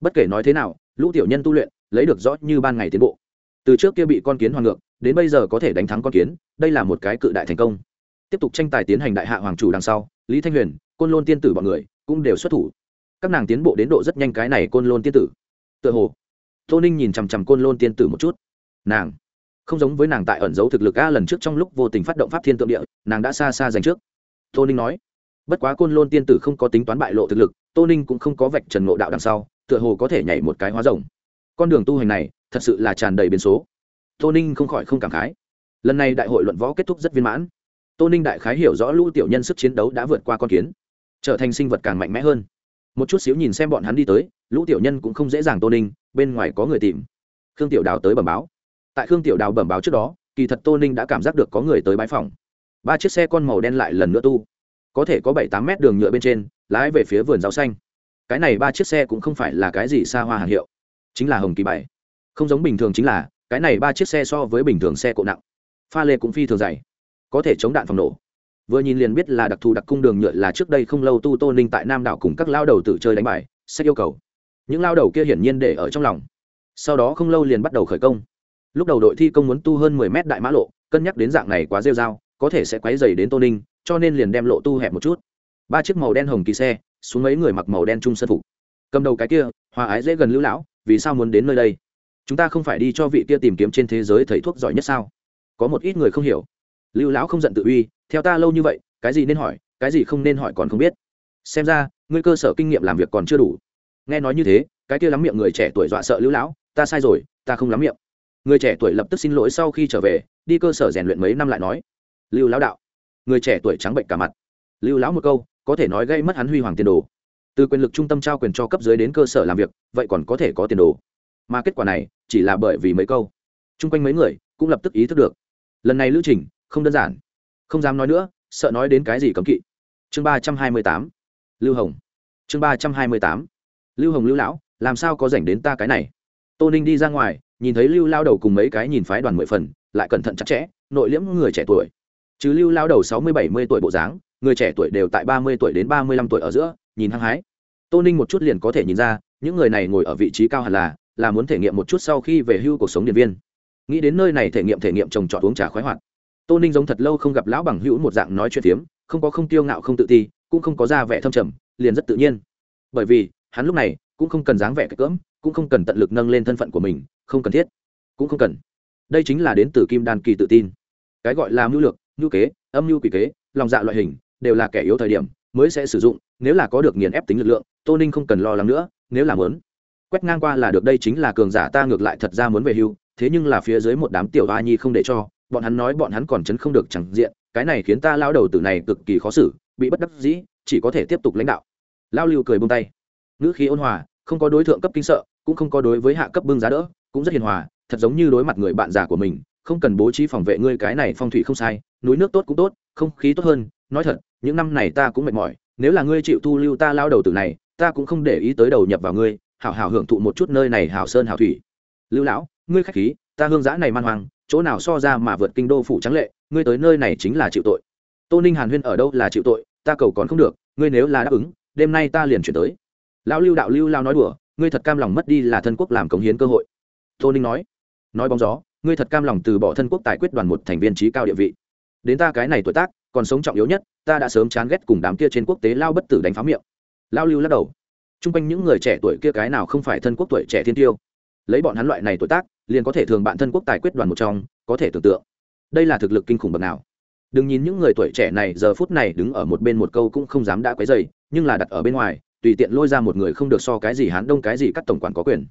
Bất kể nói thế nào, lũ tiểu nhân tu luyện, lấy được rõ như ban ngày tiến bộ. Từ trước kia bị con kiến hoàng ngược, đến bây giờ có thể đánh thắng con kiến, đây là một cái cự đại thành công tiếp tục tranh tài tiến hành đại hạ hoàng chủ đằng sau, lý thanh huyền, côn lôn tiên tử bọn người cũng đều xuất thủ. Các nàng tiến bộ đến độ rất nhanh cái này côn lôn tiên tử. Tựa hồ, tô ninh nhìn chằm chằm côn lôn tiên tử một chút. Nàng, không giống với nàng tại ẩn giấu thực lực a lần trước trong lúc vô tình phát động pháp thiên tượng địa, nàng đã xa xa dành trước. Tô ninh nói, bất quá côn lôn tiên tử không có tính toán bại lộ thực lực, tô ninh cũng không có vạch trần ngộ đạo đằng sau, tựa hồ có thể nhảy một cái hóa rồng. Con đường tu hành này, thật sự là tràn đầy biến số. Tô ninh không khỏi không cảm khái. Lần này đại hội luận võ kết thúc rất viên mãn tô ninh đại khái hiểu rõ lũ tiểu nhân sức chiến đấu đã vượt qua con kiến, trở thành sinh vật càng mạnh mẽ hơn. Một chút xíu nhìn xem bọn hắn đi tới, lũ tiểu nhân cũng không dễ dàng tô ninh, bên ngoài có người tìm. Khương tiểu đào tới bẩm báo. Tại khương tiểu đào bẩm báo trước đó, kỳ thật tô ninh đã cảm giác được có người tới bãi phòng. Ba chiếc xe con màu đen lại lần nữa tu. Có thể có bảy tám mét đường nhựa bên trên, lái về phía vườn rau xanh. Cái này ba chiếc xe cũng không phải là cái gì xa hoa hàng hiệu, chính là hồng kỳ bảy. Không giống bình thường chính là, cái này ba chiếc xe so với bình thường xe cộ nặng. Pha lê cũng phi thường dày có thể chống đạn phòng nổ. Vừa nhìn liền biết là đặc thù đặc cung đường nhựa là trước đây không lâu tu tô ninh tại nam đảo cùng các lao đầu tự chơi đánh bài sẽ yêu cầu. Những lao đầu kia hiển nhiên để ở trong lòng. Sau đó không lâu liền bắt đầu khởi công. Lúc đầu đội thi công muốn tu hơn mười mét đại mã lộ, cân nhắc đến dạng này quá rêu r a o có thể sẽ quáy dày đến tô ninh, cho nên liền đem lộ tu hẹp một chút. Ba chiếc màu đen hồng kỳ xe, xuống mấy người mặc màu đen trung sân phục. Cầm đầu cái kia, hòa ái dễ gần lữ lão, vì sao muốn đến nơi đây? Chúng ta không phải đi cho vị kia tìm kiếm trên thế giới thầy thuốc giỏi nhất sao? Có một ít người không hiểu lưu lão không giận tự uy, theo ta lâu như vậy, cái gì nên hỏi, cái gì không nên hỏi còn không biết. Xem ra, ngươi cơ sở kinh nghiệm làm việc còn chưa đủ. Nghe nói như thế, cái kia lắm miệng người trẻ tuổi dọa sợ lưu lão, ta sai rồi, ta không lắm miệng. Người trẻ tuổi lập tức xin lỗi sau khi trở về, đi cơ sở rèn luyện mấy năm lại nói. Lưu lão đạo. Người trẻ tuổi trắng bệnh cả mặt. Lưu lão một câu, có thể nói gây mất hắn huy hoàng tiền đồ. Từ quyền lực trung tâm trao quyền cho cấp dưới đến cơ sở làm việc, vậy còn có thể có tiền đồ. Mà kết quả này, chỉ là bởi vì mấy câu. Chung quanh mấy người cũng lập tức ý thức được. Lần này lữ trình không đơn giản. Không dám nói nữa, sợ nói đến cái gì cấm kỵ. Chương ba trăm hai mươi tám. Lưu hồng. Chương ba trăm hai mươi tám. Lưu hồng, lưu lão, làm sao có dành đến ta cái này? Tô ninh đi ra ngoài, nhìn thấy lưu lao đầu cùng mấy cái nhìn phái đoàn mười phần, lại cẩn thận chặt chẽ, nội liễm người trẻ tuổi. Chứ lưu lao đầu sáu mươi bảy mươi tuổi bộ dáng, người trẻ tuổi đều tại ba mươi tuổi đến ba mươi lăm tuổi ở giữa, nhìn hăng hái. Tô ninh một chút liền có thể nhìn ra, những người này ngồi ở vị trí cao hẳn là là muốn thể nghiệm một chút sau khi về hưu cuộc sống điện viên. Nghĩ đến nơi này thể nghiệm thể nghiệm trồng trọt uống trà khoái hoạt tô ninh giống thật lâu không gặp lão bằng hữu một dạng nói chuyện phiếm, không có không tiêu ngạo không tự ti, cũng không có ra vẻ thâm trầm, liền rất tự nhiên. Bởi vì, hắn lúc này cũng không cần dáng vẻ cái cỡm, cũng không cần tận lực nâng lên thân phận của mình, không cần thiết. Cũng không cần. Đây chính là đến từ kim đan kỳ tự tin. Cái gọi là mưu lược, mưu kế, âm mưu quỷ kế, lòng dạ loại hình, đều là kẻ yếu thời điểm mới sẽ sử dụng, nếu là có được nghiền ép tính lực lượng, tô ninh không cần lo lắng nữa, nếu là muốn quét ngang qua là được, đây chính là cường giả ta ngược lại thật ra muốn về hưu, thế nhưng là phía dưới một đám tiểu a nhi không để cho bọn hắn nói bọn hắn còn chấn không được chẳng diện, cái này khiến ta lao đầu tử này cực kỳ khó xử, bị bất đắc dĩ, chỉ có thể tiếp tục lãnh đạo. Lao lưu cười bông tay. Ngữ khí ôn hòa, không có đối tượng cấp kinh sợ, cũng không có đối với hạ cấp bưng giá đỡ, cũng rất hiền hòa, thật giống như đối mặt người bạn già của mình, không cần bố trí phòng vệ ngươi cái này phong thủy không sai, núi nước tốt cũng tốt, không khí tốt hơn, nói thật, những năm này ta cũng mệt mỏi, nếu là ngươi chịu thu lưu ta lao đầu tử này, ta cũng không để ý tới đầu nhập vào ngươi, hảo hảo hưởng thụ một chút nơi này hảo sơn hảo thủy. Lưu lão, ngươi khách khí, ta hương giã này man hoang chỗ nào so ra mà vượt kinh đô phủ trắng lệ, ngươi tới nơi này chính là chịu tội. Tô ninh hàn huyên ở đâu là chịu tội, ta cầu còn không được, ngươi nếu là đáp ứng, đêm nay ta liền chuyển tới. Lão lưu đạo lưu lao nói đùa, ngươi thật cam lòng mất đi là thân quốc làm cống hiến cơ hội. Tô ninh nói nói bóng gió, ngươi thật cam lòng từ bỏ thân quốc tài quyết đoàn một thành viên trí cao địa vị. Đến ta cái này tuổi tác, còn sống trọng yếu nhất, ta đã sớm chán ghét cùng đám kia trên quốc tế lao bất tử đánh phá miệng. Lao lưu lắc đầu t r u n g quanh những người trẻ tuổi kia cái nào không phải thân quốc tuổi trẻ thiên tiêu? Lấy bọn hắn loại này tuổi tác liền có thể thường bạn thân quốc tài quyết đoàn một trong, có thể tưởng tượng. Đây là thực lực kinh khủng bậc nào. Đừng nhìn những người tuổi trẻ này giờ phút này đứng ở một bên một câu cũng không dám đã quấy dày nhưng là đặt ở bên ngoài, tùy tiện lôi ra một người không được so cái gì hán đông cái gì các tổng quản có quyền.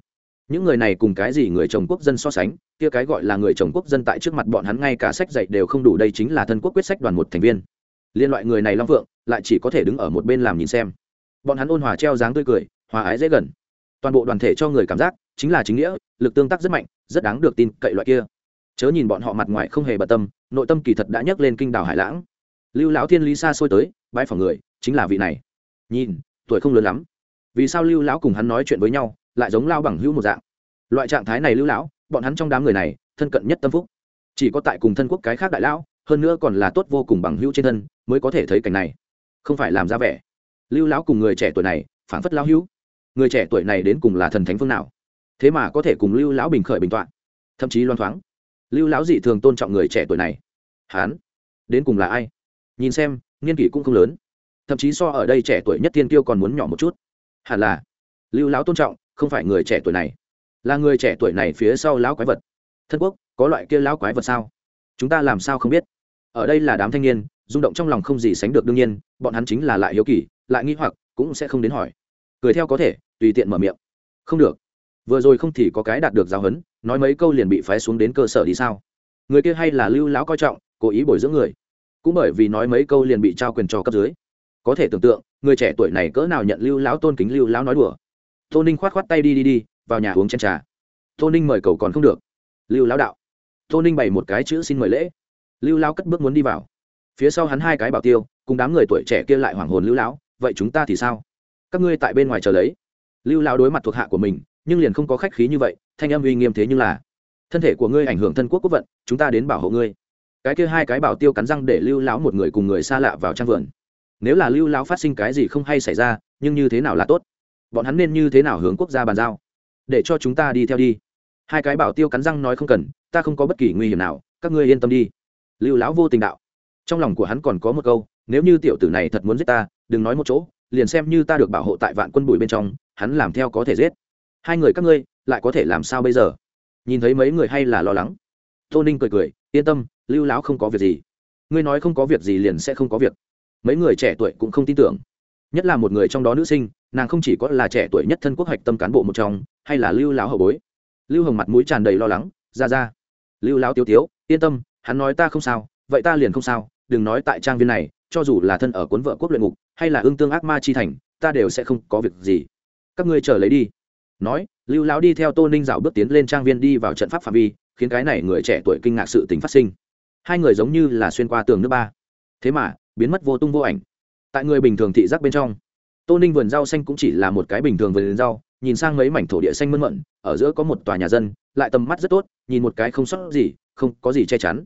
Những người này cùng cái gì người chồng quốc dân so sánh, kia cái gọi là người chồng quốc dân tại trước mặt bọn hắn ngay cả sách dạy đều không đủ, đây chính là thân quốc quyết sách đoàn một thành viên. Liên loại người này long phượng, lại chỉ có thể đứng ở một bên làm nhìn xem. Bọn hắn ôn hòa treo dáng tươi cười, hòa ái dễ gần. Toàn bộ đoàn thể cho người cảm giác chính là chính nghĩa, lực tương tác rất mạnh, rất đáng được tin cậy loại kia. Chớ nhìn bọn họ mặt ngoài không hề bận tâm, nội tâm kỳ thật đã nhấc lên kinh đảo hải lãng. Lưu lão thiên lý xa xôi tới bãi phòng người, chính là vị này. Nhìn, tuổi không lớn lắm. Vì sao lưu lão cùng hắn nói chuyện với nhau, lại giống lao bằng hữu một dạng? Loại trạng thái này lưu lão, bọn hắn trong đám người này, thân cận nhất tâm phúc. Chỉ có tại cùng thân quốc cái khác đại lão, hơn nữa còn là tốt vô cùng bằng hữu trên thân, mới có thể thấy cảnh này. Không phải làm ra vẻ. Lưu lão cùng người trẻ tuổi này phản phất lão hữu. Người trẻ tuổi này đến cùng là thần thánh phương nào? Thế mà có thể cùng lưu lão bình khởi bình t thậm chí loan thoáng. Lưu lão dị thường tôn trọng người trẻ tuổi này. Hán, đến cùng là ai? Nhìn xem, niên kỷ cũng không lớn. Thậm chí so ở đây trẻ tuổi nhất tiên tiêu còn muốn nhỏ một chút. Hẳn là, lưu lão tôn trọng, không phải người trẻ tuổi này. Là người trẻ tuổi này phía sau lão quái vật. Thân quốc, có loại kia lão quái vật sao? Chúng ta làm sao không biết? Ở đây là đám thanh niên, rung động trong lòng không gì sánh được đương nhiên, bọn hắn chính là lại hiếu kỳ, lại nghi hoặc, cũng sẽ không đến hỏi. Cười theo có thể, tùy tiện mở miệng. Không được vừa rồi không thì có cái đạt được giáo huấn, nói mấy câu liền bị phái xuống đến cơ sở đi sao? Người kia hay là lưu lão coi trọng, cố ý bồi dưỡng người. Cũng bởi vì nói mấy câu liền bị trao quyền cho cấp dưới. Có thể tưởng tượng, người trẻ tuổi này cỡ nào nhận lưu lão tôn kính lưu lão nói đùa. Tô ninh khoát khoát tay đi đi đi, vào nhà uống chen trà. Tô ninh mời cầu còn không được. Lưu lão đạo. Tô ninh bày một cái chữ xin mời lễ. Lưu lão cất bước muốn đi vào. Phía sau hắn hai cái bảo tiêu, cùng đám người tuổi trẻ kia lại hoảng hồn lưu lão, vậy chúng ta thì sao? Các ngươi tại bên ngoài chờ lấy. Lưu lão đối mặt thuộc hạ của mình nhưng liền không có khách khí như vậy, thanh âm uy nghiêm thế nhưng là, thân thể của ngươi ảnh hưởng thân quốc quốc vận, chúng ta đến bảo hộ ngươi. Cái kia hai cái bảo tiêu cắn răng để lưu lão một người cùng người xa lạ vào trang vườn. Nếu là lưu lão phát sinh cái gì không hay xảy ra, nhưng như thế nào là tốt? Bọn hắn nên như thế nào hướng quốc gia bàn giao? Để cho chúng ta đi theo đi. Hai cái bảo tiêu cắn răng nói không cần, ta không có bất kỳ nguy hiểm nào, các ngươi yên tâm đi. Lưu lão vô tình đạo. Trong lòng của hắn còn có một câu, nếu như tiểu tử này thật muốn giết ta, đừng nói một chỗ, liền xem như ta được bảo hộ tại vạn quân bùi bên trong, hắn làm theo có thể giết hai người các ngươi lại có thể làm sao bây giờ? Nhìn thấy mấy người hay là lo lắng. Tô ninh cười cười, yên tâm, lưu lão không có việc gì. Ngươi nói không có việc gì liền sẽ không có việc. Mấy người trẻ tuổi cũng không tin tưởng. Nhất là một người trong đó nữ sinh, nàng không chỉ có là trẻ tuổi nhất thân quốc hoạch tâm cán bộ một trong, hay là lưu lão hậu bối. Lưu hồng mặt mũi tràn đầy lo lắng, ra ra. Lưu lão tiêu tiếu, yên tâm, hắn nói ta không sao, vậy ta liền không sao, đừng nói tại trang viên này, cho dù là thân ở cuốn vợ quốc luyện ngục, hay là ương tương ác ma chi thành, ta đều sẽ không có việc gì. Các ngươi chờ lấy đi nói, lưu lão đi theo tô ninh dạo bước tiến lên trang viên đi vào trận pháp phạm vi, khiến cái này người trẻ tuổi kinh ngạc sự tính phát sinh. Hai người giống như là xuyên qua tường nước ba. Thế mà, biến mất vô tung vô ảnh. Tại người bình thường thị giác bên trong, tô ninh vườn rau xanh cũng chỉ là một cái bình thường vườn rau, nhìn sang mấy mảnh thổ địa xanh mơn mận, ở giữa có một tòa nhà dân, lại tầm mắt rất tốt, nhìn một cái không sót gì, không có gì che chắn.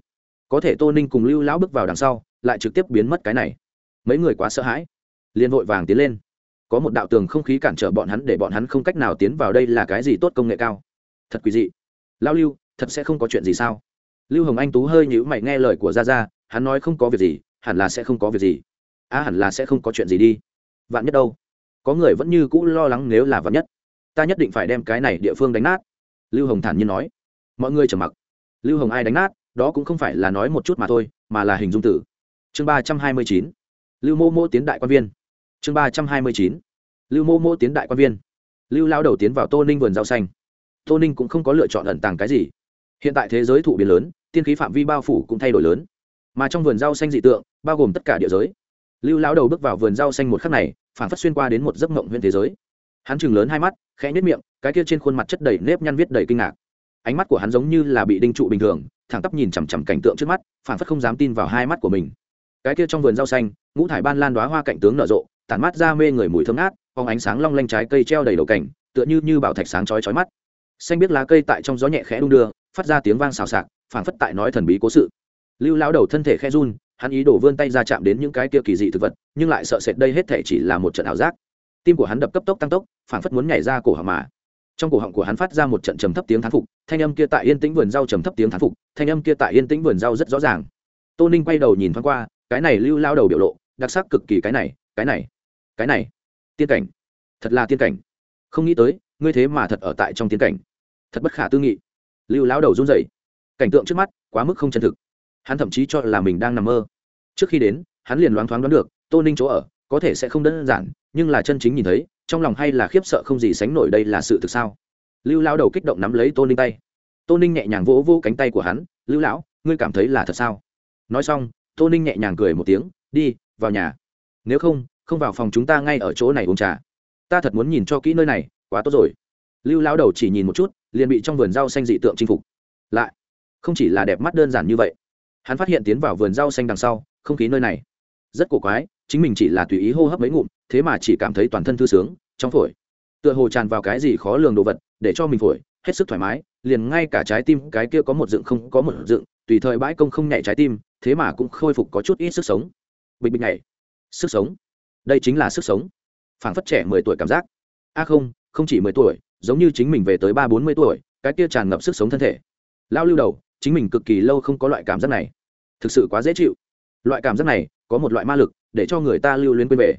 Có thể tô ninh cùng lưu lão bước vào đằng sau, lại trực tiếp biến mất cái này. Mấy người quá sợ hãi, liền vội vàng tiến lên có một đạo tường không khí cản trở bọn hắn để bọn hắn không cách nào tiến vào đây là cái gì tốt công nghệ cao. Thật quý dị. Lao lưu, thật sẽ không có chuyện gì sao? Lưu hồng anh tú hơi nhữ mày nghe lời của gia gia, hắn nói không có việc gì, hẳn là sẽ không có việc gì. À hẳn là sẽ không có chuyện gì đi. Vạn nhất đâu? Có người vẫn như cũ lo lắng nếu là vạn nhất. Ta nhất định phải đem cái này địa phương đánh nát. Lưu hồng thản nhiên nói. Mọi người trầm mặc. Lưu hồng ai đánh nát, đó cũng không phải là nói một chút mà thôi, mà là hình dung tử chương ba trăm hai mươi chín. Lưu mô mô tiến đại quan viên chương ba trăm hai mươi chín. Lưu mô mô tiến đại quan viên. Lưu lao đầu tiến vào tô ninh vườn rau xanh. Tô ninh cũng không có lựa chọn ẩn tàng cái gì. Hiện tại thế giới thụ biến lớn, tiên khí phạm vi bao phủ cũng thay đổi lớn. Mà trong vườn rau xanh dị tượng, bao gồm tất cả địa giới. Lưu lao đầu bước vào vườn rau xanh một khắc này phản phát xuyên qua đến một giấc mộng huyện thế giới. Hắn chừng lớn hai mắt, khẽ nhếch miệng, cái kia trên khuôn mặt chất đầy nếp nhăn viết đầy kinh ngạc. Ánh mắt của hắn giống như là bị đinh trụ bình thường, thẳng tắp nhìn chằm chằm cảnh tượng trước mắt phản phất không dám tin vào hai mắt của mình. Cái kia trong vườn rau xanh, ngũ thải ban lan đoá hoa cạnh tướng nở rộ tản mát ra mê người mùi thơm ngát, phóng ánh sáng long lanh trái cây treo đầy đầu cảnh, tựa như như bảo thạch sáng chói chói mắt. Xanh biết lá cây tại trong gió nhẹ khẽ đung đưa, phát ra tiếng vang xào xạc, phảng phất tại nói thần bí cố sự. Lưu lão đầu thân thể khẽ run, hắn ý đổ vươn tay ra chạm đến những cái kia kỳ dị thực vật, nhưng lại sợ sệt đây hết thể chỉ là một trận ảo giác. Tim của hắn đập cấp tốc tăng tốc, phảng phất muốn nhảy ra cổ họng mà. Trong cổ họng của hắn phát ra một trận trầm thấp tiếng thán phục, thanh âm kia tại yên tĩnh vườn rau trầm thấp tiếng thán phục, thanh âm kia tại yên tĩnh vườn rau rất rõ ràng. Tô ninh quay đầu nhìn thoáng qua, cái này lưu lao đầu biểu lộ, đặc sắc cực kỳ cái này cái này cái này, tiên cảnh, thật là tiên cảnh. Không nghĩ tới, ngươi thế mà thật ở tại trong tiên cảnh. Thật bất khả tư nghị. Lưu lao đầu run rẩy. Cảnh tượng trước mắt, quá mức không chân thực. Hắn thậm chí cho là mình đang nằm mơ. Trước khi đến, hắn liền loáng thoáng đoán được, tô ninh chỗ ở, có thể sẽ không đơn giản, nhưng là chân chính nhìn thấy, trong lòng hay là khiếp sợ không gì sánh nổi đây là sự thực sao? Lưu lao đầu kích động nắm lấy tô ninh tay. Tô ninh nhẹ nhàng vỗ vỗ cánh tay của hắn, lưu lão, ngươi cảm thấy là thật sao? Nói xong, tô ninh nhẹ nhàng cười một tiếng, đi, vào nhà. Nếu không không vào phòng chúng ta ngay ở chỗ này uống trà. Ta thật muốn nhìn cho kỹ nơi này, quá tốt rồi. Lưu lao đầu chỉ nhìn một chút, liền bị trong vườn rau xanh dị tượng chinh phục. Lại, không chỉ là đẹp mắt đơn giản như vậy, hắn phát hiện tiến vào vườn rau xanh đằng sau, không khí nơi này rất cổ quái, chính mình chỉ là tùy ý hô hấp mấy ngụm, thế mà chỉ cảm thấy toàn thân thư sướng, trong phổi. Tựa hồ tràn vào cái gì khó lường đồ vật, để cho mình phổi hết sức thoải mái, liền ngay cả trái tim cái kia có một dựng không có một dựng, tùy thời bãi công không nhảy trái tim, thế mà cũng khôi phục có chút ít sức sống. Bịch bịch nhảy. Sức sống đây chính là sức sống. Phảng phất trẻ mười tuổi cảm giác. A không không chỉ mười tuổi, giống như chính mình về tới ba bốn mươi tuổi, cái kia tràn ngập sức sống thân thể. Lao lưu đầu, chính mình cực kỳ lâu không có loại cảm giác này. Thực sự quá dễ chịu. Loại cảm giác này, có một loại ma lực, để cho người ta lưu luyến quên về.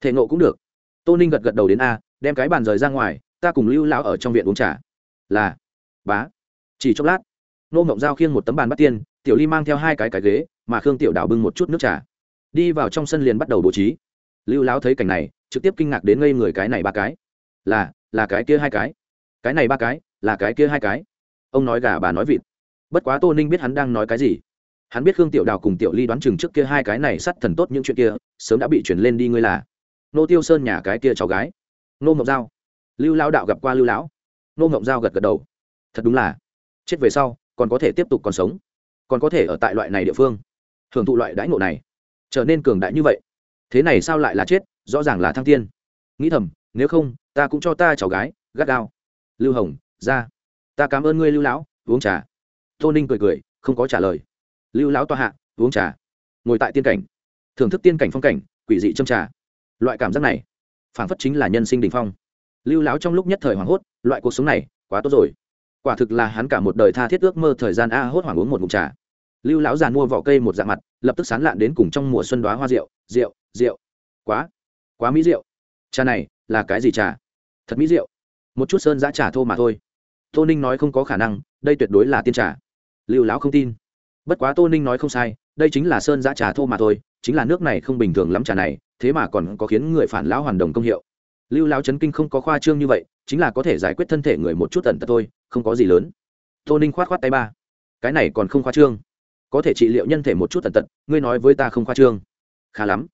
Thể nộ cũng được. Tô ninh gật gật đầu đến a, đem cái bàn rời ra ngoài, ta cùng lưu lão ở trong viện uống trà. Là. Bá. Chỉ chốc lát. Nô ngộng giao khiêng một tấm bàn bắt tiên, tiểu ly mang theo hai cái cái ghế, mà khương tiểu đào bưng một chút nước trà. Đi vào trong sân liền bắt đầu bố trí lưu lão thấy cảnh này, trực tiếp kinh ngạc đến ngây người cái này ba cái. Là là cái kia hai cái. Cái này ba cái, là cái kia hai cái. Ông nói gà bà nói vịt. Bất quá tô ninh biết hắn đang nói cái gì. Hắn biết khương tiểu đào cùng tiểu ly đoán chừng trước kia hai cái này sắt thần tốt những chuyện kia, sớm đã bị chuyển lên đi ngươi là. Nô tiêu sơn nhà cái kia cháu gái. Nô ngọc giao. Lưu lao đạo gặp qua lưu lão nô ngọc giao gật gật đầu. Thật đúng là. Chết về sau, còn có thể tiếp tục còn sống. Còn có thể ở tại loại này địa phương. Hưởng thụ loại đãi ngộ này. Trở nên cường đại như vậy thế này sao lại là chết? Rõ ràng là thăng tiên. Nghĩ thầm, nếu không, ta cũng cho ta cháu gái, gắt gao. Lưu hồng, ra. Ta cảm ơn ngươi, lưu lão, uống trà. Tô ninh cười cười, không có trả lời. Lưu lão toa hạ, uống trà. Ngồi tại tiên cảnh. Thưởng thức tiên cảnh phong cảnh, quỷ dị châm trà. Loại cảm giác này phản phất chính là nhân sinh đình phong. Lưu lão trong lúc nhất thời hoảng hốt, loại cuộc sống này, quá tốt rồi. Quả thực là hắn cả một đời tha thiết ước mơ thời gian a hốt hoảng uống một mụn trà. Lưu lão giàn mua vỏ cây một dạng mặt, lập tức sán lạn đến cùng trong mùa xuân đoá hoa rượu rượu rượu. Quá quá mỹ rượu. Trà này, là cái gì trà? Thật mỹ rượu. Một chút sơn giã trà thô mà thôi. Tô ninh nói không có khả năng, đây tuyệt đối là tiên trà. Lưu lão không tin. Bất quá tô ninh nói không sai, đây chính là sơn giã trà thô mà thôi, chính là nước này không bình thường lắm trà này, thế mà còn có khiến người phản lão hoàn đồng công hiệu. Lưu lão chấn kinh không có khoa trương như vậy, chính là có thể giải quyết thân thể người một chút tận tật thôi, không có gì lớn. Tô ninh khoát khoát tay ba. Cái này còn không khoa trương. Có thể trị liệu nhân thể một chút tận tật ngươi nói với ta không khoa trương khá lắm.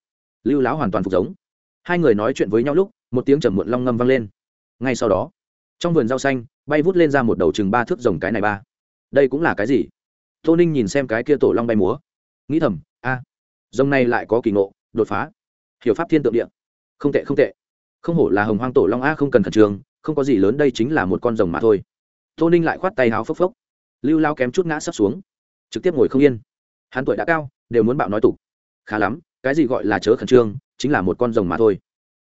Lưu lão hoàn toàn phục giống. Hai người nói chuyện với nhau lúc, một tiếng trầm muộn long ngâm vang lên. Ngay sau đó, trong vườn rau xanh, bay vút lên ra một đầu chừng ba thước rồng cái này ba. Đây cũng là cái gì? Tô ninh nhìn xem cái kia tổ long bay múa. Nghĩ thầm, a, rồng này lại có kỳ ngộ, đột phá. Hiểu pháp thiên tượng địa. Không tệ không tệ. Không hổ là hồng hoang tổ long a, không cần khẩn trương, không có gì lớn, đây chính là một con rồng mà thôi. Tô ninh lại khoát tay háo phốc phốc. Lưu lao kém chút ngã sắp xuống. Trực tiếp ngồi không yên. Hắn tuổi đã cao, đều muốn bạo nói tục. Khá lắm cái gì gọi là chớ khẩn trương, chính là một con rồng mà thôi.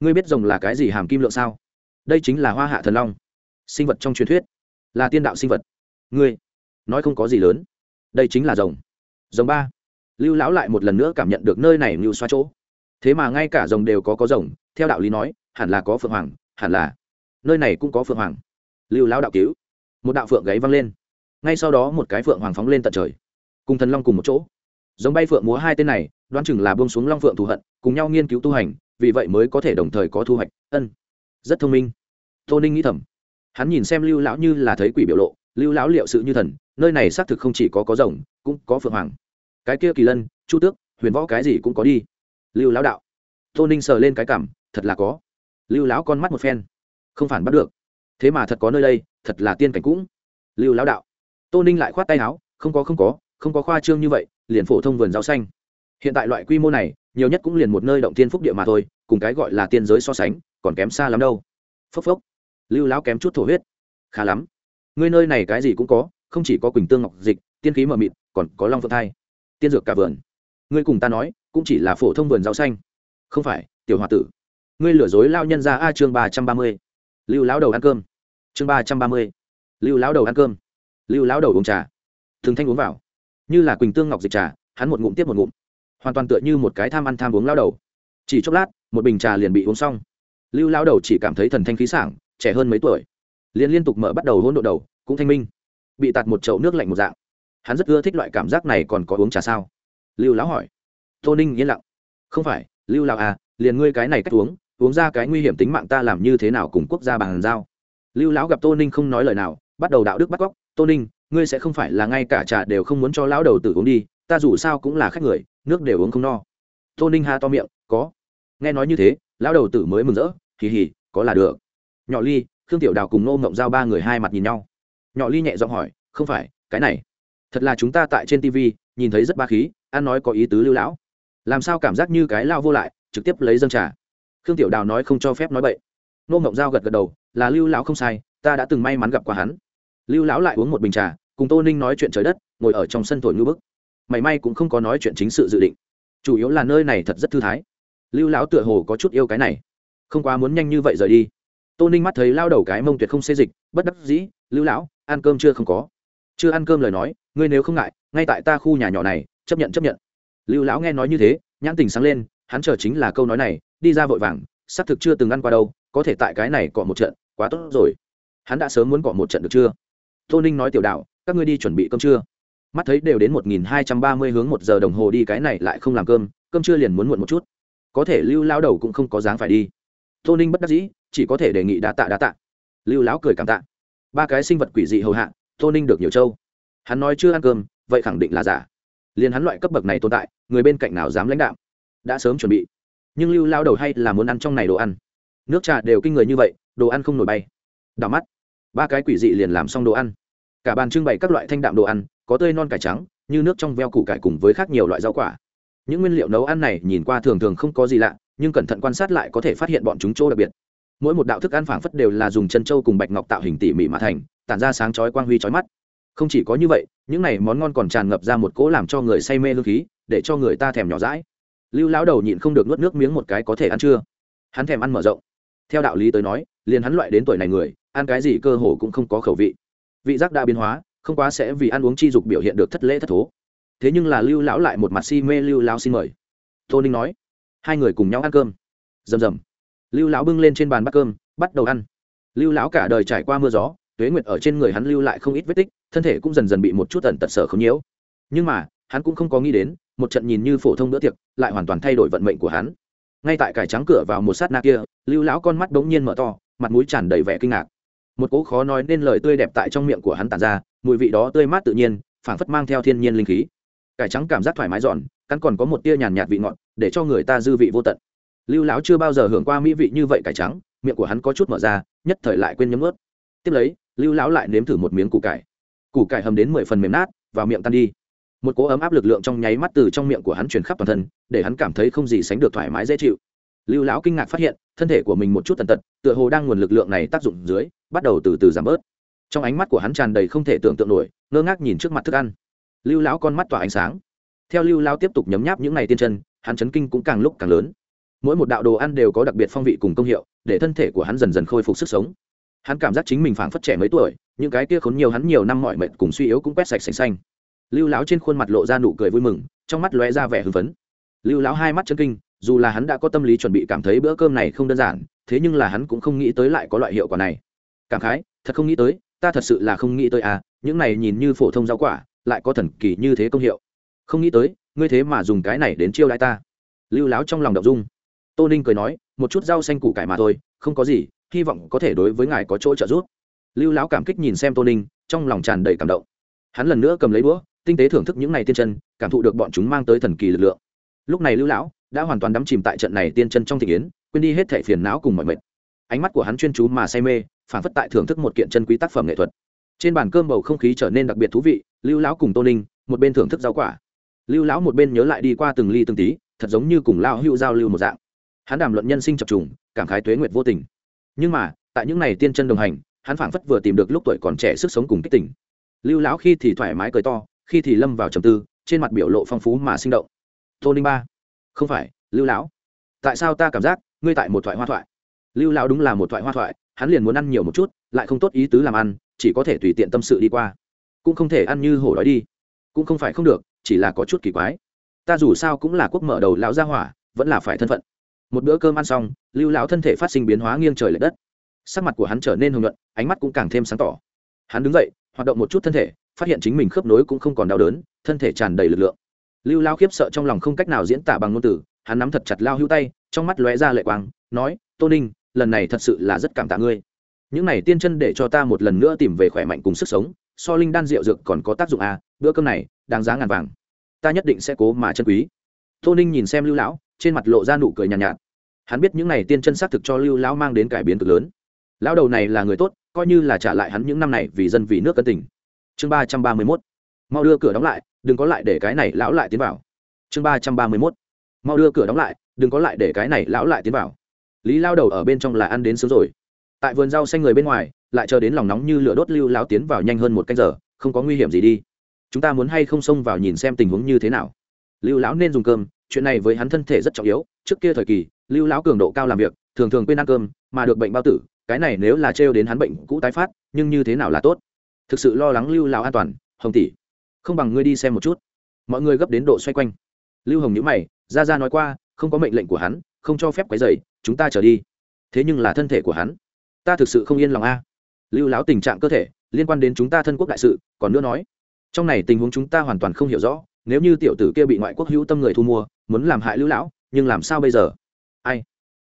Ngươi biết rồng là cái gì hàm kim lượng sao? Đây chính là hoa hạ thần long. Sinh vật trong truyền thuyết. Là tiên đạo sinh vật. Ngươi, nói không có gì lớn. Đây chính là rồng. Rồng ba. Lưu lão lại một lần nữa cảm nhận được nơi này như xoa chỗ. Thế mà ngay cả rồng đều có có rồng, theo đạo lý nói, hẳn là có phượng hoàng, hẳn là nơi này cũng có phượng hoàng. Lưu lão đạo cứu. Một đạo phượng gáy văng lên. Ngay sau đó một cái phượng hoàng phóng lên tận trời. Cùng thần long cùng một chỗ. Giống bay phượng múa hai tên này đoán chừng là buông xuống long phượng thù hận, cùng nhau nghiên cứu tu hành, vì vậy mới có thể đồng thời có thu hoạch. Ân, rất thông minh. Tô ninh nghĩ thầm. Hắn nhìn xem lưu lão như là thấy quỷ biểu lộ, lưu lão liệu sự như thần, nơi này xác thực không chỉ có có rồng, cũng có phượng hoàng. Cái kia kỳ lân, chu tước, huyền võ cái gì cũng có đi. Lưu lão đạo. Tô ninh sờ lên cái cảm, thật là có. Lưu lão con mắt một phen. Không phản bắt được. Thế mà thật có nơi đây, thật là tiên cảnh cũng. Lưu lão đạo. Tô ninh lại khoát tay áo, không có không có không có khoa trương như vậy, liền phổ thông vườn rau xanh hiện tại loại quy mô này, nhiều nhất cũng liền một nơi động tiên phúc địa mà thôi, cùng cái gọi là tiên giới so sánh, còn kém xa lắm đâu. Phốc phốc. Lưu lão kém chút thổ huyết. Khá lắm. Ngươi nơi này cái gì cũng có, không chỉ có quỳnh tương ngọc dịch, tiên khí mờ mịt, còn có long phượng thai, tiên dược cả vườn. Ngươi cùng ta nói, cũng chỉ là phổ thông vườn rau xanh. Không phải, tiểu h o a tử. Ngươi lừa dối lao nhân ra a chương ba trăm ba mươi. Lưu lão đầu ăn cơm. Chương ba trăm ba mươi. Lưu lão đầu ăn cơm. Lưu lão đầu uống trà. Thường thanh uống vào. Như là quỳnh tương ngọc dịch trà, hắn một ngụm tiếp một ngụm hoàn toàn tựa như một cái tham ăn tham uống lao đầu. Chỉ chốc lát, một bình trà liền bị uống xong. Lưu lao đầu chỉ cảm thấy thần thanh khí sảng, trẻ hơn mấy tuổi. Liền liên tục mở bắt đầu hôn độ đầu, cũng thanh minh. Bị tạt một chậu nước lạnh một dạng. Hắn rất ưa thích loại cảm giác này còn có uống trà sao? Lưu lão hỏi. Tô ninh yên lặng. Không phải, lưu lão à liền ngươi cái này cách uống uống ra cái nguy hiểm tính mạng ta làm như thế nào cùng quốc gia bàn giao? Lưu lão gặp tô ninh không nói lời nào, bắt đầu đạo đức bắt cóc. Tô ninh, ngươi sẽ không phải là ngay cả trà đều không muốn cho lão đầu tử uống đi, ta dù sao cũng là khách người nước đều uống không no. Tô ninh ha to miệng, có. Nghe nói như thế, lão đầu tử mới mừng rỡ, hì hì, có là được. Nhỏ ly, khương tiểu đào cùng nô mộng giao ba người hai mặt nhìn nhau. Nhỏ ly nhẹ giọng hỏi, không phải, cái này, thật là chúng ta tại trên tv nhìn thấy rất ba khí, ăn nói có ý tứ lưu lão. Làm sao cảm giác như cái lao vô lại, trực tiếp lấy dâng trà? Khương tiểu đào nói không cho phép nói bậy. Nô mộng giao gật gật đầu, là lưu lão không sai, ta đã từng may mắn gặp qua hắn. Lưu lão lại uống một bình trà, cùng tô ninh nói chuyện trời đất, ngồi ở trong sân thổi ngư bức mảy may cũng không có nói chuyện chính sự dự định. Chủ yếu là nơi này thật rất thư thái. Lưu lão tựa hồ có chút yêu cái này. Không quá muốn nhanh như vậy rời đi. Tô ninh mắt thấy lao đầu cái mông tuyệt không xê dịch, bất đắc dĩ, lưu lão, ăn cơm chưa không có? Chưa ăn cơm lời nói, ngươi nếu không ngại, ngay tại ta khu nhà nhỏ này, chấp nhận chấp nhận. Lưu lão nghe nói như thế, nhãn tình sáng lên, hắn chờ chính là câu nói này, đi ra vội vàng xác thực chưa từng ăn qua đâu, có thể tại cái này cọ một trận, quá tốt rồi. Hắn đã sớm muốn cọ một trận được chưa? Tô ninh nói tiểu đạo, các ngươi đi chuẩn bị cơm trưa mắt thấy đều đến một nghìn hai trăm ba mươi hướng một giờ đồng hồ đi, cái này lại không làm cơm cơm trưa liền muốn muộn một chút. Có thể lưu lao đầu cũng không có dáng phải đi. Tô ninh bất đắc dĩ, chỉ có thể đề nghị đá tạ đá tạ. Lưu lão cười cảm tạ. Ba cái sinh vật quỷ dị hầu hạ, tô ninh được nhiều châu. Hắn nói chưa ăn cơm, vậy khẳng định là giả. Liền hắn loại cấp bậc này tồn tại, người bên cạnh nào dám lãnh đạo? Đã sớm chuẩn bị. Nhưng lưu lao đầu hay là muốn ăn trong này đồ ăn? Nước trà đều kinh người như vậy, đồ ăn không nổi bay. Đảo mắt, ba cái quỷ dị liền làm xong đồ ăn. Cả bàn trưng bày các loại thanh đạm đồ ăn có tươi non cải trắng, như nước trong veo củ cải cùng với khác nhiều loại rau quả. Những nguyên liệu nấu ăn này nhìn qua thường thường không có gì lạ, nhưng cẩn thận quan sát lại có thể phát hiện bọn chúng chỗ đặc biệt. Mỗi một đạo thức ăn phảng phất đều là dùng chân trâu cùng bạch ngọc tạo hình tỉ mỉ mà thành, tản ra sáng chói quang huy chói mắt. Không chỉ có như vậy, những này món ngon còn tràn ngập ra một cỗ làm cho người say mê hương khí, để cho người ta thèm nhỏ rãi lưu lão đầu nhịn không được nuốt nước miếng một cái có thể ăn chưa? Hắn thèm ăn mở rộng. Theo đạo lý tới nói, liền hắn loại đến tuổi này người, ăn cái gì cơ hồ cũng không có khẩu vị. Vị giác đã biến hóa không quá sẽ vì ăn uống chi dục biểu hiện được thất lễ thất thố. Thế nhưng là lưu lão lại một mặt si mê lưu lão xin mời. Tô ninh nói, hai người cùng nhau ăn cơm. Rầm rầm. Lưu lão bưng lên trên bàn bát cơm, bắt đầu ăn. Lưu lão cả đời trải qua mưa gió, tuế nguyệt ở trên người hắn lưu lại không ít vết tích, thân thể cũng dần dần bị một chút tần tật sở không nhiễu. Nhưng mà, hắn cũng không có nghĩ đến, một trận nhìn như phổ thông bữa tiệc, lại hoàn toàn thay đổi vận mệnh của hắn. Ngay tại cải trắng cửa vào một sát na kia, lưu lão con mắt bỗng nhiên mở to, mặt mũi tràn đầy vẻ kinh ngạc. Một cỗ khó nói nên lời tươi đẹp tại trong miệng của hắn tàn ra mùi vị đó tươi mát tự nhiên, phảng phất mang theo thiên nhiên linh khí. Cải trắng cảm giác thoải mái giòn, cắn còn có một tia nhàn nhạt vị ngọt, để cho người ta dư vị vô tận. Lưu lão chưa bao giờ hưởng qua mỹ vị như vậy cải trắng, miệng của hắn có chút mở ra, nhất thời lại quên nhấm ướt. Tiếp lấy, lưu lão lại nếm thử một miếng củ cải. Củ cải hầm đến mười phần mềm nát, vào miệng tan đi. Một cỗ ấm áp lực lượng trong nháy mắt từ trong miệng của hắn truyền khắp toàn thân, để hắn cảm thấy không gì sánh được thoải mái dễ chịu. Lưu lão kinh ngạc phát hiện, thân thể của mình một chút tần tật, tựa hồ đang nguồn lực lượng này tác dụng dưới, bắt đầu từ từ giảm bớt trong ánh mắt của hắn tràn đầy không thể tưởng tượng nổi, ngơ ngác nhìn trước mặt thức ăn. Lưu lão con mắt tỏa ánh sáng. Theo lưu lão tiếp tục nhấm nháp những ngày tiên chân, hắn chấn kinh cũng càng lúc càng lớn. Mỗi một đạo đồ ăn đều có đặc biệt phong vị cùng công hiệu, để thân thể của hắn dần dần khôi phục sức sống. Hắn cảm giác chính mình phảng phất trẻ mấy tuổi, những cái kia khốn nhiều hắn nhiều năm mọi mệt cùng suy yếu cũng quét sạch sành xanh. Lưu lão trên khuôn mặt lộ ra nụ cười vui mừng, trong mắt lóe ra vẻ hưng phấn. Lưu lão hai mắt chân kinh, dù là hắn đã có tâm lý chuẩn bị cảm thấy bữa cơm này không đơn giản, thế nhưng là hắn cũng không nghĩ tới lại có loại hiệu quả này. Cảm khái, thật không nghĩ tới ta thật sự là không nghĩ tới à những này nhìn như phổ thông rau quả, lại có thần kỳ như thế công hiệu. Không nghĩ tới, ngươi thế mà dùng cái này đến chiêu đãi ta. Lưu láo trong lòng đ ộ n dung. Tô ninh cười nói, một chút rau xanh củ cải mà thôi, không có gì, hy vọng có thể đối với ngài có chỗ trợ giúp. Lưu láo cảm kích nhìn xem tô ninh, trong lòng tràn đầy cảm động. Hắn lần nữa cầm lấy đũa, tinh tế thưởng thức những này tiên chân, cảm thụ được bọn chúng mang tới thần kỳ lực lượng. Lúc này lưu lão đã hoàn toàn đắm chìm tại trận này tiên chân trong thị kiến, quên đi hết thẻ phiền não cùng mọi mệt ánh mắt của hắn chuyên chú mà say mê phản phất tại thưởng thức một kiện chân quý tác phẩm nghệ thuật. Trên bàn cơm bầu không khí trở nên đặc biệt thú vị, lưu lão cùng tô ninh, một bên thưởng thức rau quả. Lưu lão một bên nhớ lại đi qua từng ly từng tí, thật giống như cùng lao hữu giao lưu một dạng. Hắn đàm luận nhân sinh chập trùng, cảm khái tuế nguyệt vô tình. Nhưng mà, tại những ngày tiên chân đồng hành, hắn phảng phất vừa tìm được lúc tuổi còn trẻ sức sống cùng kích tỉnh lưu lão khi thì thoải mái cười to, khi thì lâm vào trầm tư, trên mặt biểu lộ phong phú mà sinh động. Tô ninh ba, không phải, lưu lão, tại sao ta cảm giác ngươi tại một thoại hoa thoại? Lưu lão đúng là một thoại hoa thoại, hắn liền muốn ăn nhiều một chút, lại không tốt ý tứ làm ăn, chỉ có thể tùy tiện tâm sự đi qua. Cũng không thể ăn như hổ đói đi. Cũng không phải không được, chỉ là có chút kỳ quái. Ta dù sao cũng là quốc mở đầu lão gia hỏa, vẫn là phải thân phận. Một bữa cơm ăn xong, lưu lão thân thể phát sinh biến hóa nghiêng trời l ệ đất. Sắc mặt của hắn trở nên hồng nhuận, ánh mắt cũng càng thêm sáng tỏ. Hắn đứng dậy, hoạt động một chút thân thể, phát hiện chính mình khớp nối cũng không còn đau đớn, thân thể tràn đầy lực lượng. Lưu lao khiếp sợ trong lòng không cách nào diễn tả bằng ngôn từ, hắn nắm thật chặt lao hữu tay, trong mắt lóe ra lệ quang, nói, tô ninh lần này thật sự là rất cảm tạ ngươi. Những này tiên chân để cho ta một lần nữa tìm về khỏe mạnh cùng sức sống so linh đan rượu dược còn có tác dụng à bữa cơm này đáng giá ngàn vàng. Ta nhất định sẽ cố mà chân quý. Tô ninh nhìn xem lưu lão trên mặt lộ ra nụ cười nhàn nhạt, nhạt. Hắn biết những này tiên chân xác thực cho lưu lão mang đến cải biến cực lớn. Lão đầu này là người tốt coi như là trả lại hắn những năm này vì dân vì nước cân tình. Chương ba trăm ba mươi mốt. Mau đưa cửa đóng lại đừng có lại để cái này lão lại tiến vào. Chương ba trăm ba mươi mốt. Mau đưa cửa đóng lại đừng có lại để cái này lão lại tiến vào lý lao đầu ở bên trong là ăn đến sớm rồi. Tại vườn rau xanh người bên ngoài, lại chờ đến lòng nóng như lửa đốt lưu lão tiến vào nhanh hơn một canh giờ, không có nguy hiểm gì đi. Chúng ta muốn hay không xông vào nhìn xem tình huống như thế nào. Lưu lão nên dùng cơm, chuyện này với hắn thân thể rất trọng yếu, trước kia thời kỳ, lưu lão cường độ cao làm việc, thường thường quên ăn cơm, mà được bệnh bao tử, cái này nếu là trêu đến hắn bệnh cũ tái phát, nhưng như thế nào là tốt? Thực sự lo lắng lưu lão an toàn, hồng tỷ, không bằng ngươi đi xem một chút. Mọi người gấp đến độ xoay quanh. Lưu hồng nhữ mày, ra ra nói qua, không có mệnh lệnh của hắn, không cho phép quấy dày chúng ta trở đi. Thế nhưng là thân thể của hắn. Ta thực sự không yên lòng a. Lưu lão tình trạng cơ thể, liên quan đến chúng ta thân quốc đại sự, còn nữa nói. Trong này tình huống chúng ta hoàn toàn không hiểu rõ, nếu như tiểu tử kia bị ngoại quốc hữu tâm người thu mua, muốn làm hại lưu lão, nhưng làm sao bây giờ? Ai?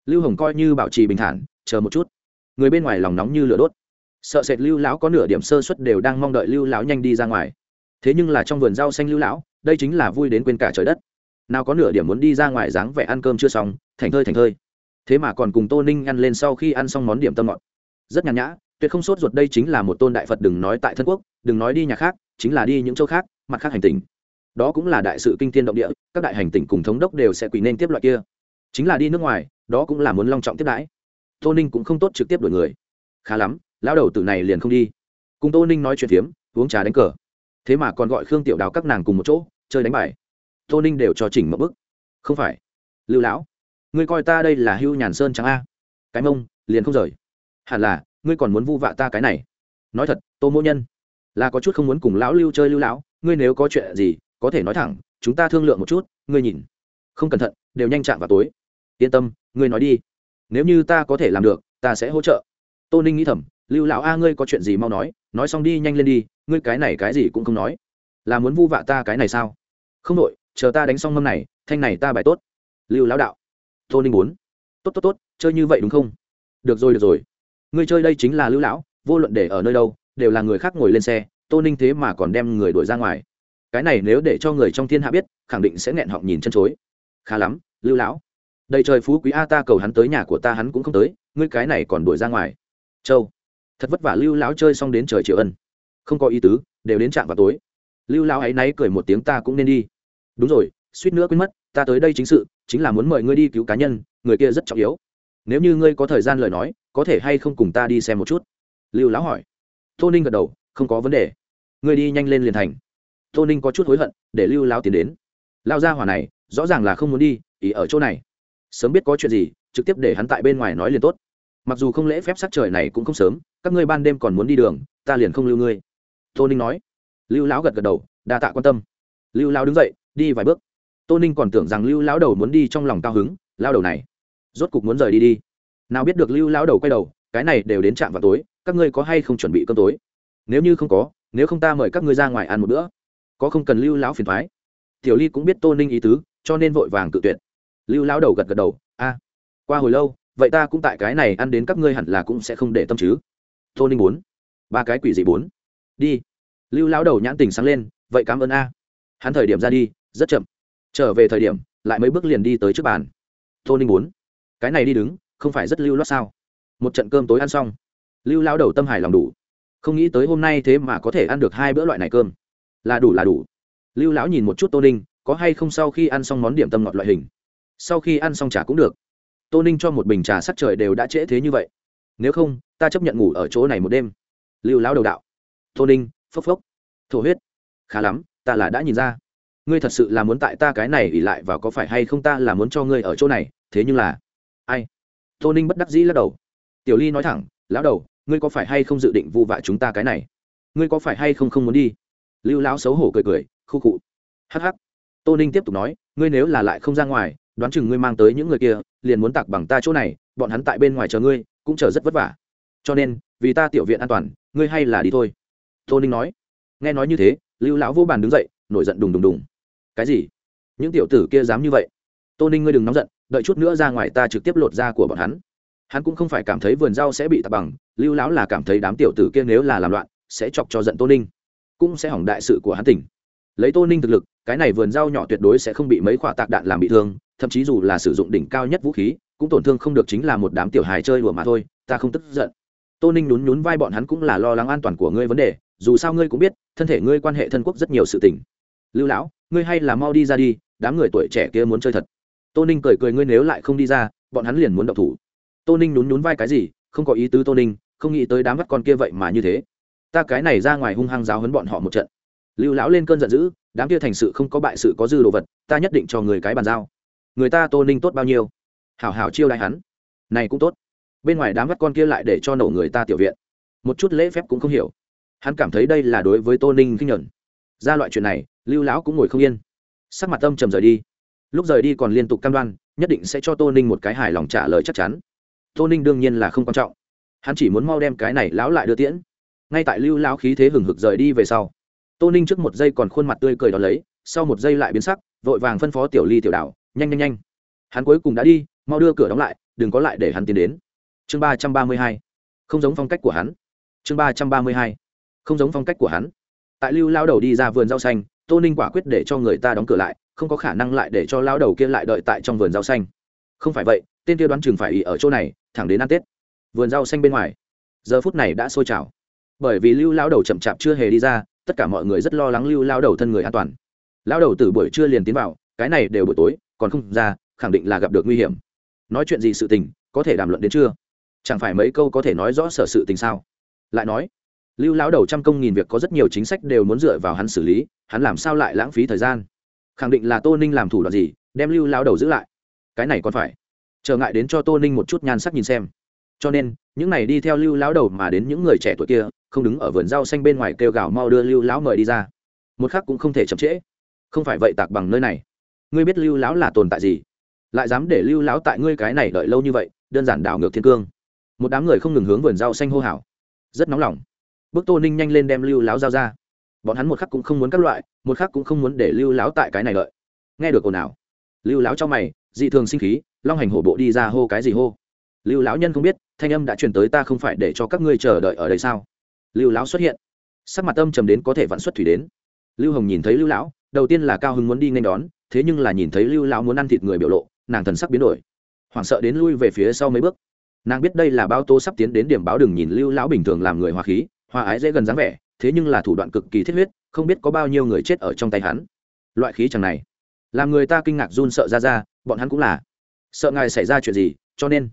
Lưu hồng coi như bảo trì bình thản, chờ một chút. Người bên ngoài lòng nóng như lửa đốt. Sợ sệt lưu lão có nửa điểm sơ suất đều đang mong đợi lưu lão nhanh đi ra ngoài. Thế nhưng là trong vườn rau xanh lưu lão, đây chính là vui đến quên cả trời đất. Nào có nửa điểm muốn đi ra ngoài dáng vẻ ăn cơm chưa xong, thành thơi thành thơi thế mà còn cùng tô ninh ăn lên sau khi ăn xong món điểm tâm ngọt. Rất nhàn nhã, tuyệt không sốt ruột đây chính là một tôn đại phật đừng nói tại thân quốc, đừng nói đi nhà khác, chính là đi những châu khác, mặt khác hành tinh đó cũng là đại sự kinh thiên động địa, các đại hành tinh cùng thống đốc đều sẽ quỳ nên tiếp loại kia. Chính là đi nước ngoài, đó cũng là muốn long trọng tiếp đãi. Tô ninh cũng không tốt trực tiếp đổi người. Khá lắm, lão đầu tử này liền không đi. Cùng tô ninh nói chuyện phiếm, uống trà đánh cờ. Thế mà còn gọi khương tiểu đào các nàng cùng một chỗ, chơi đánh bài. Tô ninh đều cho chỉnh một bức không phải. Lưu lão ngươi coi ta đây là hưu nhàn sơn trắng a. Cái mông, liền không rời. Hẳn là, ngươi còn muốn vu vạ ta cái này. Nói thật, tô mỗ nhân, là có chút không muốn cùng lão lưu chơi lưu lão, ngươi nếu có chuyện gì, có thể nói thẳng, chúng ta thương lượng một chút, ngươi nhìn. Không cẩn thận, đều nhanh chạm vào tối. Yên tâm, ngươi nói đi. Nếu như ta có thể làm được, ta sẽ hỗ trợ. Tô ninh nghĩ thầm, lưu lão a, ngươi có chuyện gì mau nói nói xong đi nhanh lên đi, ngươi cái này cái gì cũng không nói. Là muốn vu vạ ta cái này sao? Không đội chờ ta đánh xong mâm này, thanh này ta bài tốt. Lưu lão đạo tô ninh muốn. Tốt tốt tốt, chơi như vậy đúng không? Được rồi được rồi. Người chơi đây chính là lưu lão, vô luận để ở nơi đâu, đều là người khác ngồi lên xe, tô ninh thế mà còn đem người đuổi ra ngoài. Cái này nếu để cho người trong thiên hạ biết, khẳng định sẽ nghẹn họng nhìn chân chối. Khá lắm, lưu lão. Đầy trời phú quý a ta cầu hắn tới nhà của ta hắn cũng không tới, ngươi cái này còn đuổi ra ngoài. Châu. Thật vất vả lưu lão chơi xong đến trời triệu ân. Không có ý tứ, đều đến trạm vào tối. Lưu lão ấy náy cười một tiếng ta cũng nên đi. Đúng rồi, suýt nữa quên mất, ta tới đây chính sự chính là muốn mời ngươi đi cứu cá nhân, người kia rất trọng yếu. Nếu như ngươi có thời gian lời nói, có thể hay không cùng ta đi xem một chút? Lưu lão hỏi. Tô ninh gật đầu, không có vấn đề. Ngươi đi nhanh lên liền thành. Tô ninh có chút hối hận, để lưu lão tiến đến. Lao ra hỏa này, rõ ràng là không muốn đi, ý ở chỗ này. Sớm biết có chuyện gì, trực tiếp để hắn tại bên ngoài nói liền tốt. Mặc dù không lễ phép sắc trời này cũng không sớm, các ngươi ban đêm còn muốn đi đường, ta liền không lưu ngươi. Tô ninh nói. Lưu lão gật gật đầu, đa tạ quan tâm. Lưu lão đứng dậy, đi vài bước tô ninh còn tưởng rằng lưu lão đầu muốn đi trong lòng cao hứng lao đầu này, rốt cục muốn rời đi đi. Nào biết được lưu lão đầu quay đầu, cái này đều đến trạm vào tối, các ngươi có hay không chuẩn bị cơm tối? Nếu như không có, nếu không ta mời các ngươi ra ngoài ăn một bữa. Có không cần lưu lão phiền thoái. Tiểu ly cũng biết tô ninh ý tứ, cho nên vội vàng tự tuyệt. Lưu lão đầu gật gật đầu, a, qua hồi lâu, vậy ta cũng tại cái này ăn đến các ngươi hẳn là cũng sẽ không để tâm chứ. Tô ninh bốn ba cái quỷ gì bốn. Đi. Lưu lão đầu nhãn tình sáng lên, vậy cảm ơn a. Hắn thời điểm ra đi, rất chậm trở về thời điểm, lại mấy bước liền đi tới trước bàn. Tô ninh bốn cái này đi đứng, không phải rất lưu loát sao? Một trận cơm tối ăn xong, lưu lão đầu tâm hài lòng đủ. Không nghĩ tới hôm nay thế mà có thể ăn được hai bữa loại này cơm. Là đủ là đủ. Lưu lão nhìn một chút tô ninh, có hay không sau khi ăn xong món điểm tâm ngọt loại hình. Sau khi ăn xong trà cũng được. Tô ninh cho một bình trà sắc trời đều đã trễ thế như vậy. Nếu không, ta chấp nhận ngủ ở chỗ này một đêm. Lưu lão đầu đạo. Tô ninh, phốc phốc. Thổ huyết. Khá lắm, ta là đã nhìn ra ngươi thật sự là muốn tại ta cái này ỉ lại và có phải hay không ta là muốn cho ngươi ở chỗ này, thế nhưng là, ai? Tô ninh bất đắc dĩ lắc đầu. Tiểu ly nói thẳng, lão đầu, ngươi có phải hay không dự định vụ vạ chúng ta cái này? Ngươi có phải hay không không muốn đi? Lưu lão xấu hổ cười cười, khu cụ hh tô ninh tiếp tục nói, ngươi nếu là lại không ra ngoài, đoán chừng ngươi mang tới những người kia, liền muốn tạc bằng ta chỗ này, bọn hắn tại bên ngoài chờ ngươi, cũng chờ rất vất vả. Cho nên, vì ta tiểu viện an toàn, ngươi hay là đi thôi. Tô ninh nói. Nghe nói như thế, lưu lão vô bàn đứng dậy, nổi giận đùng đùng đùng cái gì? Những tiểu tử kia dám như vậy? Tô ninh ngươi đừng nóng giận, đợi chút nữa ra ngoài ta trực tiếp lột da của bọn hắn. Hắn cũng không phải cảm thấy vườn rau sẽ bị tạp bằng, lưu lão là cảm thấy đám tiểu tử kia nếu là làm loạn, sẽ chọc cho giận tô ninh, cũng sẽ hỏng đại sự của hắn tỉnh. Lấy tô ninh thực lực, cái này vườn rau nhỏ tuyệt đối sẽ không bị mấy quả tạc đạn làm bị thương, thậm chí dù là sử dụng đỉnh cao nhất vũ khí, cũng tổn thương không được chính là một đám tiểu hài chơi đùa mà thôi, ta không tức giận. Tô ninh nhún nhún vai bọn hắn cũng là lo lắng an toàn của ngươi vấn đề, dù sao ngươi cũng biết, thân thể ngươi quan hệ thân quốc rất nhiều sự tình lưu lão, ngươi hay là mau đi ra đi, đám người tuổi trẻ kia muốn chơi thật. Tô ninh cười cười, ngươi nếu lại không đi ra, bọn hắn liền muốn động thủ. Tô ninh nhún nhún vai cái gì, không có ý tứ tô ninh, không nghĩ tới đám bắt con kia vậy mà như thế. Ta cái này ra ngoài hung hăng giáo hấn bọn họ một trận. Lưu lão lên cơn giận dữ, đám kia thành sự không có bại sự có dư đồ vật, ta nhất định cho người cái bàn giao. Người ta tô ninh tốt bao nhiêu? Hảo hảo chiêu đại hắn. Này cũng tốt. Bên ngoài đám bắt con kia lại để cho nổ người ta tiểu viện. Một chút lễ phép cũng không hiểu. Hắn cảm thấy đây là đối với tô ninh khinh nhuận ra loại chuyện này, lưu lão cũng ngồi không yên. Sắc mặt tâm trầm rời đi. Lúc rời đi còn liên tục cam đoan, nhất định sẽ cho tô ninh một cái hài lòng trả lời chắc chắn. Tô ninh đương nhiên là không quan trọng. Hắn chỉ muốn mau đem cái này lão lại đưa tiễn. Ngay tại lưu lão khí thế hừng hực rời đi về sau, tô ninh trước một giây còn khuôn mặt tươi cười đ ó lấy, sau một giây lại biến sắc, vội vàng phân phó tiểu ly, tiểu đạo nhanh nhanh nhanh. Hắn cuối cùng đã đi, mau đưa cửa đóng lại, đừng có lại để hắn tiến đến. Chương ba trăm ba mươi hai. Không giống phong cách của hắn. Chương ba trăm ba mươi hai. Không giống phong cách của hắn tại lưu lao đầu đi ra vườn rau xanh, tô ninh quả quyết để cho người ta đóng cửa lại, không có khả năng lại để cho lao đầu kia lại đợi tại trong vườn rau xanh. Không phải vậy, tên kia đoán chừng phải ý ở chỗ này, thẳng đến ăn tết. Vườn rau xanh bên ngoài. Giờ phút này đã sôi trào. Bởi vì lưu lao đầu chậm chạp chưa hề đi ra, tất cả mọi người rất lo lắng lưu lao đầu thân người an toàn. Lao đầu từ buổi trưa liền tiến vào, cái này đều buổi tối, còn không ra, khẳng định là gặp được nguy hiểm. Nói chuyện gì sự tình, có thể đàm luận đến chưa chẳng phải mấy câu có thể nói rõ sở sự tình sao? Lại nói lưu lão đầu trăm công nghìn việc có rất nhiều chính sách đều muốn dựa vào hắn xử lý, hắn làm sao lại lãng phí thời gian? Khẳng định là tô ninh làm thủ đoạn gì, đem lưu lão đầu giữ lại. Cái này còn phải trở ngại đến cho tô ninh một chút nhan sắc nhìn xem. Cho nên, những này đi theo lưu lão đầu mà đến những người trẻ tuổi kia, không đứng ở vườn rau xanh bên ngoài kêu gào mau đưa lưu lão mời đi ra. Một khác cũng không thể chậm trễ. Không phải vậy tạc bằng nơi này. Ngươi biết lưu lão là tồn tại gì? Lại dám để lưu lão tại ngươi cái này đợi lâu như vậy, đơn giản đảo ngược thiên cương. Một đám người không ngừng hướng vườn rau xanh hô hào. Rất nóng lòng bước tô ninh nhanh lên đem lưu lão giao ra. Bọn hắn một khắc cũng không muốn các loại, một khắc cũng không muốn để lưu lão tại cái này lợi nghe được ồn ào, lưu lão cho mày, dị thường sinh khí, long hành hổ bộ đi ra hô cái gì hô? Lưu lão nhân không biết, thanh âm đã truyền tới ta không phải để cho các ngươi chờ đợi ở đây sao? Lưu lão xuất hiện. Sắc mặt âm trầm đến có thể vạn xuất thủy đến. Lưu hồng nhìn thấy lưu lão đầu tiên là cao hưng muốn đi nên đón, thế nhưng là nhìn thấy lưu lão muốn ăn thịt người biểu lộ, nàng thần sắc biến đổi. Hoảng sợ đến lui về phía sau mấy bước. Nàng biết đây là bao tô sắp tiến đến điểm báo đừng nhìn lưu lão bình thường làm người hòa khí hòa ái dễ gần dáng vẻ, thế nhưng là thủ đoạn cực kỳ thiết huyết, không biết có bao nhiêu người chết ở trong tay hắn. Loại khí chẳng này. Làm người ta kinh ngạc run sợ ra ra, bọn hắn cũng là. Sợ ngài xảy ra chuyện gì, cho nên.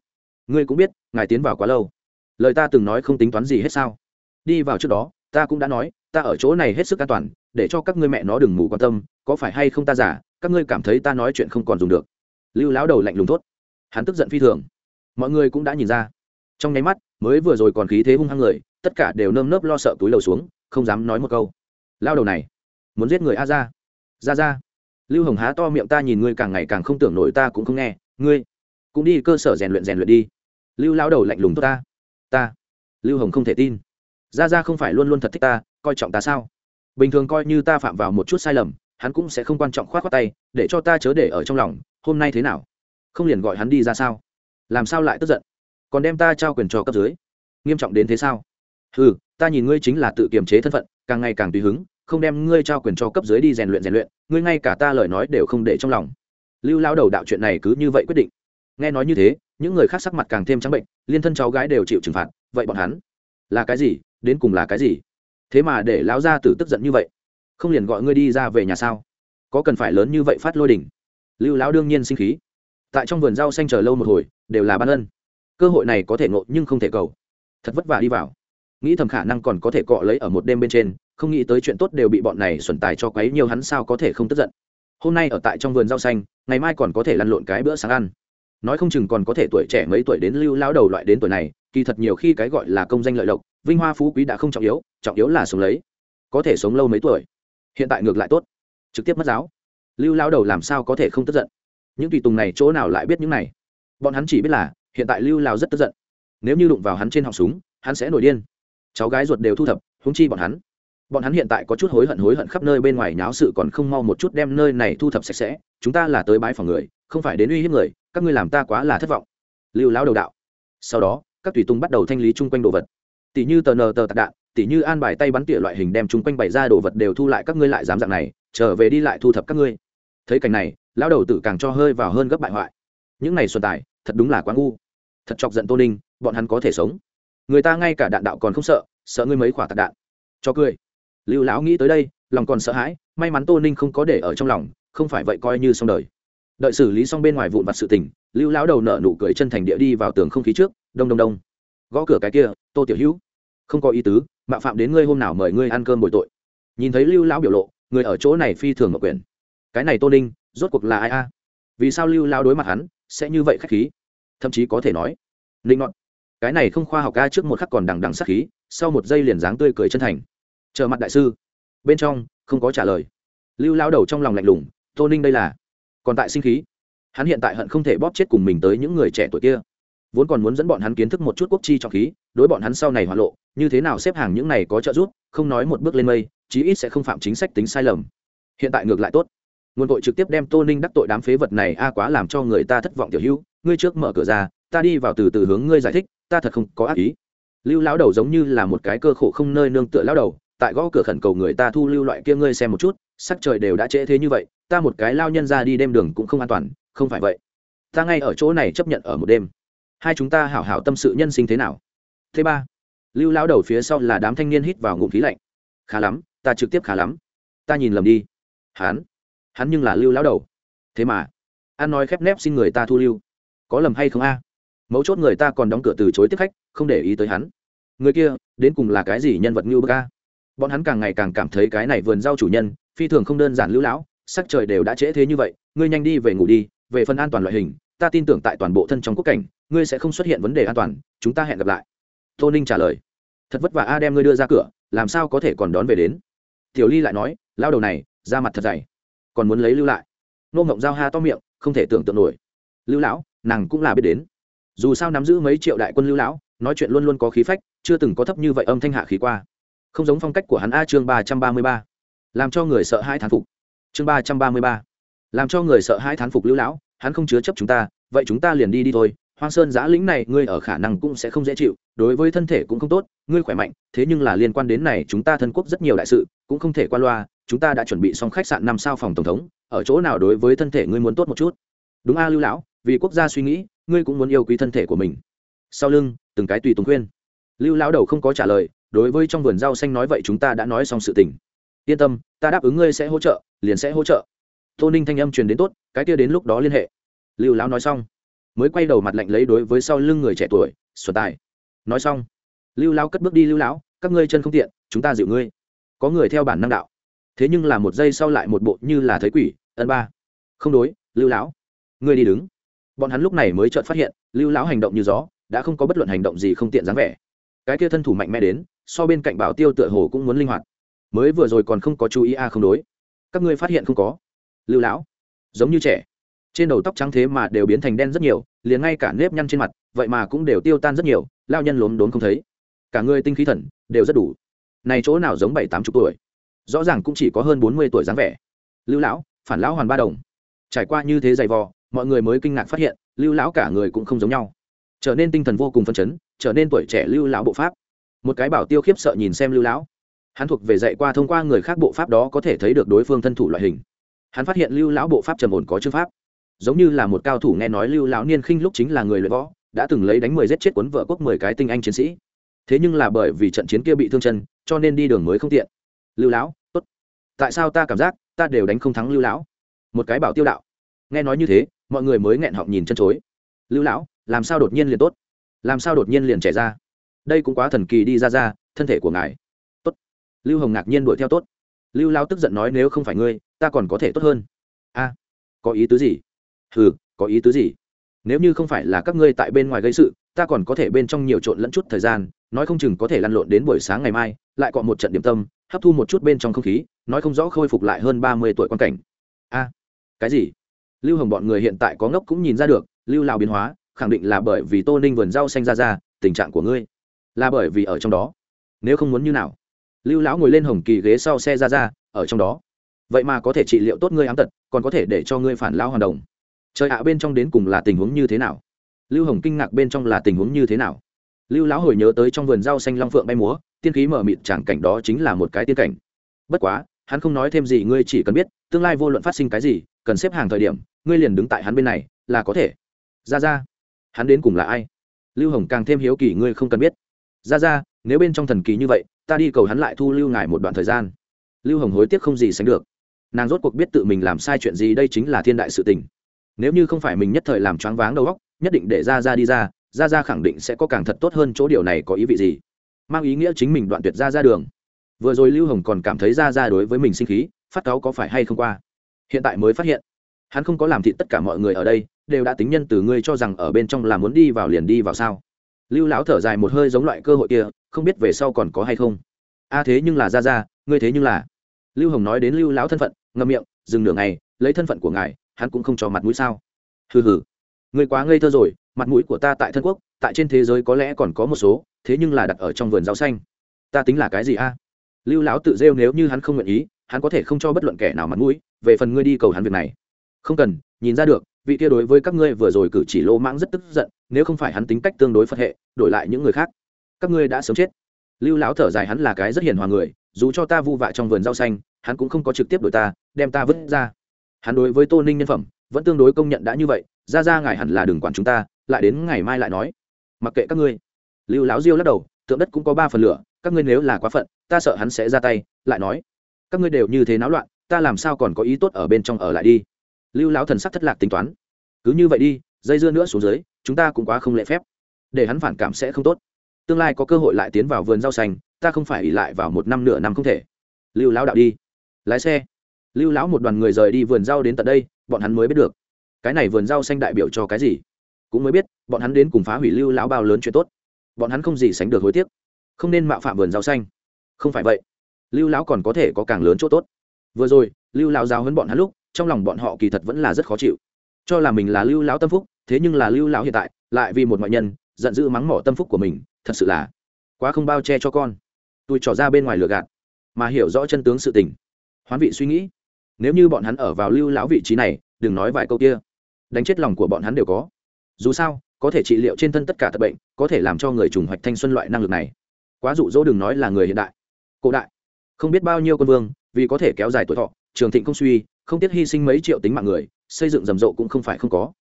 Ngươi cũng biết, ngài tiến vào quá lâu. Lời ta từng nói không tính toán gì hết sao. Đi vào trước đó, ta cũng đã nói, ta ở chỗ này hết sức an toàn, để cho các ngươi mẹ nó đừng ngủ quan tâm, có phải hay không ta giả, các ngươi cảm thấy ta nói chuyện không còn dùng được. Lưu lão đầu lạnh lùng thốt. Hắn tức giận phi thường. Mọi người cũng đã nhìn ra. Trong nháy mắt, mới vừa rồi còn khí thế hung hăng người tất cả đều nơm nớp lo sợ túi lầu xuống, không dám nói một câu. Lao đầu này, muốn giết người a ra ra ra lưu hồng há to miệng ta nhìn ngươi càng ngày càng không tưởng nổi ta cũng không nghe. Ngươi, cũng đi cơ sở rèn luyện rèn luyện đi. Lưu lao đầu lạnh lùng tốt ta. Ta. Lưu hồng không thể tin. Ra ra không phải luôn luôn thật thích ta, coi trọng ta sao? Bình thường coi như ta phạm vào một chút sai lầm, hắn cũng sẽ không quan trọng khoát khoát tay, để cho ta chớ để ở trong lòng, hôm nay thế nào? Không liền gọi hắn đi ra sao? Làm sao lại tức giận? Còn đem ta trao quyền cho cấp dưới. Nghiêm trọng đến thế sao? Ừ ta nhìn ngươi chính là tự kiềm chế thân phận, càng ngày càng tùy hứng, không đem ngươi trao quyền cho cấp dưới đi rèn luyện rèn luyện, ngươi ngay cả ta lời nói đều không để trong lòng. Lưu lao đầu đạo chuyện này cứ như vậy quyết định. Nghe nói như thế, những người khác sắc mặt càng thêm trắng bệnh, liên thân cháu gái đều chịu trừng phạt, vậy bọn hắn là cái gì, đến cùng là cái gì? Thế mà để lão gia tử tức giận như vậy, không liền gọi ngươi đi ra về nhà sao? Có cần phải lớn như vậy phát lôi đỉnh lưu lão đương nhiên sinh khí. Tại trong vườn rau xanh chờ lâu một hồi, đều là ban ân. Cơ hội này có thể ngộ nhưng không thể cầu. Thật vất vả đi vào nghĩ thầm khả năng còn có thể cọ lấy ở một đêm bên trên, không nghĩ tới chuyện tốt đều bị bọn này xuẩn tài cho quấy nhiều hắn sao có thể không tức giận. Hôm nay ở tại trong vườn rau xanh, ngày mai còn có thể lăn lộn cái bữa sáng ăn. Nói không chừng còn có thể tuổi trẻ mấy tuổi đến lưu lao đầu loại đến tuổi này, kỳ thật nhiều khi cái gọi là công danh lợi lộc, vinh hoa phú quý đã không trọng yếu trọng yếu là sống lấy. Có thể sống lâu mấy tuổi. Hiện tại ngược lại tốt. Trực tiếp mất giáo. Lưu lao đầu làm sao có thể không tức giận? Những tùy tùng này chỗ nào lại biết những này? Bọn hắn chỉ biết là, hiện tại lưu lao rất tức giận. Nếu như đụng vào hắn trên họng súng, hắn sẽ nổi điên cháu gái ruột đều thu thập húng chi bọn hắn. Bọn hắn hiện tại có chút hối hận hối hận khắp nơi bên ngoài nháo sự còn không mau một chút đem nơi này thu thập sạch sẽ. Chúng ta là tới bãi phòng người, không phải đến uy hiếp người, các ngươi làm ta quá là thất vọng. Lưu lão đầu đạo. Sau đó, các tùy tung bắt đầu thanh lý chung quanh đồ vật. Tỷ như tờ nờ tờ tạc đạn, tỷ như an bài tay bắn tỉa loại hình đem chung quanh bày ra đồ vật đều thu lại các ngươi lại dám dạng này, trở về đi lại thu thập các ngươi. Thấy cảnh này, lão đầu tử càng cho hơi vào hơn gấp bại hoại. Những này xuân tài, thật đúng là quá ngu. Thật chọc giận tô ninh, bọn hắn có thể sống người ta ngay cả đạn đạo còn không sợ sợ ngươi mấy quả tạc đạn. Cho cười. Lưu lão nghĩ tới đây, lòng còn sợ hãi, may mắn tô ninh không có để ở trong lòng, không phải vậy coi như xong đời. Đợi xử lý xong bên ngoài vụn vặt sự tình, lưu lão đầu nợ nụ cười chân thành địa đi vào tường không khí trước, đông đông đông. Gõ cửa cái kia, tô tiểu hữu. Không có ý tứ, mạ phạm đến ngươi hôm nào mời ngươi ăn cơm bồi tội. Nhìn thấy lưu lão biểu lộ, người ở chỗ này phi thường ngọc quyền. Cái này tô ninh, rốt cuộc là ai a? Vì sao lưu lão đối mặt hắn, sẽ như vậy khách khí? Thậm chí có thể nói linh ngọn cái này không khoa học ca trước một khắc còn đằng đằng sắc khí, sau một giây liền dáng tươi cười chân thành. Chờ mặt đại sư. Bên trong, không có trả lời. Lưu lao đầu trong lòng lạnh lùng, tô ninh đây là còn tại sinh khí. Hắn hiện tại hận không thể bóp chết cùng mình tới những người trẻ tuổi kia. Vốn còn muốn dẫn bọn hắn kiến thức một chút quốc chi trọng khí, đối bọn hắn sau này hoạn lộ, như thế nào xếp hàng những này có trợ giúp, không nói một bước lên mây, chí ít sẽ không phạm chính sách tính sai lầm. Hiện tại ngược lại tốt. Nguồn tội trực tiếp đem tô ninh đắc tội đám phế vật này a, quá làm cho người ta thất vọng tiểu hữu. Ngươi trước mở cửa ra, ta đi vào từ từ hướng ngươi giải thích ta thật không có ác ý. Lưu lão đầu giống như là một cái cơ khổ không nơi nương tựa lão đầu, tại gõ cửa khẩn cầu người ta thu lưu loại kia ngươi xem một chút, sắc trời đều đã trễ thế như vậy, ta một cái lao nhân ra đi đêm đường cũng không an toàn, không phải vậy. Ta ngay ở chỗ này chấp nhận ở một đêm. Hai chúng ta hảo hảo tâm sự nhân sinh thế nào? Thứ ba, lưu lão đầu phía sau là đám thanh niên hít vào ngụm khí lạnh. Khá lắm, ta trực tiếp khá lắm. Ta nhìn lầm đi. Hắn hắn nhưng là lưu lão đầu. Thế mà an nói khép nép xin người ta thu lưu. Có lầm hay không a? Mấu chốt người ta còn đóng cửa từ chối tiếp khách, không để ý tới hắn. Người kia, đến cùng là cái gì nhân vật như bơ ca bọn hắn càng ngày càng cảm thấy cái này vườn rau chủ nhân, phi thường không đơn giản lưu lão, sắc trời đều đã trễ thế như vậy, ngươi nhanh đi về ngủ đi, về phần an toàn loại hình, ta tin tưởng tại toàn bộ thân trong quốc cảnh, ngươi sẽ không xuất hiện vấn đề an toàn, chúng ta hẹn gặp lại. Tô ninh trả lời. Thật vất vả a đem ngươi đưa ra cửa, làm sao có thể còn đón về đến? Tiểu ly lại nói lao đầu này ra mặt thật dày, còn muốn lấy lưu lại. Nô ngộng giao ha to miệng, không thể tưởng tượng nổi. Lưu lão, nàng cũng là biết đến dù sao nắm giữ mấy triệu đại quân lưu lão, nói chuyện luôn luôn có khí phách, chưa từng có thấp như vậy âm thanh hạ khí qua. Không giống phong cách của hắn a chương ba trăm ba mươi ba. Làm cho người sợ hãi thán phục. Chương ba trăm ba mươi ba. Làm cho người sợ hãi thán phục lưu lão, hắn không chứa chấp chúng ta, vậy chúng ta liền đi đi thôi. Hoang sơn giã lĩnh này, ngươi ở khả năng cũng sẽ không dễ chịu, đối với thân thể cũng không tốt, ngươi khỏe mạnh, thế nhưng là liên quan đến này, chúng ta thân quốc rất nhiều đại sự, cũng không thể qua loa, chúng ta đã chuẩn bị xong khách sạn năm sao phòng tổng thống, ở chỗ nào đối với thân thể ngươi muốn tốt một chút? Đúng a lưu lão vì quốc gia suy nghĩ, ngươi cũng muốn yêu quý thân thể của mình. Sau lưng, từng cái tùy tùng khuyên. Lưu lão đầu không có trả lời, đối với trong vườn rau xanh nói vậy chúng ta đã nói xong sự tình. Yên tâm, ta đáp ứng ngươi sẽ hỗ trợ, liền sẽ hỗ trợ. Tô ninh thanh âm truyền đến tốt, cái kia đến lúc đó liên hệ. Lưu lão nói xong, mới quay đầu mặt lạnh lấy đối với sau lưng người trẻ tuổi sửa tài. Nói xong, lưu lão cất bước đi, lưu lão, các ngươi chân không tiện, chúng ta dịu ngươi. Có người theo bản năng đạo. Thế nhưng là một giây sau lại một bộ như là thấy quỷ, ân ba. Không đối, lưu lão, ngươi đi đứng bọn hắn lúc này mới chợt phát hiện, lưu lão hành động như gió, đã không có bất luận hành động gì không tiện dáng vẻ. Cái kia thân thủ mạnh mẽ đến, so bên cạnh bảo tiêu tựa hồ cũng muốn linh hoạt. Mới vừa rồi còn không có chú ý a à không đối. Các ngươi phát hiện không có. Lưu lão, giống như trẻ. Trên đầu tóc trắng thế mà đều biến thành đen rất nhiều, liền ngay cả nếp nhăn trên mặt, vậy mà cũng đều tiêu tan rất nhiều lao nhân lốm đốn không thấy. Cả người tinh khí thần, đều rất đủ. Này chỗ nào giống bảy tám chục tuổi? Rõ ràng cũng chỉ có hơn bốn mươi tuổi dáng vẻ. Lưu lão, phản lão hoàn ba đồng. Trải qua như thế dày vò mọi người mới kinh ngạc phát hiện, lưu lão cả người cũng không giống nhau. Trở nên tinh thần vô cùng phấn chấn, trở nên tuổi trẻ lưu lão bộ pháp. Một cái bảo tiêu khiếp sợ nhìn xem lưu lão. Hắn thuộc về dạy qua thông qua người khác bộ pháp đó có thể thấy được đối phương thân thủ loại hình. Hắn phát hiện lưu lão bộ pháp trầm ổn có chữ pháp. Giống như là một cao thủ nghe nói lưu lão niên khinh lúc chính là người luyện võ, đã từng lấy đánh mười giết chết quấn vợ quốc mười cái tinh anh chiến sĩ. Thế nhưng là bởi vì trận chiến kia bị thương chân, cho nên đi đường mới không tiện. Lưu lão, tốt. Tại sao ta cảm giác ta đều đánh không thắng lưu lão? Một cái bảo tiêu đạo. Nghe nói như thế mọi người mới nghẹn họng nhìn chân chối. Lưu lão, làm sao đột nhiên liền tốt? Làm sao đột nhiên liền trẻ ra? Đây cũng quá thần kỳ đi ra ra, thân thể của ngài. Tốt. Lưu hồng ngạc nhiên đuổi theo tốt. Lưu lao tức giận nói nếu không phải ngươi, ta còn có thể tốt hơn. A, có ý tứ gì? Ừ có ý tứ gì? Nếu như không phải là các ngươi tại bên ngoài gây sự, ta còn có thể bên trong nhiều trộn lẫn chút thời gian, nói không chừng có thể lăn lộn đến buổi sáng ngày mai, lại còn một trận điểm tâm, hấp thu một chút bên trong không khí, nói không rõ khôi phục lại hơn ba mươi tuổi quan cảnh. A, cái gì? Lưu hồng bọn người hiện tại có ngốc cũng nhìn ra được, lưu lào biến hóa, khẳng định là bởi vì tô ninh vườn rau xanh ra ra, tình trạng của ngươi là bởi vì ở trong đó. Nếu không muốn như nào? Lưu lão ngồi lên hồng kỳ ghế sau xe ra ra, ở trong đó. Vậy mà có thể trị liệu tốt ngươi ám tật, còn có thể để cho ngươi phản lão hoàn đồng. Trời ạ, bên trong đến cùng là tình huống như thế nào? Lưu hồng kinh ngạc bên trong là tình huống như thế nào? Lưu lão hồi nhớ tới trong vườn rau xanh long phượng bay múa, tiên khí mở mịt tràng cảnh đó chính là một cái tiên cảnh. Bất quá hắn không nói thêm gì, ngươi chỉ cần biết, tương lai vô luận phát sinh cái gì, cần xếp hàng thời điểm, ngươi liền đứng tại hắn bên này, là có thể. Ra ra hắn đến cùng là ai? Lưu hồng càng thêm hiếu kỳ, ngươi không cần biết. Ra ra nếu bên trong thần kỳ như vậy, ta đi cầu hắn lại thu lưu ngài một đoạn thời gian. Lưu hồng hối tiếc không gì sánh được. Nàng rốt cuộc biết tự mình làm sai chuyện gì, đây chính là thiên đại sự tình. Nếu như không phải mình nhất thời làm choáng váng đầu óc, nhất định để ra ra đi ra ra ra khẳng định sẽ có càng thật tốt hơn chỗ điều này có ý vị gì. Mang ý nghĩa chính mình đoạn tuyệt ra ra đường vừa rồi lưu hồng còn cảm thấy ra ra đối với mình sinh khí, phát cáo có phải hay không qua? Hiện tại mới phát hiện. Hắn không có làm thịt tất cả mọi người ở đây, đều đã tính nhân từ ngươi cho rằng ở bên trong là muốn đi vào liền đi vào sao? Lưu lão thở dài một hơi giống loại cơ hội kia, không biết về sau còn có hay không. A à thế nhưng là ra ra, ngươi thế nhưng là. Lưu hồng nói đến lưu lão thân phận, ngậm miệng, dừng nửa ngày, lấy thân phận của ngài, hắn cũng không cho mặt mũi sao? Hừ hừ. Ngươi quá ngây thơ rồi, mặt mũi của ta tại thân quốc, tại trên thế giới có lẽ còn có một số, thế nhưng là đặt ở trong vườn rau xanh. Ta tính là cái gì a? Lưu lão tự rêu nếu như hắn không nguyện ý, hắn có thể không cho bất luận kẻ nào mặt mũi, về phần ngươi đi cầu hắn việc này. Không cần, nhìn ra được, vị kia đối với các ngươi vừa rồi cử chỉ lô mãng rất tức giận, nếu không phải hắn tính cách tương đối phật hệ, đổi lại những người khác, các ngươi đã sớm chết. Lưu lão thở dài hắn là cái rất hiền hòa người, dù cho ta vu vạ trong vườn rau xanh, hắn cũng không có trực tiếp đổi ta, đem ta vứt ra. Hắn đối với tô ninh nhân phẩm, vẫn tương đối công nhận đã như vậy, ra ra ngài hẳn là đừng quản chúng ta, lại đến ngày mai lại nói. Mặc kệ các ngươi. Lưu lão diêu lắc đầu, tượng đất cũng có ba phần lửa các ngươi nếu là quá phận, ta sợ hắn sẽ ra tay, lại nói, các ngươi đều như thế náo loạn, ta làm sao còn có ý tốt ở bên trong ở lại đi? Lưu lão thần sắc thất lạc tính toán, cứ như vậy đi, dây dưa nữa xuống dưới, chúng ta cũng quá không lễ phép. Để hắn phản cảm sẽ không tốt. Tương lai có cơ hội lại tiến vào vườn rau xanh, ta không phải ỉ lại vào một năm nửa năm không thể. Lưu lão đạo đi. Lái xe. Lưu lão một đoàn người rời đi vườn rau đến tận đây, bọn hắn mới biết được. Cái này vườn rau xanh đại biểu cho cái gì? Cũng mới biết, bọn hắn đến cùng phá hủy lưu lão bao lớn chuyện tốt. Bọn hắn không gì sánh được hối tiếc không nên mạo phạm vườn rau xanh. Không phải vậy, lưu lão còn có thể có càng lớn chỗ tốt. Vừa rồi, lưu lão giáo hấn bọn hắn lúc, trong lòng bọn họ kỳ thật vẫn là rất khó chịu. Cho là mình là lưu lão tâm phúc, thế nhưng là lưu lão hiện tại, lại vì một ngoại nhân, giận dữ mắng mỏ tâm phúc của mình, thật sự là quá không bao che cho con. Tôi trỏ ra bên ngoài lừa gạt, mà hiểu rõ chân tướng sự tình. Hoán vị suy nghĩ. Nếu như bọn hắn ở vào lưu lão vị trí này, đừng nói vài câu kia. Đánh chết lòng của bọn hắn đều có. Dù sao, có thể trị liệu trên thân tất cả tật bệnh, có thể làm cho người trùng hoạch thanh xuân loại năng lực này quá dụ dỗ đừng nói là người hiện đại. Cổ đại. Không biết bao nhiêu quân vương, vì có thể kéo dài tuổi thọ, trường thịnh không suy, không tiếc hy sinh mấy triệu tính mạng người, xây dựng rầm rộ cũng không phải không có.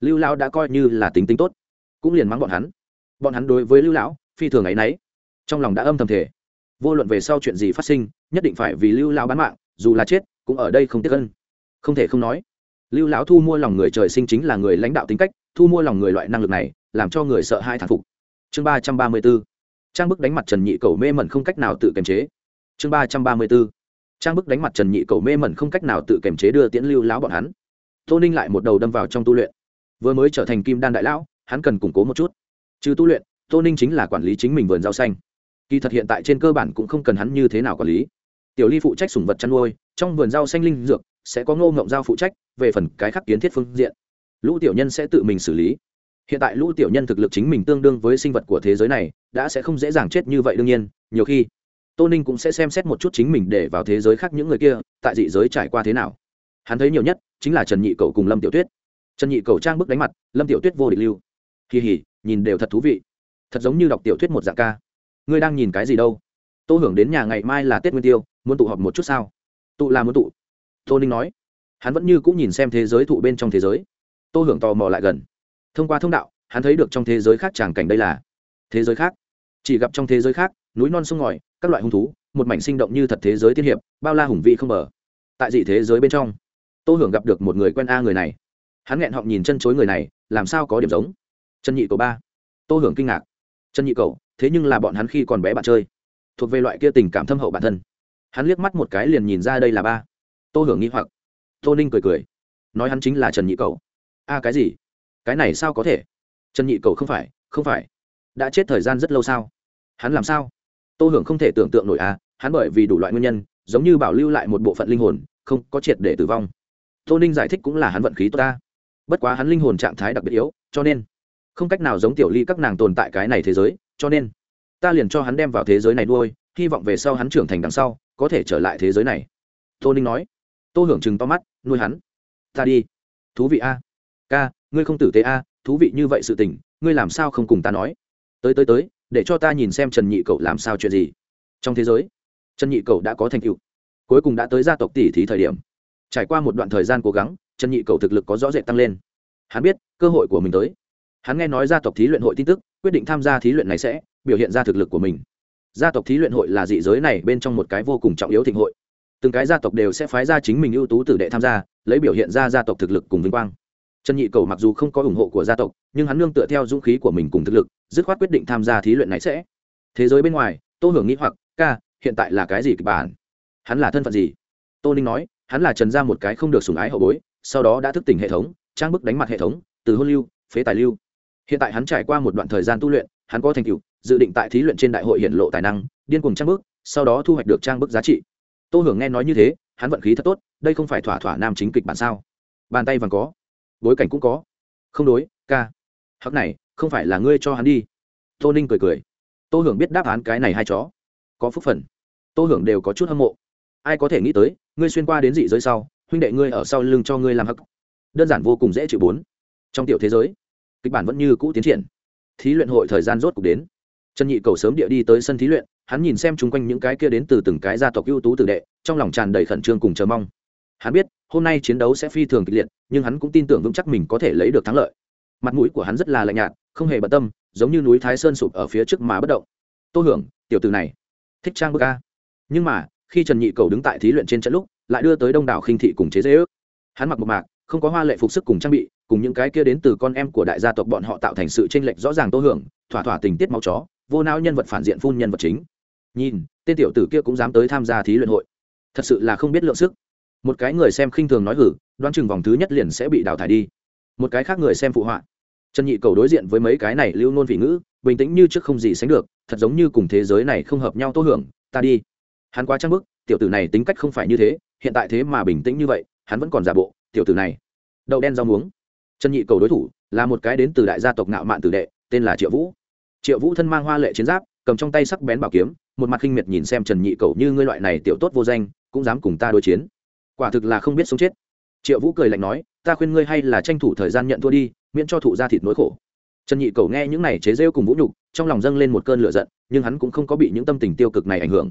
Lưu lão đã coi như là tính tính tốt, cũng liền mắng bọn hắn. Bọn hắn đối với lưu lão, phi thường ấ y n ấ y trong lòng đã âm thầm thể vô luận về sau chuyện gì phát sinh, nhất định phải vì lưu lão bán mạng, dù là chết, cũng ở đây không tiếc ân. Không thể không nói, lưu lão thu mua lòng người trời sinh chính là người lãnh đạo tính cách, thu mua lòng người loại năng lực này, làm cho người sợ hai thản phục. Chương ba trăm ba mươi b ố trang bức đánh mặt trần nhị cầu mê mẩn không cách nào tự kiềm chế. Chương ba trăm ba mươi b ố trang bức đánh mặt trần nhị cầu mê mẩn không cách nào tự kiềm chế đưa tiễn lưu lão bọn hắn. Tô ninh lại một đầu đâm vào trong tu luyện. Vừa mới trở thành kim đan đại lão, hắn cần củng cố một chút. Trừ tu luyện, tô ninh chính là quản lý chính mình vườn rau xanh. Kỳ thật hiện tại trên cơ bản cũng không cần hắn như thế nào quản lý. Tiểu ly phụ trách sủng vật chăn nuôi, trong vườn rau xanh linh dược sẽ có ngô ngộng giao phụ trách về phần cái khắc kiến thiết phương diện. Lũ tiểu nhân sẽ tự mình xử lý hiện tại lũ tiểu nhân thực lực chính mình tương đương với sinh vật của thế giới này, đã sẽ không dễ dàng chết như vậy đương nhiên, nhiều khi, tô ninh cũng sẽ xem xét một chút chính mình để vào thế giới khác những người kia, tại dị giới trải qua thế nào. Hắn thấy nhiều nhất chính là trần nhị cầu cùng lâm tiểu tuyết. Trần nhị cầu trang bức đánh mặt, lâm tiểu tuyết vô địch lưu. Kỳ hỉ nhìn đều thật thú vị. Thật giống như đọc tiểu thuyết một dạng ca. Ngươi đang nhìn cái gì đâu? Tô hưởng đến nhà ngày mai là tết nguyên tiêu, muốn tụ họp một chút sao? Tụ là muốn tụ. Tô ninh nói. Hắn vẫn như cũng nhìn xem thế giới thụ bên trong thế giới. Tô hưởng tò mò lại gần thông qua thông đạo, hắn thấy được trong thế giới khác tràng cảnh đây là thế giới khác. Chỉ gặp trong thế giới khác, núi non sông ngòi, các loại hung thú, một mảnh sinh động như thật thế giới tiên hiệp, bao la hùng vị không bờ. tại dị thế giới bên trong, tô hưởng gặp được một người quen a người này. Hắn nghẹn họng nhìn chân chối người này, làm sao có điểm giống? Trần nhị cầu ba. Tô hưởng kinh ngạc. Trần nhị cầu thế nhưng là bọn hắn khi còn bé bạn chơi. Thuộc về loại kia tình cảm thâm hậu bản thân. Hắn liếc mắt một cái liền nhìn ra đây là ba. Tô hưởng nghi hoặc. Tô ninh cười cười. Nói hắn chính là trần nhị cầu a cái gì? Cái này sao có thể? Trần nhị cầu không phải không phải. Đã chết thời gian rất lâu sao? Hắn làm sao? Tô hưởng không thể tưởng tượng nổi à? hắn bởi vì đủ loại nguyên nhân, giống như bảo lưu lại một bộ phận linh hồn, không có triệt để tử vong. Tô ninh giải thích cũng là hắn vận khí tốt ta. Bất quá hắn linh hồn trạng thái đặc biệt yếu, cho nên không cách nào giống tiểu ly các nàng tồn tại cái này thế giới, cho nên ta liền cho hắn đem vào thế giới này nuôi, hy vọng về sau hắn trưởng thành đằng sau, có thể trở lại thế giới này. Tô ninh nói. Tô hưởng chừng to mắt, nuôi hắn. Ta đi. Thú vị a ngươi không tử tế a, thú vị như vậy sự tình, ngươi làm sao không cùng ta nói? Tới tới tới, để cho ta nhìn xem trần nhị cậu làm sao chuyện gì. Trong thế giới, trần nhị cậu đã có thành tựu, cuối cùng đã tới gia tộc tỷ thí thời điểm. Trải qua một đoạn thời gian cố gắng, trần nhị cậu thực lực có rõ rệt tăng lên. Hắn biết, cơ hội của mình tới. Hắn nghe nói gia tộc thí luyện hội tin tức, quyết định tham gia thí luyện này sẽ biểu hiện ra thực lực của mình. Gia tộc thí luyện hội là dị giới này bên trong một cái vô cùng trọng yếu thịnh hội. Từng cái gia tộc đều sẽ phái ra chính mình ưu tú tử đệ tham gia, lấy biểu hiện ra gia tộc thực lực cùng vinh quang trần nhị cầu mặc dù không có ủng hộ của gia tộc, nhưng hắn nương tựa theo dũng khí của mình cùng thực lực, dứt khoát quyết định tham gia thí luyện này sẽ. Thế giới bên ngoài, tô hưởng nghĩ hoặc, ca, hiện tại là cái gì kịch bản? Hắn là thân phận gì? Tô ninh nói, hắn là trần ra một cái không được sùng ái hậu bối, sau đó đã thức tỉnh hệ thống, trang bức đánh mặt hệ thống, từ hôn lưu, phế tài lưu. Hiện tại hắn trải qua một đoạn thời gian tu luyện, hắn có thành tựu, dự định tại thí luyện trên đại hội hiện lộ tài năng, điên cùng trang bức, sau đó thu hoạch được trang bức giá trị. Tô hưởng nghe nói như thế, hắn vận khí thật tốt, đây không phải thỏa thỏa nam chính kịch bản sao? Bàn tay vàng có bối cảnh cũng có. Không đối, ca. Hắc này, không phải là ngươi cho hắn đi. Tô ninh cười cười. Tô hưởng biết đáp án cái này hai chó. Có phúc phần. Tô hưởng đều có chút hâm mộ. Ai có thể nghĩ tới, ngươi xuyên qua đến dị giới sau, huynh đệ ngươi ở sau lưng cho ngươi làm hắc. Đơn giản vô cùng dễ chịu bốn. Trong tiểu thế giới, kịch bản vẫn như cũ tiến triển. Thí luyện hội thời gian rốt cuộc đến. Trần nhị cầu sớm địa đi tới sân thí luyện, hắn nhìn xem chung quanh những cái kia đến từ từng cái gia tộc ưu tú tử đệ, trong lòng tràn đầy khẩn trương cùng chờ mong hắn biết, hôm nay chiến đấu sẽ phi thường kịch liệt, nhưng hắn cũng tin tưởng vững chắc mình có thể lấy được thắng lợi. Mặt mũi của hắn rất là lạnh nhạt, không hề bận tâm, giống như núi thái sơn sụp ở phía trước mà bất động. Tô hưởng, tiểu từ này, thích trang bức ca nhưng mà, khi trần nhị cầu đứng tại thí luyện trên trận lúc, lại đưa tới đông đảo khinh thị cùng chế dễ ước. Hắn mặc một mạc, không có hoa lệ phục sức cùng trang bị, cùng những cái kia đến từ con em của đại gia tộc bọn họ tạo thành sự tranh lệch rõ ràng tô hưởng, thỏa thỏa tình tiết máu chó, vô não nhân vật phản diện phun nhân vật chính. Nhìn, tên tiểu tử kia cũng dám tới tham gia thí luyện hội. Thật sự là không biết lượng sức một cái người xem khinh thường nói hử, đoán chừng vòng thứ nhất liền sẽ bị đào thải đi. Một cái khác người xem phụ họa. Trần nhị cầu đối diện với mấy cái này lưu nôn vị ngữ, bình tĩnh như trước không gì sánh được, thật giống như cùng thế giới này không hợp nhau tô hưởng, ta đi. Hắn quá trang bức, tiểu tử này tính cách không phải như thế, hiện tại thế mà bình tĩnh như vậy, hắn vẫn còn giả bộ, tiểu tử này. Đậu đen rau muống. Trần nhị cầu đối thủ là một cái đến từ đại gia tộc ngạo mạn tử đệ, tên là triệu vũ. Triệu vũ thân mang hoa lệ chiến giáp, cầm trong tay sắc bén bảo kiếm, một mặt khinh miệt nhìn xem trần nhị cầu như ngươi loại này tiểu tốt vô danh, cũng dám cùng ta đối chiến quả thực là không biết sống chết. Triệu vũ cười lạnh nói, ta khuyên ngươi hay là tranh thủ thời gian nhận thua đi, miễn cho thụ ra thịt nỗi khổ. Trần nhị cầu nghe những này chế rêu cùng vũ nhục, trong lòng dâng lên một cơn lửa giận, nhưng hắn cũng không có bị những tâm tình tiêu cực này ảnh hưởng.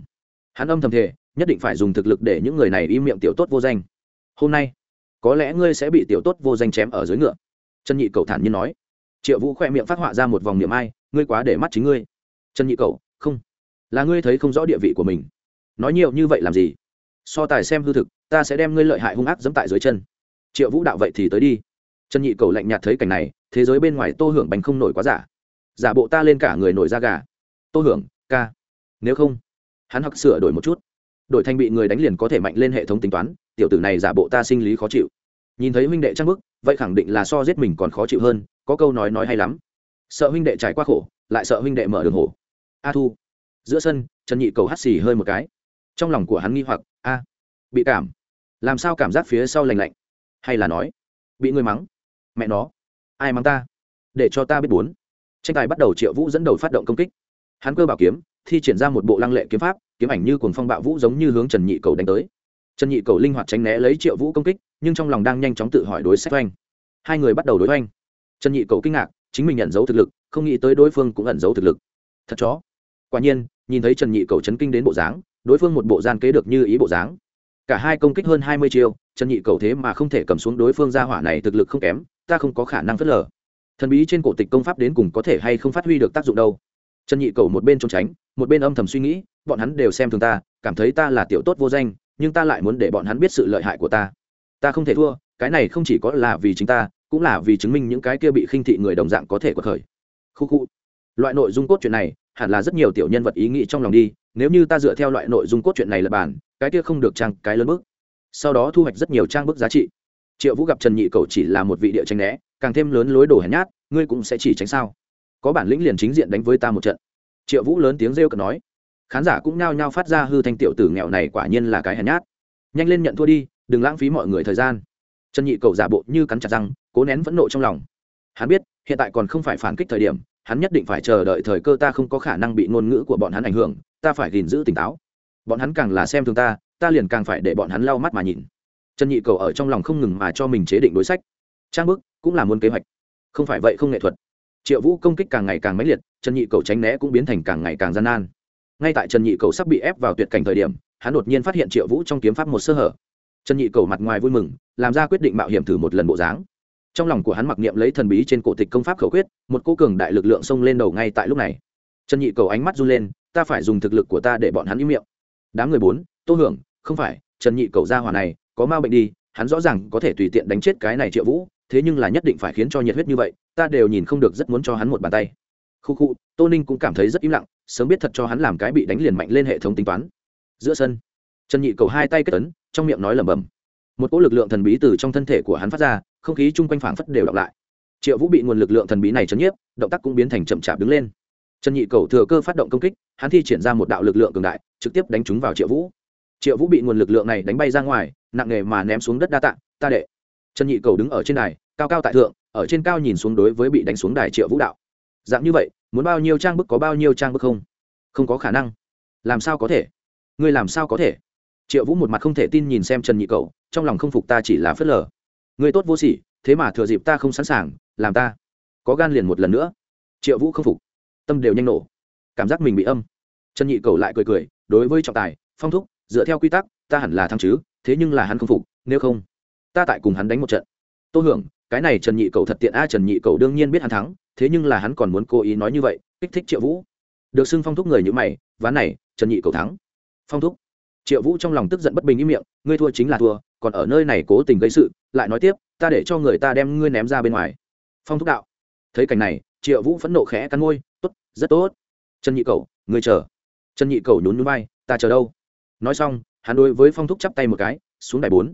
Hắn âm thầm thề, nhất định phải dùng thực lực để những người này im miệng tiểu tốt vô danh. Hôm nay, có lẽ ngươi sẽ bị tiểu tốt vô danh chém ở dưới ngựa. Trần nhị cầu thản nhiên nói. Triệu vũ khoe miệng phát họa ra một vòng niệm ai, ngươi quá để mắt chính ngươi. Trần nhị cầu, không, là ngươi thấy không rõ địa vị của mình. Nói nhiều như vậy làm gì? So tài xem hư thực, ta sẽ đem ngươi lợi hại hung ác dẫm tại dưới chân. Triệu vũ đạo vậy thì tới đi. Trần nhị cầu lạnh nhạt thấy cảnh này, thế giới bên ngoài tô hưởng bành không nổi quá giả. Giả bộ ta lên cả người nổi da gà. Tô hưởng, ca. Nếu không, hắn học sửa đổi một chút. Đổi thành bị người đánh liền có thể mạnh lên hệ thống tính toán, tiểu tử này giả bộ ta sinh lý khó chịu. Nhìn thấy huynh đệ trang bức, vậy khẳng định là so giết mình còn khó chịu hơn, có câu nói nói hay lắm. Sợ huynh đệ trải qua khổ, lại sợ huynh đệ mở đường hổ. A thu. Giữa sân, trần nhị cầu hắt xì hơi một cái trong lòng của hắn nghi hoặc, a, bị cảm. Làm sao cảm giác phía sau lành lạnh? Hay là nói, bị người mắng? Mẹ nó, ai mắng ta? Để cho ta biết bốn. Tranh tài bắt đầu triệu vũ dẫn đầu phát động công kích. Hắn cơ bảo kiếm, thi triển ra một bộ lăng lệ kiếm pháp, kiếm ảnh như cuồng phong bạo vũ giống như hướng trần nhị cầu đánh tới. Trần nhị cầu linh hoạt tránh né lấy triệu vũ công kích, nhưng trong lòng đang nhanh chóng tự hỏi đối sách oanh. Hai người bắt đầu đối oanh. Trần nhị cầu kinh ngạc, chính mình nhận dấu thực lực, không nghĩ tới đối phương cũng ẩn giấu thực lực. Thật chó. Quả nhiên, nhìn thấy trần nhị cầu chấn kinh đến bộ dáng đối phương một bộ gian kế được như ý bộ dáng. Cả hai công kích hơn hai mươi chiêu, trần nhị cầu thế mà không thể cầm xuống đối phương gia hỏa này thực lực không kém, ta không có khả năng phớt lờ. Thần bí trên cổ tịch công pháp đến cùng có thể hay không phát huy được tác dụng đâu. Trần nhị cầu một bên trốn tránh, một bên âm thầm suy nghĩ, bọn hắn đều xem thường ta, cảm thấy ta là tiểu tốt vô danh, nhưng ta lại muốn để bọn hắn biết sự lợi hại của ta. Ta không thể thua, cái này không chỉ có là vì chính ta, cũng là vì chứng minh những cái kia bị khinh thị người đồng dạng có thể có khởi. Khu khu. Loại nội dung cốt truyện này hẳn là rất nhiều tiểu nhân vật ý nghĩ trong lòng đi, nếu như ta dựa theo loại nội dung cốt truyện này là bản, cái kia không được trang cái lớn bước. Sau đó thu hoạch rất nhiều trang bức giá trị. Triệu vũ gặp trần nhị cầu chỉ là một vị địa tranh né, càng thêm lớn lối đồ hèn nhát, ngươi cũng sẽ chỉ tránh sao? Có bản lĩnh liền chính diện đánh với ta một trận. Triệu vũ lớn tiếng rêu cần nói. Khán giả cũng nao nhao phát ra hư thanh tiểu tử nghèo này quả nhiên là cái hèn nhát. Nhanh lên nhận thua đi, đừng lãng phí mọi người thời gian. Trần nhị cầu giả bộ như cắn chặt răng, cố nén phẫn nộ trong lòng. Hắn biết, hiện tại còn không phải phản kích thời điểm hắn nhất định phải chờ đợi thời cơ ta không có khả năng bị ngôn ngữ của bọn hắn ảnh hưởng, ta phải gìn giữ tỉnh táo. Bọn hắn càng là xem thường ta ta liền càng phải để bọn hắn lau mắt mà nhìn. Trần nhị cầu ở trong lòng không ngừng mà cho mình chế định đối sách. Trang bức cũng là muốn kế hoạch. Không phải vậy không nghệ thuật. Triệu vũ công kích càng ngày càng mãnh liệt, trần nhị cầu tránh né cũng biến thành càng ngày càng gian nan. Ngay tại trần nhị cầu sắp bị ép vào tuyệt cảnh thời điểm, hắn đột nhiên phát hiện triệu vũ trong kiếm pháp một sơ hở. Trần nhị cầu mặt ngoài vui mừng, làm ra quyết định mạo hiểm thử một lần bộ dáng trong lòng của hắn mặc niệm lấy thần bí trên cổ tịch công pháp khẩu quyết, một cô cường đại lực lượng xông lên đầu ngay tại lúc này. Trần nhị cầu ánh mắt run lên, ta phải dùng thực lực của ta để bọn hắn im miệng. Đám người bốn, tô hưởng, không phải, trần nhị cầu ra hỏa này, có ma bệnh đi, hắn rõ ràng có thể tùy tiện đánh chết cái này triệu vũ, thế nhưng là nhất định phải khiến cho nhiệt huyết như vậy, ta đều nhìn không được rất muốn cho hắn một bàn tay. Khu khu, tô ninh cũng cảm thấy rất im lặng, sớm biết thật cho hắn làm cái bị đánh liền mạnh lên hệ thống tính toán. Giữa sân, trần nhị cầu hai tay kết tấn trong miệng nói lẩm bẩm một cỗ lực lượng thần bí từ trong thân thể của hắn phát ra, không khí chung quanh phảng phất đều đọc lại. Triệu vũ bị nguồn lực lượng thần bí này chấn nhiếp, động tác cũng biến thành chậm chạp đứng lên. Trần nhị cầu thừa cơ phát động công kích, hắn thi triển ra một đạo lực lượng cường đại, trực tiếp đánh trúng vào triệu vũ. Triệu vũ bị nguồn lực lượng này đánh bay ra ngoài, nặng nề mà ném xuống đất đa tạ, ta đệ. Trần nhị cầu đứng ở trên đài, cao cao tại thượng, ở trên cao nhìn xuống đối với bị đánh xuống đài triệu vũ đạo. Dạng như vậy, muốn bao nhiêu trang bức có bao nhiêu trang bức không? Không có khả năng. Làm sao có thể? Ngươi làm sao có thể? Triệu vũ một mặt không thể tin nhìn xem trần nhị cầu trong lòng không phục ta chỉ là phớt lờ. Ngươi tốt vô sỉ, thế mà thừa dịp ta không sẵn sàng, làm ta có gan liền một lần nữa. Triệu vũ không phục, tâm đều nhanh nổ. Cảm giác mình bị âm. Trần nhị cầu lại cười cười, đối với trọng tài, phong thúc, dựa theo quy tắc, ta hẳn là thắng chứ, thế nhưng là hắn không phục, nếu không, ta tại cùng hắn đánh một trận. Tô hưởng, cái này trần nhị cầu thật tiện a, trần nhị cầu đương nhiên biết hắn thắng, thế nhưng là hắn còn muốn cố ý nói như vậy, kích thích triệu vũ. Được xưng phong thúc người như mày, ván này, trần nhị cầu thắng. Phong thúc. Triệu vũ trong lòng tức giận bất bình im miệng, ngươi thua chính là thua còn ở nơi này cố tình gây sự, lại nói tiếp, ta để cho người ta đem ngươi ném ra bên ngoài. Phong thúc đạo. Thấy cảnh này, triệu vũ phẫn nộ khẽ cắn môi, tốt, rất tốt. Trần nhị cầu ngươi chờ. Trần nhị cầu nhún núi bay ta chờ đâu? Nói xong, hắn đối với phong thúc chắp tay một cái, xuống đài bốn.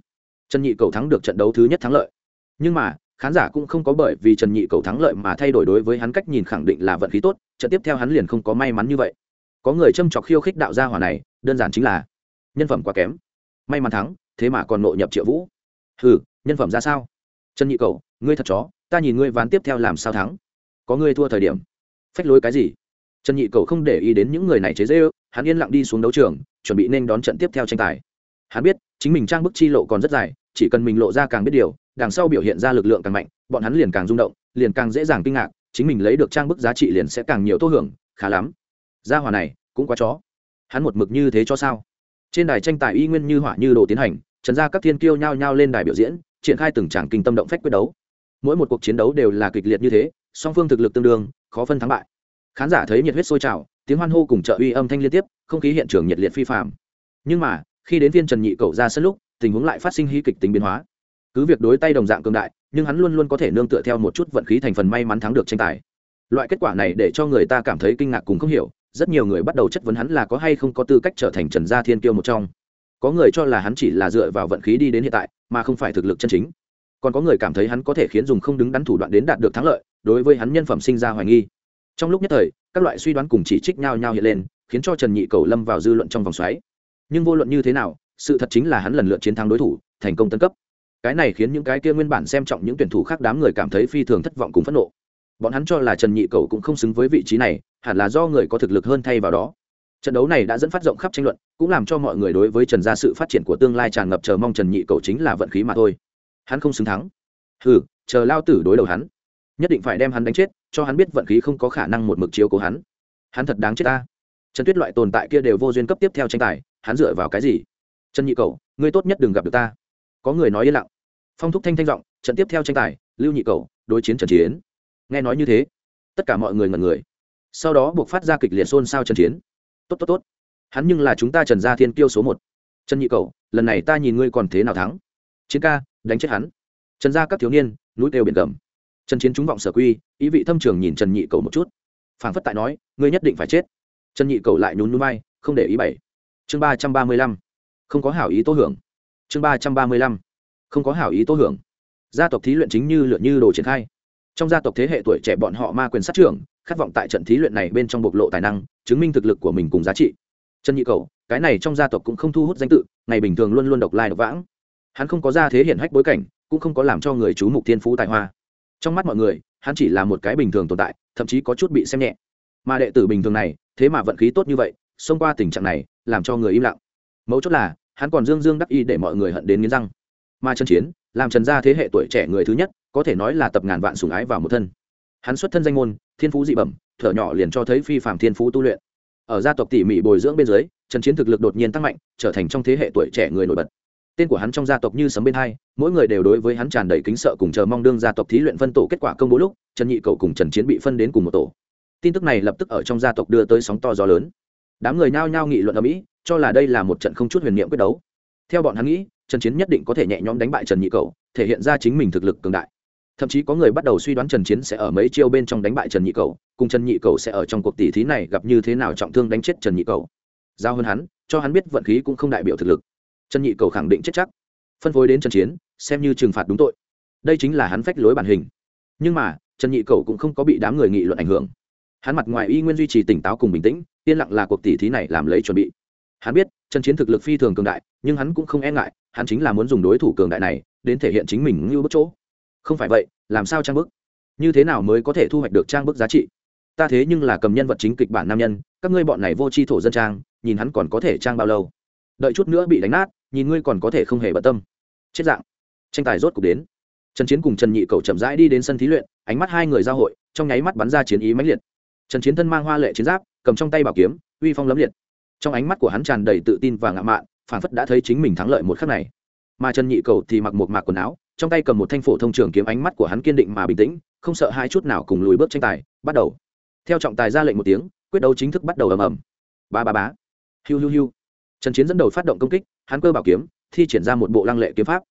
Trần nhị cầu thắng được trận đấu thứ nhất thắng lợi. Nhưng mà, khán giả cũng không có bởi vì trần nhị cầu thắng lợi mà thay đổi đối với hắn cách nhìn khẳng định là vận khí tốt, trận tiếp theo hắn liền không có may mắn như vậy. Có người châm chọc khiêu khích đạo gia hỏa này, đơn giản chính là nhân phẩm quá kém. May mắn thắng thế mà còn nội nhập triệu vũ. Hừ, nhân phẩm ra sao? Trần nhị cầu ngươi thật chó, ta nhìn ngươi ván tiếp theo làm sao thắng? Có ngươi thua thời điểm. Phách lối cái gì? Trần nhị cầu không để ý đến những người này chế dễ ư hắn yên lặng đi xuống đấu trường, chuẩn bị nên đón trận tiếp theo tranh tài. Hắn biết, chính mình trang bức chi lộ còn rất dài, chỉ cần mình lộ ra càng biết điều, đằng sau biểu hiện ra lực lượng càng mạnh, bọn hắn liền càng rung động, liền càng dễ dàng kinh ngạc, chính mình lấy được trang bức giá trị liền sẽ càng nhiều tô hưởng, khá lắm. Gia hòa này, cũng quá chó. Hắn một mực như thế cho sao? Trên đài tranh tài y nguyên như hỏa như đồ tiến hành, trần ra các thiên kiêu nhao nhao lên đài biểu diễn, triển khai từng tràng kinh tâm động phách quyết đấu. Mỗi một cuộc chiến đấu đều là kịch liệt như thế, song phương thực lực tương đương, khó phân thắng bại. Khán giả thấy nhiệt huyết sôi trào, tiếng hoan hô cùng trợ uy âm thanh liên tiếp, không khí hiện trường nhiệt liệt phi phạm nhưng mà, khi đến viên trần nhị cầu ra sân lúc, tình huống lại phát sinh hí kịch tính biến hóa. Cứ việc đối tay đồng dạng cường đại, nhưng hắn luôn luôn có thể nương tựa theo một chút vận khí thành phần may mắn thắng được tranh tài. Loại kết quả này để cho người ta cảm thấy kinh ngạc cùng không hiểu rất nhiều người bắt đầu chất vấn hắn là có hay không có tư cách trở thành trần gia thiên kiêu một trong. Có người cho là hắn chỉ là dựa vào vận khí đi đến hiện tại, mà không phải thực lực chân chính. Còn có người cảm thấy hắn có thể khiến dùng không đứng đắn thủ đoạn đến đạt được thắng lợi, đối với hắn nhân phẩm sinh ra hoài nghi. Trong lúc nhất thời, các loại suy đoán cùng chỉ trích nhau nhau hiện lên, khiến cho trần nhị cầu lâm vào dư luận trong vòng xoáy. Nhưng vô luận như thế nào, sự thật chính là hắn lần lượt chiến thắng đối thủ, thành công tân cấp. Cái này khiến những cái kia nguyên bản xem trọng những tuyển thủ khác đám người cảm thấy phi thường thất vọng cùng phẫn nộ. Bọn hắn cho là trần nhị cầu cũng không xứng với vị trí này hẳn là do người có thực lực hơn thay vào đó. Trận đấu này đã dẫn phát rộng khắp tranh luận cũng làm cho mọi người đối với trần gia sự phát triển của tương lai tràn ngập chờ mong trần nhị cầu chính là vận khí mà thôi. Hắn không xứng thắng. Hừ, chờ lao tử đối đầu hắn. Nhất định phải đem hắn đánh chết cho hắn biết vận khí không có khả năng một mực chiếu cố hắn. Hắn thật đáng chết ta. Trần tuyết loại tồn tại kia đều vô duyên cấp tiếp theo tranh tài hắn dựa vào cái gì? Trần nhị cầu ngươi tốt nhất đừng gặp được ta. Có người nói yên lặng. Phong thúc thanh thanh giọng trận tiếp theo tranh tài lưu nhị cầu đối chiến trần chiến. Nghe nói như thế tất cả mọi người ngần người sau đó buộc phát ra kịch liệt xôn xao trần chiến. Tốt tốt tốt. Hắn nhưng là chúng ta trần gia thiên kiêu số một. Trần nhị cầu lần này ta nhìn ngươi còn thế nào thắng? Chiến ca, đánh chết hắn. Trần gia các thiếu niên, núi đều biển gầm. Trần chiến trúng vọng sở quy, ý vị thâm trường nhìn trần nhị cầu một chút. Phảng phất tại nói, ngươi nhất định phải chết. Trần nhị cầu lại nhún núi bay không để ý bảy chương ba trăm ba mươi lăm. Không có hảo ý tô hưởng. Chương ba trăm ba mươi lăm. Không có hảo ý tô hưởng. Gia tộc thí luyện chính như lượn như đồ triển khai. Trong gia tộc thế hệ tuổi trẻ bọn họ ma quyền sát trưởng khát vọng tại trận thí luyện này bên trong bộc lộ tài năng, chứng minh thực lực của mình cùng giá trị. Trần nhị cầu, cái này trong gia tộc cũng không thu hút danh tự, ngày bình thường luôn luôn độc lai độc vãng. Hắn không có ra thế hiện hách bối cảnh, cũng không có làm cho người chú mục thiên phú tài hoa. Trong mắt mọi người, hắn chỉ là một cái bình thường tồn tại, thậm chí có chút bị xem nhẹ. Mà đệ tử bình thường này, thế mà vận khí tốt như vậy, xông qua tình trạng này, làm cho người im lặng. Mấu chốt là, hắn còn dương dương đắc y để mọi người hận đến nghiến răng. Mà trần chiến, làm trần gia thế hệ tuổi trẻ người thứ nhất, có thể nói là tập ngàn vạn sùng ái vào một thân hắn xuất thân danh môn, thiên phú dị bẩm, thở nhỏ liền cho thấy phi phạm thiên phú tu luyện. Ở gia tộc tỉ mỉ bồi dưỡng bên dưới trần chiến thực lực đột nhiên tăng mạnh, trở thành trong thế hệ tuổi trẻ người nổi bật. Tên của hắn trong gia tộc như sấm bên hai, mỗi người đều đối với hắn tràn đầy kính sợ cùng chờ mong đương gia tộc thí luyện phân tổ kết quả công bố lúc, trần nhị cầu cùng trần chiến bị phân đến cùng một tổ. Tin tức này lập tức ở trong gia tộc đưa tới sóng to gió lớn. Đám người nhao nhao nghị luận ở mỹ cho là đây là một trận không chút huyền niệm quyết đấu. Theo bọn hắn nghĩ, trần chiến nhất định có thể nhẹ nhõm đánh bại trần nhị cầu, thể hiện ra chính mình thực lực cường đại thậm chí có người bắt đầu suy đoán trần chiến sẽ ở mấy chiêu bên trong đánh bại trần nhị cầu, cùng trần nhị cầu sẽ ở trong cuộc tỷ thí này gặp như thế nào trọng thương đánh chết trần nhị cầu. Giao hơn hắn, cho hắn biết vận khí cũng không đại biểu thực lực. Trần nhị cầu khẳng định chết chắc. Phân phối đến trần chiến, xem như trừng phạt đúng tội. Đây chính là hắn phách lối bản hình. Nhưng mà, trần nhị cầu cũng không có bị đám người nghị luận ảnh hưởng. Hắn mặt ngoài y nguyên duy trì tỉnh táo cùng bình tĩnh, yên lặng là cuộc tỷ thí này làm lấy chuẩn bị. Hắn biết, trần chiến thực lực phi thường cường đại, nhưng hắn cũng không e ngại, hắn chính là muốn dùng đối thủ cường đại này, đến thể hiện chính mình như bất chỗ không phải vậy, làm sao trang bức? Như thế nào mới có thể thu hoạch được trang bức giá trị? Ta thế nhưng là cầm nhân vật chính kịch bản nam nhân, các ngươi bọn này vô tri thổ dân trang, nhìn hắn còn có thể trang bao lâu? Đợi chút nữa bị đánh nát, nhìn ngươi còn có thể không hề bận tâm. Chết dạng. Tranh tài rốt cục đến. Trần chiến cùng trần nhị cầu chậm rãi đi đến sân thí luyện, ánh mắt hai người giao hội, trong nháy mắt bắn ra chiến ý mãnh liệt. Trần chiến thân mang hoa lệ chiến giáp, cầm trong tay bảo kiếm, uy phong lấm liệt. Trong ánh mắt của hắn tràn đầy tự tin và ngạo mạn phản phất đã thấy chính mình thắng lợi một khắc này. Mà trần nhị cầu thì mặc một mạc quần áo trong tay cầm một thanh phổ thông trường kiếm, ánh mắt của hắn kiên định mà bình tĩnh, không sợ hai chút nào cùng lùi bước tranh tài, bắt đầu. Theo trọng tài ra lệnh một tiếng, quyết đấu chính thức bắt đầu ầm ầm. Ba ba bá hiu hiu hiu. Trần chiến dẫn đầu phát động công kích, hắn cơ bảo kiếm, thi triển ra một bộ lăng lệ kiếm pháp.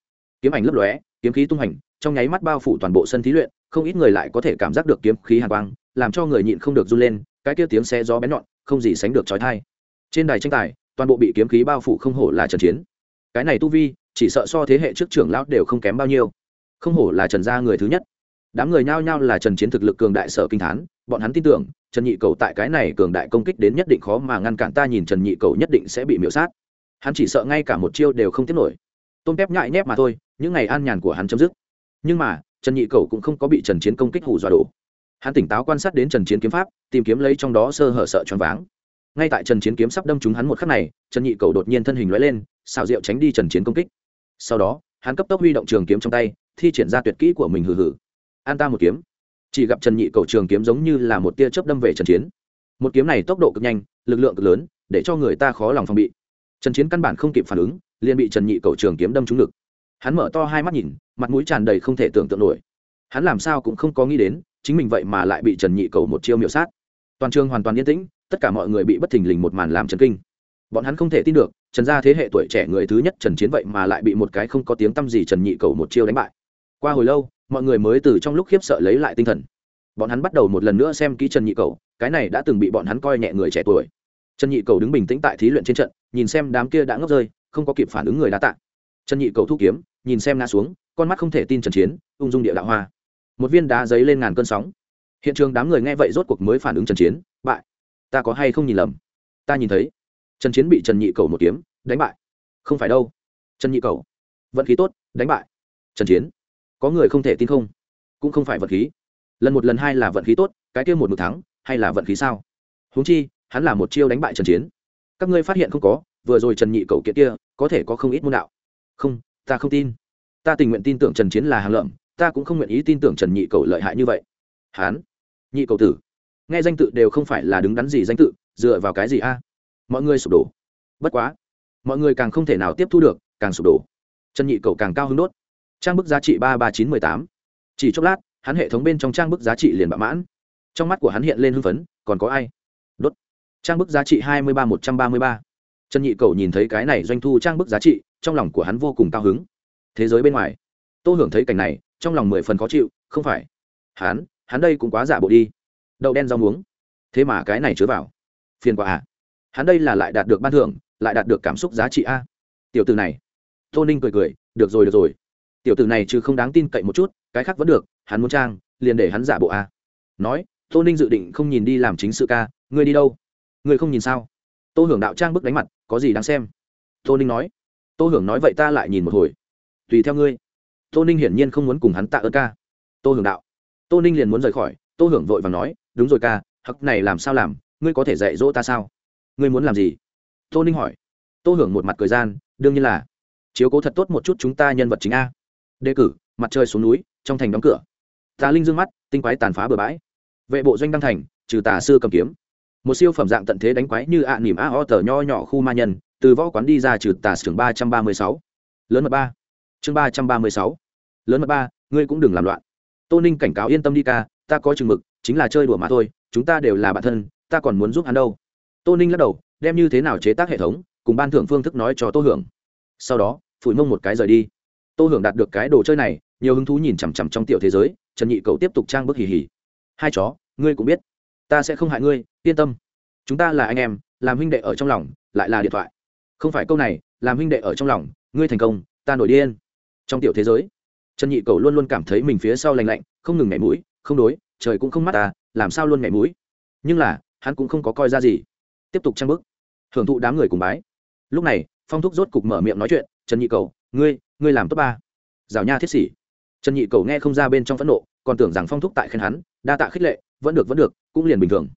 Kiếm ảnh lấp lóe, kiếm khí tung hành, trong nháy mắt bao phủ toàn bộ sân thí luyện, không ít người lại có thể cảm giác được kiếm khí hàn quang, làm cho người nhịn không được run lên, cái kia tiếng xe gió bén nhọn, không gì sánh được trói thai trên đài tranh tài, toàn bộ bị kiếm khí bao phủ không hổ là trần chiến. Cái này tu vi chỉ sợ so thế hệ trước trưởng lão đều không kém bao nhiêu. Không hổ là trần gia người thứ nhất. Đám người nhao nhao là trần chiến thực lực cường đại sở kinh thán, bọn hắn tin tưởng, trần nhị cầu tại cái này cường đại công kích đến nhất định khó mà ngăn cản ta nhìn trần nhị cầu nhất định sẽ bị miễu sát. Hắn chỉ sợ ngay cả một chiêu đều không tiếp nổi. Tôm tép nhại nhép mà thôi, những ngày an nhàn của hắn chấm dứt. Nhưng mà, trần nhị cầu cũng không có bị trần chiến công kích hủ dọa đổ. Hắn tỉnh táo quan sát đến trần chiến kiếm pháp, tìm kiếm lấy trong đó sơ hở sợ choáng váng. Ngay tại trần chiến kiếm sắp đâm trúng hắn một khắc này, trần nhị cầu đột nhiên thân hình lóe lên, xào rượu tránh đi trần chiến công kích sau đó, hắn cấp tốc huy động trường kiếm trong tay, thi triển ra tuyệt kỹ của mình hừ hừ. An ta một kiếm. Chỉ gặp trần nhị cầu trường kiếm giống như là một tia chớp đâm về trần chiến. Một kiếm này tốc độ cực nhanh, lực lượng cực lớn, để cho người ta khó lòng phòng bị. Trần chiến căn bản không kịp phản ứng, liền bị trần nhị cầu trường kiếm đâm trúng ngực. Hắn mở to hai mắt nhìn, mặt mũi tràn đầy không thể tưởng tượng nổi. Hắn làm sao cũng không có nghĩ đến, chính mình vậy mà lại bị trần nhị cầu một chiêu miểu sát. Toàn trường hoàn toàn yên tĩnh, tất cả mọi người bị bất thình lình một màn làm trần kinh. Bọn hắn không thể tin được trần gia thế hệ tuổi trẻ người thứ nhất trần chiến vậy mà lại bị một cái không có tiếng t â m gì trần nhị cầu một chiêu đánh bại. Qua hồi lâu, mọi người mới từ trong lúc khiếp sợ lấy lại tinh thần. Bọn hắn bắt đầu một lần nữa xem kỹ trần nhị cầu, cái này đã từng bị bọn hắn coi nhẹ người trẻ tuổi. Trần nhị cầu đứng bình tĩnh tại thí luyện trên trận, nhìn xem đám kia đã ngốc rơi, không có kịp phản ứng người đã tạ. Trần nhị cầu thu kiếm, nhìn xem ngã xuống, con mắt không thể tin trần chiến, ung dung địa đạo hoa. Một viên đá giấy lên ngàn cơn sóng. Hiện trường đám người nghe vậy rốt cuộc mới phản ứng trần chiến, bại, ta có hay không nhìn lầm? Ta nhìn thấy trần chiến bị trần nhị cầu một kiếm, đánh bại. Không phải đâu. Trần nhị cầu. Vận khí tốt, đánh bại. Trần chiến. Có người không thể tin không? Cũng không phải vận khí. Lần một lần hai là vận khí tốt, cái kia một một thắng, hay là vận khí sao? Húng chi, hắn là một chiêu đánh bại trần chiến. Các ngươi phát hiện không có, vừa rồi trần nhị cầu kiện kia, có thể có không ít môn đạo. Không, ta không tin. Ta tình nguyện tin tưởng trần chiến là hàng lợm, ta cũng không nguyện ý tin tưởng trần nhị cầu lợi hại như vậy. Hán. Nhị cầu tử. Nghe danh tự đều không phải là đứng đắn gì danh tự, dựa vào cái gì a? Mọi người sụp đổ. Bất quá, mọi người càng không thể nào tiếp thu được, càng sụp đổ. Chân nhị cầu càng cao hứng đốt. Trang bức giá trị ba ba chín m ư ơ i tám. Chỉ chốc lát, hắn hệ thống bên trong trang bức giá trị liền bạo mãn. Trong mắt của hắn hiện lên hưng phấn, còn có ai? Đốt. Trang bức giá trị hai mươi ba một trăm ba mươi ba. Trần nhị cầu nhìn thấy cái này doanh thu trang bức giá trị, trong lòng của hắn vô cùng cao hứng. Thế giới bên ngoài. Tô hưởng thấy cảnh này, trong lòng mười phần khó chịu, không phải. Hắn hắn đây cũng quá giả bộ đi. Đậu đen rau muống. Thế mà cái này chứa vào. Phiền quả à hắn đây là lại đạt được ban thưởng, lại đạt được cảm xúc giá trị a. Tiểu từ này. Tô ninh cười cười, được rồi được rồi. Tiểu từ này chứ không đáng tin cậy một chút, cái khác vẫn được, hắn muốn trang, liền để hắn giả bộ a. Nói, tô ninh dự định không nhìn đi làm chính sự ca, ngươi đi đâu? Ngươi không nhìn sao? Tô hưởng đạo trang bức đánh mặt, có gì đáng xem? Tô ninh nói. Tô hưởng nói vậy ta lại nhìn một hồi. Tùy theo ngươi. Tô ninh hiển nhiên không muốn cùng hắn tạ ơn ca. Tô hưởng đạo. Tô ninh liền muốn rời khỏi, tô hưởng vội và nói, đúng rồi ca, hắc này làm sao làm, ngươi có thể dạy dỗ ta sao? Ngươi muốn làm gì? Tô ninh hỏi. Tô hưởng một mặt cười gian, đương nhiên là. Chiếu cố thật tốt một chút chúng ta nhân vật chính a. Đề cử, mặt trời xuống núi, trong thành đóng cửa. Tà linh dương mắt, tinh quái tàn phá bừa bãi. Vệ bộ doanh đăng thành, trừ tà sư cầm kiếm. Một siêu phẩm dạng tận thế đánh quái như ạ nỉm a o tờ nho nhỏ khu ma nhân, từ võ quán đi ra trừ tà Trường ba trăm ba mươi sáu. Lớn mật ba. Chương ba trăm ba mươi sáu. Lớn mật ba, ngươi cũng đừng làm loạn. Tô ninh cảnh cáo yên tâm đi ca, ta có chừng mực, chính là chơi đùa mà thôi, chúng ta đều là bạn thân, ta còn muốn giúp hắn đâu tô ninh lắc đầu, đem như thế nào chế tác hệ thống, cùng ban thưởng phương thức nói cho tô hưởng. Sau đó, phủi mông một cái rời đi. Tô hưởng đạt được cái đồ chơi này, nhiều hứng thú nhìn chằm chằm trong tiểu thế giới, trần nhị cầu tiếp tục trang bức hì hì. Hai chó, ngươi cũng biết, ta sẽ không hại ngươi, yên tâm. Chúng ta là anh em, làm huynh đệ ở trong lòng, lại là điện thoại. Không phải câu này, làm huynh đệ ở trong lòng, ngươi thành công, ta nổi điên. Trong tiểu thế giới, trần nhị cầu luôn luôn cảm thấy mình phía sau lành lạnh, không ngừng nhảy mũi, không đối, trời cũng không mắt ta, làm sao luôn nhảy mũi? Nhưng là, hắn cũng không có coi ra gì tiếp tục trang bức. Hưởng thụ đám người cùng bái. Lúc này, phong thúc rốt cục mở miệng nói chuyện, trần nhị cầu, ngươi ngươi làm tốt ba. Rào nha thiết sĩ trần nhị cầu nghe không ra bên trong phẫn nộ, còn tưởng rằng phong thúc tại khen hắn, đa tạ khích lệ, vẫn được vẫn được, cũng liền bình thường.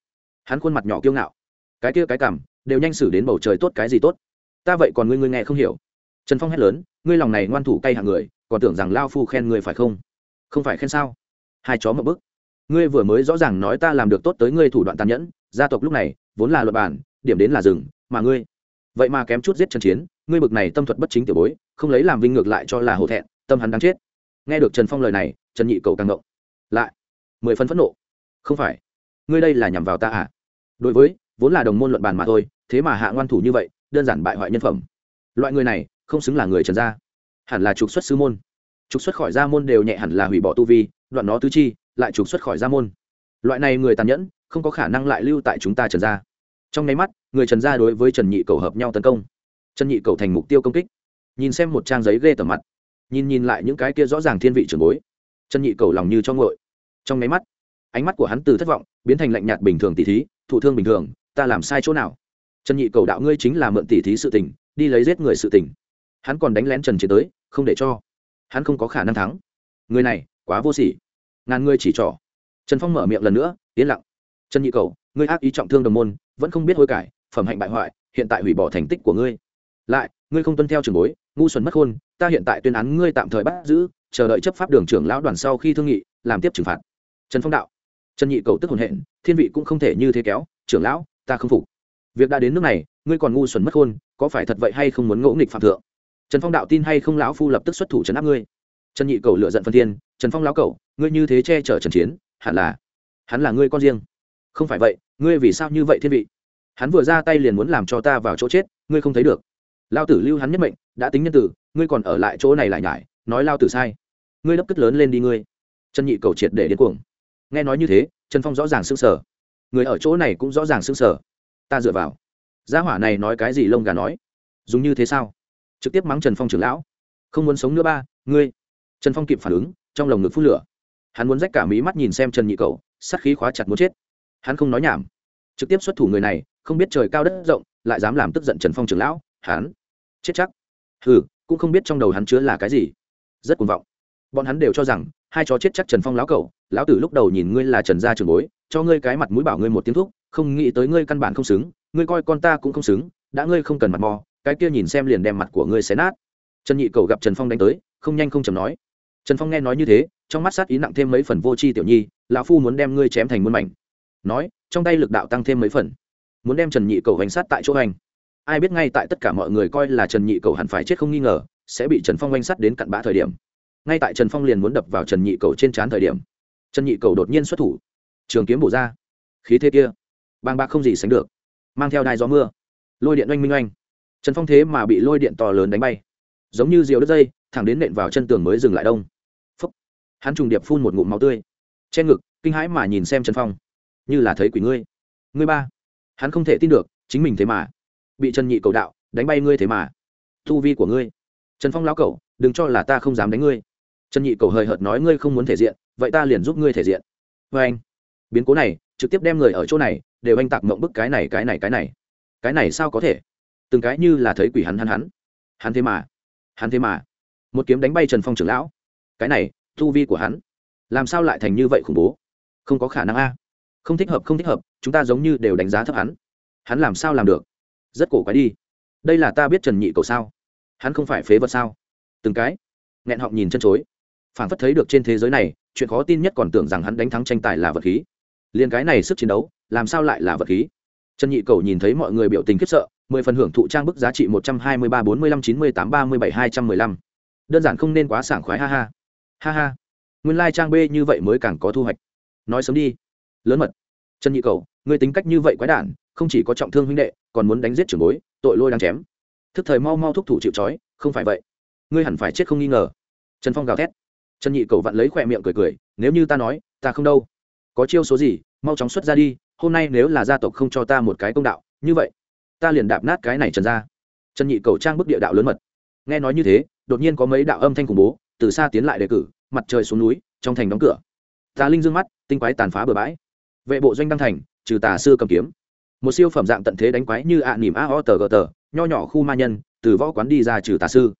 Hắn khuôn mặt nhỏ kiêu ngạo. Cái kia cái cảm, đều nhanh xử đến bầu trời tốt cái gì tốt. Ta vậy còn ngươi ngươi nghe không hiểu. Trần phong hét lớn, ngươi lòng này ngoan thủ cay hạng người, còn tưởng rằng lao phu khen ngươi phải không? Không phải khen sao? Hai chó một bức. Ngươi vừa mới rõ ràng nói ta làm được tốt tới ngươi thủ đoạn tàn nhẫn, gia tộc lúc này vốn là luật bản, điểm đến là rừng mà ngươi? Vậy mà kém chút giết trần chiến, ngươi bực này tâm thuật bất chính tiểu bối, không lấy làm vinh ngược lại cho là hổ thẹn, tâm hắn đáng chết. Nghe được trần phong lời này, trần nhị cầu càng ngộng. Lại, mười phân phẫn nộ. Không phải, ngươi đây là nhằm vào ta à? Đối với, vốn là đồng môn luận bàn mà thôi, thế mà hạ ngoan thủ như vậy, đơn giản bại hoại nhân phẩm. Loại người này, không xứng là người trần gia. Hẳn là trục xuất sư môn. Trục xuất khỏi gia môn đều nhẹ hẳn là hủy bỏ tu vi, đoạn nó tứ chi, lại trục xuất khỏi gia môn. Loại này người tàn nhẫn không có khả năng lại lưu tại chúng ta trần gia. Trong nháy mắt, người trần gia đối với trần nhị cầu hợp nhau tấn công. Trần nhị cầu thành mục tiêu công kích. Nhìn xem một trang giấy ghê tởm mặt, nhìn nhìn lại những cái kia rõ ràng thiên vị trường bối, trần nhị cầu lòng như cho ngội. Trong nháy mắt, ánh mắt của hắn từ thất vọng biến thành lạnh nhạt bình thường tỷ thí, thụ thương bình thường, ta làm sai chỗ nào? Trần nhị cầu đạo ngươi chính là mượn tỷ thí sự tình, đi lấy giết người sự tình. Hắn còn đánh lén trần chiến tới, không để cho. Hắn không có khả năng thắng. Người này, quá vô sỉ. Ngàn ngươi chỉ trỏ. Trần phong mở miệng lần nữa, yên lặng trần nhị cầu, ngươi ác ý trọng thương đồng môn, vẫn không biết hối cải, phẩm hạnh bại hoại, hiện tại hủy bỏ thành tích của ngươi. Lại, ngươi không tuân theo trường bối, ngu xuẩn mất khôn, ta hiện tại tuyên án ngươi tạm thời bắt giữ, chờ đợi chấp pháp đường trưởng lão đoàn sau khi thương nghị, làm tiếp trừng phạt. Trần phong đạo, trần nhị cầu tức hồn hện, thiên vị cũng không thể như thế kéo, trưởng lão, ta không phục. Việc đã đến nước này, ngươi còn ngu xuẩn mất khôn, có phải thật vậy hay không muốn ngỗ nghịch phạm thượng? Trần phong đạo tin hay không lão phu lập tức xuất thủ trấn áp ngươi? Trần nhị cầu lựa giận phân thiên, trần phong lão cầu ngươi như thế che chở trần chiến, hẳn là, hắn là ngươi con riêng không phải vậy, ngươi vì sao như vậy thiên vị? Hắn vừa ra tay liền muốn làm cho ta vào chỗ chết, ngươi không thấy được. Lao tử lưu hắn nhất mệnh, đã tính nhân tử, ngươi còn ở lại chỗ này lại nhải, nói lao tử sai. Ngươi lấp cất lớn lên đi ngươi. Trần nhị cầu triệt để điên cuồng. Nghe nói như thế, trần phong rõ ràng s ư n g sở người ở chỗ này cũng rõ ràng s ư n g sở ta dựa vào. Gia hỏa này nói cái gì lông gà nói? Dùng như thế sao? Trực tiếp mắng trần phong trưởng lão. Không muốn sống nữa ba, ngươi. Trần phong kịp phản ứng, trong lồng ngực phút lửa. Hắn muốn rách cả mí mắt nhìn xem trần nhị cầu sắt khí khóa chặt muốn chết hắn không nói nhảm. Trực tiếp xuất thủ người này không biết trời cao đất rộng lại dám làm tức giận trần phong trưởng lão hắn chết chắc. Hừ, cũng không biết trong đầu hắn chứa là cái gì. Rất cuồng vọng. Bọn hắn đều cho rằng hai chó chết chắc trần phong lão cậu lão tử lúc đầu nhìn ngươi là trần gia trường bối cho ngươi cái mặt mũi bảo ngươi một tiếng thuốc không nghĩ tới ngươi căn bản không xứng ngươi coi con ta cũng không xứng đã ngươi không cần mặt mò cái kia nhìn xem liền đem mặt của ngươi xé nát. Trần nhị cầu gặp trần phong đánh tới không nhanh không chầm nói. Trần phong nghe nói như thế trong mắt sát ý nặng thêm mấy phần vô tri tiểu nhi lão phu muốn đem ngươi chém thành muôn mảnh nói, trong tay lực đạo tăng thêm mấy phần. Muốn đem trần nhị cầu hành sát tại chỗ hành. Ai biết ngay tại tất cả mọi người coi là trần nhị cầu hẳn phải chết không nghi ngờ, sẽ bị trần phong oanh sắt đến cặn bã thời điểm. Ngay tại trần phong liền muốn đập vào trần nhị cầu trên trán thời điểm, trần nhị cầu đột nhiên xuất thủ. Trường kiếm bổ ra. Khí thế kia, bang bạc không gì sánh được. Mang theo đai gió mưa. Lôi điện oanh minh oanh. Trần phong thế mà bị lôi điện to lớn đánh bay. Giống như diều đất dây, thẳng đến nện vào chân tường mới dừng lại đông. Phúc. Hắn trùng điệp phun một ngụm máu tươi. Trên ngực, kinh hãi mà nhìn xem trần phong như là thấy quỷ ngươi. Ngươi ba, hắn không thể tin được, chính mình thế mà bị trần nhị cầu đạo, đánh bay ngươi thế mà. Thu vi của ngươi. Trần phong lão cậu đừng cho là ta không dám đánh ngươi. Trần nhị cầu hời hợt nói ngươi không muốn thể diện, vậy ta liền giúp ngươi thể diện. Vê anh, biến cố này trực tiếp đem người ở chỗ này đều anh tạc mộng bức cái này cái này cái này. Cái này sao có thể? Từng cái như là thấy quỷ hắn hắn hắn. Hắn thế mà, hắn thế mà. Một kiếm đánh bay trần phong trưởng lão. Cái này thu vi của hắn, làm sao lại thành như vậy khủng bố? Không có khả năng a không thích hợp, không thích hợp, chúng ta giống như đều đánh giá thấp hắn. Hắn làm sao làm được? Rất cổ quái đi. Đây là ta biết trần nhị cầu sao? Hắn không phải phế vật sao? Từng cái. Nghẹn họng nhìn chân chối. Phản phất thấy được trên thế giới này, chuyện khó tin nhất còn tưởng rằng hắn đánh thắng tranh tài là vật khí. Liền cái này sức chiến đấu, làm sao lại là vật khí? Trần nhị cầu nhìn thấy mọi người biểu tình khiếp sợ, mười phần hưởng thụ trang bức giá trị một trăm hai mươi ba, bốn mươi lăm, chín mươi tám, ba mươi bảy, hai trăm mười lăm. Đơn giản không nên quá sảng khoái, ha ha. Ha ha. Nguyên lai、like、trang b như vậy mới càng có thu hoạch. Nói sớm đi lớn mật. Trần nhị cầu người tính cách như vậy quái đản, không chỉ có trọng thương huynh đệ, còn muốn đánh giết trưởng bối, tội lôi đang chém. Thức thời mau mau thúc thủ chịu trói, không phải vậy. Ngươi hẳn phải chết không nghi ngờ. Trần phong gào thét. Trần nhị cầu vặn lấy khỏe miệng cười cười, nếu như ta nói, ta không đâu. Có chiêu số gì, mau chóng xuất ra đi, hôm nay nếu là gia tộc không cho ta một cái công đạo, như vậy, ta liền đạp nát cái này trần ra trần nhị cầu trang bức địa đạo lớn mật. Nghe nói như thế, đột nhiên có mấy đạo âm thanh khủng bố, từ xa tiến lại đề cử, mặt trời xuống núi, trong thành đóng cửa. Tà linh dương mắt, tinh quái tàn phá bừa bãi vệ bộ doanh đăng thành, trừ tà sư cầm kiếm. Một siêu phẩm dạng tận thế đánh quái như ạ à nỉm a o tờ gờ tờ, nho nhỏ khu ma nhân, từ võ quán đi ra trừ tà sư.